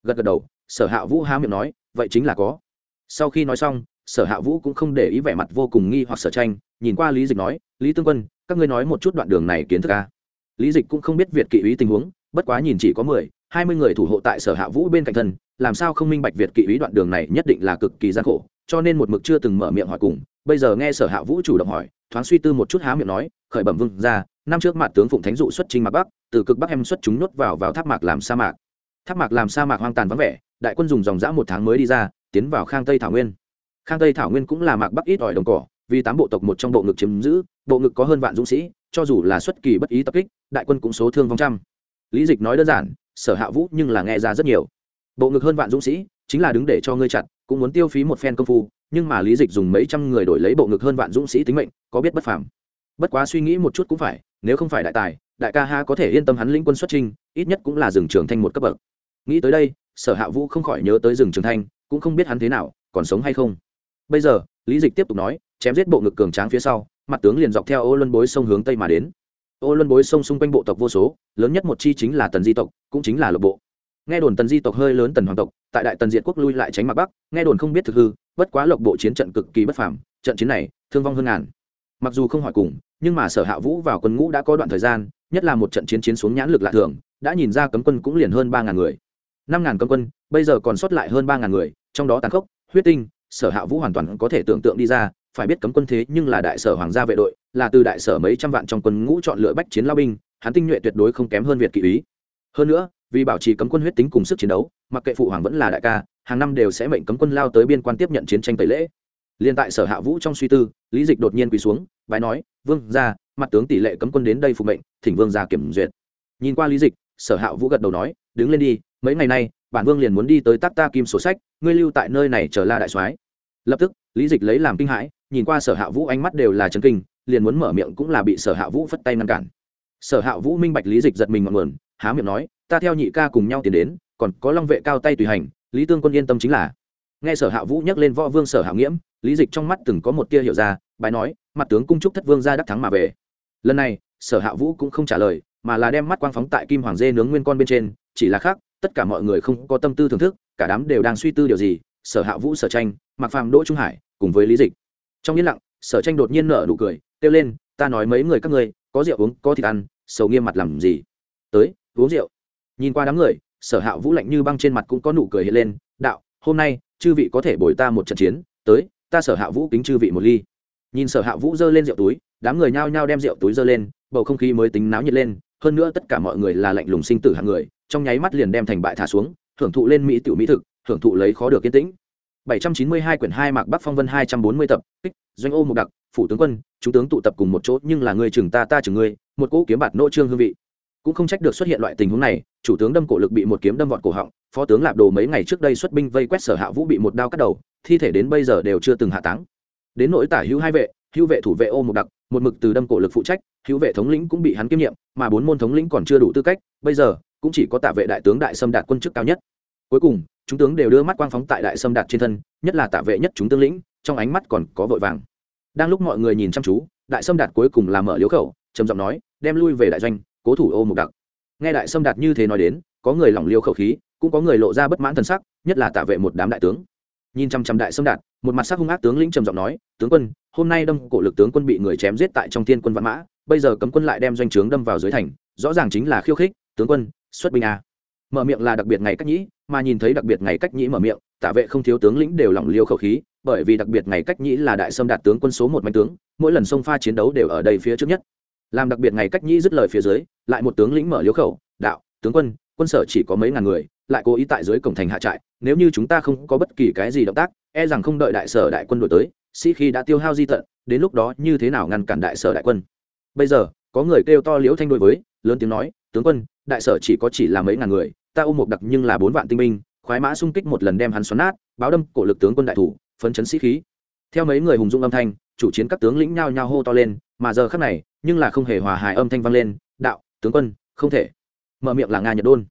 Gật gật đầu, sở hạ vũ há miệng nói, vậy chính là có. Sau khi nói xong, sở hạ vũ cũng không để ý vẻ mặt vô cùng nghi hoặc sở tranh, nhìn qua lý dịch nói, lý tương quân, các ngươi nói một chút đoạn đường này kiến thức a? Lý dịch cũng không biết việt kỵ ý tình huống, bất quá nhìn chỉ có mười, hai mươi người thủ hộ tại sở hạ vũ bên cạnh thân, làm sao không minh bạch việt kỵ ý đoạn đường này nhất định là cực kỳ gian khổ, cho nên một mực chưa từng mở miệng hỏi cùng. Bây giờ nghe sở hạ vũ chủ động hỏi, thoáng suy tư một chút há miệng nói, khởi bẩm vương ra năm trước mặt tướng phụng thánh dụ xuất trinh mạc bắc, từ cực bắc em xuất chúng nuốt vào vào tháp mạc làm sa mạc. Tháp mạc làm sa mạc hoang tàn vắng vẻ, đại quân dùng dòng dã một tháng mới đi ra, tiến vào khang tây thảo nguyên. Khang tây thảo nguyên cũng là mạc bắc ít ỏi đồng cỏ, vì tám bộ tộc một trong bộ ngực chiếm giữ, bộ ngực có hơn vạn dũng sĩ cho dù là xuất kỳ bất ý tập kích, đại quân cũng số thương vong trăm. Lý dịch nói đơn giản, sở hạ vũ nhưng là nghe ra rất nhiều. Bộ ngực hơn vạn dũng sĩ, chính là đứng để cho ngươi chặt, cũng muốn tiêu phí một phen công phu, nhưng mà lý dịch dùng mấy trăm người đổi lấy bộ ngực hơn vạn dũng sĩ tính mệnh, có biết bất phàm. Bất quá suy nghĩ một chút cũng phải, nếu không phải đại tài, đại ca ha có thể yên tâm hắn lĩnh quân xuất trinh ít nhất cũng là rừng trường thanh một cấp bậc. Nghĩ tới đây, sở hạ vũ không khỏi nhớ tới rừng trường thanh cũng không biết hắn thế nào, còn sống hay không. Bây giờ, lý dịch tiếp tục nói, chém giết bộ ngực cường tráng phía sau mặt tướng liền dọc theo ô luân bối sông hướng tây mà đến. Ô luân bối sông xung quanh bộ tộc vô số, lớn nhất một chi chính là tần di tộc, cũng chính là lộc bộ. Nghe đồn tần di tộc hơi lớn tần hoàng tộc, tại đại tần diện quốc lui lại tránh mặt bắc, nghe đồn không biết thực hư, bất quá lộc bộ chiến trận cực kỳ bất phàm, trận chiến này, thương vong hơn ngàn. Mặc dù không hỏi cùng, nhưng mà sở hạ vũ vào quân ngũ đã có đoạn thời gian, nhất là một trận chiến chiến xuống nhãn lực lạ thường, đã nhìn ra cấm quân cũng liền hơn ba ngàn người. Năm ngàn cấm quân, bây giờ còn sót lại hơn ba ngàn người, trong đó tàn khốc, huyết tinh, sở hạ vũ hoàn toàn có thể tưởng tượng đi ra phải biết cấm quân thế nhưng là đại sở hoàng gia vệ đội, là từ đại sở mấy trăm vạn trong quân ngũ chọn lựa bách chiến lao binh, hắn tinh nhuệ tuyệt đối không kém hơn việt kỵ ý hơn nữa, vì bảo trì cấm quân huyết tính cùng sức chiến đấu, mặc kệ phụ hoàng vẫn là đại ca, hàng năm đều sẽ mệnh cấm quân lao tới biên quan tiếp nhận chiến tranh tẩy lễ. Liên tại sở hạ vũ trong suy tư, lý dịch đột nhiên quỳ xuống bài nói, vương ra mặt tướng tỷ lệ cấm quân đến đây phục mệnh, thỉnh vương ra kiểm duyệt. Nhìn qua lý dịch, sở hạ vũ gật đầu nói, đứng lên đi, mấy ngày nay, bản vương liền muốn đi tới tác ta kim sổ sách, ngươi lưu tại nơi này chờ la đại soái. Lập tức, lý dịch lấy làm kinh hãi nhìn qua sở hạ vũ ánh mắt đều là chấn kinh, liền muốn mở miệng cũng là bị sở hạ vũ phất tay ngăn cản. Sở hạ vũ minh bạch lý dịch giật mình ngọn nguồn, há miệng nói, ta theo nhị ca cùng nhau tiến đến, còn có long vệ cao tay tùy hành, lý tương quân yên tâm chính là. Nghe sở hạ vũ nhắc lên võ vương sở hạ nghiễm, lý dịch trong mắt từng có một tia hiểu ra bài nói, mặt tướng cung trúc thất vương ra đắc thắng mà về. Lần này, sở hạ vũ cũng không trả lời, mà là đem mắt quang phóng tại kim hoàng dê nướng nguyên con bên trên, chỉ là khác, tất cả mọi người không có tâm tư thưởng thức, cả đám đều đang suy tư điều gì, sở hạ vũ sở tranh mặc phàm, đỗ trung hải cùng với lý dịch trong yên lặng, sở tranh đột nhiên nở nụ cười, kêu lên, ta nói mấy người các ngươi, có rượu uống, có thịt ăn, sầu nghiêm mặt làm gì? Tới, uống rượu. Nhìn qua đám người, sở hạ vũ lạnh như băng trên mặt cũng có nụ cười hiện lên, đạo, hôm nay, chư vị có thể bồi ta một trận chiến, tới, ta sở hạ vũ kính chư vị một ly. Nhìn sở hạ vũ giơ lên rượu túi, đám người nhao nhao đem rượu túi giơ lên, bầu không khí mới tính náo nhiệt lên, hơn nữa tất cả mọi người là lạnh lùng sinh tử hạng người, trong nháy mắt liền đem thành bại thả xuống, hưởng thụ lên mỹ tiểu mỹ thực, hưởng thụ lấy khó được yên tĩnh. 792 quyển 2 Mạc Bắc Phong Vân 240 tập, kích, doanh ô một đặc, phủ tướng quân, chúng tướng tụ tập cùng một chỗ, nhưng là người chừng ta ta chừng ngươi, một cỗ kiếm bạt nô trương hương vị. Cũng không trách được xuất hiện loại tình huống này, chủ tướng đâm cổ lực bị một kiếm đâm vọt cổ họng, phó tướng Lạp Đồ mấy ngày trước đây xuất binh vây quét Sở Hạ Vũ bị một đao cắt đầu, thi thể đến bây giờ đều chưa từng hạ táng. Đến nỗi tả hữu hai vệ, hữu vệ thủ vệ ô một đặc, một mực từ đâm cổ lực phụ trách, hữu vệ thống lĩnh cũng bị hắn kiêm nhiệm, mà bốn môn thống lĩnh còn chưa đủ tư cách, bây giờ cũng chỉ có tả vệ đại tướng đại sâm đạt quân chức cao nhất. Cuối cùng, chúng tướng đều đưa mắt quang phóng tại đại sâm đạt trên thân, nhất là tạ vệ nhất chúng tướng lĩnh, trong ánh mắt còn có vội vàng. Đang lúc mọi người nhìn chăm chú, đại sâm đạt cuối cùng là mở liếu khẩu, trầm giọng nói, đem lui về đại doanh, cố thủ ô mục đặc. Nghe đại sâm đạt như thế nói đến, có người lỏng liêu khẩu khí, cũng có người lộ ra bất mãn thần sắc, nhất là tạ vệ một đám đại tướng. Nhìn chăm chăm đại sâm đạt, một mặt sắc hung ác tướng lĩnh trầm giọng nói, tướng quân, hôm nay đâm cổ lực tướng quân bị người chém giết tại trong thiên quân văn mã, bây giờ cấm quân lại đem doanh trướng đâm vào dưới thành, rõ ràng chính là khiêu khích, tướng quân, xuất binh a mở miệng là đặc biệt ngày cách nhĩ, mà nhìn thấy đặc biệt ngày cách nhĩ mở miệng tạ vệ không thiếu tướng lĩnh đều lỏng liêu khẩu khí, bởi vì đặc biệt ngày cách nhĩ là đại sâm đạt tướng quân số một mạnh tướng, mỗi lần xông pha chiến đấu đều ở đây phía trước nhất. Làm đặc biệt ngày cách nhĩ dứt lời phía dưới, lại một tướng lĩnh mở liêu khẩu, đạo, tướng quân quân sở chỉ có mấy ngàn người, lại cố ý tại dưới cổng thành hạ trại, nếu như chúng ta không có bất kỳ cái gì động tác e rằng không đợi đại sở đại quân đổi tới, sĩ khi đã tiêu hao di tận, đến lúc đó như thế nào ngăn cản đại sở đại quân? Bây giờ, có người kêu to liễu thanh đối với, lớn tiếng nói, tướng quân đại sở chỉ có chỉ là mấy ngàn người, ta ôm một đặc nhưng là bốn vạn tinh binh, khoái mã xung kích một lần đem hắn xoắn nát, báo đâm cổ lực tướng quân đại thủ, phấn chấn sĩ khí. Theo mấy người hùng dung âm thanh, chủ chiến các tướng lĩnh nhao nhao hô to lên, mà giờ khắc này, nhưng là không hề hòa hài âm thanh vang lên, đạo, tướng quân, không thể. Mở miệng là nga nhật đôn.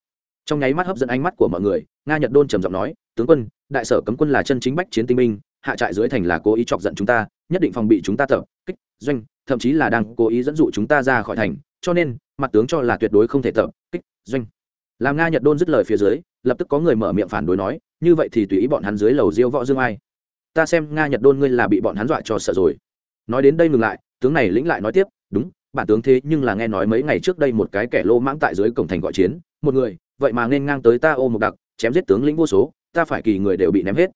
Trong nháy mắt hấp dẫn ánh mắt của mọi người, nga nhật đôn trầm giọng nói, tướng quân, đại sở cấm quân là chân chính bách chiến tinh minh hạ trại dưới thành là cố ý chọc giận chúng ta, nhất định phòng bị chúng ta tập, kích, doanh, thậm chí là đang cố ý dẫn dụ chúng ta ra khỏi thành cho nên, mặt tướng cho là tuyệt đối không thể tập, kích, doanh. Làm nga nhật đôn dứt lời phía dưới, lập tức có người mở miệng phản đối nói, như vậy thì tùy ý bọn hắn dưới lầu diêu võ dương ai? Ta xem nga nhật đôn ngươi là bị bọn hắn dọa cho sợ rồi. Nói đến đây ngừng lại, tướng này lĩnh lại nói tiếp, đúng, bản tướng thế nhưng là nghe nói mấy ngày trước đây một cái kẻ lô mãng tại dưới cổng thành gọi chiến, một người, vậy mà nên ngang tới ta ô một đặc, chém giết tướng lĩnh vô số, ta phải kỳ người đều bị ném hết.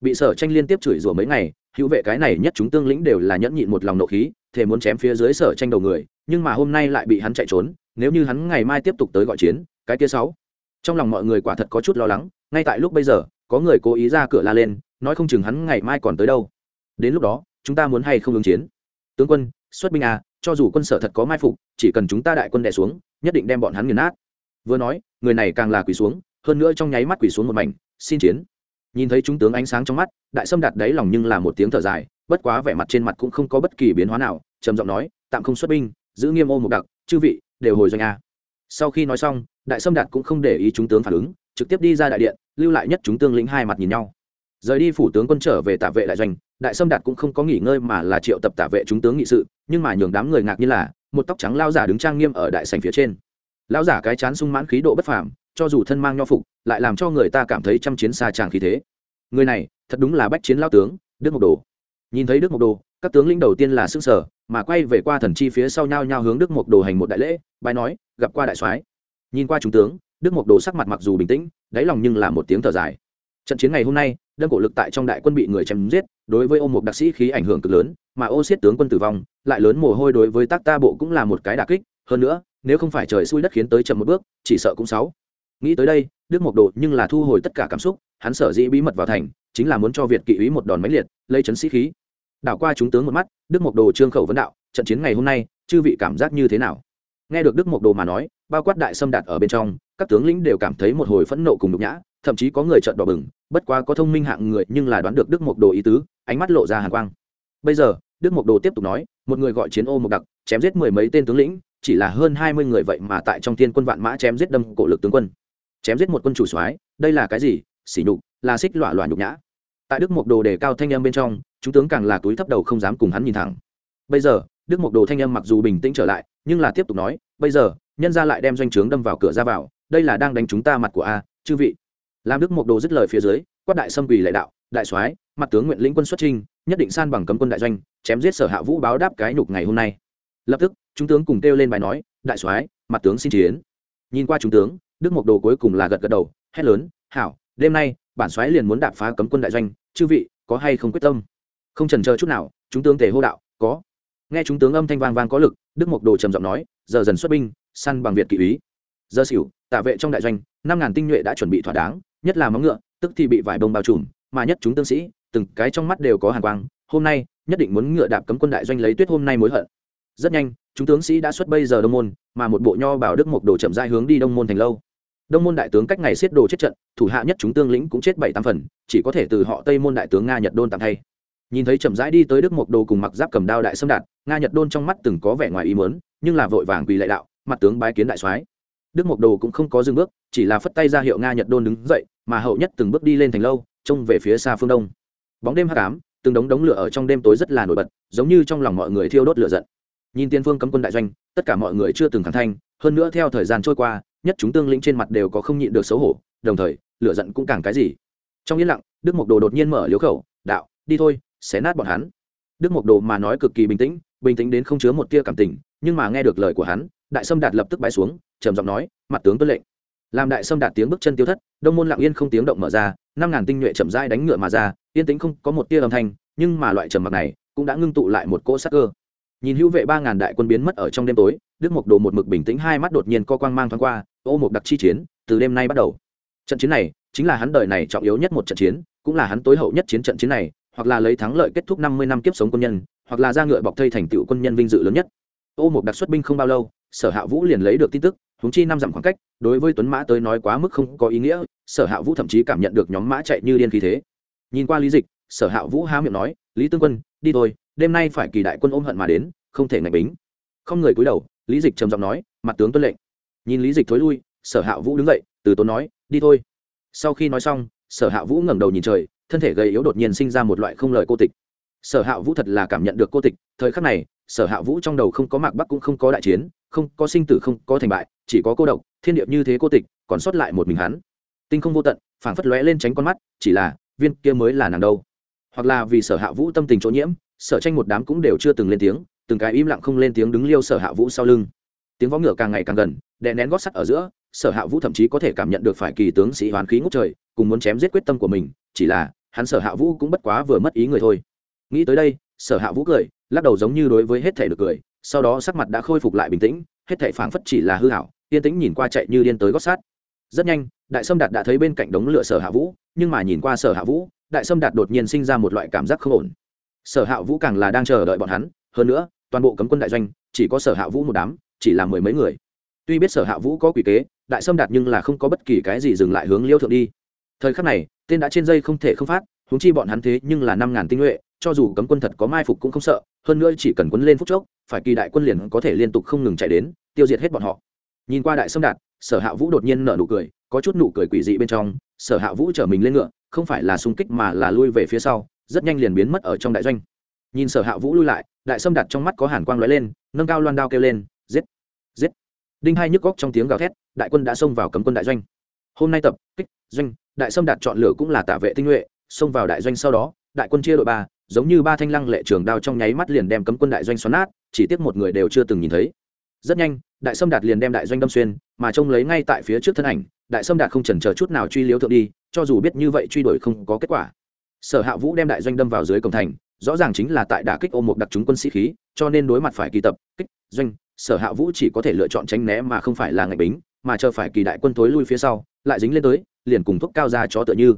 Bị sở tranh liên tiếp chửi rủa mấy ngày, hữu vệ cái này nhất chúng tương lĩnh đều là nhẫn nhịn một lòng nộ khí, thề muốn chém phía dưới sở tranh đầu người nhưng mà hôm nay lại bị hắn chạy trốn, nếu như hắn ngày mai tiếp tục tới gọi chiến, cái kia sáu. Trong lòng mọi người quả thật có chút lo lắng, ngay tại lúc bây giờ, có người cố ý ra cửa la lên, nói không chừng hắn ngày mai còn tới đâu. Đến lúc đó, chúng ta muốn hay không ứng chiến? Tướng quân, xuất binh à cho dù quân sở thật có mai phục, chỉ cần chúng ta đại quân đè xuống, nhất định đem bọn hắn nghiền nát. Vừa nói, người này càng là quỳ xuống, hơn nữa trong nháy mắt quỳ xuống một mảnh, xin chiến. Nhìn thấy chúng tướng ánh sáng trong mắt, đại sâm đặt đáy lòng nhưng là một tiếng thở dài, bất quá vẻ mặt trên mặt cũng không có bất kỳ biến hóa nào, trầm giọng nói, tạm không xuất binh giữ nghiêm ô một đặc, chư vị, đều hồi doanh a. Sau khi nói xong, đại sâm đạt cũng không để ý chúng tướng phản ứng, trực tiếp đi ra đại điện, lưu lại nhất chúng tương lĩnh hai mặt nhìn nhau. Rời đi phủ tướng quân trở về tạ vệ đại doanh, đại sâm đạt cũng không có nghỉ ngơi mà là triệu tập tạ vệ chúng tướng nghị sự, nhưng mà nhường đám người ngạc như là, một tóc trắng lao giả đứng trang nghiêm ở đại sành phía trên. Lao giả cái chán sung mãn khí độ bất phàm, cho dù thân mang nho phục, lại làm cho người ta cảm thấy trăm chiến xa tràng khí thế. Người này, thật đúng là bách chiến lao tướng, đức mộc đồ. Nhìn thấy đức mộc đồ, các tướng lĩnh đầu tiên là xương sở mà quay về qua thần chi phía sau nhau nhau hướng đức mộc đồ hành một đại lễ bài nói, gặp qua đại soái. Nhìn qua chúng tướng, đức mộc đồ sắc mặt mặc dù bình tĩnh, đáy lòng nhưng là một tiếng thở dài. Trận chiến ngày hôm nay, đâm cổ lực tại trong đại quân bị người chém giết, đối với ô mục đặc sĩ khí ảnh hưởng cực lớn, mà ô xiết tướng quân tử vong, lại lớn mồ hôi đối với tác ta bộ cũng là một cái đà kích. Hơn nữa, nếu không phải trời xui đất khiến tới chậm một bước, chỉ sợ cũng sáu. Nghĩ tới đây, đức mộc đồ nhưng là thu hồi tất cả cảm xúc, hắn sở dĩ bí mật vào thành, chính là muốn cho việt kỵ ý một đòn máy liệt, lấy chấn sĩ khí đảo qua chúng tướng một mắt, đức mộc đồ trương khẩu vấn đạo, trận chiến ngày hôm nay, chư vị cảm giác như thế nào? Nghe được đức mộc đồ mà nói, bao quát đại xâm đạt ở bên trong, các tướng lĩnh đều cảm thấy một hồi phẫn nộ cùng nhục nhã, thậm chí có người trợn đỏ bừng, bất quá có thông minh hạng người nhưng là đoán được đức mộc đồ ý tứ, ánh mắt lộ ra hàn quang. Bây giờ, đức mộc đồ tiếp tục nói, một người gọi chiến ô mộc đặc, chém giết mười mấy tên tướng lĩnh, chỉ là hơn hai mươi người vậy mà tại trong thiên quân vạn mã chém giết đâm cổ lực tướng quân. Chém giết một quân chủ soái, đây là cái gì? Sỉ nhục, là xích lọa loạn nhục nhã tại đức mộc đồ đề cao thanh âm bên trong, chúng tướng càng là túi thấp đầu không dám cùng hắn nhìn thẳng. Bây giờ, đức mộc đồ thanh âm mặc dù bình tĩnh trở lại, nhưng là tiếp tục nói, bây giờ, nhân gia lại đem doanh trướng đâm vào cửa ra vào, đây là đang đánh chúng ta mặt của a, chư vị. Làm đức mộc đồ dứt lời phía dưới, quát đại sâm quỳ lại đạo, đại soái, mặt tướng nguyện lĩnh quân xuất trinh nhất định san bằng cấm quân đại doanh, chém giết sở hạ vũ báo đáp cái nhục ngày hôm nay. Lập tức, chúng tướng cùng kêu lên bài nói, đại soái, mặt tướng xin chiến. Nhìn qua chúng tướng, đức mộc đồ cuối cùng là gật gật đầu, hét lớn, hảo, đêm nay bản soái liền muốn đạp phá cấm quân đại doanh, chư vị, có hay không quyết tâm? Không trần chờ chút nào, chúng tướng Tề hô đạo, có. Nghe chúng tướng âm thanh vang vang có lực, đức mộc đồ trầm giọng nói, giờ dần xuất binh săn bằng việt kỵ ý giờ xỉu, tạ vệ trong đại doanh, năm ngàn tinh nhuệ đã chuẩn bị thỏa đáng, nhất là móng ngựa, tức thì bị vải bông bao trùm, mà nhất chúng tướng sĩ, từng cái trong mắt đều có hàn quang, hôm nay, nhất định muốn ngựa đạp cấm quân đại doanh lấy tuyết hôm nay mối hận. Rất nhanh, chúng tướng sĩ đã xuất bây giờ đông môn, mà một bộ nho bảo đức mộc đồ chậm dai hướng đi đông môn thành lâu đông môn đại tướng cách ngày xiết đồ chết trận, thủ hạ nhất chúng tương lĩnh cũng chết bảy tám phần, chỉ có thể từ họ tây môn đại tướng nga nhật đôn tạm thay. Nhìn thấy chậm rãi đi tới đức mộc đồ cùng mặc giáp cầm đao đại xâm đạt, nga nhật đôn trong mắt từng có vẻ ngoài ý mớn nhưng là vội vàng quỳ lại đạo, mặt tướng bái kiến đại soái. Đức mộc đồ cũng không có dừng bước, chỉ là phất tay ra hiệu nga nhật đôn đứng dậy, mà hậu nhất từng bước đi lên thành lâu, trông về phía xa phương đông. Bóng đêm hắc ám, từng đống đống lửa ở trong đêm tối rất là nổi bật, giống như trong lòng mọi người thiêu đốt lửa giận. Nhìn tiên phương cấm quân đại doanh, tất cả mọi người chưa từng thẳng thanh hơn nữa theo thời gian trôi qua nhất chúng tương lĩnh trên mặt đều có không nhịn được xấu hổ, đồng thời, lửa giận cũng càng cái gì. Trong yên lặng, đức mộc đồ đột nhiên mở liếu khẩu, đạo, đi thôi, xé nát bọn hắn. Đức mộc đồ mà nói cực kỳ bình tĩnh bình tĩnh đến không chứa một tia cảm tình, nhưng mà nghe được lời của hắn, đại sâm đạt lập tức bái xuống, trầm giọng nói, mặt tướng tuân lệnh. Làm đại sâm đạt tiếng bước chân tiêu thất, đông môn lặng yên không tiếng động mở ra, năm ngàn tinh nhuệ chậm rãi đánh ngựa mà ra, yên tĩnh không có một tia âm thanh, nhưng mà loại trầm mặc này cũng đã ngưng tụ lại một cỗ sắc cơ. Nhìn hữu vệ ba ngàn đại quân biến mất ở trong đêm tối, đức mộc đồ một mực bình tĩnh, hai mắt đột nhiên co quang mang thoáng qua ô một đặc chi chiến, từ đêm nay bắt đầu. Trận chiến này chính là hắn đời này trọng yếu nhất một trận chiến, cũng là hắn tối hậu nhất chiến trận chiến này, hoặc là lấy thắng lợi kết thúc năm mươi năm kiếp sống quân nhân, hoặc là ra ngựa bọc thây thành tựu quân nhân vinh dự lớn nhất. Ô một đặc xuất binh không bao lâu, sở hạ vũ liền lấy được tin tức húng chi năm dặm khoảng cách, đối với tuấn mã tới nói quá mức không có ý nghĩa, sở hạ vũ thậm chí cảm nhận được nhóm mã chạy như điên khí thế. Nhìn qua lý dịch, sở hạ vũ há miệng nói, lý tương quân, đi thôi, đêm nay phải kỳ đại quân ôm hận mà đến, không thể ngạch bính. Không người cúi đầu, lý dịch trầm giọng nói, mặt tướng tuân lệnh nhìn lý dịch thối lui, sở hạ vũ đứng dậy, từ tốn nói, đi thôi. Sau khi nói xong, sở hạ vũ ngẩng đầu nhìn trời, thân thể gầy yếu đột nhiên sinh ra một loại không lời cô tịch. Sở hạ vũ thật là cảm nhận được cô tịch, thời khắc này, sở hạ vũ trong đầu không có mạc bắc cũng không có đại chiến, không có sinh tử không có thành bại, chỉ có cô độc, thiên điệp như thế cô tịch, còn sót lại một mình hắn. Tinh không vô tận, phảng phất lóe lên tránh con mắt, chỉ là, viên kia mới là nàng đâu. Hoặc là vì sở hạ vũ tâm tình chỗ nhiễm, sở tranh một đám cũng đều chưa từng lên tiếng, từng cái im lặng không lên tiếng đứng liêu sở hạ vũ sau lưng tiếng võ ngựa càng ngày càng gần, đè nén gót sắt ở giữa, sở hạ vũ thậm chí có thể cảm nhận được phải kỳ tướng sĩ hoán khí ngốc trời, cùng muốn chém giết quyết tâm của mình, chỉ là, hắn sở hạ vũ cũng bất quá vừa mất ý người thôi. Nghĩ tới đây, sở hạ vũ cười, lắc đầu giống như đối với hết thể được cười, sau đó sắc mặt đã khôi phục lại bình tĩnh, hết thể phảng phất chỉ là hư hảo yên tĩnh nhìn qua chạy như điên tới gót sát rất nhanh, đại sâm đạt đã thấy bên cạnh đống lửa sở hạ vũ, nhưng mà nhìn qua sở hạ vũ, đại sâm đạt đột nhiên sinh ra một loại cảm giác không ổn. Sở hạ vũ càng là đang chờ đợi bọn hắn, hơn nữa, toàn bộ cấm quân đại doanh, chỉ có sở hạ vũ một đám chỉ là mười mấy người. Tuy biết sở hạ vũ có quỷ kế, đại sâm đạt nhưng là không có bất kỳ cái gì dừng lại hướng liêu thượng đi. Thời khắc này, tên đã trên dây không thể không phát húng chi bọn hắn thế nhưng là năm ngàn tinh nhuệ, cho dù cấm quân thật có mai phục cũng không sợ, hơn nữa chỉ cần quấn lên phút chốc, phải kỳ đại quân liền có thể liên tục không ngừng chạy đến, tiêu diệt hết bọn họ. Nhìn qua đại sâm đạt, sở hạ vũ đột nhiên nở nụ cười, có chút nụ cười quỷ dị bên trong, sở hạ vũ chở mình lên ngựa, không phải là xung kích mà là lui về phía sau, rất nhanh liền biến mất ở trong đại doanh. Nhìn sở hạ vũ lui lại, đại sâm đặt trong mắt có hàn quang lóe lên, nâng cao loan đao kêu lên giết giết. Đinh hai nhức góc trong tiếng gào thét, đại quân đã xông vào cấm quân đại doanh. Hôm nay tập, kích, doanh, đại sâm đạt chọn lửa cũng là tả vệ tinh nhuệ, xông vào đại doanh sau đó, đại quân chia đội ba, giống như ba thanh lăng lệ trường đao trong nháy mắt liền đem cấm quân đại doanh xoắn nát, chỉ tiếc một người đều chưa từng nhìn thấy. Rất nhanh, đại sâm đạt liền đem đại doanh đâm xuyên, mà trông lấy ngay tại phía trước thân ảnh, đại sâm đạt không chần chờ chút nào truy liếu thượng đi, cho dù biết như vậy truy đuổi không có kết quả. Sở hạ vũ đem đại doanh đâm vào dưới cổng thành, rõ ràng chính là tại đả kích ôm một đặc trúng quân sĩ khí, cho nên đối mặt phải kỳ tập, kích, doanh sở hạ vũ chỉ có thể lựa chọn tránh né mà không phải là ngạch bính mà chờ phải kỳ đại quân thối lui phía sau lại dính lên tới liền cùng thuốc cao ra chó tựa như.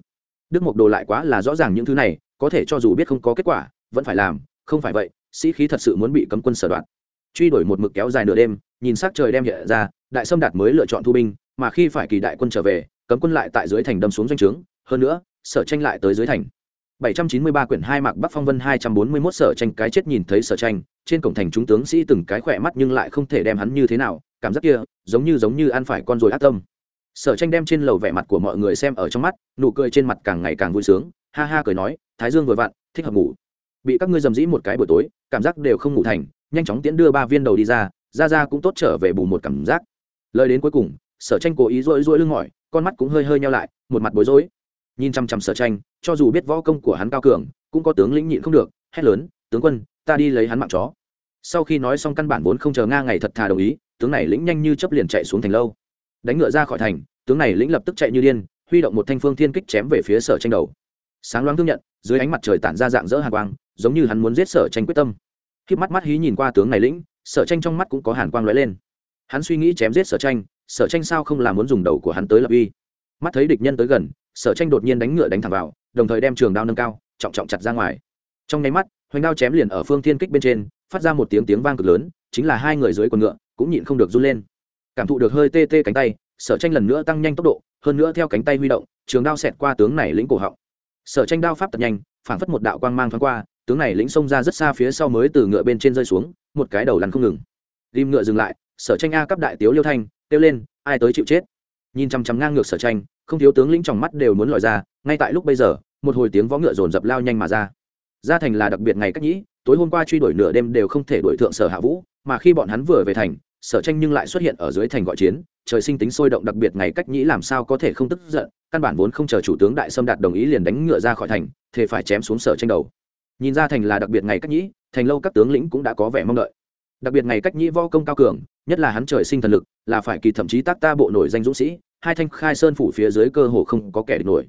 Đức mộc đồ lại quá là rõ ràng những thứ này có thể cho dù biết không có kết quả vẫn phải làm không phải vậy sĩ khí thật sự muốn bị cấm quân sở đoạn truy đuổi một mực kéo dài nửa đêm nhìn s á c trời đem hiện ra đại sâm đạt mới lựa chọn thu binh mà khi phải kỳ đại quân trở về cấm quân lại tại dưới thành đâm xuống doanh trướng hơn nữa sở tranh lại tới dưới thành. 793 quyển hai mạc Bắc Phong Vân 241 sở tranh cái chết nhìn thấy sở tranh, trên cổng thành chúng tướng sĩ từng cái khỏe mắt nhưng lại không thể đem hắn như thế nào, cảm giác kia, giống như giống như ăn phải con rồi ác tâm. Sở tranh đem trên lầu vẻ mặt của mọi người xem ở trong mắt, nụ cười trên mặt càng ngày càng vui sướng, ha ha cười nói, Thái Dương vừa vặn, thích hợp ngủ. Bị các ngươi dầm dĩ một cái buổi tối, cảm giác đều không ngủ thành, nhanh chóng tiễn đưa ba viên đầu đi ra, ra ra cũng tốt trở về bù một cảm giác. Lời đến cuối cùng, Sở tranh cố ý rỗi rỗi lưng mỏi, con mắt cũng hơi hơi nhau lại, một mặt bối rối nhìn chăm chăm sở tranh cho dù biết võ công của hắn cao cường cũng có tướng lĩnh nhịn không được hét lớn tướng quân ta đi lấy hắn mạng chó sau khi nói xong căn bản vốn không chờ nga ngày thật thà đồng ý, tướng này lĩnh nhanh như chấp liền chạy xuống thành lâu. Đánh ngựa ra khỏi thành, tướng này lĩnh lập tức chạy như điên, huy động một thanh phương thiên kích chém về phía sở tranh đầu. Sáng loáng thương nhận, dưới ánh mặt trời tản ra dạng dỡ hàn quang, giống như hắn muốn giết sở tranh quyết tâm. Khi mắt mắt hí nhìn qua tướng này lĩnh, sở tranh trong mắt cũng có hàn quang lóe lên. Hắn suy nghĩ chém giết sở tranh sở tranh sao không làm muốn dùng đầu của hắn tới lập uy? Mắt thấy địch nhân tới gần, sở tranh đột nhiên đánh ngựa đánh thẳng vào, đồng thời đem trường đao nâng cao, trọng trọng chặt ra ngoài. Trong nháy mắt, hoành đao chém liền ở phương thiên kích bên trên phát ra một tiếng tiếng vang cực lớn, chính là hai người dưới quần ngựa cũng nhịn không được run lên. Cảm thụ được hơi tê tê cánh tay, sở tranh lần nữa tăng nhanh tốc độ, hơn nữa theo cánh tay huy động, trường đao xẹt qua tướng này lĩnh cổ họng. Sở tranh đao pháp thật nhanh, phảng phất một đạo quang mang thoáng qua, tướng này lĩnh xông ra rất xa phía sau mới từ ngựa bên trên rơi xuống, một cái đầu lăn không ngừng. Ghim ngựa dừng lại, sở tranh a cấp đại tiếu liêu thanh, kêu lên, ai tới chịu chết? Nhìn chằm chằm ngang ngược sở tranh, không thiếu tướng lĩnh trong mắt đều muốn lòi ra, ngay tại lúc bây giờ, một hồi tiếng võ ngựa dồn dập lao nhanh mà ra. Gia thành là đặc biệt ngày cách nhĩ, tối hôm qua truy đuổi nửa đêm đều không thể đuổi thượng sở hạ vũ, mà khi bọn hắn vừa về thành, sở tranh nhưng lại xuất hiện ở dưới thành gọi chiến, trời sinh tính sôi động đặc biệt ngày cách nhĩ làm sao có thể không tức giận, căn bản vốn không chờ chủ tướng đại sâm đạt đồng ý liền đánh ngựa ra khỏi thành thế phải chém xuống sở tranh đầu. Nhìn ra thành là đặc biệt ngày cách nhĩ, thành lâu các tướng lĩnh cũng đã có vẻ mong đợi. Đặc biệt ngày cách nhĩ võ công cao cường, nhất là hắn trời sinh thần lực, là phải kỳ thậm chí tác ta bộ nổi danh dũng sĩ, hai thanh khai sơn phủ phía dưới cơ hồ không có kẻ địch nổi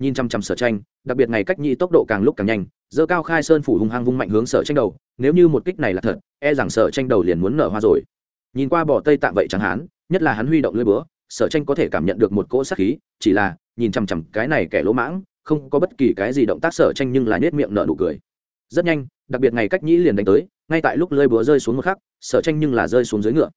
nhìn chăm chăm sở tranh, đặc biệt ngày cách nhị tốc độ càng lúc càng nhanh, dơ cao khai sơn phủ hung hăng vung mạnh hướng sở tranh đầu, nếu như một kích này là thật e rằng sở tranh đầu liền muốn nở hoa rồi. Nhìn qua bỏ tây tạm vậy chẳng hán, nhất là hắn huy động lưỡi búa, sở tranh có thể cảm nhận được một cỗ sát khí, chỉ là, nhìn chằm chằm cái này kẻ lỗ mãng, không có bất kỳ cái gì động tác sở tranh nhưng là nết miệng nở nụ cười. Rất nhanh, đặc biệt ngày cách nhĩ liền đánh tới, ngay tại lúc lưỡi búa rơi xuống một khắc, sở tranh nhưng là rơi xuống dưới ngựa.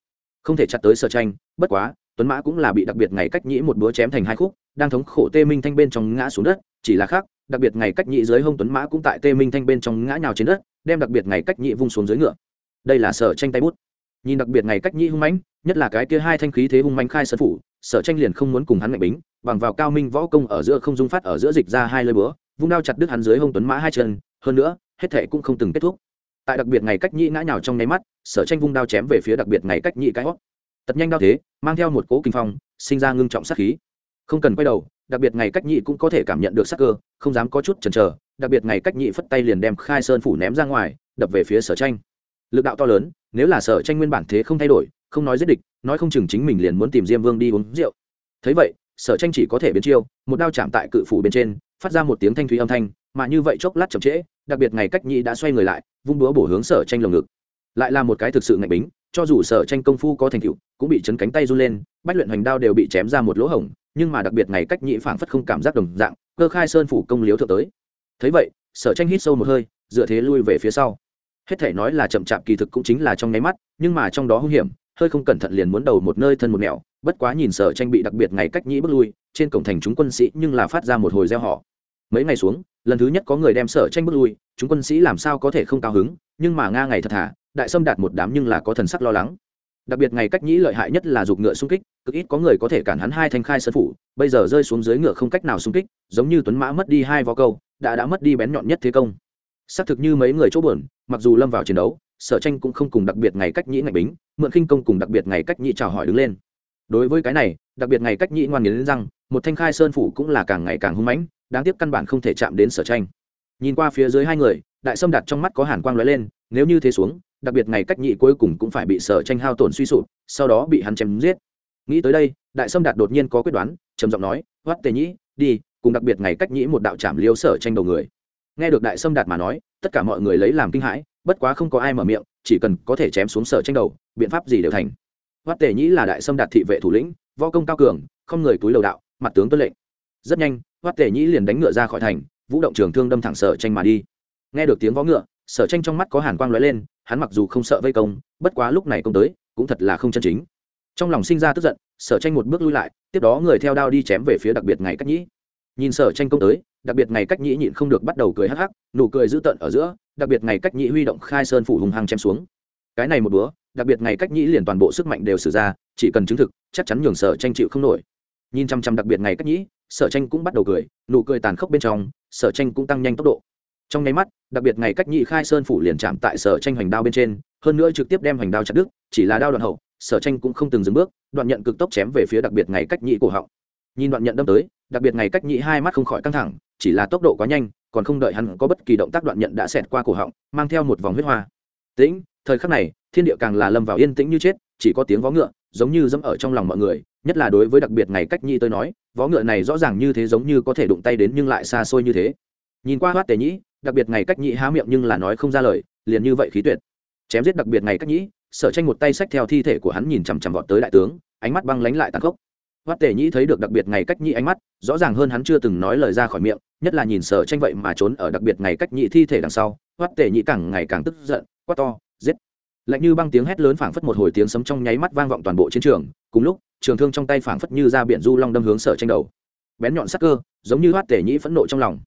Không thể chặt tới sở tranh, bất quá, tuấn mã cũng là bị đặc biệt ngày cách nhĩ một búa chém thành hai khúc đang thống khổ tê minh thanh bên trong ngã xuống đất, chỉ là khác, đặc biệt ngày cách Nhị dưới hông tuấn mã cũng tại tê minh thanh bên trong ngã nhào trên đất, đem đặc biệt ngày cách Nhị vung xuống dưới ngựa. Đây là sở tranh tay bút. Nhìn đặc biệt ngày cách Nhị hung mãnh, nhất là cái kia hai thanh khí thế hung mãnh khai sơn phủ, sở tranh liền không muốn cùng hắn mạnh bính, bằng vào cao minh võ công ở giữa không dung phát ở giữa dịch ra hai lơi búa, vung đao chặt đứt hắn dưới hông tuấn mã hai chân, hơn nữa, hết thệ cũng không từng kết thúc. Tại đặc biệt ngày cách Nhị ngã nhào trong nháy mắt, sở tranh vung đao chém về phía đặc biệt ngày cách Nhị cái hót. Tật nhanh đao thế, mang theo một cố kinh phong, sinh ra ngưng trọng sát khí không cần quay đầu, đặc biệt ngày cách nhị cũng có thể cảm nhận được sắc cơ, không dám có chút chần chờ, đặc biệt ngày cách nhị phất tay liền đem khai sơn phủ ném ra ngoài, đập về phía sở tranh. Lực đạo to lớn, nếu là sở tranh nguyên bản thế không thay đổi, không nói giết địch, nói không chừng chính mình liền muốn tìm diêm vương đi uống rượu. Thấy vậy, sở tranh chỉ có thể biến chiêu, một đao chạm tại cự phủ bên trên, phát ra một tiếng thanh thúy âm thanh, mà như vậy chốc lát chậm trễ, đặc biệt ngày cách nhị đã xoay người lại, vung búa bổ hướng sở tranh lồng ngực. Lại là một cái thực sự ngạch bính, cho dù sở tranh công phu có thành tựu, cũng bị chấn cánh tay run lên, bách luyện hoành đao đều bị chém ra một lỗ hổng nhưng mà đặc biệt ngày cách nhị phảng phất không cảm giác đồng dạng, cơ khai sơn phủ công liếu thượng tới. Thấy vậy, sở tranh hít sâu một hơi, dựa thế lui về phía sau. Hết thể nói là chậm chạp kỳ thực cũng chính là trong nháy mắt, nhưng mà trong đó hung hiểm, hơi không cẩn thận liền muốn đầu một nơi thân một mẹo, bất quá nhìn sở tranh bị đặc biệt ngày cách nhĩ bước lui, trên cổng thành chúng quân sĩ nhưng là phát ra một hồi gieo họ mấy ngày xuống, lần thứ nhất có người đem sở tranh bước lui, chúng quân sĩ làm sao có thể không cao hứng, nhưng mà nga ngày thật thà, đại sâm đạt một đám nhưng là có thần sắc lo lắng. Đặc biệt ngày cách nhĩ lợi hại nhất là giục ngựa xung kích cực ít có người có thể cản hắn hai thanh khai sơn phủ, bây giờ rơi xuống dưới ngựa không cách nào xung kích, giống như tuấn mã mất đi hai vó câu, đã đã mất đi bén nhọn nhất thế công. Xác thực như mấy người chỗ buồn, mặc dù lâm vào chiến đấu, sở tranh cũng không cùng đặc biệt ngày cách nhĩ ngạch bính, mượn khinh công cùng đặc biệt ngày cách nhĩ chào hỏi đứng lên. Đối với cái này, đặc biệt ngày cách nhĩ ngoan nghiến rằng một thanh khai sơn phủ cũng là càng ngày càng hung mãnh, đáng tiếc căn bản không thể chạm đến sở tranh. Nhìn qua phía dưới hai người, đại sâm đặt trong mắt có hàn quang lóe lên, nếu như thế xuống, đặc biệt ngày cách nhị cuối cùng cũng phải bị sở tranh hao tổn suy sụp, sau đó bị hắn chém giết nghĩ tới đây, đại sâm đạt đột nhiên có quyết đoán, trầm giọng nói hoắt tề nhĩ, đi, cùng đặc biệt ngày cách nhĩ một đạo trảm liêu sở tranh đầu người. Nghe được đại sâm đạt mà nói, tất cả mọi người lấy làm kinh hãi, bất quá không có ai mở miệng, chỉ cần có thể chém xuống sở tranh đầu, biện pháp gì đều thành. Hoắt tề nhĩ là đại sâm đạt thị vệ thủ lĩnh, võ công cao cường, không người túi lầu đạo, mặt tướng tuân lệnh. Rất nhanh hoắt tề nhĩ liền đánh ngựa ra khỏi thành, vũ động trường thương đâm thẳng sở tranh mà đi. Nghe được tiếng võ ngựa, sở tranh trong mắt có hàn quang lóe lên, hắn mặc dù không sợ vây công, bất quá lúc này công tới, cũng thật là không chân chính trong lòng sinh ra tức giận, sở tranh một bước lui lại, tiếp đó người theo đao đi chém về phía đặc biệt ngày cách nhĩ. Nhìn sở tranh công tới, đặc biệt ngày cách nhĩ nhịn không được bắt đầu cười hắc hắc, nụ cười dữ tợn ở giữa, đặc biệt ngày cách nhĩ huy động khai sơn phủ hùng hăng chém xuống. Cái này một bữa, đặc biệt ngày cách nhĩ liền toàn bộ sức mạnh đều sử ra, chỉ cần chứng thực, chắc chắn nhường sở tranh chịu không nổi. Nhìn chăm chăm đặc biệt ngày cách nhĩ, sở tranh cũng bắt đầu cười, nụ cười tàn khốc bên trong, sở tranh cũng tăng nhanh tốc độ. Trong nháy mắt, đặc biệt ngày cách nhị khai sơn phủ liền chạm tại sở tranh hoành đao bên trên, hơn nữa trực tiếp đem hoành đao chặt đứt, chỉ là đao đoạn hậu sở tranh cũng không từng dừng bước, đoạn nhận cực tốc chém về phía đặc biệt ngày cách nhị cổ họng. Nhìn đoạn nhận đâm tới, đặc biệt ngày cách nhị hai mắt không khỏi căng thẳng, chỉ là tốc độ quá nhanh, còn không đợi hắn có bất kỳ động tác đoạn nhận đã xẹt qua cổ họng, mang theo một vòng huyết hoa. Tĩnh, thời khắc này, thiên địa càng là lâm vào yên tĩnh như chết, chỉ có tiếng vó ngựa, giống như dẫm ở trong lòng mọi người, nhất là đối với đặc biệt ngày cách nhị tôi nói, vó ngựa này rõ ràng như thế giống như có thể đụng tay đến nhưng lại xa xôi như thế. Nhìn qua hoát tề nhĩ, đặc biệt ngày cách Nhị há miệng nhưng là nói không ra lời, liền như vậy khí tuyệt. Chém giết đặc biệt ngày cách nhĩ sở tranh một tay xách theo thi thể của hắn nhìn chằm chằm vọt tới đại tướng, ánh mắt băng lánh lại tàn khốc. Hoắt tề nhĩ thấy được đặc biệt ngày cách nhị ánh mắt, rõ ràng hơn hắn chưa từng nói lời ra khỏi miệng, nhất là nhìn sở tranh vậy mà trốn ở đặc biệt ngày cách nhị thi thể đằng sau hoắt tề nhĩ càng ngày càng tức giận, quát to, giết! Lạnh như băng tiếng hét lớn phảng phất một hồi tiếng sấm trong nháy mắt vang vọng toàn bộ chiến trường, cùng lúc, trường thương trong tay phảng phất như ra biển du long đâm hướng sở tranh đầu. Bén nhọn sắc cơ, giống như hoắt tề nhĩ phẫn nộ trong lòng.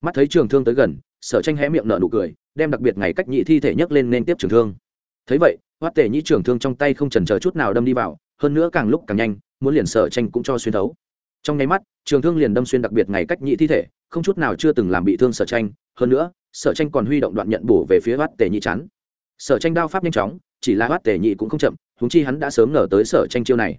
Mắt thấy trường thương tới gần, sở tranh hé miệng nở nụ cười, đem đặc biệt ngày cách nhị thi thể nhấc lên nên tiếp trường thương. Thấy vậy hoắt Tề Nhĩ trường thương trong tay không trần chờ chút nào đâm đi vào, hơn nữa càng lúc càng nhanh, muốn liền sở tranh cũng cho xuyên thấu. Trong nháy mắt, trường thương liền đâm xuyên đặc biệt ngày cách nhị thi thể, không chút nào chưa từng làm bị thương sở tranh, hơn nữa, sở tranh còn huy động đoạn nhận bổ về phía hoắt Tề nhị chắn sở tranh đao pháp nhanh chóng, chỉ là hoắt Tề nhị cũng không chậm húng chi hắn đã sớm ngờ tới sở tranh chiêu này.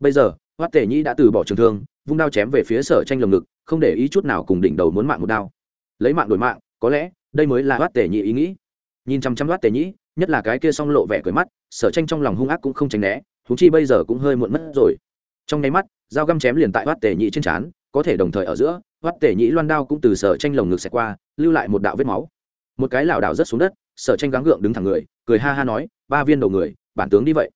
Bây giờ hoắt Tề nhị đã từ bỏ trường thương, vung đao chém về phía sở tranh lồng ngực, không để ý chút nào cùng đỉnh đầu muốn mạng một đao. Lấy mạng đổi mạng, có lẽ, đây mới là hoát Tề nhị ý nghĩ. Nhìn chăm chăm hoát Tề nhị nhất là cái kia s lộ vẻ cười mắt, sở tranh trong lòng hung ác cũng không tránh né thú chi bây giờ cũng hơi muộn mất rồi. Trong nháy mắt, dao găm chém liền tại hoát tề nhị trên trán, có thể đồng thời ở giữa hoát tề nhị loan đao cũng từ sở tranh lồng ngực xẹt qua, lưu lại một đạo vết máu. Một cái lảo đảo rớt xuống đất, sở tranh gắng gượng đứng thẳng người, cười ha ha nói, ba viên đầu người, bản tướng đi vậy.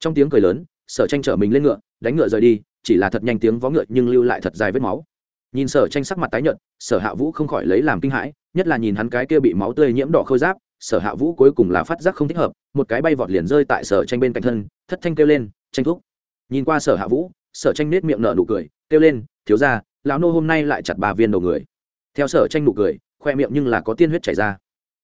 Trong tiếng cười lớn, sở tranh chở mình lên ngựa, đánh ngựa rời đi, chỉ là thật nhanh tiếng vó ngựa nhưng lưu lại thật dài vết máu. Nhìn sở tranh sắc mặt tái nhợt, sở hạ vũ không khỏi lấy làm kinh hãi, nhất là nhìn hắn cái kia bị máu tươi nhiễm đỏ khôi giáp sở hạ vũ cuối cùng là phát giác không thích hợp, một cái bay vọt liền rơi tại sở tranh bên cạnh thân, thất thanh kêu lên, tranh thúc. Nhìn qua sở hạ vũ, sở tranh nết miệng nở nụ cười, kêu lên, thiếu ra lão nô hôm nay lại chặt ba viên đầu người. Theo sở tranh nụ cười, khoe miệng nhưng là có tiên huyết chảy ra.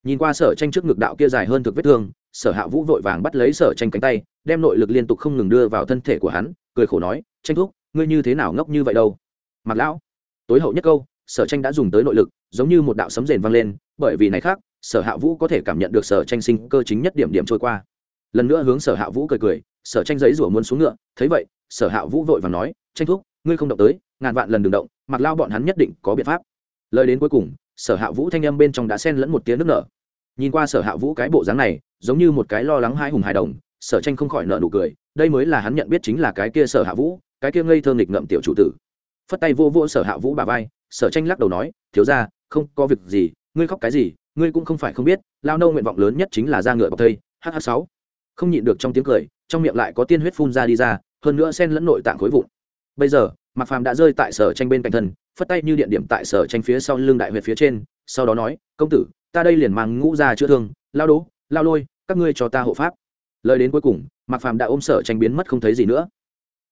Nhìn qua sở tranh trước ngực đạo kia dài hơn thực vết thương, sở hạ vũ vội vàng bắt lấy sở tranh cánh tay, đem nội lực liên tục không ngừng đưa vào thân thể của hắn, cười khổ nói, tranh thúc, ngươi như thế nào ngốc như vậy đâu? Mặc lão. Tối hậu nhất câu, sở tranh đã dùng tới nội lực, giống như một đạo sấm rền vang lên, bởi vì này khác sở hạ vũ có thể cảm nhận được sở tranh sinh cơ chính nhất điểm điểm trôi qua. Lần nữa hướng sở hạ vũ cười cười, sở tranh giấy rủa muốn xuống ngựa, thấy vậy, sở hạ vũ vội và nói, tranh thúc, ngươi không động tới, ngàn vạn lần đừng động mặc lao bọn hắn nhất định có biện pháp. Lời đến cuối cùng, sở hạ vũ thanh âm bên trong đã xen lẫn một tiếng nước nở. Nhìn qua sở hạ vũ cái bộ dáng này, giống như một cái lo lắng hai hùng hài đồng, sở tranh không khỏi nợ nụ cười, đây mới là hắn nhận biết chính là cái kia sở hạ vũ, cái kia ngây thơ nghịch ngậm tiểu chủ tử. Phất tay vô vô sở hạ vũ bà vai, sở tranh lắc đầu nói, thiếu ra không có việc gì, ngươi khóc cái gì ngươi cũng không phải không biết, lao nâu nguyện vọng lớn nhất chính là da ngựa bọc thây hh sáu. Không nhịn được trong tiếng cười, trong miệng lại có tiên huyết phun ra đi ra, hơn nữa xen lẫn nội tạng khối vụn. Bây giờ, mạc phàm đã rơi tại sở tranh bên cạnh thân, phất tay như điện điểm tại sở tranh phía sau lưng đại huyệt phía trên, sau đó nói, công tử, ta đây liền mang ngũ ra chữa thương, lao đố, lao lôi, các ngươi cho ta hộ pháp. Lời đến cuối cùng, mạc phàm đã ôm sở tranh biến mất không thấy gì nữa.